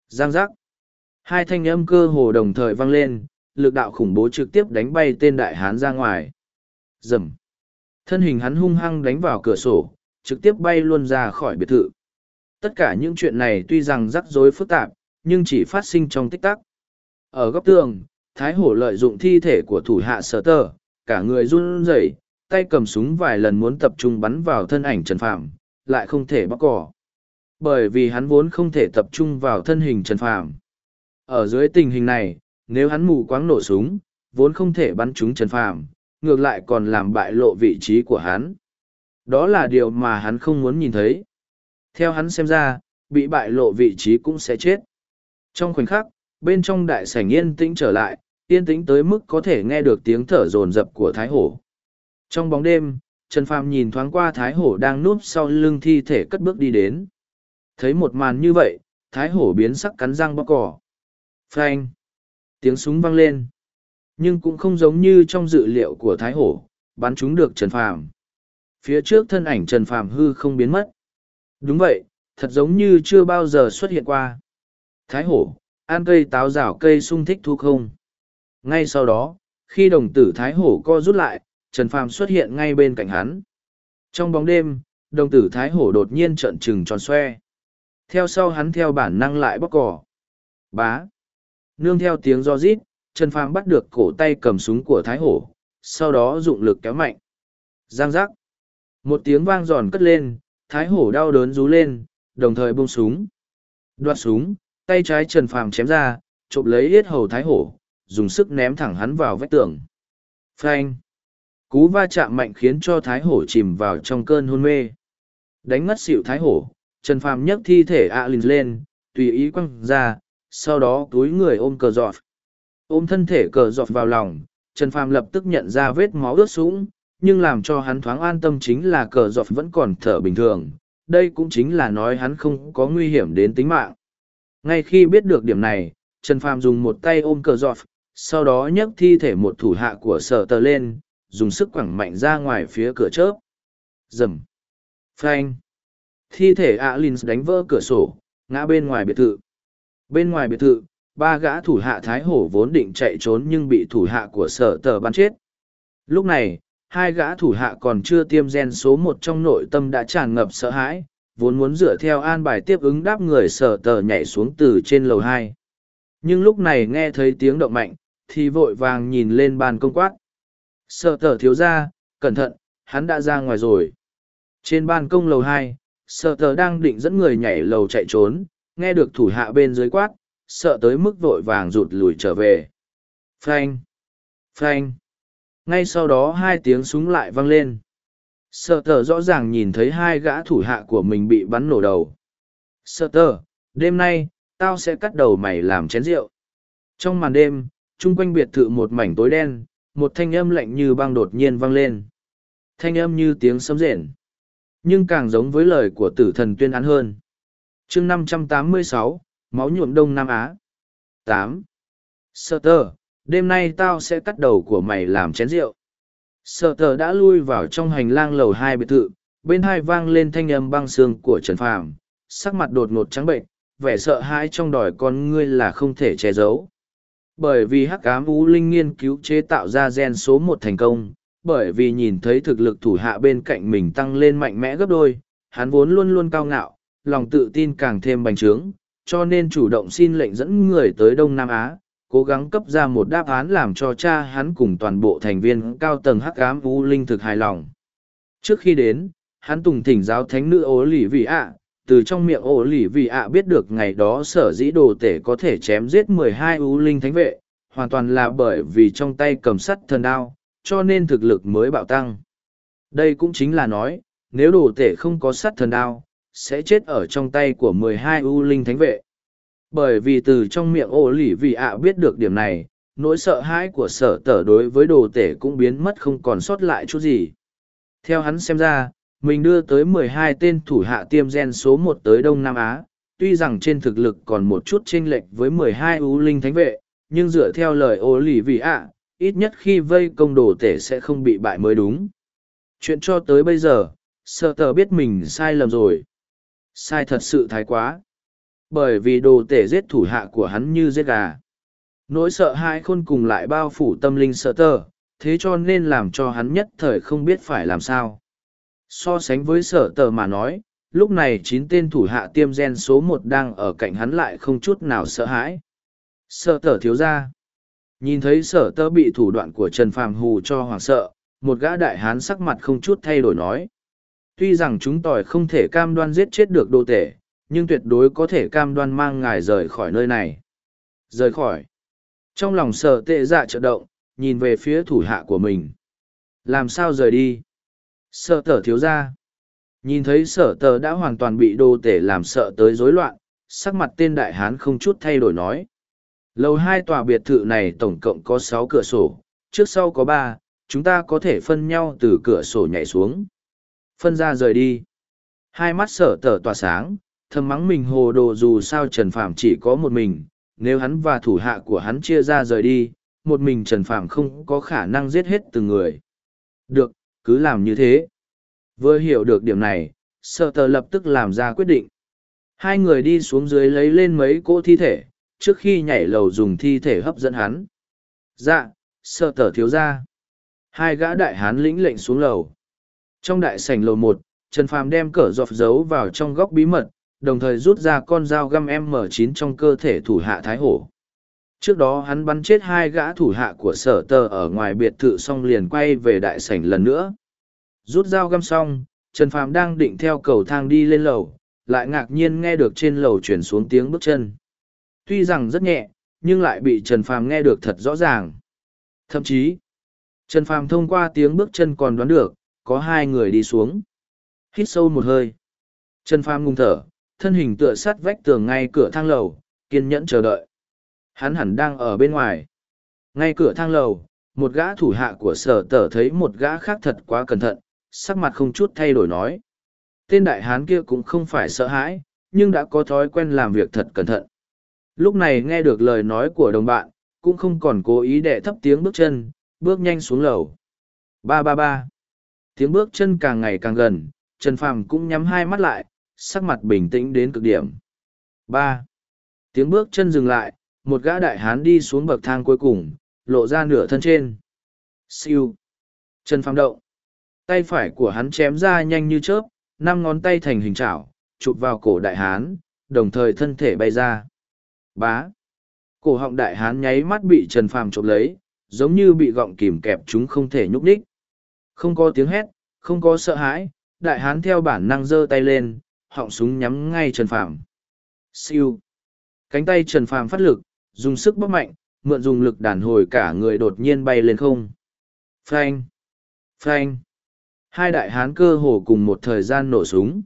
S1: Giang giác! Hai thanh âm cơ hồ đồng thời vang lên, lực đạo khủng bố trực tiếp đánh bay tên đại hán ra ngoài. Dầm! Thân hình hắn hung hăng đánh vào cửa sổ, trực tiếp bay luôn ra khỏi biệt thự. Tất cả những chuyện này tuy rằng rắc rối phức tạp, nhưng chỉ phát sinh trong tích tắc. Ở góc tường, Thái Hổ lợi dụng thi thể của thủ hạ sở tờ, cả người run rẩy, tay cầm súng vài lần muốn tập trung bắn vào thân ảnh Trần Phạm, lại không thể bóc cỏ. Bởi vì hắn vốn không thể tập trung vào thân hình Trần Phạm. Ở dưới tình hình này, nếu hắn mù quáng nổ súng, vốn không thể bắn trúng Trần Phạm, ngược lại còn làm bại lộ vị trí của hắn. Đó là điều mà hắn không muốn nhìn thấy. Theo hắn xem ra, bị bại lộ vị trí cũng sẽ chết. Trong khoảnh khắc, bên trong đại sảnh yên tĩnh trở lại, yên tĩnh tới mức có thể nghe được tiếng thở rồn rập của Thái Hổ. Trong bóng đêm, Trần Phàm nhìn thoáng qua Thái Hổ đang núp sau lưng thi thể cất bước đi đến. Thấy một màn như vậy, Thái Hổ biến sắc cắn răng bóc cỏ. Phanh! Tiếng súng vang lên. Nhưng cũng không giống như trong dự liệu của Thái Hổ, bắn chúng được Trần Phàm. Phía trước thân ảnh Trần Phàm hư không biến mất. Đúng vậy, thật giống như chưa bao giờ xuất hiện qua. Thái Hổ, ăn cây táo rào cây sung thích thu không. Ngay sau đó, khi đồng tử Thái Hổ co rút lại, Trần Phàm xuất hiện ngay bên cạnh hắn. Trong bóng đêm, đồng tử Thái Hổ đột nhiên trợn trừng tròn xoe. Theo sau hắn theo bản năng lại bóc cỏ. Bá. Nương theo tiếng do rít, Trần Phàm bắt được cổ tay cầm súng của Thái Hổ, sau đó dụng lực kéo mạnh. Giang giác. Một tiếng vang giòn cất lên, Thái Hổ đau đớn rú lên, đồng thời buông súng. Đoạt súng, tay trái Trần Phàm chém ra, chộp lấy yết hầu Thái Hổ, dùng sức ném thẳng hắn vào vách tường. Phanh. Cú va chạm mạnh khiến cho Thái Hổ chìm vào trong cơn hôn mê. Đánh ngất xỉu Thái Hổ, Trần Phàm nhấc thi thể A Alin lên, tùy ý quăng ra, sau đó túi người ôm cờ giọt. Ôm thân thể cờ giọt vào lòng, Trần Phàm lập tức nhận ra vết máu ướt sũng, nhưng làm cho hắn thoáng an tâm chính là cờ giọt vẫn còn thở bình thường. Đây cũng chính là nói hắn không có nguy hiểm đến tính mạng. Ngay khi biết được điểm này, Trần Phàm dùng một tay ôm cờ giọt, sau đó nhấc thi thể một thủ hạ của sở tờ lên, dùng sức quẳng mạnh ra ngoài phía cửa chớp. Dầm. Phanh. Thi thể a Alins đánh vỡ cửa sổ, ngã bên ngoài biệt thự. Bên ngoài biệt thự, ba gã thủ hạ Thái Hổ vốn định chạy trốn nhưng bị thủ hạ của sở tờ bắn chết. Lúc này, hai gã thủ hạ còn chưa tiêm gen số một trong nội tâm đã tràn ngập sợ hãi, vốn muốn dựa theo an bài tiếp ứng đáp người sở tờ nhảy xuống từ trên lầu hai. Nhưng lúc này nghe thấy tiếng động mạnh, thì vội vàng nhìn lên bàn công quát, Sợ tờ thiếu ra, cẩn thận, hắn đã ra ngoài rồi. Trên ban công lầu hai, sợ tờ đang định dẫn người nhảy lầu chạy trốn, nghe được thủ hạ bên dưới quát, sợ tới mức vội vàng rụt lùi trở về. Phanh! Phanh! Ngay sau đó hai tiếng súng lại vang lên. Sợ tờ rõ ràng nhìn thấy hai gã thủ hạ của mình bị bắn nổ đầu. Sợ tờ, đêm nay, tao sẽ cắt đầu mày làm chén rượu. Trong màn đêm, chung quanh biệt thự một mảnh tối đen, một thanh âm lạnh như băng đột nhiên vang lên. Thanh âm như tiếng sấm rền, nhưng càng giống với lời của tử thần tuyên án hơn. chương 586, máu nhuộm Đông Nam Á. 8. Sơ tơ, đêm nay tao sẽ cắt đầu của mày làm chén rượu. Sơ tơ đã lui vào trong hành lang lầu hai biệt thự, bên hai vang lên thanh âm băng xương của Trần Phàm, sắc mặt đột ngột trắng bệch, vẻ sợ hãi trong đòi con ngươi là không thể che giấu bởi vì hắc ám ú linh nghiên cứu chế tạo ra gen số một thành công bởi vì nhìn thấy thực lực thủ hạ bên cạnh mình tăng lên mạnh mẽ gấp đôi hắn vốn luôn luôn cao ngạo lòng tự tin càng thêm bành trướng cho nên chủ động xin lệnh dẫn người tới đông nam á cố gắng cấp ra một đáp án làm cho cha hắn cùng toàn bộ thành viên cao tầng hắc ám u linh thực hài lòng trước khi đến hắn tùng thỉnh giáo thánh nữ ố lì vị ạ từ trong miệng ổ lỉ vì ạ biết được ngày đó sở dĩ đồ tể có thể chém giết mười hai ưu linh thánh vệ, hoàn toàn là bởi vì trong tay cầm sắt thần đao, cho nên thực lực mới bạo tăng. Đây cũng chính là nói, nếu đồ tể không có sắt thần đao, sẽ chết ở trong tay của mười hai ưu linh thánh vệ. Bởi vì từ trong miệng ổ lỉ vì ạ biết được điểm này, nỗi sợ hãi của sở tở đối với đồ tể cũng biến mất không còn sót lại chút gì. Theo hắn xem ra, mình đưa tới 12 tên thủ hạ tiêm gen số 1 tới Đông Nam Á, tuy rằng trên thực lực còn một chút chênh lệch với 12 ưu linh thánh vệ, nhưng dựa theo lời ô lì vị ạ, ít nhất khi vây công đồ tể sẽ không bị bại mới đúng. Chuyện cho tới bây giờ, sợ tờ biết mình sai lầm rồi. Sai thật sự thái quá. Bởi vì đồ tể giết thủ hạ của hắn như giết gà. Nỗi sợ hãi khôn cùng lại bao phủ tâm linh sợ tờ, thế cho nên làm cho hắn nhất thời không biết phải làm sao so sánh với sở tờ mà nói lúc này chín tên thủ hạ tiêm gen số một đang ở cạnh hắn lại không chút nào sợ hãi sở tờ thiếu ra nhìn thấy sở tờ bị thủ đoạn của trần phàm hù cho hoảng sợ một gã đại hán sắc mặt không chút thay đổi nói tuy rằng chúng tỏi không thể cam đoan giết chết được đô tể nhưng tuyệt đối có thể cam đoan mang ngài rời khỏi nơi này rời khỏi trong lòng sở tệ dạ trợ động nhìn về phía thủ hạ của mình làm sao rời đi sợ tờ thiếu ra. Nhìn thấy sở tờ đã hoàn toàn bị đồ tể làm sợ tới rối loạn, sắc mặt tên đại hán không chút thay đổi nói. Lầu hai tòa biệt thự này tổng cộng có sáu cửa sổ, trước sau có ba, chúng ta có thể phân nhau từ cửa sổ nhảy xuống. Phân ra rời đi. Hai mắt sở tờ tỏa sáng, thầm mắng mình hồ đồ dù sao Trần phàm chỉ có một mình, nếu hắn và thủ hạ của hắn chia ra rời đi, một mình Trần phàm không có khả năng giết hết từng người. Được, cứ làm như thế vừa hiểu được điểm này sợ tờ lập tức làm ra quyết định hai người đi xuống dưới lấy lên mấy cỗ thi thể trước khi nhảy lầu dùng thi thể hấp dẫn hắn dạ sợ tờ thiếu ra hai gã đại hán lĩnh lệnh xuống lầu trong đại sảnh lầu một trần phàm đem cờ giọt giấu vào trong góc bí mật đồng thời rút ra con dao găm m 9 trong cơ thể thủ hạ thái hổ Trước đó hắn bắn chết hai gã thủ hạ của sở tờ ở ngoài biệt thự xong liền quay về đại sảnh lần nữa. Rút dao găm xong, Trần Phàm đang định theo cầu thang đi lên lầu, lại ngạc nhiên nghe được trên lầu chuyển xuống tiếng bước chân. Tuy rằng rất nhẹ, nhưng lại bị Trần Phàm nghe được thật rõ ràng. Thậm chí, Trần Phàm thông qua tiếng bước chân còn đoán được, có hai người đi xuống. Hít sâu một hơi. Trần Phàm ngùng thở, thân hình tựa sát vách tường ngay cửa thang lầu, kiên nhẫn chờ đợi. Hắn hẳn đang ở bên ngoài. Ngay cửa thang lầu, một gã thủ hạ của sở tở thấy một gã khác thật quá cẩn thận, sắc mặt không chút thay đổi nói. Tên đại hán kia cũng không phải sợ hãi, nhưng đã có thói quen làm việc thật cẩn thận. Lúc này nghe được lời nói của đồng bạn, cũng không còn cố ý để thấp tiếng bước chân, bước nhanh xuống lầu. Ba ba ba. Tiếng bước chân càng ngày càng gần, Trần Phàm cũng nhắm hai mắt lại, sắc mặt bình tĩnh đến cực điểm. Ba. Tiếng bước chân dừng lại, một gã đại hán đi xuống bậc thang cuối cùng, lộ ra nửa thân trên. Siêu. Chân phàm động. Tay phải của hắn chém ra nhanh như chớp, năm ngón tay thành hình chảo, chụp vào cổ đại hán, đồng thời thân thể bay ra. Bá. Cổ họng đại hán nháy mắt bị Trần Phàm chụp lấy, giống như bị gọng kìm kẹp chúng không thể nhúc nhích. Không có tiếng hét, không có sợ hãi, đại hán theo bản năng giơ tay lên, họng súng nhắm ngay Trần Phàm. Siêu. Cánh tay Trần Phàm phát lực, dùng sức bóp mạnh, mượn dùng lực đàn hồi cả người đột nhiên bay lên không. Phanh! Phanh! Hai đại hán cơ hồ cùng một thời gian nổ súng.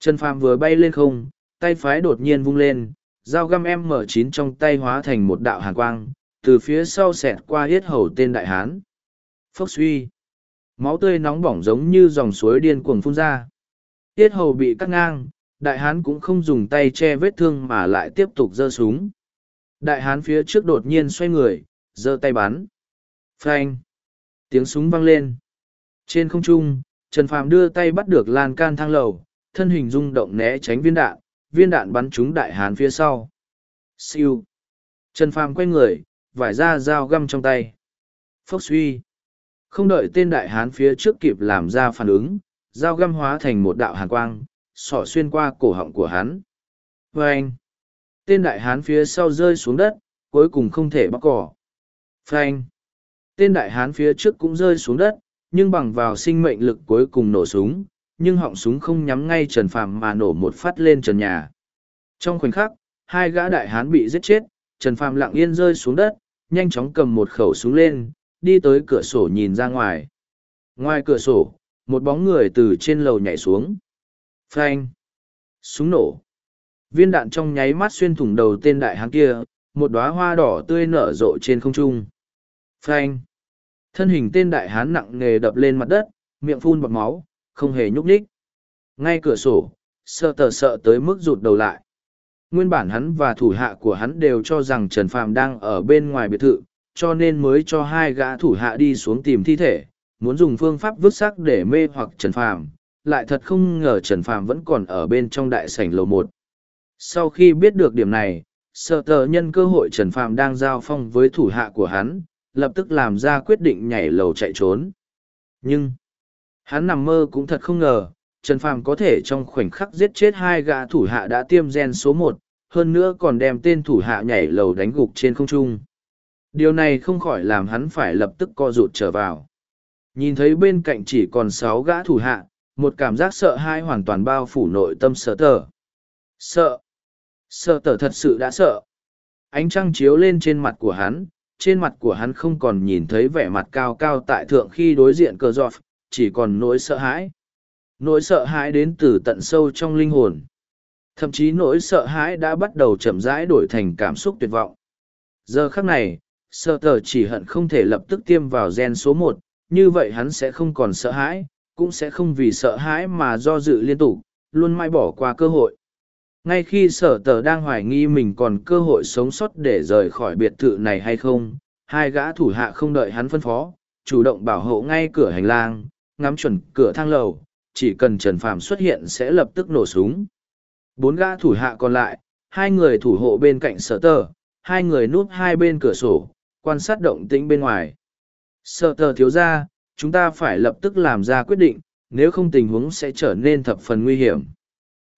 S1: Trần Phàm vừa bay lên không, tay phái đột nhiên vung lên, dao găm M9 trong tay hóa thành một đạo hàn quang, từ phía sau xẹt qua hết hầu tên đại hán. Phốc suy! Máu tươi nóng bỏng giống như dòng suối điên cuồng phun ra. Tiết hầu bị cắt ngang, đại hán cũng không dùng tay che vết thương mà lại tiếp tục giơ súng. Đại hán phía trước đột nhiên xoay người, giơ tay bắn. Phanh! Tiếng súng vang lên. Trên không trung, Trần Phàm đưa tay bắt được lan can thang lầu, thân hình rung động né tránh viên đạn, viên đạn bắn trúng đại hán phía sau. Siêu! Trần Phàm quay người, vải ra dao găm trong tay. Phốc suy! Không đợi tên đại hán phía trước kịp làm ra phản ứng, dao găm hóa thành một đạo hàn quang, sỏ xuyên qua cổ họng của hắn. Vâng! Tên đại hán phía sau rơi xuống đất, cuối cùng không thể bóc cỏ. Phanh. Tên đại hán phía trước cũng rơi xuống đất, nhưng bằng vào sinh mệnh lực cuối cùng nổ súng, nhưng họng súng không nhắm ngay Trần Phàm mà nổ một phát lên trần nhà. Trong khoảnh khắc, hai gã đại hán bị giết chết, Trần Phàm lặng yên rơi xuống đất, nhanh chóng cầm một khẩu súng lên, đi tới cửa sổ nhìn ra ngoài. Ngoài cửa sổ, một bóng người từ trên lầu nhảy xuống. Phanh! Súng nổ, viên đạn trong nháy mắt xuyên thủng đầu tên đại hán kia một đoá hoa đỏ tươi nở rộ trên không trung phanh thân hình tên đại hán nặng nề đập lên mặt đất miệng phun bọt máu không hề nhúc nhích ngay cửa sổ sợ tờ sợ tới mức rụt đầu lại nguyên bản hắn và thủ hạ của hắn đều cho rằng trần phàm đang ở bên ngoài biệt thự cho nên mới cho hai gã thủ hạ đi xuống tìm thi thể muốn dùng phương pháp vứt xác để mê hoặc trần phàm lại thật không ngờ trần phàm vẫn còn ở bên trong đại sảnh lầu một sau khi biết được điểm này, sợ tờ nhân cơ hội Trần Phàm đang giao phong với thủ hạ của hắn, lập tức làm ra quyết định nhảy lầu chạy trốn. Nhưng, hắn nằm mơ cũng thật không ngờ, Trần Phàm có thể trong khoảnh khắc giết chết hai gã thủ hạ đã tiêm gen số một, hơn nữa còn đem tên thủ hạ nhảy lầu đánh gục trên không trung. Điều này không khỏi làm hắn phải lập tức co rụt trở vào. Nhìn thấy bên cạnh chỉ còn sáu gã thủ hạ, một cảm giác sợ hãi hoàn toàn bao phủ nội tâm sợ tờ. Sợ, Sợ tờ thật sự đã sợ. Ánh trăng chiếu lên trên mặt của hắn, trên mặt của hắn không còn nhìn thấy vẻ mặt cao cao tại thượng khi đối diện cờ giọt, chỉ còn nỗi sợ hãi. Nỗi sợ hãi đến từ tận sâu trong linh hồn. Thậm chí nỗi sợ hãi đã bắt đầu chậm rãi đổi thành cảm xúc tuyệt vọng. Giờ khắc này, sợ tờ chỉ hận không thể lập tức tiêm vào gen số một, như vậy hắn sẽ không còn sợ hãi, cũng sẽ không vì sợ hãi mà do dự liên tục, luôn mãi bỏ qua cơ hội ngay khi sở tờ đang hoài nghi mình còn cơ hội sống sót để rời khỏi biệt thự này hay không hai gã thủ hạ không đợi hắn phân phó chủ động bảo hộ ngay cửa hành lang ngắm chuẩn cửa thang lầu chỉ cần trần phàm xuất hiện sẽ lập tức nổ súng bốn gã thủ hạ còn lại hai người thủ hộ bên cạnh sở tờ hai người núp hai bên cửa sổ quan sát động tĩnh bên ngoài sở tờ thiếu ra chúng ta phải lập tức làm ra quyết định nếu không tình huống sẽ trở nên thập phần nguy hiểm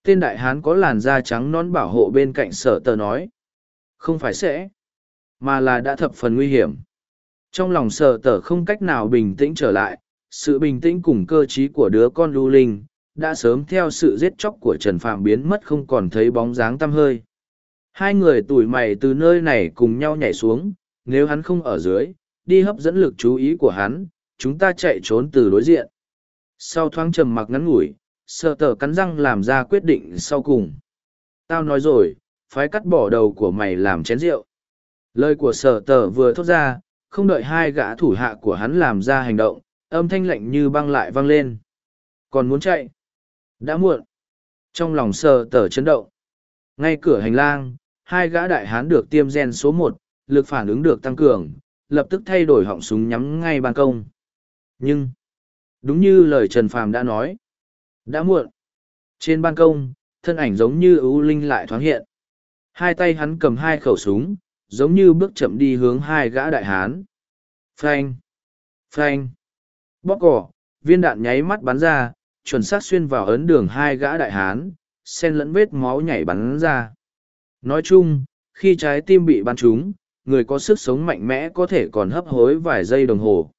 S1: tên đại hán có làn da trắng non bảo hộ bên cạnh sở tờ nói không phải sẽ mà là đã thập phần nguy hiểm trong lòng sở tờ không cách nào bình tĩnh trở lại sự bình tĩnh cùng cơ t r í của đứa con lưu linh đã sớm theo sự giết chóc của trần phạm biến mất không còn thấy bóng dáng tăm hơi hai người tủi mày từ nơi này cùng nhau nhảy xuống nếu hắn không ở dưới đi hấp dẫn lực chú ý của hắn chúng ta chạy trốn từ đối diện sau thoáng trầm mặc ngắn ngủi sợ tờ cắn răng làm ra quyết định sau cùng tao nói rồi phái cắt bỏ đầu của mày làm chén rượu lời của sợ tờ vừa thốt ra không đợi hai gã thủ hạ của hắn làm ra hành động âm thanh lạnh như băng lại vang lên còn muốn chạy đã muộn trong lòng sợ tờ chấn động ngay cửa hành lang hai gã đại hán được tiêm gen số một lực phản ứng được tăng cường lập tức thay đổi họng súng nhắm ngay ban công nhưng đúng như lời trần phàm đã nói đã muộn. Trên ban công, thân ảnh giống như ưu linh lại thoáng hiện. Hai tay hắn cầm hai khẩu súng, giống như bước chậm đi hướng hai gã đại hán. Phanh! Phanh! Bóc cỏ, viên đạn nháy mắt bắn ra, chuẩn xác xuyên vào ấn đường hai gã đại hán, sen lẫn vết máu nhảy bắn ra. Nói chung, khi trái tim bị bắn trúng, người có sức sống mạnh mẽ có thể còn hấp hối vài giây đồng hồ.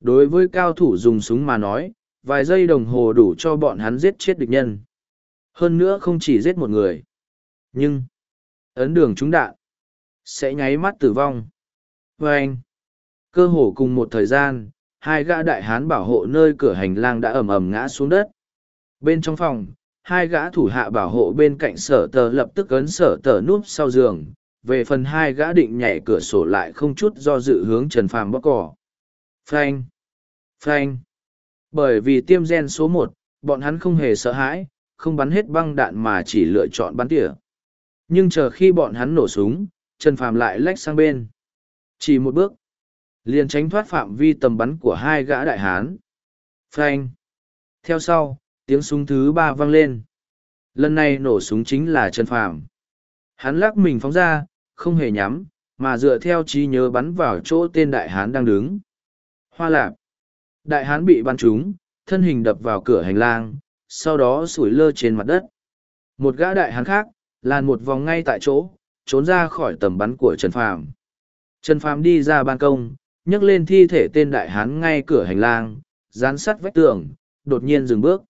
S1: Đối với cao thủ dùng súng mà nói, vài giây đồng hồ đủ cho bọn hắn giết chết địch nhân hơn nữa không chỉ giết một người nhưng ấn đường trúng đạn sẽ nháy mắt tử vong vê anh cơ hồ cùng một thời gian hai gã đại hán bảo hộ nơi cửa hành lang đã ầm ầm ngã xuống đất bên trong phòng hai gã thủ hạ bảo hộ bên cạnh sở tờ lập tức ấn sở tờ núp sau giường về phần hai gã định nhảy cửa sổ lại không chút do dự hướng trần phàm bóc cỏ frank frank bởi vì tiêm gen số một, bọn hắn không hề sợ hãi, không bắn hết băng đạn mà chỉ lựa chọn bắn tỉa. Nhưng chờ khi bọn hắn nổ súng, Trần Phạm lại lách sang bên. Chỉ một bước, liền tránh thoát phạm vi tầm bắn của hai gã đại hán. Phanh. Theo sau, tiếng súng thứ ba vang lên. Lần này nổ súng chính là Trần Phạm. Hắn lắc mình phóng ra, không hề nhắm, mà dựa theo trí nhớ bắn vào chỗ tên đại hán đang đứng. Hoa lạp. Đại hán bị bắn trúng, thân hình đập vào cửa hành lang, sau đó sủi lơ trên mặt đất. Một gã đại hán khác, làn một vòng ngay tại chỗ, trốn ra khỏi tầm bắn của Trần Phàm. Trần Phàm đi ra ban công, nhấc lên thi thể tên đại hán ngay cửa hành lang, dán sắt vách tường, đột nhiên dừng bước.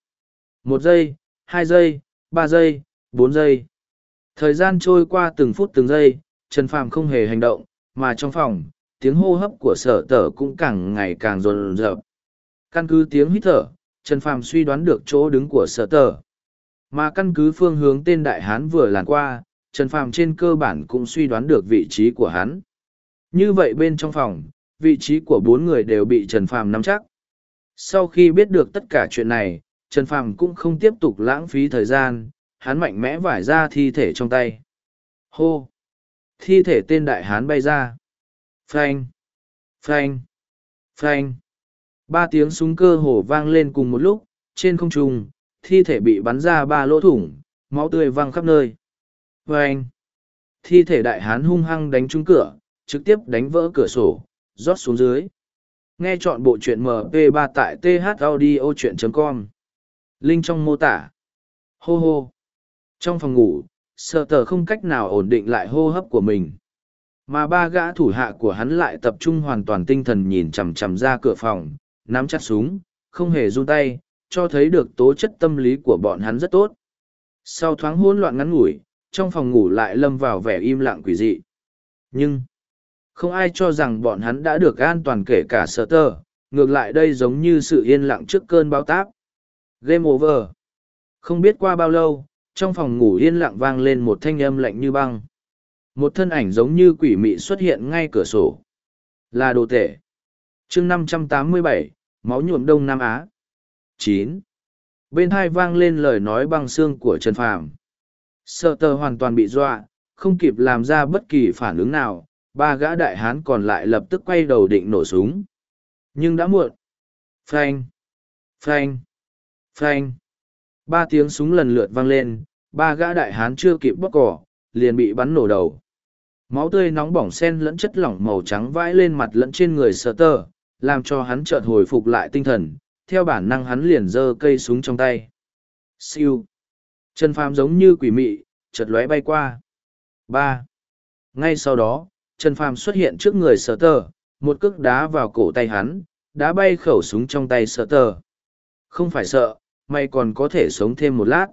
S1: Một giây, hai giây, ba giây, bốn giây. Thời gian trôi qua từng phút từng giây, Trần Phàm không hề hành động, mà trong phòng, tiếng hô hấp của sở tở cũng càng ngày càng rồn rợp căn cứ tiếng hít thở trần phàm suy đoán được chỗ đứng của sở tờ mà căn cứ phương hướng tên đại hán vừa làn qua trần phàm trên cơ bản cũng suy đoán được vị trí của hắn như vậy bên trong phòng vị trí của bốn người đều bị trần phàm nắm chắc sau khi biết được tất cả chuyện này trần phàm cũng không tiếp tục lãng phí thời gian hắn mạnh mẽ vải ra thi thể trong tay hô thi thể tên đại hán bay ra frank frank frank Ba tiếng súng cơ hồ vang lên cùng một lúc, trên không trung, thi thể bị bắn ra ba lỗ thủng, máu tươi văng khắp nơi. Và anh, thi thể đại hán hung hăng đánh trúng cửa, trực tiếp đánh vỡ cửa sổ, rót xuống dưới. Nghe chọn bộ truyện MP3 tại thaudio.com. Linh trong mô tả. Hô hô. Trong phòng ngủ, sợ tờ không cách nào ổn định lại hô hấp của mình. Mà ba gã thủ hạ của hắn lại tập trung hoàn toàn tinh thần nhìn chằm chằm ra cửa phòng, nắm chặt súng, không hề run tay, cho thấy được tố chất tâm lý của bọn hắn rất tốt. Sau thoáng hỗn loạn ngắn ngủi, trong phòng ngủ lại lâm vào vẻ im lặng quỷ dị. Nhưng, không ai cho rằng bọn hắn đã được an toàn kể cả sở tơ, ngược lại đây giống như sự yên lặng trước cơn bão táp. Game over. Không biết qua bao lâu, trong phòng ngủ yên lặng vang lên một thanh âm lạnh như băng. Một thân ảnh giống như quỷ mị xuất hiện ngay cửa sổ. Là đồ tể. chương 587, máu nhuộm đông nam á chín bên hai vang lên lời nói băng xương của trần phàm sợ tờ hoàn toàn bị dọa không kịp làm ra bất kỳ phản ứng nào ba gã đại hán còn lại lập tức quay đầu định nổ súng nhưng đã muộn phanh phanh phanh ba tiếng súng lần lượt vang lên ba gã đại hán chưa kịp bóc cỏ liền bị bắn nổ đầu máu tươi nóng bỏng sen lẫn chất lỏng màu trắng vãi lên mặt lẫn trên người sợ tờ làm cho hắn chợt hồi phục lại tinh thần, theo bản năng hắn liền giơ cây súng trong tay. Siêu. Trần Phàm giống như quỷ mị, chợt lóe bay qua. Ba. Ngay sau đó, Trần Phàm xuất hiện trước người sở tờ, một cước đá vào cổ tay hắn, đá bay khẩu súng trong tay sở tờ. Không phải sợ, mày còn có thể sống thêm một lát.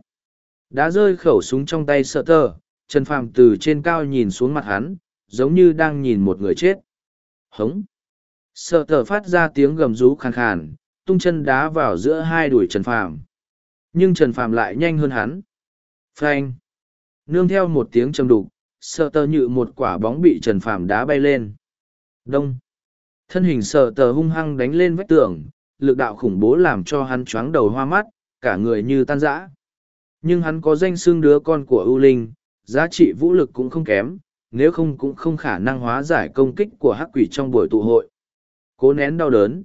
S1: Đá rơi khẩu súng trong tay sở tờ, Trần Phàm từ trên cao nhìn xuống mặt hắn, giống như đang nhìn một người chết. Hống sợ thở phát ra tiếng gầm rú khàn khàn tung chân đá vào giữa hai đùi trần phàm nhưng trần phàm lại nhanh hơn hắn phanh nương theo một tiếng châm đục sợ tờ nhự một quả bóng bị trần phàm đá bay lên đông thân hình sợ tờ hung hăng đánh lên vách tường lực đạo khủng bố làm cho hắn choáng đầu hoa mắt cả người như tan rã nhưng hắn có danh xương đứa con của ưu linh giá trị vũ lực cũng không kém nếu không cũng không khả năng hóa giải công kích của hắc quỷ trong buổi tụ hội cố nén đau đớn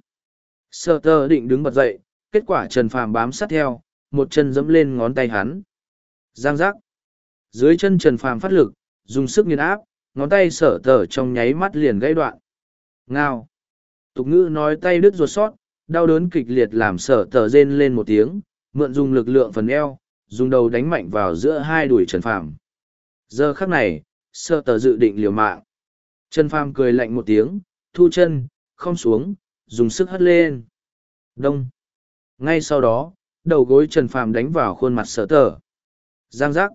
S1: sơ tơ định đứng bật dậy kết quả trần phàm bám sát theo một chân dẫm lên ngón tay hắn giang giác dưới chân trần phàm phát lực dùng sức nghiền áp ngón tay sở tờ trong nháy mắt liền gãy đoạn ngao tục ngữ nói tay đứt ruột sót đau đớn kịch liệt làm sở tờ rên lên một tiếng mượn dùng lực lượng phần eo dùng đầu đánh mạnh vào giữa hai đùi trần phàm giờ khắc này sở tờ dự định liều mạng trần phàm cười lạnh một tiếng thu chân không xuống, dùng sức hất lên. Đông. Ngay sau đó, đầu gối Trần Phàm đánh vào khuôn mặt sở Tở, Giang giác.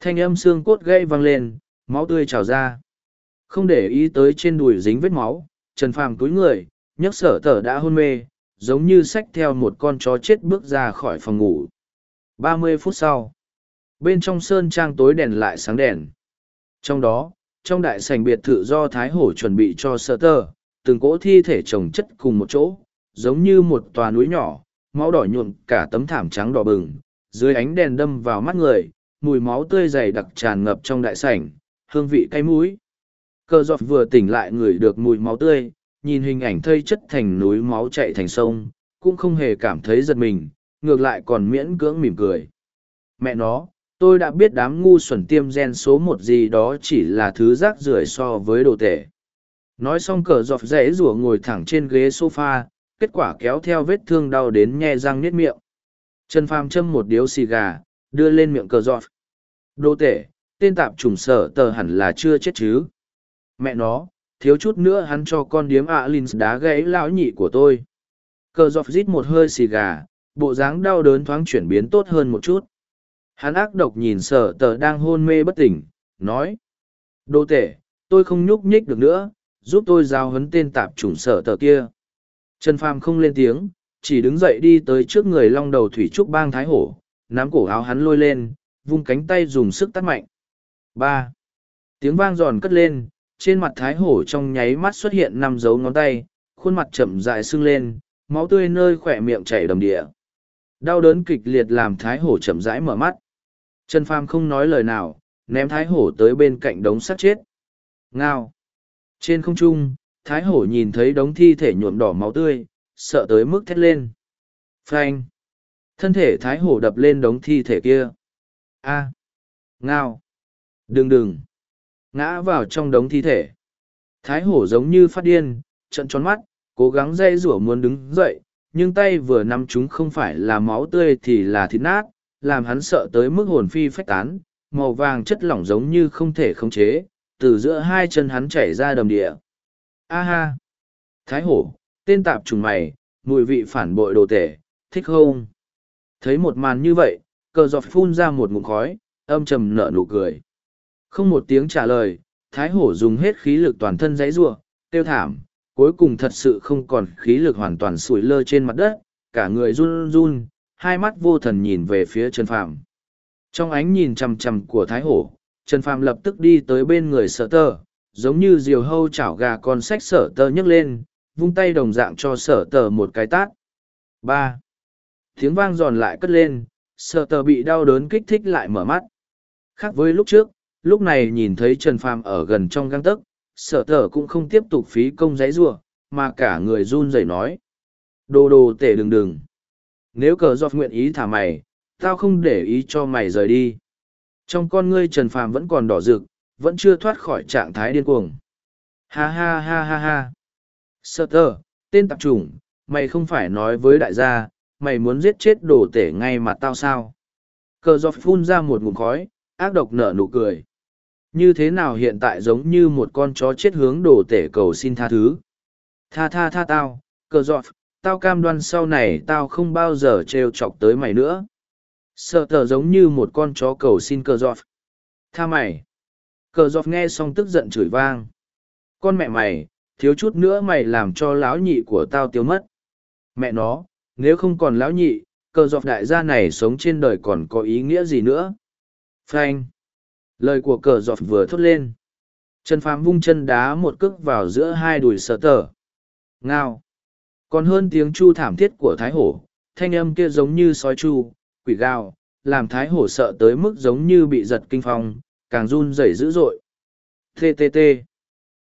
S1: Thanh âm xương cốt gây văng lên, máu tươi trào ra. Không để ý tới trên đùi dính vết máu, Trần Phàm túi người, nhấc sở Tở đã hôn mê, giống như xách theo một con chó chết bước ra khỏi phòng ngủ. Ba mươi phút sau, bên trong sơn trang tối đèn lại sáng đèn. Trong đó, trong đại sảnh biệt thự do Thái Hổ chuẩn bị cho sở tờ, từng cỗ thi thể chồng chất cùng một chỗ, giống như một tòa núi nhỏ, máu đỏ nhuộm cả tấm thảm trắng đỏ bừng, dưới ánh đèn đâm vào mắt người, mùi máu tươi dày đặc tràn ngập trong đại sảnh, hương vị cay mũi. Cơ giọt vừa tỉnh lại ngửi được mùi máu tươi, nhìn hình ảnh thây chất thành núi máu chạy thành sông, cũng không hề cảm thấy giật mình, ngược lại còn miễn cưỡng mỉm cười. Mẹ nó, tôi đã biết đám ngu xuẩn tiêm gen số một gì đó chỉ là thứ rác rưởi so với đồ tể. Nói xong cờ dọc rẽ rủa ngồi thẳng trên ghế sofa, kết quả kéo theo vết thương đau đến nhe răng niết miệng. Trần Phàm châm một điếu xì gà, đưa lên miệng cờ dọc. Đô tể, tên tạp trùng sở tờ hẳn là chưa chết chứ. Mẹ nó, thiếu chút nữa hắn cho con điếm ạ Linh đá gãy lão nhị của tôi. Cờ dọc rít một hơi xì gà, bộ dáng đau đớn thoáng chuyển biến tốt hơn một chút. Hắn ác độc nhìn sở tờ đang hôn mê bất tỉnh, nói. Đô tể, tôi không nhúc nhích được nữa, giúp tôi giao hấn tên tạp chủng sở tờ kia trần phàm không lên tiếng chỉ đứng dậy đi tới trước người long đầu thủy trúc bang thái hổ nắm cổ áo hắn lôi lên vung cánh tay dùng sức tắt mạnh ba tiếng vang giòn cất lên trên mặt thái hổ trong nháy mắt xuất hiện năm dấu ngón tay khuôn mặt chậm rãi sưng lên máu tươi nơi khỏe miệng chảy đầm địa đau đớn kịch liệt làm thái hổ chậm rãi mở mắt trần phàm không nói lời nào ném thái hổ tới bên cạnh đống sắt chết ngao trên không trung, Thái Hổ nhìn thấy đống thi thể nhuộm đỏ máu tươi, sợ tới mức thét lên. Phanh! Thân thể Thái Hổ đập lên đống thi thể kia. A! Ngao! Đừng đừng! Ngã vào trong đống thi thể. Thái Hổ giống như phát điên, trận tròn mắt, cố gắng dây rủa muốn đứng dậy, nhưng tay vừa nắm chúng không phải là máu tươi thì là thịt nát, làm hắn sợ tới mức hồn phi phách tán, màu vàng chất lỏng giống như không thể khống chế, từ giữa hai chân hắn chảy ra đầm địa. A ha! Thái hổ, tên tạp trùng mày, mùi vị phản bội đồ tể, thích không? Thấy một màn như vậy, cờ giọt phun ra một ngụm khói, âm trầm nở nụ cười. Không một tiếng trả lời, Thái hổ dùng hết khí lực toàn thân giãy giụa, tiêu thảm, cuối cùng thật sự không còn khí lực hoàn toàn sủi lơ trên mặt đất, cả người run run, hai mắt vô thần nhìn về phía Trần Phàm. Trong ánh nhìn chằm chằm của Thái hổ, Trần Phàm lập tức đi tới bên người sở tơ, giống như diều hâu chảo gà con sách sở tơ nhấc lên, vung tay đồng dạng cho sở tơ một cái tát. ba Tiếng vang giòn lại cất lên, sở tơ bị đau đớn kích thích lại mở mắt. Khác với lúc trước, lúc này nhìn thấy Trần Phàm ở gần trong găng tấc, sở tơ cũng không tiếp tục phí công giấy rua, mà cả người run rẩy nói. Đồ đồ tể đừng đừng. Nếu cờ giọt nguyện ý thả mày, tao không để ý cho mày rời đi. Trong con ngươi Trần Phàm vẫn còn đỏ rực, vẫn chưa thoát khỏi trạng thái điên cuồng. Ha ha ha ha ha. Sơ tơ, tên tạp chủng, mày không phải nói với đại gia, mày muốn giết chết đồ tể ngay mặt tao sao. Cờ giọt phun ra một ngụm khói, ác độc nở nụ cười. Như thế nào hiện tại giống như một con chó chết hướng đồ tể cầu xin tha thứ. Tha tha tha tao, cờ giọt, tao cam đoan sau này tao không bao giờ trêu chọc tới mày nữa sợ tờ giống như một con chó cầu xin cờ giọt tha mày cờ giọt nghe xong tức giận chửi vang con mẹ mày thiếu chút nữa mày làm cho lão nhị của tao tiêu mất mẹ nó nếu không còn lão nhị cờ giọt đại gia này sống trên đời còn có ý nghĩa gì nữa frank lời của cờ giọt vừa thốt lên trần phàm vung chân đá một cước vào giữa hai đùi sợ tờ ngao còn hơn tiếng chu thảm thiết của thái hổ thanh âm kia giống như sói chu quỷ gào, làm thái hổ sợ tới mức giống như bị giật kinh phong, càng run rẩy dữ dội. TTT.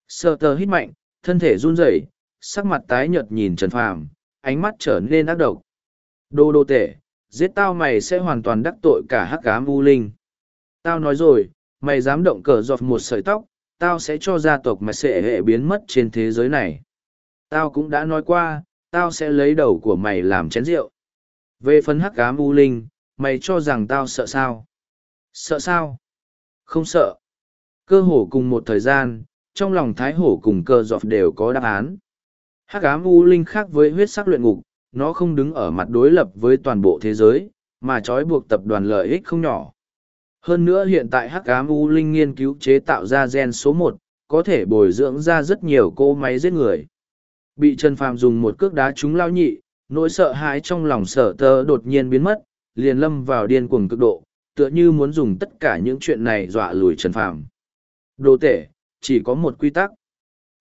S1: sơ tơ hít mạnh, thân thể run rẩy, sắc mặt tái nhợt nhìn Trần Phàm, ánh mắt trở nên ác độc. Đô đô Tệ giết tao mày sẽ hoàn toàn đắc tội cả hắc ám u linh. Tao nói rồi, mày dám động cờ giọt một sợi tóc, tao sẽ cho gia tộc mà sẽ hệ biến mất trên thế giới này. Tao cũng đã nói qua, tao sẽ lấy đầu của mày làm chén rượu. Về phần hắc ám u linh, mày cho rằng tao sợ sao? Sợ sao? Không sợ. Cơ hổ cùng một thời gian, trong lòng thái hổ cùng cơ dọc đều có đáp án. Hắc ám u linh khác với huyết sắc luyện ngục, nó không đứng ở mặt đối lập với toàn bộ thế giới, mà trói buộc tập đoàn lợi ích không nhỏ. Hơn nữa hiện tại hắc ám u linh nghiên cứu chế tạo ra gen số một, có thể bồi dưỡng ra rất nhiều cô máy giết người. Bị Trần Phàm dùng một cước đá trúng lao nhị, nỗi sợ hãi trong lòng sở tơ đột nhiên biến mất liền lâm vào điên cuồng cực độ tựa như muốn dùng tất cả những chuyện này dọa lùi trần phàm đồ tể chỉ có một quy tắc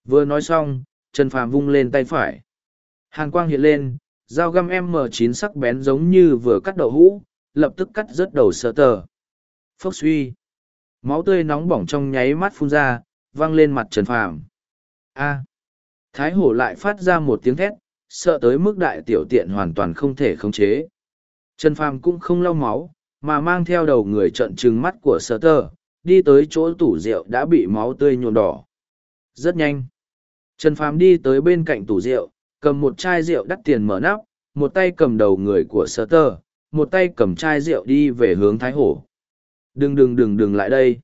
S1: vừa nói xong trần phàm vung lên tay phải hàn quang hiện lên dao găm m 9 sắc bén giống như vừa cắt đậu hũ lập tức cắt rớt đầu sở tơ phốc suy máu tươi nóng bỏng trong nháy mắt phun ra văng lên mặt trần phàm a thái hổ lại phát ra một tiếng thét sợ tới mức đại tiểu tiện hoàn toàn không thể khống chế. Trần Phàm cũng không lau máu, mà mang theo đầu người trận trừng mắt của sở tơ, đi tới chỗ tủ rượu đã bị máu tươi nhuộm đỏ. Rất nhanh. Trần Phàm đi tới bên cạnh tủ rượu, cầm một chai rượu đắt tiền mở nắp, một tay cầm đầu người của sở tơ, một tay cầm chai rượu đi về hướng Thái Hổ. Đừng đừng đừng đừng lại đây.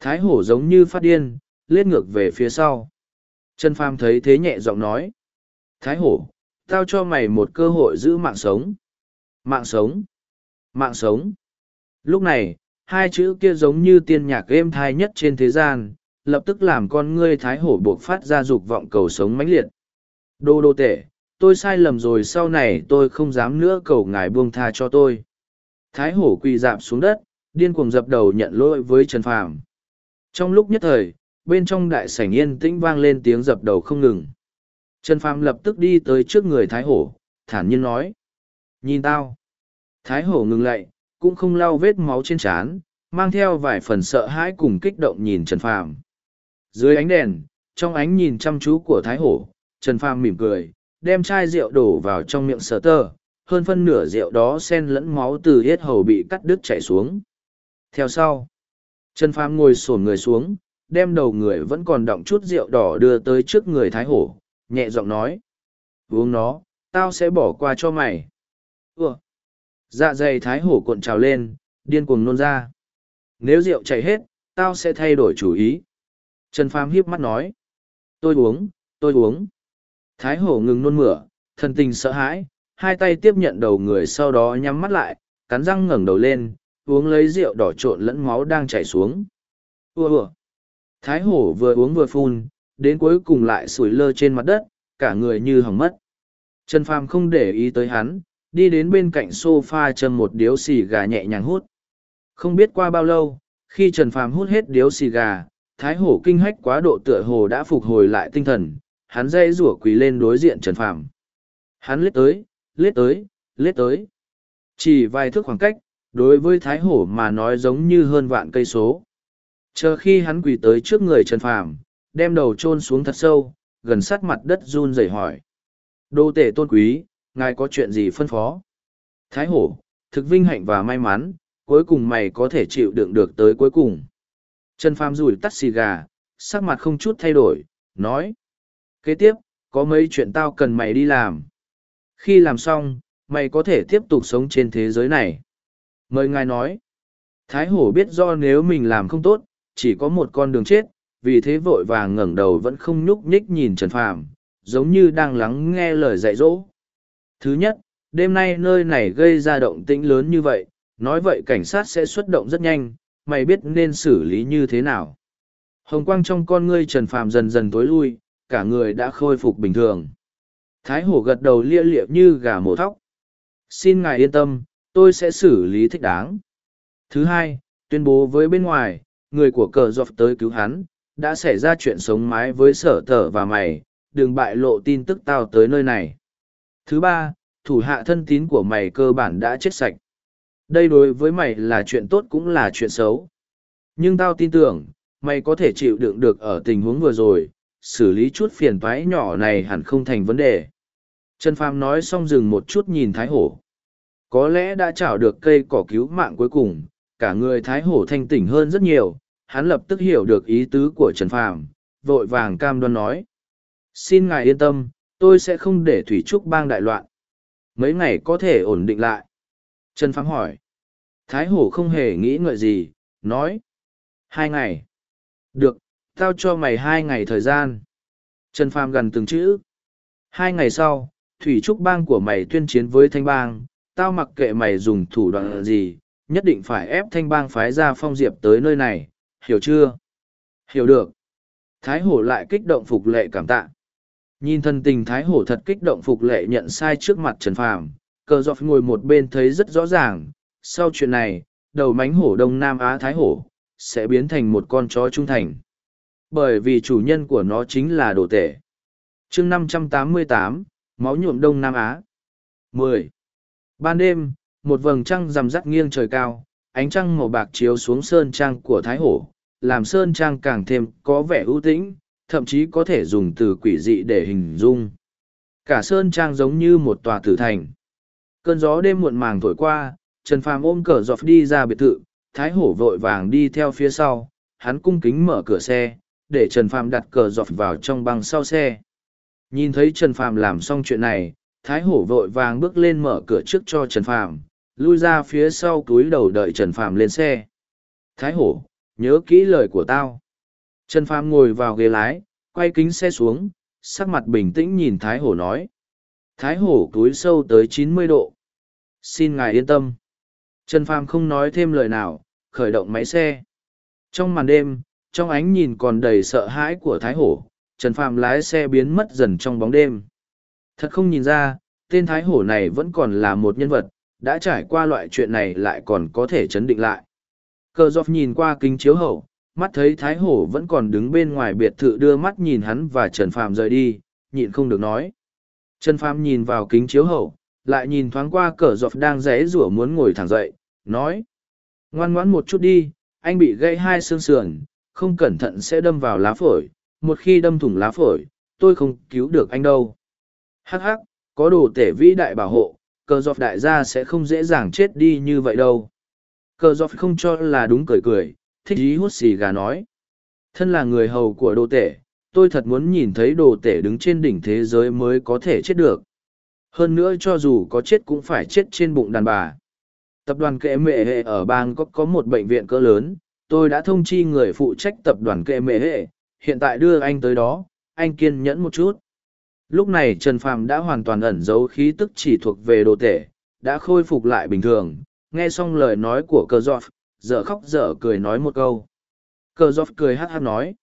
S1: Thái Hổ giống như phát điên, lết ngược về phía sau. Trần Phàm thấy thế nhẹ giọng nói. Thái hổ, tao cho mày một cơ hội giữ mạng sống. Mạng sống. Mạng sống. Lúc này, hai chữ kia giống như tiên nhạc êm thai nhất trên thế gian, lập tức làm con ngươi thái hổ buộc phát ra dục vọng cầu sống mãnh liệt. Đô đô tệ, tôi sai lầm rồi sau này tôi không dám nữa cầu ngài buông tha cho tôi. Thái hổ quỳ dạp xuống đất, điên cuồng dập đầu nhận lỗi với Trần Phàm. Trong lúc nhất thời, bên trong đại sảnh yên tĩnh vang lên tiếng dập đầu không ngừng. Trần Phàm lập tức đi tới trước người Thái Hổ, thản nhiên nói. Nhìn tao. Thái Hổ ngừng lại, cũng không lau vết máu trên trán, mang theo vài phần sợ hãi cùng kích động nhìn Trần Phàm. Dưới ánh đèn, trong ánh nhìn chăm chú của Thái Hổ, Trần Phàm mỉm cười, đem chai rượu đổ vào trong miệng sờ tơ, hơn phân nửa rượu đó xen lẫn máu từ hết hầu bị cắt đứt chảy xuống. Theo sau, Trần Phàm ngồi xổm người xuống, đem đầu người vẫn còn đọng chút rượu đỏ đưa tới trước người Thái Hổ, nhẹ giọng nói. Uống nó, tao sẽ bỏ qua cho mày. Ủa? Dạ dày thái hổ cuộn trào lên, điên cuồng nôn ra. Nếu rượu chảy hết, tao sẽ thay đổi chủ ý. Trần Phàm hiếp mắt nói. Tôi uống, tôi uống. Thái hổ ngừng nôn mửa, thần tình sợ hãi, hai tay tiếp nhận đầu người sau đó nhắm mắt lại, cắn răng ngẩng đầu lên, uống lấy rượu đỏ trộn lẫn máu đang chảy xuống. Ua ua. Thái hổ vừa uống vừa phun, đến cuối cùng lại sủi lơ trên mặt đất, cả người như hỏng mất. Trần Phàm không để ý tới hắn, đi đến bên cạnh sofa châm một điếu xì gà nhẹ nhàng hút. Không biết qua bao lâu, khi Trần Phàm hút hết điếu xì gà, thái hổ kinh hách quá độ tựa hồ đã phục hồi lại tinh thần, hắn dây rủa quỳ lên đối diện Trần Phàm. Hắn lết tới, lết tới, lết tới. Chỉ vài thước khoảng cách, đối với thái hổ mà nói giống như hơn vạn cây số. Chờ khi hắn quỳ tới trước người Trần Phàm, đem đầu chôn xuống thật sâu, gần sát mặt đất run rẩy hỏi. Đô tể tôn quý, ngài có chuyện gì phân phó? Thái hổ, thực vinh hạnh và may mắn, cuối cùng mày có thể chịu đựng được tới cuối cùng. Trần Phàm rủi tắt xì gà, sắc mặt không chút thay đổi, nói. Kế tiếp, có mấy chuyện tao cần mày đi làm. Khi làm xong, mày có thể tiếp tục sống trên thế giới này. Mời ngài nói. Thái hổ biết do nếu mình làm không tốt, chỉ có một con đường chết, vì thế vội vàng ngẩng đầu vẫn không nhúc nhích nhìn Trần Phàm, giống như đang lắng nghe lời dạy dỗ. Thứ nhất, đêm nay nơi này gây ra động tĩnh lớn như vậy, nói vậy cảnh sát sẽ xuất động rất nhanh, mày biết nên xử lý như thế nào. Hồng quang trong con ngươi Trần Phàm dần dần tối lui, cả người đã khôi phục bình thường. Thái hổ gật đầu lia liệp như gà mổ thóc. Xin ngài yên tâm, tôi sẽ xử lý thích đáng. Thứ hai, tuyên bố với bên ngoài, người của cờ dọc tới cứu hắn, đã xảy ra chuyện sống mái với sở tở và mày, đừng bại lộ tin tức tao tới nơi này. Thứ ba, thủ hạ thân tín của mày cơ bản đã chết sạch. Đây đối với mày là chuyện tốt cũng là chuyện xấu. Nhưng tao tin tưởng, mày có thể chịu đựng được ở tình huống vừa rồi, xử lý chút phiền toái nhỏ này hẳn không thành vấn đề. Trần Phàm nói xong dừng một chút nhìn Thái Hổ. Có lẽ đã chảo được cây cỏ cứu mạng cuối cùng, cả người Thái Hổ thanh tỉnh hơn rất nhiều, hắn lập tức hiểu được ý tứ của Trần Phàm, vội vàng cam đoan nói. Xin ngài yên tâm, tôi sẽ không để Thủy Trúc bang đại loạn. Mấy ngày có thể ổn định lại. Trần Phàm hỏi. Thái Hổ không hề nghĩ ngợi gì, nói. Hai ngày. Được, tao cho mày hai ngày thời gian. Trần Phàm gần từng chữ. Hai ngày sau, Thủy Trúc bang của mày tuyên chiến với Thanh bang. Tao mặc kệ mày dùng thủ đoạn gì, nhất định phải ép Thanh bang phái ra phong diệp tới nơi này hiểu chưa? Hiểu được. Thái hổ lại kích động phục lệ cảm tạ. Nhìn thần tình thái hổ thật kích động phục lệ nhận sai trước mặt Trần Phàm, cờ dọc ngồi một bên thấy rất rõ ràng, sau chuyện này, đầu mánh hổ Đông Nam Á thái hổ, sẽ biến thành một con chó trung thành. Bởi vì chủ nhân của nó chính là đồ tể. chương 588, máu nhuộm Đông Nam Á. 10. Ban đêm, một vầng trăng rằm rắt nghiêng trời cao, ánh trăng màu bạc chiếu xuống sơn trang của thái hổ làm sơn trang càng thêm có vẻ ưu tĩnh thậm chí có thể dùng từ quỷ dị để hình dung cả sơn trang giống như một tòa tử thành cơn gió đêm muộn màng thổi qua trần phàm ôm cờ dọc đi ra biệt thự thái hổ vội vàng đi theo phía sau hắn cung kính mở cửa xe để trần phàm đặt cờ dọc vào trong băng sau xe nhìn thấy trần phàm làm xong chuyện này thái hổ vội vàng bước lên mở cửa trước cho trần phàm lui ra phía sau túi đầu đợi Trần Phàm lên xe. Thái hổ, nhớ kỹ lời của tao. Trần Phàm ngồi vào ghế lái, quay kính xe xuống, sắc mặt bình tĩnh nhìn Thái hổ nói. Thái hổ túi sâu tới chín mươi độ. Xin ngài yên tâm. Trần Phàm không nói thêm lời nào, khởi động máy xe. Trong màn đêm, trong ánh nhìn còn đầy sợ hãi của Thái hổ, Trần Phàm lái xe biến mất dần trong bóng đêm. Thật không nhìn ra, tên Thái hổ này vẫn còn là một nhân vật, đã trải qua loại chuyện này lại còn có thể chấn định lại. Cờ dọc nhìn qua kính chiếu hậu, mắt thấy Thái Hổ vẫn còn đứng bên ngoài biệt thự đưa mắt nhìn hắn và Trần Phạm rời đi, nhịn không được nói. Trần Phạm nhìn vào kính chiếu hậu, lại nhìn thoáng qua cờ dọc đang rẽ rủa muốn ngồi thẳng dậy, nói. Ngoan ngoãn một chút đi, anh bị gãy hai xương sườn, không cẩn thận sẽ đâm vào lá phổi, một khi đâm thủng lá phổi, tôi không cứu được anh đâu. Hắc hắc, có đồ tể vĩ đại bảo hộ, cờ dọc đại gia sẽ không dễ dàng chết đi như vậy đâu. Cờ dọc không cho là đúng cười cười, thích ý hút xì gà nói. Thân là người hầu của đồ tể, tôi thật muốn nhìn thấy đồ tể đứng trên đỉnh thế giới mới có thể chết được. Hơn nữa cho dù có chết cũng phải chết trên bụng đàn bà. Tập đoàn kệ mệ hệ ở bang có, có một bệnh viện cỡ lớn, tôi đã thông chi người phụ trách tập đoàn kệ mệ hệ, hiện tại đưa anh tới đó, anh kiên nhẫn một chút lúc này trần phàm đã hoàn toàn ẩn giấu khí tức chỉ thuộc về đồ tể đã khôi phục lại bình thường nghe xong lời nói của cờ giọt dở khóc dở cười nói một câu cờ giọt cười hát hát nói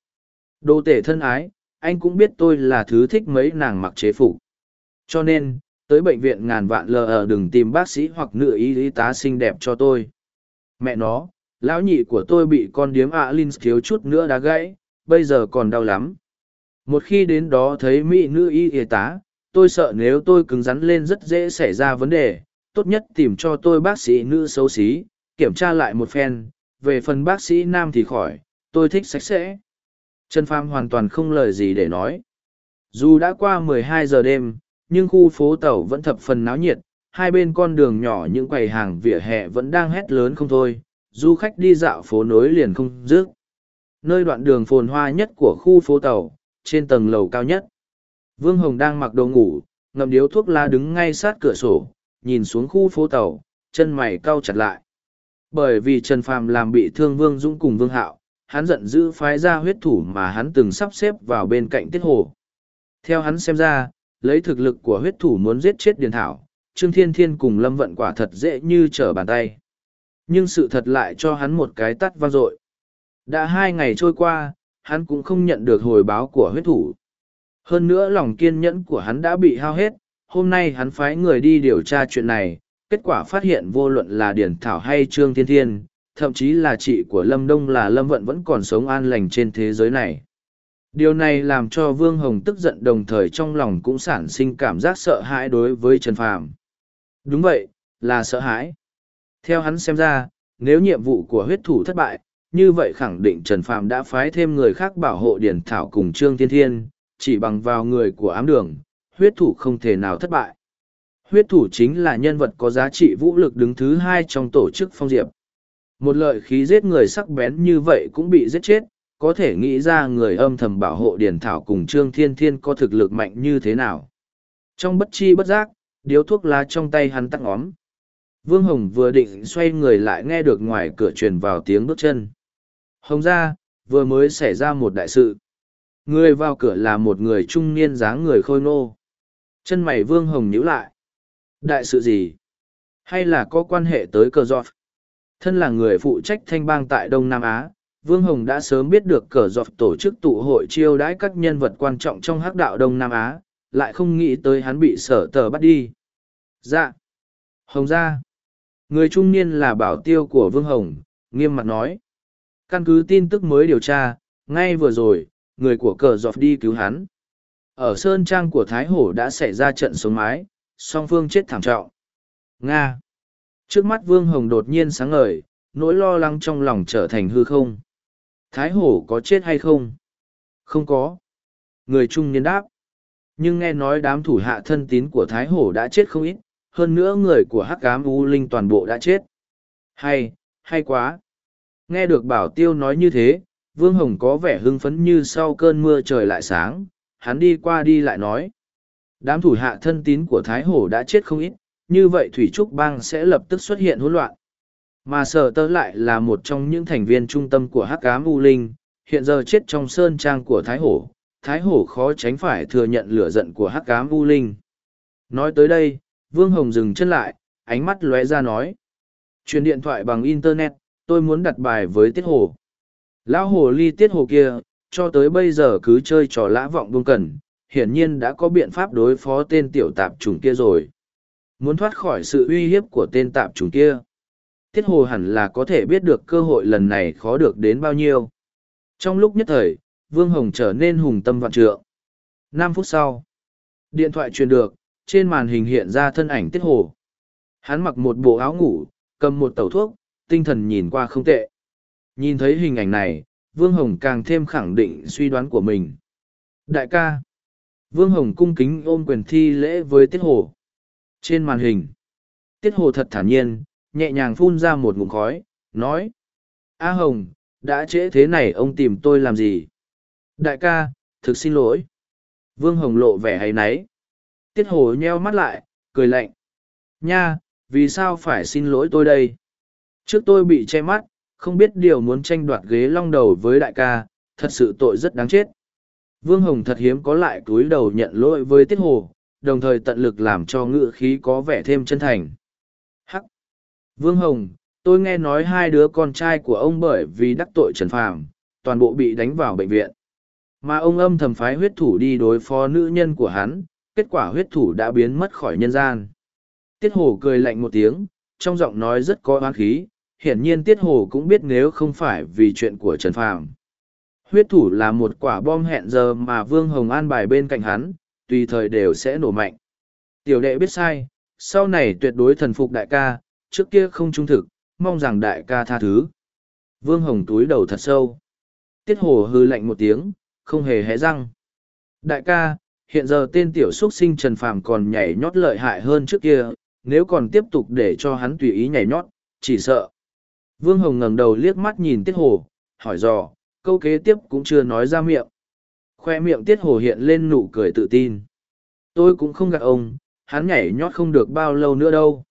S1: đồ tể thân ái anh cũng biết tôi là thứ thích mấy nàng mặc chế phục cho nên tới bệnh viện ngàn vạn lờ ở đừng tìm bác sĩ hoặc nữ y y tá xinh đẹp cho tôi mẹ nó lão nhị của tôi bị con điếm alin à thiếu chút nữa đã gãy bây giờ còn đau lắm một khi đến đó thấy mỹ nữ y y tá tôi sợ nếu tôi cứng rắn lên rất dễ xảy ra vấn đề tốt nhất tìm cho tôi bác sĩ nữ xấu xí kiểm tra lại một phen về phần bác sĩ nam thì khỏi tôi thích sạch sẽ trần pham hoàn toàn không lời gì để nói dù đã qua 12 giờ đêm nhưng khu phố tàu vẫn thập phần náo nhiệt hai bên con đường nhỏ những quầy hàng vỉa hè vẫn đang hét lớn không thôi du khách đi dạo phố nối liền không dứt nơi đoạn đường phồn hoa nhất của khu phố tàu trên tầng lầu cao nhất. Vương Hồng đang mặc đồ ngủ, ngậm điếu thuốc lá đứng ngay sát cửa sổ, nhìn xuống khu phố tàu, chân mày cau chặt lại. Bởi vì Trần Phàm làm bị thương Vương Dũng cùng Vương Hạo, hắn giận dữ phái ra huyết thủ mà hắn từng sắp xếp vào bên cạnh tiết hồ. Theo hắn xem ra, lấy thực lực của huyết thủ muốn giết chết Điền Thảo, Trương Thiên Thiên cùng Lâm Vận quả thật dễ như trở bàn tay. Nhưng sự thật lại cho hắn một cái tát vang dội. Đã hai ngày trôi qua, hắn cũng không nhận được hồi báo của huyết thủ. Hơn nữa lòng kiên nhẫn của hắn đã bị hao hết, hôm nay hắn phái người đi điều tra chuyện này, kết quả phát hiện vô luận là Điển Thảo hay Trương Thiên Thiên, thậm chí là chị của Lâm Đông là Lâm Vận vẫn còn sống an lành trên thế giới này. Điều này làm cho Vương Hồng tức giận đồng thời trong lòng cũng sản sinh cảm giác sợ hãi đối với Trần Phàm. Đúng vậy, là sợ hãi. Theo hắn xem ra, nếu nhiệm vụ của huyết thủ thất bại, như vậy khẳng định Trần Phạm đã phái thêm người khác bảo hộ Điển Thảo cùng Trương Thiên Thiên, chỉ bằng vào người của ám đường, huyết thủ không thể nào thất bại. Huyết thủ chính là nhân vật có giá trị vũ lực đứng thứ hai trong tổ chức phong diệp. Một lợi khí giết người sắc bén như vậy cũng bị giết chết, có thể nghĩ ra người âm thầm bảo hộ Điển Thảo cùng Trương Thiên Thiên có thực lực mạnh như thế nào. Trong bất chi bất giác, điếu thuốc lá trong tay hắn tắt ngóm. Vương Hồng vừa định xoay người lại nghe được ngoài cửa truyền vào tiếng bước chân. Hồng ra, vừa mới xảy ra một đại sự. Người vào cửa là một người trung niên dáng người khôi nô. Chân mày vương hồng nhíu lại. Đại sự gì? Hay là có quan hệ tới cờ giọt? Thân là người phụ trách thanh bang tại Đông Nam Á, Vương Hồng đã sớm biết được cờ giọt tổ chức tụ hội chiêu đãi các nhân vật quan trọng trong hắc đạo Đông Nam Á, lại không nghĩ tới hắn bị sở tờ bắt đi. Dạ. Hồng ra. Người trung niên là bảo tiêu của Vương Hồng, nghiêm mặt nói. Căn cứ tin tức mới điều tra, ngay vừa rồi, người của cờ dọc đi cứu hắn. Ở Sơn Trang của Thái Hổ đã xảy ra trận sống mái, song phương chết thảm trọng. Nga. Trước mắt Vương Hồng đột nhiên sáng ngời, nỗi lo lắng trong lòng trở thành hư không. Thái Hổ có chết hay không? Không có. Người trung niên đáp. Nhưng nghe nói đám thủ hạ thân tín của Thái Hổ đã chết không ít, hơn nữa người của Hắc Ám U Linh toàn bộ đã chết. Hay, hay quá. Nghe được bảo tiêu nói như thế, Vương Hồng có vẻ hưng phấn như sau cơn mưa trời lại sáng, hắn đi qua đi lại nói. Đám thủ hạ thân tín của Thái Hổ đã chết không ít, như vậy Thủy Trúc Bang sẽ lập tức xuất hiện hỗn loạn. Mà sở tớ lại là một trong những thành viên trung tâm của Hắc Ám U Linh, hiện giờ chết trong sơn trang của Thái Hổ, Thái Hổ khó tránh phải thừa nhận lửa giận của Hắc Ám U Linh. Nói tới đây, Vương Hồng dừng chân lại, ánh mắt lóe ra nói. Truyền điện thoại bằng Internet, tôi muốn đặt bài với tiết hồ lão hồ ly tiết hồ kia cho tới bây giờ cứ chơi trò lã vọng buông cần hiển nhiên đã có biện pháp đối phó tên tiểu tạp trùng kia rồi muốn thoát khỏi sự uy hiếp của tên tạp trùng kia tiết hồ hẳn là có thể biết được cơ hội lần này khó được đến bao nhiêu trong lúc nhất thời vương hồng trở nên hùng tâm vạn trượng năm phút sau điện thoại truyền được trên màn hình hiện ra thân ảnh tiết hồ hắn mặc một bộ áo ngủ cầm một tẩu thuốc tinh thần nhìn qua không tệ. Nhìn thấy hình ảnh này, Vương Hồng càng thêm khẳng định suy đoán của mình. Đại ca, Vương Hồng cung kính ôm quyền thi lễ với Tiết Hồ. Trên màn hình, Tiết Hồ thật thản nhiên, nhẹ nhàng phun ra một ngụm khói, nói. A Hồng, đã trễ thế này ông tìm tôi làm gì? Đại ca, thực xin lỗi. Vương Hồng lộ vẻ hay nấy, Tiết Hồ nheo mắt lại, cười lạnh. Nha, vì sao phải xin lỗi tôi đây? Trước tôi bị che mắt, không biết điều muốn tranh đoạt ghế long đầu với đại ca, thật sự tội rất đáng chết. Vương Hồng thật hiếm có lại cúi đầu nhận lỗi với Tiết Hồ, đồng thời tận lực làm cho ngựa khí có vẻ thêm chân thành. Hắc! Vương Hồng, tôi nghe nói hai đứa con trai của ông bởi vì đắc tội Trần Phàm, toàn bộ bị đánh vào bệnh viện. Mà ông âm thầm phái huyết thủ đi đối phó nữ nhân của hắn, kết quả huyết thủ đã biến mất khỏi nhân gian. Tiết Hồ cười lạnh một tiếng, trong giọng nói rất có oán khí, hiển nhiên tiết hồ cũng biết nếu không phải vì chuyện của trần phàm huyết thủ là một quả bom hẹn giờ mà vương hồng an bài bên cạnh hắn tùy thời đều sẽ nổ mạnh tiểu đệ biết sai sau này tuyệt đối thần phục đại ca trước kia không trung thực mong rằng đại ca tha thứ vương hồng túi đầu thật sâu tiết hồ hư lạnh một tiếng không hề hé răng đại ca hiện giờ tên tiểu x u ấ t sinh trần phàm còn nhảy nhót lợi hại hơn trước kia nếu còn tiếp tục để cho hắn tùy ý nhảy nhót chỉ sợ Vương Hồng ngẩng đầu liếc mắt nhìn Tiết Hồ, hỏi dò, câu kế tiếp cũng chưa nói ra miệng. Khoe miệng Tiết Hồ hiện lên nụ cười tự tin. Tôi cũng không gạt ông, hắn nhảy nhót không được bao lâu nữa đâu.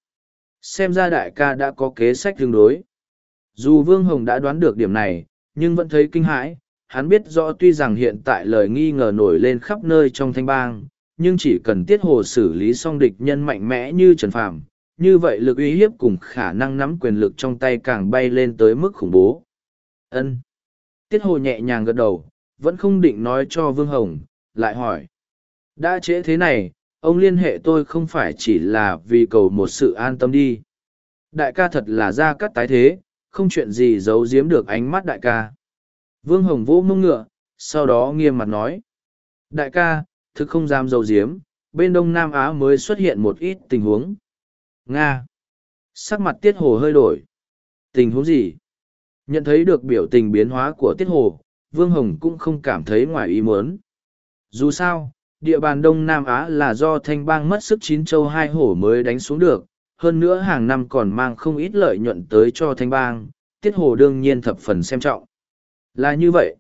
S1: Xem ra đại ca đã có kế sách tương đối. Dù Vương Hồng đã đoán được điểm này, nhưng vẫn thấy kinh hãi, hắn biết rõ tuy rằng hiện tại lời nghi ngờ nổi lên khắp nơi trong thanh bang, nhưng chỉ cần tiết hồ xử lý xong địch nhân mạnh mẽ như Trần Phàm, như vậy lực uy hiếp cùng khả năng nắm quyền lực trong tay càng bay lên tới mức khủng bố. Ân. Tiết hồ nhẹ nhàng gật đầu, vẫn không định nói cho Vương Hồng, lại hỏi. Đã trễ thế này, ông liên hệ tôi không phải chỉ là vì cầu một sự an tâm đi. Đại ca thật là ra cắt tái thế, không chuyện gì giấu giếm được ánh mắt đại ca. Vương Hồng vỗ mông ngựa, sau đó nghiêm mặt nói. Đại ca, thực không dám giấu giếm, bên Đông Nam Á mới xuất hiện một ít tình huống. Nga. Sắc mặt tiết hồ hơi đổi. Tình huống gì? Nhận thấy được biểu tình biến hóa của tiết hồ, Vương Hồng cũng không cảm thấy ngoài ý muốn. Dù sao, địa bàn Đông Nam Á là do thanh bang mất sức chín châu hai hổ mới đánh xuống được, hơn nữa hàng năm còn mang không ít lợi nhuận tới cho thanh bang, tiết hồ đương nhiên thập phần xem trọng. Là như vậy.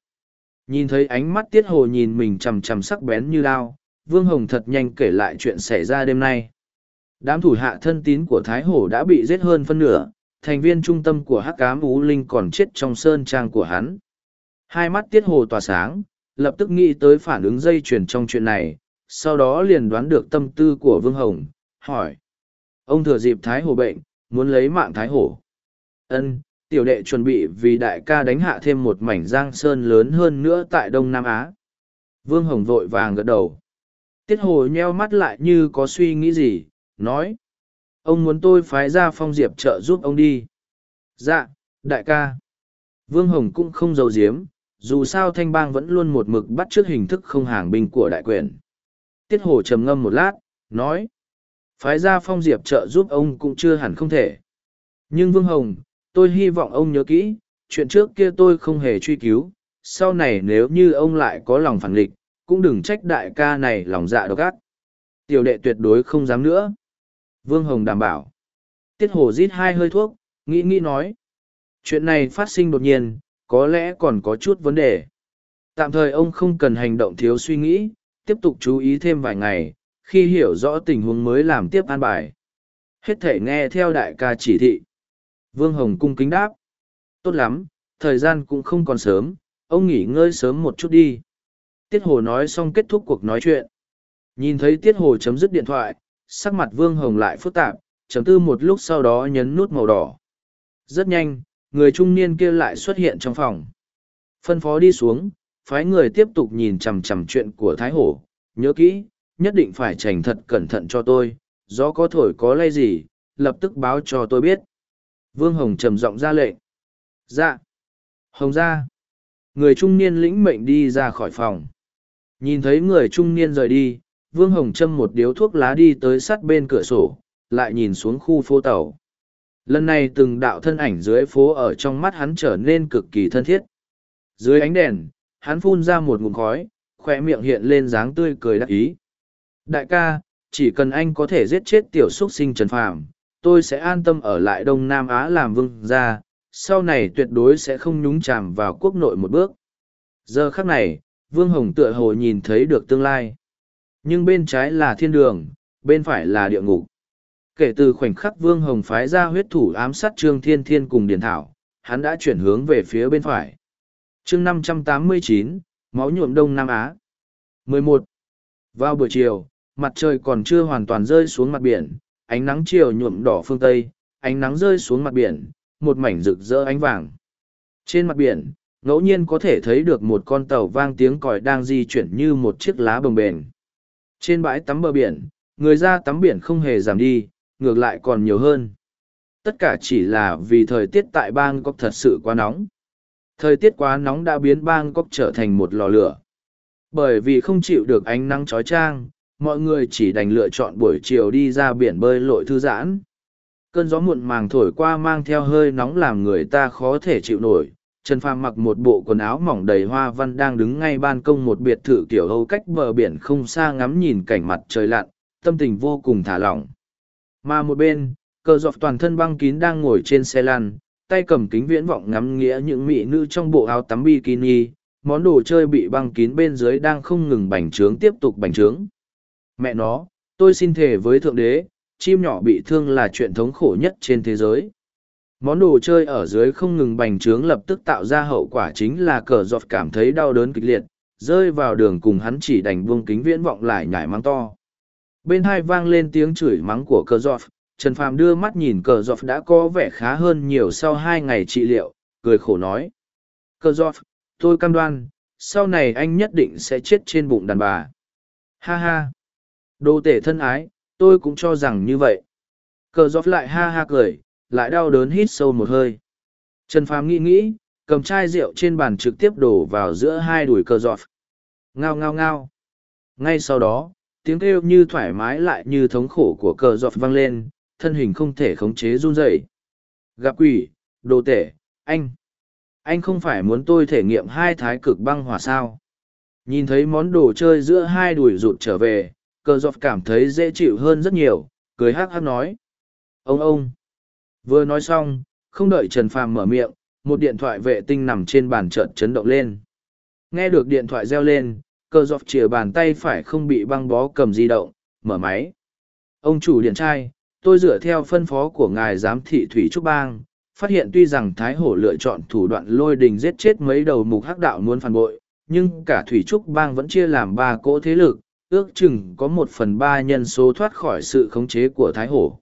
S1: Nhìn thấy ánh mắt tiết hồ nhìn mình chằm chằm sắc bén như lao, Vương Hồng thật nhanh kể lại chuyện xảy ra đêm nay. Đám thủ hạ thân tín của Thái Hổ đã bị giết hơn phân nửa, thành viên trung tâm của Hắc Ám Ú Linh còn chết trong sơn trang của hắn. Hai mắt Tiết Hồ tỏa sáng, lập tức nghĩ tới phản ứng dây chuyền trong chuyện này, sau đó liền đoán được tâm tư của Vương Hồng, hỏi. Ông thừa dịp Thái Hổ bệnh, muốn lấy mạng Thái Hổ. Ân, tiểu đệ chuẩn bị vì đại ca đánh hạ thêm một mảnh giang sơn lớn hơn nữa tại Đông Nam Á. Vương Hồng vội vàng gật đầu. Tiết Hồ nheo mắt lại như có suy nghĩ gì, nói ông muốn tôi phái ra phong diệp trợ giúp ông đi dạ đại ca vương hồng cũng không giấu giếm dù sao thanh bang vẫn luôn một mực bắt t hình thức không hàng binh của đại quyền tiết hồ trầm ngâm một lát nói phái ra phong diệp trợ giúp ông cũng chưa hẳn không thể nhưng vương hồng tôi hy vọng ông nhớ kỹ chuyện trước kia tôi không hề truy cứu sau này nếu như ông lại có lòng phản nghịch cũng đừng trách đại ca này lòng dạ độc ác tiểu đệ tuyệt đối không dám nữa Vương Hồng đảm bảo. Tiết hổ rít hai hơi thuốc, nghĩ nghĩ nói. Chuyện này phát sinh đột nhiên, có lẽ còn có chút vấn đề. Tạm thời ông không cần hành động thiếu suy nghĩ, tiếp tục chú ý thêm vài ngày, khi hiểu rõ tình huống mới làm tiếp an bài. Hết thể nghe theo đại ca chỉ thị. Vương Hồng cung kính đáp. Tốt lắm, thời gian cũng không còn sớm, ông nghỉ ngơi sớm một chút đi. Tiết Hồ nói xong kết thúc cuộc nói chuyện. Nhìn thấy Tiết Hồ chấm dứt điện thoại, sắc mặt vương hồng lại phức tạp chấm tư một lúc sau đó nhấn nút màu đỏ rất nhanh người trung niên kia lại xuất hiện trong phòng phân phó đi xuống phái người tiếp tục nhìn chằm chằm chuyện của thái hổ nhớ kỹ nhất định phải trành thật cẩn thận cho tôi gió có thổi có lay gì lập tức báo cho tôi biết vương hồng trầm giọng ra lệnh dạ hồng ra người trung niên lĩnh mệnh đi ra khỏi phòng nhìn thấy người trung niên rời đi Vương Hồng châm một điếu thuốc lá đi tới sát bên cửa sổ, lại nhìn xuống khu phố tàu. Lần này từng đạo thân ảnh dưới phố ở trong mắt hắn trở nên cực kỳ thân thiết. Dưới ánh đèn, hắn phun ra một ngụm khói, khỏe miệng hiện lên dáng tươi cười đắc ý. Đại ca, chỉ cần anh có thể giết chết tiểu xuất sinh Trần Phàm, tôi sẽ an tâm ở lại Đông Nam Á làm vương gia, sau này tuyệt đối sẽ không nhúng chàm vào quốc nội một bước. Giờ khắc này, Vương Hồng tựa hồ nhìn thấy được tương lai. Nhưng bên trái là thiên đường, bên phải là địa ngục. Kể từ khoảnh khắc Vương Hồng phái ra huyết thủ ám sát Trương Thiên Thiên cùng Điền Thảo, hắn đã chuyển hướng về phía bên phải. chương chín, máu nhuộm Đông Nam Á. Mười một, Vào buổi chiều, mặt trời còn chưa hoàn toàn rơi xuống mặt biển, ánh nắng chiều nhuộm đỏ phương Tây, ánh nắng rơi xuống mặt biển, một mảnh rực rỡ ánh vàng. Trên mặt biển, ngẫu nhiên có thể thấy được một con tàu vang tiếng còi đang di chuyển như một chiếc lá bồng bềnh. Trên bãi tắm bờ biển, người ra tắm biển không hề giảm đi, ngược lại còn nhiều hơn. Tất cả chỉ là vì thời tiết tại Bangkok thật sự quá nóng. Thời tiết quá nóng đã biến Bangkok trở thành một lò lửa. Bởi vì không chịu được ánh nắng chói chang, mọi người chỉ đành lựa chọn buổi chiều đi ra biển bơi lội thư giãn. Cơn gió muộn màng thổi qua mang theo hơi nóng làm người ta khó thể chịu nổi, Trần Phàm mặc một bộ quần áo mỏng đầy hoa văn đang đứng ngay ban công một biệt thự kiểu Âu cách bờ biển không xa ngắm nhìn cảnh mặt trời lặn, tâm tình vô cùng thả lỏng. Mà một bên, cờ dọc toàn thân băng kín đang ngồi trên xe lăn, tay cầm kính viễn vọng ngắm nghĩa những mỹ nữ trong bộ áo tắm bikini, món đồ chơi bị băng kín bên dưới đang không ngừng bành trướng tiếp tục bành trướng. Mẹ nó, tôi xin thề với Thượng Đế, chim nhỏ bị thương là chuyện thống khổ nhất trên thế giới. Món đồ chơi ở dưới không ngừng bành trướng lập tức tạo ra hậu quả chính là cờ giọt cảm thấy đau đớn kịch liệt, rơi vào đường cùng hắn chỉ đành buông kính viễn vọng lại nhảy mắng to. Bên hai vang lên tiếng chửi mắng của cờ giọt, Trần Phàm đưa mắt nhìn cờ giọt đã có vẻ khá hơn nhiều sau hai ngày trị liệu, cười khổ nói. Cờ giọt, tôi cam đoan, sau này anh nhất định sẽ chết trên bụng đàn bà. Ha ha. Đồ tể thân ái, tôi cũng cho rằng như vậy. Cờ giọt lại ha ha cười, lại đau đớn hít sâu một hơi. Trần Phàm nghĩ nghĩ, cầm chai rượu trên bàn trực tiếp đổ vào giữa hai đùi cờ giọt. Ngao ngao ngao. Ngay sau đó, tiếng kêu như thoải mái lại như thống khổ của cờ giọt vang lên, thân hình không thể khống chế run rẩy. Gặp quỷ, đồ tể, anh. Anh không phải muốn tôi thể nghiệm hai thái cực băng hỏa sao. Nhìn thấy món đồ chơi giữa hai đùi rụt trở về, cờ giọt cảm thấy dễ chịu hơn rất nhiều, cười hắc hắc nói. Ông ông. Vừa nói xong, không đợi Trần Phàm mở miệng, một điện thoại vệ tinh nằm trên bàn chợt chấn động lên. Nghe được điện thoại reo lên, cơ dọc chìa bàn tay phải không bị băng bó cầm di động, mở máy. Ông chủ điện trai, tôi dựa theo phân phó của ngài giám thị Thủy Trúc Bang, phát hiện tuy rằng Thái Hổ lựa chọn thủ đoạn lôi đình giết chết mấy đầu mục hắc đạo muốn phản bội, nhưng cả Thủy Trúc Bang vẫn chia làm ba cỗ thế lực, ước chừng có một phần ba nhân số thoát khỏi sự khống chế của Thái Hổ.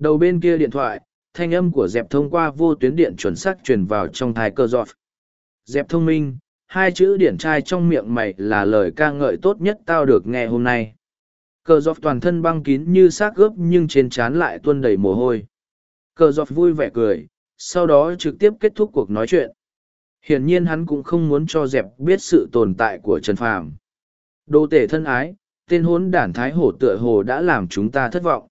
S1: Đầu bên kia điện thoại, thanh âm của dẹp thông qua vô tuyến điện chuẩn xác truyền vào trong thai cơ giọt. Dẹp thông minh, hai chữ điển trai trong miệng mày là lời ca ngợi tốt nhất tao được nghe hôm nay. Cơ giọt toàn thân băng kín như xác ướp nhưng trên trán lại tuôn đầy mồ hôi. Cơ giọt vui vẻ cười, sau đó trực tiếp kết thúc cuộc nói chuyện. Hiển nhiên hắn cũng không muốn cho dẹp biết sự tồn tại của Trần Phàm. Đô tể thân ái, tên hốn đản thái hổ tựa hồ đã làm chúng ta thất vọng.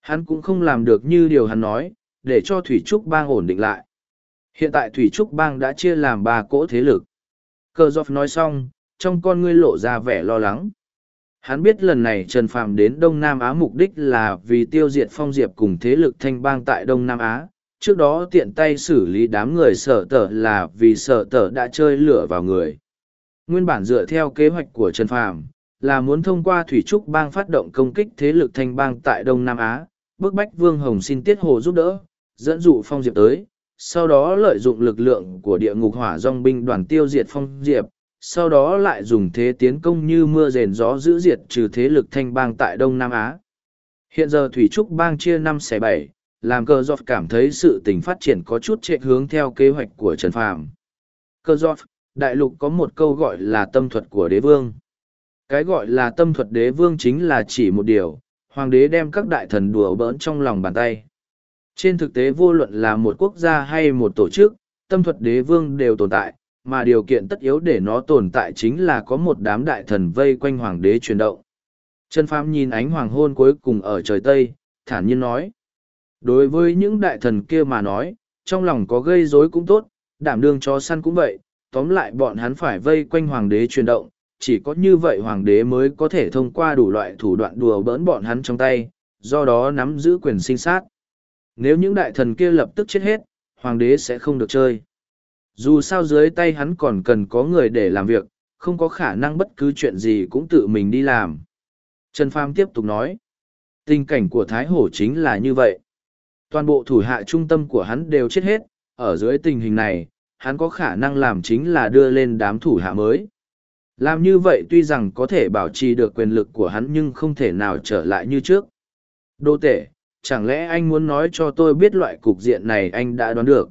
S1: Hắn cũng không làm được như điều hắn nói, để cho Thủy Trúc Bang ổn định lại. Hiện tại Thủy Trúc Bang đã chia làm ba cỗ thế lực. Cờ Giọt nói xong, trong con ngươi lộ ra vẻ lo lắng. Hắn biết lần này Trần Phàm đến Đông Nam Á mục đích là vì tiêu diệt phong diệp cùng thế lực thanh bang tại Đông Nam Á. Trước đó tiện tay xử lý đám người sợ tở là vì sợ tở đã chơi lửa vào người. Nguyên bản dựa theo kế hoạch của Trần Phàm là muốn thông qua Thủy Trúc bang phát động công kích thế lực thanh bang tại Đông Nam Á, bức bách Vương Hồng xin Tiết Hồ giúp đỡ, dẫn dụ phong diệp tới sau đó lợi dụng lực lượng của địa ngục hỏa dong binh đoàn tiêu diệt phong diệp sau đó lại dùng thế tiến công như mưa rền gió giữ diệt trừ thế lực thanh bang tại đông nam á hiện giờ thủy trúc bang chia năm xẻ bảy làm cơ giọt cảm thấy sự tình phát triển có chút trệ hướng theo kế hoạch của trần phàm cơ giọt đại lục có một câu gọi là tâm thuật của đế vương cái gọi là tâm thuật đế vương chính là chỉ một điều hoàng đế đem các đại thần đùa bỡn trong lòng bàn tay trên thực tế vô luận là một quốc gia hay một tổ chức, tâm thuật đế vương đều tồn tại, mà điều kiện tất yếu để nó tồn tại chính là có một đám đại thần vây quanh hoàng đế chuyển động. chân Phàm nhìn ánh hoàng hôn cuối cùng ở trời Tây, thản nhiên nói. Đối với những đại thần kia mà nói, trong lòng có gây rối cũng tốt, đảm đương cho săn cũng vậy, tóm lại bọn hắn phải vây quanh hoàng đế chuyển động, chỉ có như vậy hoàng đế mới có thể thông qua đủ loại thủ đoạn đùa bỡn bọn hắn trong tay, do đó nắm giữ quyền sinh sát. Nếu những đại thần kia lập tức chết hết, hoàng đế sẽ không được chơi. Dù sao dưới tay hắn còn cần có người để làm việc, không có khả năng bất cứ chuyện gì cũng tự mình đi làm. Trần Pham tiếp tục nói, tình cảnh của Thái Hổ chính là như vậy. Toàn bộ thủ hạ trung tâm của hắn đều chết hết, ở dưới tình hình này, hắn có khả năng làm chính là đưa lên đám thủ hạ mới. Làm như vậy tuy rằng có thể bảo trì được quyền lực của hắn nhưng không thể nào trở lại như trước. Đô tể, chẳng lẽ anh muốn nói cho tôi biết loại cục diện này anh đã đoán được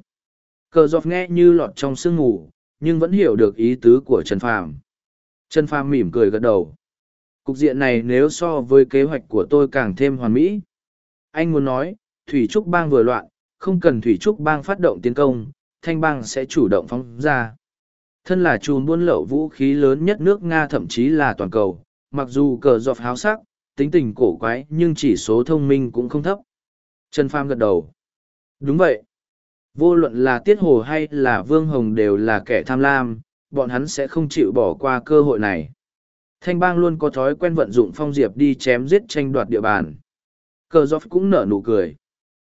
S1: cờ dọc nghe như lọt trong sương ngủ nhưng vẫn hiểu được ý tứ của trần phàm trần phàm mỉm cười gật đầu cục diện này nếu so với kế hoạch của tôi càng thêm hoàn mỹ anh muốn nói thủy trúc bang vừa loạn không cần thủy trúc bang phát động tiến công thanh bang sẽ chủ động phóng ra thân là chùm buôn lậu vũ khí lớn nhất nước nga thậm chí là toàn cầu mặc dù cờ dọc háo sắc tính tình cổ quái nhưng chỉ số thông minh cũng không thấp. Trần Pham gật đầu. Đúng vậy. Vô luận là Tiết Hồ hay là Vương Hồng đều là kẻ tham lam, bọn hắn sẽ không chịu bỏ qua cơ hội này. Thanh bang luôn có thói quen vận dụng phong diệp đi chém giết tranh đoạt địa bàn. Cờ Giọt cũng nở nụ cười.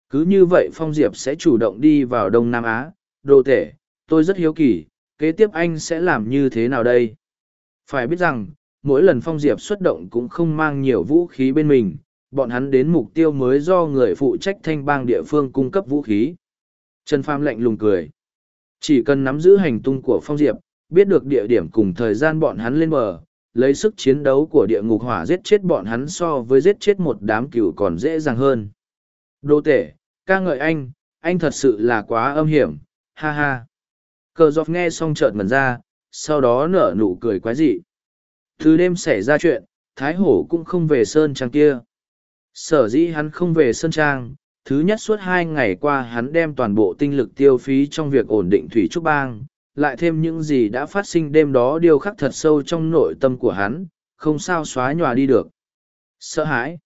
S1: Cứ như vậy phong diệp sẽ chủ động đi vào Đông Nam Á. Đồ tể, tôi rất hiếu kỳ, kế tiếp anh sẽ làm như thế nào đây? Phải biết rằng, mỗi lần phong diệp xuất động cũng không mang nhiều vũ khí bên mình bọn hắn đến mục tiêu mới do người phụ trách thanh bang địa phương cung cấp vũ khí trần pham lạnh lùng cười chỉ cần nắm giữ hành tung của phong diệp biết được địa điểm cùng thời gian bọn hắn lên bờ lấy sức chiến đấu của địa ngục hỏa giết chết bọn hắn so với giết chết một đám cừu còn dễ dàng hơn đô tể ca ngợi anh anh thật sự là quá âm hiểm ha ha cờ dọc nghe xong trợn mần ra sau đó nở nụ cười quái dị từ đêm xảy ra chuyện, Thái Hổ cũng không về Sơn Trang kia. Sở dĩ hắn không về Sơn Trang, thứ nhất suốt hai ngày qua hắn đem toàn bộ tinh lực tiêu phí trong việc ổn định Thủy Trúc Bang, lại thêm những gì đã phát sinh đêm đó điều khắc thật sâu trong nội tâm của hắn, không sao xóa nhòa đi được. Sợ hãi.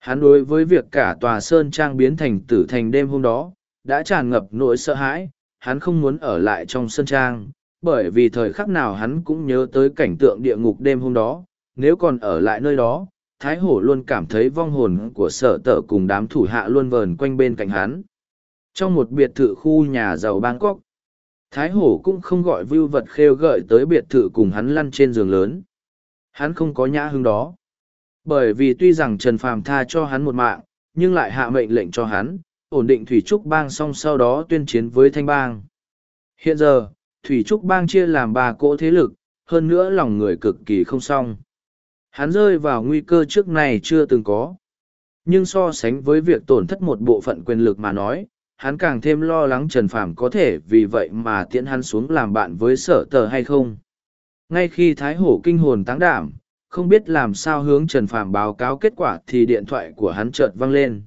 S1: Hắn đối với việc cả tòa Sơn Trang biến thành tử thành đêm hôm đó, đã tràn ngập nỗi sợ hãi, hắn không muốn ở lại trong Sơn Trang, bởi vì thời khắc nào hắn cũng nhớ tới cảnh tượng địa ngục đêm hôm đó, nếu còn ở lại nơi đó, Thái Hổ luôn cảm thấy vong hồn của sở tở cùng đám thủ hạ luôn vờn quanh bên cạnh hắn. Trong một biệt thự khu nhà giàu Bangkok, Thái Hổ cũng không gọi vưu vật khêu gợi tới biệt thự cùng hắn lăn trên giường lớn. Hắn không có nhã hứng đó. Bởi vì tuy rằng Trần Phàm tha cho hắn một mạng, nhưng lại hạ mệnh lệnh cho hắn, ổn định Thủy Trúc Bang xong sau đó tuyên chiến với Thanh Bang. Hiện giờ, Thủy Trúc Bang chia làm ba cỗ thế lực, hơn nữa lòng người cực kỳ không song. Hắn rơi vào nguy cơ trước này chưa từng có. Nhưng so sánh với việc tổn thất một bộ phận quyền lực mà nói, hắn càng thêm lo lắng Trần Phạm có thể vì vậy mà tiễn hắn xuống làm bạn với sở tờ hay không. Ngay khi Thái Hổ kinh hồn táng đảm, không biết làm sao hướng Trần Phạm báo cáo kết quả thì điện thoại của hắn chợt vang lên.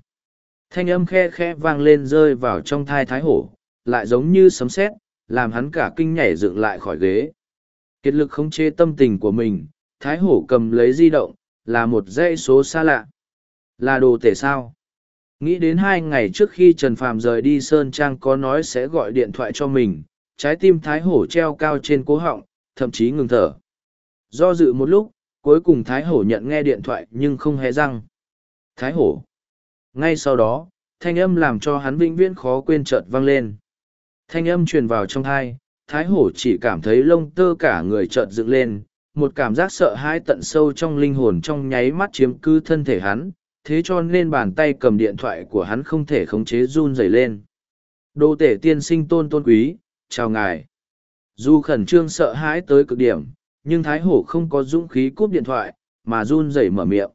S1: Thanh âm khe khe vang lên rơi vào trong thai Thái Hổ, lại giống như sấm sét, làm hắn cả kinh nhảy dựng lại khỏi ghế. Kiệt lực không chế tâm tình của mình, Thái Hổ cầm lấy di động, là một dãy số xa lạ. Là đồ tể sao? Nghĩ đến hai ngày trước khi Trần Phạm rời đi Sơn Trang có nói sẽ gọi điện thoại cho mình, trái tim Thái Hổ treo cao trên cố họng, thậm chí ngừng thở. Do dự một lúc, cuối cùng Thái Hổ nhận nghe điện thoại nhưng không hề răng. Thái Hổ. Ngay sau đó, thanh âm làm cho hắn vĩnh viễn khó quên chợt vang lên. Thanh âm truyền vào trong thai, thái hổ chỉ cảm thấy lông tơ cả người chợt dựng lên, một cảm giác sợ hãi tận sâu trong linh hồn trong nháy mắt chiếm cứ thân thể hắn, thế cho nên bàn tay cầm điện thoại của hắn không thể khống chế run rẩy lên. Đô tể tiên sinh tôn tôn quý, chào ngài. Dù khẩn trương sợ hãi tới cực điểm, nhưng thái hổ không có dũng khí cúp điện thoại, mà run rẩy mở miệng.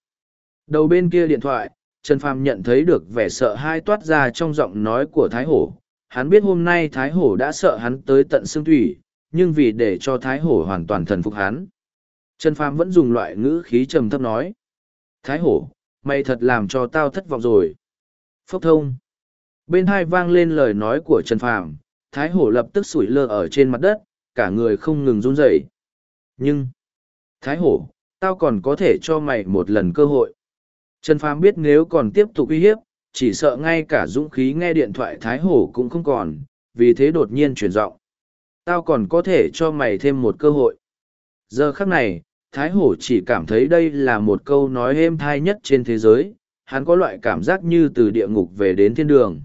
S1: Đầu bên kia điện thoại, Trần Phàm nhận thấy được vẻ sợ hãi toát ra trong giọng nói của thái hổ, hắn biết hôm nay Thái Hổ đã sợ hắn tới tận xương thủy, nhưng vì để cho Thái Hổ hoàn toàn thần phục hắn. Trần Phàm vẫn dùng loại ngữ khí trầm thấp nói. Thái Hổ, mày thật làm cho tao thất vọng rồi. Phốc thông. Bên hai vang lên lời nói của Trần Phàm, Thái Hổ lập tức sủi lơ ở trên mặt đất, cả người không ngừng run rẩy. Nhưng, Thái Hổ, tao còn có thể cho mày một lần cơ hội. Trần Phàm biết nếu còn tiếp tục uy hiếp, chỉ sợ ngay cả dũng khí nghe điện thoại thái hổ cũng không còn vì thế đột nhiên chuyển giọng tao còn có thể cho mày thêm một cơ hội giờ khắc này thái hổ chỉ cảm thấy đây là một câu nói êm thai nhất trên thế giới hắn có loại cảm giác như từ địa ngục về đến thiên đường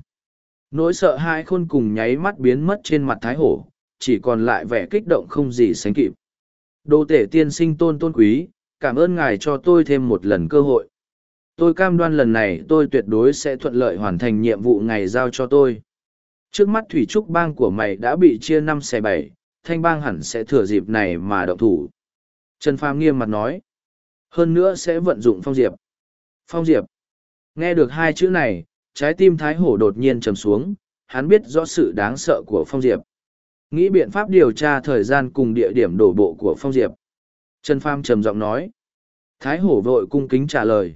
S1: nỗi sợ hai khôn cùng nháy mắt biến mất trên mặt thái hổ chỉ còn lại vẻ kích động không gì sánh kịp đô tể tiên sinh tôn tôn quý cảm ơn ngài cho tôi thêm một lần cơ hội tôi cam đoan lần này tôi tuyệt đối sẽ thuận lợi hoàn thành nhiệm vụ ngày giao cho tôi trước mắt thủy trúc bang của mày đã bị chia năm xẻ bảy thanh bang hẳn sẽ thừa dịp này mà động thủ trần phàm nghiêm mặt nói hơn nữa sẽ vận dụng phong diệp phong diệp nghe được hai chữ này trái tim thái hổ đột nhiên trầm xuống hắn biết rõ sự đáng sợ của phong diệp nghĩ biện pháp điều tra thời gian cùng địa điểm đổ bộ của phong diệp trần pham trầm giọng nói thái hổ vội cung kính trả lời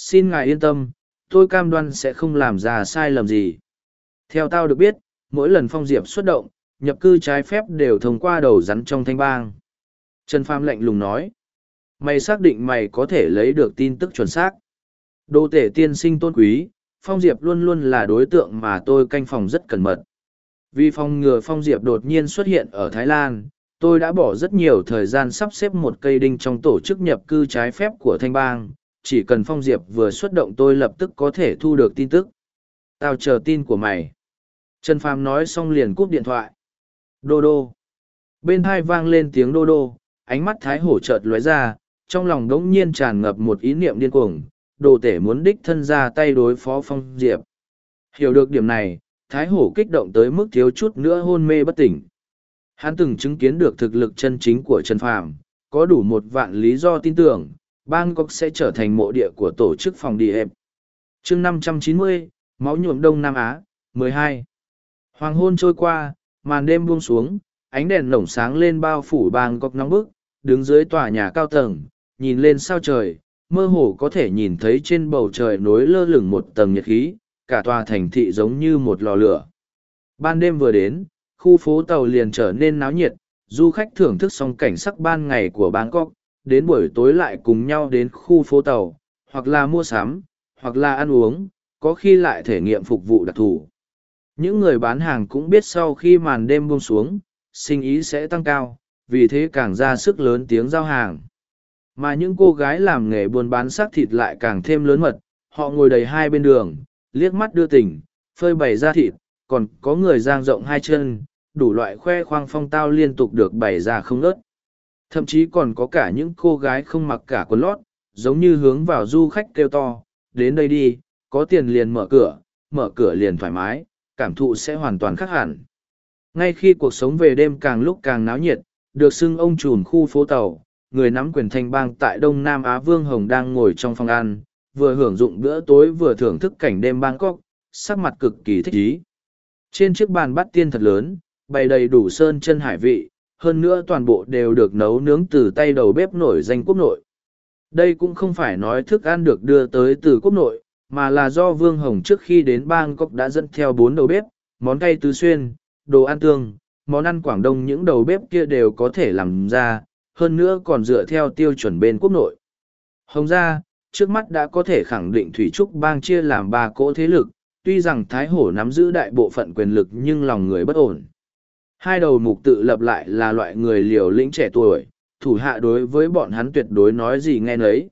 S1: xin ngài yên tâm tôi cam đoan sẽ không làm ra sai lầm gì theo tao được biết mỗi lần phong diệp xuất động nhập cư trái phép đều thông qua đầu rắn trong thanh bang trần pham lạnh lùng nói mày xác định mày có thể lấy được tin tức chuẩn xác đô tể tiên sinh tôn quý phong diệp luôn luôn là đối tượng mà tôi canh phòng rất cẩn mật vì phòng ngừa phong diệp đột nhiên xuất hiện ở thái lan tôi đã bỏ rất nhiều thời gian sắp xếp một cây đinh trong tổ chức nhập cư trái phép của thanh bang chỉ cần Phong Diệp vừa xuất động tôi lập tức có thể thu được tin tức. Tao chờ tin của mày. Trần Phàm nói xong liền cúp điện thoại. Đô đô. Bên hai vang lên tiếng đô đô, ánh mắt Thái Hổ chợt lóe ra, trong lòng đống nhiên tràn ngập một ý niệm điên cuồng, đồ tể muốn đích thân ra tay đối phó Phong Diệp. Hiểu được điểm này, Thái Hổ kích động tới mức thiếu chút nữa hôn mê bất tỉnh. Hắn từng chứng kiến được thực lực chân chính của Trần Phàm, có đủ một vạn lý do tin tưởng, Bangkok sẽ trở thành mộ địa của tổ chức phòng đi hẹp. chương 590, Máu nhuộm Đông Nam Á, 12. Hoàng hôn trôi qua, màn đêm buông xuống, ánh đèn lổng sáng lên bao phủ Bangkok nóng bức, đứng dưới tòa nhà cao tầng, nhìn lên sao trời, mơ hồ có thể nhìn thấy trên bầu trời nối lơ lửng một tầng nhiệt khí, cả tòa thành thị giống như một lò lửa. Ban đêm vừa đến, khu phố tàu liền trở nên náo nhiệt, du khách thưởng thức xong cảnh sắc ban ngày của Bangkok, đến buổi tối lại cùng nhau đến khu phố tàu, hoặc là mua sắm, hoặc là ăn uống, có khi lại thể nghiệm phục vụ đặc thù. Những người bán hàng cũng biết sau khi màn đêm buông xuống, sinh ý sẽ tăng cao, vì thế càng ra sức lớn tiếng giao hàng. Mà những cô gái làm nghề buôn bán xác thịt lại càng thêm lớn mật, họ ngồi đầy hai bên đường, liếc mắt đưa tình, phơi bày ra thịt, còn có người giang rộng hai chân, đủ loại khoe khoang phong tao liên tục được bày ra không ngớt. Thậm chí còn có cả những cô gái không mặc cả quần lót, giống như hướng vào du khách kêu to, đến đây đi, có tiền liền mở cửa, mở cửa liền thoải mái, cảm thụ sẽ hoàn toàn khác hẳn. Ngay khi cuộc sống về đêm càng lúc càng náo nhiệt, được xưng ông trùn khu phố tàu, người nắm quyền thanh bang tại Đông Nam Á Vương Hồng đang ngồi trong phòng ăn, vừa hưởng dụng bữa tối vừa thưởng thức cảnh đêm Bangkok, sắc mặt cực kỳ thích ý. Trên chiếc bàn bát tiên thật lớn, bày đầy đủ sơn chân hải vị, hơn nữa toàn bộ đều được nấu nướng từ tay đầu bếp nổi danh quốc nội. Đây cũng không phải nói thức ăn được đưa tới từ quốc nội, mà là do Vương Hồng trước khi đến Bangkok đã dẫn theo bốn đầu bếp, món cay tứ xuyên, đồ ăn tương, món ăn Quảng Đông những đầu bếp kia đều có thể làm ra, hơn nữa còn dựa theo tiêu chuẩn bên quốc nội. Hồng ra, trước mắt đã có thể khẳng định Thủy Trúc bang chia làm ba cỗ thế lực, tuy rằng Thái Hổ nắm giữ đại bộ phận quyền lực nhưng lòng người bất ổn. Hai đầu mục tự lập lại là loại người liều lĩnh trẻ tuổi, thủ hạ đối với bọn hắn tuyệt đối nói gì nghe nấy.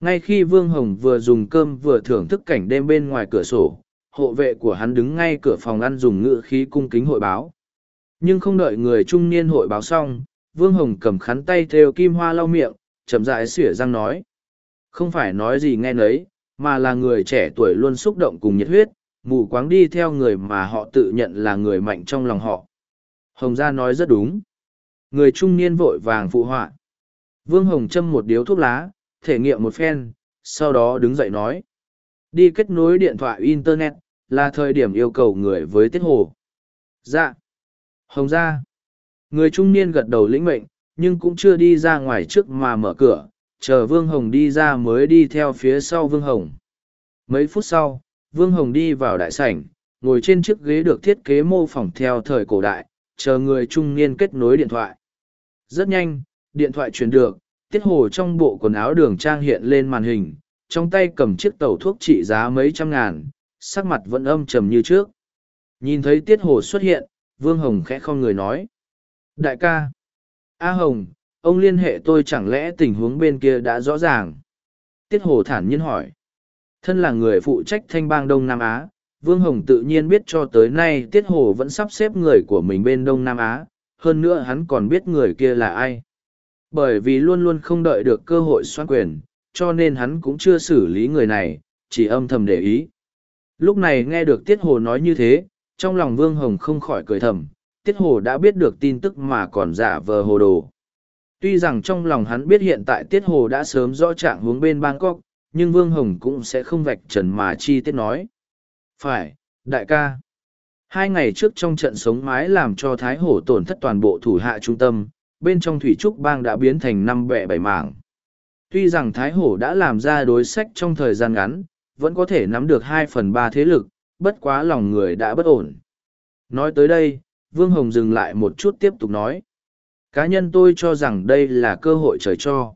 S1: Ngay khi Vương Hồng vừa dùng cơm vừa thưởng thức cảnh đêm bên ngoài cửa sổ, hộ vệ của hắn đứng ngay cửa phòng ăn dùng ngựa khí cung kính hội báo. Nhưng không đợi người trung niên hội báo xong, Vương Hồng cầm khắn tay theo kim hoa lau miệng, chậm rãi sửa răng nói. Không phải nói gì nghe nấy, mà là người trẻ tuổi luôn xúc động cùng nhiệt huyết, mù quáng đi theo người mà họ tự nhận là người mạnh trong lòng họ. Hồng Gia nói rất đúng. Người trung niên vội vàng phụ họa. Vương Hồng châm một điếu thuốc lá, thể nghiệm một phen, sau đó đứng dậy nói. Đi kết nối điện thoại Internet, là thời điểm yêu cầu người với tiết hồ. Dạ. Hồng Gia. Người trung niên gật đầu lĩnh mệnh, nhưng cũng chưa đi ra ngoài trước mà mở cửa, chờ Vương Hồng đi ra mới đi theo phía sau Vương Hồng. Mấy phút sau, Vương Hồng đi vào đại sảnh, ngồi trên chiếc ghế được thiết kế mô phỏng theo thời cổ đại, chờ người trung niên kết nối điện thoại. Rất nhanh, điện thoại truyền được, tiết hồ trong bộ quần áo đường trang hiện lên màn hình, trong tay cầm chiếc tẩu thuốc trị giá mấy trăm ngàn, sắc mặt vẫn âm trầm như trước. Nhìn thấy tiết hồ xuất hiện, Vương Hồng khẽ không người nói. Đại ca, A Hồng, ông liên hệ tôi chẳng lẽ tình huống bên kia đã rõ ràng? Tiết hồ thản nhiên hỏi. Thân là người phụ trách thanh bang Đông Nam Á, Vương Hồng tự nhiên biết cho tới nay Tiết Hồ vẫn sắp xếp người của mình bên Đông Nam Á, hơn nữa hắn còn biết người kia là ai. Bởi vì luôn luôn không đợi được cơ hội xoan quyền, cho nên hắn cũng chưa xử lý người này, chỉ âm thầm để ý. Lúc này nghe được Tiết Hồ nói như thế, trong lòng Vương Hồng không khỏi cười thầm, Tiết Hồ đã biết được tin tức mà còn giả vờ hồ đồ. Tuy rằng trong lòng hắn biết hiện tại Tiết Hồ đã sớm rõ trạng hướng bên Bangkok, nhưng Vương Hồng cũng sẽ không vạch trần mà chi tiết nói phải đại ca hai ngày trước trong trận sống mái làm cho thái hổ tổn thất toàn bộ thủ hạ trung tâm bên trong thủy trúc bang đã biến thành năm bẹ bảy mảng tuy rằng thái hổ đã làm ra đối sách trong thời gian ngắn vẫn có thể nắm được hai phần ba thế lực bất quá lòng người đã bất ổn nói tới đây vương hồng dừng lại một chút tiếp tục nói cá nhân tôi cho rằng đây là cơ hội trời cho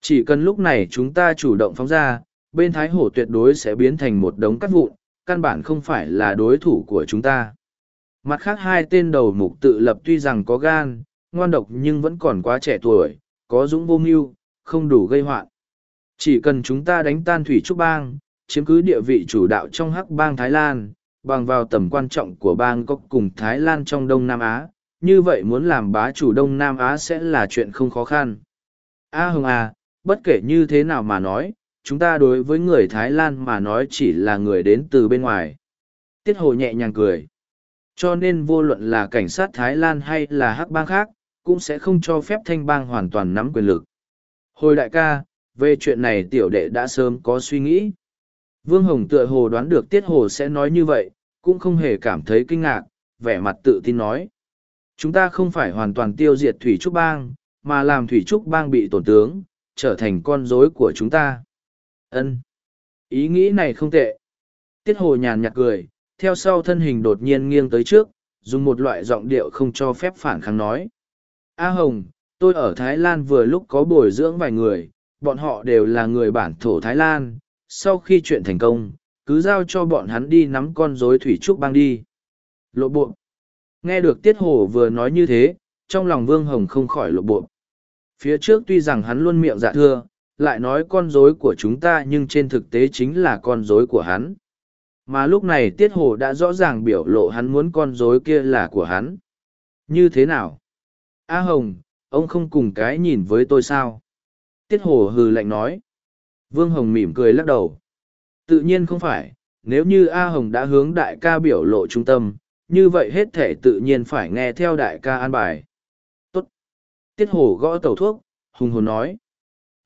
S1: chỉ cần lúc này chúng ta chủ động phóng ra bên thái hổ tuyệt đối sẽ biến thành một đống cắt vụn căn bản không phải là đối thủ của chúng ta. Mặt khác hai tên đầu mục tự lập tuy rằng có gan, ngoan độc nhưng vẫn còn quá trẻ tuổi, có dũng vô mưu, không đủ gây hoạn. Chỉ cần chúng ta đánh tan Thủy Trúc Bang, chiếm cứ địa vị chủ đạo trong Hắc Bang Thái Lan, bằng vào tầm quan trọng của bang cốc cùng Thái Lan trong Đông Nam Á, như vậy muốn làm bá chủ Đông Nam Á sẽ là chuyện không khó khăn. A à Hồng à, bất kể như thế nào mà nói, chúng ta đối với người Thái Lan mà nói chỉ là người đến từ bên ngoài. Tiết Hồ nhẹ nhàng cười. Cho nên vô luận là cảnh sát Thái Lan hay là hắc bang khác, cũng sẽ không cho phép thanh bang hoàn toàn nắm quyền lực. Hồi đại ca, về chuyện này tiểu đệ đã sớm có suy nghĩ. Vương Hồng tựa hồ đoán được Tiết Hồ sẽ nói như vậy, cũng không hề cảm thấy kinh ngạc, vẻ mặt tự tin nói. Chúng ta không phải hoàn toàn tiêu diệt Thủy Trúc Bang, mà làm Thủy Trúc Bang bị tổn tướng, trở thành con rối của chúng ta ân ý nghĩ này không tệ tiết hồ nhàn nhạt cười theo sau thân hình đột nhiên nghiêng tới trước dùng một loại giọng điệu không cho phép phản kháng nói a hồng tôi ở thái lan vừa lúc có bồi dưỡng vài người bọn họ đều là người bản thổ thái lan sau khi chuyện thành công cứ giao cho bọn hắn đi nắm con rối thủy trúc bang đi lộ bộ nghe được tiết hồ vừa nói như thế trong lòng vương hồng không khỏi lộ bộ phía trước tuy rằng hắn luôn miệng dạ thưa lại nói con rối của chúng ta nhưng trên thực tế chính là con rối của hắn. Mà lúc này Tiết Hồ đã rõ ràng biểu lộ hắn muốn con rối kia là của hắn. Như thế nào? A Hồng, ông không cùng cái nhìn với tôi sao? Tiết Hồ hừ lạnh nói. Vương Hồng mỉm cười lắc đầu. Tự nhiên không phải, nếu như A Hồng đã hướng đại ca biểu lộ trung tâm, như vậy hết thể tự nhiên phải nghe theo đại ca an bài. Tốt. Tiết Hồ gõ tàu thuốc, hùng hồn nói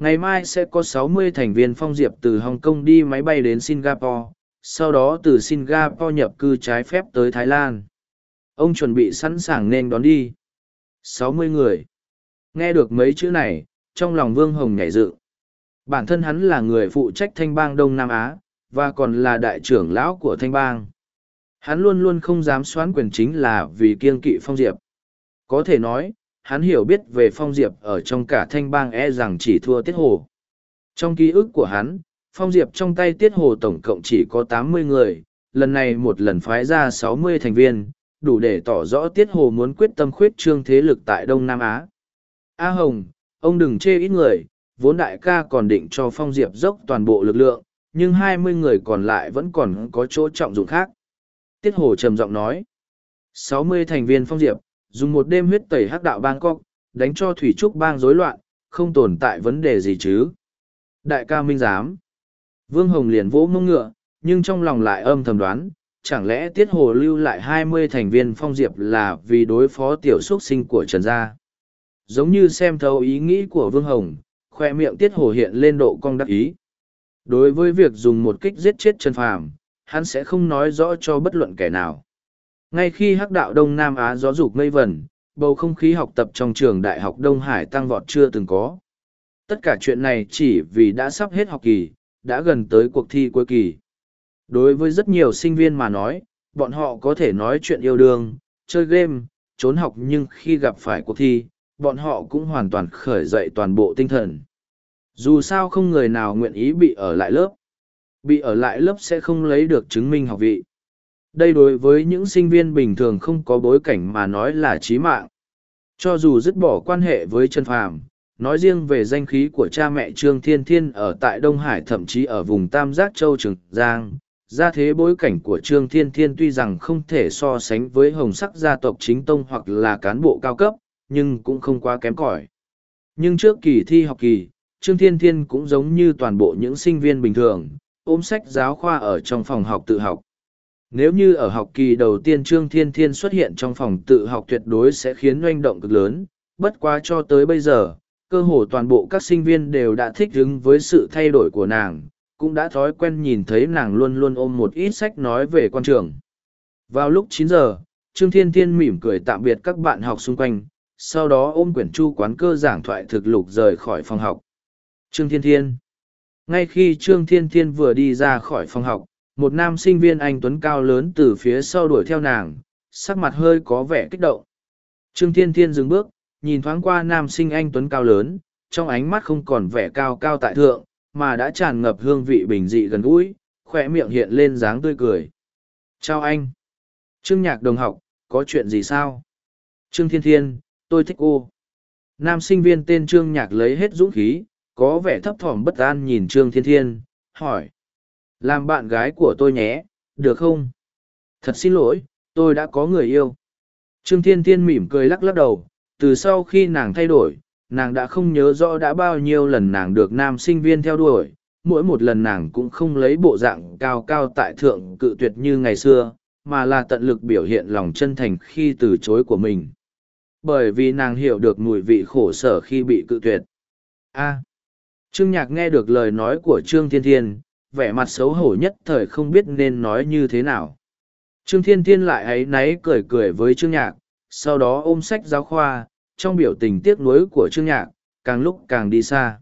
S1: ngày mai sẽ có 60 thành viên phong diệp từ Hồng Kông đi máy bay đến Singapore, sau đó từ Singapore nhập cư trái phép tới Thái Lan. Ông chuẩn bị sẵn sàng nên đón đi. 60 người. Nghe được mấy chữ này, trong lòng Vương Hồng nhảy dự. Bản thân hắn là người phụ trách thanh bang Đông Nam Á, và còn là đại trưởng lão của thanh bang. Hắn luôn luôn không dám xoán quyền chính là vì kiêng kỵ phong diệp. Có thể nói, hắn hiểu biết về Phong Diệp ở trong cả thanh bang e rằng chỉ thua Tiết Hồ. Trong ký ức của hắn, Phong Diệp trong tay Tiết Hồ tổng cộng chỉ có tám mươi người, lần này một lần phái ra sáu mươi thành viên, đủ để tỏ rõ Tiết Hồ muốn quyết tâm khuyết trương thế lực tại Đông Nam Á. A Hồng, ông đừng chê ít người, vốn đại ca còn định cho Phong Diệp dốc toàn bộ lực lượng, nhưng hai mươi người còn lại vẫn còn có chỗ trọng dụng khác. Tiết Hồ trầm giọng nói, sáu mươi thành viên Phong Diệp, dùng một đêm huyết tẩy hắc đạo bangkok đánh cho thủy trúc bang rối loạn không tồn tại vấn đề gì chứ đại ca minh giám vương hồng liền vỗ mông ngựa nhưng trong lòng lại âm thầm đoán chẳng lẽ tiết hồ lưu lại hai mươi thành viên phong diệp là vì đối phó tiểu xuất sinh của trần gia giống như xem thấu ý nghĩ của vương hồng khoe miệng tiết hồ hiện lên độ cong đắc ý đối với việc dùng một kích giết chết trần phàm hắn sẽ không nói rõ cho bất luận kẻ nào ngay khi hắc đạo Đông Nam Á gió dục mây vẩn, bầu không khí học tập trong trường Đại học Đông Hải tăng vọt chưa từng có. Tất cả chuyện này chỉ vì đã sắp hết học kỳ, đã gần tới cuộc thi cuối kỳ. Đối với rất nhiều sinh viên mà nói, bọn họ có thể nói chuyện yêu đương, chơi game, trốn học nhưng khi gặp phải cuộc thi, bọn họ cũng hoàn toàn khởi dậy toàn bộ tinh thần. Dù sao không người nào nguyện ý bị ở lại lớp. Bị ở lại lớp sẽ không lấy được chứng minh học vị đây đối với những sinh viên bình thường không có bối cảnh mà nói là trí mạng cho dù dứt bỏ quan hệ với trần phàm nói riêng về danh khí của cha mẹ trương thiên thiên ở tại đông hải thậm chí ở vùng tam giác châu trường giang gia thế bối cảnh của trương thiên thiên tuy rằng không thể so sánh với hồng sắc gia tộc chính tông hoặc là cán bộ cao cấp nhưng cũng không quá kém cỏi nhưng trước kỳ thi học kỳ trương thiên thiên cũng giống như toàn bộ những sinh viên bình thường ôm sách giáo khoa ở trong phòng học tự học nếu như ở học kỳ đầu tiên Trương Thiên Thiên xuất hiện trong phòng tự học tuyệt đối sẽ khiến doanh động cực lớn, bất quá cho tới bây giờ, cơ hồ toàn bộ các sinh viên đều đã thích ứng với sự thay đổi của nàng, cũng đã thói quen nhìn thấy nàng luôn luôn ôm một ít sách nói về quan trường. Vào lúc 9 giờ, Trương Thiên Thiên mỉm cười tạm biệt các bạn học xung quanh, sau đó ôm quyển chu quán cơ giảng thoại thực lục rời khỏi phòng học. Trương Thiên Thiên Ngay khi Trương Thiên Thiên vừa đi ra khỏi phòng học, một nam sinh viên anh tuấn cao lớn từ phía sau đuổi theo nàng sắc mặt hơi có vẻ kích động trương thiên thiên dừng bước nhìn thoáng qua nam sinh anh tuấn cao lớn trong ánh mắt không còn vẻ cao cao tại thượng mà đã tràn ngập hương vị bình dị gần gũi khoe miệng hiện lên dáng tươi cười chào anh trương nhạc đồng học có chuyện gì sao trương thiên thiên tôi thích cô nam sinh viên tên trương nhạc lấy hết dũng khí có vẻ thấp thỏm bất an nhìn trương thiên thiên hỏi làm bạn gái của tôi nhé được không thật xin lỗi tôi đã có người yêu trương thiên thiên mỉm cười lắc lắc đầu từ sau khi nàng thay đổi nàng đã không nhớ rõ đã bao nhiêu lần nàng được nam sinh viên theo đuổi mỗi một lần nàng cũng không lấy bộ dạng cao cao tại thượng cự tuyệt như ngày xưa mà là tận lực biểu hiện lòng chân thành khi từ chối của mình bởi vì nàng hiểu được mùi vị khổ sở khi bị cự tuyệt a trương nhạc nghe được lời nói của trương thiên thiên vẻ mặt xấu hổ nhất thời không biết nên nói như thế nào. Trương Thiên Thiên lại ấy náy cười cười với Trương Nhạc, sau đó ôm sách giáo khoa, trong biểu tình tiếc nuối của Trương Nhạc, càng lúc càng đi xa.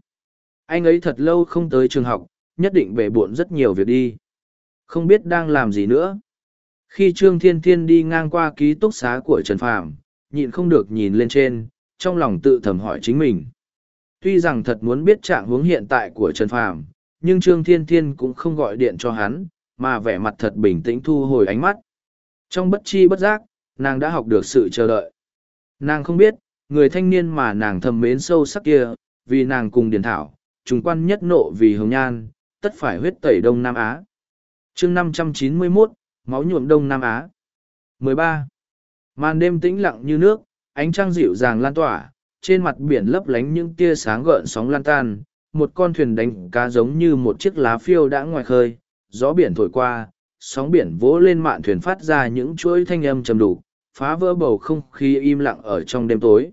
S1: Anh ấy thật lâu không tới trường học, nhất định bể buộn rất nhiều việc đi. Không biết đang làm gì nữa. Khi Trương Thiên Thiên đi ngang qua ký túc xá của Trần Phàm, nhịn không được nhìn lên trên, trong lòng tự thầm hỏi chính mình. Tuy rằng thật muốn biết trạng huống hiện tại của Trần Phàm, nhưng Trương Thiên Thiên cũng không gọi điện cho hắn, mà vẻ mặt thật bình tĩnh thu hồi ánh mắt. Trong bất chi bất giác, nàng đã học được sự chờ đợi. Nàng không biết, người thanh niên mà nàng thầm mến sâu sắc kia, vì nàng cùng Điền Thảo, trùng quan nhất nộ vì hồng nhan, tất phải huyết tẩy Đông Nam Á. chương 591, máu nhuộm Đông Nam Á. mười ba Màn đêm tĩnh lặng như nước, ánh trăng dịu dàng lan tỏa, trên mặt biển lấp lánh những tia sáng gợn sóng lan tan, một con thuyền đánh cá giống như một chiếc lá phiêu đã ngoài khơi, gió biển thổi qua, sóng biển vỗ lên mạn thuyền phát ra những chuỗi thanh âm trầm đủ, phá vỡ bầu không khí im lặng ở trong đêm tối.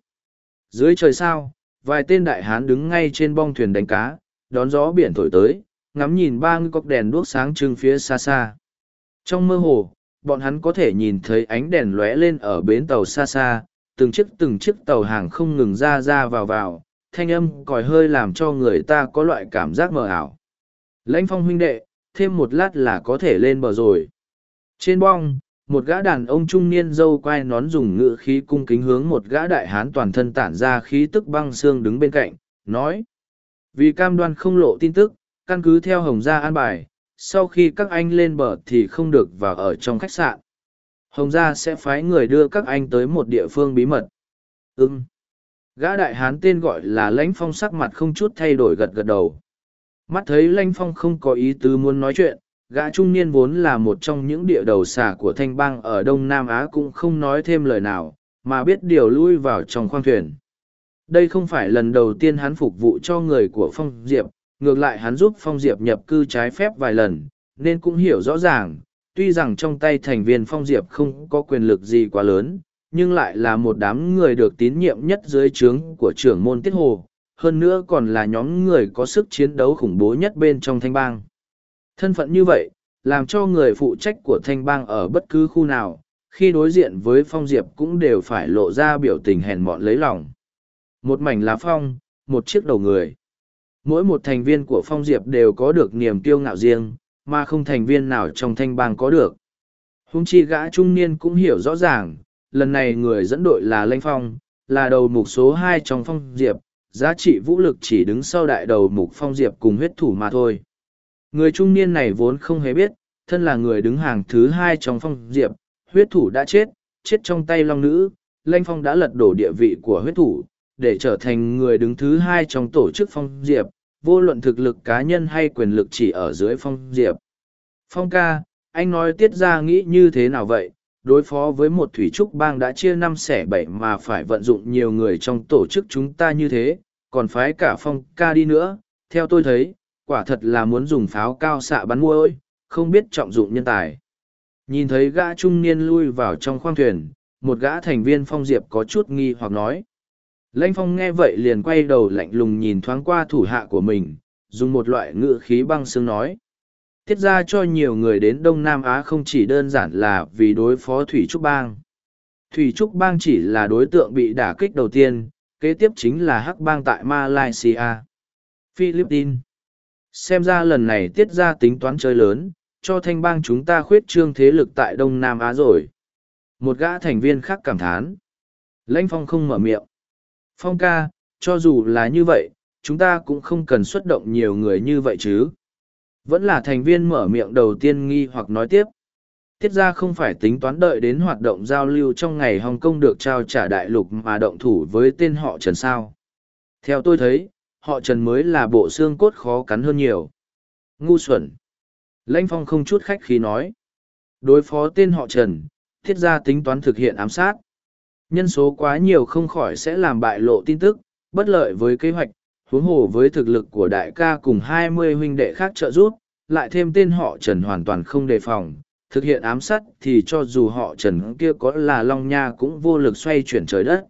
S1: Dưới trời sao, vài tên đại hán đứng ngay trên bong thuyền đánh cá, đón gió biển thổi tới, ngắm nhìn ba ngư cọc đèn đuốc sáng trưng phía xa xa. Trong mơ hồ, bọn hắn có thể nhìn thấy ánh đèn lóe lên ở bến tàu xa xa, từng chiếc từng chiếc tàu hàng không ngừng ra ra vào vào, thanh âm còi hơi làm cho người ta có loại cảm giác mờ ảo. Lãnh phong huynh đệ, thêm một lát là có thể lên bờ rồi. Trên bong, một gã đàn ông trung niên dâu quai nón dùng ngựa khí cung kính hướng một gã đại hán toàn thân tản ra khí tức băng xương đứng bên cạnh, nói. Vì cam đoan không lộ tin tức, căn cứ theo Hồng Gia an bài, sau khi các anh lên bờ thì không được vào ở trong khách sạn. Hồng Gia sẽ phái người đưa các anh tới một địa phương bí mật. Ừm. Gã đại hán tên gọi là lãnh phong sắc mặt không chút thay đổi gật gật đầu. Mắt thấy lãnh phong không có ý tứ muốn nói chuyện, gã trung niên vốn là một trong những địa đầu xả của thanh bang ở Đông Nam Á cũng không nói thêm lời nào, mà biết điều lui vào trong khoang thuyền. Đây không phải lần đầu tiên hắn phục vụ cho người của Phong Diệp, ngược lại hắn giúp Phong Diệp nhập cư trái phép vài lần, nên cũng hiểu rõ ràng, tuy rằng trong tay thành viên Phong Diệp không có quyền lực gì quá lớn, nhưng lại là một đám người được tín nhiệm nhất dưới trướng của trưởng môn tiết hồ hơn nữa còn là nhóm người có sức chiến đấu khủng bố nhất bên trong thanh bang thân phận như vậy làm cho người phụ trách của thanh bang ở bất cứ khu nào khi đối diện với phong diệp cũng đều phải lộ ra biểu tình hèn mọn lấy lòng một mảnh lá phong một chiếc đầu người mỗi một thành viên của phong diệp đều có được niềm kiêu ngạo riêng mà không thành viên nào trong thanh bang có được húng chi gã trung niên cũng hiểu rõ ràng lần này người dẫn đội là Lanh Phong, là đầu mục số hai trong Phong Diệp, giá trị vũ lực chỉ đứng sau đại đầu mục Phong Diệp cùng huyết thủ mà thôi. Người trung niên này vốn không hề biết, thân là người đứng hàng thứ hai trong Phong Diệp, huyết thủ đã chết, chết trong tay Long Nữ, Lanh Phong đã lật đổ địa vị của huyết thủ, để trở thành người đứng thứ hai trong tổ chức Phong Diệp, vô luận thực lực cá nhân hay quyền lực chỉ ở dưới Phong Diệp. Phong ca, anh nói tiết ra nghĩ như thế nào vậy, đối phó với một thủy trúc bang đã chia năm xẻ bảy mà phải vận dụng nhiều người trong tổ chức chúng ta như thế, còn phái cả phong ca đi nữa, theo tôi thấy, quả thật là muốn dùng pháo cao xạ bắn mua môi, không biết trọng dụng nhân tài. Nhìn thấy gã trung niên lui vào trong khoang thuyền, một gã thành viên phong diệp có chút nghi hoặc nói. Lãnh phong nghe vậy liền quay đầu lạnh lùng nhìn thoáng qua thủ hạ của mình, dùng một loại ngựa khí băng xương nói tiết ra cho nhiều người đến Đông Nam Á không chỉ đơn giản là vì đối phó Thủy Trúc Bang. Thủy Trúc Bang chỉ là đối tượng bị đả kích đầu tiên, kế tiếp chính là Hắc Bang tại Malaysia, Philippines. Xem ra lần này tiết ra tính toán chơi lớn, cho thanh bang chúng ta khuyết trương thế lực tại Đông Nam Á rồi. Một gã thành viên khác cảm thán. Lãnh Phong không mở miệng. Phong ca, cho dù là như vậy, chúng ta cũng không cần xuất động nhiều người như vậy chứ vẫn là thành viên mở miệng đầu tiên nghi hoặc nói tiếp Thiết ra không phải tính toán đợi đến hoạt động giao lưu trong ngày hồng kông được trao trả đại lục mà động thủ với tên họ trần sao theo tôi thấy họ trần mới là bộ xương cốt khó cắn hơn nhiều ngu xuẩn lãnh phong không chút khách khí nói đối phó tên họ trần thiết ra tính toán thực hiện ám sát nhân số quá nhiều không khỏi sẽ làm bại lộ tin tức bất lợi với kế hoạch huống hồ với thực lực của đại ca cùng hai mươi huynh đệ khác trợ giúp, lại thêm tên họ Trần hoàn toàn không đề phòng, thực hiện ám sát thì cho dù họ Trần kia có là Long Nha cũng vô lực xoay chuyển trời đất.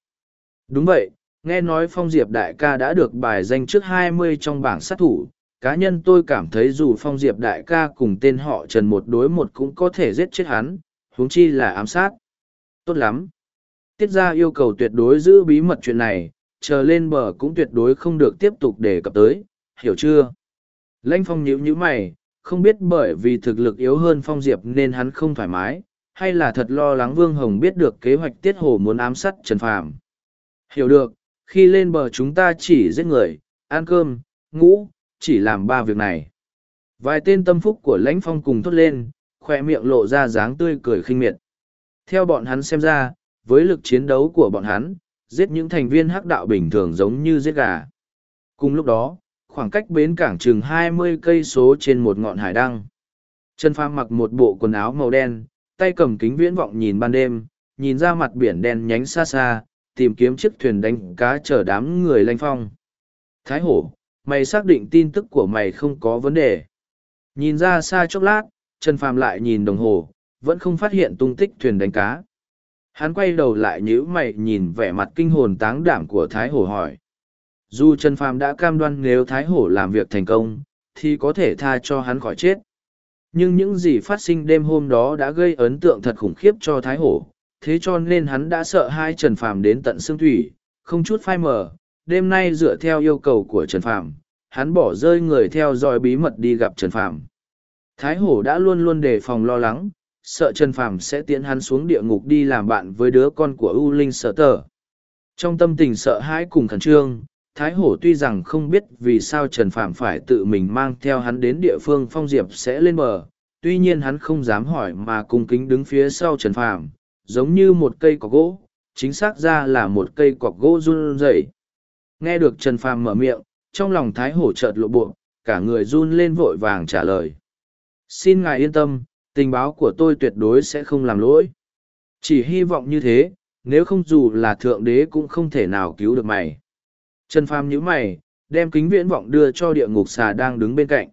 S1: Đúng vậy, nghe nói Phong Diệp đại ca đã được bài danh trước hai mươi trong bảng sát thủ, cá nhân tôi cảm thấy dù Phong Diệp đại ca cùng tên họ Trần một đối một cũng có thể giết chết hắn, huống chi là ám sát. Tốt lắm. Tiết ra yêu cầu tuyệt đối giữ bí mật chuyện này, chờ lên bờ cũng tuyệt đối không được tiếp tục đề cập tới, hiểu chưa? Lãnh phong nhíu nhíu mày, không biết bởi vì thực lực yếu hơn phong diệp nên hắn không thoải mái, hay là thật lo lắng Vương Hồng biết được kế hoạch tiết hồ muốn ám sát Trần Phàm. Hiểu được, khi lên bờ chúng ta chỉ giết người, ăn cơm, ngủ, chỉ làm ba việc này. Vài tên tâm phúc của lãnh phong cùng thốt lên, khoe miệng lộ ra dáng tươi cười khinh miệt. Theo bọn hắn xem ra, với lực chiến đấu của bọn hắn, giết những thành viên hắc đạo bình thường giống như giết gà. Cùng lúc đó, khoảng cách bến cảng chừng 20 cây số trên một ngọn hải đăng. Trần Phàm mặc một bộ quần áo màu đen, tay cầm kính viễn vọng nhìn ban đêm, nhìn ra mặt biển đen nhánh xa xa, tìm kiếm chiếc thuyền đánh cá chở đám người lanh phong. Thái hổ, mày xác định tin tức của mày không có vấn đề. Nhìn ra xa chốc lát, Trần Phàm lại nhìn đồng hồ, vẫn không phát hiện tung tích thuyền đánh cá. Hắn quay đầu lại nhíu mày nhìn vẻ mặt kinh hồn táng đảm của Thái Hổ hỏi. Dù Trần Phàm đã cam đoan nếu Thái Hổ làm việc thành công, thì có thể tha cho hắn khỏi chết. Nhưng những gì phát sinh đêm hôm đó đã gây ấn tượng thật khủng khiếp cho Thái Hổ, thế cho nên hắn đã sợ hai Trần Phàm đến tận xương thủy, không chút phai mờ. Đêm nay dựa theo yêu cầu của Trần Phàm, hắn bỏ rơi người theo dõi bí mật đi gặp Trần Phàm. Thái Hổ đã luôn luôn đề phòng lo lắng, sợ Trần Phàm sẽ tiễn hắn xuống địa ngục đi làm bạn với đứa con của U Linh Sở Tở. Trong tâm tình sợ hãi cùng khẩn trương, Thái Hổ tuy rằng không biết vì sao Trần Phạm phải tự mình mang theo hắn đến địa phương Phong Diệp sẽ lên bờ, tuy nhiên hắn không dám hỏi mà cung kính đứng phía sau Trần Phạm, giống như một cây cọc gỗ, chính xác ra là một cây cọc gỗ run rẩy. Nghe được Trần Phạm mở miệng, trong lòng Thái Hổ chợt lộ bộ, cả người run lên vội vàng trả lời. Xin ngài yên tâm, tình báo của tôi tuyệt đối sẽ không làm lỗi chỉ hy vọng như thế nếu không dù là thượng đế cũng không thể nào cứu được mày trần phàm nhíu mày đem kính viễn vọng đưa cho địa ngục xà đang đứng bên cạnh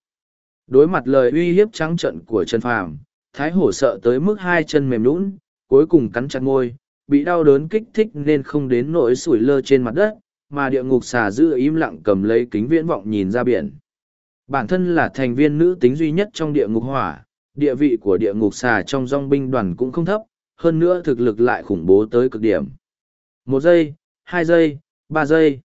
S1: đối mặt lời uy hiếp trắng trận của trần phàm thái hổ sợ tới mức hai chân mềm lún cuối cùng cắn chặt ngôi bị đau đớn kích thích nên không đến nỗi sủi lơ trên mặt đất mà địa ngục xà giữ im lặng cầm lấy kính viễn vọng nhìn ra biển bản thân là thành viên nữ tính duy nhất trong địa ngục hỏa địa vị của địa ngục xà trong dòng binh đoàn cũng không thấp, hơn nữa thực lực lại khủng bố tới cực điểm. Một giây, hai giây, ba giây.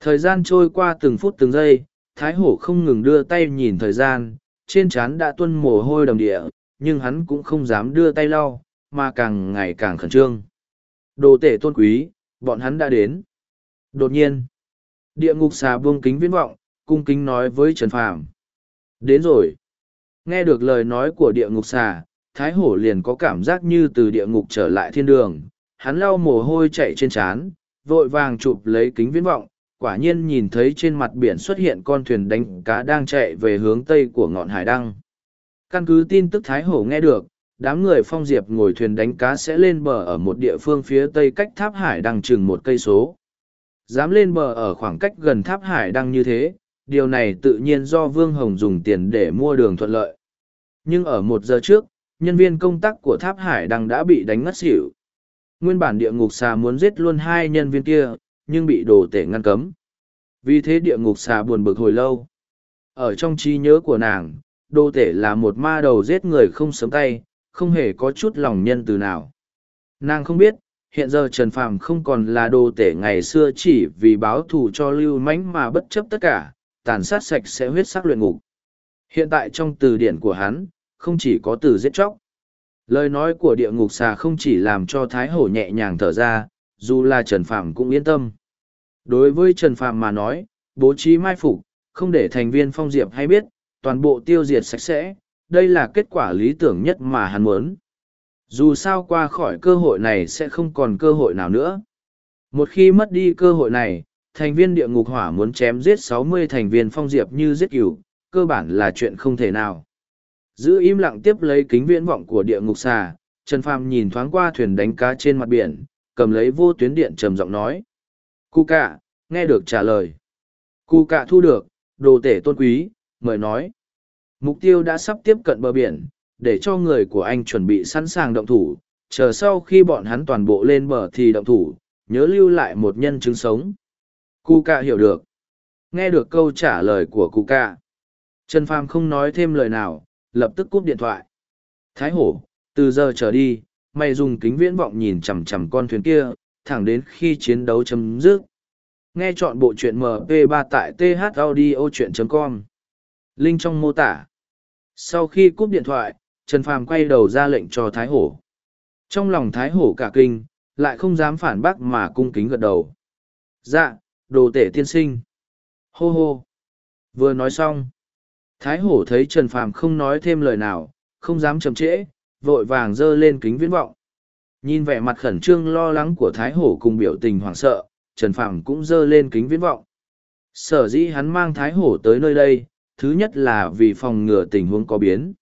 S1: Thời gian trôi qua từng phút từng giây, Thái Hổ không ngừng đưa tay nhìn thời gian, trên trán đã tuân mồ hôi đầm địa, nhưng hắn cũng không dám đưa tay lau, mà càng ngày càng khẩn trương. Đồ tể tôn quý, bọn hắn đã đến. Đột nhiên, địa ngục xà buông kính viễn vọng, cung kính nói với Trần Phàm. Đến rồi. Nghe được lời nói của địa ngục xà, Thái Hổ liền có cảm giác như từ địa ngục trở lại thiên đường, hắn lau mồ hôi chạy trên trán, vội vàng chụp lấy kính viễn vọng, quả nhiên nhìn thấy trên mặt biển xuất hiện con thuyền đánh cá đang chạy về hướng tây của ngọn hải đăng. Căn cứ tin tức Thái Hổ nghe được, đám người phong diệp ngồi thuyền đánh cá sẽ lên bờ ở một địa phương phía tây cách tháp hải đăng chừng một cây số. Dám lên bờ ở khoảng cách gần tháp hải đăng như thế, Điều này tự nhiên do Vương Hồng dùng tiền để mua đường thuận lợi. Nhưng ở một giờ trước, nhân viên công tác của tháp hải đăng đã bị đánh ngất xỉu. Nguyên bản địa ngục xà muốn giết luôn hai nhân viên kia, nhưng bị đồ tể ngăn cấm. Vì thế địa ngục xà buồn bực hồi lâu. Ở trong trí nhớ của nàng, đồ tể là một ma đầu giết người không sớm tay, không hề có chút lòng nhân từ nào. Nàng không biết, hiện giờ Trần Phàm không còn là đồ tể ngày xưa chỉ vì báo thù cho Lưu mãnh mà bất chấp tất cả, tàn sát sạch sẽ huyết sắc luyện ngục. Hiện tại trong từ điển của hắn, không chỉ có từ giết chóc. Lời nói của địa ngục xà không chỉ làm cho Thái Hổ nhẹ nhàng thở ra, dù là Trần phạm cũng yên tâm. Đối với Trần phạm mà nói, bố trí mai phục, không để thành viên phong diệp hay biết, toàn bộ tiêu diệt sạch sẽ, đây là kết quả lý tưởng nhất mà hắn muốn. Dù sao qua khỏi cơ hội này sẽ không còn cơ hội nào nữa. Một khi mất đi cơ hội này, thành viên địa ngục hỏa muốn chém giết 60 thành viên phong diệp như giết cửu, cơ bản là chuyện không thể nào. Giữ im lặng tiếp lấy kính viễn vọng của địa ngục xà, Trần Phàm nhìn thoáng qua thuyền đánh cá trên mặt biển, cầm lấy vô tuyến điện trầm giọng nói. Cú cạ, nghe được trả lời. Cú cạ thu được, đồ tể tôn quý, mời nói. Mục tiêu đã sắp tiếp cận bờ biển, để cho người của anh chuẩn bị sẵn sàng động thủ, chờ sau khi bọn hắn toàn bộ lên bờ thì động thủ, nhớ lưu lại một nhân chứng sống. Cụ cạ hiểu được. Nghe được câu trả lời của cụ cạ. Trần Phàm không nói thêm lời nào, lập tức cúp điện thoại. Thái hổ, từ giờ trở đi, mày dùng kính viễn vọng nhìn chằm chằm con thuyền kia, thẳng đến khi chiến đấu chấm dứt. Nghe chọn bộ truyện MP3 tại TH Audio thaudio.com. Link trong mô tả. Sau khi cúp điện thoại, Trần Phàm quay đầu ra lệnh cho Thái Hổ. Trong lòng Thái Hổ cả kinh, lại không dám phản bác mà cung kính gật đầu. Dạ, đồ tể tiên sinh. Hô hô. Vừa nói xong. Thái hổ thấy Trần Phàm không nói thêm lời nào, không dám chậm trễ, vội vàng dơ lên kính viễn vọng. Nhìn vẻ mặt khẩn trương lo lắng của Thái hổ cùng biểu tình hoảng sợ, Trần Phàm cũng dơ lên kính viễn vọng. Sở dĩ hắn mang Thái hổ tới nơi đây, thứ nhất là vì phòng ngừa tình huống có biến.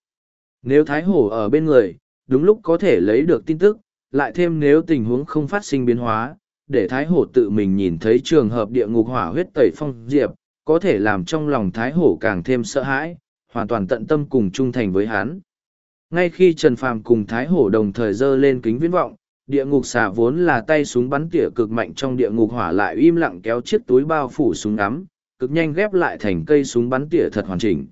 S1: Nếu Thái hổ ở bên người, đúng lúc có thể lấy được tin tức, lại thêm nếu tình huống không phát sinh biến hóa, để Thái Hổ tự mình nhìn thấy trường hợp địa ngục hỏa huyết tẩy phong diệp, có thể làm trong lòng Thái Hổ càng thêm sợ hãi, hoàn toàn tận tâm cùng trung thành với hắn. Ngay khi Trần Phàm cùng Thái Hổ đồng thời dơ lên kính viễn vọng, địa ngục xà vốn là tay súng bắn tỉa cực mạnh trong địa ngục hỏa lại im lặng kéo chiếc túi bao phủ súng ngắm, cực nhanh ghép lại thành cây súng bắn tỉa thật hoàn chỉnh.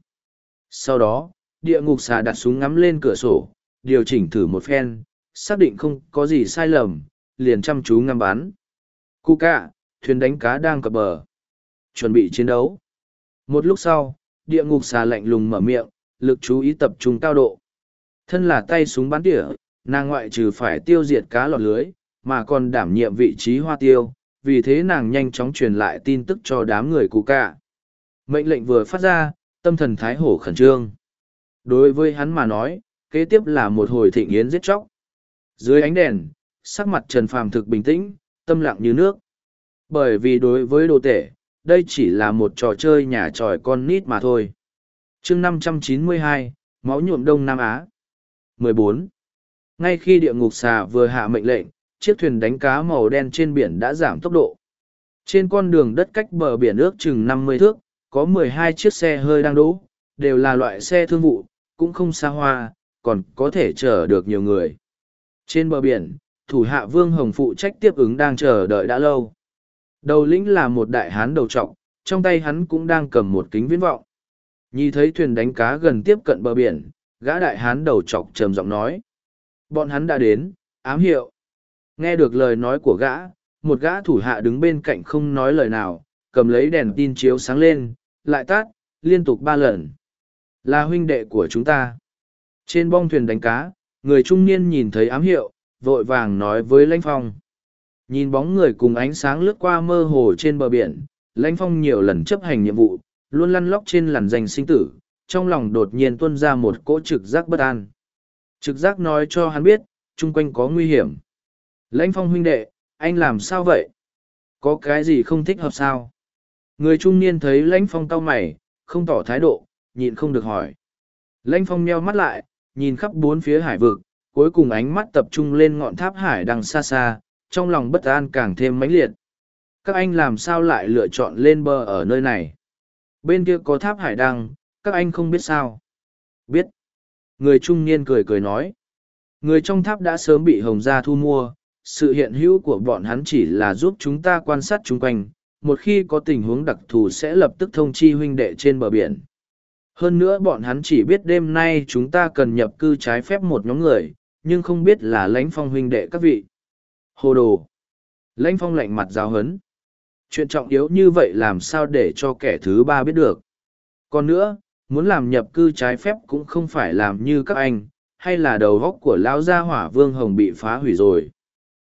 S1: Sau đó, địa ngục xà đặt súng ngắm lên cửa sổ, điều chỉnh thử một phen, xác định không có gì sai lầm, liền chăm chú ngắm bắn cụ cạ thuyền đánh cá đang cập bờ chuẩn bị chiến đấu một lúc sau địa ngục xà lạnh lùng mở miệng lực chú ý tập trung cao độ thân là tay súng bắn tỉa nàng ngoại trừ phải tiêu diệt cá lọt lưới mà còn đảm nhiệm vị trí hoa tiêu vì thế nàng nhanh chóng truyền lại tin tức cho đám người cụ cạ mệnh lệnh vừa phát ra tâm thần thái hổ khẩn trương đối với hắn mà nói kế tiếp là một hồi thịnh yến giết chóc dưới ánh đèn sắc mặt trần phàm thực bình tĩnh tâm lặng như nước. Bởi vì đối với đồ tể, đây chỉ là một trò chơi nhà tròi con nít mà thôi. chương 592, Máu nhuộm Đông Nam Á 14. Ngay khi địa ngục xà vừa hạ mệnh lệnh, chiếc thuyền đánh cá màu đen trên biển đã giảm tốc độ. Trên con đường đất cách bờ biển ước chừng 50 thước, có 12 chiếc xe hơi đang đỗ, đều là loại xe thương vụ, cũng không xa hoa, còn có thể chở được nhiều người. Trên bờ biển, thủ hạ Vương Hồng phụ trách tiếp ứng đang chờ đợi đã lâu. Đầu lĩnh là một đại hán đầu trọng, trong tay hắn cũng đang cầm một kính viễn vọng. Nhìn thấy thuyền đánh cá gần tiếp cận bờ biển, gã đại hán đầu trọc trầm giọng nói. Bọn hắn đã đến, ám hiệu. Nghe được lời nói của gã, một gã thủ hạ đứng bên cạnh không nói lời nào, cầm lấy đèn tin chiếu sáng lên, lại tắt, liên tục ba lần. Là huynh đệ của chúng ta. Trên bong thuyền đánh cá, người trung niên nhìn thấy ám hiệu, vội vàng nói với lãnh phong nhìn bóng người cùng ánh sáng lướt qua mơ hồ trên bờ biển lãnh phong nhiều lần chấp hành nhiệm vụ luôn lăn lóc trên làn danh sinh tử trong lòng đột nhiên tuân ra một cỗ trực giác bất an trực giác nói cho hắn biết chung quanh có nguy hiểm lãnh phong huynh đệ anh làm sao vậy có cái gì không thích hợp sao người trung niên thấy lãnh phong cau mày không tỏ thái độ nhịn không được hỏi lãnh phong meo mắt lại nhìn khắp bốn phía hải vực cuối cùng ánh mắt tập trung lên ngọn tháp hải đăng xa xa, trong lòng bất an càng thêm mãnh liệt. Các anh làm sao lại lựa chọn lên bờ ở nơi này? Bên kia có tháp hải đăng, các anh không biết sao? Biết. Người trung niên cười cười nói. Người trong tháp đã sớm bị Hồng Gia thu mua, sự hiện hữu của bọn hắn chỉ là giúp chúng ta quan sát chung quanh, một khi có tình huống đặc thù sẽ lập tức thông chi huynh đệ trên bờ biển. Hơn nữa bọn hắn chỉ biết đêm nay chúng ta cần nhập cư trái phép một nhóm người, nhưng không biết là lãnh phong huynh đệ các vị. Hồ đồ! Lãnh phong lạnh mặt giáo hấn. Chuyện trọng yếu như vậy làm sao để cho kẻ thứ ba biết được. Còn nữa, muốn làm nhập cư trái phép cũng không phải làm như các anh, hay là đầu góc của lão gia hỏa Vương Hồng bị phá hủy rồi.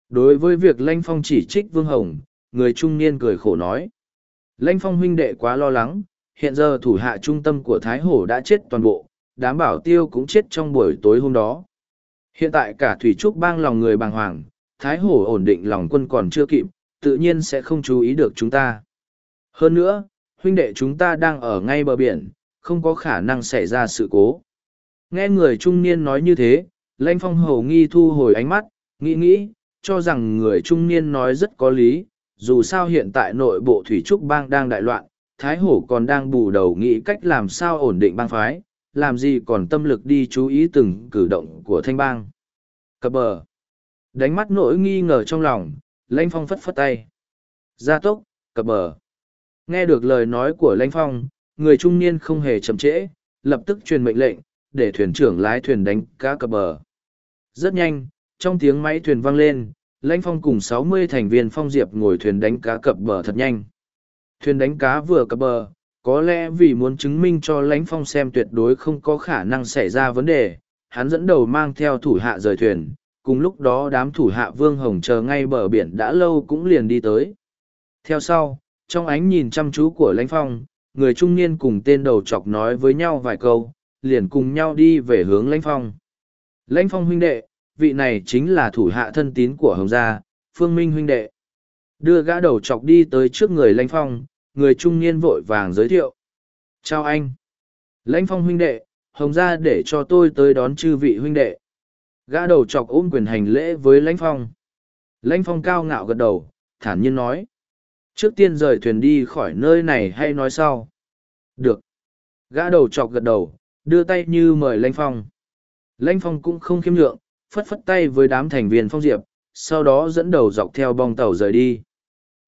S1: Đối với việc lãnh Phong chỉ trích Vương Hồng, người trung niên cười khổ nói. lãnh Phong huynh đệ quá lo lắng, hiện giờ thủ hạ trung tâm của Thái Hổ đã chết toàn bộ, đám bảo tiêu cũng chết trong buổi tối hôm đó. Hiện tại cả Thủy Trúc bang lòng người bàng hoàng, Thái Hổ ổn định lòng quân còn chưa kịp, tự nhiên sẽ không chú ý được chúng ta. Hơn nữa, huynh đệ chúng ta đang ở ngay bờ biển, không có khả năng xảy ra sự cố. Nghe người trung niên nói như thế, Lanh Phong Hầu nghi thu hồi ánh mắt, nghĩ nghĩ, cho rằng người trung niên nói rất có lý, dù sao hiện tại nội bộ Thủy Trúc bang đang đại loạn, Thái Hổ còn đang bù đầu nghĩ cách làm sao ổn định bang phái, làm gì còn tâm lực đi chú ý từng cử động của thanh bang. Cập bờ. Đánh mắt nỗi nghi ngờ trong lòng, lãnh phong phất phất tay. Gia tốc, cập bờ. Nghe được lời nói của lãnh phong, người trung niên không hề chậm trễ, lập tức truyền mệnh lệnh, để thuyền trưởng lái thuyền đánh cá cập bờ. Rất nhanh, trong tiếng máy thuyền vang lên, lãnh phong cùng sáu mươi thành viên phong diệp ngồi thuyền đánh cá cập bờ thật nhanh. Thuyền đánh cá vừa cập bờ, có lẽ vì muốn chứng minh cho lãnh phong xem tuyệt đối không có khả năng xảy ra vấn đề hắn dẫn đầu mang theo thủ hạ rời thuyền cùng lúc đó đám thủ hạ vương hồng chờ ngay bờ biển đã lâu cũng liền đi tới theo sau trong ánh nhìn chăm chú của lãnh phong người trung niên cùng tên đầu chọc nói với nhau vài câu liền cùng nhau đi về hướng lãnh phong lãnh phong huynh đệ vị này chính là thủ hạ thân tín của hồng gia phương minh huynh đệ đưa gã đầu chọc đi tới trước người lãnh phong người trung niên vội vàng giới thiệu. Chào anh! Lãnh phong huynh đệ, hồng gia để cho tôi tới đón chư vị huynh đệ. Gã đầu chọc ôm quyền hành lễ với lãnh phong. Lãnh phong cao ngạo gật đầu, thản nhiên nói. Trước tiên rời thuyền đi khỏi nơi này hay nói sau. Được. Gã đầu chọc gật đầu, đưa tay như mời lãnh phong. Lãnh phong cũng không khiêm nhượng, phất phất tay với đám thành viên phong diệp, sau đó dẫn đầu dọc theo bong tàu rời đi.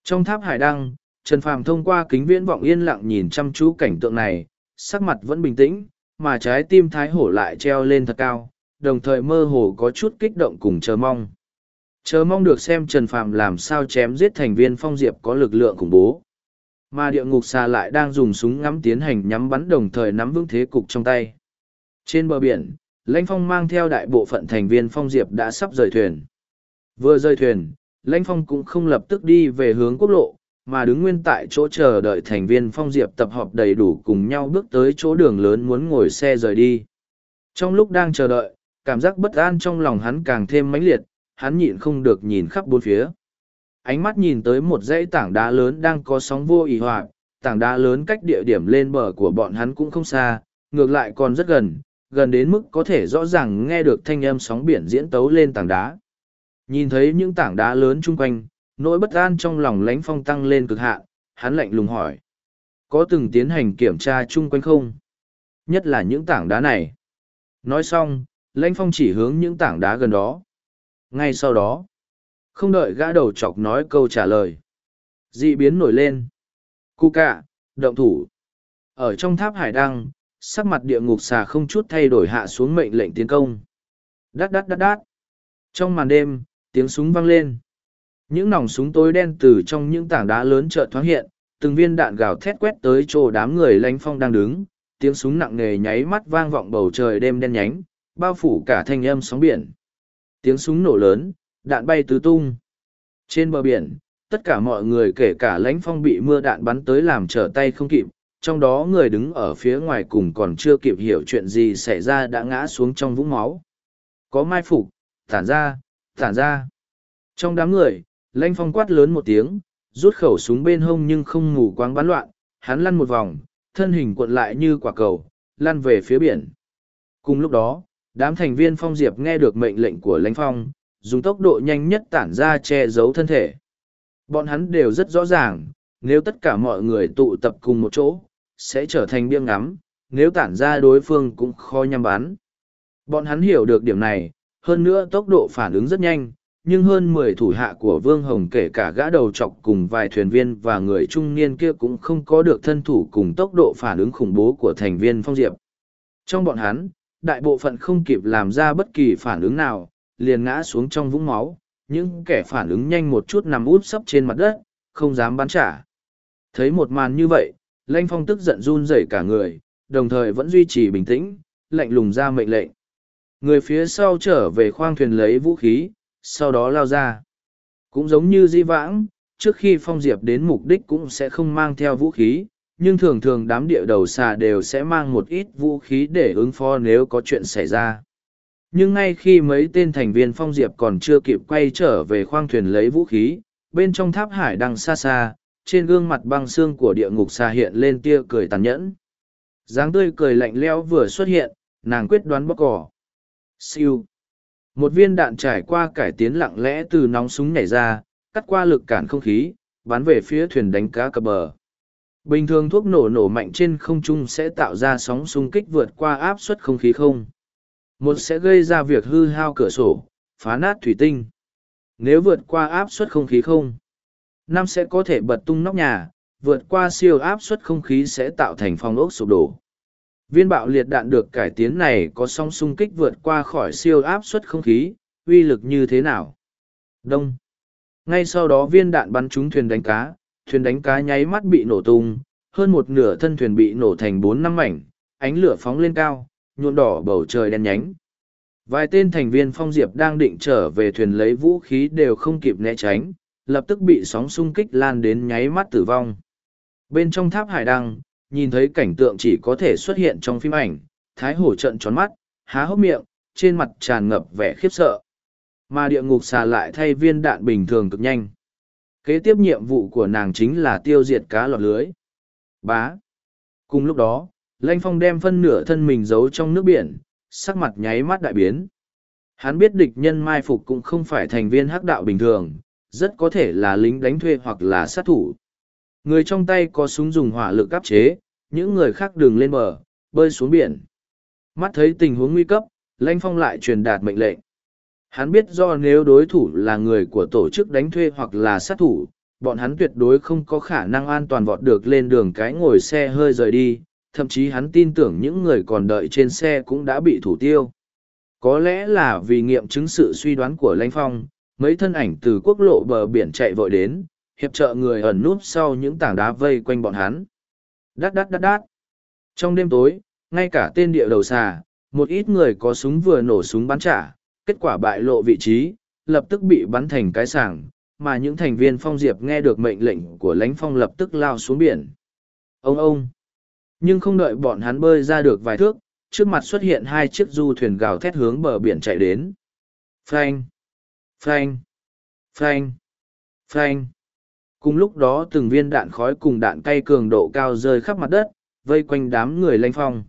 S1: Trong tháp hải đăng, Trần Phàm thông qua kính viễn vọng yên lặng nhìn chăm chú cảnh tượng này, sắc mặt vẫn bình tĩnh, mà trái tim thái hổ lại treo lên thật cao, đồng thời mơ hồ có chút kích động cùng chờ mong. Chờ mong được xem Trần Phàm làm sao chém giết thành viên phong diệp có lực lượng khủng bố. Mà địa ngục xa lại đang dùng súng ngắm tiến hành nhắm bắn đồng thời nắm vững thế cục trong tay. Trên bờ biển, Lãnh Phong mang theo đại bộ phận thành viên phong diệp đã sắp rời thuyền. Vừa rời thuyền, Lãnh Phong cũng không lập tức đi về hướng quốc lộ, mà đứng nguyên tại chỗ chờ đợi thành viên phong diệp tập hợp đầy đủ cùng nhau bước tới chỗ đường lớn muốn ngồi xe rời đi trong lúc đang chờ đợi cảm giác bất an trong lòng hắn càng thêm mãnh liệt hắn nhịn không được nhìn khắp bốn phía ánh mắt nhìn tới một dãy tảng đá lớn đang có sóng vô ỉ hoạt tảng đá lớn cách địa điểm lên bờ của bọn hắn cũng không xa ngược lại còn rất gần gần đến mức có thể rõ ràng nghe được thanh âm sóng biển diễn tấu lên tảng đá nhìn thấy những tảng đá lớn chung quanh Nỗi bất an trong lòng lãnh phong tăng lên cực hạn, hắn lạnh lùng hỏi. Có từng tiến hành kiểm tra chung quanh không? Nhất là những tảng đá này. Nói xong, lãnh phong chỉ hướng những tảng đá gần đó. Ngay sau đó, không đợi gã đầu chọc nói câu trả lời. Dị biến nổi lên. Cú cạ, động thủ. Ở trong tháp hải đăng, sắc mặt địa ngục xà không chút thay đổi hạ xuống mệnh lệnh tiến công. Đát đát đát đát. Trong màn đêm, tiếng súng vang lên. Những nòng súng tối đen từ trong những tảng đá lớn chợt thoáng hiện, từng viên đạn gào thét quét tới chỗ đám người lánh phong đang đứng, tiếng súng nặng nề nháy mắt vang vọng bầu trời đêm đen nhánh, bao phủ cả thanh âm sóng biển. Tiếng súng nổ lớn, đạn bay tứ tung. Trên bờ biển, tất cả mọi người kể cả lãnh phong bị mưa đạn bắn tới làm trở tay không kịp, trong đó người đứng ở phía ngoài cùng còn chưa kịp hiểu chuyện gì xảy ra đã ngã xuống trong vũng máu. Có mai phục, tản ra, tản ra. Trong đám người, Lanh phong quát lớn một tiếng, rút khẩu súng bên hông nhưng không mù quáng bắn loạn, hắn lăn một vòng, thân hình cuộn lại như quả cầu, lăn về phía biển. Cùng lúc đó, đám thành viên phong diệp nghe được mệnh lệnh của lãnh phong, dùng tốc độ nhanh nhất tản ra che giấu thân thể. Bọn hắn đều rất rõ ràng, nếu tất cả mọi người tụ tập cùng một chỗ, sẽ trở thành biêng ngắm, nếu tản ra đối phương cũng khó nhằm bắn. Bọn hắn hiểu được điểm này, hơn nữa tốc độ phản ứng rất nhanh, nhưng hơn mười thủ hạ của Vương Hồng kể cả gã đầu trọc cùng vài thuyền viên và người trung niên kia cũng không có được thân thủ cùng tốc độ phản ứng khủng bố của thành viên Phong Diệp. Trong bọn hắn, đại bộ phận không kịp làm ra bất kỳ phản ứng nào, liền ngã xuống trong vũng máu, những kẻ phản ứng nhanh một chút nằm úp sấp trên mặt đất, không dám bắn trả. Thấy một màn như vậy, Lanh Phong tức giận run rẩy cả người, đồng thời vẫn duy trì bình tĩnh, lạnh lùng ra mệnh lệnh. Người phía sau trở về khoang thuyền lấy vũ khí, sau đó lao ra. Cũng giống như di vãng, trước khi Phong Diệp đến mục đích cũng sẽ không mang theo vũ khí, nhưng thường thường đám địa đầu xà đều sẽ mang một ít vũ khí để ứng phó nếu có chuyện xảy ra. Nhưng ngay khi mấy tên thành viên Phong Diệp còn chưa kịp quay trở về khoang thuyền lấy vũ khí, bên trong tháp hải đang xa xa, trên gương mặt băng xương của địa ngục xà hiện lên tia cười tàn nhẫn. dáng tươi cười lạnh lẽo vừa xuất hiện, nàng quyết đoán bóc cỏ. Siêu. Một viên đạn trải qua cải tiến lặng lẽ từ nóng súng nhảy ra, cắt qua lực cản không khí, bắn về phía thuyền đánh cá cập bờ. Bình thường thuốc nổ nổ mạnh trên không trung sẽ tạo ra sóng xung kích vượt qua áp suất không khí không. Một sẽ gây ra việc hư hao cửa sổ, phá nát thủy tinh. Nếu vượt qua áp suất không khí không, năm sẽ có thể bật tung nóc nhà, vượt qua siêu áp suất không khí sẽ tạo thành phòng ốc sụp đổ viên bạo liệt đạn được cải tiến này có song xung kích vượt qua khỏi siêu áp suất không khí uy lực như thế nào đông ngay sau đó viên đạn bắn trúng thuyền đánh cá thuyền đánh cá nháy mắt bị nổ tung hơn một nửa thân thuyền bị nổ thành bốn năm mảnh ánh lửa phóng lên cao nhuộm đỏ bầu trời đen nhánh vài tên thành viên phong diệp đang định trở về thuyền lấy vũ khí đều không kịp né tránh lập tức bị sóng xung kích lan đến nháy mắt tử vong bên trong tháp hải đăng nhìn thấy cảnh tượng chỉ có thể xuất hiện trong phim ảnh, Thái Hổ trận tròn mắt, há hốc miệng, trên mặt tràn ngập vẻ khiếp sợ. Mà địa ngục xà lại thay viên đạn bình thường cực nhanh. Kế tiếp nhiệm vụ của nàng chính là tiêu diệt cá lọt lưới. Bá. Cùng lúc đó, Lanh Phong đem phân nửa thân mình giấu trong nước biển, sắc mặt nháy mắt đại biến. Hắn biết địch nhân mai phục cũng không phải thành viên hắc đạo bình thường, rất có thể là lính đánh thuê hoặc là sát thủ. Người trong tay có súng dùng hỏa lực áp chế, những người khác đường lên bờ, bơi xuống biển. Mắt thấy tình huống nguy cấp, Lãnh Phong lại truyền đạt mệnh lệnh. Hắn biết do nếu đối thủ là người của tổ chức đánh thuê hoặc là sát thủ, bọn hắn tuyệt đối không có khả năng an toàn vọt được lên đường cái ngồi xe hơi rời đi, thậm chí hắn tin tưởng những người còn đợi trên xe cũng đã bị thủ tiêu. Có lẽ là vì nghiệm chứng sự suy đoán của Lãnh Phong, mấy thân ảnh từ quốc lộ bờ biển chạy vội đến, hiệp trợ người ẩn núp sau những tảng đá vây quanh bọn hắn. Đát đát đát đát. Trong đêm tối, ngay cả tên địa đầu xà, một ít người có súng vừa nổ súng bắn trả, kết quả bại lộ vị trí, lập tức bị bắn thành cái sảng, mà những thành viên phong diệp nghe được mệnh lệnh của lãnh phong lập tức lao xuống biển. Ông ông! Nhưng không đợi bọn hắn bơi ra được vài thước, trước mặt xuất hiện hai chiếc du thuyền gào thét hướng bờ biển chạy đến. Frank! Frank! Frank! Frank! cùng lúc đó từng viên đạn khói cùng đạn cay cường độ cao rơi khắp mặt đất vây quanh đám người lanh phong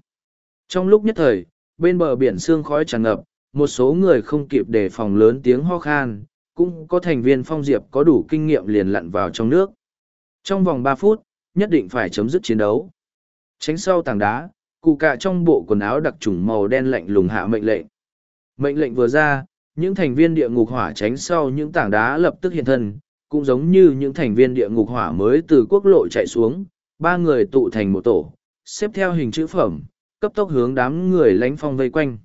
S1: trong lúc nhất thời bên bờ biển sương khói tràn ngập một số người không kịp đề phòng lớn tiếng ho khan cũng có thành viên phong diệp có đủ kinh nghiệm liền lặn vào trong nước trong vòng ba phút nhất định phải chấm dứt chiến đấu tránh sau tảng đá cụ cạ trong bộ quần áo đặc trùng màu đen lạnh lùng hạ mệnh lệnh mệnh lệnh vừa ra những thành viên địa ngục hỏa tránh sau những tảng đá lập tức hiện thân cũng giống như những thành viên địa ngục hỏa mới từ quốc lộ chạy xuống, ba người tụ thành một tổ, xếp theo hình chữ phẩm, cấp tốc hướng đám người lánh phong vây quanh.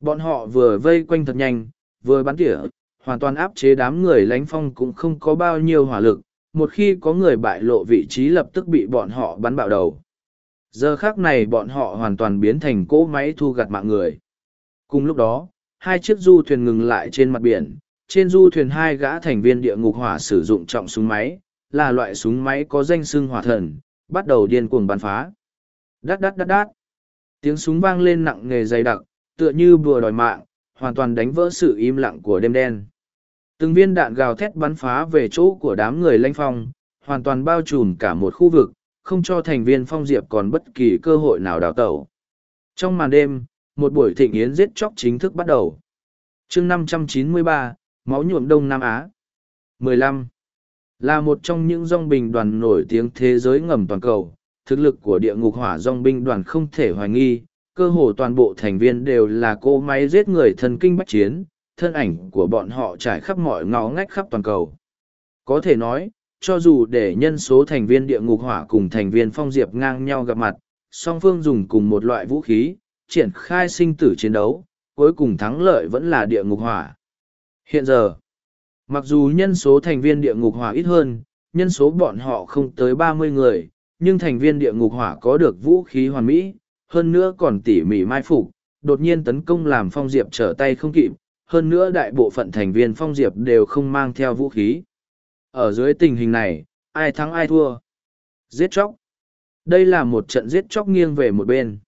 S1: Bọn họ vừa vây quanh thật nhanh, vừa bắn tỉa, hoàn toàn áp chế đám người lánh phong cũng không có bao nhiêu hỏa lực, một khi có người bại lộ vị trí lập tức bị bọn họ bắn bạo đầu. Giờ khác này bọn họ hoàn toàn biến thành cỗ máy thu gặt mạng người. Cùng lúc đó, hai chiếc du thuyền ngừng lại trên mặt biển, trên du thuyền hai gã thành viên địa ngục hỏa sử dụng trọng súng máy, là loại súng máy có danh xưng hỏa thần, bắt đầu điên cuồng bắn phá. Đát đát đát đát. Tiếng súng vang lên nặng nề dày đặc, tựa như bùa đòi mạng, hoàn toàn đánh vỡ sự im lặng của đêm đen. Từng viên đạn gào thét bắn phá về chỗ của đám người lanh phong, hoàn toàn bao trùm cả một khu vực, không cho thành viên phong diệp còn bất kỳ cơ hội nào đào tẩu. Trong màn đêm, một buổi thịnh yến giết chóc chính thức bắt đầu. chương ba máu nhuộm Đông Nam Á. 15. Là một trong những dòng binh đoàn nổi tiếng thế giới ngầm toàn cầu, thực lực của địa ngục hỏa dòng binh đoàn không thể hoài nghi, cơ hồ toàn bộ thành viên đều là cô máy giết người thần kinh bách chiến, thân ảnh của bọn họ trải khắp mọi ngõ ngách khắp toàn cầu. Có thể nói, cho dù để nhân số thành viên địa ngục hỏa cùng thành viên phong diệp ngang nhau gặp mặt, song phương dùng cùng một loại vũ khí, triển khai sinh tử chiến đấu, cuối cùng thắng lợi vẫn là địa ngục hỏa. Hiện giờ, mặc dù nhân số thành viên địa ngục hỏa ít hơn, nhân số bọn họ không tới ba mươi người, nhưng thành viên địa ngục hỏa có được vũ khí hoàn mỹ, hơn nữa còn tỉ mỉ mai phục, đột nhiên tấn công làm Phong Diệp trở tay không kịp, hơn nữa đại bộ phận thành viên Phong Diệp đều không mang theo vũ khí. Ở dưới tình hình này, ai thắng ai thua? Giết chóc. Đây là một trận giết chóc nghiêng về một bên.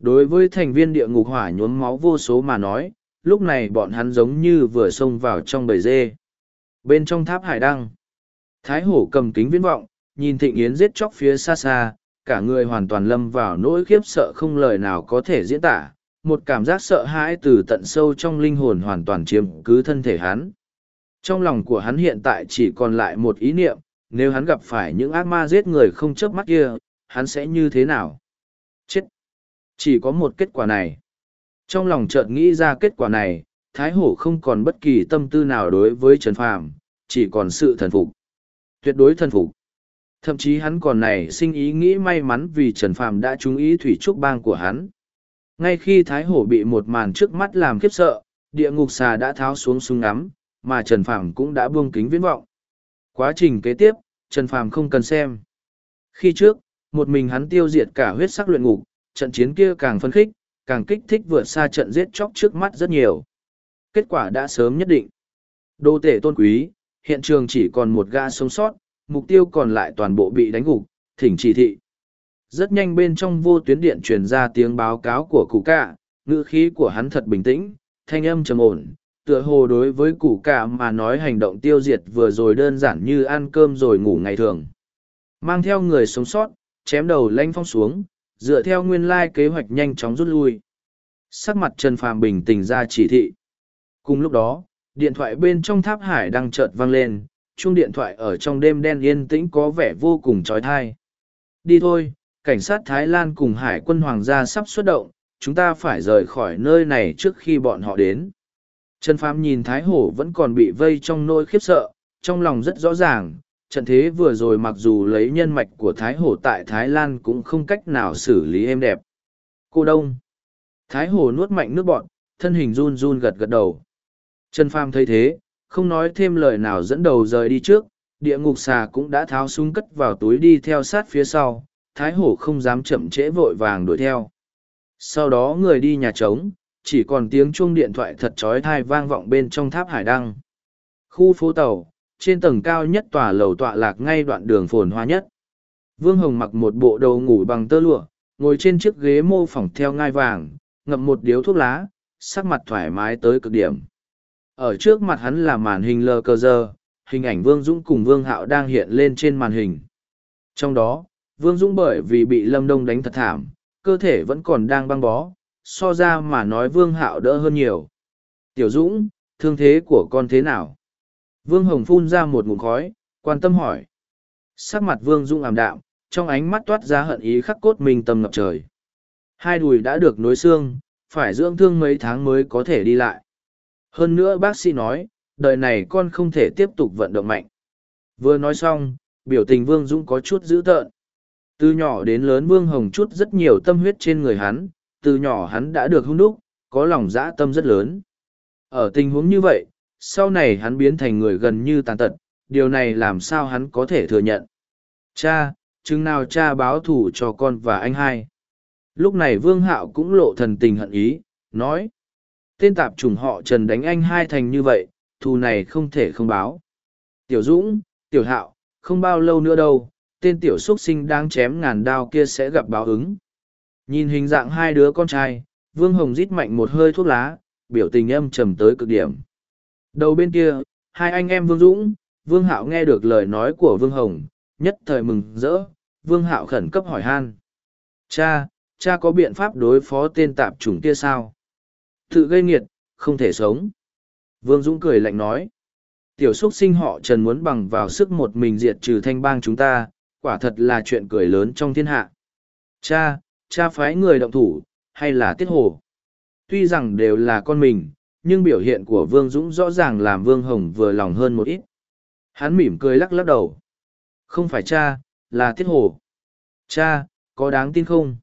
S1: Đối với thành viên địa ngục hỏa nhuốm máu vô số mà nói, lúc này bọn hắn giống như vừa xông vào trong bầy dê. Bên trong tháp hải đăng, Thái Hổ cầm kính viễn vọng, nhìn Thịnh Yến giết chóc phía xa xa, cả người hoàn toàn lâm vào nỗi khiếp sợ không lời nào có thể diễn tả, một cảm giác sợ hãi từ tận sâu trong linh hồn hoàn toàn chiếm cứ thân thể hắn. Trong lòng của hắn hiện tại chỉ còn lại một ý niệm, nếu hắn gặp phải những ác ma giết người không chớp mắt kia, hắn sẽ như thế nào? Chết! Chỉ có một kết quả này. Trong lòng chợt nghĩ ra kết quả này, Thái Hổ không còn bất kỳ tâm tư nào đối với Trần Phàm, chỉ còn sự thần phục. Tuyệt đối thần phục. Thậm chí hắn còn này sinh ý nghĩ may mắn vì Trần Phàm đã trúng ý thủy trúc bang của hắn. Ngay khi Thái Hổ bị một màn trước mắt làm khiếp sợ, địa ngục xà đã tháo xuống súng ngắm, mà Trần Phàm cũng đã buông kính viễn vọng. Quá trình kế tiếp, Trần Phàm không cần xem. Khi trước, một mình hắn tiêu diệt cả huyết sắc luyện ngục, trận chiến kia càng phân khích, càng kích thích vượt xa trận giết chóc trước mắt rất nhiều. Kết quả đã sớm nhất định. Đô tể tôn quý, hiện trường chỉ còn một ga sống sót, mục tiêu còn lại toàn bộ bị đánh gục, thỉnh chỉ thị. Rất nhanh bên trong vô tuyến điện truyền ra tiếng báo cáo của cụ cả, ngữ khí của hắn thật bình tĩnh, thanh âm trầm ổn, tựa hồ đối với cụ cả mà nói hành động tiêu diệt vừa rồi đơn giản như ăn cơm rồi ngủ ngày thường. Mang theo người sống sót, chém đầu lanh phong xuống, dựa theo nguyên lai kế hoạch nhanh chóng rút lui. Sắc mặt Trần Phàm bình tĩnh ra chỉ thị. Cùng lúc đó, điện thoại bên trong tháp hải đang chợt vang lên, chuông điện thoại ở trong đêm đen yên tĩnh có vẻ vô cùng trói thai. Đi thôi, cảnh sát Thái Lan cùng hải quân hoàng gia sắp xuất động, chúng ta phải rời khỏi nơi này trước khi bọn họ đến. Trần Phàm nhìn Thái Hổ vẫn còn bị vây trong nỗi khiếp sợ, trong lòng rất rõ ràng, trận thế vừa rồi mặc dù lấy nhân mạch của Thái Hổ tại Thái Lan cũng không cách nào xử lý êm đẹp. Cô Đông. Thái Hổ nuốt mạnh nước bọn, thân hình run run gật gật đầu. Trần Pham thấy thế, không nói thêm lời nào dẫn đầu rời đi trước, địa ngục xà cũng đã tháo súng cất vào túi đi theo sát phía sau, Thái Hổ không dám chậm trễ vội vàng đuổi theo. Sau đó người đi nhà trống, chỉ còn tiếng chuông điện thoại thật trói thai vang vọng bên trong tháp hải đăng. Khu phố tàu, trên tầng cao nhất tòa lầu tọa lạc ngay đoạn đường phồn hoa nhất. Vương Hồng mặc một bộ đầu ngủ bằng tơ lụa, ngồi trên chiếc ghế mô phỏng theo ngai vàng, ngậm một điếu thuốc lá, sắc mặt thoải mái tới cực điểm. Ở trước mặt hắn là màn hình lờ cờ giờ, hình ảnh Vương Dũng cùng Vương Hạo đang hiện lên trên màn hình. Trong đó, Vương Dũng bởi vì bị Lâm Đông đánh thật thảm, cơ thể vẫn còn đang băng bó, so ra mà nói Vương Hạo đỡ hơn nhiều. Tiểu Dũng, thương thế của con thế nào? Vương Hồng phun ra một ngụm khói, quan tâm hỏi. Sắc mặt Vương Dung ảm đạm, trong ánh mắt toát ra hận ý khắc cốt mình tầm ngập trời. Hai đùi đã được nối xương, phải dưỡng thương mấy tháng mới có thể đi lại. Hơn nữa bác sĩ nói, đời này con không thể tiếp tục vận động mạnh. Vừa nói xong, biểu tình Vương Dung có chút dữ tợn. Từ nhỏ đến lớn Vương Hồng chút rất nhiều tâm huyết trên người hắn, từ nhỏ hắn đã được hung đúc, có lòng dã tâm rất lớn. Ở tình huống như vậy, sau này hắn biến thành người gần như tàn tật, điều này làm sao hắn có thể thừa nhận. Cha, chừng nào cha báo thù cho con và anh hai. Lúc này Vương Hạo cũng lộ thần tình hận ý, nói. Tên tạp trùng họ Trần đánh anh hai thành như vậy, thù này không thể không báo. Tiểu Dũng, Tiểu Hạo, không bao lâu nữa đâu, tên Tiểu Xuất sinh đang chém ngàn đao kia sẽ gặp báo ứng. Nhìn hình dạng hai đứa con trai, Vương Hồng rít mạnh một hơi thuốc lá, biểu tình âm trầm tới cực điểm. Đầu bên kia, hai anh em Vương Dũng, Vương Hạo nghe được lời nói của Vương Hồng, nhất thời mừng rỡ, Vương Hạo khẩn cấp hỏi han. Cha, cha có biện pháp đối phó tên tạp chủng kia sao? Tự gây nghiệt, không thể sống. Vương Dũng cười lạnh nói. Tiểu xuất sinh họ trần muốn bằng vào sức một mình diệt trừ thanh bang chúng ta, quả thật là chuyện cười lớn trong thiên hạ. Cha, cha phái người động thủ, hay là tiết hồ? Tuy rằng đều là con mình, nhưng biểu hiện của Vương Dũng rõ ràng làm Vương Hồng vừa lòng hơn một ít. Hắn mỉm cười lắc lắc đầu. Không phải cha, là Tiết Hồ. Cha, có đáng tin không?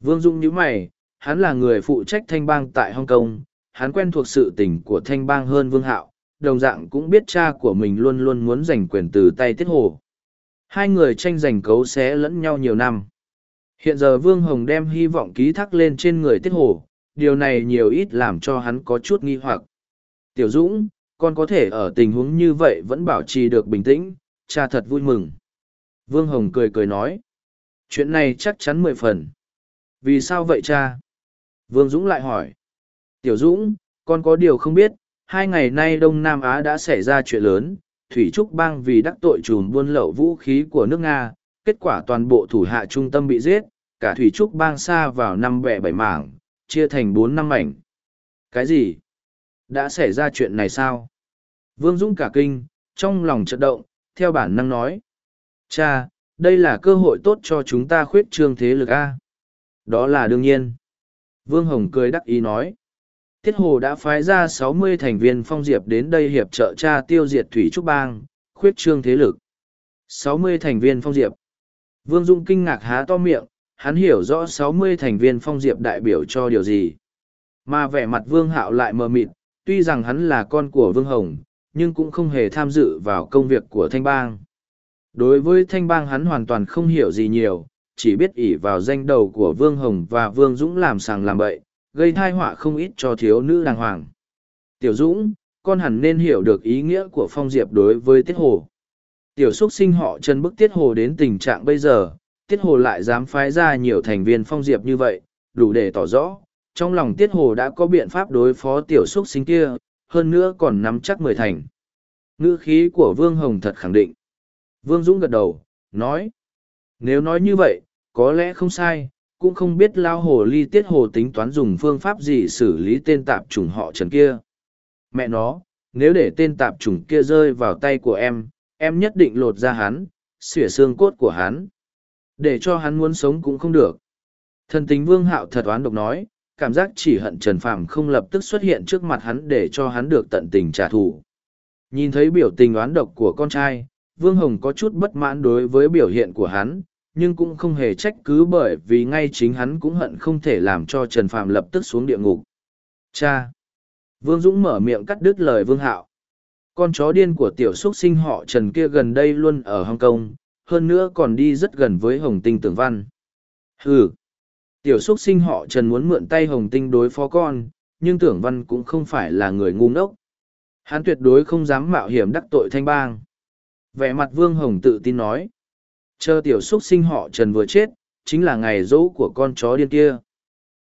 S1: Vương Dũng nhíu mày, hắn là người phụ trách thanh bang tại Hong Kong, hắn quen thuộc sự tình của thanh bang hơn Vương Hạo, đồng dạng cũng biết cha của mình luôn luôn muốn giành quyền từ tay Tiết Hồ. Hai người tranh giành cấu xé lẫn nhau nhiều năm. Hiện giờ Vương Hồng đem hy vọng ký thác lên trên người Tiết Hồ, điều này nhiều ít làm cho hắn có chút nghi hoặc. Tiểu Dũng, con có thể ở tình huống như vậy vẫn bảo trì được bình tĩnh, cha thật vui mừng. Vương Hồng cười cười nói. Chuyện này chắc chắn mười phần. Vì sao vậy cha? Vương Dũng lại hỏi. Tiểu Dũng, con có điều không biết, hai ngày nay Đông Nam Á đã xảy ra chuyện lớn, Thủy Trúc Bang vì đắc tội trùm buôn lậu vũ khí của nước Nga, kết quả toàn bộ thủ hạ trung tâm bị giết, cả Thủy Trúc Bang xa vào năm bẻ bảy mảng, chia thành bốn năm mảnh. Cái gì? Đã xảy ra chuyện này sao? Vương Dũng cả kinh, trong lòng chợt động, theo bản năng nói. Cha, đây là cơ hội tốt cho chúng ta khuyết trương thế lực A. Đó là đương nhiên. Vương Hồng cười đắc ý nói. Tiết Hồ đã phái ra sáu mươi thành viên phong diệp đến đây hiệp trợ cha tiêu diệt Thủy Trúc Bang, khuyết trương thế lực. sáu mươi thành viên phong diệp. Vương Dung kinh ngạc há to miệng, hắn hiểu rõ sáu mươi thành viên phong diệp đại biểu cho điều gì. Mà vẻ mặt vương hạo lại mờ mịt, tuy rằng hắn là con của vương hồng, nhưng cũng không hề tham dự vào công việc của thanh bang. Đối với thanh bang hắn hoàn toàn không hiểu gì nhiều, chỉ biết ỷ vào danh đầu của vương hồng và vương dũng làm sàng làm bậy, gây thai họa không ít cho thiếu nữ đàng hoàng. Tiểu dũng, con hẳn nên hiểu được ý nghĩa của phong diệp đối với tiết hồ tiểu x sinh họ chân bức tiết hồ đến tình trạng bây giờ Tiết Hồ lại dám phái ra nhiều thành viên phong diệp như vậy, đủ để tỏ rõ, trong lòng Tiết Hồ đã có biện pháp đối phó tiểu xuất sinh kia, hơn nữa còn nắm chắc mười thành. Ngữ khí của Vương Hồng thật khẳng định. Vương Dũng gật đầu, nói. Nếu nói như vậy, có lẽ không sai, cũng không biết lao hồ ly tiết hồ tính toán dùng phương pháp gì xử lý tên tạp trùng họ trần kia. Mẹ nó, nếu để tên tạp trùng kia rơi vào tay của em, em nhất định lột ra hắn, xỉa xương cốt của hắn. Để cho hắn muốn sống cũng không được. Thần tính vương hạo thật oán độc nói, cảm giác chỉ hận Trần Phàm không lập tức xuất hiện trước mặt hắn để cho hắn được tận tình trả thù. Nhìn thấy biểu tình oán độc của con trai, Vương Hồng có chút bất mãn đối với biểu hiện của hắn, nhưng cũng không hề trách cứ bởi vì ngay chính hắn cũng hận không thể làm cho Trần Phàm lập tức xuống địa ngục. Cha! Vương Dũng mở miệng cắt đứt lời Vương Hạo. Con chó điên của tiểu xuất sinh họ Trần kia gần đây luôn ở Hong Kong, hơn nữa còn đi rất gần với hồng tinh tưởng văn. Hừ, tiểu xuất sinh họ trần muốn mượn tay hồng tinh đối phó con, nhưng tưởng văn cũng không phải là người ngu ngốc. Hắn tuyệt đối không dám mạo hiểm đắc tội thanh bang. Vẻ mặt vương hồng tự tin nói. Chờ tiểu xuất sinh họ trần vừa chết, chính là ngày dỗ của con chó điên kia.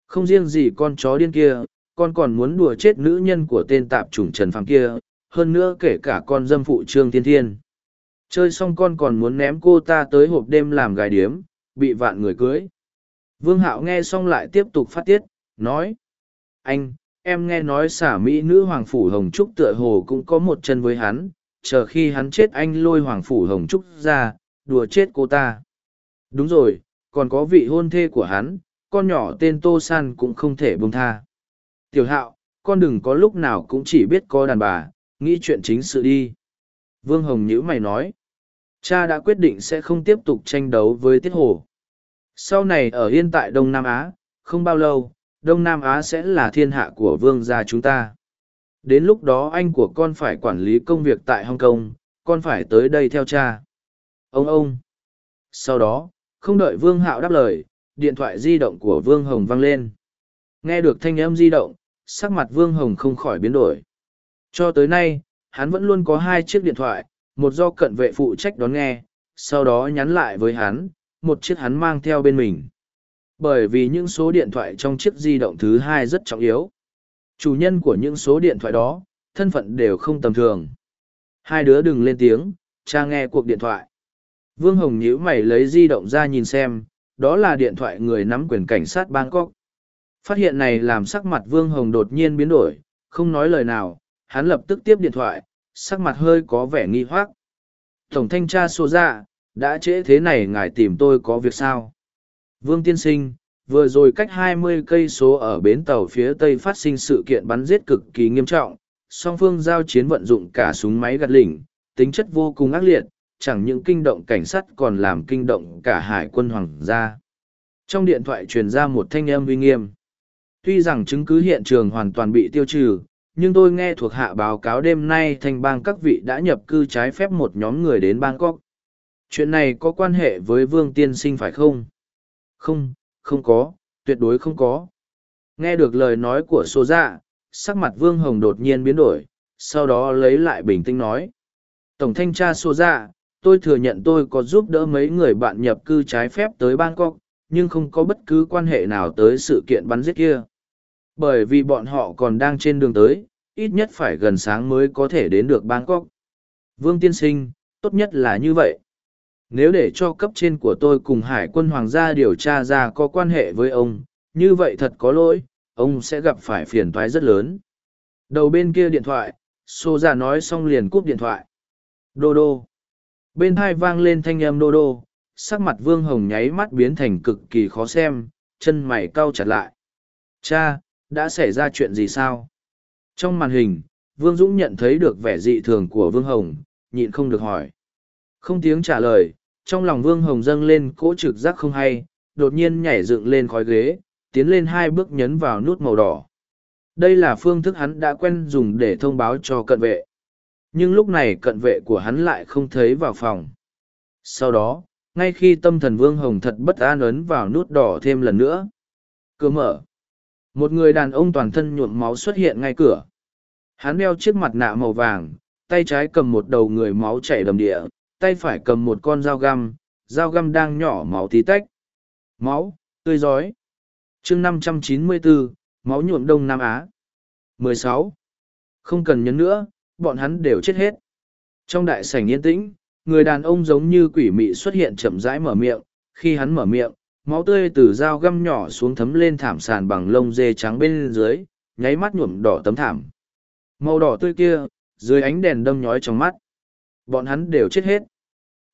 S1: Không riêng gì con chó điên kia, con còn muốn đùa chết nữ nhân của tên tạp chủng trần phàm kia, hơn nữa kể cả con dâm phụ trương thiên thiên chơi xong con còn muốn ném cô ta tới hộp đêm làm gài điếm bị vạn người cưới vương hạo nghe xong lại tiếp tục phát tiết nói anh em nghe nói xả mỹ nữ hoàng phủ hồng trúc tựa hồ cũng có một chân với hắn chờ khi hắn chết anh lôi hoàng phủ hồng trúc ra đùa chết cô ta đúng rồi còn có vị hôn thê của hắn con nhỏ tên tô san cũng không thể bông tha tiểu hạo con đừng có lúc nào cũng chỉ biết có đàn bà nghĩ chuyện chính sự đi vương hồng nhữ mày nói cha đã quyết định sẽ không tiếp tục tranh đấu với tiết Hổ. sau này ở yên tại đông nam á không bao lâu đông nam á sẽ là thiên hạ của vương gia chúng ta đến lúc đó anh của con phải quản lý công việc tại Hồng kong con phải tới đây theo cha ông ông sau đó không đợi vương hạo đáp lời điện thoại di động của vương hồng vang lên nghe được thanh âm di động sắc mặt vương hồng không khỏi biến đổi cho tới nay hắn vẫn luôn có hai chiếc điện thoại một do cận vệ phụ trách đón nghe, sau đó nhắn lại với hắn, một chiếc hắn mang theo bên mình. Bởi vì những số điện thoại trong chiếc di động thứ hai rất trọng yếu. Chủ nhân của những số điện thoại đó, thân phận đều không tầm thường. Hai đứa đừng lên tiếng, cha nghe cuộc điện thoại. Vương Hồng nhíu mày lấy di động ra nhìn xem, đó là điện thoại người nắm quyền cảnh sát Bangkok. Phát hiện này làm sắc mặt Vương Hồng đột nhiên biến đổi, không nói lời nào, hắn lập tức tiếp điện thoại, sắc mặt hơi có vẻ nghi hoác. Tổng thanh tra xô ra dạ, đã trễ thế này ngài tìm tôi có việc sao? Vương Tiên Sinh, vừa rồi cách 20 cây số ở bến tàu phía Tây phát sinh sự kiện bắn giết cực kỳ nghiêm trọng, song phương giao chiến vận dụng cả súng máy gạt lỉnh, tính chất vô cùng ác liệt, chẳng những kinh động cảnh sát còn làm kinh động cả hải quân hoàng gia. Trong điện thoại truyền ra một thanh âm uy nghiêm. Tuy rằng chứng cứ hiện trường hoàn toàn bị tiêu trừ, nhưng tôi nghe thuộc hạ báo cáo đêm nay thành bang các vị đã nhập cư trái phép một nhóm người đến bangkok chuyện này có quan hệ với vương tiên sinh phải không không không có tuyệt đối không có nghe được lời nói của xô dạ sắc mặt vương hồng đột nhiên biến đổi sau đó lấy lại bình tĩnh nói tổng thanh tra xô dạ tôi thừa nhận tôi có giúp đỡ mấy người bạn nhập cư trái phép tới bangkok nhưng không có bất cứ quan hệ nào tới sự kiện bắn giết kia bởi vì bọn họ còn đang trên đường tới, ít nhất phải gần sáng mới có thể đến được Bangkok. Vương Tiên Sinh, tốt nhất là như vậy. Nếu để cho cấp trên của tôi cùng Hải quân Hoàng gia điều tra ra có quan hệ với ông, như vậy thật có lỗi, ông sẽ gặp phải phiền toái rất lớn. Đầu bên kia điện thoại, Sô Già nói xong liền cúp điện thoại. Đô đô. Bên hai vang lên thanh âm đô đô, sắc mặt Vương Hồng nháy mắt biến thành cực kỳ khó xem, chân mày cau chặt lại. Cha, đã xảy ra chuyện gì sao? Trong màn hình, Vương Dũng nhận thấy được vẻ dị thường của Vương Hồng, nhịn không được hỏi. Không tiếng trả lời, trong lòng Vương Hồng dâng lên cỗ trực giác không hay, đột nhiên nhảy dựng lên khói ghế, tiến lên hai bước nhấn vào nút màu đỏ. Đây là phương thức hắn đã quen dùng để thông báo cho cận vệ. Nhưng lúc này cận vệ của hắn lại không thấy vào phòng. Sau đó, ngay khi tâm thần Vương Hồng thật bất an ấn vào nút đỏ thêm lần nữa, cửa mở. Một người đàn ông toàn thân nhuộm máu xuất hiện ngay cửa. Hắn đeo chiếc mặt nạ màu vàng, tay trái cầm một đầu người máu chảy đầm địa, tay phải cầm một con dao găm, dao găm đang nhỏ máu tí tách. Máu, tươi rói. chương 594, máu nhuộm Đông Nam Á. 16. Không cần nhấn nữa, bọn hắn đều chết hết. Trong đại sảnh yên tĩnh, người đàn ông giống như quỷ mị xuất hiện chậm rãi mở miệng, khi hắn mở miệng, máu tươi từ dao găm nhỏ xuống thấm lên thảm sàn bằng lông dê trắng bên dưới, nháy mắt nhuộm đỏ tấm thảm. Màu đỏ tươi kia, dưới ánh đèn đâm nhói trong mắt. Bọn hắn đều chết hết.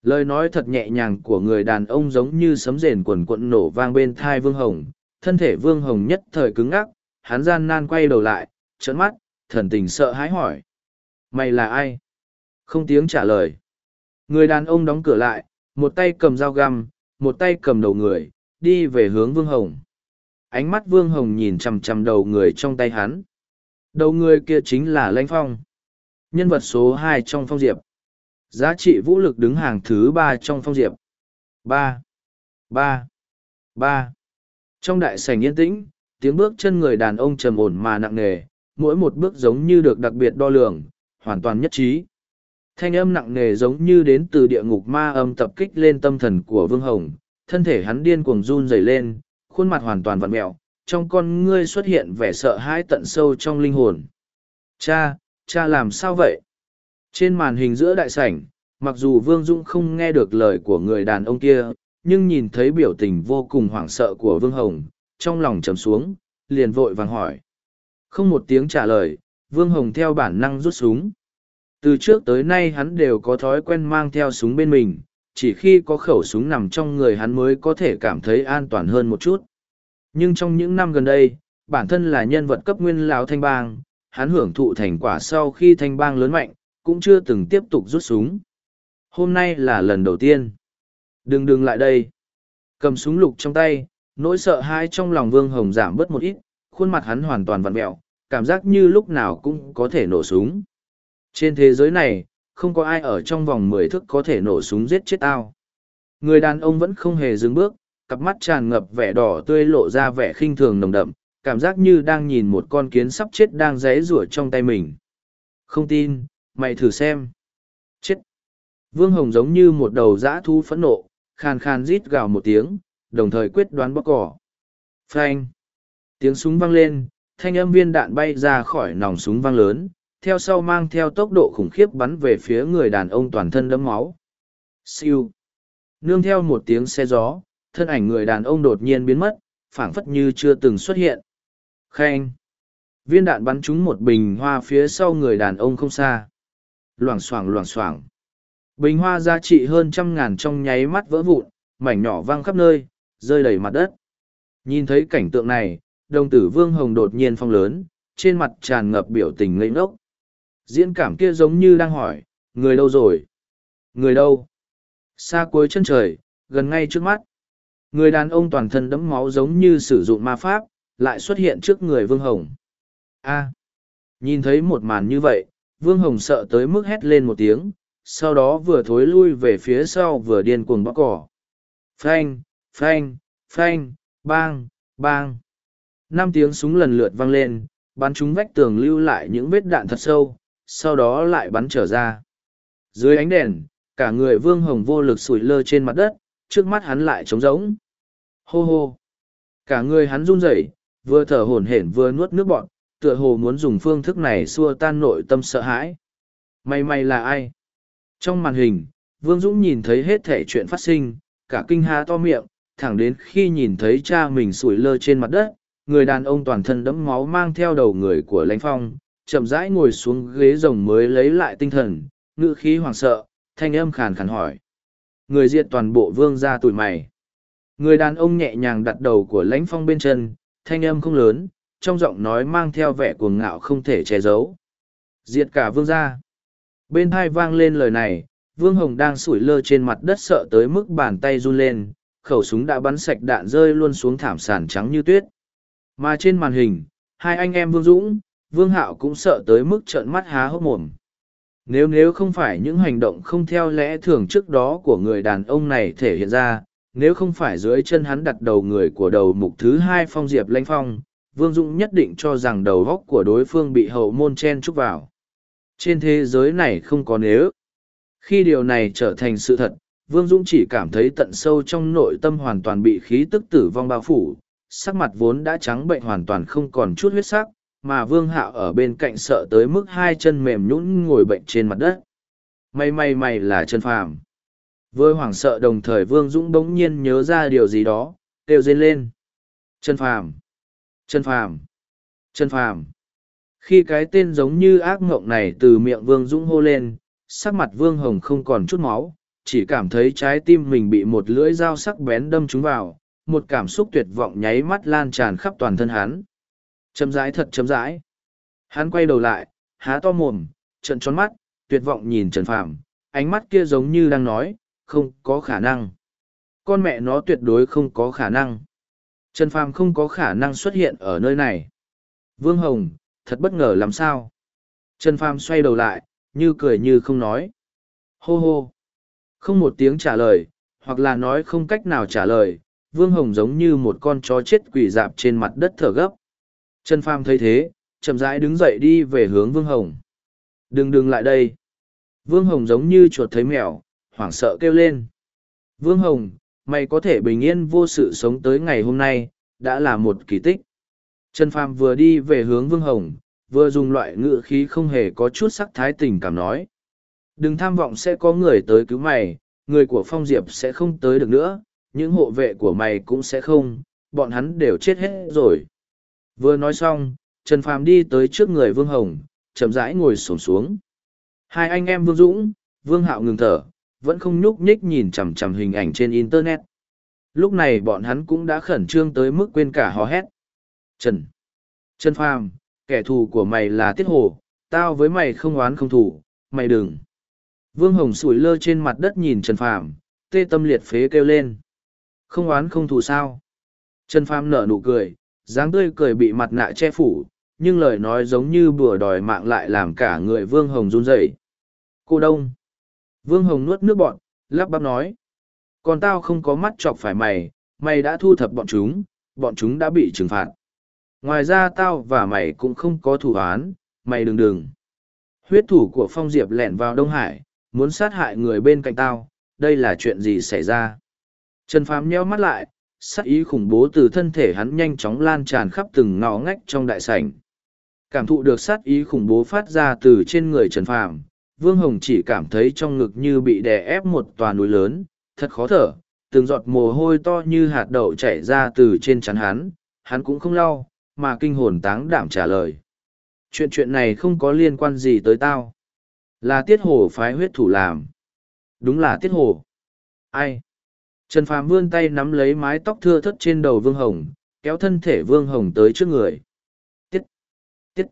S1: Lời nói thật nhẹ nhàng của người đàn ông giống như sấm rền quần quận nổ vang bên thai Vương Hồng, thân thể Vương Hồng nhất thời cứng ngắc, hắn gian nan quay đầu lại, trợn mắt, thần tình sợ hãi hỏi. Mày là ai? Không tiếng trả lời. Người đàn ông đóng cửa lại, một tay cầm dao găm, một tay cầm đầu người, đi về hướng Vương Hồng. Ánh mắt Vương Hồng nhìn chằm chằm đầu người trong tay hắn. Đầu người kia chính là Lãnh Phong. Nhân vật số hai trong Phong Diệp. Giá trị vũ lực đứng hàng thứ ba trong Phong Diệp. ba ba ba Trong đại sảnh yên tĩnh, tiếng bước chân người đàn ông trầm ổn mà nặng nề, mỗi một bước giống như được đặc biệt đo lường, hoàn toàn nhất trí. Thanh âm nặng nề giống như đến từ địa ngục ma âm tập kích lên tâm thần của Vương Hồng, thân thể hắn điên cuồng run rẩy lên, khuôn mặt hoàn toàn vặn mẹo, trong con ngươi xuất hiện vẻ sợ hãi tận sâu trong linh hồn. Cha, cha làm sao vậy? Trên màn hình giữa đại sảnh, mặc dù Vương Dũng không nghe được lời của người đàn ông kia, nhưng nhìn thấy biểu tình vô cùng hoảng sợ của Vương Hồng, trong lòng trầm xuống, liền vội vàng hỏi. Không một tiếng trả lời, Vương Hồng theo bản năng rút súng. Từ trước tới nay hắn đều có thói quen mang theo súng bên mình, chỉ khi có khẩu súng nằm trong người hắn mới có thể cảm thấy an toàn hơn một chút. Nhưng trong những năm gần đây, bản thân là nhân vật cấp nguyên lão thanh bang, hắn hưởng thụ thành quả sau khi thanh bang lớn mạnh, cũng chưa từng tiếp tục rút súng. Hôm nay là lần đầu tiên. Đừng đừng lại đây. Cầm súng lục trong tay, nỗi sợ hãi trong lòng Vương Hồng giảm bớt một ít, khuôn mặt hắn hoàn toàn vặn mẹo, cảm giác như lúc nào cũng có thể nổ súng. Trên thế giới này, không có ai ở trong vòng mười thức có thể nổ súng giết chết tao. Người đàn ông vẫn không hề dừng bước, cặp mắt tràn ngập vẻ đỏ tươi lộ ra vẻ khinh thường nồng đậm, cảm giác như đang nhìn một con kiến sắp chết đang rẽ rủa trong tay mình. Không tin, mày thử xem. Chết! Vương Hồng giống như một đầu dã thú phẫn nộ, khàn khàn rít gào một tiếng, đồng thời quyết đoán bóc cỏ. Phanh! Tiếng súng vang lên, thanh âm viên đạn bay ra khỏi nòng súng vang lớn, theo sau mang theo tốc độ khủng khiếp bắn về phía người đàn ông toàn thân đẫm máu. Siêu. Nương theo một tiếng xe gió, thân ảnh người đàn ông đột nhiên biến mất, phảng phất như chưa từng xuất hiện. Khen. Viên đạn bắn trúng một bình hoa phía sau người đàn ông không xa. Loảng xoảng loảng xoảng. Bình hoa giá trị hơn trăm ngàn trong nháy mắt vỡ vụn, mảnh nhỏ văng khắp nơi, rơi đầy mặt đất. Nhìn thấy cảnh tượng này, đồng tử Vương Hồng đột nhiên phong lớn, trên mặt tràn ngập biểu tình ngây ngốc. Diễn cảm kia giống như đang hỏi, người đâu rồi? Người đâu? Xa cuối chân trời, gần ngay trước mắt. Người đàn ông toàn thân đẫm máu giống như sử dụng ma pháp, lại xuất hiện trước người Vương Hồng. A. Nhìn thấy một màn như vậy, Vương Hồng sợ tới mức hét lên một tiếng, sau đó vừa thối lui về phía sau vừa điên cuồng bóc cỏ. Phanh, phanh, phanh, bang, bang. Năm tiếng súng lần lượt vang lên, bắn chúng vách tường lưu lại những vết đạn thật sâu, sau đó lại bắn trở ra. Dưới ánh đèn, cả người Vương Hồng vô lực sủi lơ trên mặt đất, trước mắt hắn lại trống rỗng. Hô hô! Cả người hắn run rẩy, vừa thở hổn hển vừa nuốt nước bọt, tựa hồ muốn dùng phương thức này xua tan nội tâm sợ hãi. May may là ai? Trong màn hình, Vương Dũng nhìn thấy hết thể chuyện phát sinh, cả kinh ha to miệng, thẳng đến khi nhìn thấy cha mình sủi lơ trên mặt đất, người đàn ông toàn thân đẫm máu mang theo đầu người của lãnh phong, chậm rãi ngồi xuống ghế rồng mới lấy lại tinh thần, ngữ khí hoảng sợ, thanh âm khàn khàn hỏi. Người diệt toàn bộ vương gia tụi mày. Người đàn ông nhẹ nhàng đặt đầu của lãnh phong bên chân, thanh âm không lớn, trong giọng nói mang theo vẻ cuồng ngạo không thể che giấu. Diệt cả vương gia. Bên hai vang lên lời này, vương hồng đang sủi lơ trên mặt đất sợ tới mức bàn tay run lên, khẩu súng đã bắn sạch đạn rơi luôn xuống thảm sàn trắng như tuyết. Mà trên màn hình, hai anh em vương dũng, vương hạo cũng sợ tới mức trợn mắt há hốc mồm nếu nếu không phải những hành động không theo lẽ thường trước đó của người đàn ông này thể hiện ra nếu không phải dưới chân hắn đặt đầu người của đầu mục thứ hai phong diệp lanh phong vương dũng nhất định cho rằng đầu góc của đối phương bị hậu môn chen chúc vào trên thế giới này không có nếu khi điều này trở thành sự thật vương dũng chỉ cảm thấy tận sâu trong nội tâm hoàn toàn bị khí tức tử vong bao phủ sắc mặt vốn đã trắng bệnh hoàn toàn không còn chút huyết sắc mà vương hạo ở bên cạnh sợ tới mức hai chân mềm nhũn ngồi bệnh trên mặt đất may may may là chân phàm vơi hoảng sợ đồng thời vương dũng bỗng nhiên nhớ ra điều gì đó kêu rên lên chân phàm chân phàm chân phàm khi cái tên giống như ác ngộng này từ miệng vương dũng hô lên sắc mặt vương hồng không còn chút máu chỉ cảm thấy trái tim mình bị một lưỡi dao sắc bén đâm trúng vào một cảm xúc tuyệt vọng nháy mắt lan tràn khắp toàn thân hắn Chấm dãi thật chấm dãi Hắn quay đầu lại, há to mồm, trận tròn mắt, tuyệt vọng nhìn Trần Phàm, ánh mắt kia giống như đang nói, không có khả năng. Con mẹ nó tuyệt đối không có khả năng. Trần Phàm không có khả năng xuất hiện ở nơi này. Vương Hồng, thật bất ngờ làm sao. Trần Phàm xoay đầu lại, như cười như không nói. Hô hô. Không một tiếng trả lời, hoặc là nói không cách nào trả lời, Vương Hồng giống như một con chó chết quỷ dạp trên mặt đất thở gấp. Trần Phàm thấy thế, chậm rãi đứng dậy đi về hướng Vương Hồng. Đừng đừng lại đây. Vương Hồng giống như chuột thấy mèo, hoảng sợ kêu lên. Vương Hồng, mày có thể bình yên vô sự sống tới ngày hôm nay, đã là một kỳ tích. Trần Phàm vừa đi về hướng Vương Hồng, vừa dùng loại ngữ khí không hề có chút sắc thái tình cảm nói. Đừng tham vọng sẽ có người tới cứu mày, người của Phong Diệp sẽ không tới được nữa, những hộ vệ của mày cũng sẽ không, bọn hắn đều chết hết rồi. Vừa nói xong, Trần Phàm đi tới trước người Vương Hồng, chậm rãi ngồi xổm xuống, Hai anh em Vương Dũng, Vương Hạo ngừng thở, vẫn không nhúc nhích nhìn chằm chằm hình ảnh trên internet. Lúc này bọn hắn cũng đã khẩn trương tới mức quên cả hò hét. Trần, Trần Phàm, kẻ thù của mày là Tiết Hồ, tao với mày không oán không thù, mày đừng. Vương Hồng sủi lơ trên mặt đất nhìn Trần Phàm, tê tâm liệt phế kêu lên. Không oán không thù sao? Trần Phàm nở nụ cười, dáng tươi cười bị mặt nạ che phủ nhưng lời nói giống như bùa đòi mạng lại làm cả người vương hồng run rẩy cô đông vương hồng nuốt nước bọn lắp bắp nói còn tao không có mắt chọc phải mày mày đã thu thập bọn chúng bọn chúng đã bị trừng phạt ngoài ra tao và mày cũng không có thủ án mày đừng đừng huyết thủ của phong diệp lẻn vào đông hải muốn sát hại người bên cạnh tao đây là chuyện gì xảy ra trần phám nheo mắt lại sắc ý khủng bố từ thân thể hắn nhanh chóng lan tràn khắp từng ngõ ngách trong đại sảnh. Cảm thụ được sát ý khủng bố phát ra từ trên người Trần Phàm, Vương Hồng chỉ cảm thấy trong ngực như bị đè ép một tòa núi lớn, thật khó thở, từng giọt mồ hôi to như hạt đậu chảy ra từ trên trán hắn, hắn cũng không lau, mà kinh hồn táng đảm trả lời. Chuyện chuyện này không có liên quan gì tới tao. Là tiết hồ phái huyết thủ làm. Đúng là tiết hồ. Ai? Trần Phàm vươn tay nắm lấy mái tóc thưa thớt trên đầu Vương Hồng, kéo thân thể Vương Hồng tới trước người. Tiết! Tiết!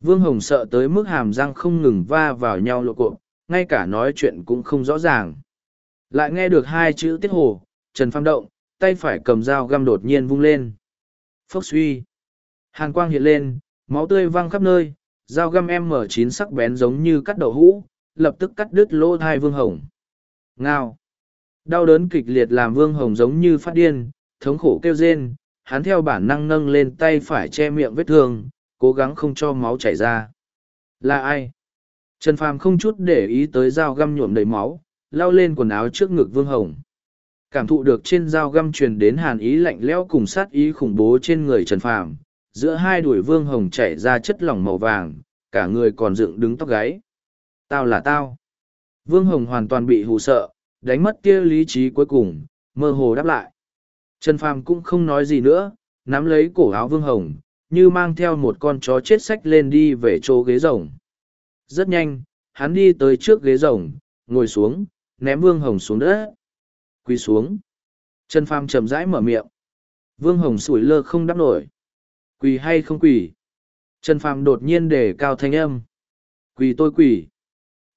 S1: Vương Hồng sợ tới mức hàm răng không ngừng va vào nhau lộ cộm, ngay cả nói chuyện cũng không rõ ràng. Lại nghe được hai chữ tiết hồ, Trần Phàm động, tay phải cầm dao găm đột nhiên vung lên. Phốc suy! Hàn quang hiện lên, máu tươi văng khắp nơi, dao găm M9 sắc bén giống như cắt đậu hũ, lập tức cắt đứt lỗ thai Vương Hồng. Ngao! Đau đớn kịch liệt làm Vương Hồng giống như phát điên, thống khổ kêu rên, hắn theo bản năng nâng lên tay phải che miệng vết thương, cố gắng không cho máu chảy ra. Là ai? Trần Phàm không chút để ý tới dao găm nhuộm đầy máu, lao lên quần áo trước ngực Vương Hồng. Cảm thụ được trên dao găm truyền đến hàn ý lạnh lẽo cùng sát ý khủng bố trên người Trần Phàm, giữa hai đuổi Vương Hồng chảy ra chất lỏng màu vàng, cả người còn dựng đứng tóc gáy. Tao là tao. Vương Hồng hoàn toàn bị hù sợ, đánh mất tia lý trí cuối cùng, mơ hồ đáp lại. Trần Phàm cũng không nói gì nữa, nắm lấy cổ áo Vương Hồng, như mang theo một con chó chết sách lên đi về chỗ ghế rồng. Rất nhanh, hắn đi tới trước ghế rồng, ngồi xuống, ném Vương Hồng xuống đất. Quỳ xuống. Trần Phàm chậm rãi mở miệng. Vương Hồng sủi lơ không đáp nổi. Quỳ hay không quỳ? Trần Phàm đột nhiên đề cao thanh âm. Quỳ tôi quỳ.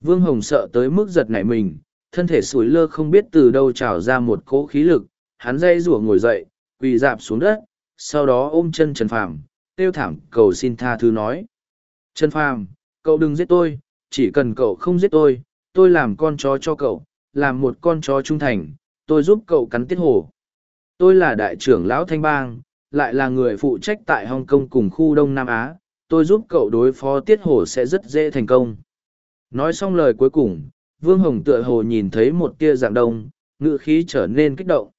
S1: Vương Hồng sợ tới mức giật nảy mình, thân thể sủi lơ không biết từ đâu trào ra một cỗ khí lực, hắn dây rủa ngồi dậy, quỳ dạp xuống đất, sau đó ôm chân Trần Phàm, tiêu thảm cầu xin tha thứ nói. Trần Phàm, cậu đừng giết tôi, chỉ cần cậu không giết tôi, tôi làm con chó cho cậu, làm một con chó trung thành, tôi giúp cậu cắn tiết Hổ. Tôi là đại trưởng lão Thanh Bang, lại là người phụ trách tại Hồng Kông cùng khu Đông Nam Á, tôi giúp cậu đối phó tiết Hổ sẽ rất dễ thành công. Nói xong lời cuối cùng, Vương Hồng tựa hồ nhìn thấy một tia dạng đông, ngự khí trở nên kích động.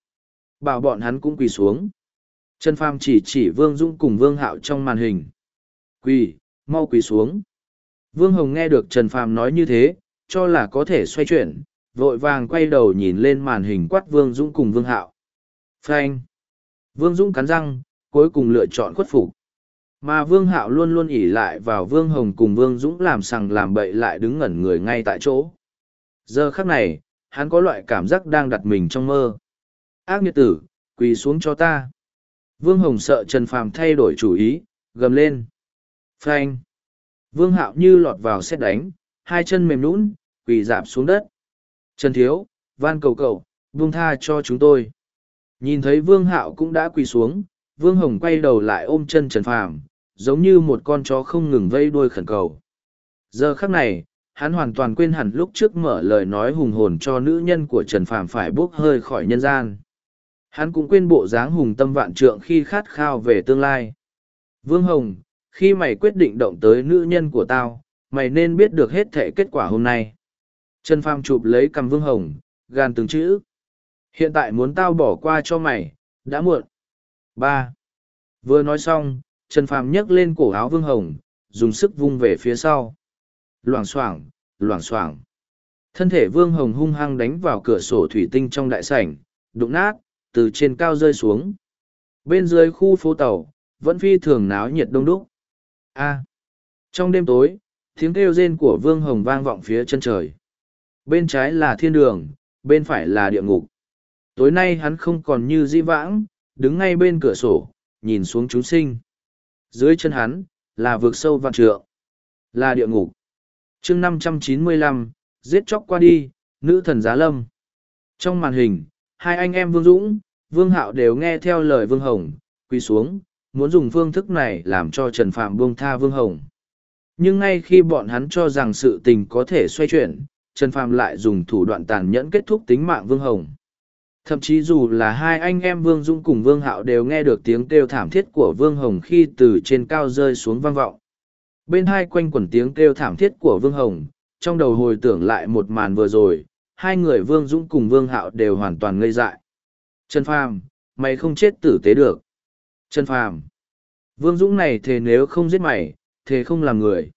S1: Bảo bọn hắn cũng quỳ xuống. Trần Phàm chỉ chỉ Vương Dũng cùng Vương Hạo trong màn hình. Quỳ, mau quỳ xuống. Vương Hồng nghe được Trần Phàm nói như thế, cho là có thể xoay chuyển, vội vàng quay đầu nhìn lên màn hình quát Vương Dũng cùng Vương Hạo. Phanh. Vương Dũng cắn răng, cuối cùng lựa chọn khuất phục. Mà Vương Hạo luôn luôn ỉ lại vào Vương Hồng cùng Vương Dũng làm sằng làm bậy lại đứng ngẩn người ngay tại chỗ. Giờ khắc này, hắn có loại cảm giác đang đặt mình trong mơ. Ác nghiệt tử, quỳ xuống cho ta. Vương Hồng sợ Trần Phàm thay đổi chủ ý, gầm lên. Phanh. Vương Hạo như lọt vào xét đánh, hai chân mềm lũn, quỳ dạp xuống đất. Trần Thiếu, van cầu cậu, vương tha cho chúng tôi. Nhìn thấy Vương Hạo cũng đã quỳ xuống, Vương Hồng quay đầu lại ôm chân Trần Phàm, giống như một con chó không ngừng vây đuôi khẩn cầu. Giờ khắc này, hắn hoàn toàn quên hẳn lúc trước mở lời nói hùng hồn cho nữ nhân của Trần Phàm phải bước hơi khỏi nhân gian. Hắn cũng quên bộ dáng hùng tâm vạn trượng khi khát khao về tương lai. Vương Hồng, khi mày quyết định động tới nữ nhân của tao, mày nên biết được hết thể kết quả hôm nay. Trần Phàm chụp lấy cầm Vương Hồng, gan từng chữ. Hiện tại muốn tao bỏ qua cho mày, đã muộn. Ba. Vừa nói xong, Trần Phàm nhấc lên cổ áo Vương Hồng, dùng sức vung về phía sau loảng xoảng, loảng xoảng. Thân thể Vương Hồng hung hăng đánh vào cửa sổ thủy tinh trong đại sảnh, đụng nát, từ trên cao rơi xuống. Bên dưới khu phố tàu, vẫn phi thường náo nhiệt đông đúc. A. trong đêm tối, tiếng kêu rên của Vương Hồng vang vọng phía chân trời. Bên trái là thiên đường, bên phải là địa ngục. Tối nay hắn không còn như di vãng, đứng ngay bên cửa sổ, nhìn xuống chúng sinh. Dưới chân hắn, là vực sâu vạn trượng, là địa ngục chương 595 giết chóc qua đi nữ thần giá lâm trong màn hình hai anh em vương dũng vương hạo đều nghe theo lời vương hồng quỳ xuống muốn dùng phương thức này làm cho trần phạm buông tha vương hồng nhưng ngay khi bọn hắn cho rằng sự tình có thể xoay chuyển trần phạm lại dùng thủ đoạn tàn nhẫn kết thúc tính mạng vương hồng thậm chí dù là hai anh em vương dũng cùng vương hạo đều nghe được tiếng kêu thảm thiết của vương hồng khi từ trên cao rơi xuống vang vọng Bên hai quanh quần tiếng kêu thảm thiết của Vương Hồng, trong đầu hồi tưởng lại một màn vừa rồi, hai người Vương Dũng cùng Vương Hạo đều hoàn toàn ngây dại. Trần Phàm, mày không chết tử tế được. Trần Phàm, Vương Dũng này thề nếu không giết mày, thề không làm người.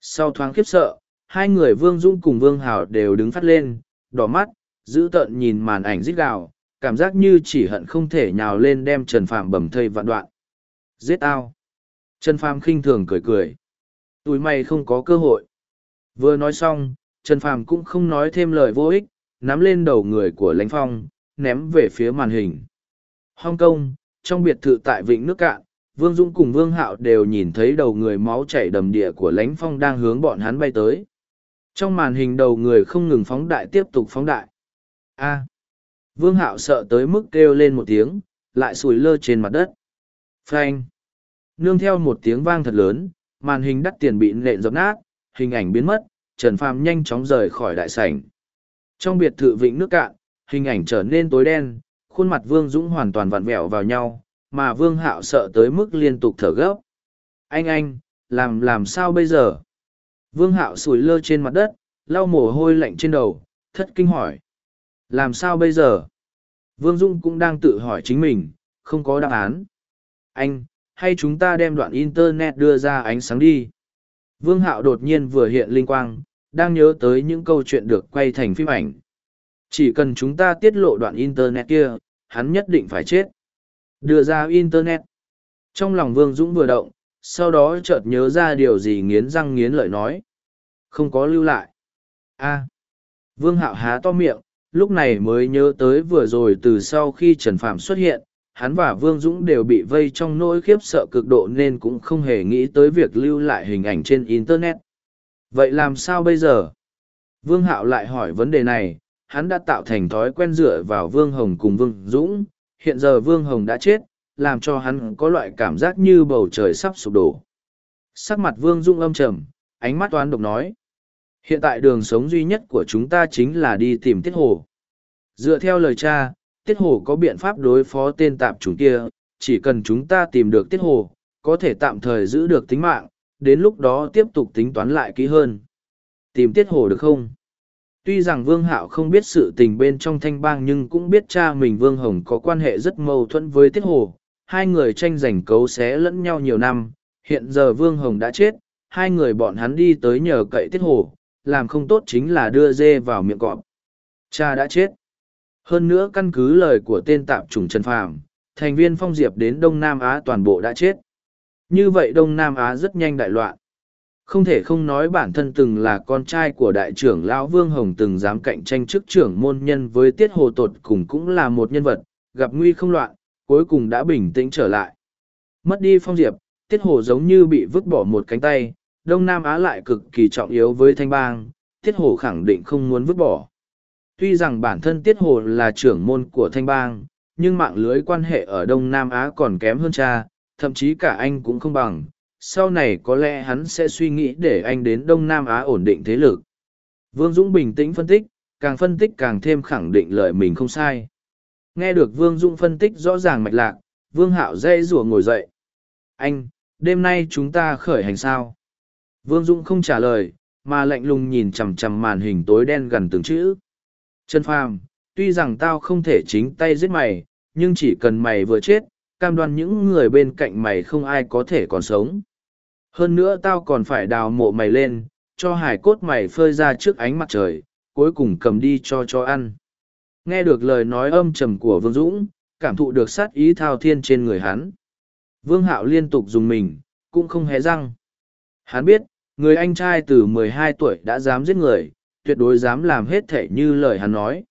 S1: Sau thoáng khiếp sợ, hai người Vương Dũng cùng Vương Hạo đều đứng phát lên, đỏ mắt, dữ tợn nhìn màn ảnh giết gào, cảm giác như chỉ hận không thể nhào lên đem Trần Phàm bầm thây vạn đoạn. Giết tao Trần Phàm khinh thường cười cười. Tụi mày không có cơ hội. Vừa nói xong, Trần Phàm cũng không nói thêm lời vô ích, nắm lên đầu người của Lãnh Phong, ném về phía màn hình. Hong Kong, trong biệt thự tại vịnh nước cạn, Vương Dũng cùng Vương Hạo đều nhìn thấy đầu người máu chảy đầm địa của Lãnh Phong đang hướng bọn hắn bay tới. Trong màn hình đầu người không ngừng phóng đại tiếp tục phóng đại. A. Vương Hạo sợ tới mức kêu lên một tiếng, lại sùi lơ trên mặt đất. Phanh. Nương theo một tiếng vang thật lớn, màn hình đắt tiền bị nện dập nát, hình ảnh biến mất, Trần Phàm nhanh chóng rời khỏi đại sảnh. Trong biệt thự vịnh nước cạn, hình ảnh trở nên tối đen, khuôn mặt Vương Dũng hoàn toàn vặn vẹo vào nhau, mà Vương Hạo sợ tới mức liên tục thở gấp. Anh anh, làm làm sao bây giờ? Vương Hạo sủi lơ trên mặt đất, lau mồ hôi lạnh trên đầu, thất kinh hỏi. Làm sao bây giờ? Vương Dung cũng đang tự hỏi chính mình, không có đáp án. Anh, hay chúng ta đem đoạn internet đưa ra ánh sáng đi. Vương Hạo đột nhiên vừa hiện linh quang, đang nhớ tới những câu chuyện được quay thành phim ảnh. Chỉ cần chúng ta tiết lộ đoạn internet kia, hắn nhất định phải chết. Đưa ra internet. Trong lòng Vương Dũng vừa động, sau đó chợt nhớ ra điều gì nghiến răng nghiến lợi nói. Không có lưu lại. a Vương Hạo há to miệng, lúc này mới nhớ tới vừa rồi từ sau khi Trần Phạm xuất hiện, hắn và Vương Dũng đều bị vây trong nỗi khiếp sợ cực độ nên cũng không hề nghĩ tới việc lưu lại hình ảnh trên Internet. Vậy làm sao bây giờ? Vương Hạo lại hỏi vấn đề này, hắn đã tạo thành thói quen dựa vào Vương Hồng cùng Vương Dũng, hiện giờ Vương Hồng đã chết, làm cho hắn có loại cảm giác như bầu trời sắp sụp đổ. Sắc mặt Vương Dũng âm trầm, ánh mắt toán độc nói. Hiện tại đường sống duy nhất của chúng ta chính là đi tìm tiết hồ. Dựa theo lời cha, tiết hồ có biện pháp đối phó tên tạp chủng kia chỉ cần chúng ta tìm được tiết hồ có thể tạm thời giữ được tính mạng đến lúc đó tiếp tục tính toán lại kỹ hơn tìm tiết hồ được không tuy rằng vương hạo không biết sự tình bên trong thanh bang nhưng cũng biết cha mình vương hồng có quan hệ rất mâu thuẫn với tiết hồ hai người tranh giành cấu xé lẫn nhau nhiều năm hiện giờ vương hồng đã chết hai người bọn hắn đi tới nhờ cậy tiết hồ làm không tốt chính là đưa dê vào miệng cọp cha đã chết hơn nữa căn cứ lời của tên tạp chủng Trần Phàm, thành viên phong diệp đến Đông Nam Á toàn bộ đã chết. Như vậy Đông Nam Á rất nhanh đại loạn. Không thể không nói bản thân từng là con trai của đại trưởng lão Vương Hồng từng dám cạnh tranh chức trưởng môn nhân với Tiết Hồ Tột cùng cũng là một nhân vật, gặp nguy không loạn, cuối cùng đã bình tĩnh trở lại. Mất đi phong diệp, Tiết Hồ giống như bị vứt bỏ một cánh tay, Đông Nam Á lại cực kỳ trọng yếu với Thanh Bang, Tiết Hồ khẳng định không muốn vứt bỏ. Tuy rằng bản thân Tiết Hồ là trưởng môn của Thanh Bang, nhưng mạng lưới quan hệ ở Đông Nam Á còn kém hơn cha, thậm chí cả anh cũng không bằng. Sau này có lẽ hắn sẽ suy nghĩ để anh đến Đông Nam Á ổn định thế lực. Vương Dũng bình tĩnh phân tích, càng phân tích càng thêm khẳng định lợi mình không sai. Nghe được Vương Dũng phân tích rõ ràng mạch lạc, Vương Hạo dây rùa ngồi dậy. Anh, đêm nay chúng ta khởi hành sao? Vương Dũng không trả lời, mà lạnh lùng nhìn chằm chằm màn hình tối đen gần từng chữ. Trần Phàm, tuy rằng tao không thể chính tay giết mày, nhưng chỉ cần mày vừa chết, cam đoan những người bên cạnh mày không ai có thể còn sống. Hơn nữa tao còn phải đào mộ mày lên, cho hải cốt mày phơi ra trước ánh mặt trời, cuối cùng cầm đi cho cho ăn. Nghe được lời nói âm trầm của Vương Dũng, cảm thụ được sát ý thao thiên trên người hắn. Vương Hạo liên tục dùng mình, cũng không hé răng. Hắn biết, người anh trai từ 12 tuổi đã dám giết người, tuyệt đối dám làm hết thể như lời hắn nói.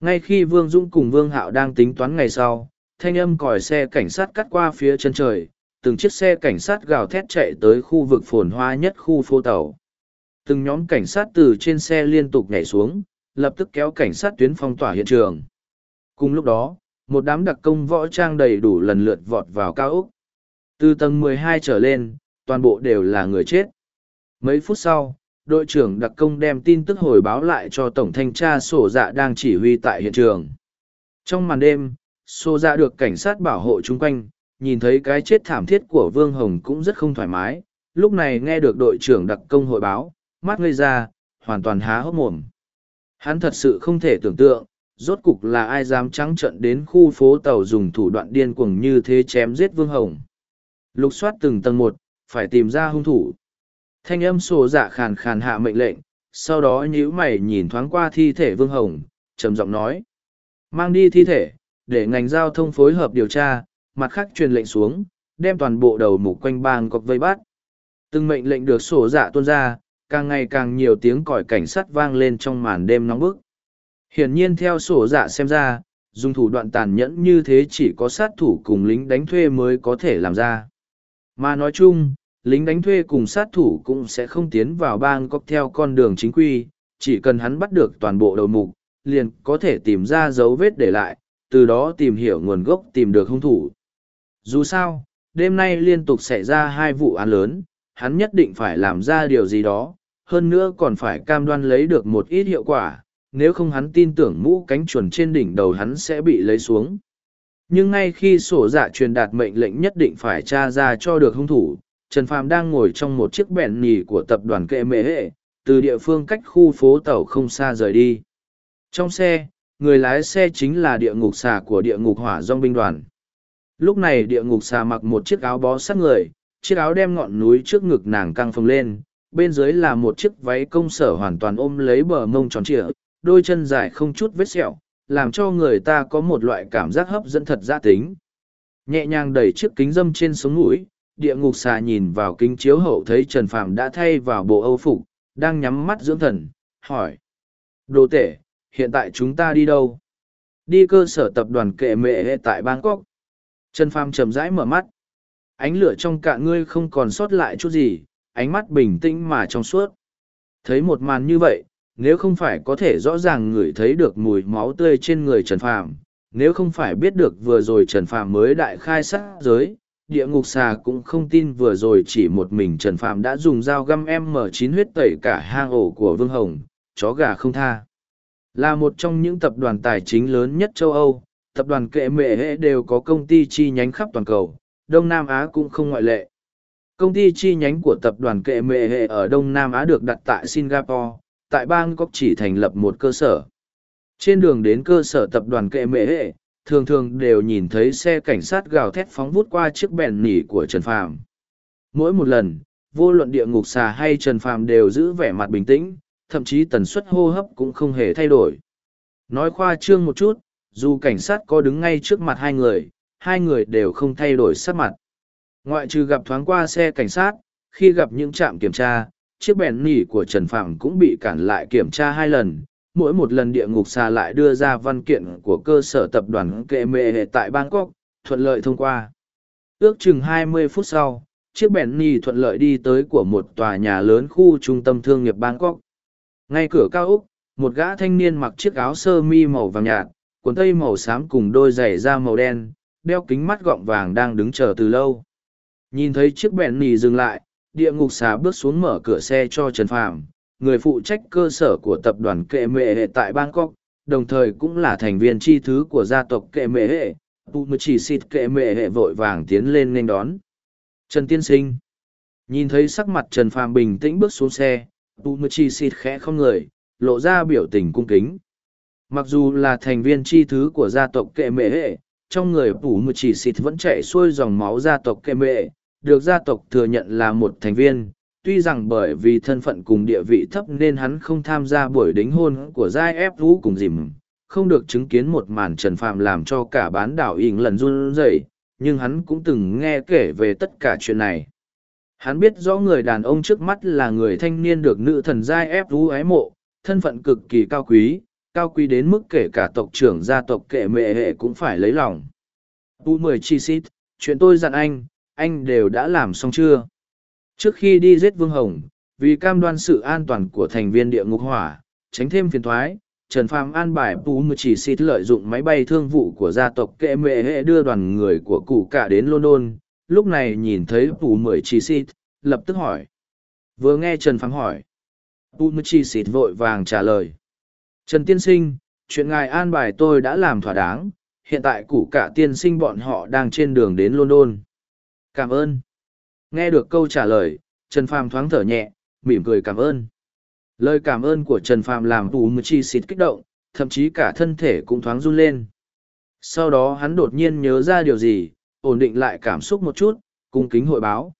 S1: Ngay khi Vương Dũng cùng Vương Hạo đang tính toán ngày sau, thanh âm còi xe cảnh sát cắt qua phía chân trời, từng chiếc xe cảnh sát gào thét chạy tới khu vực phồn hoa nhất khu phố tàu. Từng nhóm cảnh sát từ trên xe liên tục nhảy xuống, lập tức kéo cảnh sát tuyến phong tỏa hiện trường. Cùng lúc đó, một đám đặc công võ trang đầy đủ lần lượt vọt vào cao ốc. Từ tầng 12 trở lên, toàn bộ đều là người chết. Mấy phút sau, đội trưởng đặc công đem tin tức hồi báo lại cho tổng thanh tra sổ dạ đang chỉ huy tại hiện trường trong màn đêm sổ dạ được cảnh sát bảo hộ chung quanh nhìn thấy cái chết thảm thiết của vương hồng cũng rất không thoải mái lúc này nghe được đội trưởng đặc công hội báo mắt ngây ra hoàn toàn há hốc mồm hắn thật sự không thể tưởng tượng rốt cục là ai dám trắng trận đến khu phố tàu dùng thủ đoạn điên cuồng như thế chém giết vương hồng lục soát từng tầng một phải tìm ra hung thủ thanh âm sổ dạ khàn khàn hạ mệnh lệnh sau đó nhíu mày nhìn thoáng qua thi thể vương hồng trầm giọng nói mang đi thi thể để ngành giao thông phối hợp điều tra mặt khác truyền lệnh xuống đem toàn bộ đầu mục quanh bang cọc vây bắt từng mệnh lệnh được sổ dạ tuôn ra càng ngày càng nhiều tiếng còi cảnh sát vang lên trong màn đêm nóng bức hiển nhiên theo sổ dạ xem ra dùng thủ đoạn tàn nhẫn như thế chỉ có sát thủ cùng lính đánh thuê mới có thể làm ra mà nói chung lính đánh thuê cùng sát thủ cũng sẽ không tiến vào bang cóc theo con đường chính quy, chỉ cần hắn bắt được toàn bộ đầu mục, liền có thể tìm ra dấu vết để lại, từ đó tìm hiểu nguồn gốc tìm được hung thủ. Dù sao, đêm nay liên tục xảy ra hai vụ án lớn, hắn nhất định phải làm ra điều gì đó, hơn nữa còn phải cam đoan lấy được một ít hiệu quả, nếu không hắn tin tưởng mũ cánh chuồn trên đỉnh đầu hắn sẽ bị lấy xuống. Nhưng ngay khi sổ dạ truyền đạt mệnh lệnh nhất định phải tra ra cho được hung thủ, Trần Phàm đang ngồi trong một chiếc bẹn nỉ của tập đoàn kệ mệ hệ, từ địa phương cách khu phố tàu không xa rời đi. Trong xe, người lái xe chính là địa ngục xà của địa ngục hỏa dòng binh đoàn. Lúc này địa ngục xà mặc một chiếc áo bó sát người, chiếc áo đem ngọn núi trước ngực nàng căng phồng lên, bên dưới là một chiếc váy công sở hoàn toàn ôm lấy bờ mông tròn trịa, đôi chân dài không chút vết sẹo, làm cho người ta có một loại cảm giác hấp dẫn thật gia tính. Nhẹ nhàng đẩy chiếc kính dâm trên sống mũi, địa ngục xà nhìn vào kính chiếu hậu thấy Trần Phàm đã thay vào bộ âu phục, đang nhắm mắt dưỡng thần, hỏi. Đồ tể, hiện tại chúng ta đi đâu? Đi cơ sở tập đoàn kệ mệ tại Bangkok. Trần Phàm chậm rãi mở mắt. Ánh lửa trong cạn ngươi không còn sót lại chút gì, ánh mắt bình tĩnh mà trong suốt. Thấy một màn như vậy, nếu không phải có thể rõ ràng ngửi thấy được mùi máu tươi trên người Trần Phàm, nếu không phải biết được vừa rồi Trần Phàm mới đại khai sát giới, địa ngục xà cũng không tin vừa rồi chỉ một mình Trần Phạm đã dùng dao găm m chín huyết tẩy cả hang ổ của Vương Hồng, chó gà không tha. Là một trong những tập đoàn tài chính lớn nhất châu Âu, tập đoàn kệ mệ hệ đều có công ty chi nhánh khắp toàn cầu, Đông Nam Á cũng không ngoại lệ. Công ty chi nhánh của tập đoàn kệ mệ hệ ở Đông Nam Á được đặt tại Singapore, tại Bangkok chỉ thành lập một cơ sở. Trên đường đến cơ sở tập đoàn kệ mệ hệ, thường thường đều nhìn thấy xe cảnh sát gào thét phóng vút qua chiếc bèn nỉ của Trần Phàm. Mỗi một lần, vô luận địa ngục xà hay Trần Phàm đều giữ vẻ mặt bình tĩnh, thậm chí tần suất hô hấp cũng không hề thay đổi. Nói khoa trương một chút, dù cảnh sát có đứng ngay trước mặt hai người, hai người đều không thay đổi sắc mặt. Ngoại trừ gặp thoáng qua xe cảnh sát, khi gặp những trạm kiểm tra, chiếc bèn nỉ của Trần Phạm cũng bị cản lại kiểm tra hai lần, mỗi một lần địa ngục xà lại đưa ra văn kiện của cơ sở tập đoàn kệ mệ tại Bangkok, thuận lợi thông qua. Ước chừng 20 phút sau, chiếc bèn nì thuận lợi đi tới của một tòa nhà lớn khu trung tâm thương nghiệp Bangkok. Ngay cửa cao Úc, một gã thanh niên mặc chiếc áo sơ mi màu vàng nhạt, quần tây màu xám cùng đôi giày da màu đen, đeo kính mắt gọng vàng đang đứng chờ từ lâu. Nhìn thấy chiếc bèn nì dừng lại, địa ngục xà bước xuống mở cửa xe cho Trần Phàm người phụ trách cơ sở của tập đoàn kệ mệ hệ tại Bangkok, đồng thời cũng là thành viên tri thứ của gia tộc kệ mệ hệ, chỉ xịt kệ mệ hệ vội vàng tiến lên nghênh đón. Trần Tiên Sinh Nhìn thấy sắc mặt Trần Phàm bình tĩnh bước xuống xe, chỉ xịt khẽ không người, lộ ra biểu tình cung kính. Mặc dù là thành viên tri thứ của gia tộc kệ mệ hệ, trong người chỉ xịt vẫn chảy xuôi dòng máu gia tộc kệ mệ, được gia tộc thừa nhận là một thành viên tuy rằng bởi vì thân phận cùng địa vị thấp nên hắn không tham gia buổi đính hôn của giai ép vũ cùng dìm không được chứng kiến một màn trần phàm làm cho cả bán đảo ỉn lần run rẩy nhưng hắn cũng từng nghe kể về tất cả chuyện này hắn biết rõ người đàn ông trước mắt là người thanh niên được nữ thần giai ép vũ ái mộ thân phận cực kỳ cao quý cao quý đến mức kể cả tộc trưởng gia tộc kệ mệ hệ cũng phải lấy lòng u mười chi xít chuyện tôi dặn anh anh đều đã làm xong chưa Trước khi đi giết Vương Hồng, vì cam đoan sự an toàn của thành viên địa ngục hỏa, tránh thêm phiền thoái, Trần Phàm an bài Pú Mưu chỉ xịt lợi dụng máy bay thương vụ của gia tộc Kệ Mệ Hệ đưa đoàn người của cụ cả đến London, lúc này nhìn thấy Pú Mười chỉ xịt, lập tức hỏi. Vừa nghe Trần Phàm hỏi, Pú Mưu chỉ xịt vội vàng trả lời. Trần Tiên Sinh, chuyện ngài an bài tôi đã làm thỏa đáng, hiện tại cụ cả tiên sinh bọn họ đang trên đường đến London. Cảm ơn. Nghe được câu trả lời, Trần Phàm thoáng thở nhẹ, mỉm cười cảm ơn. Lời cảm ơn của Trần Phàm làm Tú Mưu Chi xịt kích động, thậm chí cả thân thể cũng thoáng run lên. Sau đó hắn đột nhiên nhớ ra điều gì, ổn định lại cảm xúc một chút, cung kính hội báo.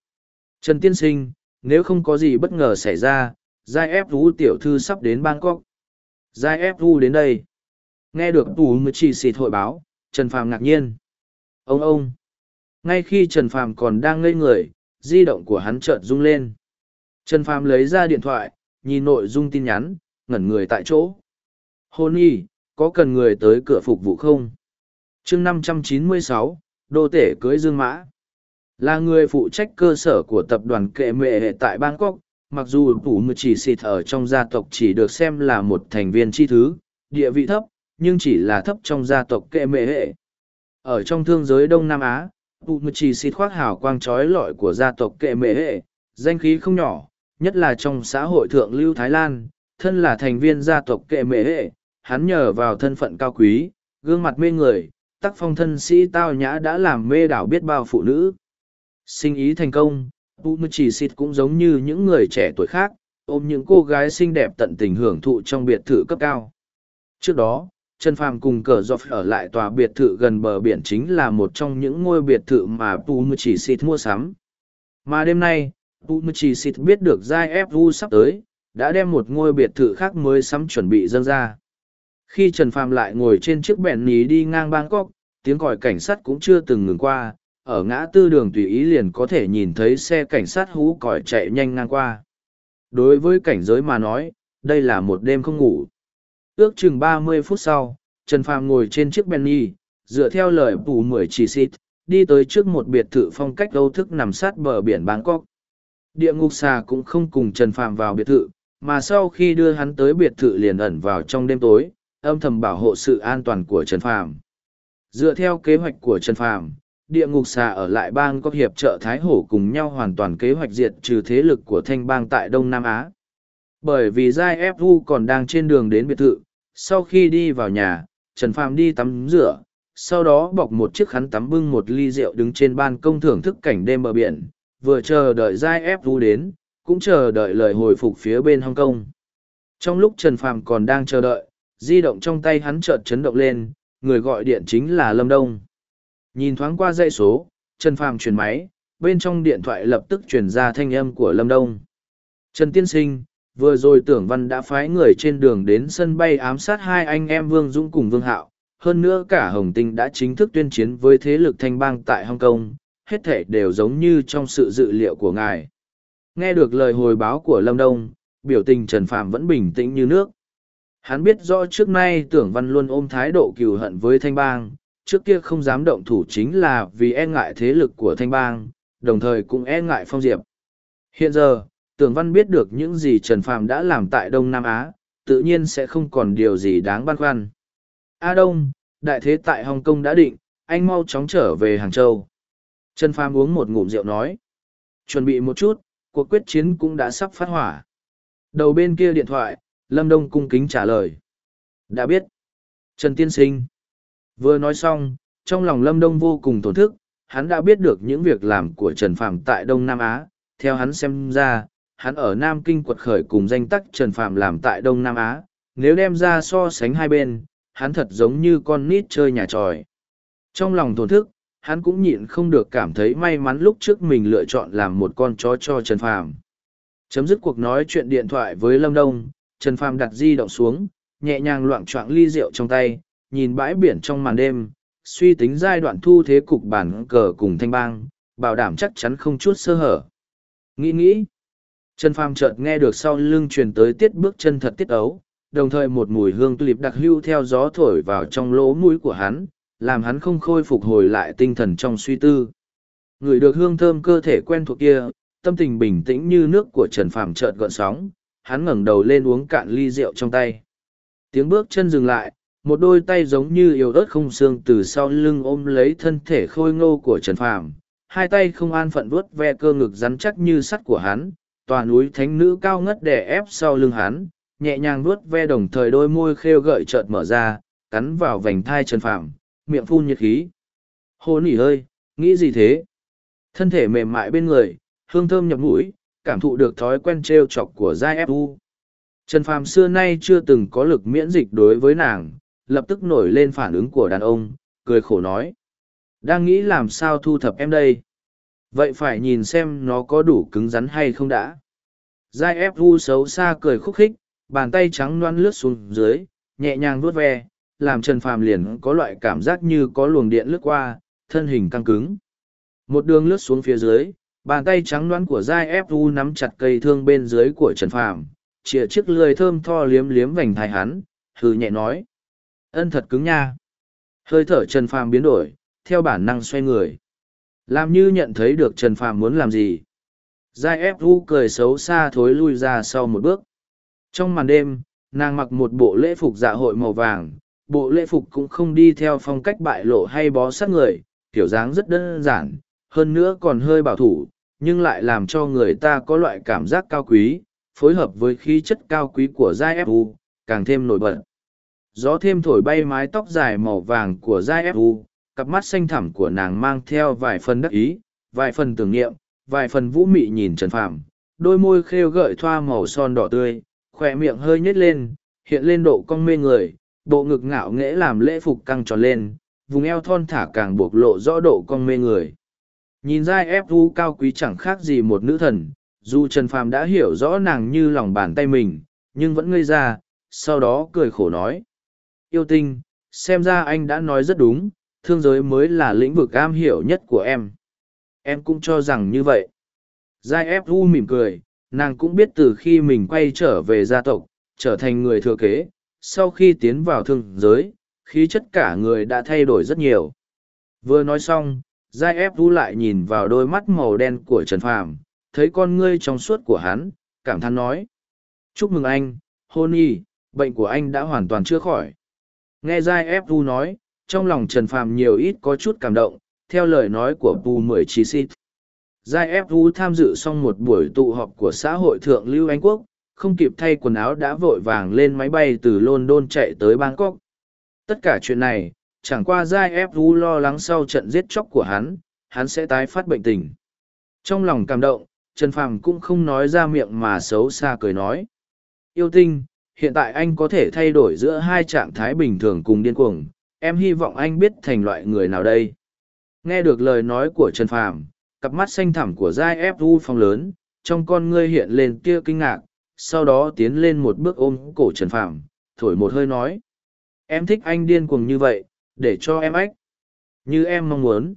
S1: Trần Tiên Sinh, nếu không có gì bất ngờ xảy ra, Giai ép Vũ tiểu thư sắp đến Bangkok. Giai ép Vũ đến đây. Nghe được Tú Mưu Chi xịt hội báo, Trần Phàm ngạc nhiên. Ông ông. Ngay khi Trần Phàm còn đang ngây người, di động của hắn chợt rung lên. Trần Phàm lấy ra điện thoại, nhìn nội dung tin nhắn, ngẩn người tại chỗ. Hôn y, có cần người tới cửa phục vụ không? chương 596, đô tể cưới dương mã. Là người phụ trách cơ sở của tập đoàn kệ mệ hệ tại Bangkok, mặc dù Phủ Mười Chỉ Xịt ở trong gia tộc chỉ được xem là một thành viên chi thứ, địa vị thấp, nhưng chỉ là thấp trong gia tộc kệ mệ hệ. Ở trong thương giới Đông Nam Á, Bù mưu chỉ xịt khoác hào quang trói lọi của gia tộc kệ mệ hệ, danh khí không nhỏ, nhất là trong xã hội thượng lưu Thái Lan, thân là thành viên gia tộc kệ mệ hệ, hắn nhờ vào thân phận cao quý, gương mặt mê người, tác phong thân sĩ tao nhã đã làm mê đảo biết bao phụ nữ. Sinh ý thành công, Bù mưu chỉ xịt cũng giống như những người trẻ tuổi khác, ôm những cô gái xinh đẹp tận tình hưởng thụ trong biệt thự cấp cao. Trước đó, Trần Phàm cùng cờ dọc ở lại tòa biệt thự gần bờ biển chính là một trong những ngôi biệt thự mà Pum chỉ xịt mua sắm. Mà đêm nay, Pum chỉ xịt biết được giai FU sắp tới, đã đem một ngôi biệt thự khác mới sắm chuẩn bị dâng ra. Khi Trần Phàm lại ngồi trên chiếc bẹn ní đi ngang Bangkok, tiếng còi cảnh sát cũng chưa từng ngừng qua, ở ngã tư đường tùy ý liền có thể nhìn thấy xe cảnh sát hú còi chạy nhanh ngang qua. Đối với cảnh giới mà nói, đây là một đêm không ngủ. Ước chừng 30 phút sau, Trần Phàm ngồi trên chiếc Bentley, dựa theo lời phủ mười chỉ xịt, đi tới trước một biệt thự phong cách âu thức nằm sát bờ biển Bangkok. Địa ngục xà cũng không cùng Trần Phàm vào biệt thự, mà sau khi đưa hắn tới biệt thự liền ẩn vào trong đêm tối, âm thầm bảo hộ sự an toàn của Trần Phàm. Dựa theo kế hoạch của Trần Phàm, địa ngục xà ở lại bangkok hiệp trợ Thái Hổ cùng nhau hoàn toàn kế hoạch diệt trừ thế lực của thanh bang tại Đông Nam Á. Bởi vì Giai F.U. còn đang trên đường đến biệt thự, sau khi đi vào nhà, Trần Phàm đi tắm rửa, sau đó bọc một chiếc khăn tắm bưng một ly rượu đứng trên ban công thưởng thức cảnh đêm bờ biển, vừa chờ đợi giai ép vu đến, cũng chờ đợi lời hồi phục phía bên Hồng Kong. Trong lúc Trần Phàm còn đang chờ đợi, di động trong tay hắn chợt chấn động lên, người gọi điện chính là Lâm Đông. Nhìn thoáng qua dãy số, Trần Phàm chuyển máy, bên trong điện thoại lập tức chuyển ra thanh âm của Lâm Đông. Trần Tiên Sinh, vừa rồi tưởng văn đã phái người trên đường đến sân bay ám sát hai anh em vương dũng cùng vương hạo hơn nữa cả hồng tinh đã chính thức tuyên chiến với thế lực thanh bang tại Hồng kong hết thể đều giống như trong sự dự liệu của ngài nghe được lời hồi báo của lâm đông biểu tình trần phạm vẫn bình tĩnh như nước hắn biết rõ trước nay tưởng văn luôn ôm thái độ cừu hận với thanh bang trước kia không dám động thủ chính là vì e ngại thế lực của thanh bang đồng thời cũng e ngại phong diệp hiện giờ Tưởng Văn biết được những gì Trần Phàm đã làm tại Đông Nam Á, tự nhiên sẽ không còn điều gì đáng băn khoăn. A Đông, đại thế tại Hồng Kông đã định, anh mau chóng trở về Hàng Châu. Trần Phàm uống một ngụm rượu nói. Chuẩn bị một chút, cuộc quyết chiến cũng đã sắp phát hỏa. Đầu bên kia điện thoại, Lâm Đông cung kính trả lời. Đã biết. Trần Tiên Sinh. Vừa nói xong, trong lòng Lâm Đông vô cùng tổn thức, hắn đã biết được những việc làm của Trần Phàm tại Đông Nam Á, theo hắn xem ra, hắn ở Nam Kinh quật khởi cùng danh tắc Trần Phạm làm tại Đông Nam Á, nếu đem ra so sánh hai bên, hắn thật giống như con nít chơi nhà tròi. Trong lòng thổn thức, hắn cũng nhịn không được cảm thấy may mắn lúc trước mình lựa chọn làm một con chó cho Trần Phạm. Chấm dứt cuộc nói chuyện điện thoại với Lâm Đông, Trần Phạm đặt di động xuống, nhẹ nhàng loạn choạng ly rượu trong tay, nhìn bãi biển trong màn đêm, suy tính giai đoạn thu thế cục bản cờ cùng thanh bang, bảo đảm chắc chắn không chút sơ hở. Nghĩ nghĩ, Trần Phàm chợt nghe được sau lưng truyền tới tiết bước chân thật tiết ấu, đồng thời một mùi hương tulip đặc hưu theo gió thổi vào trong lỗ mũi của hắn, làm hắn không khôi phục hồi lại tinh thần trong suy tư. Ngửi được hương thơm cơ thể quen thuộc kia, tâm tình bình tĩnh như nước của Trần Phàm chợt gợn sóng, hắn ngẩng đầu lên uống cạn ly rượu trong tay. Tiếng bước chân dừng lại, một đôi tay giống như yêu ớt không xương từ sau lưng ôm lấy thân thể khôi ngô của Trần Phàm, hai tay không an phận vuốt ve cơ ngực rắn chắc như sắt của hắn, tòa núi thánh nữ cao ngất đè ép sau lưng hắn, nhẹ nhàng vuốt ve đồng thời đôi môi khêu gợi chợt mở ra, cắn vào vành thai Trần Phàm, miệng phun nhiệt khí. Hồ nỉ ơi, nghĩ gì thế? Thân thể mềm mại bên người, hương thơm nhập mũi, cảm thụ được thói quen treo chọc của Giai Ép U. Trần Phàm xưa nay chưa từng có lực miễn dịch đối với nàng, lập tức nổi lên phản ứng của đàn ông, cười khổ nói. Đang nghĩ làm sao thu thập em đây? vậy phải nhìn xem nó có đủ cứng rắn hay không đã giai ép vu xấu xa cười khúc khích bàn tay trắng loăn lướt xuống dưới nhẹ nhàng vuốt ve làm trần phàm liền có loại cảm giác như có luồng điện lướt qua thân hình căng cứng một đường lướt xuống phía dưới bàn tay trắng loăn của giai ép vu nắm chặt cây thương bên dưới của trần phàm chĩa chiếc lười thơm tho liếm liếm vành thai hắn hừ nhẹ nói ân thật cứng nha hơi thở trần phàm biến đổi theo bản năng xoay người làm như nhận thấy được Trần Phàm muốn làm gì. Giai ép vu cười xấu xa thối lui ra sau một bước. Trong màn đêm, nàng mặc một bộ lễ phục dạ hội màu vàng, bộ lễ phục cũng không đi theo phong cách bại lộ hay bó sát người, kiểu dáng rất đơn giản, hơn nữa còn hơi bảo thủ, nhưng lại làm cho người ta có loại cảm giác cao quý, phối hợp với khí chất cao quý của giai ép u, càng thêm nổi bật. Gió thêm thổi bay mái tóc dài màu vàng của giai ép u, cặp mắt xanh thẳm của nàng mang theo vài phần đắc ý, vài phần tưởng niệm, vài phần vũ mị nhìn Trần Phàm, đôi môi khêu gợi thoa màu son đỏ tươi, khỏe miệng hơi nhếch lên, hiện lên độ cong mê người, bộ ngực ngạo nghễ làm lễ phục căng tròn lên, vùng eo thon thả càng buộc lộ rõ độ cong mê người. Nhìn ra ép vu cao quý chẳng khác gì một nữ thần, dù Trần Phàm đã hiểu rõ nàng như lòng bàn tay mình, nhưng vẫn ngây ra, sau đó cười khổ nói. Yêu tinh, xem ra anh đã nói rất đúng, thương giới mới là lĩnh vực am hiểu nhất của em em cũng cho rằng như vậy giai ép u mỉm cười nàng cũng biết từ khi mình quay trở về gia tộc trở thành người thừa kế sau khi tiến vào thương giới khí chất cả người đã thay đổi rất nhiều vừa nói xong giai ép u lại nhìn vào đôi mắt màu đen của trần phàm thấy con ngươi trong suốt của hắn cảm thán nói chúc mừng anh hôn y bệnh của anh đã hoàn toàn chữa khỏi nghe giai ép u nói trong lòng Trần Phàm nhiều ít có chút cảm động, theo lời nói của Pù Mười Chí Xít. Giai ép tham dự xong một buổi tụ họp của xã hội thượng lưu Anh Quốc, không kịp thay quần áo đã vội vàng lên máy bay từ London chạy tới Bangkok. Tất cả chuyện này, chẳng qua Giai ép lo lắng sau trận giết chóc của hắn, hắn sẽ tái phát bệnh tình. Trong lòng cảm động, Trần Phàm cũng không nói ra miệng mà xấu xa cười nói. Yêu tinh, hiện tại anh có thể thay đổi giữa hai trạng thái bình thường cùng điên cuồng, em hy vọng anh biết thành loại người nào đây nghe được lời nói của trần phàm cặp mắt xanh thẳm của giai ép u phong lớn trong con ngươi hiện lên tia kinh ngạc sau đó tiến lên một bước ôm cổ trần phàm thổi một hơi nói em thích anh điên cuồng như vậy để cho em ách như em mong muốn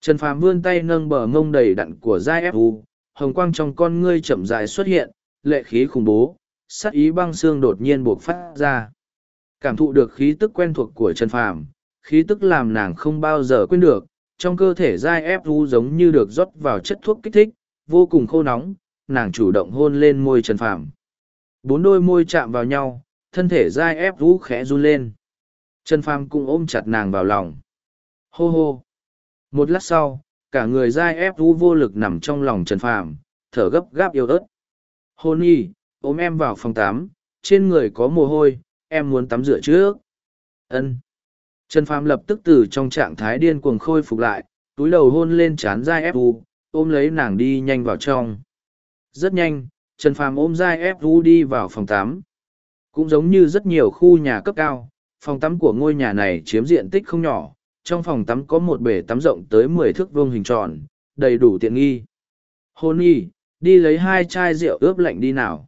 S1: trần phàm vươn tay nâng bờ mông đầy đặn của giai ép u hồng quang trong con ngươi chậm dài xuất hiện lệ khí khủng bố sắc ý băng xương đột nhiên buộc phát ra Cảm thụ được khí tức quen thuộc của Trần Phàm, khí tức làm nàng không bao giờ quên được, trong cơ thể dai ép u giống như được rót vào chất thuốc kích thích, vô cùng khô nóng, nàng chủ động hôn lên môi Trần Phàm. Bốn đôi môi chạm vào nhau, thân thể dai ép u khẽ run lên. Trần Phàm cũng ôm chặt nàng vào lòng. Hô hô. Một lát sau, cả người dai ép u vô lực nằm trong lòng Trần Phàm, thở gấp gáp yếu ớt. Hôn y, ôm em vào phòng tắm, trên người có mồ hôi, em muốn tắm rửa trước ân trần phàm lập tức từ trong trạng thái điên cuồng khôi phục lại túi đầu hôn lên trán dai ép u ôm lấy nàng đi nhanh vào trong rất nhanh trần phàm ôm dai ép u đi vào phòng tắm cũng giống như rất nhiều khu nhà cấp cao phòng tắm của ngôi nhà này chiếm diện tích không nhỏ trong phòng tắm có một bể tắm rộng tới mười thước vuông hình tròn đầy đủ tiện nghi hôn y đi lấy hai chai rượu ướp lạnh đi nào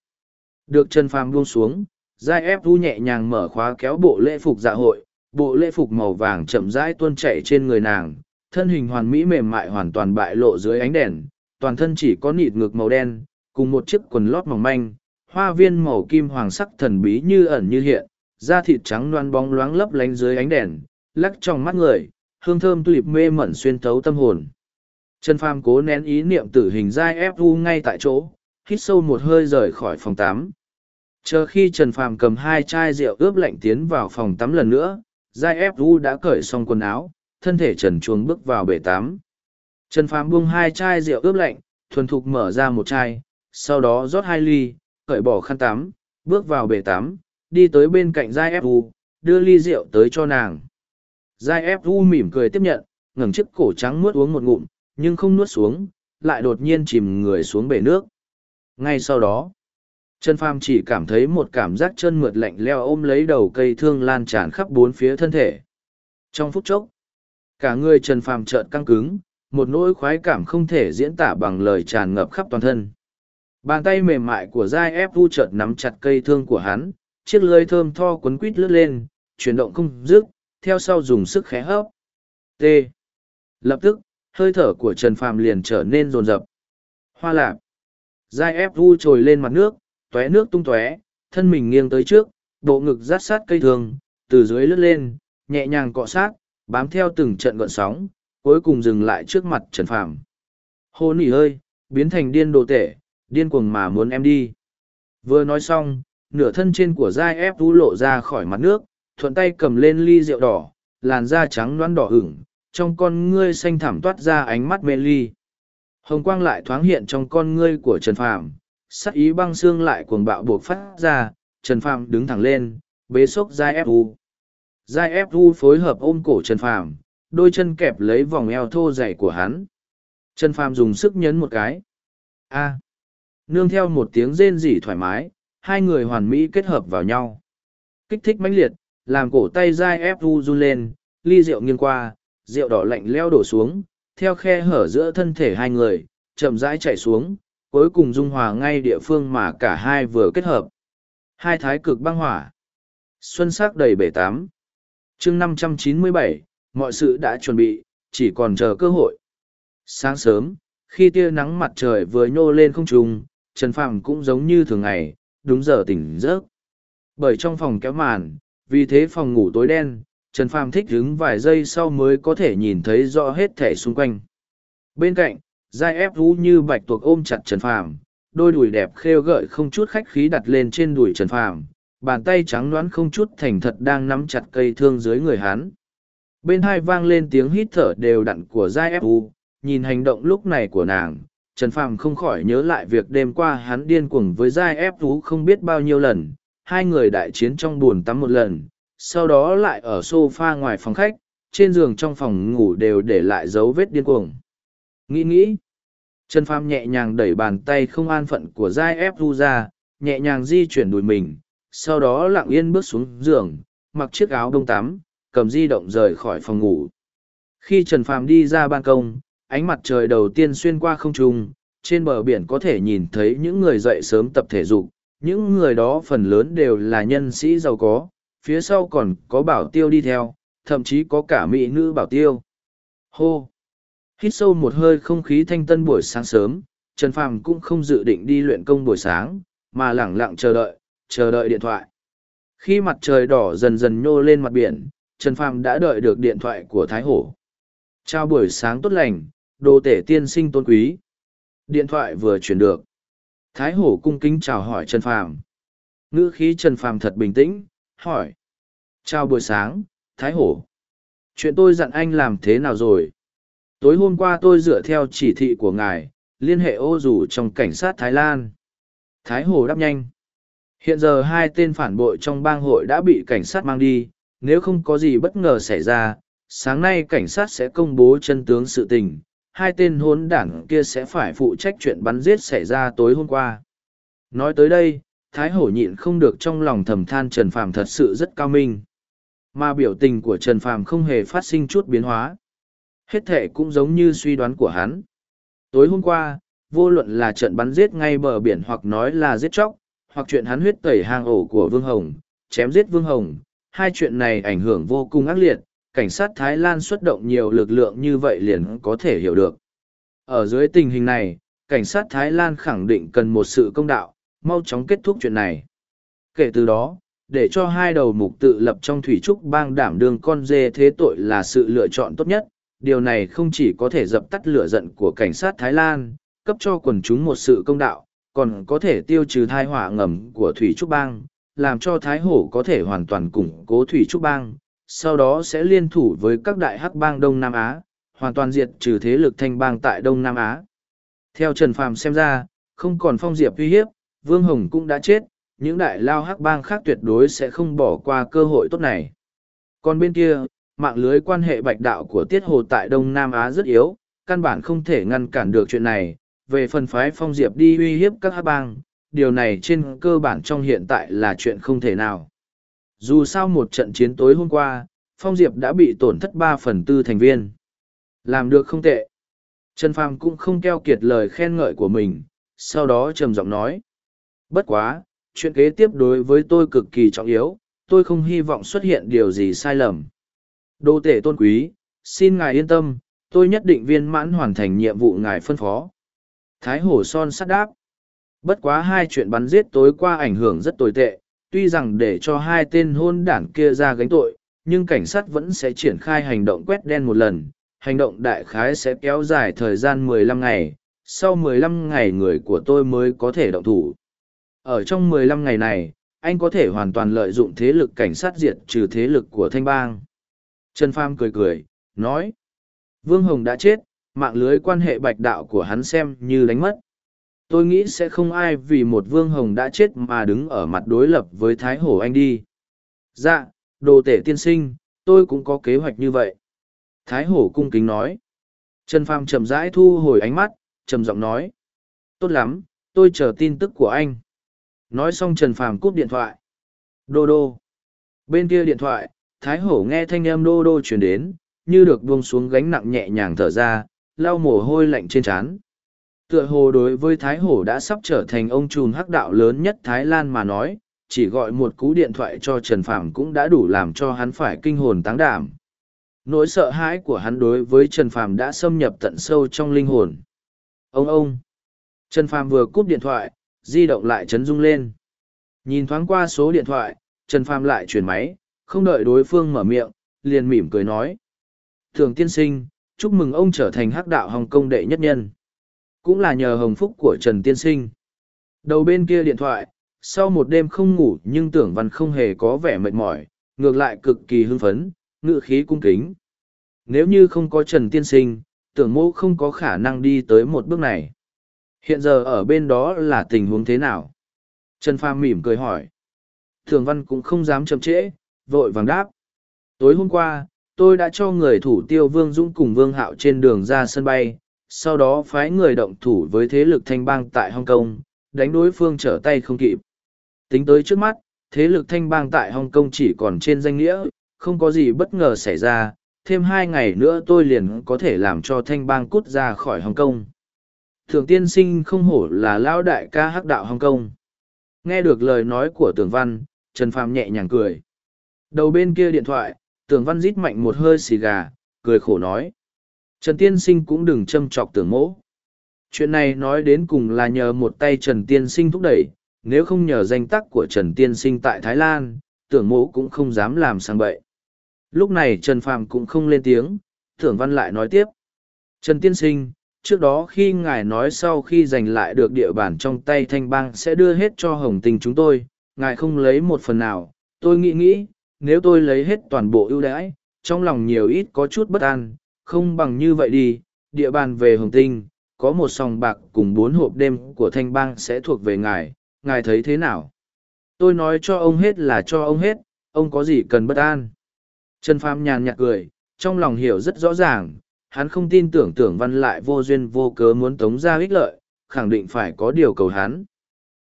S1: được trần phàm buông xuống giai ép thu nhẹ nhàng mở khóa kéo bộ lễ phục dạ hội bộ lễ phục màu vàng chậm rãi tuôn chảy trên người nàng thân hình hoàn mỹ mềm mại hoàn toàn bại lộ dưới ánh đèn toàn thân chỉ có nịt ngực màu đen cùng một chiếc quần lót mỏng manh hoa viên màu kim hoàng sắc thần bí như ẩn như hiện da thịt trắng loan bóng loáng lấp lánh dưới ánh đèn lắc trong mắt người hương thơm tuyệt mê mẩn xuyên thấu tâm hồn Trần Phàm cố nén ý niệm tử hình giai ép u ngay tại chỗ, hít sâu một hơi rời khỏi phòng 8 chờ khi trần phàm cầm hai chai rượu ướp lạnh tiến vào phòng tắm lần nữa giai ép u đã cởi xong quần áo thân thể trần chuồng bước vào bể tắm trần phàm buông hai chai rượu ướp lạnh thuần thục mở ra một chai sau đó rót hai ly cởi bỏ khăn tắm bước vào bể tắm đi tới bên cạnh giai ép u đưa ly rượu tới cho nàng giai ép u mỉm cười tiếp nhận ngẩng chiếc cổ trắng nuốt uống một ngụm nhưng không nuốt xuống lại đột nhiên chìm người xuống bể nước ngay sau đó Trần Phàm chỉ cảm thấy một cảm giác chân mượt lạnh leo ôm lấy đầu cây thương lan tràn khắp bốn phía thân thể. Trong phút chốc, cả người Trần Phàm chợt căng cứng, một nỗi khoái cảm không thể diễn tả bằng lời tràn ngập khắp toàn thân. Bàn tay mềm mại của Giai ép vu chợt nắm chặt cây thương của hắn, chiếc lưỡi thơm tho quấn quít lướt lên, chuyển động không dứt, theo sau dùng sức khẽ hấp. T. Lập tức, hơi thở của Trần Phàm liền trở nên rồn rập. Hoa lạc. Giai ép vu trồi lên mặt nước, tóe nước tung tóe, thân mình nghiêng tới trước, bộ ngực rát sát cây thường, từ dưới lướt lên, nhẹ nhàng cọ sát, bám theo từng trận gọn sóng, cuối cùng dừng lại trước mặt Trần Phàm. Hô nỉ hơi biến thành điên đồ tể, điên cuồng mà muốn em đi. Vừa nói xong, nửa thân trên của giai ép vũ lộ ra khỏi mặt nước, thuận tay cầm lên ly rượu đỏ, làn da trắng loãng đỏ hửng, trong con ngươi xanh thẳm toát ra ánh mắt mê ly. Hồng quang lại thoáng hiện trong con ngươi của Trần Phàm, sắc ý băng xương lại cuồng bạo buộc phát ra, Trần Phàm đứng thẳng lên, bế sốc Giai ép u Giai ép u phối hợp ôm cổ Trần Phàm, đôi chân kẹp lấy vòng eo thô dày của hắn. Trần Phàm dùng sức nhấn một cái. A. Nương theo một tiếng rên rỉ thoải mái, hai người hoàn mỹ kết hợp vào nhau. Kích thích mãnh liệt, làm cổ tay Giai ép u run lên, ly rượu nghiêng qua, rượu đỏ lạnh leo đổ xuống, theo khe hở giữa thân thể hai người, chậm rãi chảy xuống, cuối cùng dung hòa ngay địa phương mà cả hai vừa kết hợp. Hai thái cực băng hỏa. Xuân sắc đầy bể tám. chương năm trăm chín mươi bảy mọi sự đã chuẩn bị, chỉ còn chờ cơ hội. Sáng sớm, khi tia nắng mặt trời vừa nhô lên không trung, Trần Phàm cũng giống như thường ngày, đúng giờ tỉnh giấc. Bởi trong phòng kéo màn, vì thế phòng ngủ tối đen, Trần Phàm thích đứng vài giây sau mới có thể nhìn thấy rõ hết thể xung quanh. Bên cạnh, giai ép vũ như bạch tuộc ôm chặt trần phàm đôi đùi đẹp khêu gợi không chút khách khí đặt lên trên đùi trần phàm bàn tay trắng đoán không chút thành thật đang nắm chặt cây thương dưới người hắn bên hai vang lên tiếng hít thở đều đặn của giai ép vũ nhìn hành động lúc này của nàng trần phàm không khỏi nhớ lại việc đêm qua hắn điên cuồng với giai ép vũ không biết bao nhiêu lần hai người đại chiến trong b ồ n tắm một lần sau đó lại ở s o f a ngoài phòng khách trên giường trong phòng ngủ đều để lại dấu vết điên cuồng Nghĩ nghĩ. Trần Phàm nhẹ nhàng đẩy bàn tay không an phận của Giai ép ru ra, nhẹ nhàng di chuyển đùi mình, sau đó lặng yên bước xuống giường, mặc chiếc áo đông tắm, cầm di động rời khỏi phòng ngủ. Khi Trần Phàm đi ra ban công, ánh mặt trời đầu tiên xuyên qua không trung, trên bờ biển có thể nhìn thấy những người dậy sớm tập thể dục, những người đó phần lớn đều là nhân sĩ giàu có, phía sau còn có bảo tiêu đi theo, thậm chí có cả mỹ nữ bảo tiêu. Hô! Hít sâu một hơi không khí thanh tân buổi sáng sớm, Trần Phàm cũng không dự định đi luyện công buổi sáng, mà lẳng lặng chờ đợi, chờ đợi điện thoại. Khi mặt trời đỏ dần dần nhô lên mặt biển, Trần Phàm đã đợi được điện thoại của Thái Hổ. Chào buổi sáng tốt lành, đồ tể tiên sinh tôn quý. Điện thoại vừa chuyển được. Thái Hổ cung kính chào hỏi Trần Phàm. Ngữ khí Trần Phàm thật bình tĩnh, hỏi. Chào buổi sáng, Thái Hổ. Chuyện tôi dặn anh làm thế nào rồi? tối hôm qua tôi dựa theo chỉ thị của ngài liên hệ ô dù trong cảnh sát thái lan thái hồ đáp nhanh hiện giờ hai tên phản bội trong bang hội đã bị cảnh sát mang đi nếu không có gì bất ngờ xảy ra sáng nay cảnh sát sẽ công bố chân tướng sự tình hai tên hốn đảng kia sẽ phải phụ trách chuyện bắn giết xảy ra tối hôm qua nói tới đây thái hổ nhịn không được trong lòng thầm than trần phàm thật sự rất cao minh mà biểu tình của trần phàm không hề phát sinh chút biến hóa Hết thể cũng giống như suy đoán của hắn. Tối hôm qua, vô luận là trận bắn giết ngay bờ biển hoặc nói là giết chóc, hoặc chuyện hắn huyết tẩy hang ổ của Vương Hồng, chém giết Vương Hồng, hai chuyện này ảnh hưởng vô cùng ác liệt, cảnh sát Thái Lan xuất động nhiều lực lượng như vậy liền có thể hiểu được. Ở dưới tình hình này, cảnh sát Thái Lan khẳng định cần một sự công đạo, mau chóng kết thúc chuyện này. Kể từ đó, để cho hai đầu mục tự lập trong thủy trúc bang đảm đương con dê thế tội là sự lựa chọn tốt nhất, điều này không chỉ có thể dập tắt lửa giận của cảnh sát Thái Lan, cấp cho quần chúng một sự công đạo, còn có thể tiêu trừ thai hỏa ngầm của Thủy Trúc Bang, làm cho Thái Hổ có thể hoàn toàn củng cố Thủy Trúc Bang, sau đó sẽ liên thủ với các đại hắc bang Đông Nam Á, hoàn toàn diệt trừ thế lực thanh bang tại Đông Nam Á. Theo Trần Phàm xem ra, không còn phong diệp uy hiếp, Vương Hồng cũng đã chết, những đại lao hắc bang khác tuyệt đối sẽ không bỏ qua cơ hội tốt này. Còn bên kia, mạng lưới quan hệ bạch đạo của tiết hồ tại đông nam á rất yếu căn bản không thể ngăn cản được chuyện này về phần phái phong diệp đi uy hiếp các hát bang điều này trên cơ bản trong hiện tại là chuyện không thể nào dù sao một trận chiến tối hôm qua phong diệp đã bị tổn thất ba phần tư thành viên làm được không tệ trần phàm cũng không keo kiệt lời khen ngợi của mình sau đó trầm giọng nói bất quá chuyện kế tiếp đối với tôi cực kỳ trọng yếu tôi không hy vọng xuất hiện điều gì sai lầm Đô tể tôn quý, xin ngài yên tâm, tôi nhất định viên mãn hoàn thành nhiệm vụ ngài phân phó. Thái hổ son sắt đáp. Bất quá hai chuyện bắn giết tối qua ảnh hưởng rất tồi tệ, tuy rằng để cho hai tên hôn đản kia ra gánh tội, nhưng cảnh sát vẫn sẽ triển khai hành động quét đen một lần. Hành động đại khái sẽ kéo dài thời gian 15 ngày, sau 15 ngày người của tôi mới có thể động thủ. Ở trong 15 ngày này, anh có thể hoàn toàn lợi dụng thế lực cảnh sát diệt trừ thế lực của thanh bang. Trần Pham cười cười, nói. Vương Hồng đã chết, mạng lưới quan hệ bạch đạo của hắn xem như đánh mất. Tôi nghĩ sẽ không ai vì một Vương Hồng đã chết mà đứng ở mặt đối lập với Thái Hổ Anh đi. Dạ, đồ tể tiên sinh, tôi cũng có kế hoạch như vậy. Thái Hổ cung kính nói. Trần Pham chậm rãi thu hồi ánh mắt, trầm giọng nói. Tốt lắm, tôi chờ tin tức của anh. Nói xong Trần Phàm cúp điện thoại. Đô đô. Bên kia điện thoại, thái hổ nghe thanh âm đô đô truyền đến, như được buông xuống gánh nặng nhẹ nhàng thở ra, lau mồ hôi lạnh trên trán. Tựa hồ đối với thái hổ đã sắp trở thành ông trùn hắc đạo lớn nhất Thái Lan mà nói, chỉ gọi một cú điện thoại cho Trần Phạm cũng đã đủ làm cho hắn phải kinh hồn táng đảm. Nỗi sợ hãi của hắn đối với Trần Phạm đã xâm nhập tận sâu trong linh hồn. Ông ông! Trần Phạm vừa cúp điện thoại, di động lại chấn rung lên. Nhìn thoáng qua số điện thoại, Trần Phạm lại chuyển máy, không đợi đối phương mở miệng, liền mỉm cười nói. Thường tiên sinh, chúc mừng ông trở thành hắc đạo Hồng công đệ nhất nhân. Cũng là nhờ hồng phúc của Trần Tiên Sinh. Đầu bên kia điện thoại, sau một đêm không ngủ nhưng tưởng văn không hề có vẻ mệt mỏi, ngược lại cực kỳ hưng phấn, ngự khí cung kính. Nếu như không có Trần Tiên Sinh, tưởng mô không có khả năng đi tới một bước này. Hiện giờ ở bên đó là tình huống thế nào? Trần pha mỉm cười hỏi. Thường văn cũng không dám chậm trễ, vội vàng đáp. Tối hôm qua, tôi đã cho người thủ tiêu Vương Dũng cùng Vương Hạo trên đường ra sân bay, sau đó phái người động thủ với thế lực thanh bang tại Hong Kong, đánh đối phương trở tay không kịp. Tính tới trước mắt, thế lực thanh bang tại Hong Kong chỉ còn trên danh nghĩa, không có gì bất ngờ xảy ra, thêm hai ngày nữa tôi liền có thể làm cho thanh bang cút ra khỏi Hong Kong. thượng tiên sinh không hổ là lão đại ca hắc đạo Hong Kong. Nghe được lời nói của tưởng văn, Trần Phàm nhẹ nhàng cười. Đầu bên kia điện thoại, tưởng văn rít mạnh một hơi xì gà, cười khổ nói. Trần Tiên Sinh cũng đừng châm chọc tưởng mỗ. Chuyện này nói đến cùng là nhờ một tay Trần Tiên Sinh thúc đẩy, nếu không nhờ danh tắc của Trần Tiên Sinh tại Thái Lan, tưởng mỗ cũng không dám làm sang bậy. Lúc này Trần Phàm cũng không lên tiếng, tưởng văn lại nói tiếp. Trần Tiên Sinh, trước đó khi ngài nói sau khi giành lại được địa bàn trong tay Thanh Bang sẽ đưa hết cho Hồng Tình chúng tôi, ngài không lấy một phần nào, tôi nghĩ nghĩ, nếu tôi lấy hết toàn bộ ưu đãi, trong lòng nhiều ít có chút bất an, không bằng như vậy đi, địa bàn về Hồng Tinh, có một sòng bạc cùng bốn hộp đêm của thanh bang sẽ thuộc về ngài, ngài thấy thế nào? Tôi nói cho ông hết là cho ông hết, ông có gì cần bất an? Trần Phàm nhàn nhạt cười, trong lòng hiểu rất rõ ràng, hắn không tin tưởng tưởng văn lại vô duyên vô cớ muốn tống ra ích lợi, khẳng định phải có điều cầu hắn.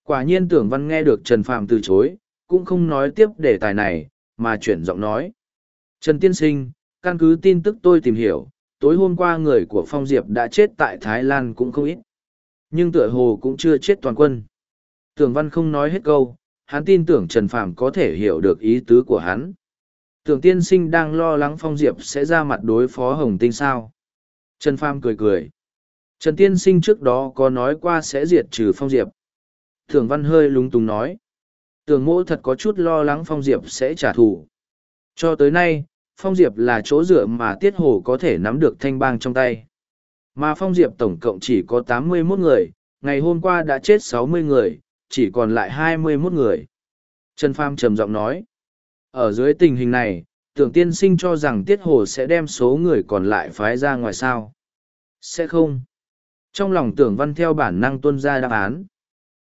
S1: Quả nhiên tưởng văn nghe được Trần Phàm từ chối, cũng không nói tiếp đề tài này, mà chuyển giọng nói. Trần Tiên Sinh, căn cứ tin tức tôi tìm hiểu, tối hôm qua người của Phong Diệp đã chết tại Thái Lan cũng không ít. Nhưng tựa hồ cũng chưa chết toàn quân. Tưởng Văn không nói hết câu, hắn tin tưởng Trần Phạm có thể hiểu được ý tứ của hắn. Tưởng Tiên Sinh đang lo lắng Phong Diệp sẽ ra mặt đối phó Hồng Tinh sao. Trần Phạm cười cười. Trần Tiên Sinh trước đó có nói qua sẽ diệt trừ Phong Diệp. Tưởng Văn hơi lúng túng nói tường mỗ thật có chút lo lắng phong diệp sẽ trả thù cho tới nay phong diệp là chỗ dựa mà tiết hồ có thể nắm được thanh bang trong tay mà phong diệp tổng cộng chỉ có tám mươi 81 người ngày hôm qua đã chết sáu mươi người chỉ còn lại hai mươi 21 người trần pham trầm giọng nói ở dưới tình hình này tưởng tiên sinh cho rằng tiết hồ sẽ đem số người còn lại phái ra ngoài sao sẽ không trong lòng tưởng văn theo bản năng tuân ra đáp án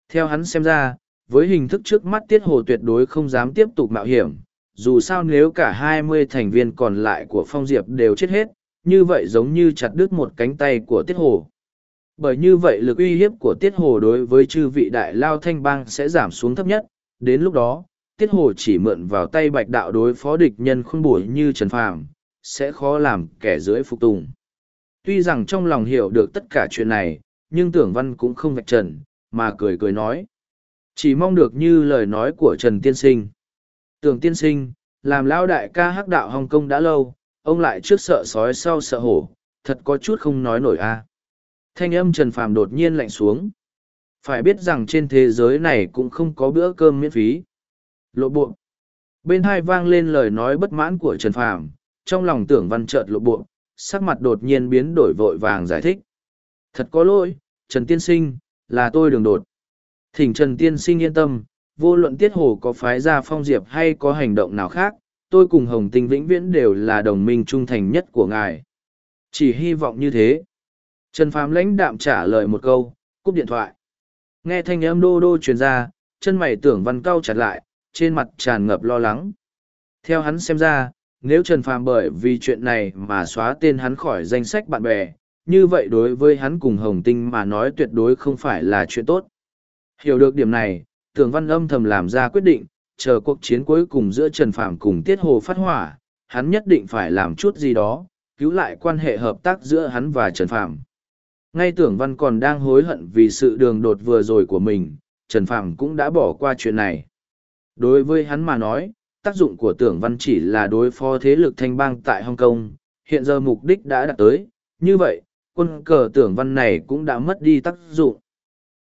S1: theo hắn xem ra với hình thức trước mắt tiết hồ tuyệt đối không dám tiếp tục mạo hiểm dù sao nếu cả hai mươi thành viên còn lại của phong diệp đều chết hết như vậy giống như chặt đứt một cánh tay của tiết hồ bởi như vậy lực uy hiếp của tiết hồ đối với chư vị đại lao thanh bang sẽ giảm xuống thấp nhất đến lúc đó tiết hồ chỉ mượn vào tay bạch đạo đối phó địch nhân khôn bùi như trần phàm sẽ khó làm kẻ dưới phục tùng tuy rằng trong lòng hiểu được tất cả chuyện này nhưng tưởng văn cũng không vạch trần mà cười cười nói chỉ mong được như lời nói của Trần Tiên Sinh. Tưởng Tiên Sinh, làm lão đại ca hắc đạo Hồng Kông đã lâu, ông lại trước sợ sói sau sợ hổ, thật có chút không nói nổi a. Thanh âm Trần Phàm đột nhiên lạnh xuống. Phải biết rằng trên thế giới này cũng không có bữa cơm miễn phí. Lộ bộ. Bên hai vang lên lời nói bất mãn của Trần Phàm, trong lòng tưởng văn chợt lộ bộ, sắc mặt đột nhiên biến đổi vội vàng giải thích. Thật có lỗi, Trần Tiên Sinh, là tôi đường đột. Thỉnh Trần Tiên sinh yên tâm, vô luận Tiết Hồ có phái ra phong diệp hay có hành động nào khác, tôi cùng Hồng Tinh vĩnh viễn đều là đồng minh trung thành nhất của ngài. Chỉ hy vọng như thế. Trần Phàm lãnh đạm trả lời một câu, cúp điện thoại. Nghe thanh âm đô đô truyền ra, chân mày tưởng văn cao chặt lại, trên mặt tràn ngập lo lắng. Theo hắn xem ra, nếu Trần Phàm bởi vì chuyện này mà xóa tên hắn khỏi danh sách bạn bè, như vậy đối với hắn cùng Hồng Tinh mà nói tuyệt đối không phải là chuyện tốt. Hiểu được điểm này, tưởng văn âm thầm làm ra quyết định, chờ cuộc chiến cuối cùng giữa Trần Phạm cùng Tiết Hồ phát hỏa, hắn nhất định phải làm chút gì đó, cứu lại quan hệ hợp tác giữa hắn và Trần Phạm. Ngay tưởng văn còn đang hối hận vì sự đường đột vừa rồi của mình, Trần Phạm cũng đã bỏ qua chuyện này. Đối với hắn mà nói, tác dụng của tưởng văn chỉ là đối phó thế lực thanh bang tại Hồng Kong, hiện giờ mục đích đã đạt tới, như vậy, quân cờ tưởng văn này cũng đã mất đi tác dụng.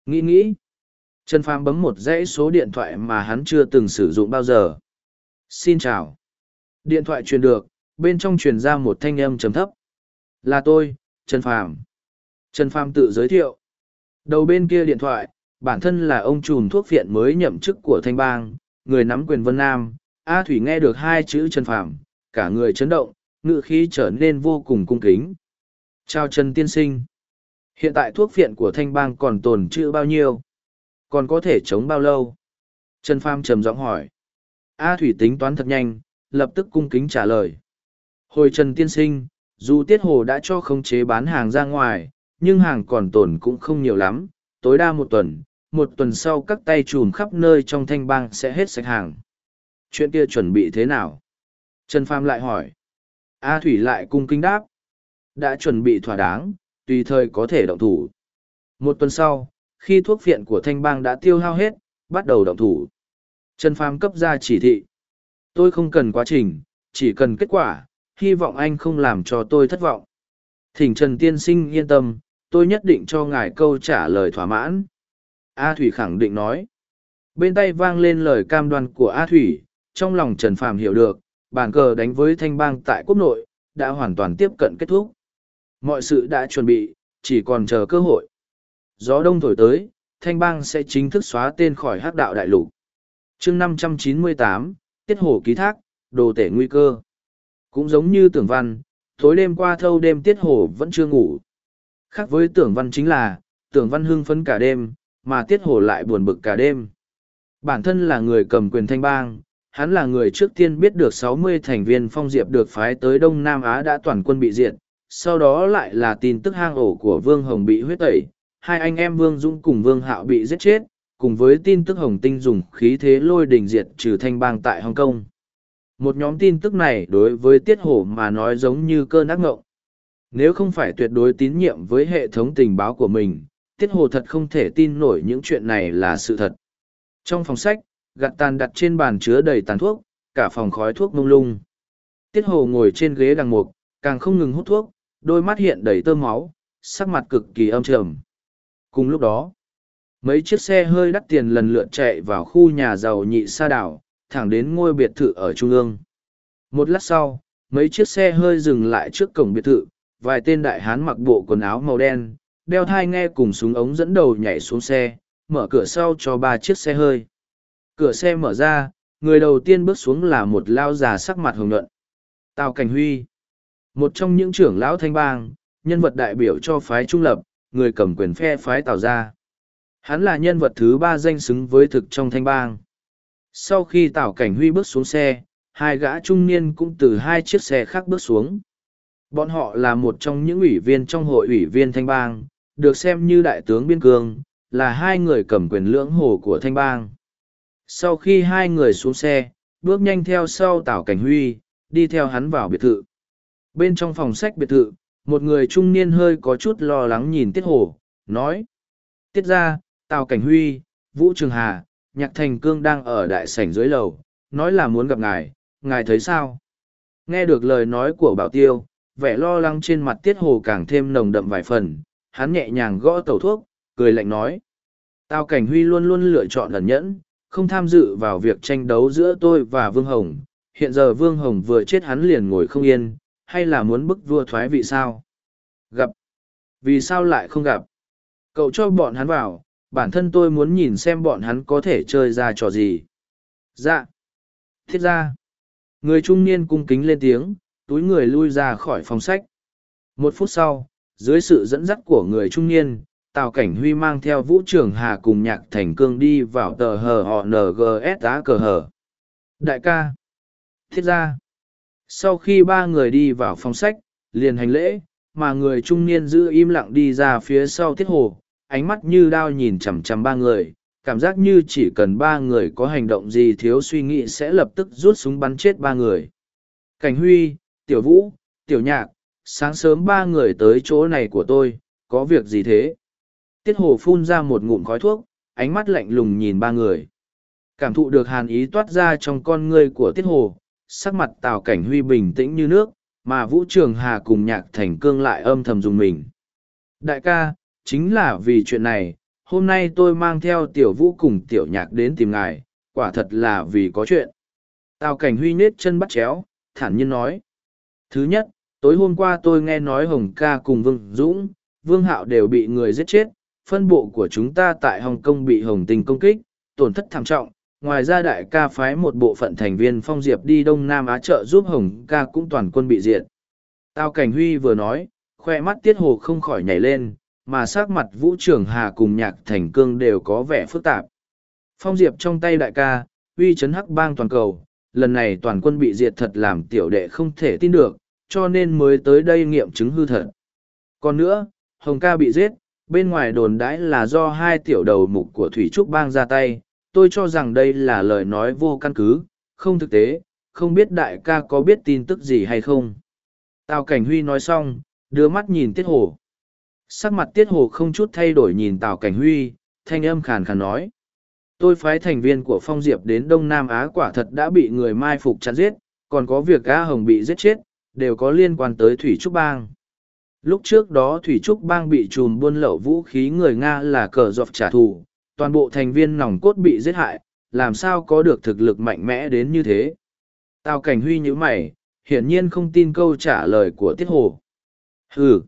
S1: Nghĩ nghĩ, Trần Phàm bấm một dãy số điện thoại mà hắn chưa từng sử dụng bao giờ. Xin chào. Điện thoại truyền được, bên trong truyền ra một thanh âm trầm thấp. Là tôi, Trần Phàm. Trần Phàm tự giới thiệu. Đầu bên kia điện thoại, bản thân là ông trùm thuốc viện mới nhậm chức của Thanh Bang, người nắm quyền Vân Nam. A Thủy nghe được hai chữ Trần Phàm, cả người chấn động, ngự khí trở nên vô cùng cung kính. Chào Trần Tiên Sinh. Hiện tại thuốc viện của Thanh Bang còn tồn chữ bao nhiêu? còn có thể chống bao lâu trần pham trầm giọng hỏi a thủy tính toán thật nhanh lập tức cung kính trả lời hồi trần tiên sinh dù tiết hồ đã cho khống chế bán hàng ra ngoài nhưng hàng còn tồn cũng không nhiều lắm tối đa một tuần một tuần sau các tay chùm khắp nơi trong thanh bang sẽ hết sạch hàng chuyện kia chuẩn bị thế nào trần pham lại hỏi a thủy lại cung kính đáp đã chuẩn bị thỏa đáng tùy thời có thể động thủ một tuần sau khi thuốc viện của thanh bang đã tiêu hao hết, bắt đầu động thủ. Trần Phàm cấp ra chỉ thị. Tôi không cần quá trình, chỉ cần kết quả, hy vọng anh không làm cho tôi thất vọng. Thỉnh Trần Tiên Sinh yên tâm, tôi nhất định cho ngài câu trả lời thỏa mãn. A Thủy khẳng định nói. Bên tay vang lên lời cam đoan của A Thủy, trong lòng Trần Phàm hiểu được, bàn cờ đánh với thanh bang tại quốc nội, đã hoàn toàn tiếp cận kết thúc. Mọi sự đã chuẩn bị, chỉ còn chờ cơ hội gió đông thổi tới, Thanh Bang sẽ chính thức xóa tên khỏi hắc đạo đại lục. chương 598, Tiết Hổ Ký Thác, Đồ Tể Nguy Cơ. Cũng giống như tưởng văn, tối đêm qua thâu đêm Tiết Hổ vẫn chưa ngủ. Khác với tưởng văn chính là, tưởng văn hưng phấn cả đêm, mà Tiết Hổ lại buồn bực cả đêm. Bản thân là người cầm quyền Thanh Bang, hắn là người trước tiên biết được sáu mươi thành viên phong diệp được phái tới Đông Nam Á đã toàn quân bị diệt, sau đó lại là tin tức hang ổ của Vương Hồng bị huyết tẩy, hai anh em Vương Dũng cùng Vương Hạo bị giết chết, cùng với tin tức Hồng Tinh dùng khí thế lôi đình diệt trừ thanh bang tại Hồng Kong. Một nhóm tin tức này đối với Tiết Hổ mà nói giống như cơn ác ngộng. Nếu không phải tuyệt đối tín nhiệm với hệ thống tình báo của mình, Tiết Hổ thật không thể tin nổi những chuyện này là sự thật. Trong phòng sách, gạt tàn đặt trên bàn chứa đầy tàn thuốc, cả phòng khói thuốc mông lung. Tiết Hổ ngồi trên ghế đằng mục, càng không ngừng hút thuốc, đôi mắt hiện đầy tơ máu, sắc mặt cực kỳ âm trầm. Cùng lúc đó, mấy chiếc xe hơi đắt tiền lần lượt chạy vào khu nhà giàu nhị sa đảo, thẳng đến ngôi biệt thự ở trung ương. Một lát sau, mấy chiếc xe hơi dừng lại trước cổng biệt thự, vài tên đại hán mặc bộ quần áo màu đen, đeo thai nghe cùng súng ống dẫn đầu nhảy xuống xe, mở cửa sau cho ba chiếc xe hơi. Cửa xe mở ra, người đầu tiên bước xuống là một lao già sắc mặt hồng nhuận. Tào Cảnh Huy, một trong những trưởng lão thanh bang, nhân vật đại biểu cho phái trung lập, người cầm quyền phe phái Tào ra. Hắn là nhân vật thứ ba danh xứng với thực trong thanh bang. Sau khi Tào Cảnh Huy bước xuống xe, hai gã trung niên cũng từ hai chiếc xe khác bước xuống. Bọn họ là một trong những ủy viên trong hội ủy viên thanh bang, được xem như đại tướng biên cương, là hai người cầm quyền lưỡng hồ của thanh bang. Sau khi hai người xuống xe, bước nhanh theo sau Tào Cảnh Huy, đi theo hắn vào biệt thự. Bên trong phòng sách biệt thự, một người trung niên hơi có chút lo lắng nhìn tiết Hổ, nói tiết ra tào cảnh huy vũ trường hà nhạc thành cương đang ở đại sảnh dưới lầu nói là muốn gặp ngài ngài thấy sao nghe được lời nói của bảo tiêu vẻ lo lắng trên mặt tiết hồ càng thêm nồng đậm vài phần hắn nhẹ nhàng gõ tẩu thuốc cười lạnh nói tào cảnh huy luôn luôn lựa chọn ẩn nhẫn không tham dự vào việc tranh đấu giữa tôi và vương hồng hiện giờ vương hồng vừa chết hắn liền ngồi không yên hay là muốn bức vua thoái vị sao? Gặp. Vì sao lại không gặp? Cậu cho bọn hắn vào, bản thân tôi muốn nhìn xem bọn hắn có thể chơi ra trò gì. Dạ. Thiết ra. Người trung niên cung kính lên tiếng, túi người lui ra khỏi phòng sách. Một phút sau, dưới sự dẫn dắt của người trung niên, Tào Cảnh Huy mang theo Vũ trưởng Hà cùng Nhạc Thành Cương đi vào tờ hờ họ NGS á cờ hờ. Đại ca. Thiết ra sau khi ba người đi vào phòng sách liền hành lễ mà người trung niên giữ im lặng đi ra phía sau tiết hồ ánh mắt như đao nhìn chằm chằm ba người cảm giác như chỉ cần ba người có hành động gì thiếu suy nghĩ sẽ lập tức rút súng bắn chết ba người cảnh huy tiểu vũ tiểu nhạc sáng sớm ba người tới chỗ này của tôi có việc gì thế tiết hồ phun ra một ngụm khói thuốc ánh mắt lạnh lùng nhìn ba người cảm thụ được hàn ý toát ra trong con ngươi của tiết hồ sắc mặt tào cảnh huy bình tĩnh như nước mà vũ trường hà cùng nhạc thành cương lại âm thầm dùng mình đại ca chính là vì chuyện này hôm nay tôi mang theo tiểu vũ cùng tiểu nhạc đến tìm ngài quả thật là vì có chuyện tào cảnh huy nết chân bắt chéo thản nhiên nói thứ nhất tối hôm qua tôi nghe nói hồng ca cùng vương dũng vương hạo đều bị người giết chết phân bộ của chúng ta tại hồng kông bị hồng tình công kích tổn thất thảm trọng ngoài ra đại ca phái một bộ phận thành viên phong diệp đi đông nam á trợ giúp hồng ca cũng toàn quân bị diệt tao cảnh huy vừa nói khoe mắt tiết hồ không khỏi nhảy lên mà s ắ c mặt vũ trường hà cùng nhạc thành cương đều có vẻ phức tạp phong diệp trong tay đại ca uy chấn hắc bang toàn cầu lần này toàn quân bị diệt thật làm tiểu đệ không thể tin được cho nên mới tới đây nghiệm chứng hư thật còn nữa hồng ca bị giết bên ngoài đồn đãi là do hai tiểu đầu mục của thủy trúc bang ra tay tôi cho rằng đây là lời nói vô căn cứ, không thực tế, không biết đại ca có biết tin tức gì hay không. Tào Cảnh Huy nói xong, đưa mắt nhìn Tiết Hồ. Sắc mặt Tiết Hồ không chút thay đổi nhìn Tào Cảnh Huy, thanh âm khàn khàn nói. Tôi phái thành viên của Phong Diệp đến Đông Nam Á quả thật đã bị người mai phục chặn giết, còn có việc A Hồng bị giết chết, đều có liên quan tới Thủy Trúc Bang. Lúc trước đó Thủy Trúc Bang bị trùm buôn lậu vũ khí người Nga là cờ dọc trả thù, toàn bộ thành viên nòng cốt bị giết hại, làm sao có được thực lực mạnh mẽ đến như thế. Tào Cảnh Huy như mày, hiển nhiên không tin câu trả lời của Tiết Hồ. Hừ!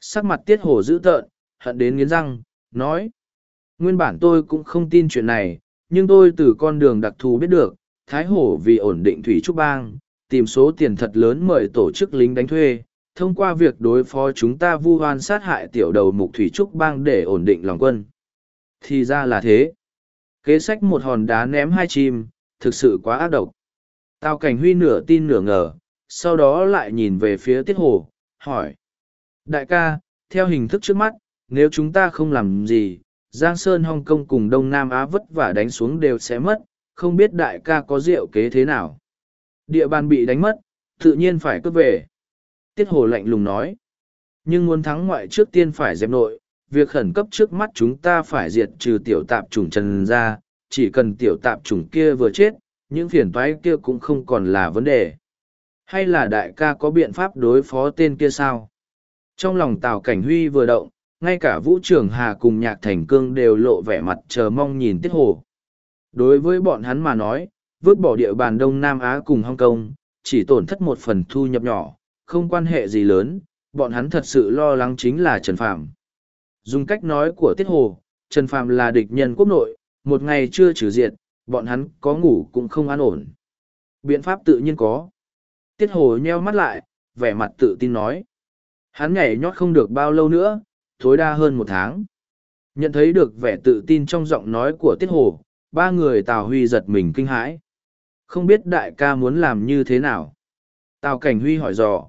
S1: Sắc mặt Tiết Hồ dữ tợn, hận đến nghiến răng, nói. Nguyên bản tôi cũng không tin chuyện này, nhưng tôi từ con đường đặc thù biết được, Thái Hổ vì ổn định Thủy Trúc Bang, tìm số tiền thật lớn mời tổ chức lính đánh thuê, thông qua việc đối phó chúng ta vu hoan sát hại tiểu đầu mục Thủy Trúc Bang để ổn định lòng quân thì ra là thế kế sách một hòn đá ném hai chim thực sự quá ác độc tào cảnh huy nửa tin nửa ngờ sau đó lại nhìn về phía tiết hồ hỏi đại ca theo hình thức trước mắt nếu chúng ta không làm gì giang sơn hong kông cùng đông nam á vất vả đánh xuống đều sẽ mất không biết đại ca có diệu kế thế nào địa bàn bị đánh mất tự nhiên phải cướp về tiết hồ lạnh lùng nói nhưng muốn thắng ngoại trước tiên phải dẹp nội việc khẩn cấp trước mắt chúng ta phải diệt trừ tiểu tạp trùng trần ra, chỉ cần tiểu tạp trùng kia vừa chết, những phiền toái kia cũng không còn là vấn đề. Hay là đại ca có biện pháp đối phó tên kia sao? Trong lòng Tào Cảnh Huy vừa động, ngay cả Vũ Trường Hà cùng Nhạc Thành Cương đều lộ vẻ mặt chờ mong nhìn Tiết Hồ. Đối với bọn hắn mà nói, vứt bỏ địa bàn Đông Nam Á cùng Hong Kong, chỉ tổn thất một phần thu nhập nhỏ, không quan hệ gì lớn, bọn hắn thật sự lo lắng chính là Trần Phạm. Dùng cách nói của Tiết Hồ, Trần Phạm là địch nhân quốc nội, một ngày chưa trừ diện, bọn hắn có ngủ cũng không an ổn. Biện pháp tự nhiên có. Tiết Hồ nheo mắt lại, vẻ mặt tự tin nói. Hắn nhảy nhót không được bao lâu nữa, tối đa hơn một tháng. Nhận thấy được vẻ tự tin trong giọng nói của Tiết Hồ, ba người Tào Huy giật mình kinh hãi. Không biết đại ca muốn làm như thế nào? Tào Cảnh Huy hỏi dò.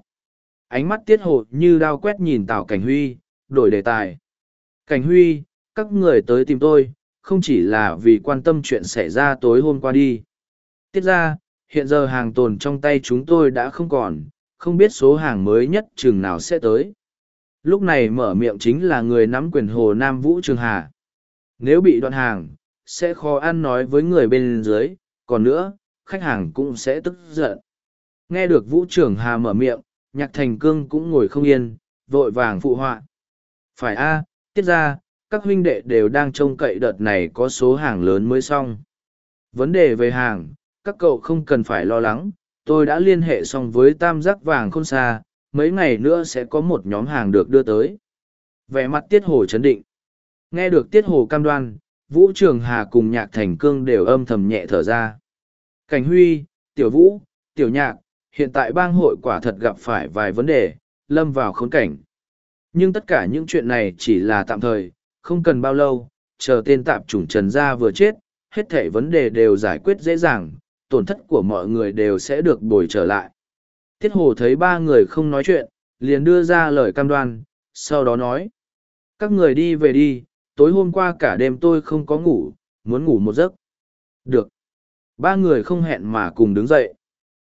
S1: Ánh mắt Tiết Hồ như đao quét nhìn Tào Cảnh Huy, đổi đề tài. Cảnh Huy, các người tới tìm tôi, không chỉ là vì quan tâm chuyện xảy ra tối hôm qua đi. Tiết ra, hiện giờ hàng tồn trong tay chúng tôi đã không còn, không biết số hàng mới nhất chừng nào sẽ tới. Lúc này mở miệng chính là người nắm quyền Hồ Nam Vũ Trường Hà. Nếu bị đoạn hàng, sẽ khó ăn nói với người bên dưới, còn nữa, khách hàng cũng sẽ tức giận. Nghe được Vũ Trường Hà mở miệng, Nhạc Thành Cương cũng ngồi không yên, vội vàng phụ họa. Phải a, tiết ra, các huynh đệ đều đang trông cậy đợt này có số hàng lớn mới xong. Vấn đề về hàng, các cậu không cần phải lo lắng, tôi đã liên hệ xong với tam giác vàng không xa, mấy ngày nữa sẽ có một nhóm hàng được đưa tới. Vẻ mặt Tiết Hồ chấn định. Nghe được Tiết Hồ cam đoan, Vũ Trường Hà cùng Nhạc Thành Cương đều âm thầm nhẹ thở ra. Cảnh Huy, Tiểu Vũ, Tiểu Nhạc, hiện tại bang hội quả thật gặp phải vài vấn đề, lâm vào khốn cảnh. Nhưng tất cả những chuyện này chỉ là tạm thời, không cần bao lâu, chờ tên tạp chủng trần gia vừa chết, hết thảy vấn đề đều giải quyết dễ dàng, tổn thất của mọi người đều sẽ được bồi trở lại. Tiết hồ thấy ba người không nói chuyện, liền đưa ra lời cam đoan, sau đó nói. Các người đi về đi, tối hôm qua cả đêm tôi không có ngủ, muốn ngủ một giấc. Được. Ba người không hẹn mà cùng đứng dậy.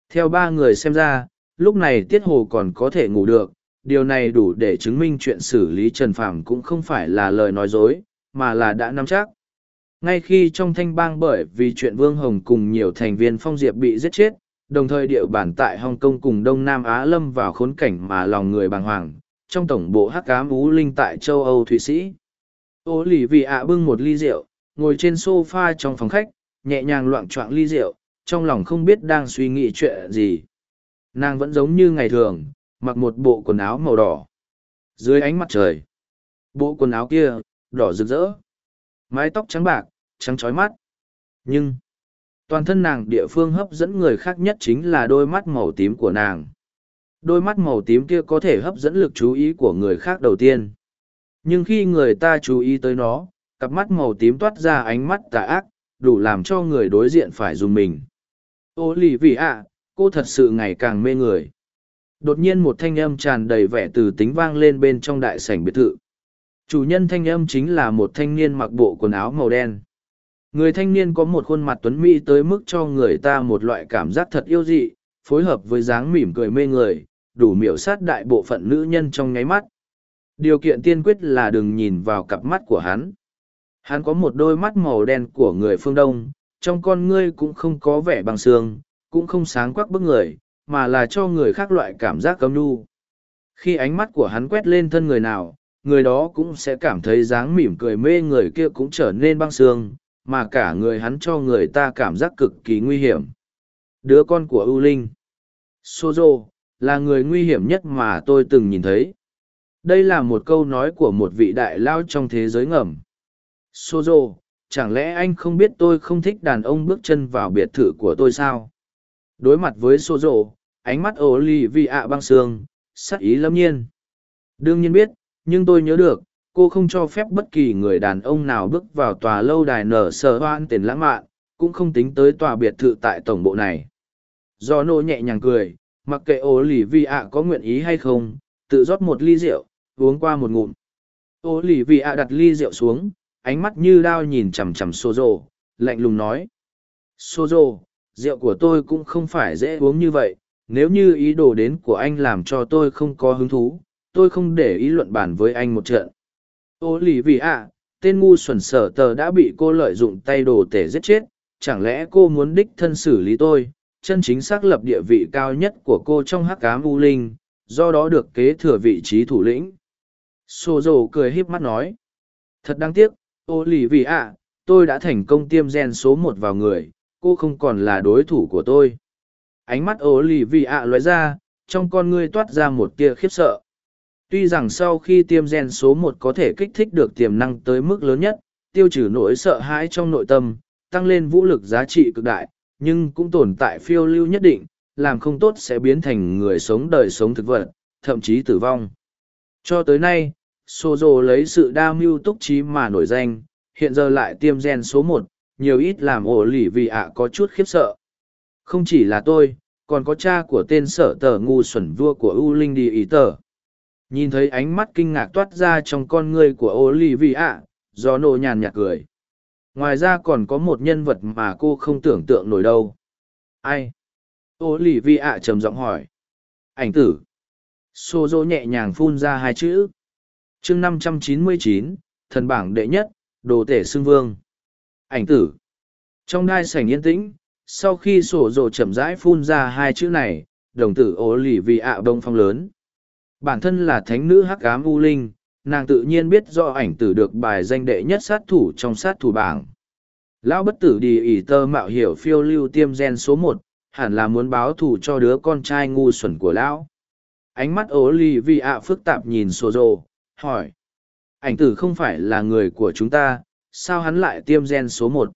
S1: Theo ba người xem ra, lúc này Tiết Hồ còn có thể ngủ được, điều này đủ để chứng minh chuyện xử lý Trần Phàm cũng không phải là lời nói dối, mà là đã nắm chắc. Ngay khi trong thanh bang bởi vì chuyện Vương Hồng cùng nhiều thành viên phong diệp bị giết chết, đồng thời địa bản tại Hồng Kông cùng Đông Nam Á lâm vào khốn cảnh mà lòng người bàng hoàng, trong tổng bộ hắc cá ú linh tại châu Âu Thụy Sĩ. Ô lì vì ạ bưng một ly rượu, ngồi trên sofa trong phòng khách, nhẹ nhàng loạn choạng ly rượu, trong lòng không biết đang suy nghĩ chuyện gì. Nàng vẫn giống như ngày thường, mặc một bộ quần áo màu đỏ. Dưới ánh mặt trời, bộ quần áo kia, đỏ rực rỡ. Mái tóc trắng bạc, trắng trói mắt. Nhưng, toàn thân nàng địa phương hấp dẫn người khác nhất chính là đôi mắt màu tím của nàng. Đôi mắt màu tím kia có thể hấp dẫn lực chú ý của người khác đầu tiên. Nhưng khi người ta chú ý tới nó, cặp mắt màu tím toát ra ánh mắt tà ác, đủ làm cho người đối diện phải dùng mình. Ô lì vì ạ, cô thật sự ngày càng mê người. Đột nhiên một thanh âm tràn đầy vẻ từ tính vang lên bên trong đại sảnh biệt thự. Chủ nhân thanh âm chính là một thanh niên mặc bộ quần áo màu đen. Người thanh niên có một khuôn mặt tuấn mỹ tới mức cho người ta một loại cảm giác thật yêu dị, phối hợp với dáng mỉm cười mê người, đủ miểu sát đại bộ phận nữ nhân trong nháy mắt. Điều kiện tiên quyết là đừng nhìn vào cặp mắt của hắn. Hắn có một đôi mắt màu đen của người phương Đông, trong con ngươi cũng không có vẻ bằng xương, cũng không sáng quắc bức người, mà là cho người khác loại cảm giác cấm nu. Khi ánh mắt của hắn quét lên thân người nào, người đó cũng sẽ cảm thấy dáng mỉm cười mê người kia cũng trở nên băng sương, mà cả người hắn cho người ta cảm giác cực kỳ nguy hiểm. Đứa con của U Linh Sozo, là người nguy hiểm nhất mà tôi từng nhìn thấy. Đây là một câu nói của một vị đại lao trong thế giới ngầm. Sozo, chẳng lẽ anh không biết tôi không thích đàn ông bước chân vào biệt thự của tôi sao? Đối mặt với Sozo, ánh mắt ổ lì vì ạ băng xương, sắc ý lâm nhiên. Đương nhiên biết, nhưng tôi nhớ được, cô không cho phép bất kỳ người đàn ông nào bước vào tòa lâu đài nở sở hoan tiền lãng mạn, cũng không tính tới tòa biệt thự tại tổng bộ này. Do nô nhẹ nhàng cười, mặc kệ ổ lì vì ạ có nguyện ý hay không, tự rót một ly rượu, uống qua một ngụm. Ô lì vì ạ đặt ly rượu xuống, ánh mắt như đao nhìn chằm chằm xô rồ, lạnh lùng nói. Xô rồ, rượu của tôi cũng không phải dễ uống như vậy, nếu như ý đồ đến của anh làm cho tôi không có hứng thú tôi không để ý luận bàn với anh một trận ô lì vì ạ tên ngu xuẩn sở tờ đã bị cô lợi dụng tay đồ tể giết chết chẳng lẽ cô muốn đích thân xử lý tôi chân chính xác lập địa vị cao nhất của cô trong hắc cám u linh do đó được kế thừa vị trí thủ lĩnh xô dầu cười híp mắt nói thật đáng tiếc ô lì vì ạ tôi đã thành công tiêm gen số một vào người cô không còn là đối thủ của tôi ánh mắt ố lì vì ạ lóe ra trong con ngươi toát ra một tia khiếp sợ tuy rằng sau khi tiêm gen số một có thể kích thích được tiềm năng tới mức lớn nhất tiêu trừ nỗi sợ hãi trong nội tâm tăng lên vũ lực giá trị cực đại nhưng cũng tồn tại phiêu lưu nhất định làm không tốt sẽ biến thành người sống đời sống thực vật thậm chí tử vong cho tới nay sô dô lấy sự đa mưu túc trí mà nổi danh hiện giờ lại tiêm gen số một nhiều ít làm ổ lỉ vì ạ có chút khiếp sợ không chỉ là tôi còn có cha của tên sở tờ ngu xuẩn vua của u linh đi ý tờ nhìn thấy ánh mắt kinh ngạc toát ra trong con ngươi của ô lì vị ạ do nộ nhàn nhạt cười ngoài ra còn có một nhân vật mà cô không tưởng tượng nổi đâu ai ô lì vị ạ trầm giọng hỏi ảnh tử xô dỗ nhẹ nhàng phun ra hai chữ chương năm trăm chín mươi chín thần bảng đệ nhất đồ tể xưng vương ảnh tử trong đai sảnh yên tĩnh sau khi sổ rồ chậm rãi phun ra hai chữ này đồng tử ố lì vì ạ bông phong lớn bản thân là thánh nữ hắc cám u linh nàng tự nhiên biết do ảnh tử được bài danh đệ nhất sát thủ trong sát thủ bảng lão bất tử đi ỉ tơ mạo hiểu phiêu lưu tiêm gen số một hẳn là muốn báo thù cho đứa con trai ngu xuẩn của lão ánh mắt ố lì vì ạ phức tạp nhìn sổ rồ hỏi ảnh tử không phải là người của chúng ta sao hắn lại tiêm gen số một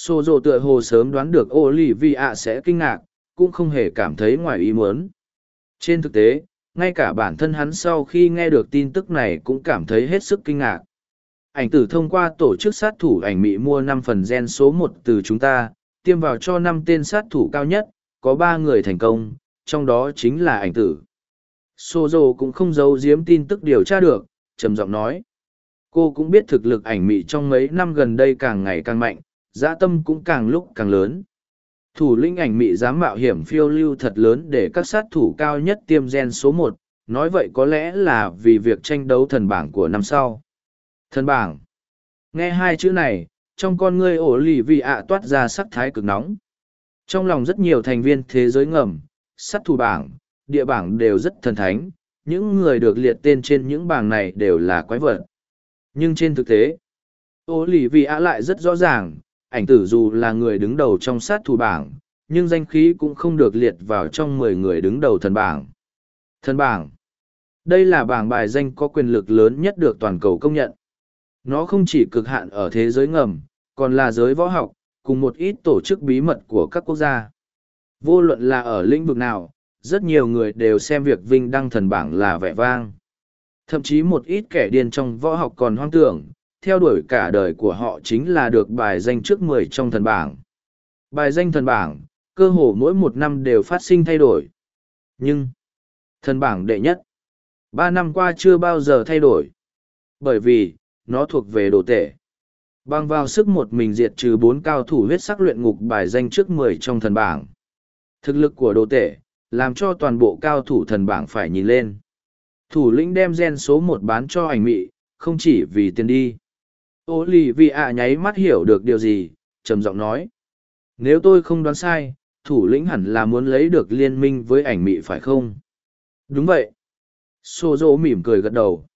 S1: Sô dồ tựa hồ sớm đoán được Olivia sẽ kinh ngạc, cũng không hề cảm thấy ngoài ý muốn. Trên thực tế, ngay cả bản thân hắn sau khi nghe được tin tức này cũng cảm thấy hết sức kinh ngạc. Ảnh tử thông qua tổ chức sát thủ ảnh mị mua năm phần gen số một từ chúng ta, tiêm vào cho năm tên sát thủ cao nhất, có ba người thành công, trong đó chính là ảnh tử. Sô dồ cũng không giấu giếm tin tức điều tra được, trầm giọng nói. Cô cũng biết thực lực ảnh mị trong mấy năm gần đây càng ngày càng mạnh, dã tâm cũng càng lúc càng lớn. Thủ linh ảnh mị dám mạo hiểm phiêu lưu thật lớn để các sát thủ cao nhất tiêm gen số một. nói vậy có lẽ là vì việc tranh đấu thần bảng của năm sau. Thần bảng. Nghe hai chữ này, trong con người ổ lì vị ạ toát ra sắc thái cực nóng. Trong lòng rất nhiều thành viên thế giới ngầm, sát thủ bảng, địa bảng đều rất thần thánh, những người được liệt tên trên những bảng này đều là quái vật. Nhưng trên thực tế, ổ lì vị ạ lại rất rõ ràng, ảnh tử dù là người đứng đầu trong sát thủ bảng, nhưng danh khí cũng không được liệt vào trong mười người đứng đầu thần bảng. Thần bảng Đây là bảng bài danh có quyền lực lớn nhất được toàn cầu công nhận. Nó không chỉ cực hạn ở thế giới ngầm, còn là giới võ học, cùng một ít tổ chức bí mật của các quốc gia. Vô luận là ở lĩnh vực nào, rất nhiều người đều xem việc vinh đăng thần bảng là vẻ vang. Thậm chí một ít kẻ điên trong võ học còn hoang tưởng, theo đuổi cả đời của họ chính là được bài danh trước mười trong thần bảng. Bài danh thần bảng, cơ hồ mỗi một năm đều phát sinh thay đổi. Nhưng, thần bảng đệ nhất, ba năm qua chưa bao giờ thay đổi. Bởi vì, nó thuộc về đồ tể. Bang vào sức một mình diệt trừ bốn cao thủ huyết sắc luyện ngục bài danh trước mười trong thần bảng. Thực lực của đồ tể, làm cho toàn bộ cao thủ thần bảng phải nhìn lên. Thủ lĩnh đem gen số một bán cho ảnh mị, không chỉ vì tiền đi ô lì vì ạ nháy mắt hiểu được điều gì trầm giọng nói nếu tôi không đoán sai thủ lĩnh hẳn là muốn lấy được liên minh với ảnh mị phải không đúng vậy xô rỗ mỉm cười gật đầu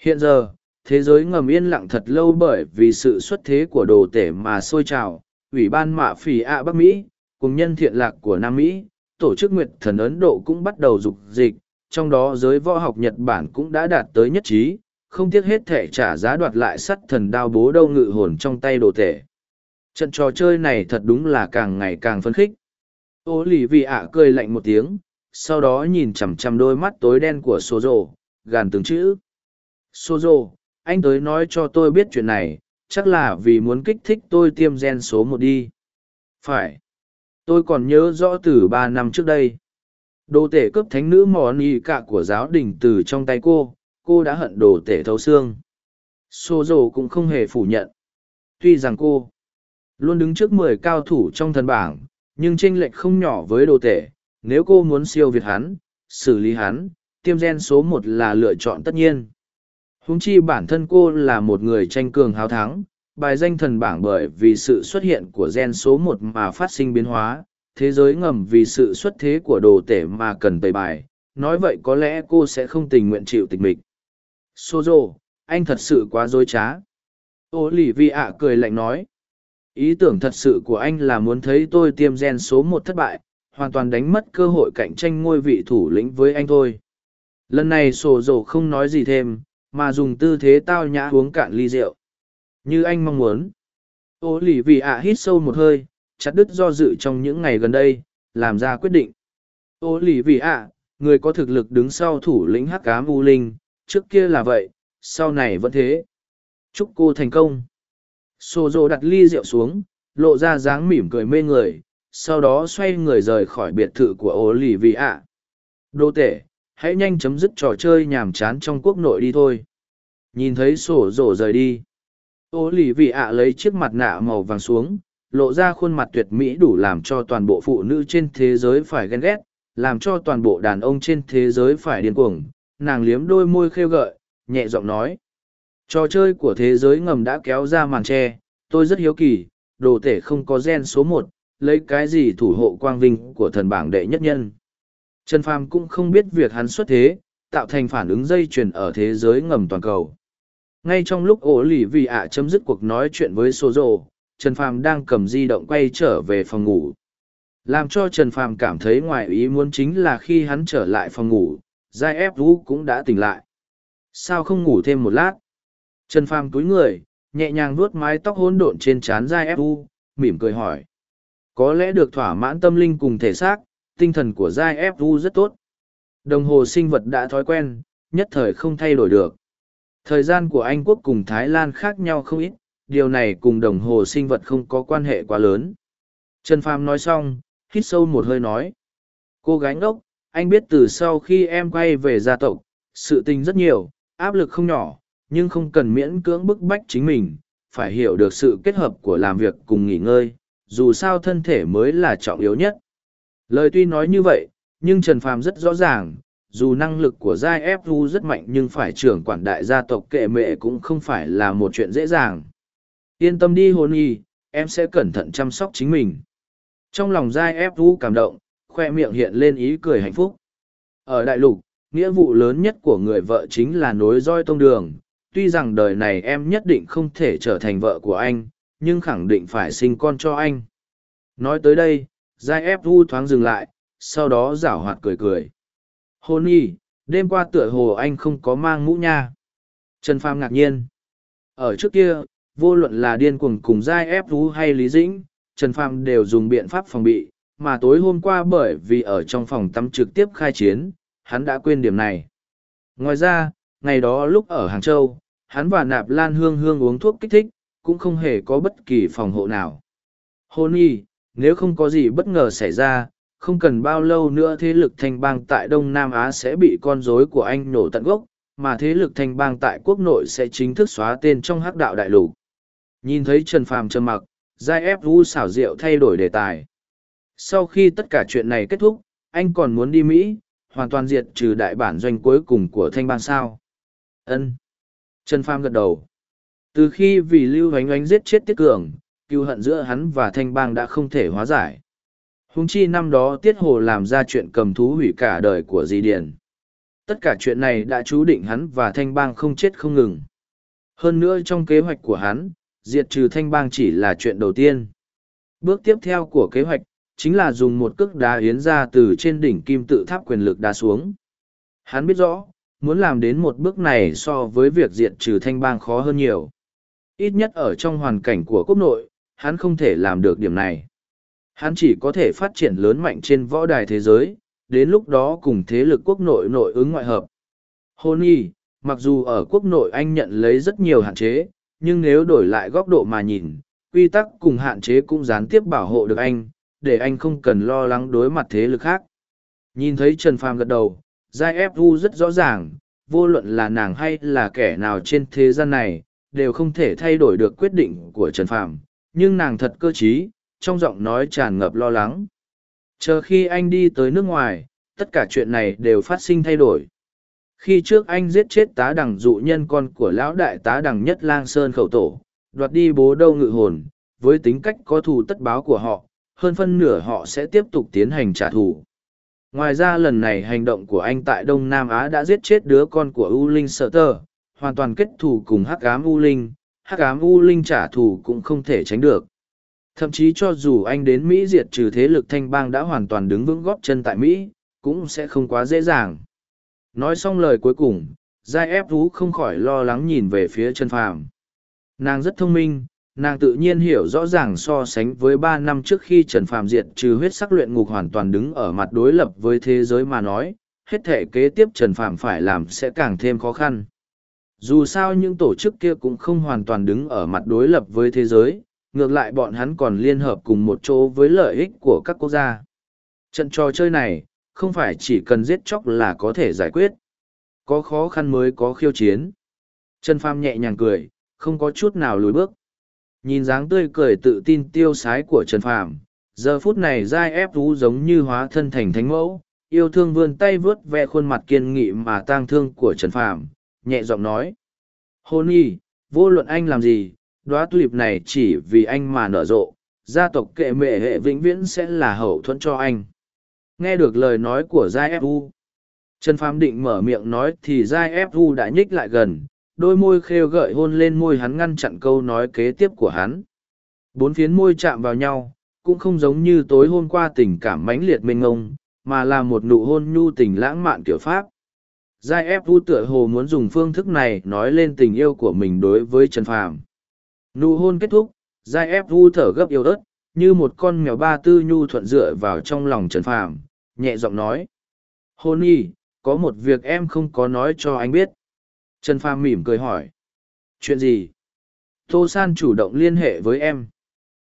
S1: hiện giờ thế giới ngầm yên lặng thật lâu bởi vì sự xuất thế của đồ tể mà sôi trào ủy ban mạ phỉ ạ bắc mỹ cùng nhân thiện lạc của nam mỹ tổ chức nguyệt thần ấn độ cũng bắt đầu dục dịch trong đó giới võ học nhật bản cũng đã đạt tới nhất trí không tiếc hết thể trả giá đoạt lại sắt thần đao bố đâu ngự hồn trong tay đồ tể. Trận trò chơi này thật đúng là càng ngày càng phấn khích. Ô lì vị ạ cười lạnh một tiếng, sau đó nhìn chằm chằm đôi mắt tối đen của Sô Rồ, gàn từng chữ. Sô Rồ, anh tới nói cho tôi biết chuyện này, chắc là vì muốn kích thích tôi tiêm gen số một đi. Phải. Tôi còn nhớ rõ từ ba năm trước đây. đồ tể cướp thánh nữ mò nì cả của giáo đình từ trong tay cô, cô đã hận đồ tể thấu xương xô rồ cũng không hề phủ nhận tuy rằng cô luôn đứng trước mười cao thủ trong thần bảng nhưng tranh lệch không nhỏ với đồ tể nếu cô muốn siêu việt hắn xử lý hắn tiêm gen số một là lựa chọn tất nhiên huống chi bản thân cô là một người tranh cường hào thắng bài danh thần bảng bởi vì sự xuất hiện của gen số một mà phát sinh biến hóa thế giới ngầm vì sự xuất thế của đồ tể mà cần tẩy bài nói vậy có lẽ cô sẽ không tình nguyện chịu tịch mịch Sô rồ, anh thật sự quá dối trá. Ô lì vi ạ cười lạnh nói. Ý tưởng thật sự của anh là muốn thấy tôi tiêm gen số một thất bại, hoàn toàn đánh mất cơ hội cạnh tranh ngôi vị thủ lĩnh với anh thôi. Lần này sổ rổ không nói gì thêm, mà dùng tư thế tao nhã uống cạn ly rượu. Như anh mong muốn. Ô lì vì ạ hít sâu một hơi, chặt đứt do dự trong những ngày gần đây, làm ra quyết định. Ô lì vì ạ, người có thực lực đứng sau thủ lĩnh hắc cám u linh, trước kia là vậy, sau này vẫn thế. Chúc cô thành công. Sô Dô đặt ly rượu xuống, lộ ra dáng mỉm cười mê người, sau đó xoay người rời khỏi biệt thự của ô lì vì ạ. Đô tể, hãy nhanh chấm dứt trò chơi nhàm chán trong quốc nội đi thôi. Nhìn thấy sổ rổ rời đi. Ô lì vì ạ lấy chiếc mặt nạ màu vàng xuống, lộ ra khuôn mặt tuyệt mỹ đủ làm cho toàn bộ phụ nữ trên thế giới phải ghen ghét, làm cho toàn bộ đàn ông trên thế giới phải điên cuồng, nàng liếm đôi môi khêu gợi nhẹ giọng nói trò chơi của thế giới ngầm đã kéo ra màn tre tôi rất hiếu kỳ đồ tể không có gen số một lấy cái gì thủ hộ quang vinh của thần bảng đệ nhất nhân trần phàm cũng không biết việc hắn xuất thế tạo thành phản ứng dây chuyền ở thế giới ngầm toàn cầu ngay trong lúc ổ lì vì ạ chấm dứt cuộc nói chuyện với số rồ trần phàm đang cầm di động quay trở về phòng ngủ làm cho trần phàm cảm thấy ngoài ý muốn chính là khi hắn trở lại phòng ngủ giai ép vũ cũng đã tỉnh lại sao không ngủ thêm một lát trần phàm túi người nhẹ nhàng vuốt mái tóc hỗn độn trên trán giai ép vũ mỉm cười hỏi có lẽ được thỏa mãn tâm linh cùng thể xác tinh thần của giai ép vũ rất tốt đồng hồ sinh vật đã thói quen nhất thời không thay đổi được thời gian của anh quốc cùng thái lan khác nhau không ít điều này cùng đồng hồ sinh vật không có quan hệ quá lớn trần phàm nói xong hít sâu một hơi nói cô gái ngốc anh biết từ sau khi em quay về gia tộc sự tình rất nhiều áp lực không nhỏ nhưng không cần miễn cưỡng bức bách chính mình phải hiểu được sự kết hợp của làm việc cùng nghỉ ngơi dù sao thân thể mới là trọng yếu nhất lời tuy nói như vậy nhưng trần phàm rất rõ ràng dù năng lực của giai fu rất mạnh nhưng phải trưởng quản đại gia tộc kệ mệ cũng không phải là một chuyện dễ dàng yên tâm đi hôn y em sẽ cẩn thận chăm sóc chính mình trong lòng giai ép cảm động khoe miệng hiện lên ý cười hạnh phúc. Ở đại lục, nghĩa vụ lớn nhất của người vợ chính là nối roi tông đường. Tuy rằng đời này em nhất định không thể trở thành vợ của anh, nhưng khẳng định phải sinh con cho anh. Nói tới đây, Giai ép vu thoáng dừng lại, sau đó rảo hoạt cười cười. Hôn y, đêm qua tựa hồ anh không có mang mũ nha. Trần Pham ngạc nhiên. Ở trước kia, vô luận là điên cuồng cùng Giai ép vu hay Lý Dĩnh, Trần Pham đều dùng biện pháp phòng bị, mà tối hôm qua bởi vì ở trong phòng tắm trực tiếp khai chiến, hắn đã quên điểm này. Ngoài ra, ngày đó lúc ở Hàng Châu, hắn và Nạp Lan Hương Hương uống thuốc kích thích, cũng không hề có bất kỳ phòng hộ nào. Hôn y, nếu không có gì bất ngờ xảy ra, không cần bao lâu nữa thế lực thành bang tại Đông Nam Á sẽ bị con rối của anh nổ tận gốc, mà thế lực thành bang tại quốc nội sẽ chính thức xóa tên trong hắc đạo đại lục. Nhìn thấy Trần Phàm trầm mặc, Giai ép vu xảo diệu thay đổi đề tài sau khi tất cả chuyện này kết thúc, anh còn muốn đi Mỹ, hoàn toàn diệt trừ đại bản doanh cuối cùng của Thanh Bang sao. Ân. Trần Pham gật đầu. Từ khi vì Lưu Hoánh Oánh giết chết Tiết Cường, cựu hận giữa hắn và Thanh Bang đã không thể hóa giải. Húng chi năm đó Tiết Hồ làm ra chuyện cầm thú hủy cả đời của Di Điền. Tất cả chuyện này đã chú định hắn và Thanh Bang không chết không ngừng. Hơn nữa trong kế hoạch của hắn, diệt trừ Thanh Bang chỉ là chuyện đầu tiên. Bước tiếp theo của kế hoạch, chính là dùng một cước đá yến ra từ trên đỉnh kim tự tháp quyền lực đá xuống. Hắn biết rõ, muốn làm đến một bước này so với việc diệt trừ thanh bang khó hơn nhiều. Ít nhất ở trong hoàn cảnh của quốc nội, hắn không thể làm được điểm này. Hắn chỉ có thể phát triển lớn mạnh trên võ đài thế giới, đến lúc đó cùng thế lực quốc nội nội ứng ngoại hợp. Hôn y, mặc dù ở quốc nội anh nhận lấy rất nhiều hạn chế, nhưng nếu đổi lại góc độ mà nhìn, quy tắc cùng hạn chế cũng gián tiếp bảo hộ được anh, để anh không cần lo lắng đối mặt thế lực khác. Nhìn thấy Trần Phàm gật đầu, Giai ép u rất rõ ràng, vô luận là nàng hay là kẻ nào trên thế gian này, đều không thể thay đổi được quyết định của Trần Phàm, nhưng nàng thật cơ trí, trong giọng nói tràn ngập lo lắng. Chờ khi anh đi tới nước ngoài, tất cả chuyện này đều phát sinh thay đổi. Khi trước anh giết chết tá đằng dụ nhân con của lão đại tá đằng nhất lang sơn khẩu tổ, đoạt đi bố đâu ngự hồn, với tính cách có thù tất báo của họ, hơn phân nửa họ sẽ tiếp tục tiến hành trả thù. Ngoài ra lần này hành động của anh tại Đông Nam Á đã giết chết đứa con của U Linh Sở Tơ, hoàn toàn kết thù cùng Hắc Ám U Linh, Hắc Ám U Linh trả thù cũng không thể tránh được. Thậm chí cho dù anh đến Mỹ diệt trừ thế lực thanh bang đã hoàn toàn đứng vững góp chân tại Mỹ, cũng sẽ không quá dễ dàng. Nói xong lời cuối cùng, Giai ép thú không khỏi lo lắng nhìn về phía Trần phàm. Nàng rất thông minh, nàng tự nhiên hiểu rõ ràng so sánh với ba năm trước khi Trần Phàm diệt trừ huyết sắc luyện ngục hoàn toàn đứng ở mặt đối lập với thế giới mà nói, hết thể kế tiếp Trần Phàm phải làm sẽ càng thêm khó khăn. Dù sao những tổ chức kia cũng không hoàn toàn đứng ở mặt đối lập với thế giới, ngược lại bọn hắn còn liên hợp cùng một chỗ với lợi ích của các quốc gia. Trận trò chơi này, không phải chỉ cần giết chóc là có thể giải quyết. Có khó khăn mới có khiêu chiến. Trần Phàm nhẹ nhàng cười, không có chút nào lùi bước nhìn dáng tươi cười tự tin tiêu sái của trần phàm giờ phút này giai ép thú giống như hóa thân thành thánh mẫu yêu thương vươn tay vớt ve khuôn mặt kiên nghị mà tang thương của trần phàm nhẹ giọng nói hôn y vô luận anh làm gì đoá tulip này chỉ vì anh mà nở rộ gia tộc kệ mệ hệ vĩnh viễn sẽ là hậu thuẫn cho anh nghe được lời nói của giai fu trần phàm định mở miệng nói thì giai fu đã nhích lại gần đôi môi khêu gợi hôn lên môi hắn ngăn chặn câu nói kế tiếp của hắn bốn phiến môi chạm vào nhau cũng không giống như tối hôm qua tình cảm mãnh liệt mênh ngông mà là một nụ hôn nhu tình lãng mạn kiểu pháp giai ép vu tựa hồ muốn dùng phương thức này nói lên tình yêu của mình đối với trần phàm nụ hôn kết thúc giai ép vu thở gấp yêu ớt như một con mèo ba tư nhu thuận dựa vào trong lòng trần phàm nhẹ giọng nói hôn y có một việc em không có nói cho anh biết Trần Phàm mỉm cười hỏi. Chuyện gì? Tô San chủ động liên hệ với em.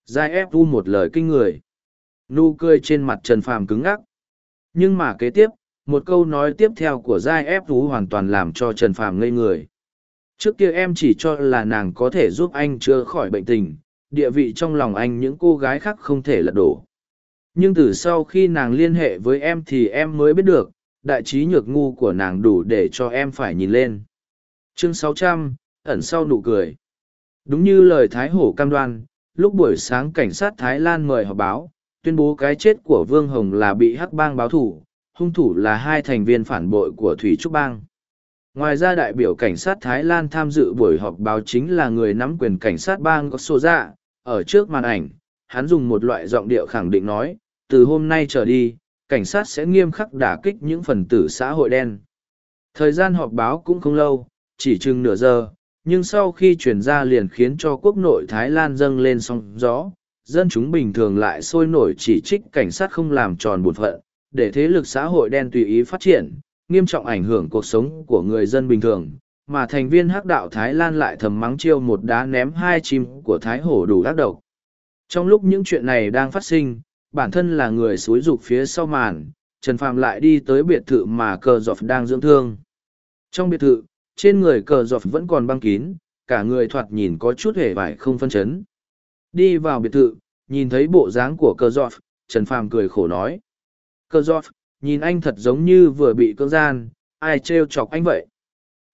S1: Giai ép u một lời kinh người. Nụ cười trên mặt Trần Phàm cứng ngắc. Nhưng mà kế tiếp, một câu nói tiếp theo của Giai ép u hoàn toàn làm cho Trần Phàm ngây người. Trước kia em chỉ cho là nàng có thể giúp anh chữa khỏi bệnh tình, địa vị trong lòng anh những cô gái khác không thể lật đổ. Nhưng từ sau khi nàng liên hệ với em thì em mới biết được, đại trí nhược ngu của nàng đủ để cho em phải nhìn lên chương 600, ẩn sau nụ cười đúng như lời thái hổ cam đoan lúc buổi sáng cảnh sát thái lan mời họp báo tuyên bố cái chết của vương hồng là bị hắc bang báo thủ hung thủ là hai thành viên phản bội của thủy trúc bang ngoài ra đại biểu cảnh sát thái lan tham dự buổi họp báo chính là người nắm quyền cảnh sát bang có sô dạ ở trước màn ảnh hắn dùng một loại giọng điệu khẳng định nói từ hôm nay trở đi cảnh sát sẽ nghiêm khắc đả kích những phần tử xã hội đen thời gian họp báo cũng không lâu chỉ chừng nửa giờ, nhưng sau khi chuyển ra liền khiến cho quốc nội Thái Lan dâng lên sóng gió, dân chúng bình thường lại sôi nổi chỉ trích cảnh sát không làm tròn bổn phận, để thế lực xã hội đen tùy ý phát triển, nghiêm trọng ảnh hưởng cuộc sống của người dân bình thường, mà thành viên hắc đạo Thái Lan lại thầm mắng chiêu một đá ném hai chim của Thái Hổ đủ đắc độc. Trong lúc những chuyện này đang phát sinh, bản thân là người xúi dục phía sau màn, Trần Phạm lại đi tới biệt thự mà cờ dọc đang dưỡng thương. Trong biệt thự, trên người cờ dọc vẫn còn băng kín, cả người thoạt nhìn có chút hề vải không phân chấn. Đi vào biệt thự, nhìn thấy bộ dáng của cờ dọc, Trần Phàm cười khổ nói. Cờ dọc, nhìn anh thật giống như vừa bị cưỡng gian, ai trêu chọc anh vậy?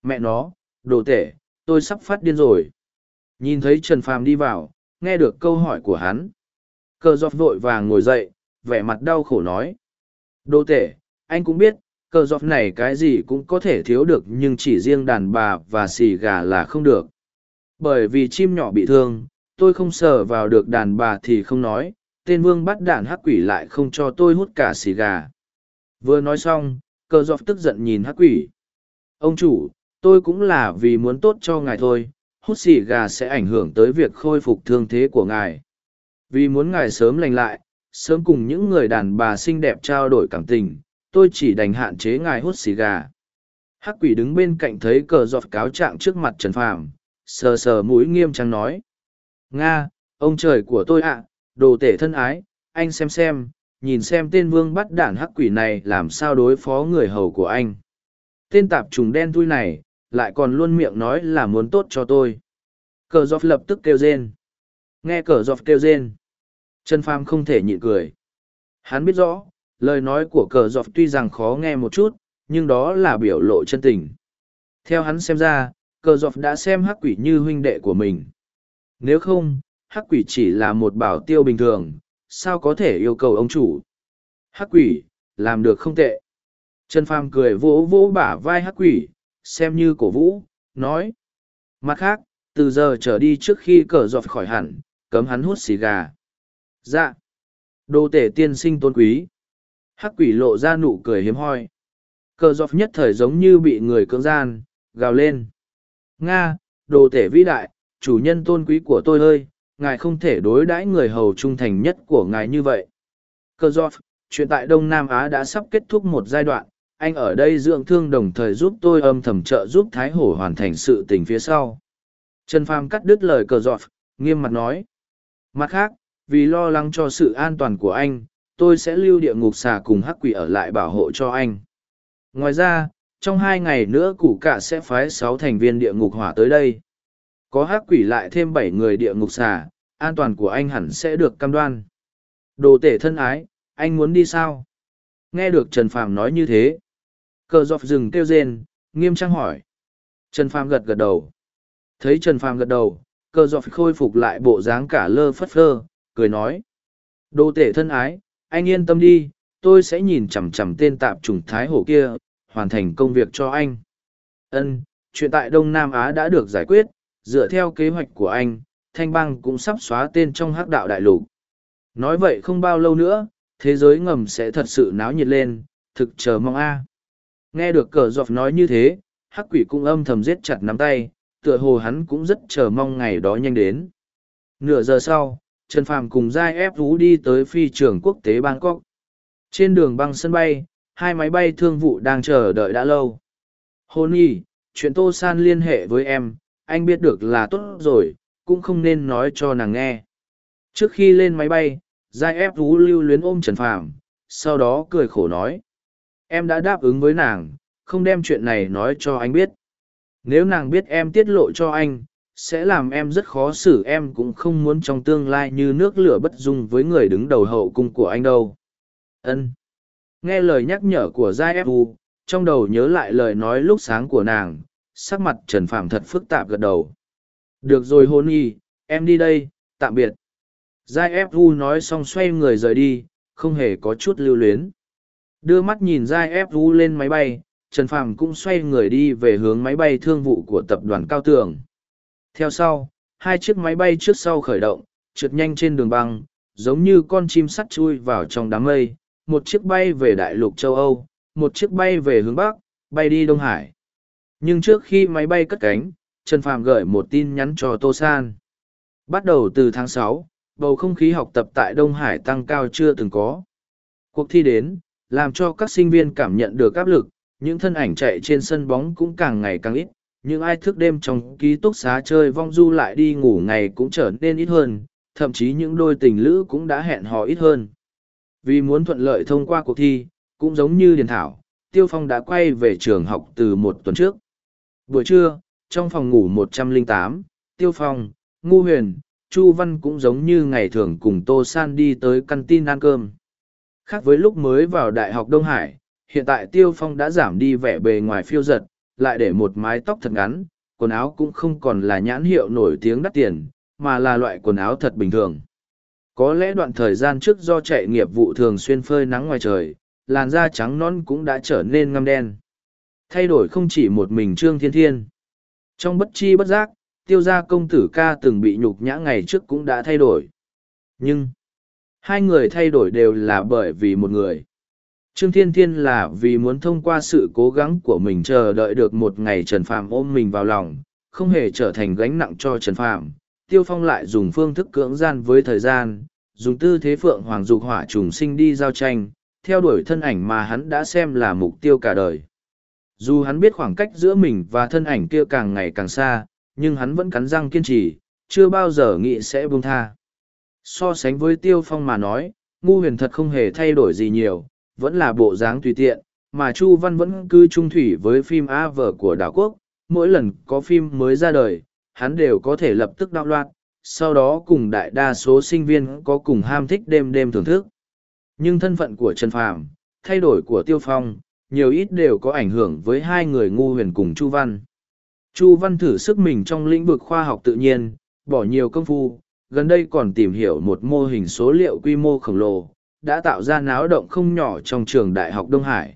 S1: Mẹ nó, đồ tể, tôi sắp phát điên rồi. Nhìn thấy Trần Phàm đi vào, nghe được câu hỏi của hắn. Cờ dọc vội vàng ngồi dậy, vẻ mặt đau khổ nói. Đồ tể, anh cũng biết, cờ giọt này cái gì cũng có thể thiếu được nhưng chỉ riêng đàn bà và xì gà là không được. Bởi vì chim nhỏ bị thương, tôi không sờ vào được đàn bà thì không nói, tên vương bắt đàn hắc quỷ lại không cho tôi hút cả xì gà. Vừa nói xong, cờ giọt tức giận nhìn hắc quỷ. Ông chủ, tôi cũng là vì muốn tốt cho ngài thôi, hút xì gà sẽ ảnh hưởng tới việc khôi phục thương thế của ngài. Vì muốn ngài sớm lành lại, sớm cùng những người đàn bà xinh đẹp trao đổi cảm tình tôi chỉ đành hạn chế ngài hút xì gà hắc quỷ đứng bên cạnh thấy cờ dọc cáo trạng trước mặt trần phàm sờ sờ mũi nghiêm trang nói nga ông trời của tôi ạ đồ tể thân ái anh xem xem nhìn xem tên vương bắt đản hắc quỷ này làm sao đối phó người hầu của anh tên tạp trùng đen thui này lại còn luôn miệng nói là muốn tốt cho tôi cờ dọc lập tức kêu rên nghe cờ dọc kêu rên trần phàm không thể nhịn cười hắn biết rõ lời nói của cờ dọc tuy rằng khó nghe một chút nhưng đó là biểu lộ chân tình theo hắn xem ra cờ dọc đã xem hắc quỷ như huynh đệ của mình nếu không hắc quỷ chỉ là một bảo tiêu bình thường sao có thể yêu cầu ông chủ hắc quỷ làm được không tệ trần phàm cười vỗ vỗ bả vai hắc quỷ xem như cổ vũ nói mặt khác từ giờ trở đi trước khi cờ dọc khỏi hẳn cấm hắn hút xì gà dạ đô tể tiên sinh tôn quý hắc quỷ lộ ra nụ cười hiếm hoi cờ dọc nhất thời giống như bị người cưỡng gian gào lên nga đồ tể vĩ đại chủ nhân tôn quý của tôi ơi ngài không thể đối đãi người hầu trung thành nhất của ngài như vậy cờ dọc chuyện tại đông nam á đã sắp kết thúc một giai đoạn anh ở đây dưỡng thương đồng thời giúp tôi âm thầm trợ giúp thái hổ hoàn thành sự tình phía sau trần pham cắt đứt lời cờ dọc nghiêm mặt nói mặt khác vì lo lắng cho sự an toàn của anh tôi sẽ lưu địa ngục xà cùng hắc quỷ ở lại bảo hộ cho anh ngoài ra trong hai ngày nữa củ cạ sẽ phái sáu thành viên địa ngục hỏa tới đây có hắc quỷ lại thêm bảy người địa ngục xà an toàn của anh hẳn sẽ được cam đoan đồ tể thân ái anh muốn đi sao nghe được trần phàm nói như thế cờ dọc rừng kêu rên nghiêm trang hỏi trần phàm gật gật đầu thấy trần phàm gật đầu cờ dọc khôi phục lại bộ dáng cả lơ phất phơ cười nói đồ tể thân ái anh yên tâm đi tôi sẽ nhìn chằm chằm tên tạp chủng thái hổ kia hoàn thành công việc cho anh ân chuyện tại đông nam á đã được giải quyết dựa theo kế hoạch của anh thanh bang cũng sắp xóa tên trong hắc đạo đại lục nói vậy không bao lâu nữa thế giới ngầm sẽ thật sự náo nhiệt lên thực chờ mong a nghe được cờ dọc nói như thế hắc quỷ cũng âm thầm giết chặt nắm tay tựa hồ hắn cũng rất chờ mong ngày đó nhanh đến nửa giờ sau Trần Phàm cùng Giai ép rú đi tới phi trường quốc tế Bangkok. Trên đường băng sân bay, hai máy bay thương vụ đang chờ đợi đã lâu. Hôn y, chuyện Tô San liên hệ với em, anh biết được là tốt rồi, cũng không nên nói cho nàng nghe. Trước khi lên máy bay, Giai ép rú lưu luyến ôm Trần Phàm, sau đó cười khổ nói. Em đã đáp ứng với nàng, không đem chuyện này nói cho anh biết. Nếu nàng biết em tiết lộ cho anh, sẽ làm em rất khó xử em cũng không muốn trong tương lai như nước lửa bất dung với người đứng đầu hậu cung của anh đâu ân nghe lời nhắc nhở của giai ép u trong đầu nhớ lại lời nói lúc sáng của nàng sắc mặt trần phàm thật phức tạp gật đầu được rồi hôn y em đi đây tạm biệt giai ép u nói xong xoay người rời đi không hề có chút lưu luyến đưa mắt nhìn giai ép u lên máy bay trần phàm cũng xoay người đi về hướng máy bay thương vụ của tập đoàn cao tường theo sau, hai chiếc máy bay trước sau khởi động, trượt nhanh trên đường băng, giống như con chim sắt chui vào trong đám mây, một chiếc bay về đại lục châu Âu, một chiếc bay về hướng Bắc, bay đi Đông Hải. Nhưng trước khi máy bay cất cánh, Trần Phạm gửi một tin nhắn cho Tô San. Bắt đầu từ tháng sáu, bầu không khí học tập tại Đông Hải tăng cao chưa từng có. Cuộc thi đến, làm cho các sinh viên cảm nhận được áp lực, những thân ảnh chạy trên sân bóng cũng càng ngày càng ít, những ai thức đêm trong ký túc xá chơi vong du lại đi ngủ ngày cũng trở nên ít hơn, thậm chí những đôi tình lữ cũng đã hẹn hò ít hơn. Vì muốn thuận lợi thông qua cuộc thi, cũng giống như Điền Thảo, Tiêu Phong đã quay về trường học từ một tuần trước. Buổi trưa, trong phòng ngủ 108, Tiêu Phong, Ngu Huyền, Chu Văn cũng giống như ngày thường cùng Tô San đi tới căn tin ăn cơm. Khác với lúc mới vào Đại học Đông Hải, hiện tại Tiêu Phong đã giảm đi vẻ bề ngoài phiêu giật, lại để một mái tóc thật ngắn, quần áo cũng không còn là nhãn hiệu nổi tiếng đắt tiền, mà là loại quần áo thật bình thường. Có lẽ đoạn thời gian trước do chạy nghiệp vụ thường xuyên phơi nắng ngoài trời, làn da trắng non cũng đã trở nên ngăm đen. Thay đổi không chỉ một mình Trương Thiên Thiên. Trong bất chi bất giác, tiêu gia công tử ca từng bị nhục nhã ngày trước cũng đã thay đổi. Nhưng, hai người thay đổi đều là bởi vì một người. Trương Thiên Thiên là vì muốn thông qua sự cố gắng của mình chờ đợi được một ngày Trần Phàm ôm mình vào lòng, không hề trở thành gánh nặng cho Trần Phàm. Tiêu Phong lại dùng phương thức cưỡng gian với thời gian, dùng tư thế phượng hoàng dục hỏa trùng sinh đi giao tranh, theo đuổi thân ảnh mà hắn đã xem là mục tiêu cả đời. Dù hắn biết khoảng cách giữa mình và thân ảnh kia càng ngày càng xa, nhưng hắn vẫn cắn răng kiên trì, chưa bao giờ nghĩ sẽ buông tha. So sánh với Tiêu Phong mà nói, Ngu huyền thật không hề thay đổi gì nhiều, vẫn là bộ dáng tùy tiện, mà Chu Văn vẫn cứ trung thủy với phim A vở của đảo quốc, mỗi lần có phim mới ra đời, hắn đều có thể lập tức đạo loạt, sau đó cùng đại đa số sinh viên có cùng ham thích đêm đêm thưởng thức. Nhưng thân phận của Trần Phàm, thay đổi của Tiêu Phong, nhiều ít đều có ảnh hưởng với hai người ngu huyền cùng Chu Văn. Chu Văn thử sức mình trong lĩnh vực khoa học tự nhiên, bỏ nhiều công phu, gần đây còn tìm hiểu một mô hình số liệu quy mô khổng lồ, đã tạo ra náo động không nhỏ trong trường Đại học Đông Hải.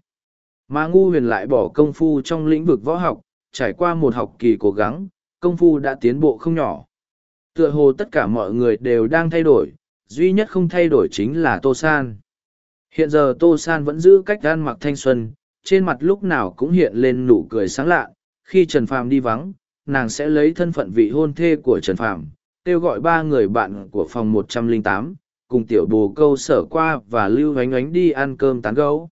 S1: Mà Ngu Huyền lại bỏ công phu trong lĩnh vực võ học, trải qua một học kỳ cố gắng, công phu đã tiến bộ không nhỏ. Tựa hồ tất cả mọi người đều đang thay đổi, duy nhất không thay đổi chính là Tô San. Hiện giờ Tô San vẫn giữ cách gan mặc thanh xuân, trên mặt lúc nào cũng hiện lên nụ cười sáng lạ, khi Trần Phàm đi vắng, nàng sẽ lấy thân phận vị hôn thê của Trần Phàm, kêu gọi ba người bạn của phòng 108, cùng tiểu bồ câu sở qua và lưu ánh ánh đi ăn cơm tán gấu.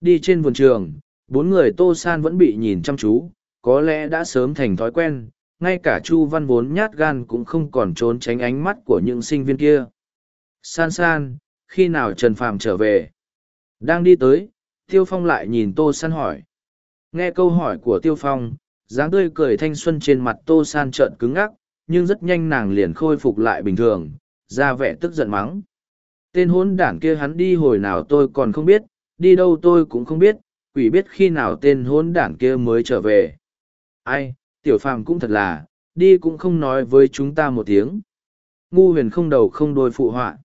S1: Đi trên vườn trường, bốn người Tô San vẫn bị nhìn chăm chú, có lẽ đã sớm thành thói quen, ngay cả Chu Văn vốn nhát gan cũng không còn trốn tránh ánh mắt của những sinh viên kia. San San, khi nào Trần Phàm trở về? Đang đi tới, Tiêu Phong lại nhìn Tô San hỏi. Nghe câu hỏi của Tiêu Phong, dáng tươi cười thanh xuân trên mặt Tô San trợn cứng ngắc, nhưng rất nhanh nàng liền khôi phục lại bình thường, ra vẻ tức giận mắng. Tên hốn đản kia hắn đi hồi nào tôi còn không biết, đi đâu tôi cũng không biết, quỷ biết khi nào tên hốn đản kia mới trở về. Ai, tiểu phàm cũng thật là, đi cũng không nói với chúng ta một tiếng. Ngu huyền không đầu không đôi phụ họa.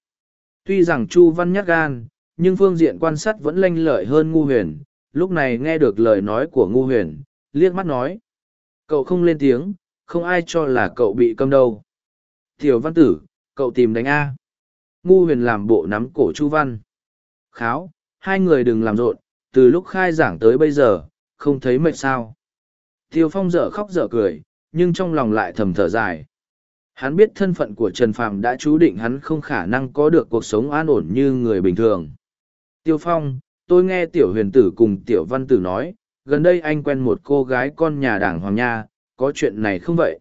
S1: Tuy rằng Chu Văn nhắc gan, nhưng phương diện quan sát vẫn lanh lợi hơn ngu huyền, lúc này nghe được lời nói của ngu huyền, liếc mắt nói. Cậu không lên tiếng, không ai cho là cậu bị câm đâu. Tiểu văn tử, cậu tìm đánh A. Ngu huyền làm bộ nắm cổ Chu Văn. Kháo, hai người đừng làm rộn, từ lúc khai giảng tới bây giờ, không thấy mệt sao. Tiêu Phong dở khóc dở cười, nhưng trong lòng lại thầm thở dài. Hắn biết thân phận của Trần Phàm đã chú định hắn không khả năng có được cuộc sống an ổn như người bình thường. Tiêu Phong, tôi nghe Tiểu Huyền Tử cùng Tiểu Văn Tử nói, gần đây anh quen một cô gái con nhà đảng Hoàng Nha, có chuyện này không vậy?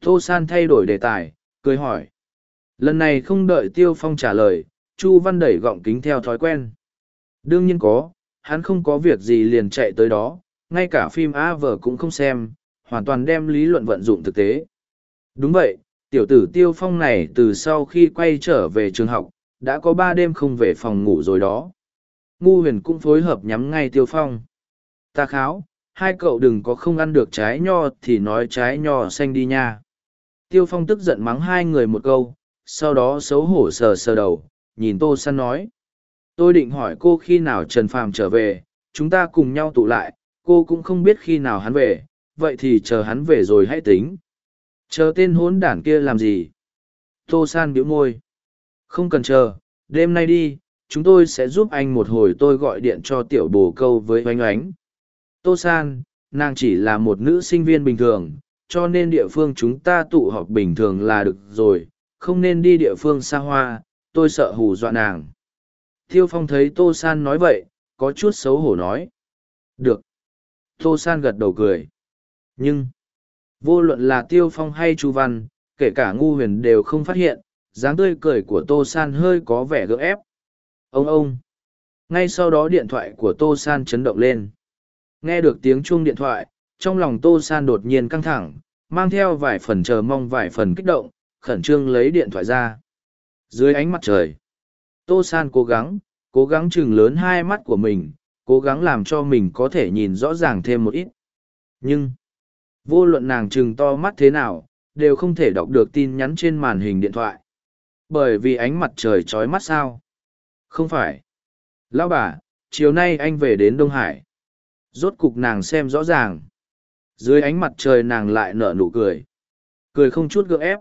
S1: Tô San thay đổi đề tài, cười hỏi. Lần này không đợi Tiêu Phong trả lời, Chu Văn đẩy gọng kính theo thói quen. Đương nhiên có, hắn không có việc gì liền chạy tới đó, ngay cả phim A vở cũng không xem, hoàn toàn đem lý luận vận dụng thực tế. Đúng vậy, tiểu tử Tiêu Phong này từ sau khi quay trở về trường học, đã có ba đêm không về phòng ngủ rồi đó. Ngu huyền cũng phối hợp nhắm ngay Tiêu Phong. Ta kháo, hai cậu đừng có không ăn được trái nho thì nói trái nho xanh đi nha. Tiêu Phong tức giận mắng hai người một câu, sau đó xấu hổ sờ sờ đầu, nhìn Tô Săn nói. Tôi định hỏi cô khi nào Trần Phàm trở về, chúng ta cùng nhau tụ lại, cô cũng không biết khi nào hắn về, vậy thì chờ hắn về rồi hãy tính. Chờ tên hốn đản kia làm gì? Tô San biểu môi. Không cần chờ, đêm nay đi, chúng tôi sẽ giúp anh một hồi tôi gọi điện cho tiểu bồ câu với oanh oánh. Tô San, nàng chỉ là một nữ sinh viên bình thường, cho nên địa phương chúng ta tụ họp bình thường là được rồi, không nên đi địa phương xa hoa tôi sợ hù dọa nàng tiêu phong thấy tô san nói vậy có chút xấu hổ nói được tô san gật đầu cười nhưng vô luận là tiêu phong hay chu văn kể cả ngu huyền đều không phát hiện dáng tươi cười của tô san hơi có vẻ gỡ ép ông ông ngay sau đó điện thoại của tô san chấn động lên nghe được tiếng chuông điện thoại trong lòng tô san đột nhiên căng thẳng mang theo vài phần chờ mong vài phần kích động khẩn trương lấy điện thoại ra. Dưới ánh mặt trời, Tô San cố gắng, cố gắng chừng lớn hai mắt của mình, cố gắng làm cho mình có thể nhìn rõ ràng thêm một ít. Nhưng, vô luận nàng chừng to mắt thế nào, đều không thể đọc được tin nhắn trên màn hình điện thoại. Bởi vì ánh mặt trời trói mắt sao? Không phải. Lão bà, chiều nay anh về đến Đông Hải. Rốt cục nàng xem rõ ràng. Dưới ánh mặt trời nàng lại nở nụ cười. Cười không chút gượng ép.